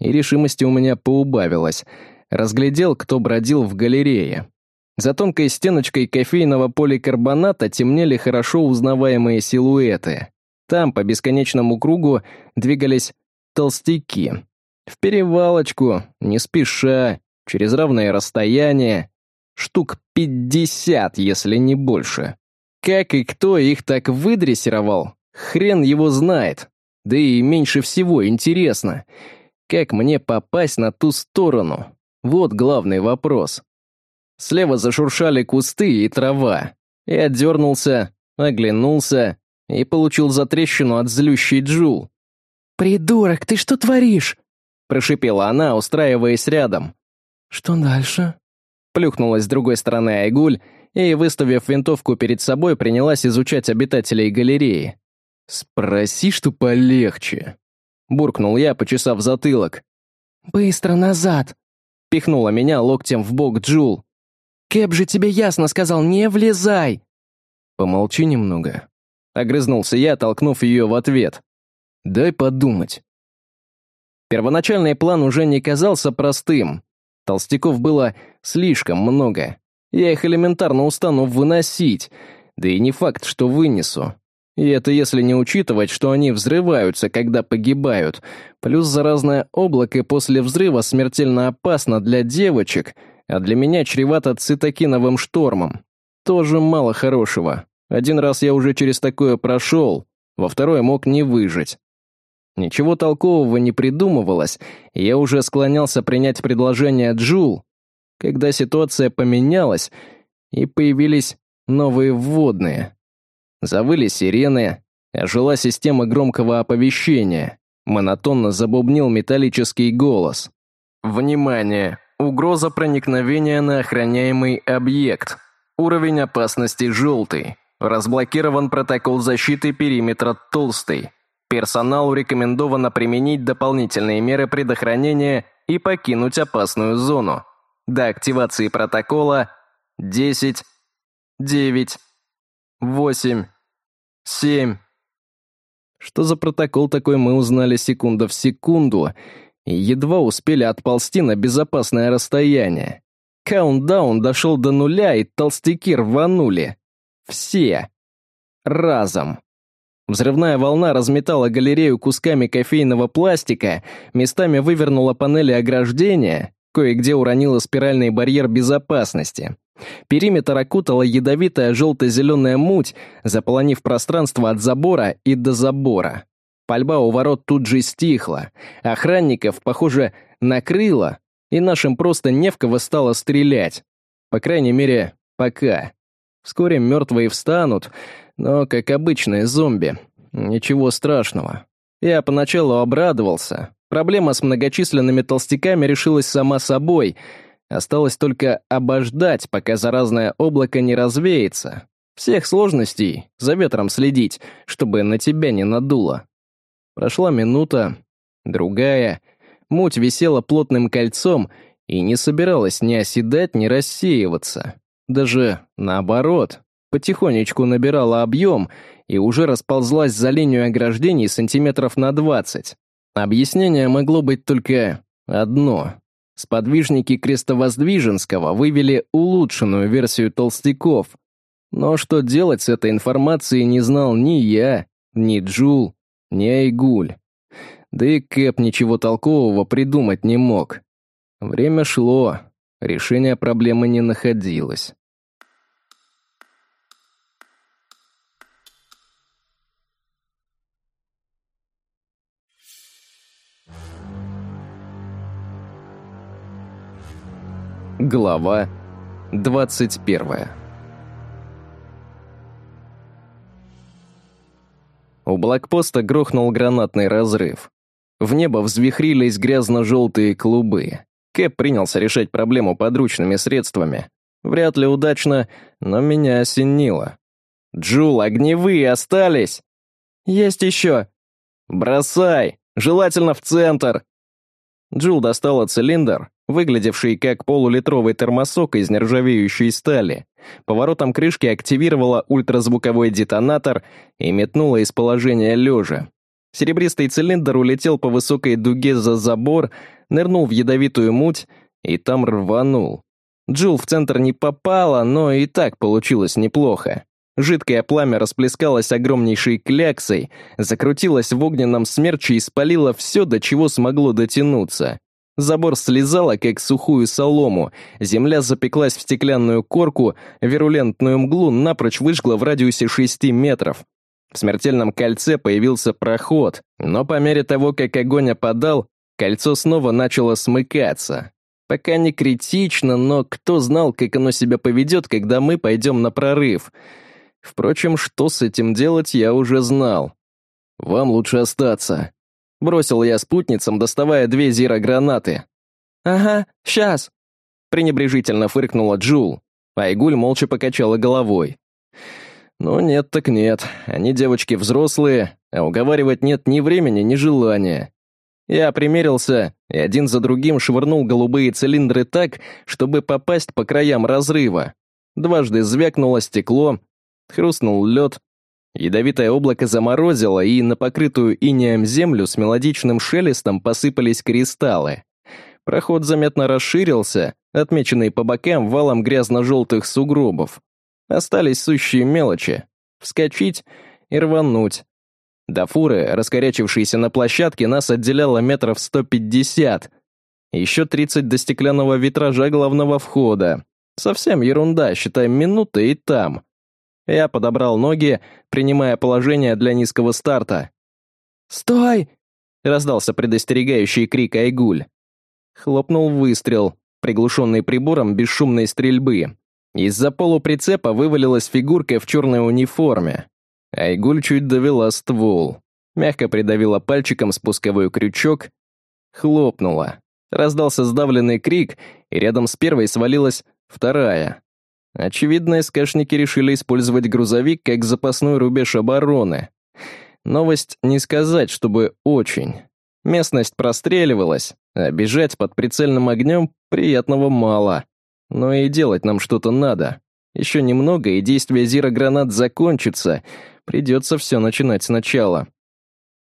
и решимости у меня поубавилось. Разглядел, кто бродил в галерее. За тонкой стеночкой кофейного поликарбоната темнели хорошо узнаваемые силуэты. Там, по бесконечному кругу, двигались толстяки. В перевалочку, не спеша, через равное расстояние. Штук пятьдесят, если не больше. Как и кто их так выдрессировал, хрен его знает. Да и меньше всего интересно — как мне попасть на ту сторону? Вот главный вопрос. Слева зашуршали кусты и трава. Я дернулся, оглянулся и получил затрещину от злющей Джул. «Придурок, ты что творишь?» Прошипела она, устраиваясь рядом. «Что дальше?» Плюхнулась с другой стороны Айгуль и, выставив винтовку перед собой, принялась изучать обитателей галереи. «Спроси, что полегче», буркнул я, почесав затылок. «Быстро назад!» — пихнула меня локтем в бок Джул. «Кэп же тебе ясно сказал, не влезай!» «Помолчи немного», — огрызнулся я, толкнув ее в ответ. «Дай подумать». Первоначальный план уже не казался простым. Толстяков было слишком много. Я их элементарно устану выносить, да и не факт, что вынесу. И это если не учитывать, что они взрываются, когда погибают. Плюс заразное облако после взрыва смертельно опасно для девочек, а для меня чревато цитокиновым штормом. Тоже мало хорошего. Один раз я уже через такое прошел, во второй мог не выжить. Ничего толкового не придумывалось, и я уже склонялся принять предложение Джул, когда ситуация поменялась, и появились новые вводные. Завыли сирены, ожила система громкого оповещения. Монотонно забубнил металлический голос. «Внимание! Угроза проникновения на охраняемый объект. Уровень опасности желтый. Разблокирован протокол защиты периметра толстый. Персоналу рекомендовано применить дополнительные меры предохранения и покинуть опасную зону. До активации протокола 10, 9, 8, Семь. Что за протокол такой, мы узнали секунда в секунду, и едва успели отползти на безопасное расстояние. Каунтдаун дошел до нуля, и толстяки рванули. Все. Разом. Взрывная волна разметала галерею кусками кофейного пластика, местами вывернула панели ограждения, кое-где уронила спиральный барьер безопасности. Периметр окутала ядовитая желто-зеленая муть, заполонив пространство от забора и до забора. Пальба у ворот тут же стихла. Охранников, похоже, накрыло, и нашим просто не в кого стало стрелять. По крайней мере, пока. Вскоре мертвые встанут, но, как обычные зомби, ничего страшного. Я поначалу обрадовался. Проблема с многочисленными толстяками решилась сама собой. Осталось только обождать, пока заразное облако не развеется. Всех сложностей за ветром следить, чтобы на тебя не надуло. Прошла минута, другая. Муть висела плотным кольцом и не собиралась ни оседать, ни рассеиваться. Даже наоборот, потихонечку набирала объем и уже расползлась за линию ограждений сантиметров на двадцать. Объяснение могло быть только одно. Сподвижники Крестовоздвиженского вывели улучшенную версию толстяков. Но что делать с этой информацией не знал ни я, ни Джул, ни Айгуль. Да и Кэп ничего толкового придумать не мог. Время шло, решения проблемы не находилось. Глава 21 У блокпоста грохнул гранатный разрыв. В небо взвихрились грязно-желтые клубы. Кэп принялся решать проблему подручными средствами. Вряд ли удачно, но меня осенило. «Джул, огневые остались?» «Есть еще!» «Бросай! Желательно в центр!» Джул достала цилиндр, выглядевший как полулитровый термосок из нержавеющей стали. Поворотом крышки активировала ультразвуковой детонатор и метнула из положения лежа. Серебристый цилиндр улетел по высокой дуге за забор, нырнул в ядовитую муть и там рванул. Джул в центр не попала, но и так получилось неплохо. Жидкое пламя расплескалось огромнейшей кляксой, закрутилось в огненном смерче и спалило все, до чего смогло дотянуться. Забор слезала, как сухую солому, земля запеклась в стеклянную корку, вирулентную мглу напрочь выжгла в радиусе шести метров. В смертельном кольце появился проход, но по мере того, как огонь опадал, кольцо снова начало смыкаться. Пока не критично, но кто знал, как оно себя поведет, когда мы пойдем на прорыв. Впрочем, что с этим делать, я уже знал. «Вам лучше остаться», — бросил я спутницам, доставая две зира-гранаты. «Ага, сейчас», — пренебрежительно фыркнула Джул. Айгуль молча покачала головой. Ну нет так нет, они девочки взрослые, а уговаривать нет ни времени, ни желания. Я примерился и один за другим швырнул голубые цилиндры так, чтобы попасть по краям разрыва. Дважды звякнуло стекло, хрустнул лед. Ядовитое облако заморозило, и на покрытую инеем землю с мелодичным шелестом посыпались кристаллы. Проход заметно расширился, отмеченный по бокам валом грязно-желтых сугробов. Остались сущие мелочи. Вскочить и рвануть. До фуры, раскорячившейся на площадке, нас отделяло метров 150. Еще 30 до стеклянного витража главного входа. Совсем ерунда, считай, минута и там. Я подобрал ноги, принимая положение для низкого старта. «Стой!» — раздался предостерегающий крик Айгуль. Хлопнул выстрел, приглушенный прибором бесшумной стрельбы. Из-за полуприцепа вывалилась фигурка в черной униформе. Айгуль чуть довела ствол. Мягко придавила пальчиком спусковой крючок. Хлопнула. Раздался сдавленный крик, и рядом с первой свалилась вторая. Очевидно, СКшники решили использовать грузовик как запасной рубеж обороны. Новость не сказать, чтобы очень. Местность простреливалась, а бежать под прицельным огнем приятного мало. Но и делать нам что-то надо. Еще немного, и действие зирогранат закончится. Придется все начинать сначала.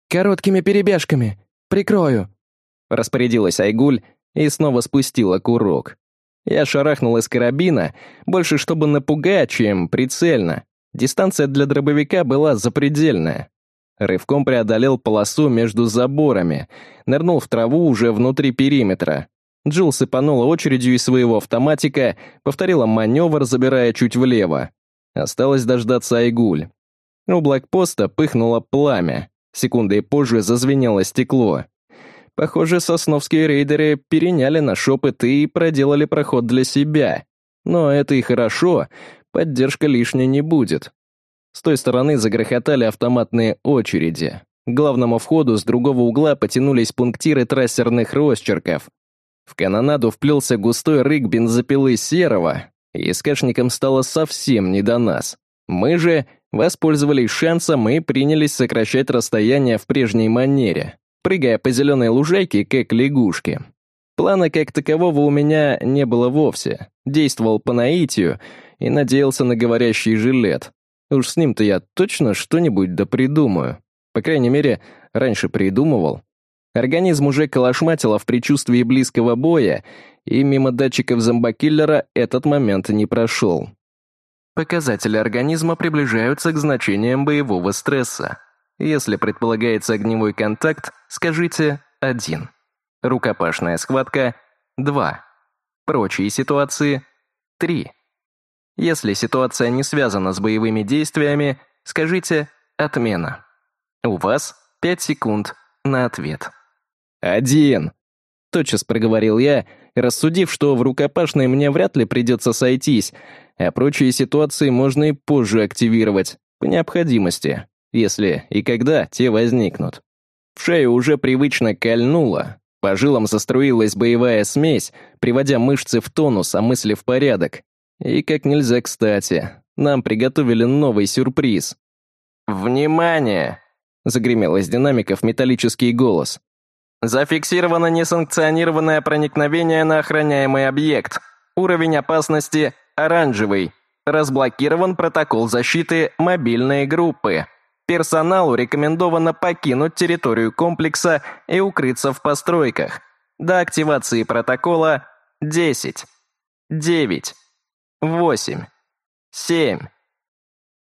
«Короткими перебежками. Прикрою», — распорядилась Айгуль и снова спустила курок. Я шарахнул из карабина, больше чтобы напугать, чем прицельно. Дистанция для дробовика была запредельная. Рывком преодолел полосу между заборами, нырнул в траву уже внутри периметра. Джилл сыпанула очередью из своего автоматика, повторила маневр, забирая чуть влево. Осталось дождаться Айгуль. У блокпоста пыхнуло пламя. Секундой позже зазвенело стекло. Похоже, сосновские рейдеры переняли наш опыт и проделали проход для себя. Но это и хорошо. поддержка лишней не будет. С той стороны загрохотали автоматные очереди. К главному входу с другого угла потянулись пунктиры трассерных росчерков. В канонаду вплелся густой рык бензопилы серого, и скашникам стало совсем не до нас. Мы же воспользовались шансом и принялись сокращать расстояние в прежней манере, прыгая по зеленой лужайке, как лягушки. Плана как такового у меня не было вовсе. Действовал по наитию и надеялся на говорящий жилет. Уж с ним-то я точно что-нибудь да придумаю. По крайней мере, раньше придумывал. Организм уже колошматило в предчувствии близкого боя, и мимо датчиков зомбокиллера этот момент не прошел. Показатели организма приближаются к значениям боевого стресса. Если предполагается огневой контакт, скажите «один». Рукопашная схватка – 2. Прочие ситуации – 3. Если ситуация не связана с боевыми действиями, скажите «отмена». У вас 5 секунд на ответ. «Один!» — тотчас проговорил я, рассудив, что в рукопашной мне вряд ли придется сойтись, а прочие ситуации можно и позже активировать, по необходимости, если и когда те возникнут. В шею уже привычно кольнуло, по жилам заструилась боевая смесь, приводя мышцы в тонус, а мысли в порядок. И как нельзя кстати, нам приготовили новый сюрприз. «Внимание!» — загремел из динамиков металлический голос. «Зафиксировано несанкционированное проникновение на охраняемый объект. Уровень опасности оранжевый. Разблокирован протокол защиты мобильной группы. Персоналу рекомендовано покинуть территорию комплекса и укрыться в постройках. До активации протокола 10, 9, восемь, семь».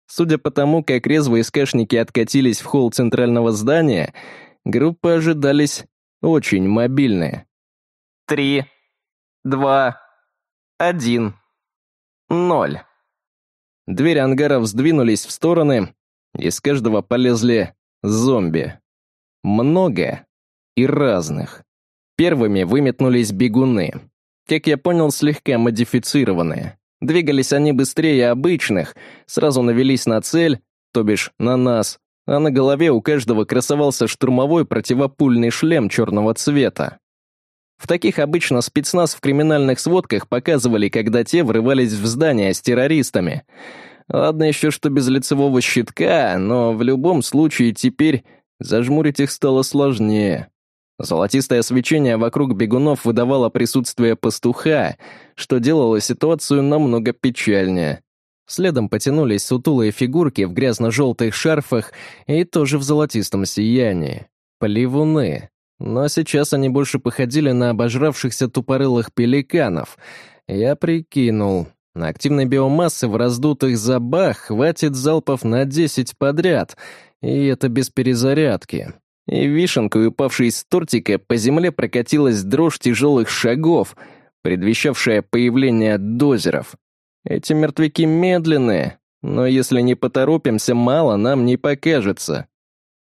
Судя по тому, как резво СКшники откатились в холл центрального здания, группы ожидались очень мобильные. «Три, два, один, ноль». Двери ангаров сдвинулись в стороны, и с каждого полезли зомби. Много и разных. Первыми выметнулись бегуны. Как я понял, слегка модифицированные. Двигались они быстрее обычных, сразу навелись на цель, то бишь на нас, а на голове у каждого красовался штурмовой противопульный шлем черного цвета. В таких обычно спецназ в криминальных сводках показывали, когда те врывались в здание с террористами. Ладно еще, что без лицевого щитка, но в любом случае теперь зажмурить их стало сложнее. Золотистое свечение вокруг бегунов выдавало присутствие пастуха, что делало ситуацию намного печальнее. Следом потянулись сутулые фигурки в грязно-желтых шарфах и тоже в золотистом сиянии. Плевуны. Но сейчас они больше походили на обожравшихся тупорылых пеликанов. Я прикинул. На активной биомассы в раздутых забах хватит залпов на 10 подряд, и это без перезарядки и вишенкой, упавшей из тортика, по земле прокатилась дрожь тяжелых шагов, предвещавшая появление дозеров. Эти мертвяки медленные, но если не поторопимся, мало нам не покажется.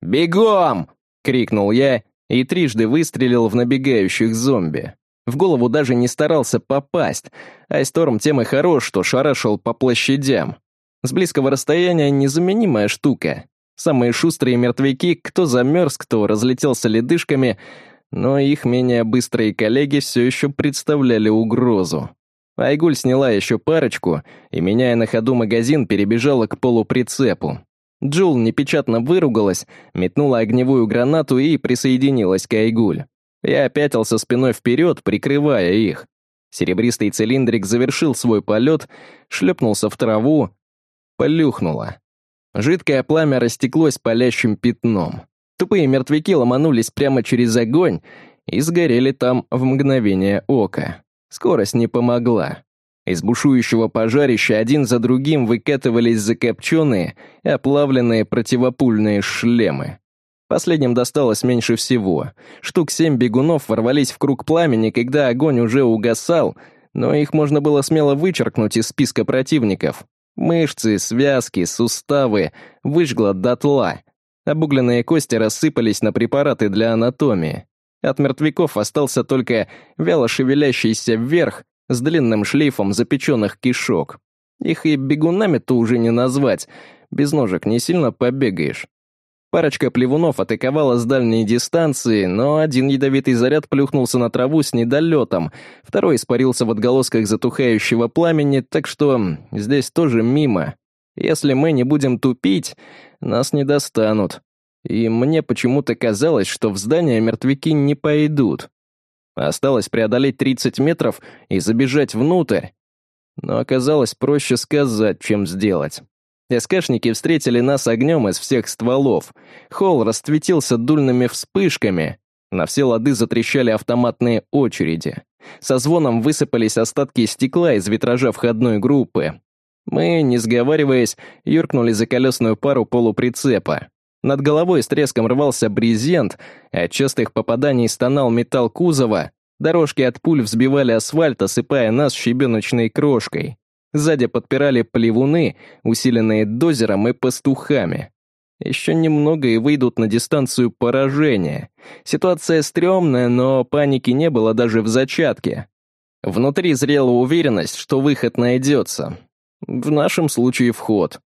«Бегом!» — крикнул я и трижды выстрелил в набегающих зомби. В голову даже не старался попасть, Айсторм тем и хорош, что шарашил по площадям. С близкого расстояния незаменимая штука. Самые шустрые мертвяки, кто замерз, кто разлетелся ледышками, но их менее быстрые коллеги все еще представляли угрозу. Айгуль сняла еще парочку и, меняя на ходу магазин, перебежала к полуприцепу. Джул непечатно выругалась, метнула огневую гранату и присоединилась к Айгуль. Я опятился спиной вперед, прикрывая их. Серебристый цилиндрик завершил свой полет, шлепнулся в траву, плюхнуло. Жидкое пламя растеклось палящим пятном. Тупые мертвяки ломанулись прямо через огонь и сгорели там в мгновение ока. Скорость не помогла. Из бушующего пожарища один за другим выкатывались закопченные оплавленные противопульные шлемы. Последним досталось меньше всего. Штук семь бегунов ворвались в круг пламени, когда огонь уже угасал, но их можно было смело вычеркнуть из списка противников. Мышцы, связки, суставы выжгло дотла. Обугленные кости рассыпались на препараты для анатомии. От мертвяков остался только вяло шевелящийся вверх с длинным шлейфом запеченных кишок. Их и бегунами-то уже не назвать. Без ножек не сильно побегаешь. Парочка плевунов атаковала с дальней дистанции, но один ядовитый заряд плюхнулся на траву с недолетом, второй испарился в отголосках затухающего пламени, так что здесь тоже мимо. Если мы не будем тупить, нас не достанут. И мне почему-то казалось, что в здание мертвяки не пойдут. Осталось преодолеть 30 метров и забежать внутрь. Но оказалось проще сказать, чем сделать. СКшники встретили нас огнем из всех стволов. Холл расцветился дульными вспышками. На все лады затрещали автоматные очереди. Со звоном высыпались остатки стекла из витража входной группы. Мы, не сговариваясь, юркнули за колесную пару полуприцепа. Над головой с треском рвался брезент, от частых попаданий стонал металл кузова, дорожки от пуль взбивали асфальт, осыпая нас щебеночной крошкой. Сзади подпирали плевуны, усиленные дозером и пастухами. Еще немного и выйдут на дистанцию поражения. Ситуация стрёмная, но паники не было даже в зачатке. Внутри зрела уверенность, что выход найдется. В нашем случае вход.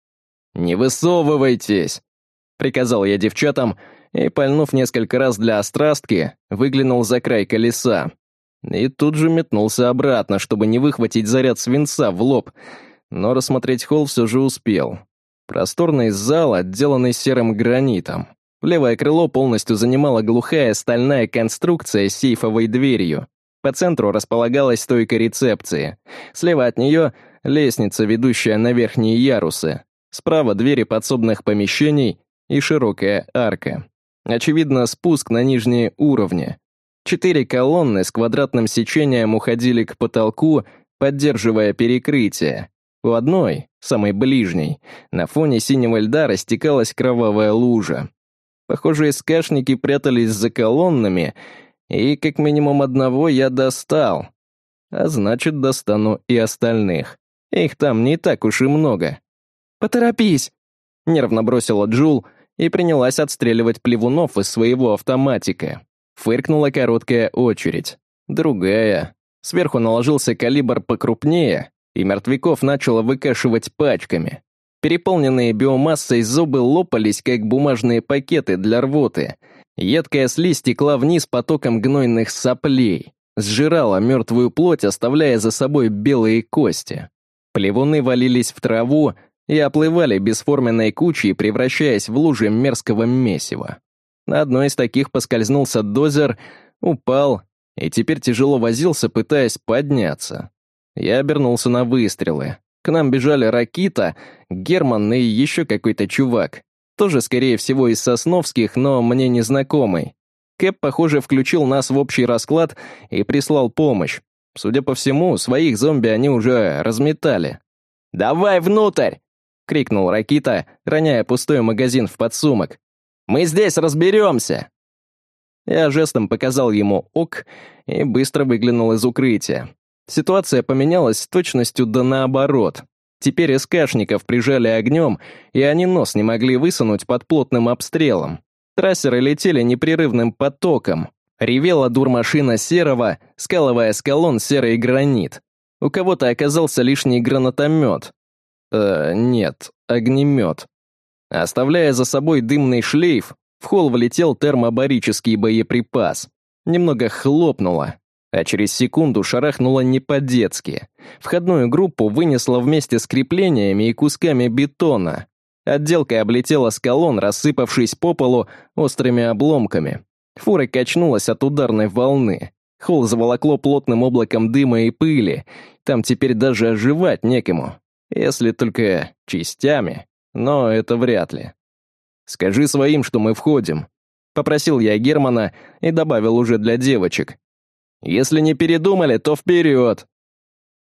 «Не высовывайтесь!» — приказал я девчатам, и, пальнув несколько раз для острастки, выглянул за край колеса. И тут же метнулся обратно, чтобы не выхватить заряд свинца в лоб, но рассмотреть холл все же успел. Просторный зал, отделанный серым гранитом. Левое крыло полностью занимала глухая стальная конструкция с сейфовой дверью. По центру располагалась стойка рецепции. Слева от нее — лестница, ведущая на верхние ярусы. Справа двери подсобных помещений и широкая арка. Очевидно, спуск на нижние уровни. Четыре колонны с квадратным сечением уходили к потолку, поддерживая перекрытие. У одной, самой ближней, на фоне синего льда растекалась кровавая лужа. Похоже, искашники прятались за колоннами, и как минимум одного я достал. А значит, достану и остальных. Их там не так уж и много. «Поторопись!» — нервно бросила Джул и принялась отстреливать плевунов из своего автоматика. Фыркнула короткая очередь. Другая. Сверху наложился калибр покрупнее, и мертвяков начало выкашивать пачками. Переполненные биомассой зубы лопались, как бумажные пакеты для рвоты. Едкая слизь текла вниз потоком гнойных соплей. Сжирала мертвую плоть, оставляя за собой белые кости. Плевуны валились в траву и оплывали бесформенной кучей, превращаясь в лужи мерзкого месива. На одной из таких поскользнулся дозер, упал и теперь тяжело возился, пытаясь подняться. Я обернулся на выстрелы. К нам бежали Ракита, Герман и еще какой-то чувак. Тоже, скорее всего, из Сосновских, но мне незнакомый. Кэп, похоже, включил нас в общий расклад и прислал помощь. Судя по всему, своих зомби они уже разметали. «Давай внутрь!» — крикнул Ракита, роняя пустой магазин в подсумок. Мы здесь разберемся!» Я жестом показал ему «ок» и быстро выглянул из укрытия. Ситуация поменялась с точностью да наоборот. Теперь СКшников прижали огнем, и они нос не могли высунуть под плотным обстрелом. Трассеры летели непрерывным потоком. Ревела дурмашина серого, скалывая с колонн серый гранит. У кого-то оказался лишний гранатомет. Э, нет, огнемет. Оставляя за собой дымный шлейф, в холл влетел термобарический боеприпас. Немного хлопнуло, а через секунду шарахнуло не по-детски. Входную группу вынесло вместе с креплениями и кусками бетона. Отделка облетела с колонн, рассыпавшись по полу острыми обломками. Фура качнулась от ударной волны. Холл заволокло плотным облаком дыма и пыли. Там теперь даже оживать некому. Если только частями но это вряд ли. «Скажи своим, что мы входим», — попросил я Германа и добавил уже для девочек. «Если не передумали, то вперед!»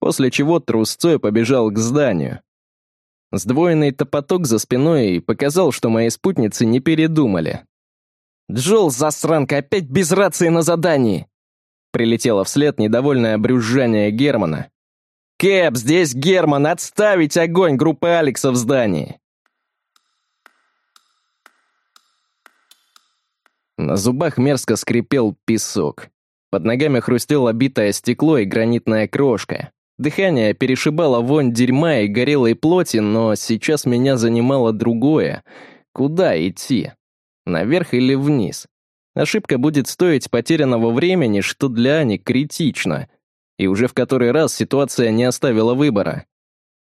После чего трусцой побежал к зданию. Сдвоенный топоток за спиной показал, что мои спутницы не передумали. «Джол, засранка, опять без рации на задании!» Прилетело вслед недовольное брюзжание Германа. «Кэп, здесь Герман, отставить огонь группы Алекса в здании!» На зубах мерзко скрипел песок. Под ногами хрустело битое стекло и гранитная крошка. Дыхание перешибало вонь дерьма и горелой плоти, но сейчас меня занимало другое. Куда идти? Наверх или вниз? Ошибка будет стоить потерянного времени, что для Ани критично. И уже в который раз ситуация не оставила выбора.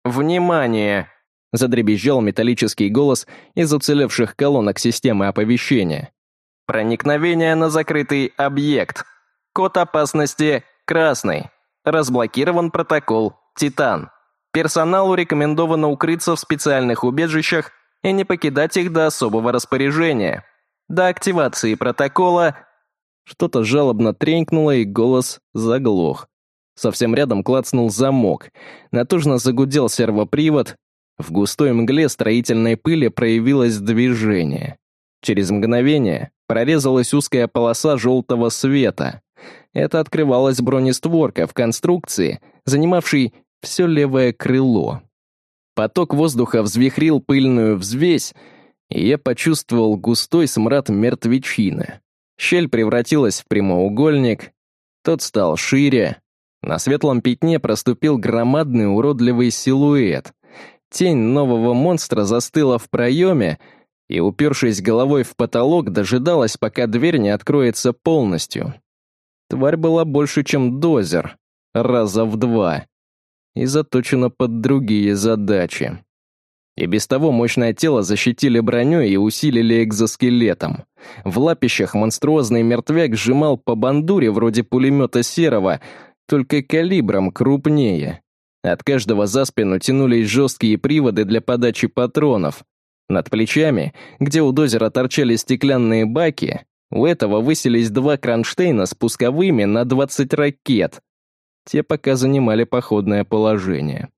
«Внимание!» — задребезжал металлический голос из уцелевших колонок системы оповещения. «Проникновение на закрытый объект. Код опасности красный. Разблокирован протокол «Титан». Персоналу рекомендовано укрыться в специальных убежищах и не покидать их до особого распоряжения. До активации протокола... Что-то жалобно тренькнуло, и голос заглох. Совсем рядом клацнул замок. Натужно загудел сервопривод. В густой мгле строительной пыли проявилось движение. Через мгновение прорезалась узкая полоса желтого света. Это открывалась бронестворка в конструкции, занимавшей все левое крыло. Поток воздуха взвихрил пыльную взвесь, и я почувствовал густой смрад мертвечины. Щель превратилась в прямоугольник, тот стал шире. На светлом пятне проступил громадный уродливый силуэт. Тень нового монстра застыла в проеме и, упершись головой в потолок, дожидалась, пока дверь не откроется полностью. Тварь была больше, чем дозер, раза в два, и заточена под другие задачи. И без того мощное тело защитили броней и усилили экзоскелетом. В лапищах монструозный мертвяк сжимал по бандуре вроде пулемета серого, только калибром крупнее. От каждого за спину тянулись жесткие приводы для подачи патронов. Над плечами, где у дозера торчали стеклянные баки, у этого высились два кронштейна с пусковыми на 20 ракет. Те пока занимали походное положение.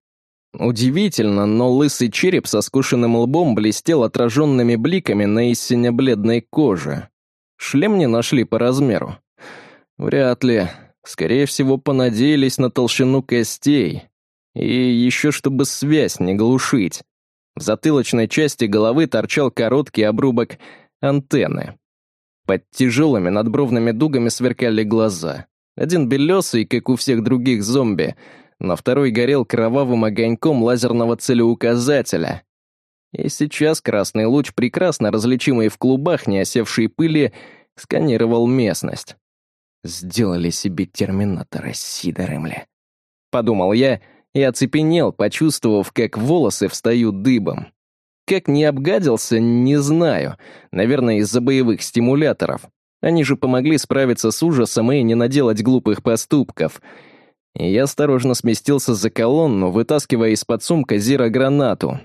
Удивительно, но лысый череп со скушенным лбом блестел отраженными бликами на истине бледной коже. Шлем не нашли по размеру. Вряд ли. Скорее всего, понадеялись на толщину костей. И еще чтобы связь не глушить. В затылочной части головы торчал короткий обрубок антенны. Под тяжелыми надбровными дугами сверкали глаза. Один белесый, как у всех других зомби — но второй горел кровавым огоньком лазерного целеуказателя. И сейчас красный луч, прекрасно различимый в клубах неосевшей пыли, сканировал местность. «Сделали себе терминатора, Сидоремля», — подумал я и оцепенел, почувствовав, как волосы встают дыбом. Как не обгадился, не знаю. Наверное, из-за боевых стимуляторов. Они же помогли справиться с ужасом и не наделать глупых поступков — я осторожно сместился за колонну, вытаскивая из-под сумка Зира-гранату.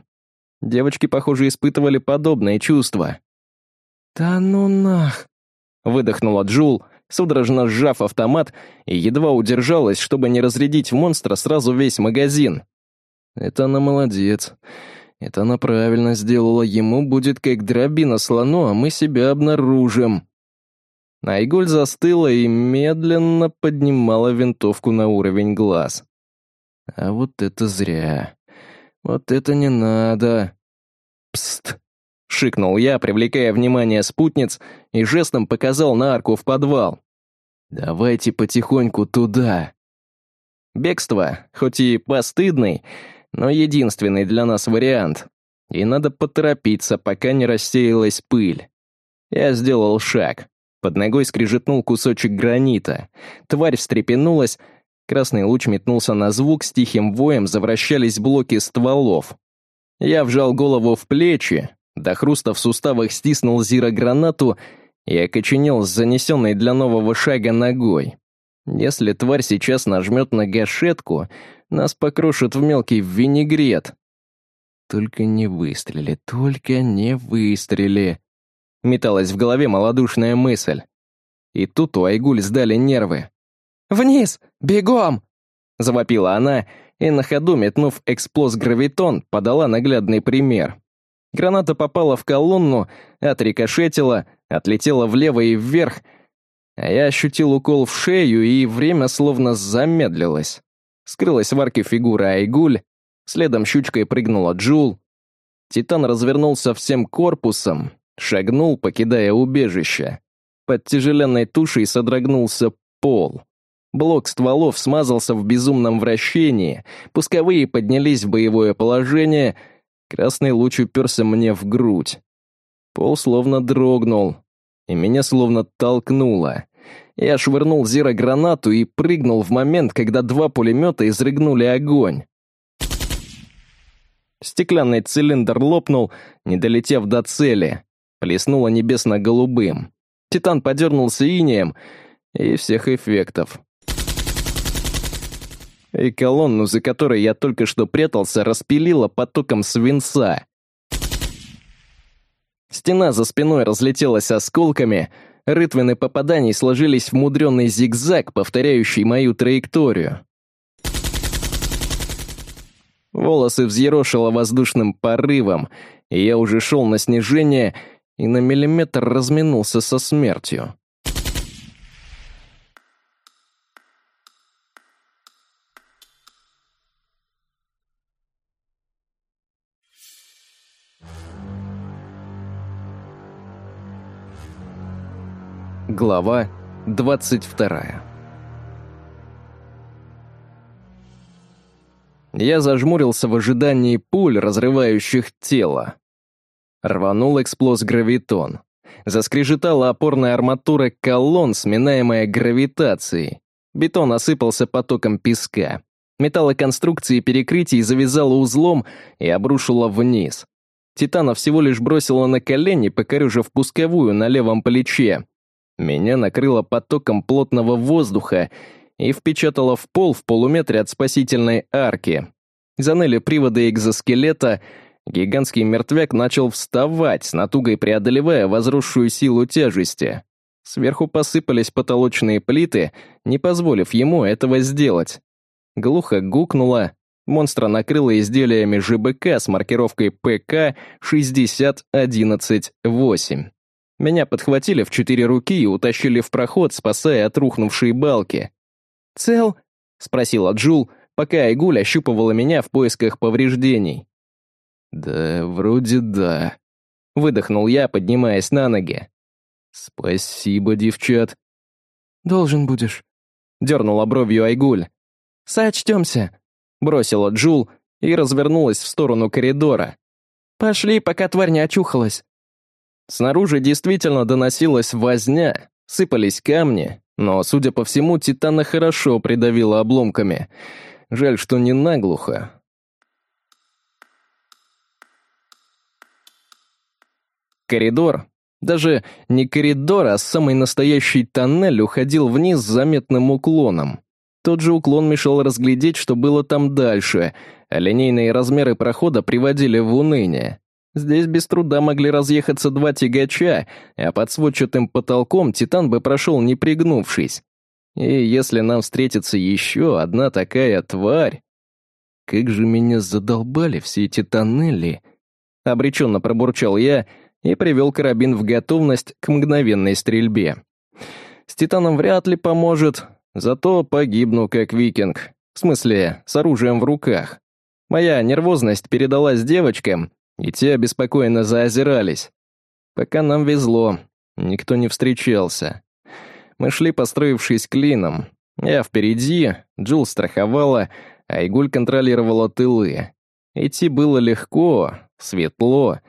Девочки, похоже, испытывали подобные чувства. «Да ну нах!» — выдохнула Джул, судорожно сжав автомат и едва удержалась, чтобы не разрядить в монстра сразу весь магазин. «Это она молодец. Это она правильно сделала. Ему будет как дробина слону, а мы себя обнаружим». Айгуль застыла и медленно поднимала винтовку на уровень глаз. А вот это зря. Вот это не надо. Пст! Шикнул я, привлекая внимание спутниц, и жестом показал на арку в подвал. «Давайте потихоньку туда». Бегство, хоть и постыдный, но единственный для нас вариант. И надо поторопиться, пока не рассеялась пыль. Я сделал шаг. Под ногой скрижетнул кусочек гранита. Тварь встрепенулась. Красный луч метнулся на звук, с тихим воем завращались блоки стволов. Я вжал голову в плечи, до хруста в суставах стиснул Зира-гранату и окоченел с занесенной для нового шага ногой. Если тварь сейчас нажмет на гашетку, нас покрошит в мелкий винегрет. Только не выстрели, только не выстрели. Металась в голове малодушная мысль. И тут у Айгуль сдали нервы. «Вниз! Бегом!» Завопила она и на ходу, метнув эксплос-гравитон, подала наглядный пример. Граната попала в колонну, отрикошетила, отлетела влево и вверх, а я ощутил укол в шею, и время словно замедлилось. Скрылась в арке фигура Айгуль, следом щучкой прыгнула Джул. Титан развернулся всем корпусом, Шагнул, покидая убежище. Под тяжеленной тушей содрогнулся пол. Блок стволов смазался в безумном вращении, пусковые поднялись в боевое положение, красный луч уперся мне в грудь. Пол словно дрогнул, и меня словно толкнуло. Я швырнул зирогранату и прыгнул в момент, когда два пулемета изрыгнули огонь. Стеклянный цилиндр лопнул, не долетев до цели. Плеснуло небесно-голубым. Титан подернулся инеем, и всех эффектов. И колонну, за которой я только что прятался, распилила потоком свинца. Стена за спиной разлетелась осколками, рытвины попаданий сложились в мудренный зигзаг, повторяющий мою траекторию. Волосы взъерошило воздушным порывом, и я уже шел на снижение и на миллиметр разминулся со смертью. Глава 22 Я зажмурился в ожидании пуль, разрывающих тело. Рванул эксплоз-гравитон. Заскрежетала опорная арматура колонн, сминаемая гравитацией. Бетон осыпался потоком песка. Металлоконструкции перекрытий завязало узлом и обрушило вниз. Титана всего лишь бросила на колени, покорежив пусковую на левом плече. Меня накрыло потоком плотного воздуха и впечатало в пол в полуметре от спасительной арки. Заныли приводы экзоскелета, гигантский мертвяк начал вставать, с натугой преодолевая возросшую силу тяжести. Сверху посыпались потолочные плиты, не позволив ему этого сделать. Глухо гукнуло, монстра накрыло изделиями ЖБК с маркировкой ПК 60118. Меня подхватили в четыре руки и утащили в проход, спасая от рухнувшей балки. «Цел?» — спросила Джул, пока Айгуль ощупывала меня в поисках повреждений. «Да, вроде да», — выдохнул я, поднимаясь на ноги. «Спасибо, девчат». «Должен будешь», — дернула бровью Айгуль. «Сочтемся», — бросила Джул и развернулась в сторону коридора. «Пошли, пока тварь не очухалась». Снаружи действительно доносилась возня, сыпались камни, но, судя по всему, Титана хорошо придавила обломками. Жаль, что не наглухо. Коридор, даже не коридор, а самый настоящий тоннель уходил вниз с заметным уклоном. Тот же уклон мешал разглядеть, что было там дальше, а линейные размеры прохода приводили в уныние. Здесь без труда могли разъехаться два тягача, а под сводчатым потолком Титан бы прошел не пригнувшись. И если нам встретится еще одна такая тварь... Как же меня задолбали все эти тоннели! Обреченно пробурчал я и привел карабин в готовность к мгновенной стрельбе. С Титаном вряд ли поможет, зато погибну как викинг. В смысле, с оружием в руках. Моя нервозность передалась девочкам, и те обеспокоенно заозирались. Пока нам везло, никто не встречался. Мы шли, построившись клином. Я впереди, Джул страховала, а Игуль контролировала тылы. Идти было легко, светло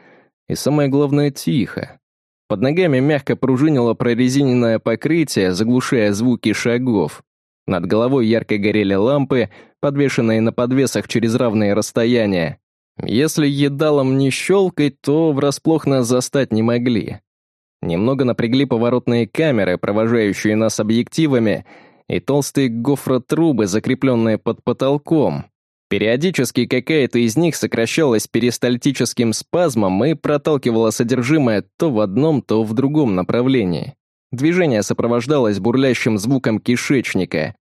и, самое главное, тихо. Под ногами мягко пружинило прорезиненное покрытие, заглушая звуки шагов. Над головой ярко горели лампы, подвешенные на подвесах через равные расстояния. Если едалом не щелкать, то врасплох нас застать не могли. Немного напрягли поворотные камеры, провожающие нас объективами, и толстые гофротрубы, закрепленные под потолком. Периодически какая-то из них сокращалась перистальтическим спазмом и проталкивала содержимое то в одном, то в другом направлении. Движение сопровождалось бурлящим звуком кишечника.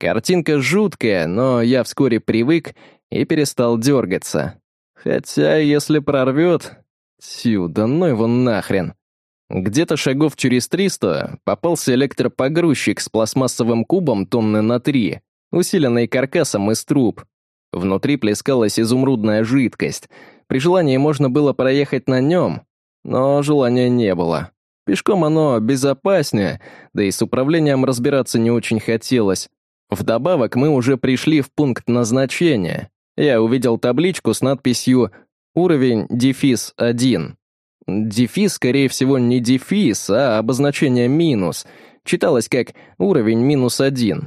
Картинка жуткая, но я вскоре привык и перестал дергаться. Хотя, если прорвет... Тю, да ну его нахрен. Где-то шагов через триста попался электропогрузчик с пластмассовым кубом тонны на три, усиленный каркасом из труб. Внутри плескалась изумрудная жидкость. При желании можно было проехать на нем, но желания не было. Пешком оно безопаснее, да и с управлением разбираться не очень хотелось. Вдобавок мы уже пришли в пункт назначения. Я увидел табличку с надписью «Уровень дефис 1». Дефис, скорее всего, не дефис, а обозначение минус. Читалось как «уровень минус 1».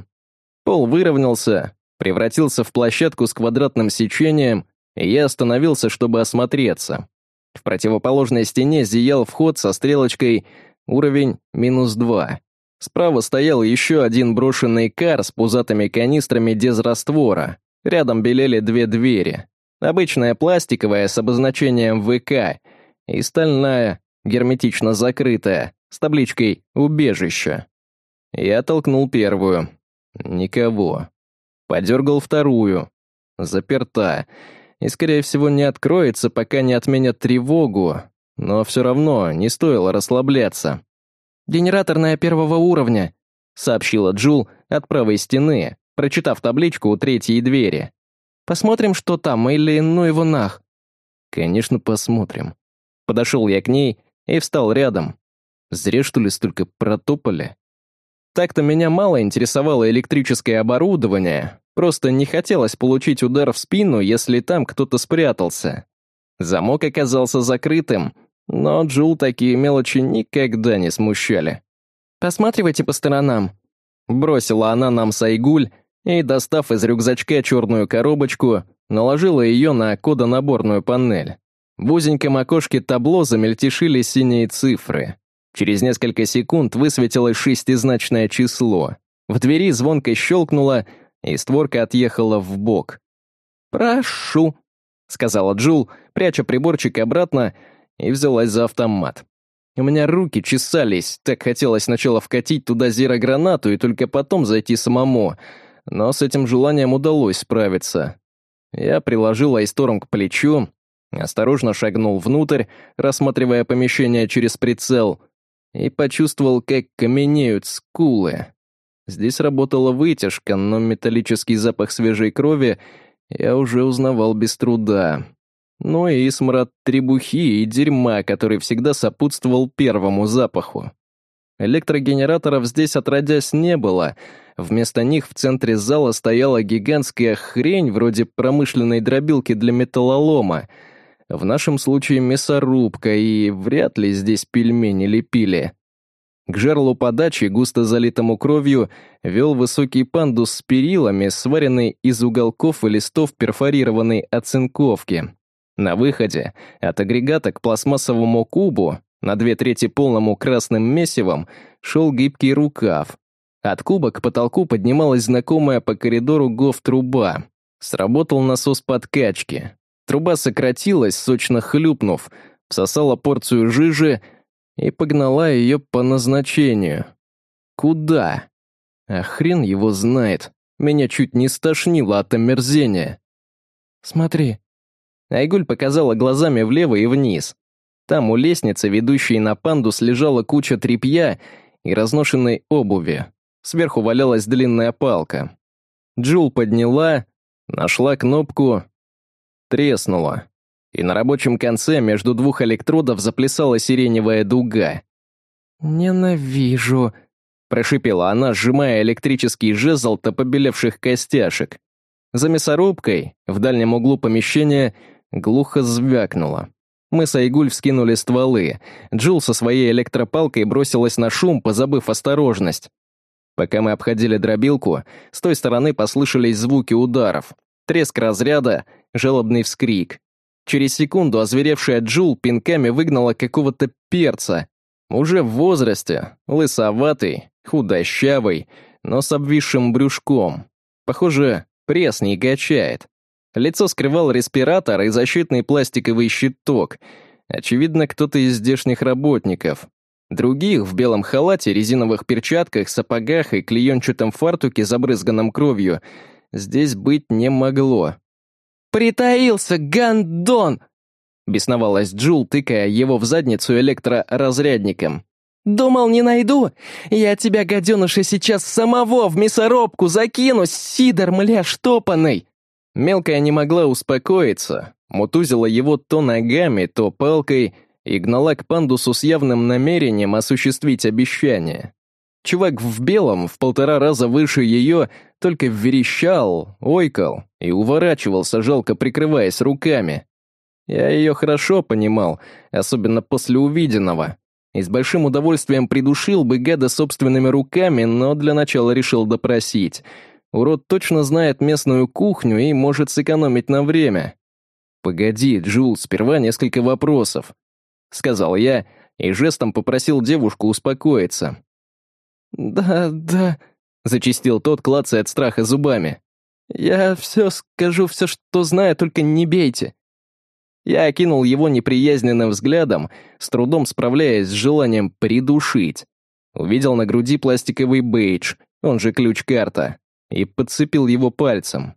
Пол выровнялся, превратился в площадку с квадратным сечением, и я остановился, чтобы осмотреться. В противоположной стене зиял вход со стрелочкой «Уровень минус 2». Справа стоял еще один брошенный кар с пузатыми канистрами дезраствора. Рядом белели две двери. Обычная пластиковая с обозначением ВК и стальная, герметично закрытая, с табличкой «Убежище». Я толкнул первую. Никого. Подергал вторую. Заперта. И, скорее всего, не откроется, пока не отменят тревогу. Но все равно не стоило расслабляться. «Генераторная первого уровня», — сообщила Джул от правой стены, прочитав табличку у третьей двери. «Посмотрим, что там, или ну его нах». «Конечно, посмотрим». Подошел я к ней и встал рядом. Зря, что ли, столько протопали. Так-то меня мало интересовало электрическое оборудование, просто не хотелось получить удар в спину, если там кто-то спрятался. Замок оказался закрытым, но Джул такие мелочи никогда не смущали. «Посматривайте по сторонам», — бросила она нам Сайгуль и, достав из рюкзачка черную коробочку, наложила ее на кодонаборную панель. В узеньком окошке табло замельтешили синие цифры. Через несколько секунд высветилось шестизначное число. В двери звонко щелкнуло, и створка отъехала в бок. «Прошу», — сказала Джул, пряча приборчик обратно и взялась за автомат. У меня руки чесались, так хотелось сначала вкатить туда зирогранату и только потом зайти самому, но с этим желанием удалось справиться. Я приложил айстором к плечу, осторожно шагнул внутрь, рассматривая помещение через прицел, и почувствовал, как каменеют скулы. Здесь работала вытяжка, но металлический запах свежей крови я уже узнавал без труда но и смрад требухи и дерьма, который всегда сопутствовал первому запаху. Электрогенераторов здесь отродясь не было. Вместо них в центре зала стояла гигантская хрень вроде промышленной дробилки для металлолома. В нашем случае мясорубка, и вряд ли здесь пельмени лепили. К жерлу подачи, густо залитому кровью, вел высокий пандус с перилами, сваренный из уголков и листов перфорированной оцинковки. На выходе от агрегата к пластмассовому кубу на две трети полному красным месивом шел гибкий рукав. От куба к потолку поднималась знакомая по коридору гоф-труба. Сработал насос подкачки. Труба сократилась, сочно хлюпнув, всосала порцию жижи и погнала ее по назначению. Куда? А хрен его знает. Меня чуть не стошнило от омерзения. «Смотри», Айгуль показала глазами влево и вниз. Там у лестницы, ведущей на пандус, лежала куча тряпья и разношенной обуви. Сверху валялась длинная палка. Джул подняла, нашла кнопку, треснула. И на рабочем конце между двух электродов заплясала сиреневая дуга. «Ненавижу», — прошипела она, сжимая электрический жезл до побелевших костяшек. За мясорубкой, в дальнем углу помещения, Глухо звякнуло. Мы с Айгуль вскинули стволы. Джул со своей электропалкой бросилась на шум, позабыв осторожность. Пока мы обходили дробилку, с той стороны послышались звуки ударов. Треск разряда, жалобный вскрик. Через секунду озверевшая Джул пинками выгнала какого-то перца. Уже в возрасте, лысоватый, худощавый, но с обвисшим брюшком. Похоже, пресс не качает. Лицо скрывал респиратор и защитный пластиковый щиток. Очевидно, кто-то из здешних работников. Других в белом халате, резиновых перчатках, сапогах и клеенчатом фартуке, забрызганном кровью, здесь быть не могло. «Притаился, гандон!» Бесновалась Джул, тыкая его в задницу электроразрядником. «Думал, не найду? Я тебя, гаденыша, сейчас самого в мясорубку закину, сидор, мля, штопанный!» Мелкая не могла успокоиться, мутузила его то ногами, то палкой и гнала к пандусу с явным намерением осуществить обещание. Чувак в белом, в полтора раза выше ее, только верещал, ойкал и уворачивался, жалко прикрываясь руками. Я ее хорошо понимал, особенно после увиденного. И с большим удовольствием придушил бы гада собственными руками, но для начала решил допросить. Урод точно знает местную кухню и может сэкономить на время. «Погоди, Джул, сперва несколько вопросов», — сказал я и жестом попросил девушку успокоиться. «Да, да», — зачистил тот, клацая от страха зубами. «Я все скажу, все, что знаю, только не бейте». Я окинул его неприязненным взглядом, с трудом справляясь с желанием придушить. Увидел на груди пластиковый бейдж, он же ключ-карта, и подцепил его пальцем.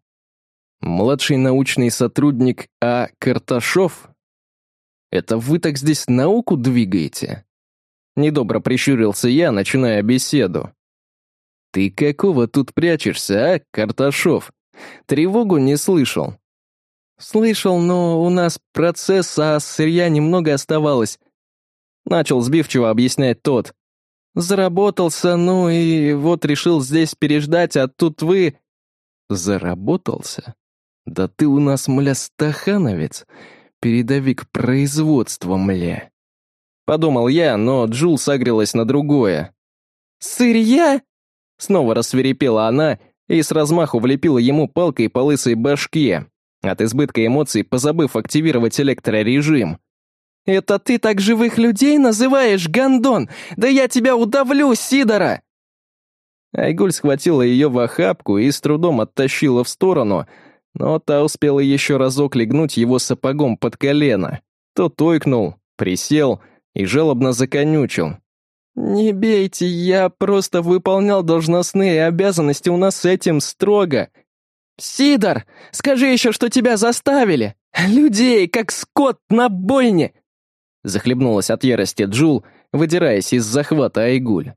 «Младший научный сотрудник А. Карташов? Это вы так здесь науку двигаете?» Недобро прищурился я, начиная беседу. «Ты какого тут прячешься, а, Карташов? Тревогу не слышал?» «Слышал, но у нас процесс, а сырья немного оставалось». Начал сбивчиво объяснять тот. «Заработался, ну и вот решил здесь переждать, а тут вы...» «Заработался? Да ты у нас, мля, стахановец, передовик производства, мля». Подумал я, но Джул согрелась на другое. «Сырья?» Снова рассверепела она и с размаху влепила ему палкой по лысой башке, от избытка эмоций позабыв активировать электрорежим. «Это ты так живых людей называешь, Гандон? Да я тебя удавлю, Сидора!» Айгуль схватила ее в охапку и с трудом оттащила в сторону, но та успела еще разок легнуть его сапогом под колено. Тот ойкнул, присел — и жалобно законючил. «Не бейте, я просто выполнял должностные обязанности, у нас с этим строго. Сидор, скажи еще, что тебя заставили! Людей, как скот на бойне!» Захлебнулась от ярости Джул, выдираясь из захвата Айгуль.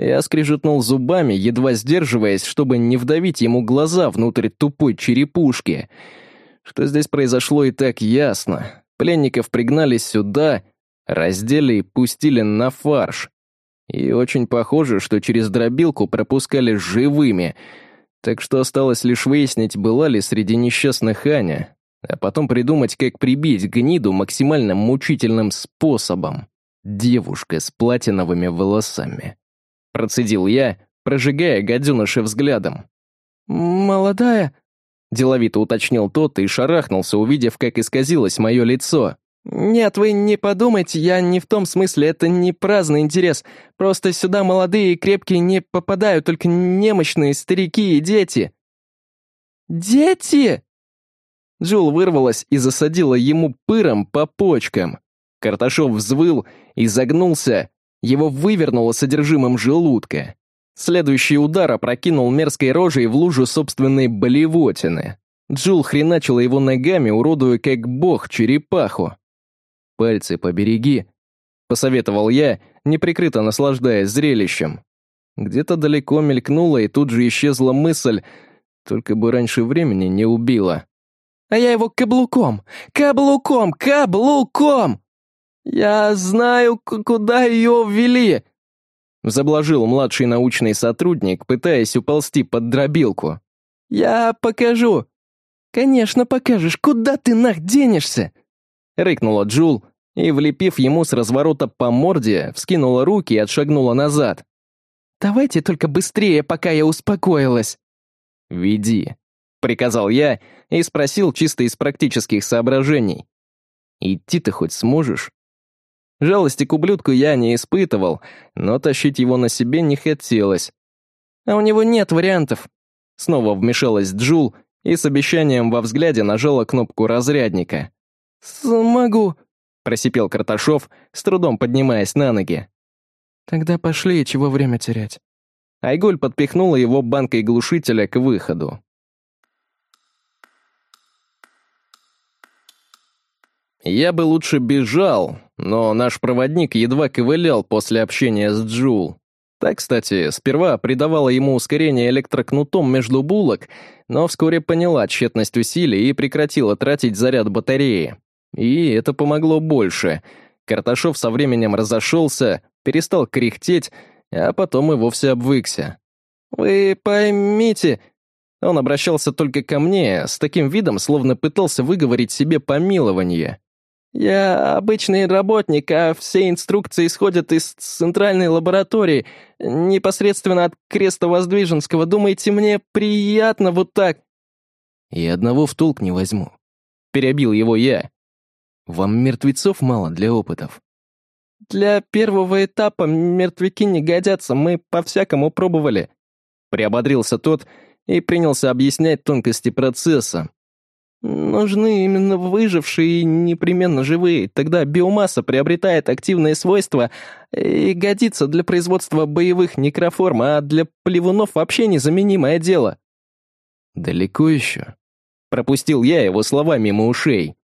Я скрижетнул зубами, едва сдерживаясь, чтобы не вдавить ему глаза внутрь тупой черепушки. Что здесь произошло и так ясно. Пленников пригнали сюда, раздели и пустили на фарш. И очень похоже, что через дробилку пропускали живыми, так что осталось лишь выяснить, была ли среди несчастных Аня, а потом придумать, как прибить гниду максимально мучительным способом. Девушка с платиновыми волосами. Процедил я, прожигая гаденыша взглядом. «Молодая?» — деловито уточнил тот и шарахнулся, увидев, как исказилось мое лицо. «Нет, вы не подумайте, я не в том смысле, это не праздный интерес. Просто сюда молодые и крепкие не попадают, только немощные старики и дети». «Дети?» Джул вырвалась и засадила ему пыром по почкам. Карташов взвыл и загнулся, его вывернуло содержимым желудка. Следующий удар опрокинул мерзкой рожей в лужу собственной болевотины. Джул хреначила его ногами, уродуя как бог черепаху. «Пальцы побереги», — посоветовал я, неприкрыто наслаждаясь зрелищем. Где-то далеко мелькнула и тут же исчезла мысль, только бы раньше времени не убила. «А я его каблуком! Каблуком! Каблуком! Я знаю, куда ее ввели!» Заблажил младший научный сотрудник, пытаясь уползти под дробилку. «Я покажу!» «Конечно покажешь, куда ты нах денешься?» Рыкнула Джул, и, влепив ему с разворота по морде, вскинула руки и отшагнула назад. «Давайте только быстрее, пока я успокоилась». «Веди», — приказал я и спросил чисто из практических соображений. «Идти ты хоть сможешь?» Жалости к ублюдку я не испытывал, но тащить его на себе не хотелось. «А у него нет вариантов», — снова вмешалась Джул и с обещанием во взгляде нажала кнопку разрядника. «Смогу», — просипел Карташов, с трудом поднимаясь на ноги. «Тогда пошли, чего время терять». Айгуль подпихнула его банкой глушителя к выходу. Я бы лучше бежал, но наш проводник едва ковылял после общения с Джул. Так, кстати, сперва придавала ему ускорение электрокнутом между булок, но вскоре поняла тщетность усилий и прекратила тратить заряд батареи. И это помогло больше. Карташов со временем разошелся, перестал кряхтеть а потом и вовсе обвыкся. «Вы поймите...» Он обращался только ко мне, с таким видом, словно пытался выговорить себе помилование. «Я обычный работник, а все инструкции исходят из центральной лаборатории, непосредственно от Креста Воздвиженского. Думаете, мне приятно вот так?» «И одного в толк не возьму», — перебил его я. «Вам мертвецов мало для опытов». «Для первого этапа мертвяки не годятся, мы по-всякому пробовали», — приободрился тот и принялся объяснять тонкости процесса. Нужны именно выжившие и непременно живые. Тогда биомасса приобретает активные свойства и годится для производства боевых некроформ, а для плевунов вообще незаменимое дело. Далеко еще? Пропустил я его слова мимо ушей.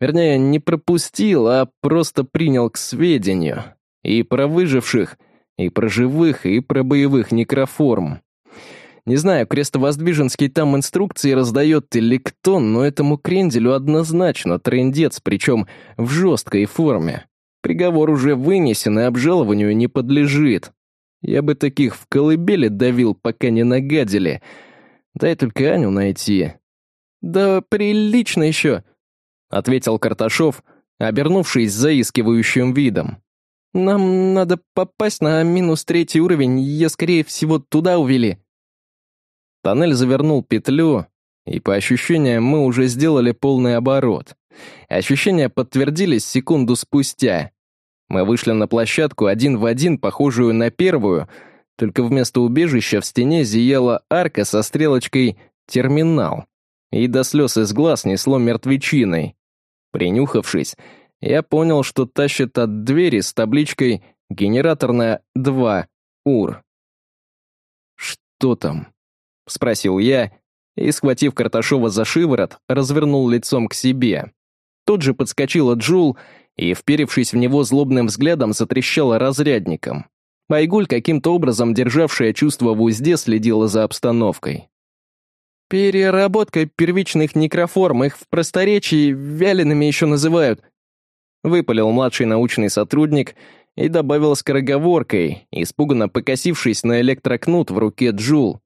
Вернее, не пропустил, а просто принял к сведению. И про выживших, и про живых, и про боевых некроформ. Не знаю, Крестовоздвиженский там инструкции раздает или кто, но этому кренделю однозначно трендец, причем в жесткой форме. Приговор уже вынесен и обжалованию не подлежит. Я бы таких в колыбели давил, пока не нагадили. Дай только Аню найти. Да прилично еще, — ответил Карташов, обернувшись заискивающим видом. «Нам надо попасть на минус третий уровень, ее, скорее всего, туда увели». Тоннель завернул петлю, и по ощущениям мы уже сделали полный оборот. Ощущения подтвердились секунду спустя. Мы вышли на площадку один в один, похожую на первую, только вместо убежища в стене зияла арка со стрелочкой «Терминал», и до слез из глаз несло мертвечиной. Принюхавшись, я понял, что тащит от двери с табличкой «Генераторная 2 УР». «Что там?» — спросил я, и, схватив Карташова за шиворот, развернул лицом к себе. Тут же подскочила Джул и, вперевшись в него злобным взглядом, затрещала разрядником. Айгуль, каким-то образом державшая чувство в узде, следила за обстановкой. «Переработка первичных некроформ, их в просторечии вялеными еще называют», выпалил младший научный сотрудник и добавил скороговоркой, испуганно покосившись на электрокнут в руке Джул,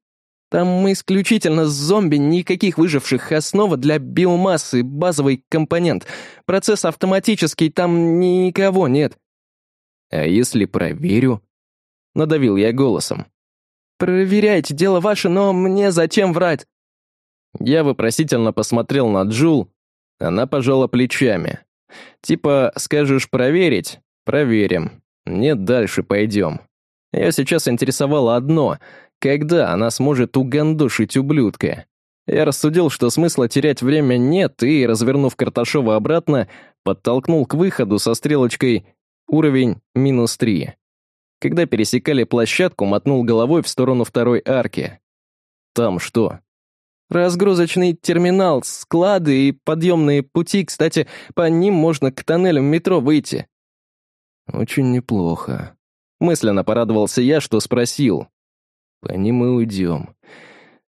там мы исключительно зомби, никаких выживших. Основа для биомассы, базовый компонент. Процесс автоматический, там никого нет. А если проверю? Надавил я голосом. Проверяйте, дело ваше, но мне зачем врать? Я вопросительно посмотрел на Джул. Она пожала плечами. Типа, скажешь проверить? Проверим. Нет, дальше пойдем. Ее сейчас интересовало одно — когда она сможет угандошить ублюдка? Я рассудил, что смысла терять время нет, и, развернув Карташова обратно, подтолкнул к выходу со стрелочкой «Уровень минус три». Когда пересекали площадку, мотнул головой в сторону второй арки. «Там что?» «Разгрузочный терминал, склады и подъемные пути. Кстати, по ним можно к тоннелям метро выйти». «Очень неплохо», — мысленно порадовался я, что спросил. По ним и уйдем.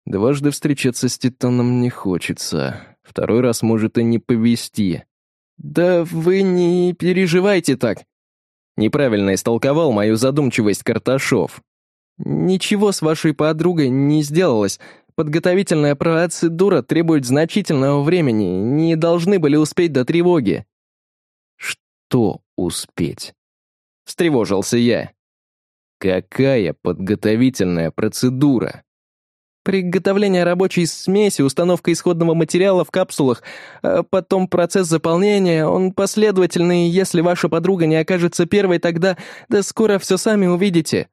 Дважды встречаться с Титаном не хочется. Второй раз может и не повезти. «Да вы не переживайте так!» Неправильно истолковал мою задумчивость Карташов. «Ничего с вашей подругой не сделалось. Подготовительная процедура требует значительного времени. Не должны были успеть до тревоги». «Что успеть?» Встревожился я. Какая подготовительная процедура? Приготовление рабочей смеси, установка исходного материала в капсулах, а потом процесс заполнения, он последовательный, если ваша подруга не окажется первой, тогда, да скоро все сами увидите.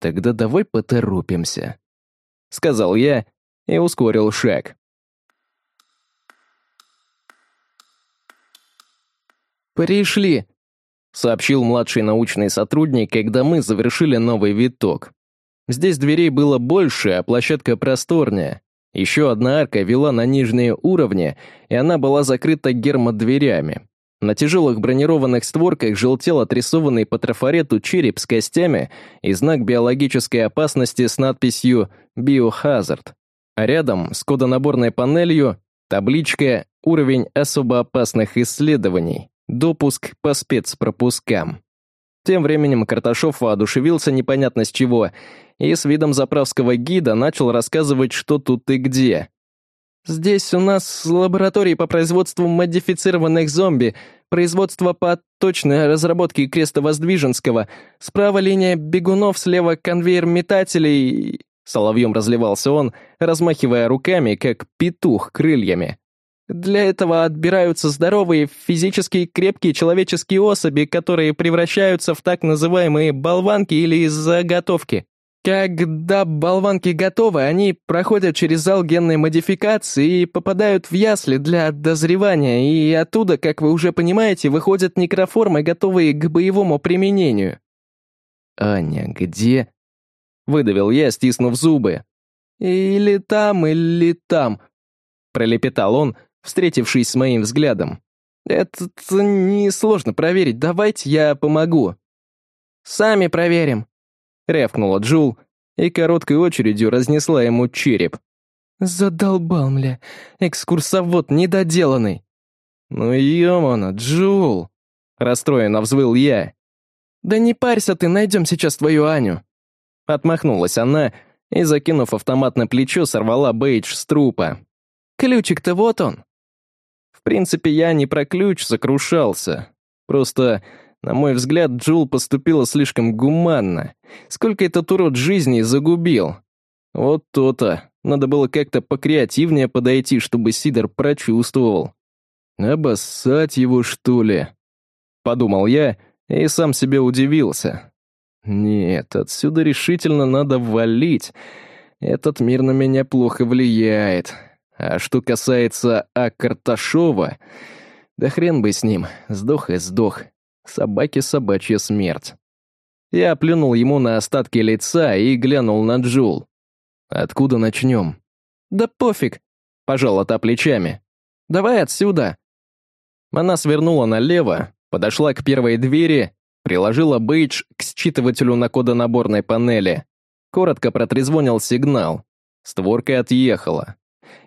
Тогда давай поторопимся, — сказал я и ускорил шаг. «Пришли», сообщил младший научный сотрудник, когда мы завершили новый виток. Здесь дверей было больше, а площадка просторнее. Еще одна арка вела на нижние уровни, и она была закрыта гермодверями. На тяжелых бронированных створках желтел отрисованный по трафарету череп с костями и знак биологической опасности с надписью «Биохазард». А рядом, с кодонаборной панелью, табличка «Уровень особо опасных исследований». Допуск по спецпропускам. Тем временем Карташов воодушевился непонятно с чего и с видом заправского гида начал рассказывать, что тут и где. «Здесь у нас лаборатории по производству модифицированных зомби, производство по точной разработке Крестовоздвиженского, справа линия бегунов, слева конвейер метателей...» Соловьем разливался он, размахивая руками, как петух крыльями. Для этого отбираются здоровые, физически крепкие человеческие особи, которые превращаются в так называемые болванки или заготовки. Когда болванки готовы, они проходят через зал генной модификации и попадают в ясли для дозревания, и оттуда, как вы уже понимаете, выходят некроформы, готовые к боевому применению. «Аня, где?» — выдавил я, стиснув зубы. «Или там, или там», — пролепетал он, встретившись с моим взглядом. «Это несложно проверить, давайте я помогу». «Сами проверим», — рявкнула Джул и короткой очередью разнесла ему череп. «Задолбал, мля, экскурсовод недоделанный». «Ну ёмана, Джул!» — расстроенно взвыл я. «Да не парься ты, найдем сейчас твою Аню». Отмахнулась она и, закинув автомат на плечо, сорвала бейдж с трупа. «Ключик-то вот он» принципе, я не про ключ сокрушался. Просто, на мой взгляд, Джул поступила слишком гуманно. Сколько этот урод жизни загубил. Вот то-то. Надо было как-то покреативнее подойти, чтобы Сидор прочувствовал. «Обоссать его, что ли?» Подумал я и сам себе удивился. «Нет, отсюда решительно надо валить. Этот мир на меня плохо влияет. А что касается А. Карташова, да хрен бы с ним, сдох и сдох. Собаке собачья смерть. Я плюнул ему на остатки лица и глянул на Джул. «Откуда начнем?» «Да пофиг», — пожала та плечами. «Давай отсюда». Она свернула налево, подошла к первой двери, приложила бейдж к считывателю на кодонаборной панели. Коротко протрезвонил сигнал. Створка отъехала.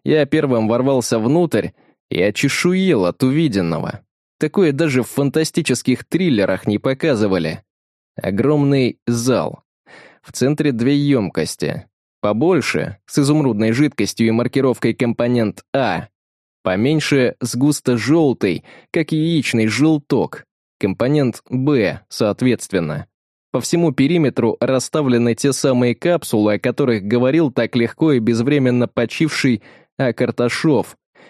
Я первым ворвался внутрь и очешуел от увиденного. Такое даже в фантастических триллерах не показывали. Огромный зал. В центре две емкости. Побольше, с изумрудной жидкостью и маркировкой компонент А. Поменьше, с густо-желтый, как яичный желток. Компонент Б, соответственно. По всему периметру расставлены те самые капсулы, о которых говорил так легко и безвременно почивший А.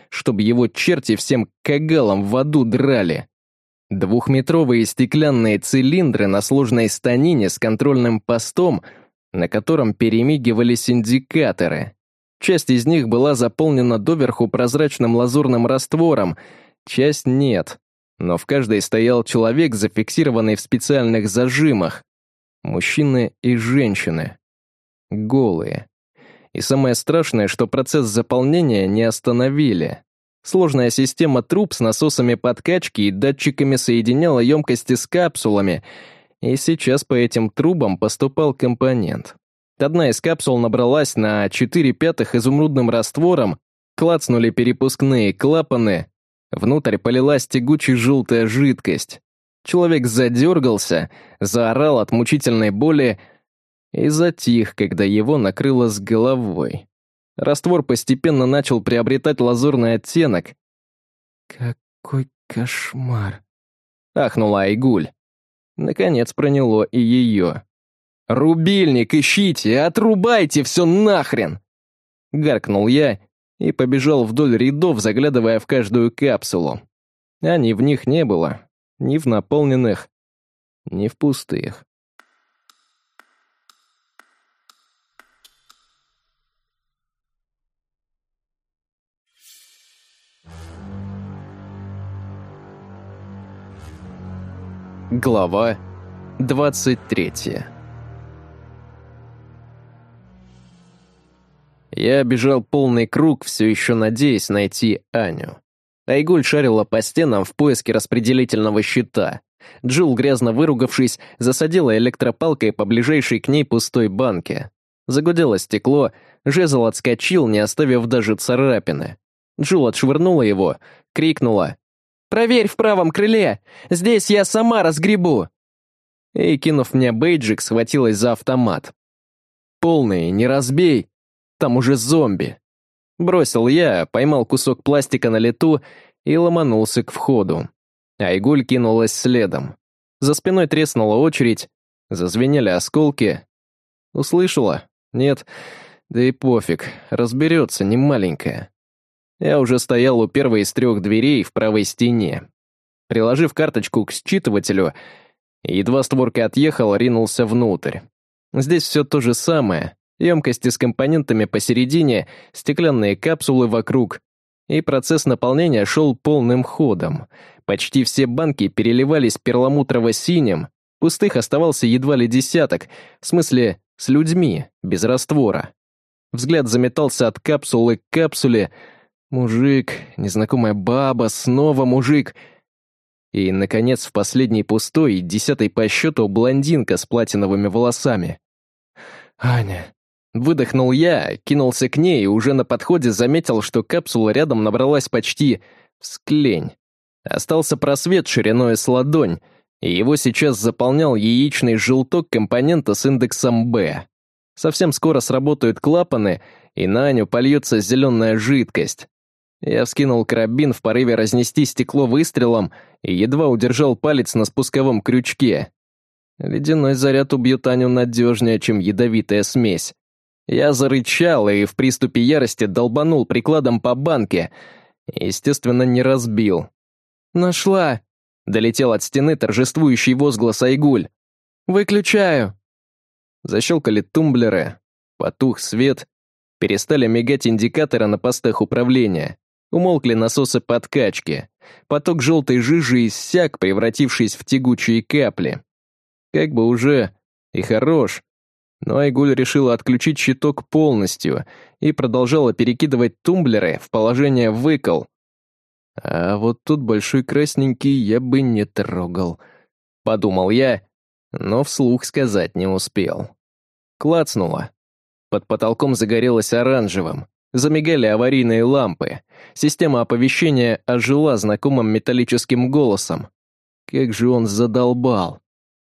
Чтобы его черти всем кагалом в аду драли. Двухметровые стеклянные цилиндры на сложной станине с контрольным постом, на котором перемигивались индикаторы. Часть из них была заполнена доверху прозрачным лазурным раствором, часть нет. Но в каждой стоял человек, зафиксированный в специальных зажимах. Мужчины и женщины. Голые. И самое страшное, что процесс заполнения не остановили. Сложная система труб с насосами подкачки и датчиками соединяла емкости с капсулами, и сейчас по этим трубам поступал компонент. Одна из капсул набралась на 4 пятых изумрудным раствором, клацнули перепускные клапаны, внутрь полилась тягучая желтая жидкость. Человек задергался, заорал от мучительной боли и затих, когда его накрыло с головой. Раствор постепенно начал приобретать лазурный оттенок. «Какой кошмар!» — ахнула Айгуль. Наконец проняло и ее. «Рубильник ищите, отрубайте все нахрен!» Гаркнул я и побежал вдоль рядов, заглядывая в каждую капсулу. Ани в них не было, ни в наполненных, ни в пустых. Глава 23 Я бежал полный круг, все еще надеясь найти Аню. Айгуль шарила по стенам в поиске распределительного щита. Джилл, грязно выругавшись, засадила электропалкой по ближайшей к ней пустой банке. Загудело стекло, жезл отскочил, не оставив даже царапины. Джилл отшвырнула его, крикнула. «Проверь в правом крыле! Здесь я сама разгребу!» И, кинув мне бейджик, схватилась за автомат. «Полный, не разбей! Там уже зомби!» Бросил я, поймал кусок пластика на лету и ломанулся к входу. Айгуль кинулась следом. За спиной треснула очередь, зазвенели осколки. Услышала? Нет. Да и пофиг, разберется, не маленькая. Я уже стоял у первой из трех дверей в правой стене. Приложив карточку к считывателю, едва створка отъехала, ринулся внутрь. Здесь все то же самое. Емкости с компонентами посередине, стеклянные капсулы вокруг. И процесс наполнения шел полным ходом. Почти все банки переливались перламутрово-синим, пустых оставался едва ли десяток, в смысле, с людьми, без раствора. Взгляд заметался от капсулы к капсуле. Мужик, незнакомая баба, снова мужик. И, наконец, в последней пустой, десятой по счету, блондинка с платиновыми волосами. «Аня». Выдохнул я, кинулся к ней и уже на подходе заметил, что капсула рядом набралась почти склень. Остался просвет шириной с ладонь, и его сейчас заполнял яичный желток компонента с индексом «Б». Совсем скоро сработают клапаны, и на Аню польется зеленая жидкость. Я вскинул карабин в порыве разнести стекло выстрелом и едва удержал палец на спусковом крючке. Ледяной заряд убьет Аню надежнее, чем ядовитая смесь. Я зарычал и в приступе ярости долбанул прикладом по банке. Естественно, не разбил. «Нашла!» — долетел от стены торжествующий возглас Айгуль. «Выключаю!» Защелкали тумблеры, потух свет, перестали мигать индикаторы на постах управления, умолкли насосы подкачки, поток желтой жижи иссяк, превратившись в тягучие капли. Как бы уже и хорош, но Айгуль решила отключить щиток полностью и продолжала перекидывать тумблеры в положение выкол. А вот тут большой красненький я бы не трогал, подумал я но вслух сказать не успел. Клацнуло. Под потолком загорелось оранжевым. Замигали аварийные лампы. Система оповещения ожила знакомым металлическим голосом. Как же он задолбал.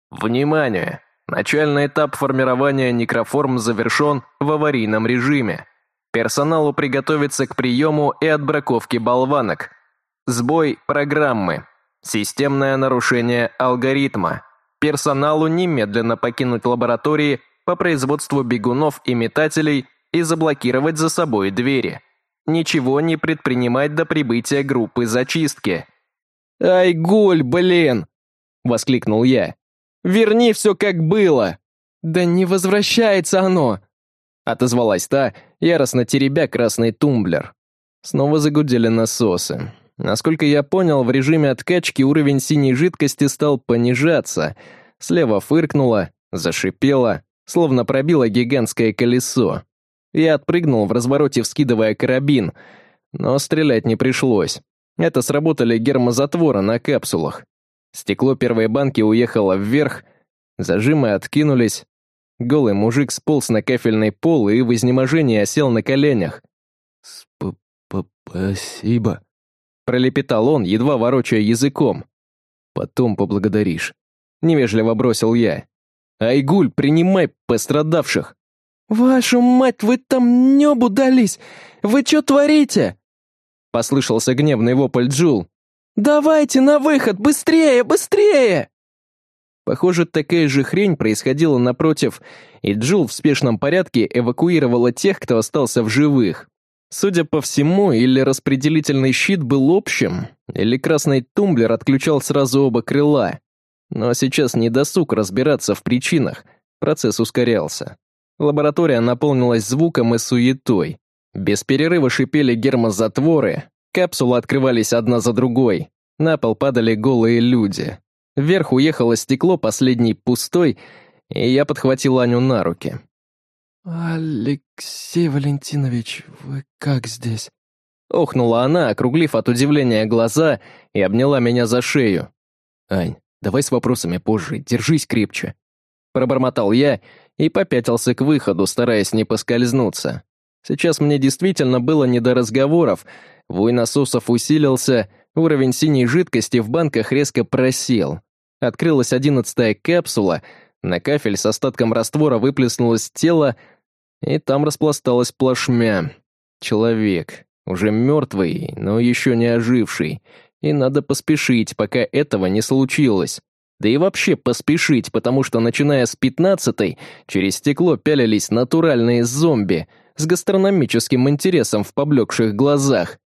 «Внимание! Начальный этап формирования некроформ завершен в аварийном режиме. Персоналу приготовиться к приему и отбраковке болванок. Сбой программы. Системное нарушение алгоритма. Персоналу немедленно покинуть лаборатории по производству бегунов и метателей и заблокировать за собой двери. Ничего не предпринимать до прибытия группы зачистки. «Ай, гуль, блин!» — воскликнул я. «Верни все как было!» «Да не возвращается оно!» — отозвалась та, яростно теребя красный тумблер. Снова загудели насосы. Насколько я понял, в режиме откачки уровень синей жидкости стал понижаться. Слева фыркнуло, зашипело, словно пробило гигантское колесо. Я отпрыгнул в развороте, вскидывая карабин, но стрелять не пришлось. Это сработали гермозатворы на капсулах. Стекло первой банки уехало вверх, зажимы откинулись. Голый мужик сполз на кафельный пол и в изнеможении осел на коленях. «Спасибо», Пролепетал он, едва ворочая языком. «Потом поблагодаришь». Невежливо бросил я. «Айгуль, принимай пострадавших!» «Вашу мать, вы там небу дались! Вы что творите?» Послышался гневный вопль Джул. «Давайте на выход, быстрее, быстрее!» Похоже, такая же хрень происходила напротив, и Джул в спешном порядке эвакуировала тех, кто остался в живых. Судя по всему, или распределительный щит был общим, или красный тумблер отключал сразу оба крыла. Но сейчас не досуг разбираться в причинах, процесс ускорялся. Лаборатория наполнилась звуком и суетой. Без перерыва шипели гермозатворы, капсулы открывались одна за другой, на пол падали голые люди. Вверх уехало стекло, последний пустой, и я подхватил Аню на руки. «Алексей Валентинович, вы как здесь?» Охнула она, округлив от удивления глаза, и обняла меня за шею. «Ань, давай с вопросами позже, держись крепче». Пробормотал я и попятился к выходу, стараясь не поскользнуться. Сейчас мне действительно было не до разговоров, вой насосов усилился, уровень синей жидкости в банках резко просел. Открылась одиннадцатая капсула, на кафель с остатком раствора выплеснулось тело, и там распласталась плашмя. Человек, уже мертвый, но еще не оживший. И надо поспешить, пока этого не случилось. Да и вообще поспешить, потому что, начиная с пятнадцатой, через стекло пялились натуральные зомби с гастрономическим интересом в поблекших глазах.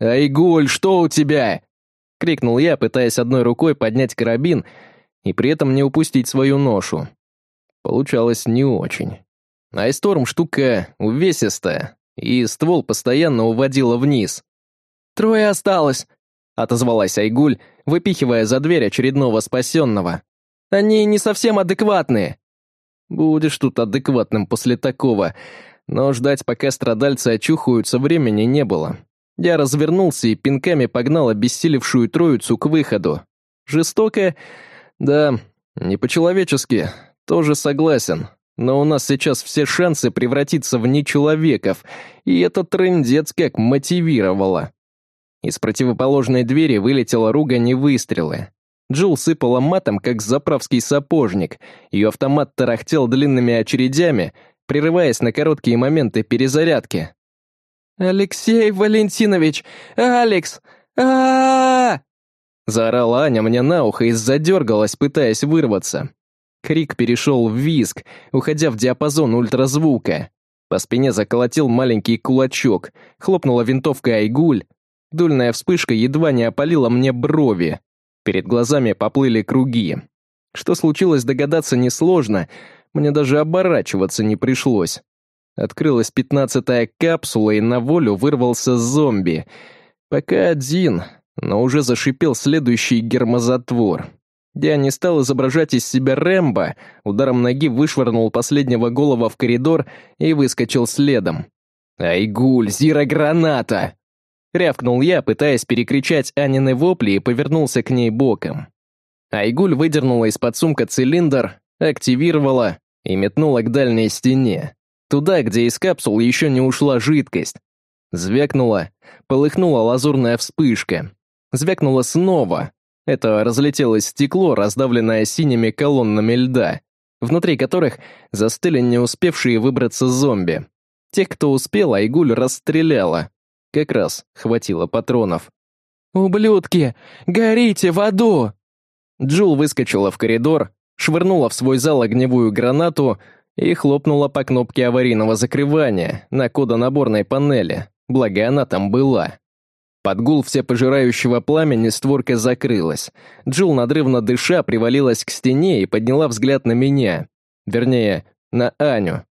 «Айгуль, что у тебя?» — крикнул я, пытаясь одной рукой поднять карабин и при этом не упустить свою ношу. Получалось не очень. Айсторм штука увесистая, и ствол постоянно уводила вниз. «Трое осталось», — отозвалась Айгуль, выпихивая за дверь очередного спасенного. «Они не совсем адекватные». «Будешь тут адекватным после такого», но ждать, пока страдальцы очухаются, времени не было. Я развернулся и пинками погнал обессилевшую троицу к выходу. Жестоко? Да, не по-человечески, тоже согласен. Но у нас сейчас все шансы превратиться в нечеловеков, и это трындец как мотивировало. Из противоположной двери вылетела ругань и выстрелы. Джилл сыпала матом, как заправский сапожник. Ее автомат тарахтел длинными очередями, прерываясь на короткие моменты перезарядки. «Алексей Валентинович! Алекс! а, Заорала Аня мне на ухо и задергалась, пытаясь вырваться. Крик перешел в визг, уходя в диапазон ультразвука. По спине заколотил маленький кулачок, хлопнула винтовка Айгуль. Дульная вспышка едва не опалила мне брови. Перед глазами поплыли круги. Что случилось, догадаться несложно, мне даже оборачиваться не пришлось. Открылась пятнадцатая капсула, и на волю вырвался зомби. Пока один, но уже зашипел следующий гермозатвор. Я не стал изображать из себя Рэмбо, ударом ноги вышвырнул последнего голова в коридор и выскочил следом. «Айгуль, зира-граната!» Рявкнул я, пытаясь перекричать Анины вопли и повернулся к ней боком. Айгуль выдернула из-под сумка цилиндр, активировала и метнула к дальней стене. Туда, где из капсул еще не ушла жидкость. Звякнула, полыхнула лазурная вспышка. Звякнула снова, это разлетелось стекло, раздавленное синими колоннами льда, внутри которых застыли не успевшие выбраться зомби. Тех, кто успел, Айгуль расстреляла. Как раз хватило патронов. «Ублюдки! Горите в аду!» Джул выскочила в коридор, швырнула в свой зал огневую гранату и хлопнула по кнопке аварийного закрывания на кодонаборной панели, благо она там была. Под гул всепожирающего пламени створка закрылась. Джул, надрывно дыша, привалилась к стене и подняла взгляд на меня. Вернее, на Аню.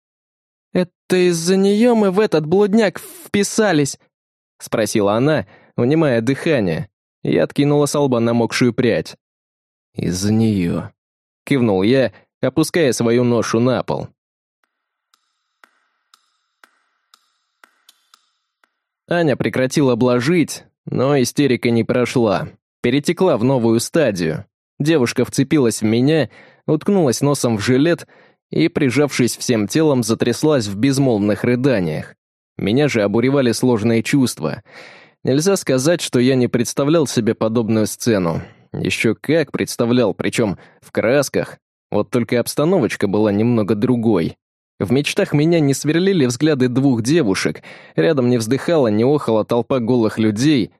«Это из-за нее мы в этот блудняк вписались?» — спросила она, унимая дыхание, и откинула с лба намокшую прядь. «Из-за нее», — кивнул я, опуская свою ношу на пол. Аня прекратила блажить, но истерика не прошла. Перетекла в новую стадию. Девушка вцепилась в меня, уткнулась носом в жилет и, прижавшись всем телом, затряслась в безмолвных рыданиях. Меня же обуревали сложные чувства. Нельзя сказать, что я не представлял себе подобную сцену. Еще как представлял, причем в красках. Вот только обстановочка была немного другой. В мечтах меня не сверлили взгляды двух девушек, рядом не вздыхала, не охала толпа голых людей,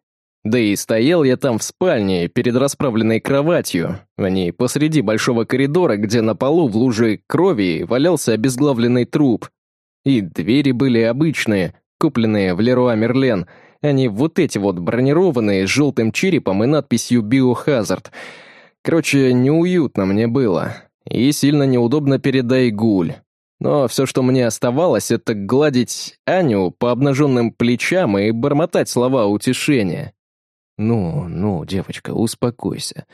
да и стоял я там в спальне, перед расправленной кроватью, а не посреди большого коридора, где на полу в луже крови валялся обезглавленный труп. И двери были обычные, купленные в Леруа Мерлен, а не вот эти вот бронированные с желтым черепом и надписью «Биохазард». Короче, неуютно мне было. И сильно неудобно перед Айгуль. Но все, что мне оставалось, это гладить Аню по обнаженным плечам и бормотать слова утешения. «Ну, ну, девочка, успокойся.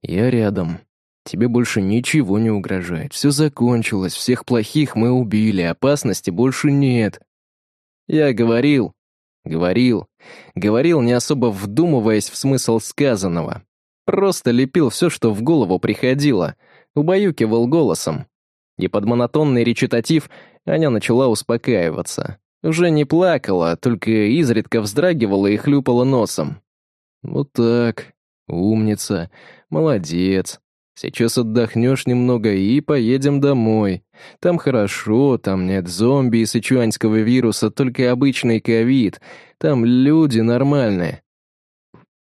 Я рядом. Тебе больше ничего не угрожает. Все закончилось, всех плохих мы убили, опасности больше нет». Я говорил, говорил, говорил, не особо вдумываясь в смысл сказанного. Просто лепил все, что в голову приходило, убаюкивал голосом, и под монотонный речитатив Аня начала успокаиваться. Уже не плакала, только изредка вздрагивала и хлюпала носом. «Вот так. Умница. Молодец. Сейчас отдохнешь немного и поедем домой. Там хорошо, там нет зомби и сычуанского вируса, только обычный ковид. Там люди нормальные».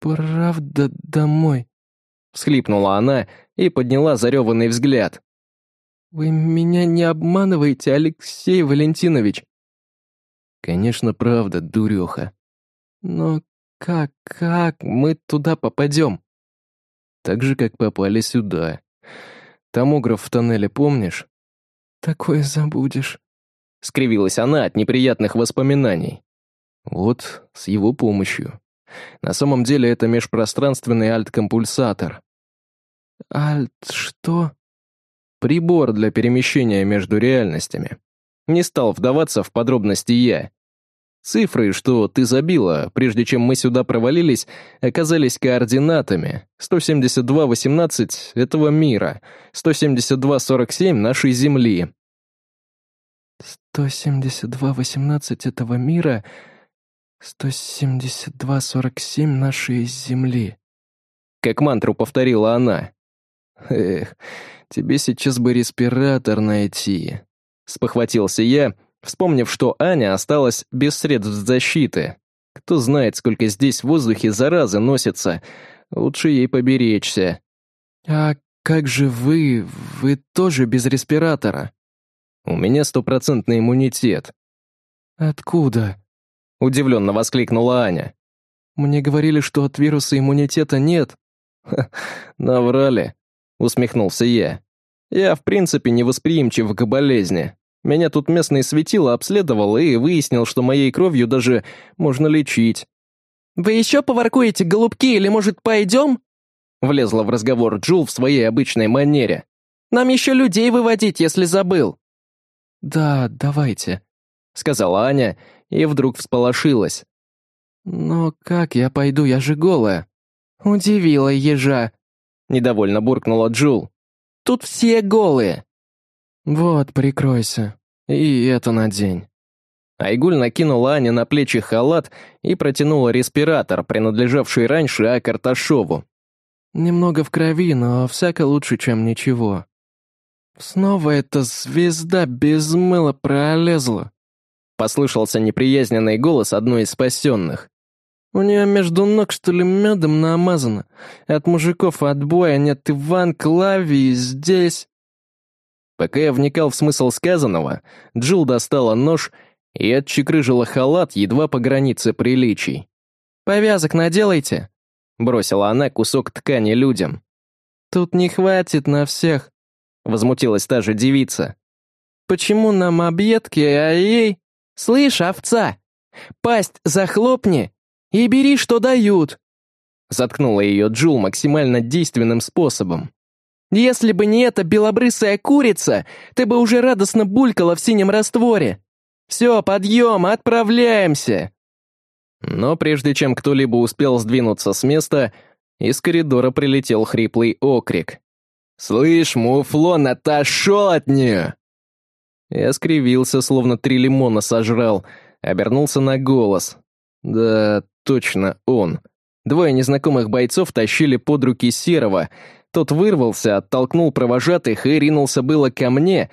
«Правда домой?» — всхлипнула она и подняла зареванный взгляд. «Вы меня не обманываете, Алексей Валентинович?» «Конечно, правда, дуреха». «Но как, как мы туда попадем?» Так же, как попали сюда. Томограф в тоннеле помнишь? Такое забудешь. Скривилась она от неприятных воспоминаний. Вот, с его помощью. На самом деле это межпространственный альт-компульсатор. Альт что? Прибор для перемещения между реальностями. Не стал вдаваться в подробности я. Цифры, что ты забила, прежде чем мы сюда провалились, оказались координатами. 172.18 этого мира, 172.47 нашей Земли. 172.18 этого мира, 172.47 нашей Земли. Как мантру повторила она. Эх, тебе сейчас бы респиратор найти. Спохватился я, вспомнив, что Аня осталась без средств защиты. Кто знает, сколько здесь в воздухе заразы носится. Лучше ей поберечься. «А как же вы? Вы тоже без респиратора?» «У меня стопроцентный иммунитет». «Откуда?» — удивленно воскликнула Аня. «Мне говорили, что от вируса иммунитета нет». «Ха, наврали», — усмехнулся я. «Я, в принципе, невосприимчив к болезни. Меня тут местный светило обследовал и выяснил, что моей кровью даже можно лечить. «Вы еще поваркуете, голубки, или, может, пойдем?» Влезла в разговор Джул в своей обычной манере. «Нам еще людей выводить, если забыл». «Да, давайте», — сказала Аня и вдруг всполошилась. «Но как я пойду, я же голая». «Удивила ежа», — недовольно буркнула Джул. «Тут все голые». «Вот, прикройся. И это надень». Айгуль накинула Ане на плечи халат и протянула респиратор, принадлежавший раньше А. Карташову. «Немного в крови, но всяко лучше, чем ничего». «Снова эта звезда без мыла пролезла», — послышался неприязненный голос одной из спасенных. «У нее между ног, что ли, медом намазано. От мужиков отбоя нет Иван Клавии здесь...» Пока я вникал в смысл сказанного, Джилл достала нож и отчекрыжила халат едва по границе приличий. «Повязок наделайте», — бросила она кусок ткани людям. «Тут не хватит на всех», — возмутилась та же девица. «Почему нам объедки, а ей...» «Слышь, овца, пасть захлопни и бери, что дают», — заткнула ее Джул максимально действенным способом. Если бы не эта белобрысая курица, ты бы уже радостно булькала в синем растворе. Все, подъем, отправляемся!» Но прежде чем кто-либо успел сдвинуться с места, из коридора прилетел хриплый окрик. «Слышь, муфлон, отошел от нее!» Я скривился, словно три лимона сожрал, обернулся на голос. Да, точно, он. Двое незнакомых бойцов тащили под руки Серого, тот вырвался, оттолкнул провожатых и ринулся было ко мне,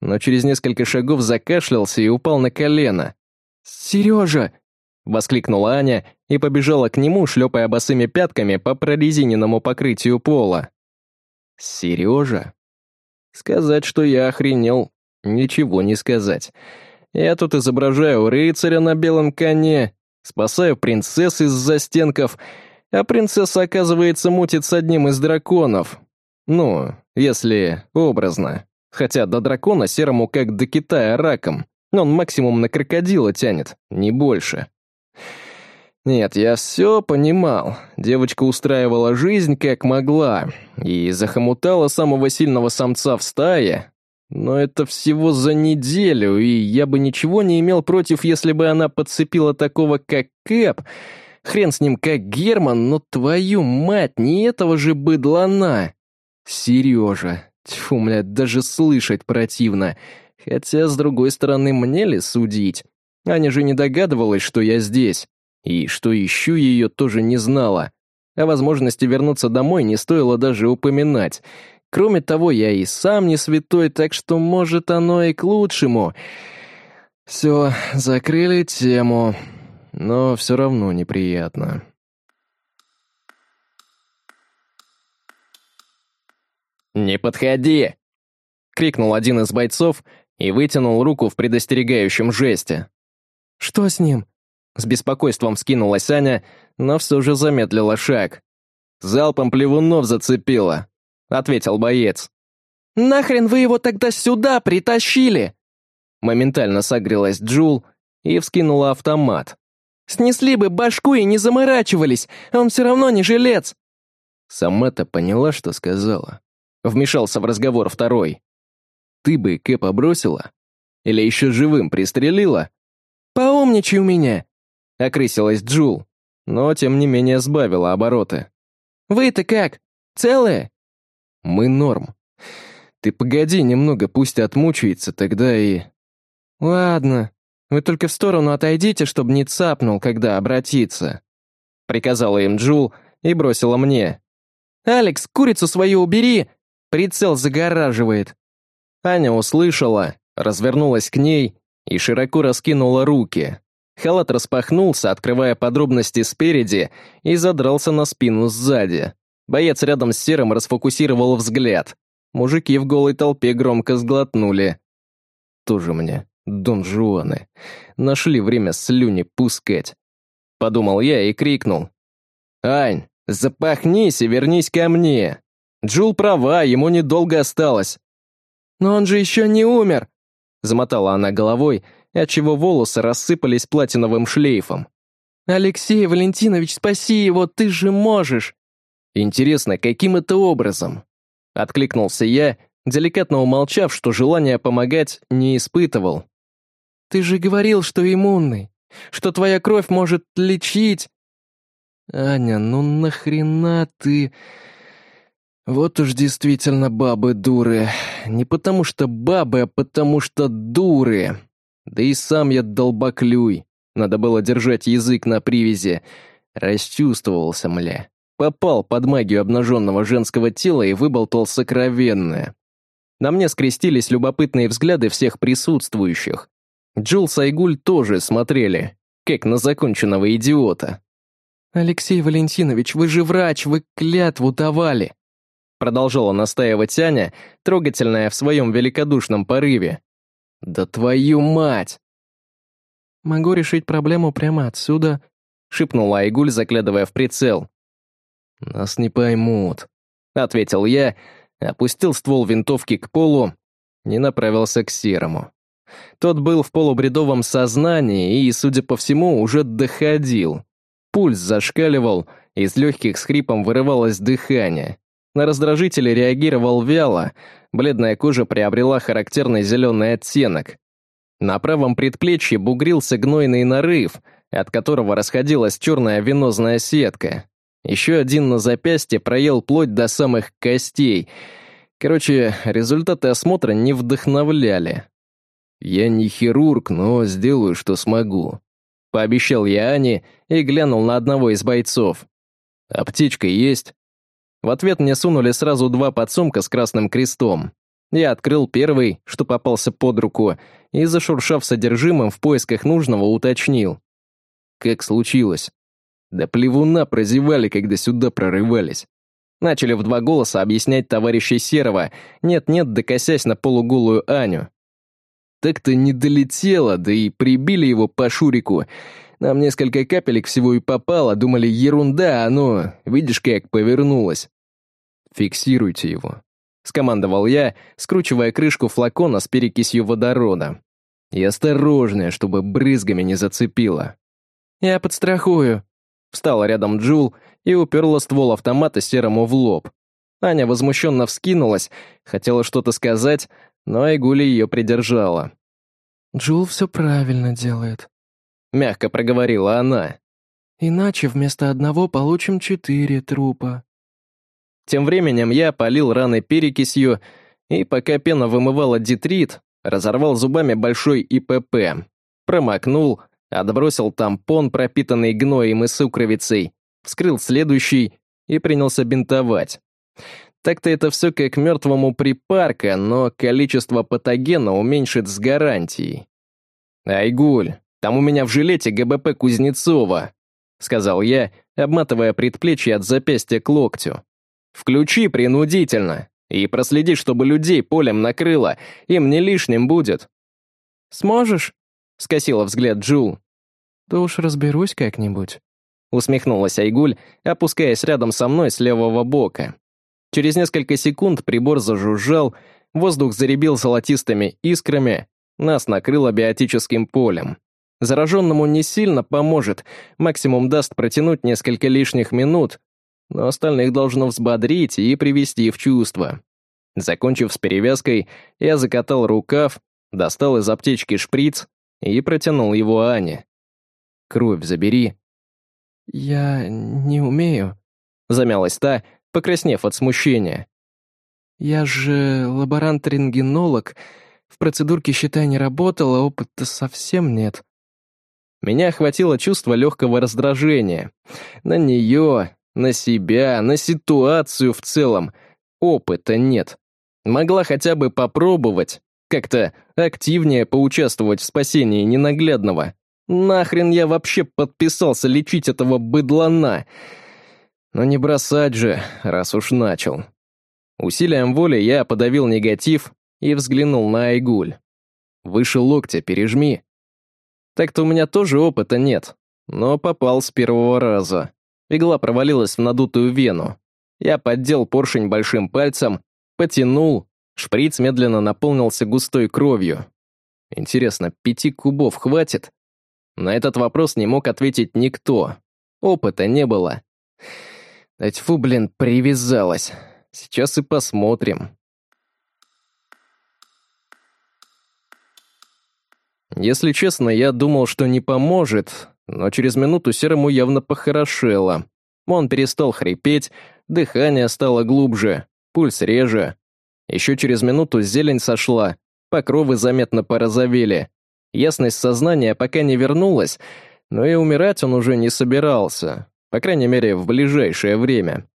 но через несколько шагов закашлялся и упал на колено. «Сережа!» — воскликнула Аня и побежала к нему, шлепая босыми пятками по прорезиненному покрытию пола. «Сережа?» Сказать, что я охренел, ничего не сказать. Я тут изображаю рыцаря на белом коне, спасаю принцесс из застенков — а принцесса, оказывается, мутит с одним из драконов. Ну, если образно. Хотя до дракона серому как до Китая раком. Он максимум на крокодила тянет, не больше. Нет, я все понимал. Девочка устраивала жизнь как могла и захомутала самого сильного самца в стае. Но это всего за неделю, и я бы ничего не имел против, если бы она подцепила такого, как Кэп, Хрен с ним как Герман, но твою мать, не этого же быдлана. Сережа. Тьфу, блядь, даже слышать противно. Хотя, с другой стороны, мне ли судить? Аня же не догадывалась, что я здесь. И что ищу ее, тоже не знала. О возможности вернуться домой не стоило даже упоминать. Кроме того, я и сам не святой, так что, может, оно и к лучшему. Все, закрыли тему, но все равно неприятно. «Не подходи!» — крикнул один из бойцов и вытянул руку в предостерегающем жесте. «Что с ним?» С беспокойством скинулась Аня, но все же замедлила шаг. «Залпом плевунов зацепила», — ответил боец. «Нахрен вы его тогда сюда притащили?» Моментально согрелась Джул и вскинула автомат. «Снесли бы башку и не заморачивались, он все равно не жилец!» Сама-то поняла, что сказала. Вмешался в разговор второй. «Ты бы Кэпа бросила? Или еще живым пристрелила?» «Поумничай у меня!» — окрысилась Джул, но тем не менее сбавила обороты. «Вы-то как? Целые?» «Мы норм. Ты погоди немного, пусть отмучается, тогда и...» «Ладно, вы только в сторону отойдите, чтобы не цапнул, когда обратиться», — приказала им Джул и бросила мне. «Алекс, курицу свою убери! Прицел загораживает!» Аня услышала, развернулась к ней и широко раскинула руки. Халат распахнулся, открывая подробности спереди, и задрался на спину сзади. Боец рядом с Серым расфокусировал взгляд. Мужики в голой толпе громко сглотнули. «Тоже мне, Дон Жуаны. Нашли время слюни пускать». Подумал я и крикнул. «Ань, запахнись и вернись ко мне. Джул права, ему недолго осталось». «Но он же еще не умер!» Замотала она головой, отчего волосы рассыпались платиновым шлейфом. «Алексей Валентинович, спаси его, ты же можешь!» «Интересно, каким это образом?» Откликнулся я, деликатно умолчав, что желания помогать не испытывал. «Ты же говорил, что иммунный, что твоя кровь может лечить...» «Аня, ну нахрена ты...» Вот уж действительно бабы дуры. Не потому что бабы, а потому что дуры. Да и сам я долбоклюй. Надо было держать язык на привязи. Расчувствовался, мля. Попал под магию обнаженного женского тела и выболтал сокровенное. На мне скрестились любопытные взгляды всех присутствующих. Джул и Айгуль тоже смотрели, как на законченного идиота. «Алексей Валентинович, вы же врач, вы клятву давали!» Продолжала настаивать Аня, трогательная в своем великодушном порыве. «Да твою мать!» «Могу решить проблему прямо отсюда», — шепнула Айгуль, заглядывая в прицел. «Нас не поймут», — ответил я, опустил ствол винтовки к полу и направился к Серому. Тот был в полубредовом сознании и, судя по всему, уже доходил. Пульс зашкаливал, из легких с хрипом вырывалось дыхание. На раздражители реагировал вяло, бледная кожа приобрела характерный зеленый оттенок. На правом предплечье бугрился гнойный нарыв, от которого расходилась черная венозная сетка. Еще один на запястье проел плоть до самых костей. Короче, результаты осмотра не вдохновляли. «Я не хирург, но сделаю, что смогу», — пообещал я Ане и глянул на одного из бойцов. «Аптечка есть?» В ответ мне сунули сразу два подсумка с красным крестом. Я открыл первый, что попался под руку, и, зашуршав содержимым, в поисках нужного уточнил. Как случилось? Да плевуна прозевали, когда сюда прорывались. Начали в два голоса объяснять товарищи Серова, нет-нет, докосясь на полуголую Аню. Так-то не долетело, да и прибили его по Шурику, нам несколько капелек всего и попало, думали, ерунда, а оно, видишь, как повернулось. Фиксируйте его. Скомандовал я, скручивая крышку флакона с перекисью водорода. И осторожнее, чтобы брызгами не зацепило. «Я подстрахую», — встала рядом Джул и уперла ствол автомата серому в лоб. Аня возмущенно вскинулась, хотела что-то сказать, но Айгули ее придержала. «Джул все правильно делает», мягко проговорила она. «Иначе вместо одного получим четыре трупа». Тем временем я полил раны перекисью, и пока пена вымывала детрит, разорвал зубами большой ИПП, промокнул, отбросил тампон, пропитанный гноем и сукровицей, вскрыл следующий и принялся бинтовать. Так-то это все как мертвому припарка, но количество патогена уменьшит с гарантией. «Айгуль, там у меня в жилете ГБП Кузнецова», — сказал я, обматывая предплечье от запястья к локтю. «Включи принудительно и проследи, чтобы людей полем накрыло, им не лишним будет». «Сможешь?» — скосила взгляд Джул. «Да уж разберусь как-нибудь», — усмехнулась Айгуль, опускаясь рядом со мной с левого бока. Через несколько секунд прибор зажужжал, воздух заребил золотистыми искрами, нас накрыло биотическим полем. Зараженному не сильно поможет, максимум даст протянуть несколько лишних минут, но остальных должно взбодрить и привести в чувство. Закончив с перевязкой, я закатал рукав, достал из аптечки шприц и протянул его Ане. «Кровь забери». «Я не умею», — замялась та, покраснев от смущения. «Я же лаборант-рентгенолог. В процедурке, считай, не работала, опыта совсем нет». Меня охватило чувство легкого раздражения. На нее, на себя, на ситуацию в целом. Опыта нет. Могла хотя бы попробовать, как-то активнее поучаствовать в спасении ненаглядного. Нахрен я вообще подписался лечить этого быдлана? Но не бросать же, раз уж начал. Усилием воли я подавил негатив и взглянул на Айгуль. Выше локтя пережми. Так-то у меня тоже опыта нет, но попал с первого раза. Игла провалилась в надутую вену. Я поддел поршень большим пальцем, потянул, шприц медленно наполнился густой кровью. Интересно, пяти кубов хватит? На этот вопрос не мог ответить никто. Опыта не было. Да тьфу, блин, привязалась. Сейчас и посмотрим. Если честно, я думал, что не поможет, но через минуту Серому явно похорошело. Он перестал хрипеть, дыхание стало глубже, пульс реже. Еще через минуту зелень сошла, покровы заметно порозовели. Ясность сознания пока не вернулась, но и умирать он уже не собирался. По крайней мере, в ближайшее время.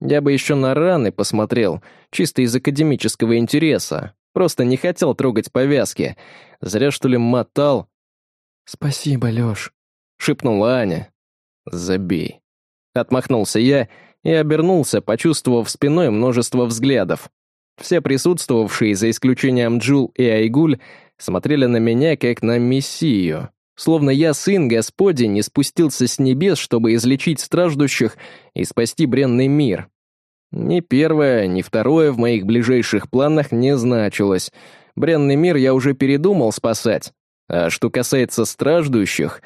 Я бы еще на раны посмотрел, чисто из академического интереса. Просто не хотел трогать повязки. Зря, что ли, мотал. «Спасибо, Лёш», — шепнула Аня. «Забей». Отмахнулся я и обернулся, почувствовав спиной множество взглядов. Все присутствовавшие, за исключением Джул и Айгуль, смотрели на меня как на мессию. Словно я, сын Господень, не спустился с небес, чтобы излечить страждущих и спасти бренный мир. Ни первое, ни второе в моих ближайших планах не значилось. Бренный мир я уже передумал спасать. А что касается страждущих,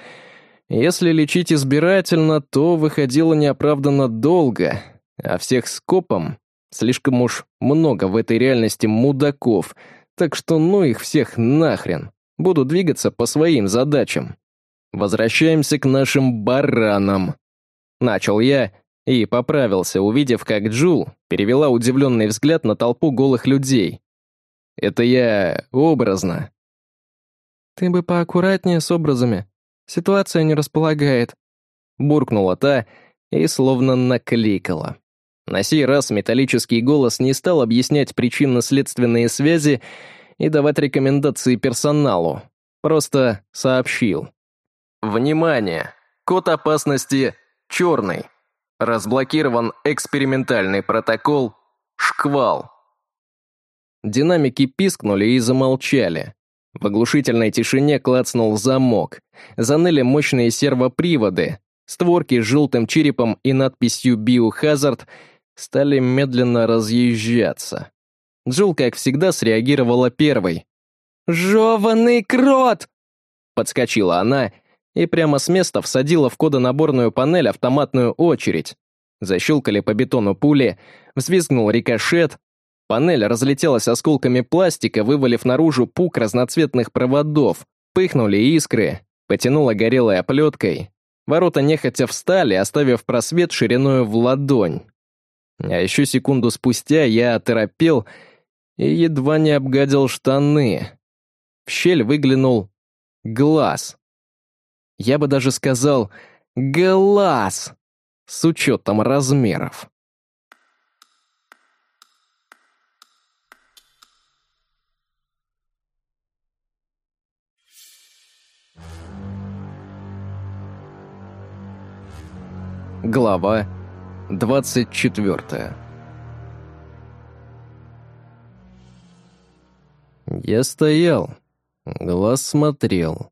если лечить избирательно, то выходило неоправданно долго, а всех скопом слишком уж много в этой реальности мудаков, так что ну их всех нахрен. Буду двигаться по своим задачам. Возвращаемся к нашим баранам. Начал я и поправился, увидев, как Джул перевела удивленный взгляд на толпу голых людей. Это я образно. «Ты бы поаккуратнее с образами. Ситуация не располагает», — буркнула та и словно накликала. На сей раз металлический голос не стал объяснять причинно-следственные связи и давать рекомендации персоналу. Просто сообщил. «Внимание! Код опасности черный. Разблокирован экспериментальный протокол «Шквал». Динамики пискнули и замолчали. В оглушительной тишине клацнул замок. Заныли мощные сервоприводы. Створки с желтым черепом и надписью «Биохазард» стали медленно разъезжаться. Джул, как всегда, среагировала первой. «Жеванный крот!» Подскочила она и прямо с места всадила в кодонаборную панель автоматную очередь. Защелкали по бетону пули, взвизгнул рикошет. Панель разлетелась осколками пластика, вывалив наружу пук разноцветных проводов. Пыхнули искры, потянуло горелой оплеткой. Ворота нехотя встали, оставив просвет шириною в ладонь. А еще секунду спустя я оторопел и едва не обгадил штаны. В щель выглянул глаз. Я бы даже сказал «глаз» с учетом размеров. Глава 24 Я стоял, глаз смотрел.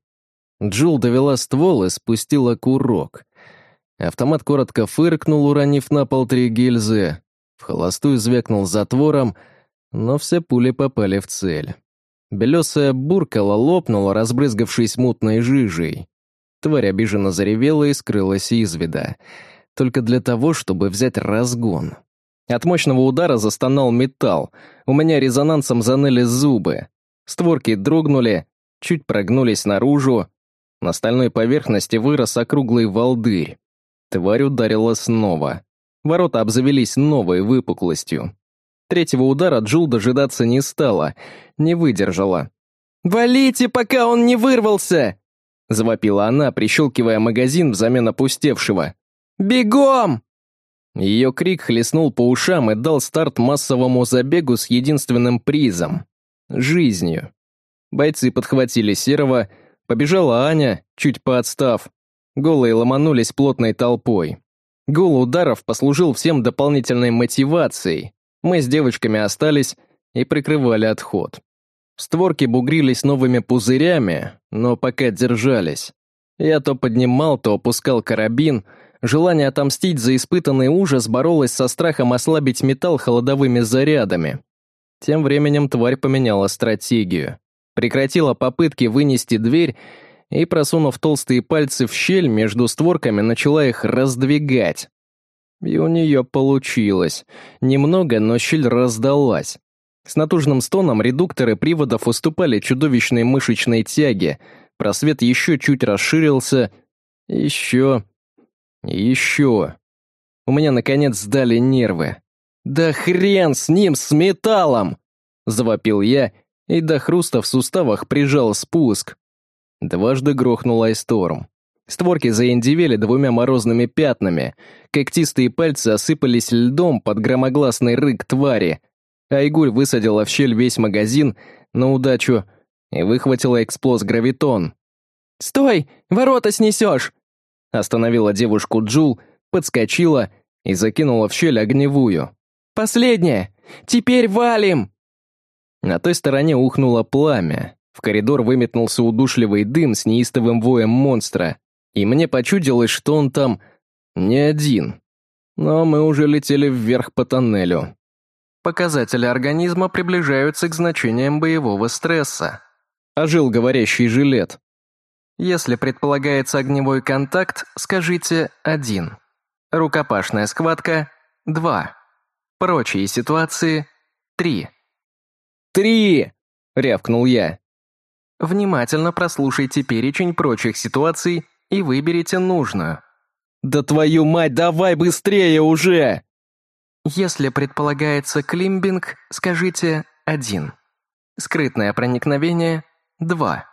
Джул довела ствол и спустила курок. Автомат коротко фыркнул, уронив на пол три гильзы. В холостую звякнул затвором, но все пули попали в цель. Белесая буркала лопнула, разбрызгавшись мутной жижей. Тварь обиженно заревела и скрылась из вида. Только для того, чтобы взять разгон. От мощного удара застонал металл. У меня резонансом заныли зубы. Створки дрогнули, чуть прогнулись наружу. На стальной поверхности вырос округлый волдырь. Тварь ударила снова. Ворота обзавелись новой выпуклостью. Третьего удара Джул дожидаться не стала, не выдержала. «Валите, пока он не вырвался!» Завопила она, прищелкивая магазин взамен опустевшего. «Бегом!» Ее крик хлестнул по ушам и дал старт массовому забегу с единственным призом — жизнью. Бойцы подхватили Серого, побежала Аня, чуть поотстав. Голые ломанулись плотной толпой. Гул ударов послужил всем дополнительной мотивацией. Мы с девочками остались и прикрывали отход. Створки бугрились новыми пузырями, но пока держались. Я то поднимал, то опускал карабин — Желание отомстить за испытанный ужас боролось со страхом ослабить металл холодовыми зарядами. Тем временем тварь поменяла стратегию. Прекратила попытки вынести дверь и, просунув толстые пальцы в щель между створками, начала их раздвигать. И у нее получилось. Немного, но щель раздалась. С натужным стоном редукторы приводов уступали чудовищной мышечной тяге. Просвет еще чуть расширился. Еще еще. У меня, наконец, сдали нервы. «Да хрен с ним, с металлом!» Завопил я и до хруста в суставах прижал спуск. Дважды грохнул айсторм. Створки заиндивели двумя морозными пятнами, когтистые пальцы осыпались льдом под громогласный рык твари. Айгуль высадила в щель весь магазин на удачу и выхватила эксплоз-гравитон. «Стой! Ворота снесешь!» Остановила девушку Джул, подскочила и закинула в щель огневую. «Последняя! Теперь валим!» На той стороне ухнуло пламя. В коридор выметнулся удушливый дым с неистовым воем монстра, и мне почудилось, что он там не один. Но мы уже летели вверх по тоннелю. Показатели организма приближаются к значениям боевого стресса. Ожил говорящий жилет. Если предполагается огневой контакт, скажите «один». Рукопашная схватка – два. Прочие ситуации – три. «Три!» – рявкнул я. Внимательно прослушайте перечень прочих ситуаций и выберите нужную. «Да твою мать, давай быстрее уже!» Если предполагается климбинг, скажите «один». Скрытное проникновение – два.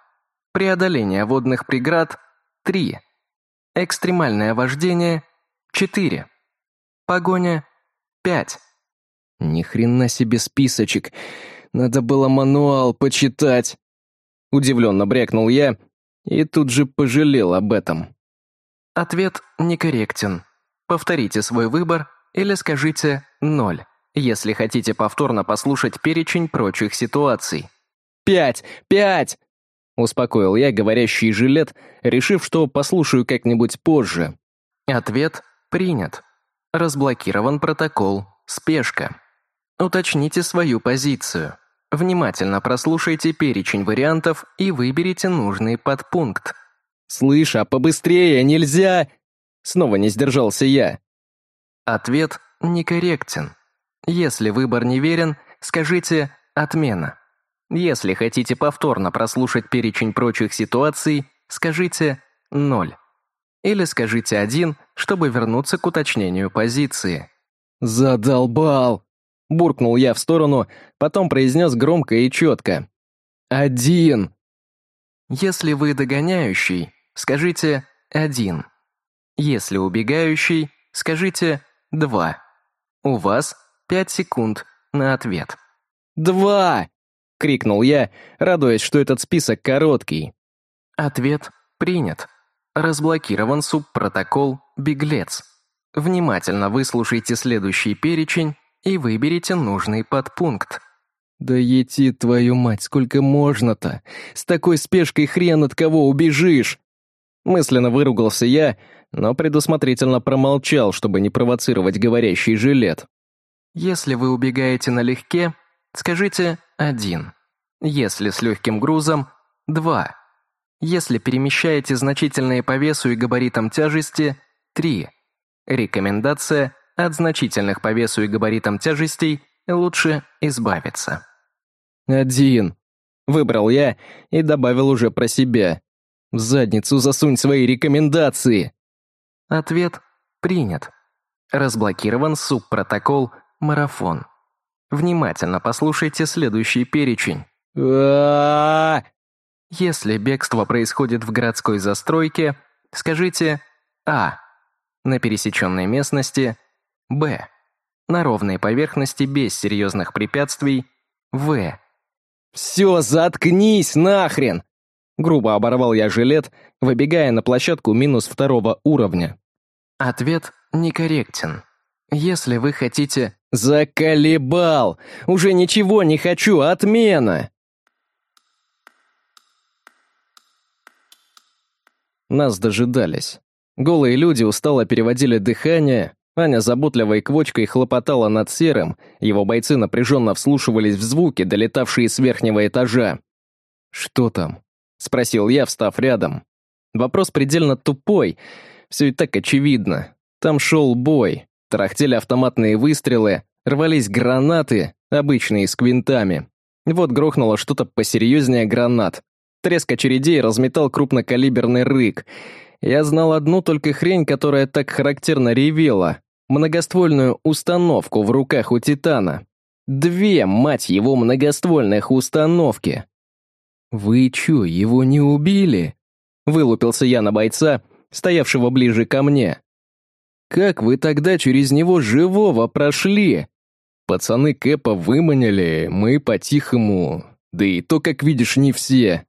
Преодоление водных преград – 3. Экстремальное вождение – 4. Погоня – 5. Ни хрена себе списочек. Надо было мануал почитать. Удивленно брякнул я и тут же пожалел об этом. Ответ некорректен. Повторите свой выбор или скажите «ноль», если хотите повторно послушать перечень прочих ситуаций. «Пять! Пять!» Успокоил я говорящий жилет, решив, что послушаю как-нибудь позже. Ответ принят. Разблокирован протокол. Спешка. Уточните свою позицию. Внимательно прослушайте перечень вариантов и выберите нужный подпункт. «Слышь, а побыстрее, нельзя!» Снова не сдержался я. Ответ некорректен. Если выбор неверен, скажите «отмена». Если хотите повторно прослушать перечень прочих ситуаций, скажите «ноль». Или скажите «один», чтобы вернуться к уточнению позиции. «Задолбал!» – буркнул я в сторону, потом произнес громко и четко. «Один!» Если вы догоняющий, скажите «один». Если убегающий, скажите «два». У вас пять секунд на ответ. «Два!» — крикнул я, радуясь, что этот список короткий. Ответ принят. Разблокирован субпротокол «Беглец». Внимательно выслушайте следующий перечень и выберите нужный подпункт. «Да ети, твою мать, сколько можно-то? С такой спешкой хрен от кого убежишь?» Мысленно выругался я, но предусмотрительно промолчал, чтобы не провоцировать говорящий жилет. Если вы убегаете налегке, скажите «один». Если с легким грузом – «два». Если перемещаете значительные по весу и габаритам тяжести – «три». Рекомендация – от значительных по весу и габаритам тяжестей лучше избавиться. «Один», — выбрал я и добавил уже про себя. «В задницу засунь свои рекомендации». Ответ принят. Разблокирован субпротокол «Марафон». Внимательно послушайте следующий перечень. Если бегство происходит в городской застройке, скажите «А». На пересеченной местности Б. На ровной поверхности без серьезных препятствий В. «Все, заткнись нахрен!» Грубо оборвал я жилет, выбегая на площадку минус второго уровня. Ответ некорректен. Если вы хотите... Заколебал! Уже ничего не хочу, отмена! Нас дожидались. Голые люди устало переводили дыхание, Аня заботливой квочкой хлопотала над серым, его бойцы напряженно вслушивались в звуки, долетавшие с верхнего этажа. «Что там?» — спросил я, встав рядом. Вопрос предельно тупой, все и так очевидно. Там шел бой, тарахтели автоматные выстрелы, рвались гранаты, обычные с квинтами. Вот грохнуло что-то посерьезнее гранат. Треск очередей разметал крупнокалиберный рык. Я знал одну только хрень, которая так характерно ревела многоствольную установку в руках у Титана. Две, мать его, многоствольных установки. «Вы чё, его не убили?» Вылупился я на бойца, стоявшего ближе ко мне. «Как вы тогда через него живого прошли?» Пацаны Кэпа выманили, мы по-тихому. Да и то, как видишь, не все.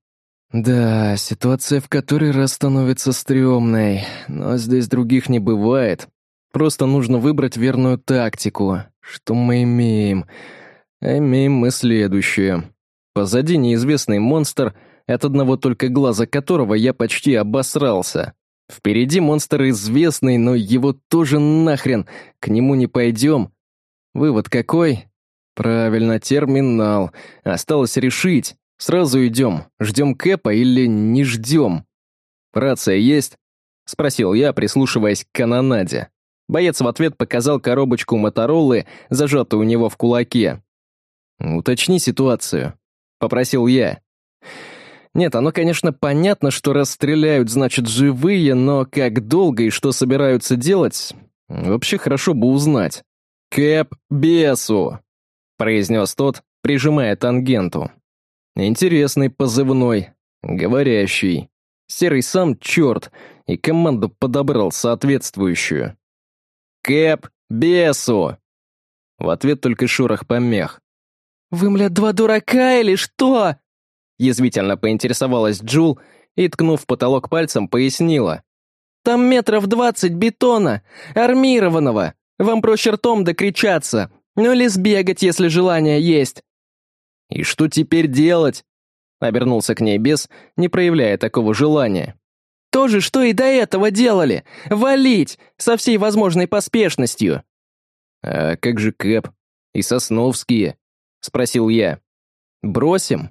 Да, ситуация в который раз становится стрёмной, но здесь других не бывает. Просто нужно выбрать верную тактику. Что мы имеем? Имеем мы следующее. Позади неизвестный монстр, от одного только глаза которого я почти обосрался. Впереди монстр известный, но его тоже нахрен, к нему не пойдем. Вывод какой? Правильно, терминал. Осталось решить. Сразу идем, ждем Кэпа или не ждем? Рация есть? Спросил я, прислушиваясь к канонаде. Боец в ответ показал коробочку Мотороллы, зажатую у него в кулаке. «Уточни ситуацию», — попросил я. Нет, оно, конечно, понятно, что расстреляют, значит, живые, но как долго и что собираются делать, вообще хорошо бы узнать. «Кэп бесу», — произнес тот, прижимая тангенту. Интересный позывной, говорящий. Серый сам черт, и команду подобрал соответствующую. «Кэп, бесу!» В ответ только шорох помех. «Вы, мля, два дурака или что?» Язвительно поинтересовалась Джул и, ткнув потолок пальцем, пояснила. «Там метров двадцать бетона, армированного. Вам проще ртом докричаться, ну или сбегать, если желание есть». «И что теперь делать?» Обернулся к ней бес, не проявляя такого желания. То же, что и до этого делали. Валить! Со всей возможной поспешностью. «А как же Кэп? И Сосновские?» — спросил я. «Бросим?»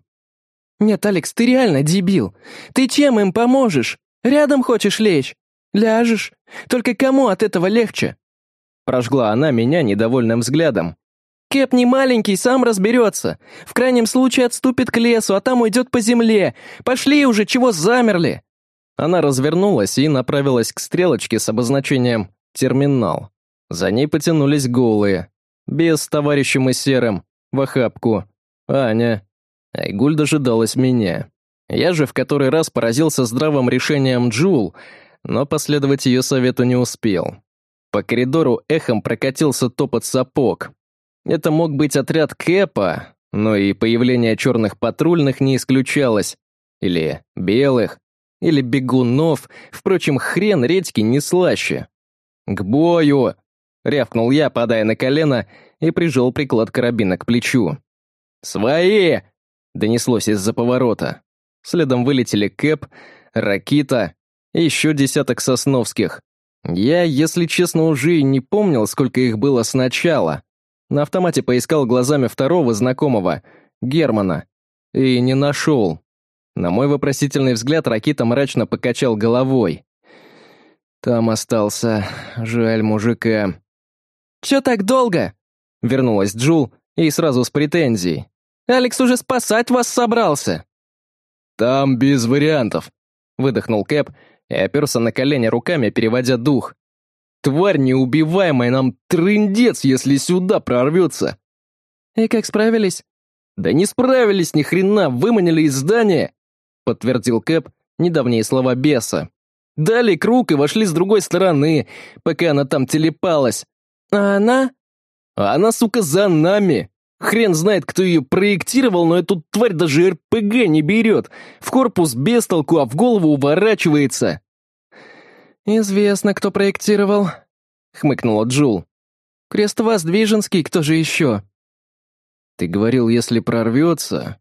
«Нет, Алекс, ты реально дебил. Ты чем им поможешь? Рядом хочешь лечь? Ляжешь? Только кому от этого легче?» Прожгла она меня недовольным взглядом. Кэп не маленький, сам разберется. В крайнем случае отступит к лесу, а там уйдет по земле. Пошли уже, чего замерли?» Она развернулась и направилась к стрелочке с обозначением «Терминал». За ней потянулись голые. Без товарищем и серым. В охапку. Аня. Айгуль дожидалась меня. Я же в который раз поразился здравым решением Джул, но последовать ее совету не успел. По коридору эхом прокатился топот сапог. Это мог быть отряд Кэпа, но и появление черных патрульных не исключалось. Или белых или бегунов, впрочем, хрен редьки не слаще. «К бою!» — рявкнул я, падая на колено, и прижал приклад карабина к плечу. «Свои!» — донеслось из-за поворота. Следом вылетели Кэп, Ракита и еще десяток сосновских. Я, если честно, уже и не помнил, сколько их было сначала. На автомате поискал глазами второго знакомого, Германа, и не нашел. На мой вопросительный взгляд Ракита мрачно покачал головой. Там остался, жаль мужика. «Чё так долго?» Вернулась Джул и сразу с претензией. «Алекс уже спасать вас собрался!» «Там без вариантов», — выдохнул Кэп и оперся на колени руками, переводя дух. «Тварь неубиваемая, нам трындец, если сюда прорвется!» «И как справились?» «Да не справились ни хрена, выманили из здания!» — подтвердил Кэп недавние слова беса. «Дали круг и вошли с другой стороны, пока она там телепалась. А она?» «А она, сука, за нами!» Хрен знает, кто ее проектировал, но эту тварь даже РПГ не берет. В корпус без толку, а в голову уворачивается. «Известно, кто проектировал», — хмыкнула Джул. «Крестово-Сдвиженский, кто же еще?» «Ты говорил, если прорвется...»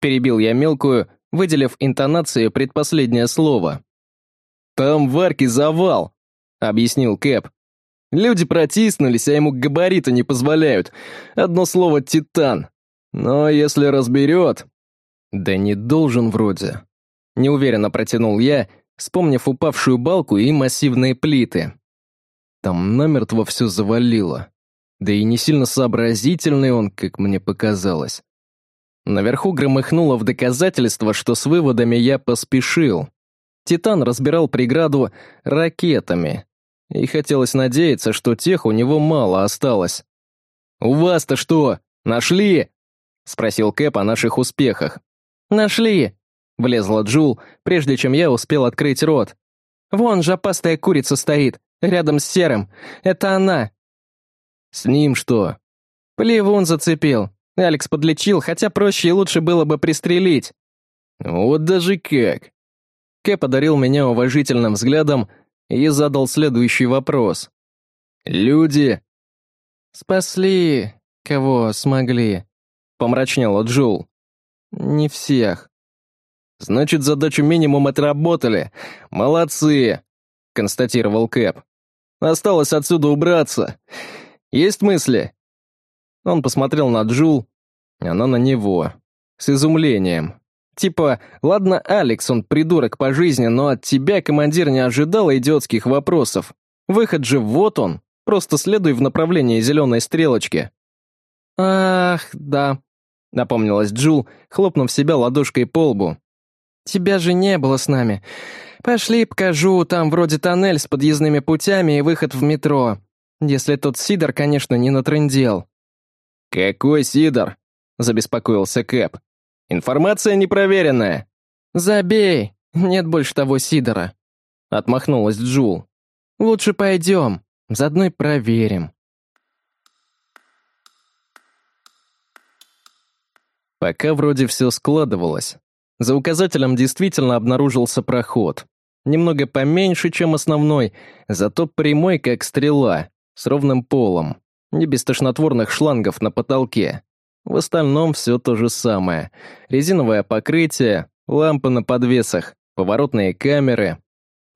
Перебил я мелкую, выделив интонацию предпоследнее слово. «Там в арке завал», — объяснил Кэп. Люди протиснулись, а ему габариты не позволяют. Одно слово «титан». Но если разберет... Да не должен вроде. Неуверенно протянул я, вспомнив упавшую балку и массивные плиты. Там намертво все завалило. Да и не сильно сообразительный он, как мне показалось. Наверху громыхнуло в доказательство, что с выводами я поспешил. Титан разбирал преграду ракетами, и хотелось надеяться, что тех у него мало осталось. «У вас-то что, нашли?» — спросил Кэп о наших успехах. «Нашли!» — влезла Джул, прежде чем я успел открыть рот. «Вон жопастая курица стоит, рядом с серым. Это она!» «С ним что?» «Плевун зацепил. Алекс подлечил, хотя проще и лучше было бы пристрелить». «Вот даже как!» Кэп одарил меня уважительным взглядом, и задал следующий вопрос. «Люди...» «Спасли, кого смогли», — помрачнела Джул. «Не всех». «Значит, задачу минимум отработали. Молодцы», — констатировал Кэп. «Осталось отсюда убраться. Есть мысли?» Он посмотрел на Джул, она на него, с изумлением. Типа, ладно, Алекс, он придурок по жизни, но от тебя командир не ожидал идиотских вопросов. Выход же вот он, просто следуй в направлении зеленой стрелочки. «Ах, да», — напомнилась Джул, хлопнув себя ладошкой по лбу. «Тебя же не было с нами. Пошли, покажу, там вроде тоннель с подъездными путями и выход в метро. Если тот Сидор, конечно, не натрындел». «Какой Сидор?» — забеспокоился Кэп. Информация непроверенная». «Забей, нет больше того Сидора», — отмахнулась Джул. «Лучше пойдем, заодно и проверим». Пока вроде все складывалось. За указателем действительно обнаружился проход. Немного поменьше, чем основной, зато прямой, как стрела, с ровным полом, не без тошнотворных шлангов на потолке. В остальном все то же самое. Резиновое покрытие, лампы на подвесах, поворотные камеры.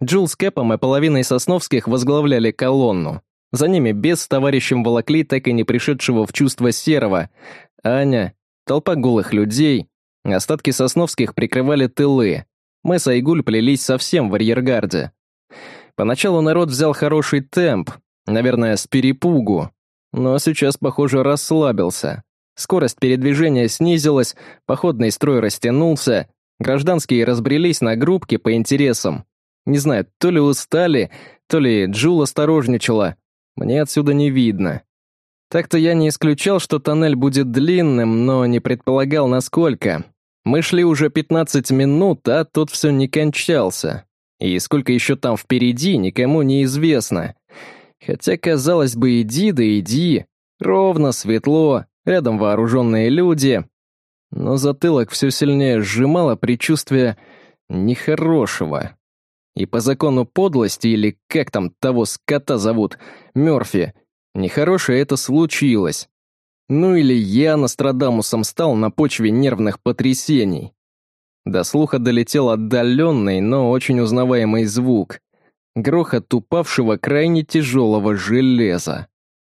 Джул с Кэпом и половиной Сосновских возглавляли колонну. За ними без товарищем волокли так и не пришедшего в чувство серого. Аня, толпа голых людей. Остатки Сосновских прикрывали тылы. Мы с Айгуль плелись совсем в арьергарде. Поначалу народ взял хороший темп, наверное, с перепугу. Но сейчас, похоже, расслабился. Скорость передвижения снизилась, походный строй растянулся, гражданские разбрелись на группки по интересам. Не знаю, то ли устали, то ли Джул осторожничала. Мне отсюда не видно. Так-то я не исключал, что тоннель будет длинным, но не предполагал, насколько. Мы шли уже 15 минут, а тут все не кончался. И сколько еще там впереди, никому не известно. Хотя, казалось бы, иди да иди. Ровно, светло, рядом вооруженные люди. Но затылок все сильнее сжимало предчувствие нехорошего. И по закону подлости, или как там того скота зовут, Мёрфи, нехорошее это случилось. Ну или я Нострадамусом стал на почве нервных потрясений. До слуха долетел отдаленный, но очень узнаваемый звук. Грохот упавшего крайне тяжелого железа.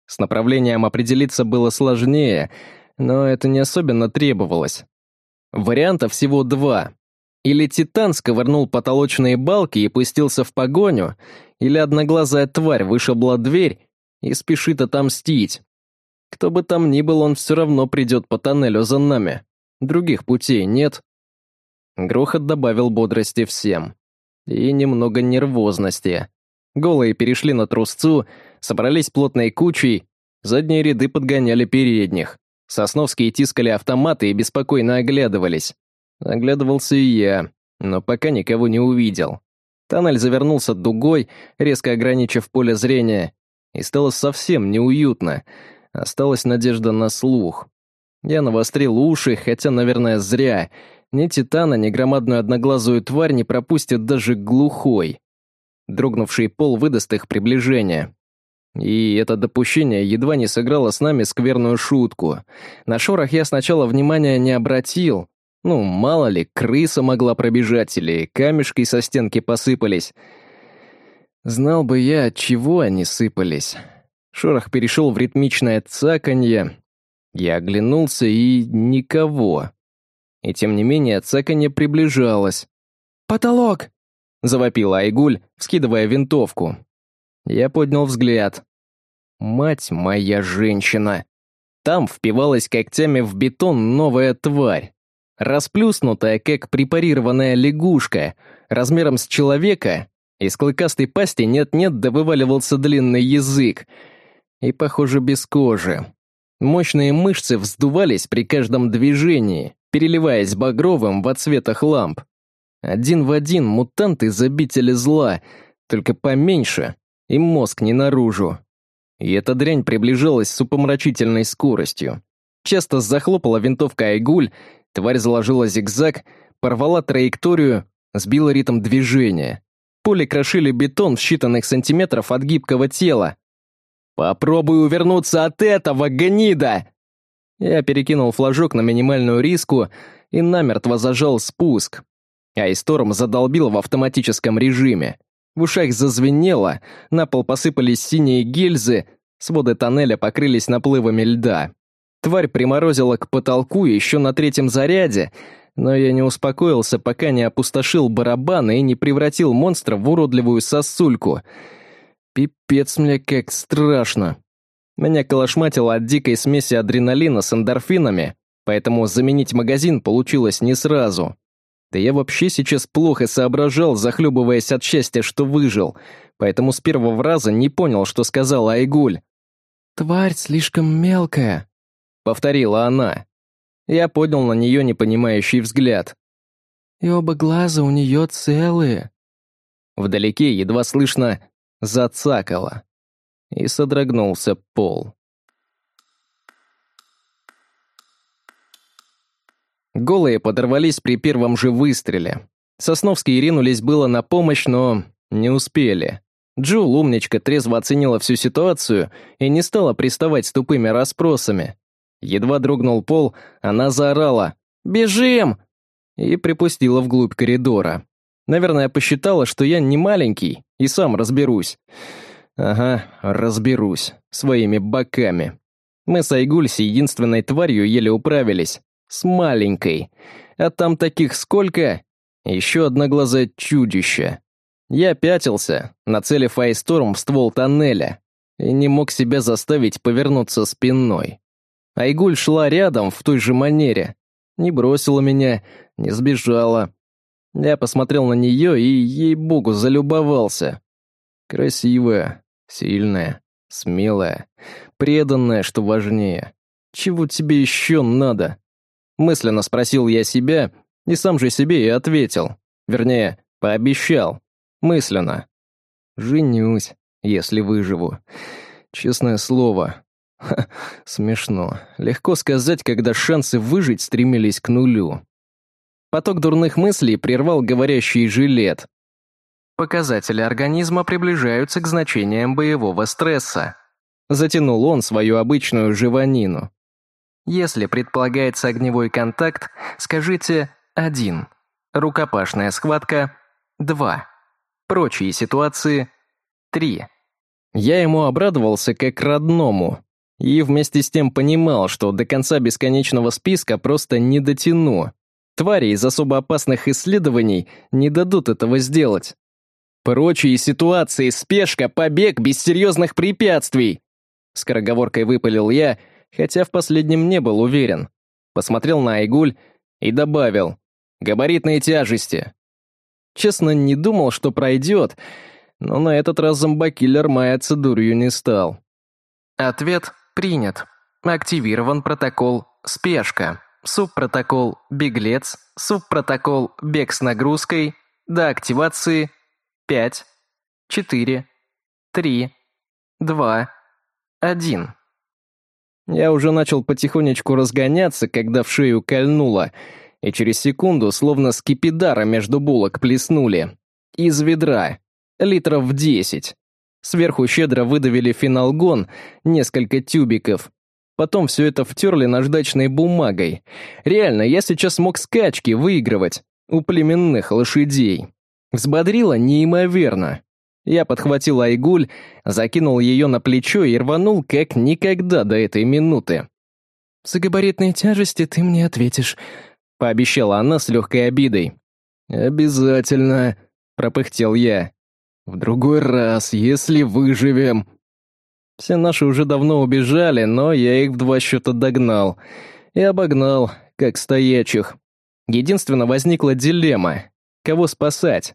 С направлением определиться было сложнее, но это не особенно требовалось. Вариантов всего два. Или Титан сковырнул потолочные балки и пустился в погоню, или одноглазая тварь вышибла дверь и спешит отомстить. Кто бы там ни был, он все равно придет по тоннелю за нами. Других путей нет. Грохот добавил бодрости всем. И немного нервозности. Голые перешли на трусцу, собрались плотной кучей, задние ряды подгоняли передних. Сосновские тискали автоматы и беспокойно оглядывались. Оглядывался и я, но пока никого не увидел. Тоннель завернулся дугой, резко ограничив поле зрения, и стало совсем неуютно. Осталась надежда на слух. Я навострил уши, хотя, наверное, зря. Ни Титана, ни громадную одноглазую тварь не пропустят даже глухой. Дрогнувший пол выдаст их приближение. И это допущение едва не сыграло с нами скверную шутку. На шорох я сначала внимания не обратил. Ну, мало ли, крыса могла пробежать или камешки со стенки посыпались. Знал бы я, от чего они сыпались. Шорох перешел в ритмичное цаканье. Я оглянулся и никого. И тем не менее цаканье приближалось. «Потолок!» — завопила Айгуль, вскидывая винтовку. Я поднял взгляд. Мать моя женщина. Там впивалась когтями в бетон новая тварь. Расплюснутая, как препарированная лягушка, размером с человека, из клыкастой пасти нет-нет да вываливался длинный язык. И, похоже, без кожи. Мощные мышцы вздувались при каждом движении, переливаясь багровым в отсветах ламп. Один в один мутант из обители зла, только поменьше и мозг не наружу. И эта дрянь приближалась с упомрачительной скоростью. Часто захлопала винтовка Айгуль, тварь заложила зигзаг, порвала траекторию, сбила ритм движения. Пули крошили бетон в считанных сантиметров от гибкого тела. «Попробуй увернуться от этого, гнида!» Я перекинул флажок на минимальную риску и намертво зажал спуск. Айсторм задолбил в автоматическом режиме. В ушах зазвенело, на пол посыпались синие гильзы, своды тоннеля покрылись наплывами льда. Тварь приморозила к потолку еще на третьем заряде, но я не успокоился, пока не опустошил барабаны и не превратил монстра в уродливую сосульку. Пипец мне как страшно. Меня колошматило от дикой смеси адреналина с эндорфинами, поэтому заменить магазин получилось не сразу. Да я вообще сейчас плохо соображал, захлебываясь от счастья, что выжил, поэтому с первого раза не понял, что сказала Айгуль. «Тварь слишком мелкая», — повторила она. Я поднял на нее непонимающий взгляд. «И оба глаза у нее целые». Вдалеке едва слышно зацакало. И содрогнулся пол. Голые подорвались при первом же выстреле. Сосновские ринулись было на помощь, но не успели. Джул, умничка, трезво оценила всю ситуацию и не стала приставать с тупыми расспросами. Едва дрогнул пол, она заорала «Бежим!» и припустила вглубь коридора. Наверное, посчитала, что я не маленький и сам разберусь. Ага, разберусь. Своими боками. Мы с Айгульси единственной тварью еле управились. С маленькой. А там таких сколько? Еще одноглазое чудище. Я пятился, нацелив айсторм в ствол тоннеля, и не мог себя заставить повернуться спиной. Айгуль шла рядом в той же манере. Не бросила меня, не сбежала. Я посмотрел на нее и, ей-богу, залюбовался. Красивая, сильная, смелая, преданная, что важнее. Чего тебе еще надо? Мысленно спросил я себя, и сам же себе и ответил. Вернее, пообещал. Мысленно. Женюсь, если выживу. Честное слово. Ха, смешно. Легко сказать, когда шансы выжить стремились к нулю. Поток дурных мыслей прервал говорящий жилет. Показатели организма приближаются к значениям боевого стресса. Затянул он свою обычную живанину. Если предполагается огневой контакт, скажите «один». Рукопашная схватка – 2. Прочие ситуации – 3. Я ему обрадовался как родному. И вместе с тем понимал, что до конца бесконечного списка просто не дотяну. Твари из особо опасных исследований не дадут этого сделать. Прочие ситуации, спешка, побег без серьезных препятствий. Скороговоркой выпалил я, хотя в последнем не был уверен. Посмотрел на Айгуль и добавил «габаритные тяжести». Честно, не думал, что пройдет, но на этот раз зомбокиллер маяться дурью не стал. Ответ принят. Активирован протокол «Спешка». Субпротокол «Беглец», субпротокол «Бег с нагрузкой», до активации 5, 4, 3, 2, 1. Я уже начал потихонечку разгоняться, когда в шею кольнуло, и через секунду словно скипидара между булок плеснули. Из ведра. Литров в десять. Сверху щедро выдавили финалгон, несколько тюбиков. Потом все это втерли наждачной бумагой. Реально, я сейчас мог скачки выигрывать у племенных лошадей. Взбодрило неимоверно. Я подхватил Айгуль, закинул ее на плечо и рванул как никогда до этой минуты. «За габаритные тяжести ты мне ответишь», — пообещала она с легкой обидой. «Обязательно», — пропыхтел я. «В другой раз, если выживем». Все наши уже давно убежали, но я их в два счета догнал. И обогнал, как стоячих. Единственно возникла дилемма. Кого спасать?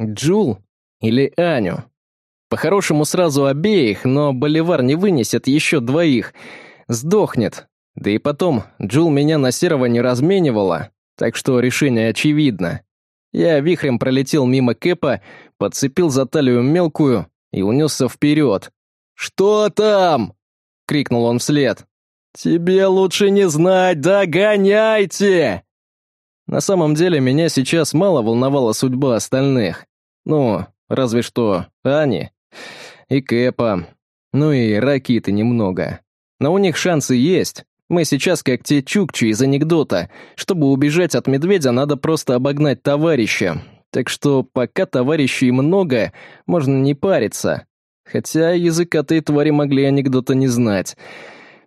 Джул или Аню? По-хорошему сразу обеих, но Боливар не вынесет еще двоих. Сдохнет. Да и потом, Джул меня на серого не разменивала, так что решение очевидно. Я вихрем пролетел мимо Кэпа, подцепил за талию мелкую и унесся вперед. «Что там?» — крикнул он вслед. «Тебе лучше не знать, догоняйте!» На самом деле, меня сейчас мало волновала судьба остальных. Ну, разве что Ани и Кэпа, ну и Ракиты немного. Но у них шансы есть. Мы сейчас как те чукчи из анекдота. Чтобы убежать от медведя, надо просто обогнать товарища. Так что пока товарищей много, можно не париться. Хотя языкатые твари могли анекдота не знать.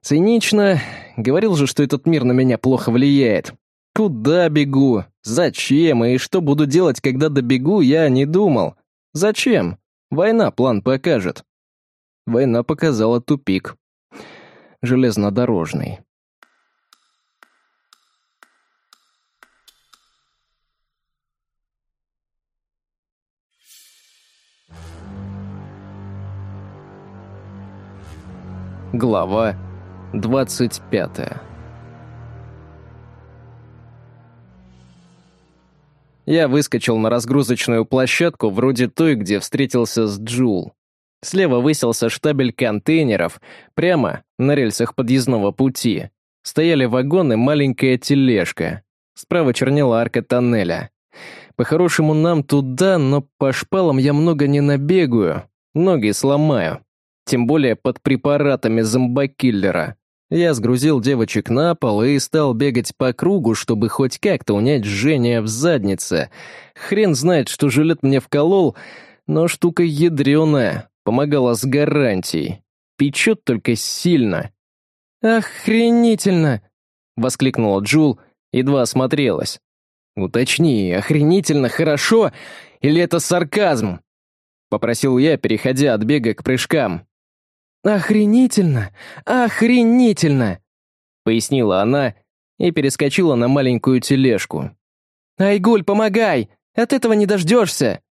Цинично. Говорил же, что этот мир на меня плохо влияет. Куда бегу? Зачем? И что буду делать, когда добегу, я не думал. Зачем? Война план покажет. Война показала тупик. Железнодорожный. Глава 25 Я выскочил на разгрузочную площадку, вроде той, где встретился с Джул. Слева высился штабель контейнеров, прямо на рельсах подъездного пути. Стояли вагоны, маленькая тележка. Справа чернела арка тоннеля. По-хорошему нам туда, но по шпалам я много не набегаю. Ноги сломаю. Тем более под препаратами зомбокиллера. Я сгрузил девочек на пол и стал бегать по кругу, чтобы хоть как-то унять жжение в заднице. Хрен знает, что жилет мне вколол, но штука ядреная, помогала с гарантией. Печет только сильно. «Охренительно!» — воскликнула Джул, едва осмотрелась. «Уточни, охренительно хорошо или это сарказм?» — попросил я, переходя от бега к прыжкам. «Охренительно! Охренительно!» — пояснила она и перескочила на маленькую тележку. «Айгуль, помогай! От этого не дождешься!»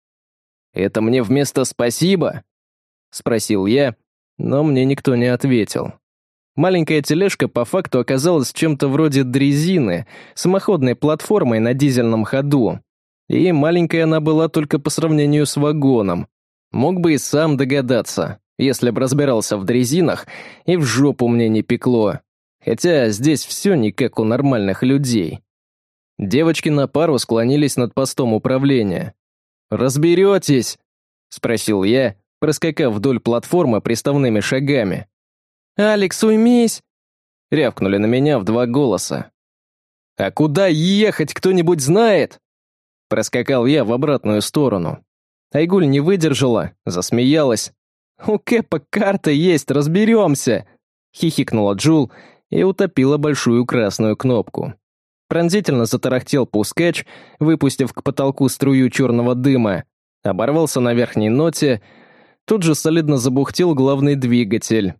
«Это мне вместо спасибо?» — спросил я, но мне никто не ответил. Маленькая тележка по факту оказалась чем-то вроде дрезины, самоходной платформой на дизельном ходу. И маленькая она была только по сравнению с вагоном. Мог бы и сам догадаться если б разбирался в дрезинах, и в жопу мне не пекло. Хотя здесь все не как у нормальных людей. Девочки на пару склонились над постом управления. «Разберетесь?» — спросил я, проскакав вдоль платформы приставными шагами. «Алекс, уймись!» — рявкнули на меня в два голоса. «А куда ехать, кто-нибудь знает?» Проскакал я в обратную сторону. Айгуль не выдержала, засмеялась. «У Кэпа карта есть, разберемся!» Хихикнула Джул и утопила большую красную кнопку. Пронзительно затарахтел пускач, выпустив к потолку струю черного дыма. Оборвался на верхней ноте. Тут же солидно забухтел главный двигатель.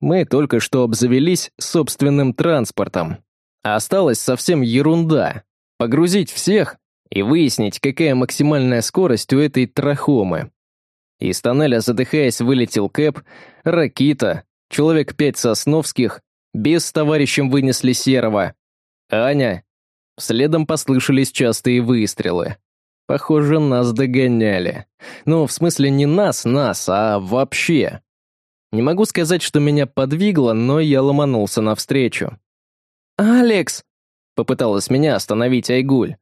Мы только что обзавелись собственным транспортом. А осталась совсем ерунда. Погрузить всех и выяснить, какая максимальная скорость у этой трахомы. Из тоннеля, задыхаясь, вылетел Кэп, Ракита, человек пять сосновских, без с товарищем вынесли серого. Аня. Следом послышались частые выстрелы. Похоже, нас догоняли. Ну, в смысле не нас, нас, а вообще. Не могу сказать, что меня подвигло, но я ломанулся навстречу. «Алекс!» — попыталась меня остановить Айгуль.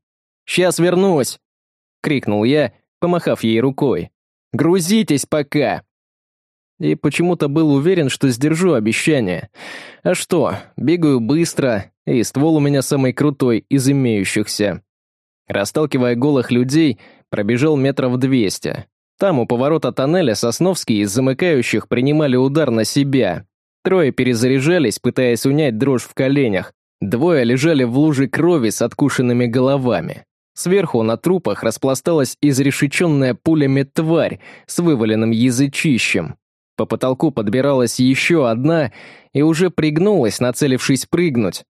«Сейчас вернусь!» — крикнул я, помахав ей рукой. «Грузитесь пока!» И почему-то был уверен, что сдержу обещание. А что, бегаю быстро, и ствол у меня самый крутой из имеющихся. Расталкивая голых людей, пробежал метров двести. Там, у поворота тоннеля, Сосновские из замыкающих принимали удар на себя. Трое перезаряжались, пытаясь унять дрожь в коленях. Двое лежали в луже крови с откушенными головами. Сверху на трупах распласталась изрешеченная пулями тварь с вываленным язычищем. По потолку подбиралась еще одна и уже пригнулась, нацелившись прыгнуть.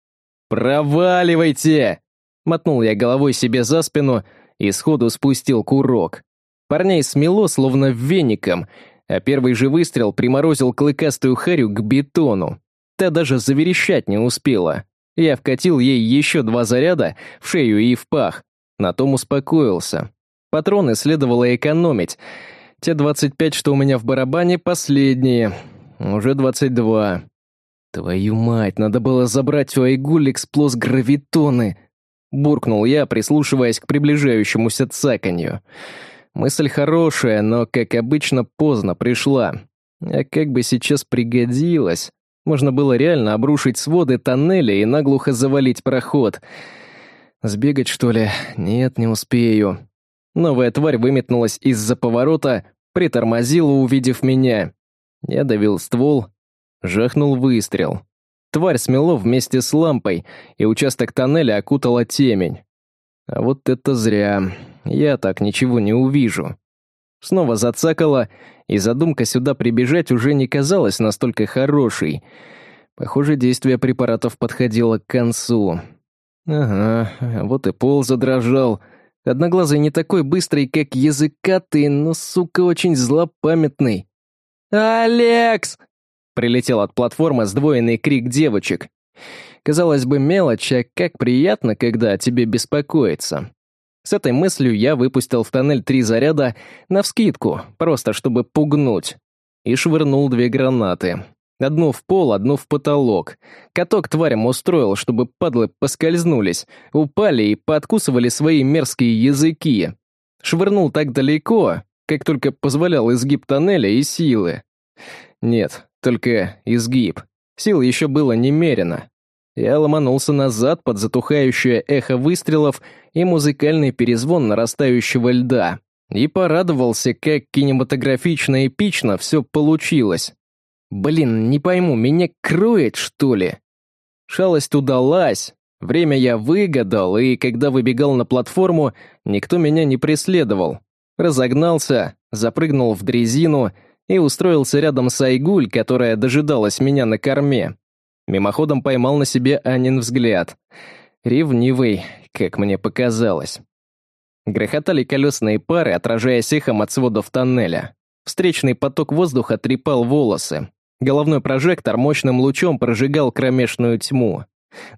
«Проваливайте!» Мотнул я головой себе за спину и сходу спустил курок. Парней смело, словно веником, а первый же выстрел приморозил клыкастую харю к бетону. Та даже заверещать не успела. Я вкатил ей еще два заряда в шею и в пах. На том успокоился. Патроны следовало экономить. Те 25, что у меня в барабане, последние. Уже 22. Твою мать, надо было забрать у Айгуль эксплоз гравитоны. Буркнул я, прислушиваясь к приближающемуся цаканью. Мысль хорошая, но, как обычно, поздно пришла. А как бы сейчас пригодилась. Можно было реально обрушить своды тоннеля и наглухо завалить проход. Сбегать, что ли? Нет, не успею. Новая тварь выметнулась из-за поворота, притормозила, увидев меня. Я давил ствол, жахнул выстрел. Тварь смело вместе с лампой, и участок тоннеля окутала темень. А вот это зря. Я так ничего не увижу. Снова зацакала, и задумка сюда прибежать уже не казалась настолько хорошей. Похоже, действие препаратов подходило к концу. Ага, вот и пол задрожал. Одноглазый не такой быстрый, как языкатый, но, сука, очень злопамятный. «Алекс!» — прилетел от платформы сдвоенный крик девочек. Казалось бы, мелочь, а как приятно, когда о тебе беспокоится. С этой мыслью я выпустил в тоннель три заряда навскидку, просто чтобы пугнуть. И швырнул две гранаты. Одну в пол, одну в потолок. Каток тварям устроил, чтобы падлы поскользнулись, упали и подкусывали свои мерзкие языки. Швырнул так далеко, как только позволял изгиб тоннеля и силы. Нет, только изгиб. Сил еще было немерено. Я ломанулся назад под затухающее эхо выстрелов и музыкальный перезвон нарастающего льда. И порадовался, как кинематографично эпично все получилось. Блин, не пойму, меня кроет, что ли? Шалость удалась. Время я выгадал, и когда выбегал на платформу, никто меня не преследовал. Разогнался, запрыгнул в дрезину и устроился рядом с Айгуль, которая дожидалась меня на корме. Мимоходом поймал на себе Анин взгляд. Ревнивый, как мне показалось. Грохотали колесные пары, отражаясь эхом от сводов тоннеля. Встречный поток воздуха трепал волосы. Головной прожектор мощным лучом прожигал кромешную тьму.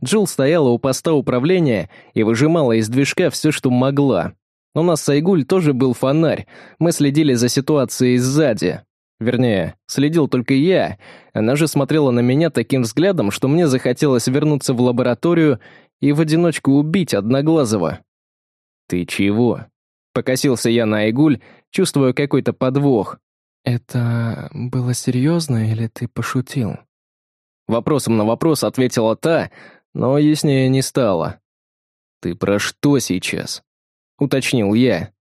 Джилл стояла у поста управления и выжимала из движка все, что могла. У нас с Айгуль тоже был фонарь, мы следили за ситуацией сзади. Вернее, следил только я. Она же смотрела на меня таким взглядом, что мне захотелось вернуться в лабораторию и в одиночку убить Одноглазого. «Ты чего?» Покосился я на Айгуль, чувствуя какой-то подвох. «Это было серьезно или ты пошутил?» Вопросом на вопрос ответила та, но яснее не стало. «Ты про что сейчас?» — уточнил я.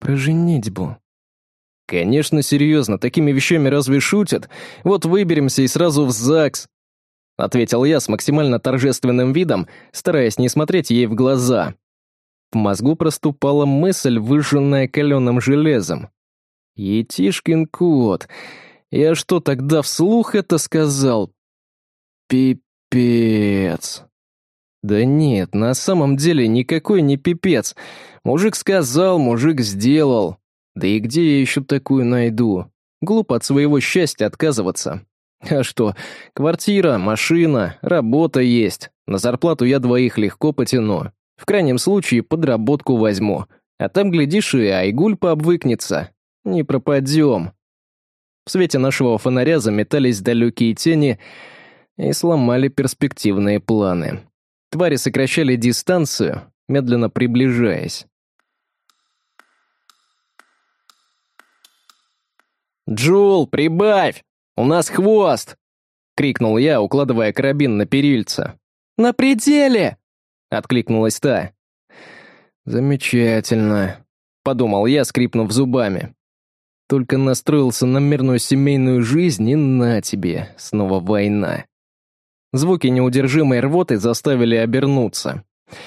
«Про женитьбу». «Конечно, серьезно, такими вещами разве шутят? Вот выберемся и сразу в ЗАГС!» — ответил я с максимально торжественным видом, стараясь не смотреть ей в глаза. В мозгу проступала мысль, выжженная каленым железом. Етишкин кот. Я что, тогда вслух это сказал? Пипец. Да нет, на самом деле никакой не пипец. Мужик сказал, мужик сделал. Да и где я еще такую найду? Глупо от своего счастья отказываться. А что, квартира, машина, работа есть. На зарплату я двоих легко потяну. В крайнем случае подработку возьму. А там, глядишь, и Айгуль пообвыкнется. Не пропадем. В свете нашего фонаря заметались далекие тени и сломали перспективные планы. Твари сокращали дистанцию, медленно приближаясь. «Джул, прибавь! У нас хвост!» — крикнул я, укладывая карабин на перильца. «На пределе!» — откликнулась та. «Замечательно», — подумал я, скрипнув зубами. Только настроился на мирную семейную жизнь, и на тебе, снова война. Звуки неудержимой рвоты заставили обернуться.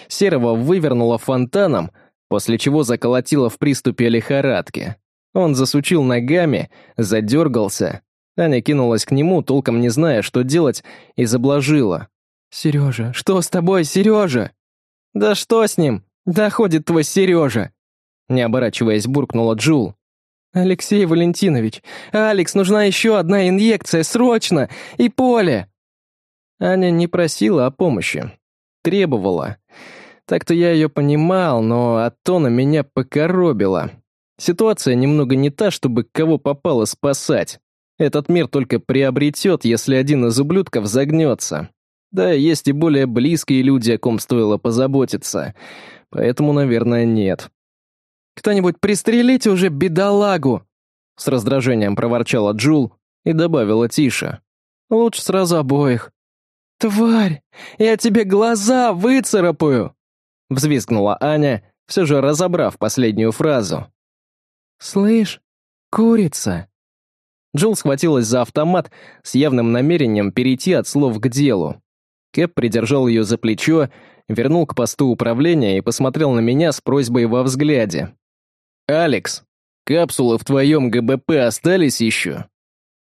Серого вывернуло фонтаном, после чего заколотило в приступе лихорадки. Он засучил ногами, задергался. Аня кинулась к нему, толком не зная, что делать, и заблажила. «Сережа, что с тобой, Сережа?» «Да что с ним? Да ходит твой Сережа!» Не оборачиваясь, буркнула Джул. «Алексей Валентинович, Алекс, нужна еще одна инъекция, срочно! И поле!» Аня не просила о помощи. Требовала. Так-то я ее понимал, но от тона меня покоробило. Ситуация немного не та, чтобы кого попало спасать. Этот мир только приобретет, если один из ублюдков загнется. Да, есть и более близкие люди, о ком стоило позаботиться. Поэтому, наверное, нет. Кто-нибудь пристрелите уже бедолагу!» С раздражением проворчала Джул и добавила тише. «Лучше сразу обоих». «Тварь! Я тебе глаза выцарапаю!» Взвизгнула Аня, все же разобрав последнюю фразу. «Слышь, курица!» Джилл схватилась за автомат с явным намерением перейти от слов к делу. Кэп придержал ее за плечо, вернул к посту управления и посмотрел на меня с просьбой во взгляде. «Алекс, капсулы в твоем ГБП остались еще?»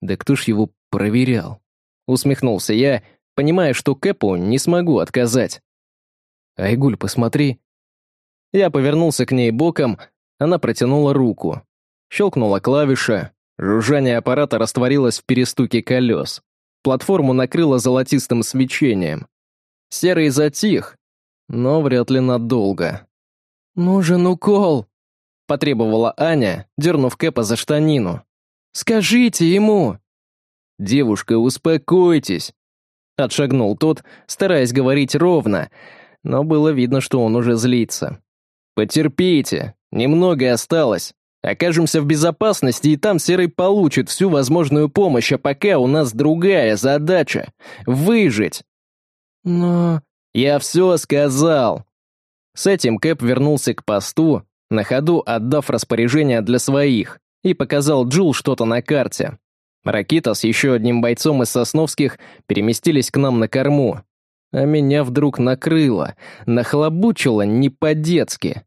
«Да кто ж его проверял?» Усмехнулся я, понимая, что Кэпу не смогу отказать. «Айгуль, посмотри». Я повернулся к ней боком, она протянула руку. Щелкнула клавиша, жужжание аппарата растворилось в перестуке колес. Платформу накрыло золотистым свечением. Серый затих, но вряд ли надолго. «Нужен укол», — потребовала Аня, дернув Кэпа за штанину. «Скажите ему!» «Девушка, успокойтесь!» Отшагнул тот, стараясь говорить ровно, но было видно, что он уже злится. «Потерпите, немного осталось. Окажемся в безопасности, и там Серый получит всю возможную помощь, а пока у нас другая задача — выжить». «Но...» «Я все сказал!» С этим Кэп вернулся к посту, на ходу отдав распоряжение для своих, и показал Джул что-то на карте. Ракита с еще одним бойцом из Сосновских переместились к нам на корму. А меня вдруг накрыло, нахлобучило не по-детски.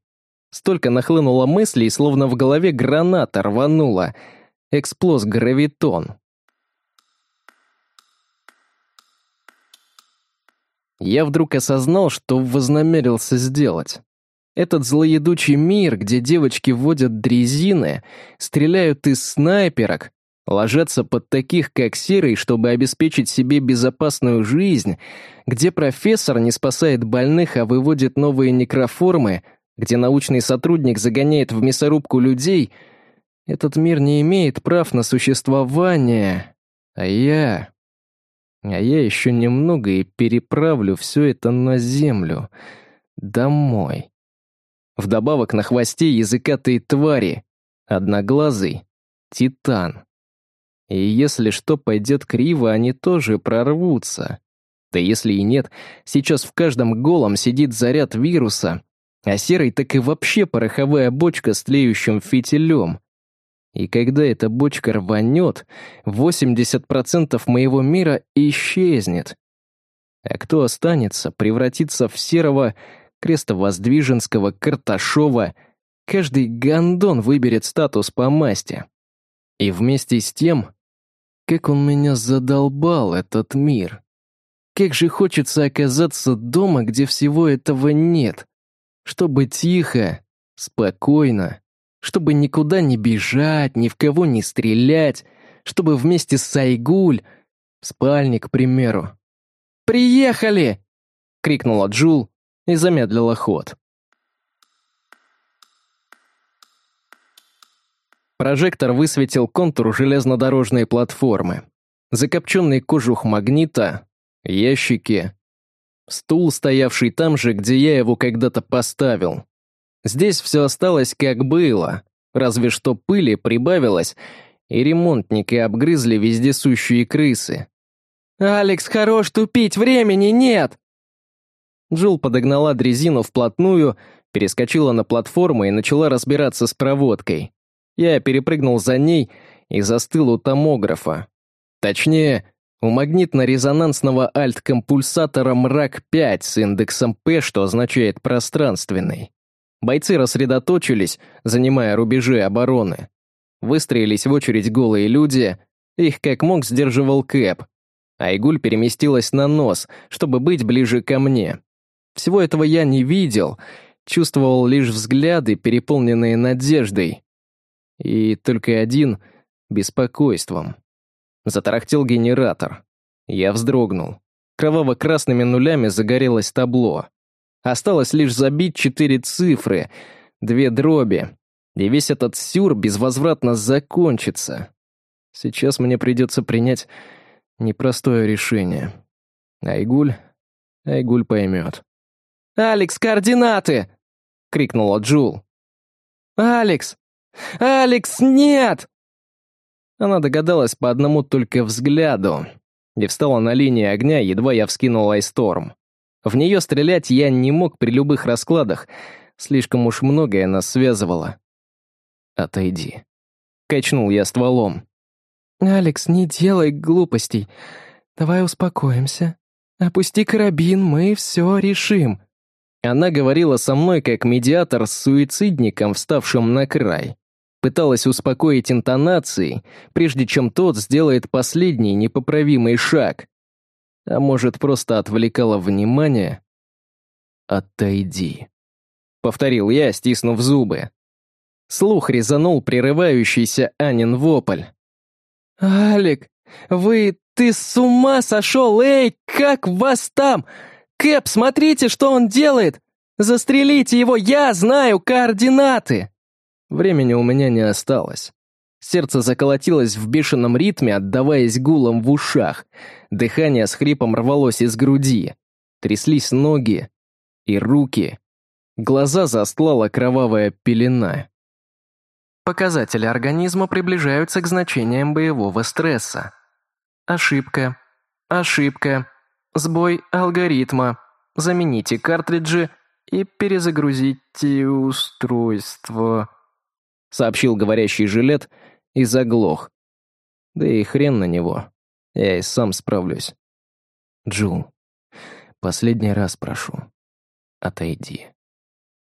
Столько нахлынуло мыслей, словно в голове граната рванула. Эксплоз гравитон. Я вдруг осознал, что вознамерился сделать. Этот злоедучий мир, где девочки водят дрезины, стреляют из снайперок, ложатся под таких, как Серый, чтобы обеспечить себе безопасную жизнь, где профессор не спасает больных, а выводит новые некроформы, где научный сотрудник загоняет в мясорубку людей, этот мир не имеет прав на существование. А я... А я еще немного и переправлю все это на землю. Домой. Вдобавок на хвосте языкатые твари. Одноглазый — титан. И если что пойдет криво, они тоже прорвутся. Да если и нет, сейчас в каждом голом сидит заряд вируса, а серый так и вообще пороховая бочка с тлеющим фитилем. И когда эта бочка рванет, 80% моего мира исчезнет. А кто останется, превратится в серого крестовоздвиженского Карташова, каждый гондон выберет статус по масти. И вместе с тем, как он меня задолбал, этот мир. Как же хочется оказаться дома, где всего этого нет. Чтобы тихо, спокойно, чтобы никуда не бежать, ни в кого не стрелять, чтобы вместе с Сайгуль, в спальне, к примеру. «Приехали!» — крикнула Джул и замедлила ход. Прожектор высветил контур железнодорожной платформы. Закопченный кожух магнита, ящики, стул, стоявший там же, где я его когда-то поставил. Здесь все осталось как было, разве что пыли прибавилось, и ремонтники обгрызли вездесущие крысы. «Алекс, хорош тупить, времени нет!» Джул подогнала дрезину вплотную, перескочила на платформу и начала разбираться с проводкой. Я перепрыгнул за ней и застыл у томографа. Точнее, у магнитно-резонансного альт-компульсатора МРАК-5 с индексом P, что означает «пространственный». Бойцы рассредоточились, занимая рубежи обороны. Выстроились в очередь голые люди, их как мог сдерживал Кэп. Айгуль переместилась на нос, чтобы быть ближе ко мне. Всего этого я не видел, чувствовал лишь взгляды, переполненные надеждой. И только один — беспокойством. Затарахтел генератор. Я вздрогнул. Кроваво-красными нулями загорелось табло. Осталось лишь забить четыре цифры, две дроби, и весь этот сюр безвозвратно закончится. Сейчас мне придется принять непростое решение. Айгуль... Айгуль поймет. «Алекс, координаты!» — крикнула Джул. «Алекс! Алекс, нет!» Она догадалась по одному только взгляду и встала на линии огня, едва я вскинул айсторм. В нее стрелять я не мог при любых раскладах, слишком уж многое нас связывало. «Отойди», — качнул я стволом. «Алекс, не делай глупостей. Давай успокоимся. Опусти карабин, мы все решим». Она говорила со мной как медиатор с суицидником, вставшим на край. Пыталась успокоить интонацией, прежде чем тот сделает последний непоправимый шаг. А может, просто отвлекала внимание? «Отойди», — повторил я, стиснув зубы. Слух резанул прерывающийся Анин вопль. «Алик, вы... ты с ума сошел? Эй, как вас там? «Кэп, смотрите, что он делает! Застрелите его, я знаю координаты!» Времени у меня не осталось. Сердце заколотилось в бешеном ритме, отдаваясь гулом в ушах. Дыхание с хрипом рвалось из груди. Тряслись ноги и руки. Глаза застлала кровавая пелена. Показатели организма приближаются к значениям боевого стресса. Ошибка. Ошибка. Сбой алгоритма. Замените картриджи и перезагрузите устройство», — сообщил говорящий жилет и заглох. Да и хрен на него. Я и сам справлюсь. Джул, последний раз прошу, отойди.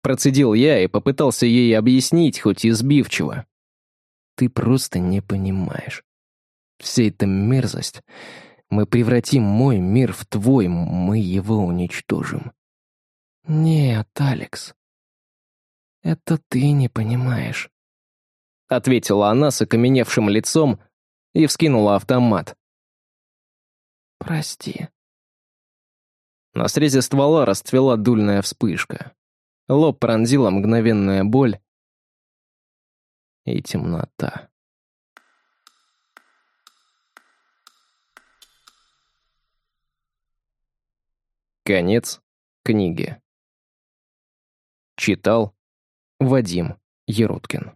Процедил я и попытался ей объяснить, хоть и сбивчиво. Ты просто не понимаешь. Вся эта мерзость мы превратим мой мир в твой, мы его уничтожим. Нет, Алекс, это ты не понимаешь. Ответила она с окаменевшим лицом и вскинула автомат. Прости. На срезе ствола расцвела дульная вспышка. Лоб пронзила мгновенная боль и темнота. Конец книги. Читал Вадим Еруткин.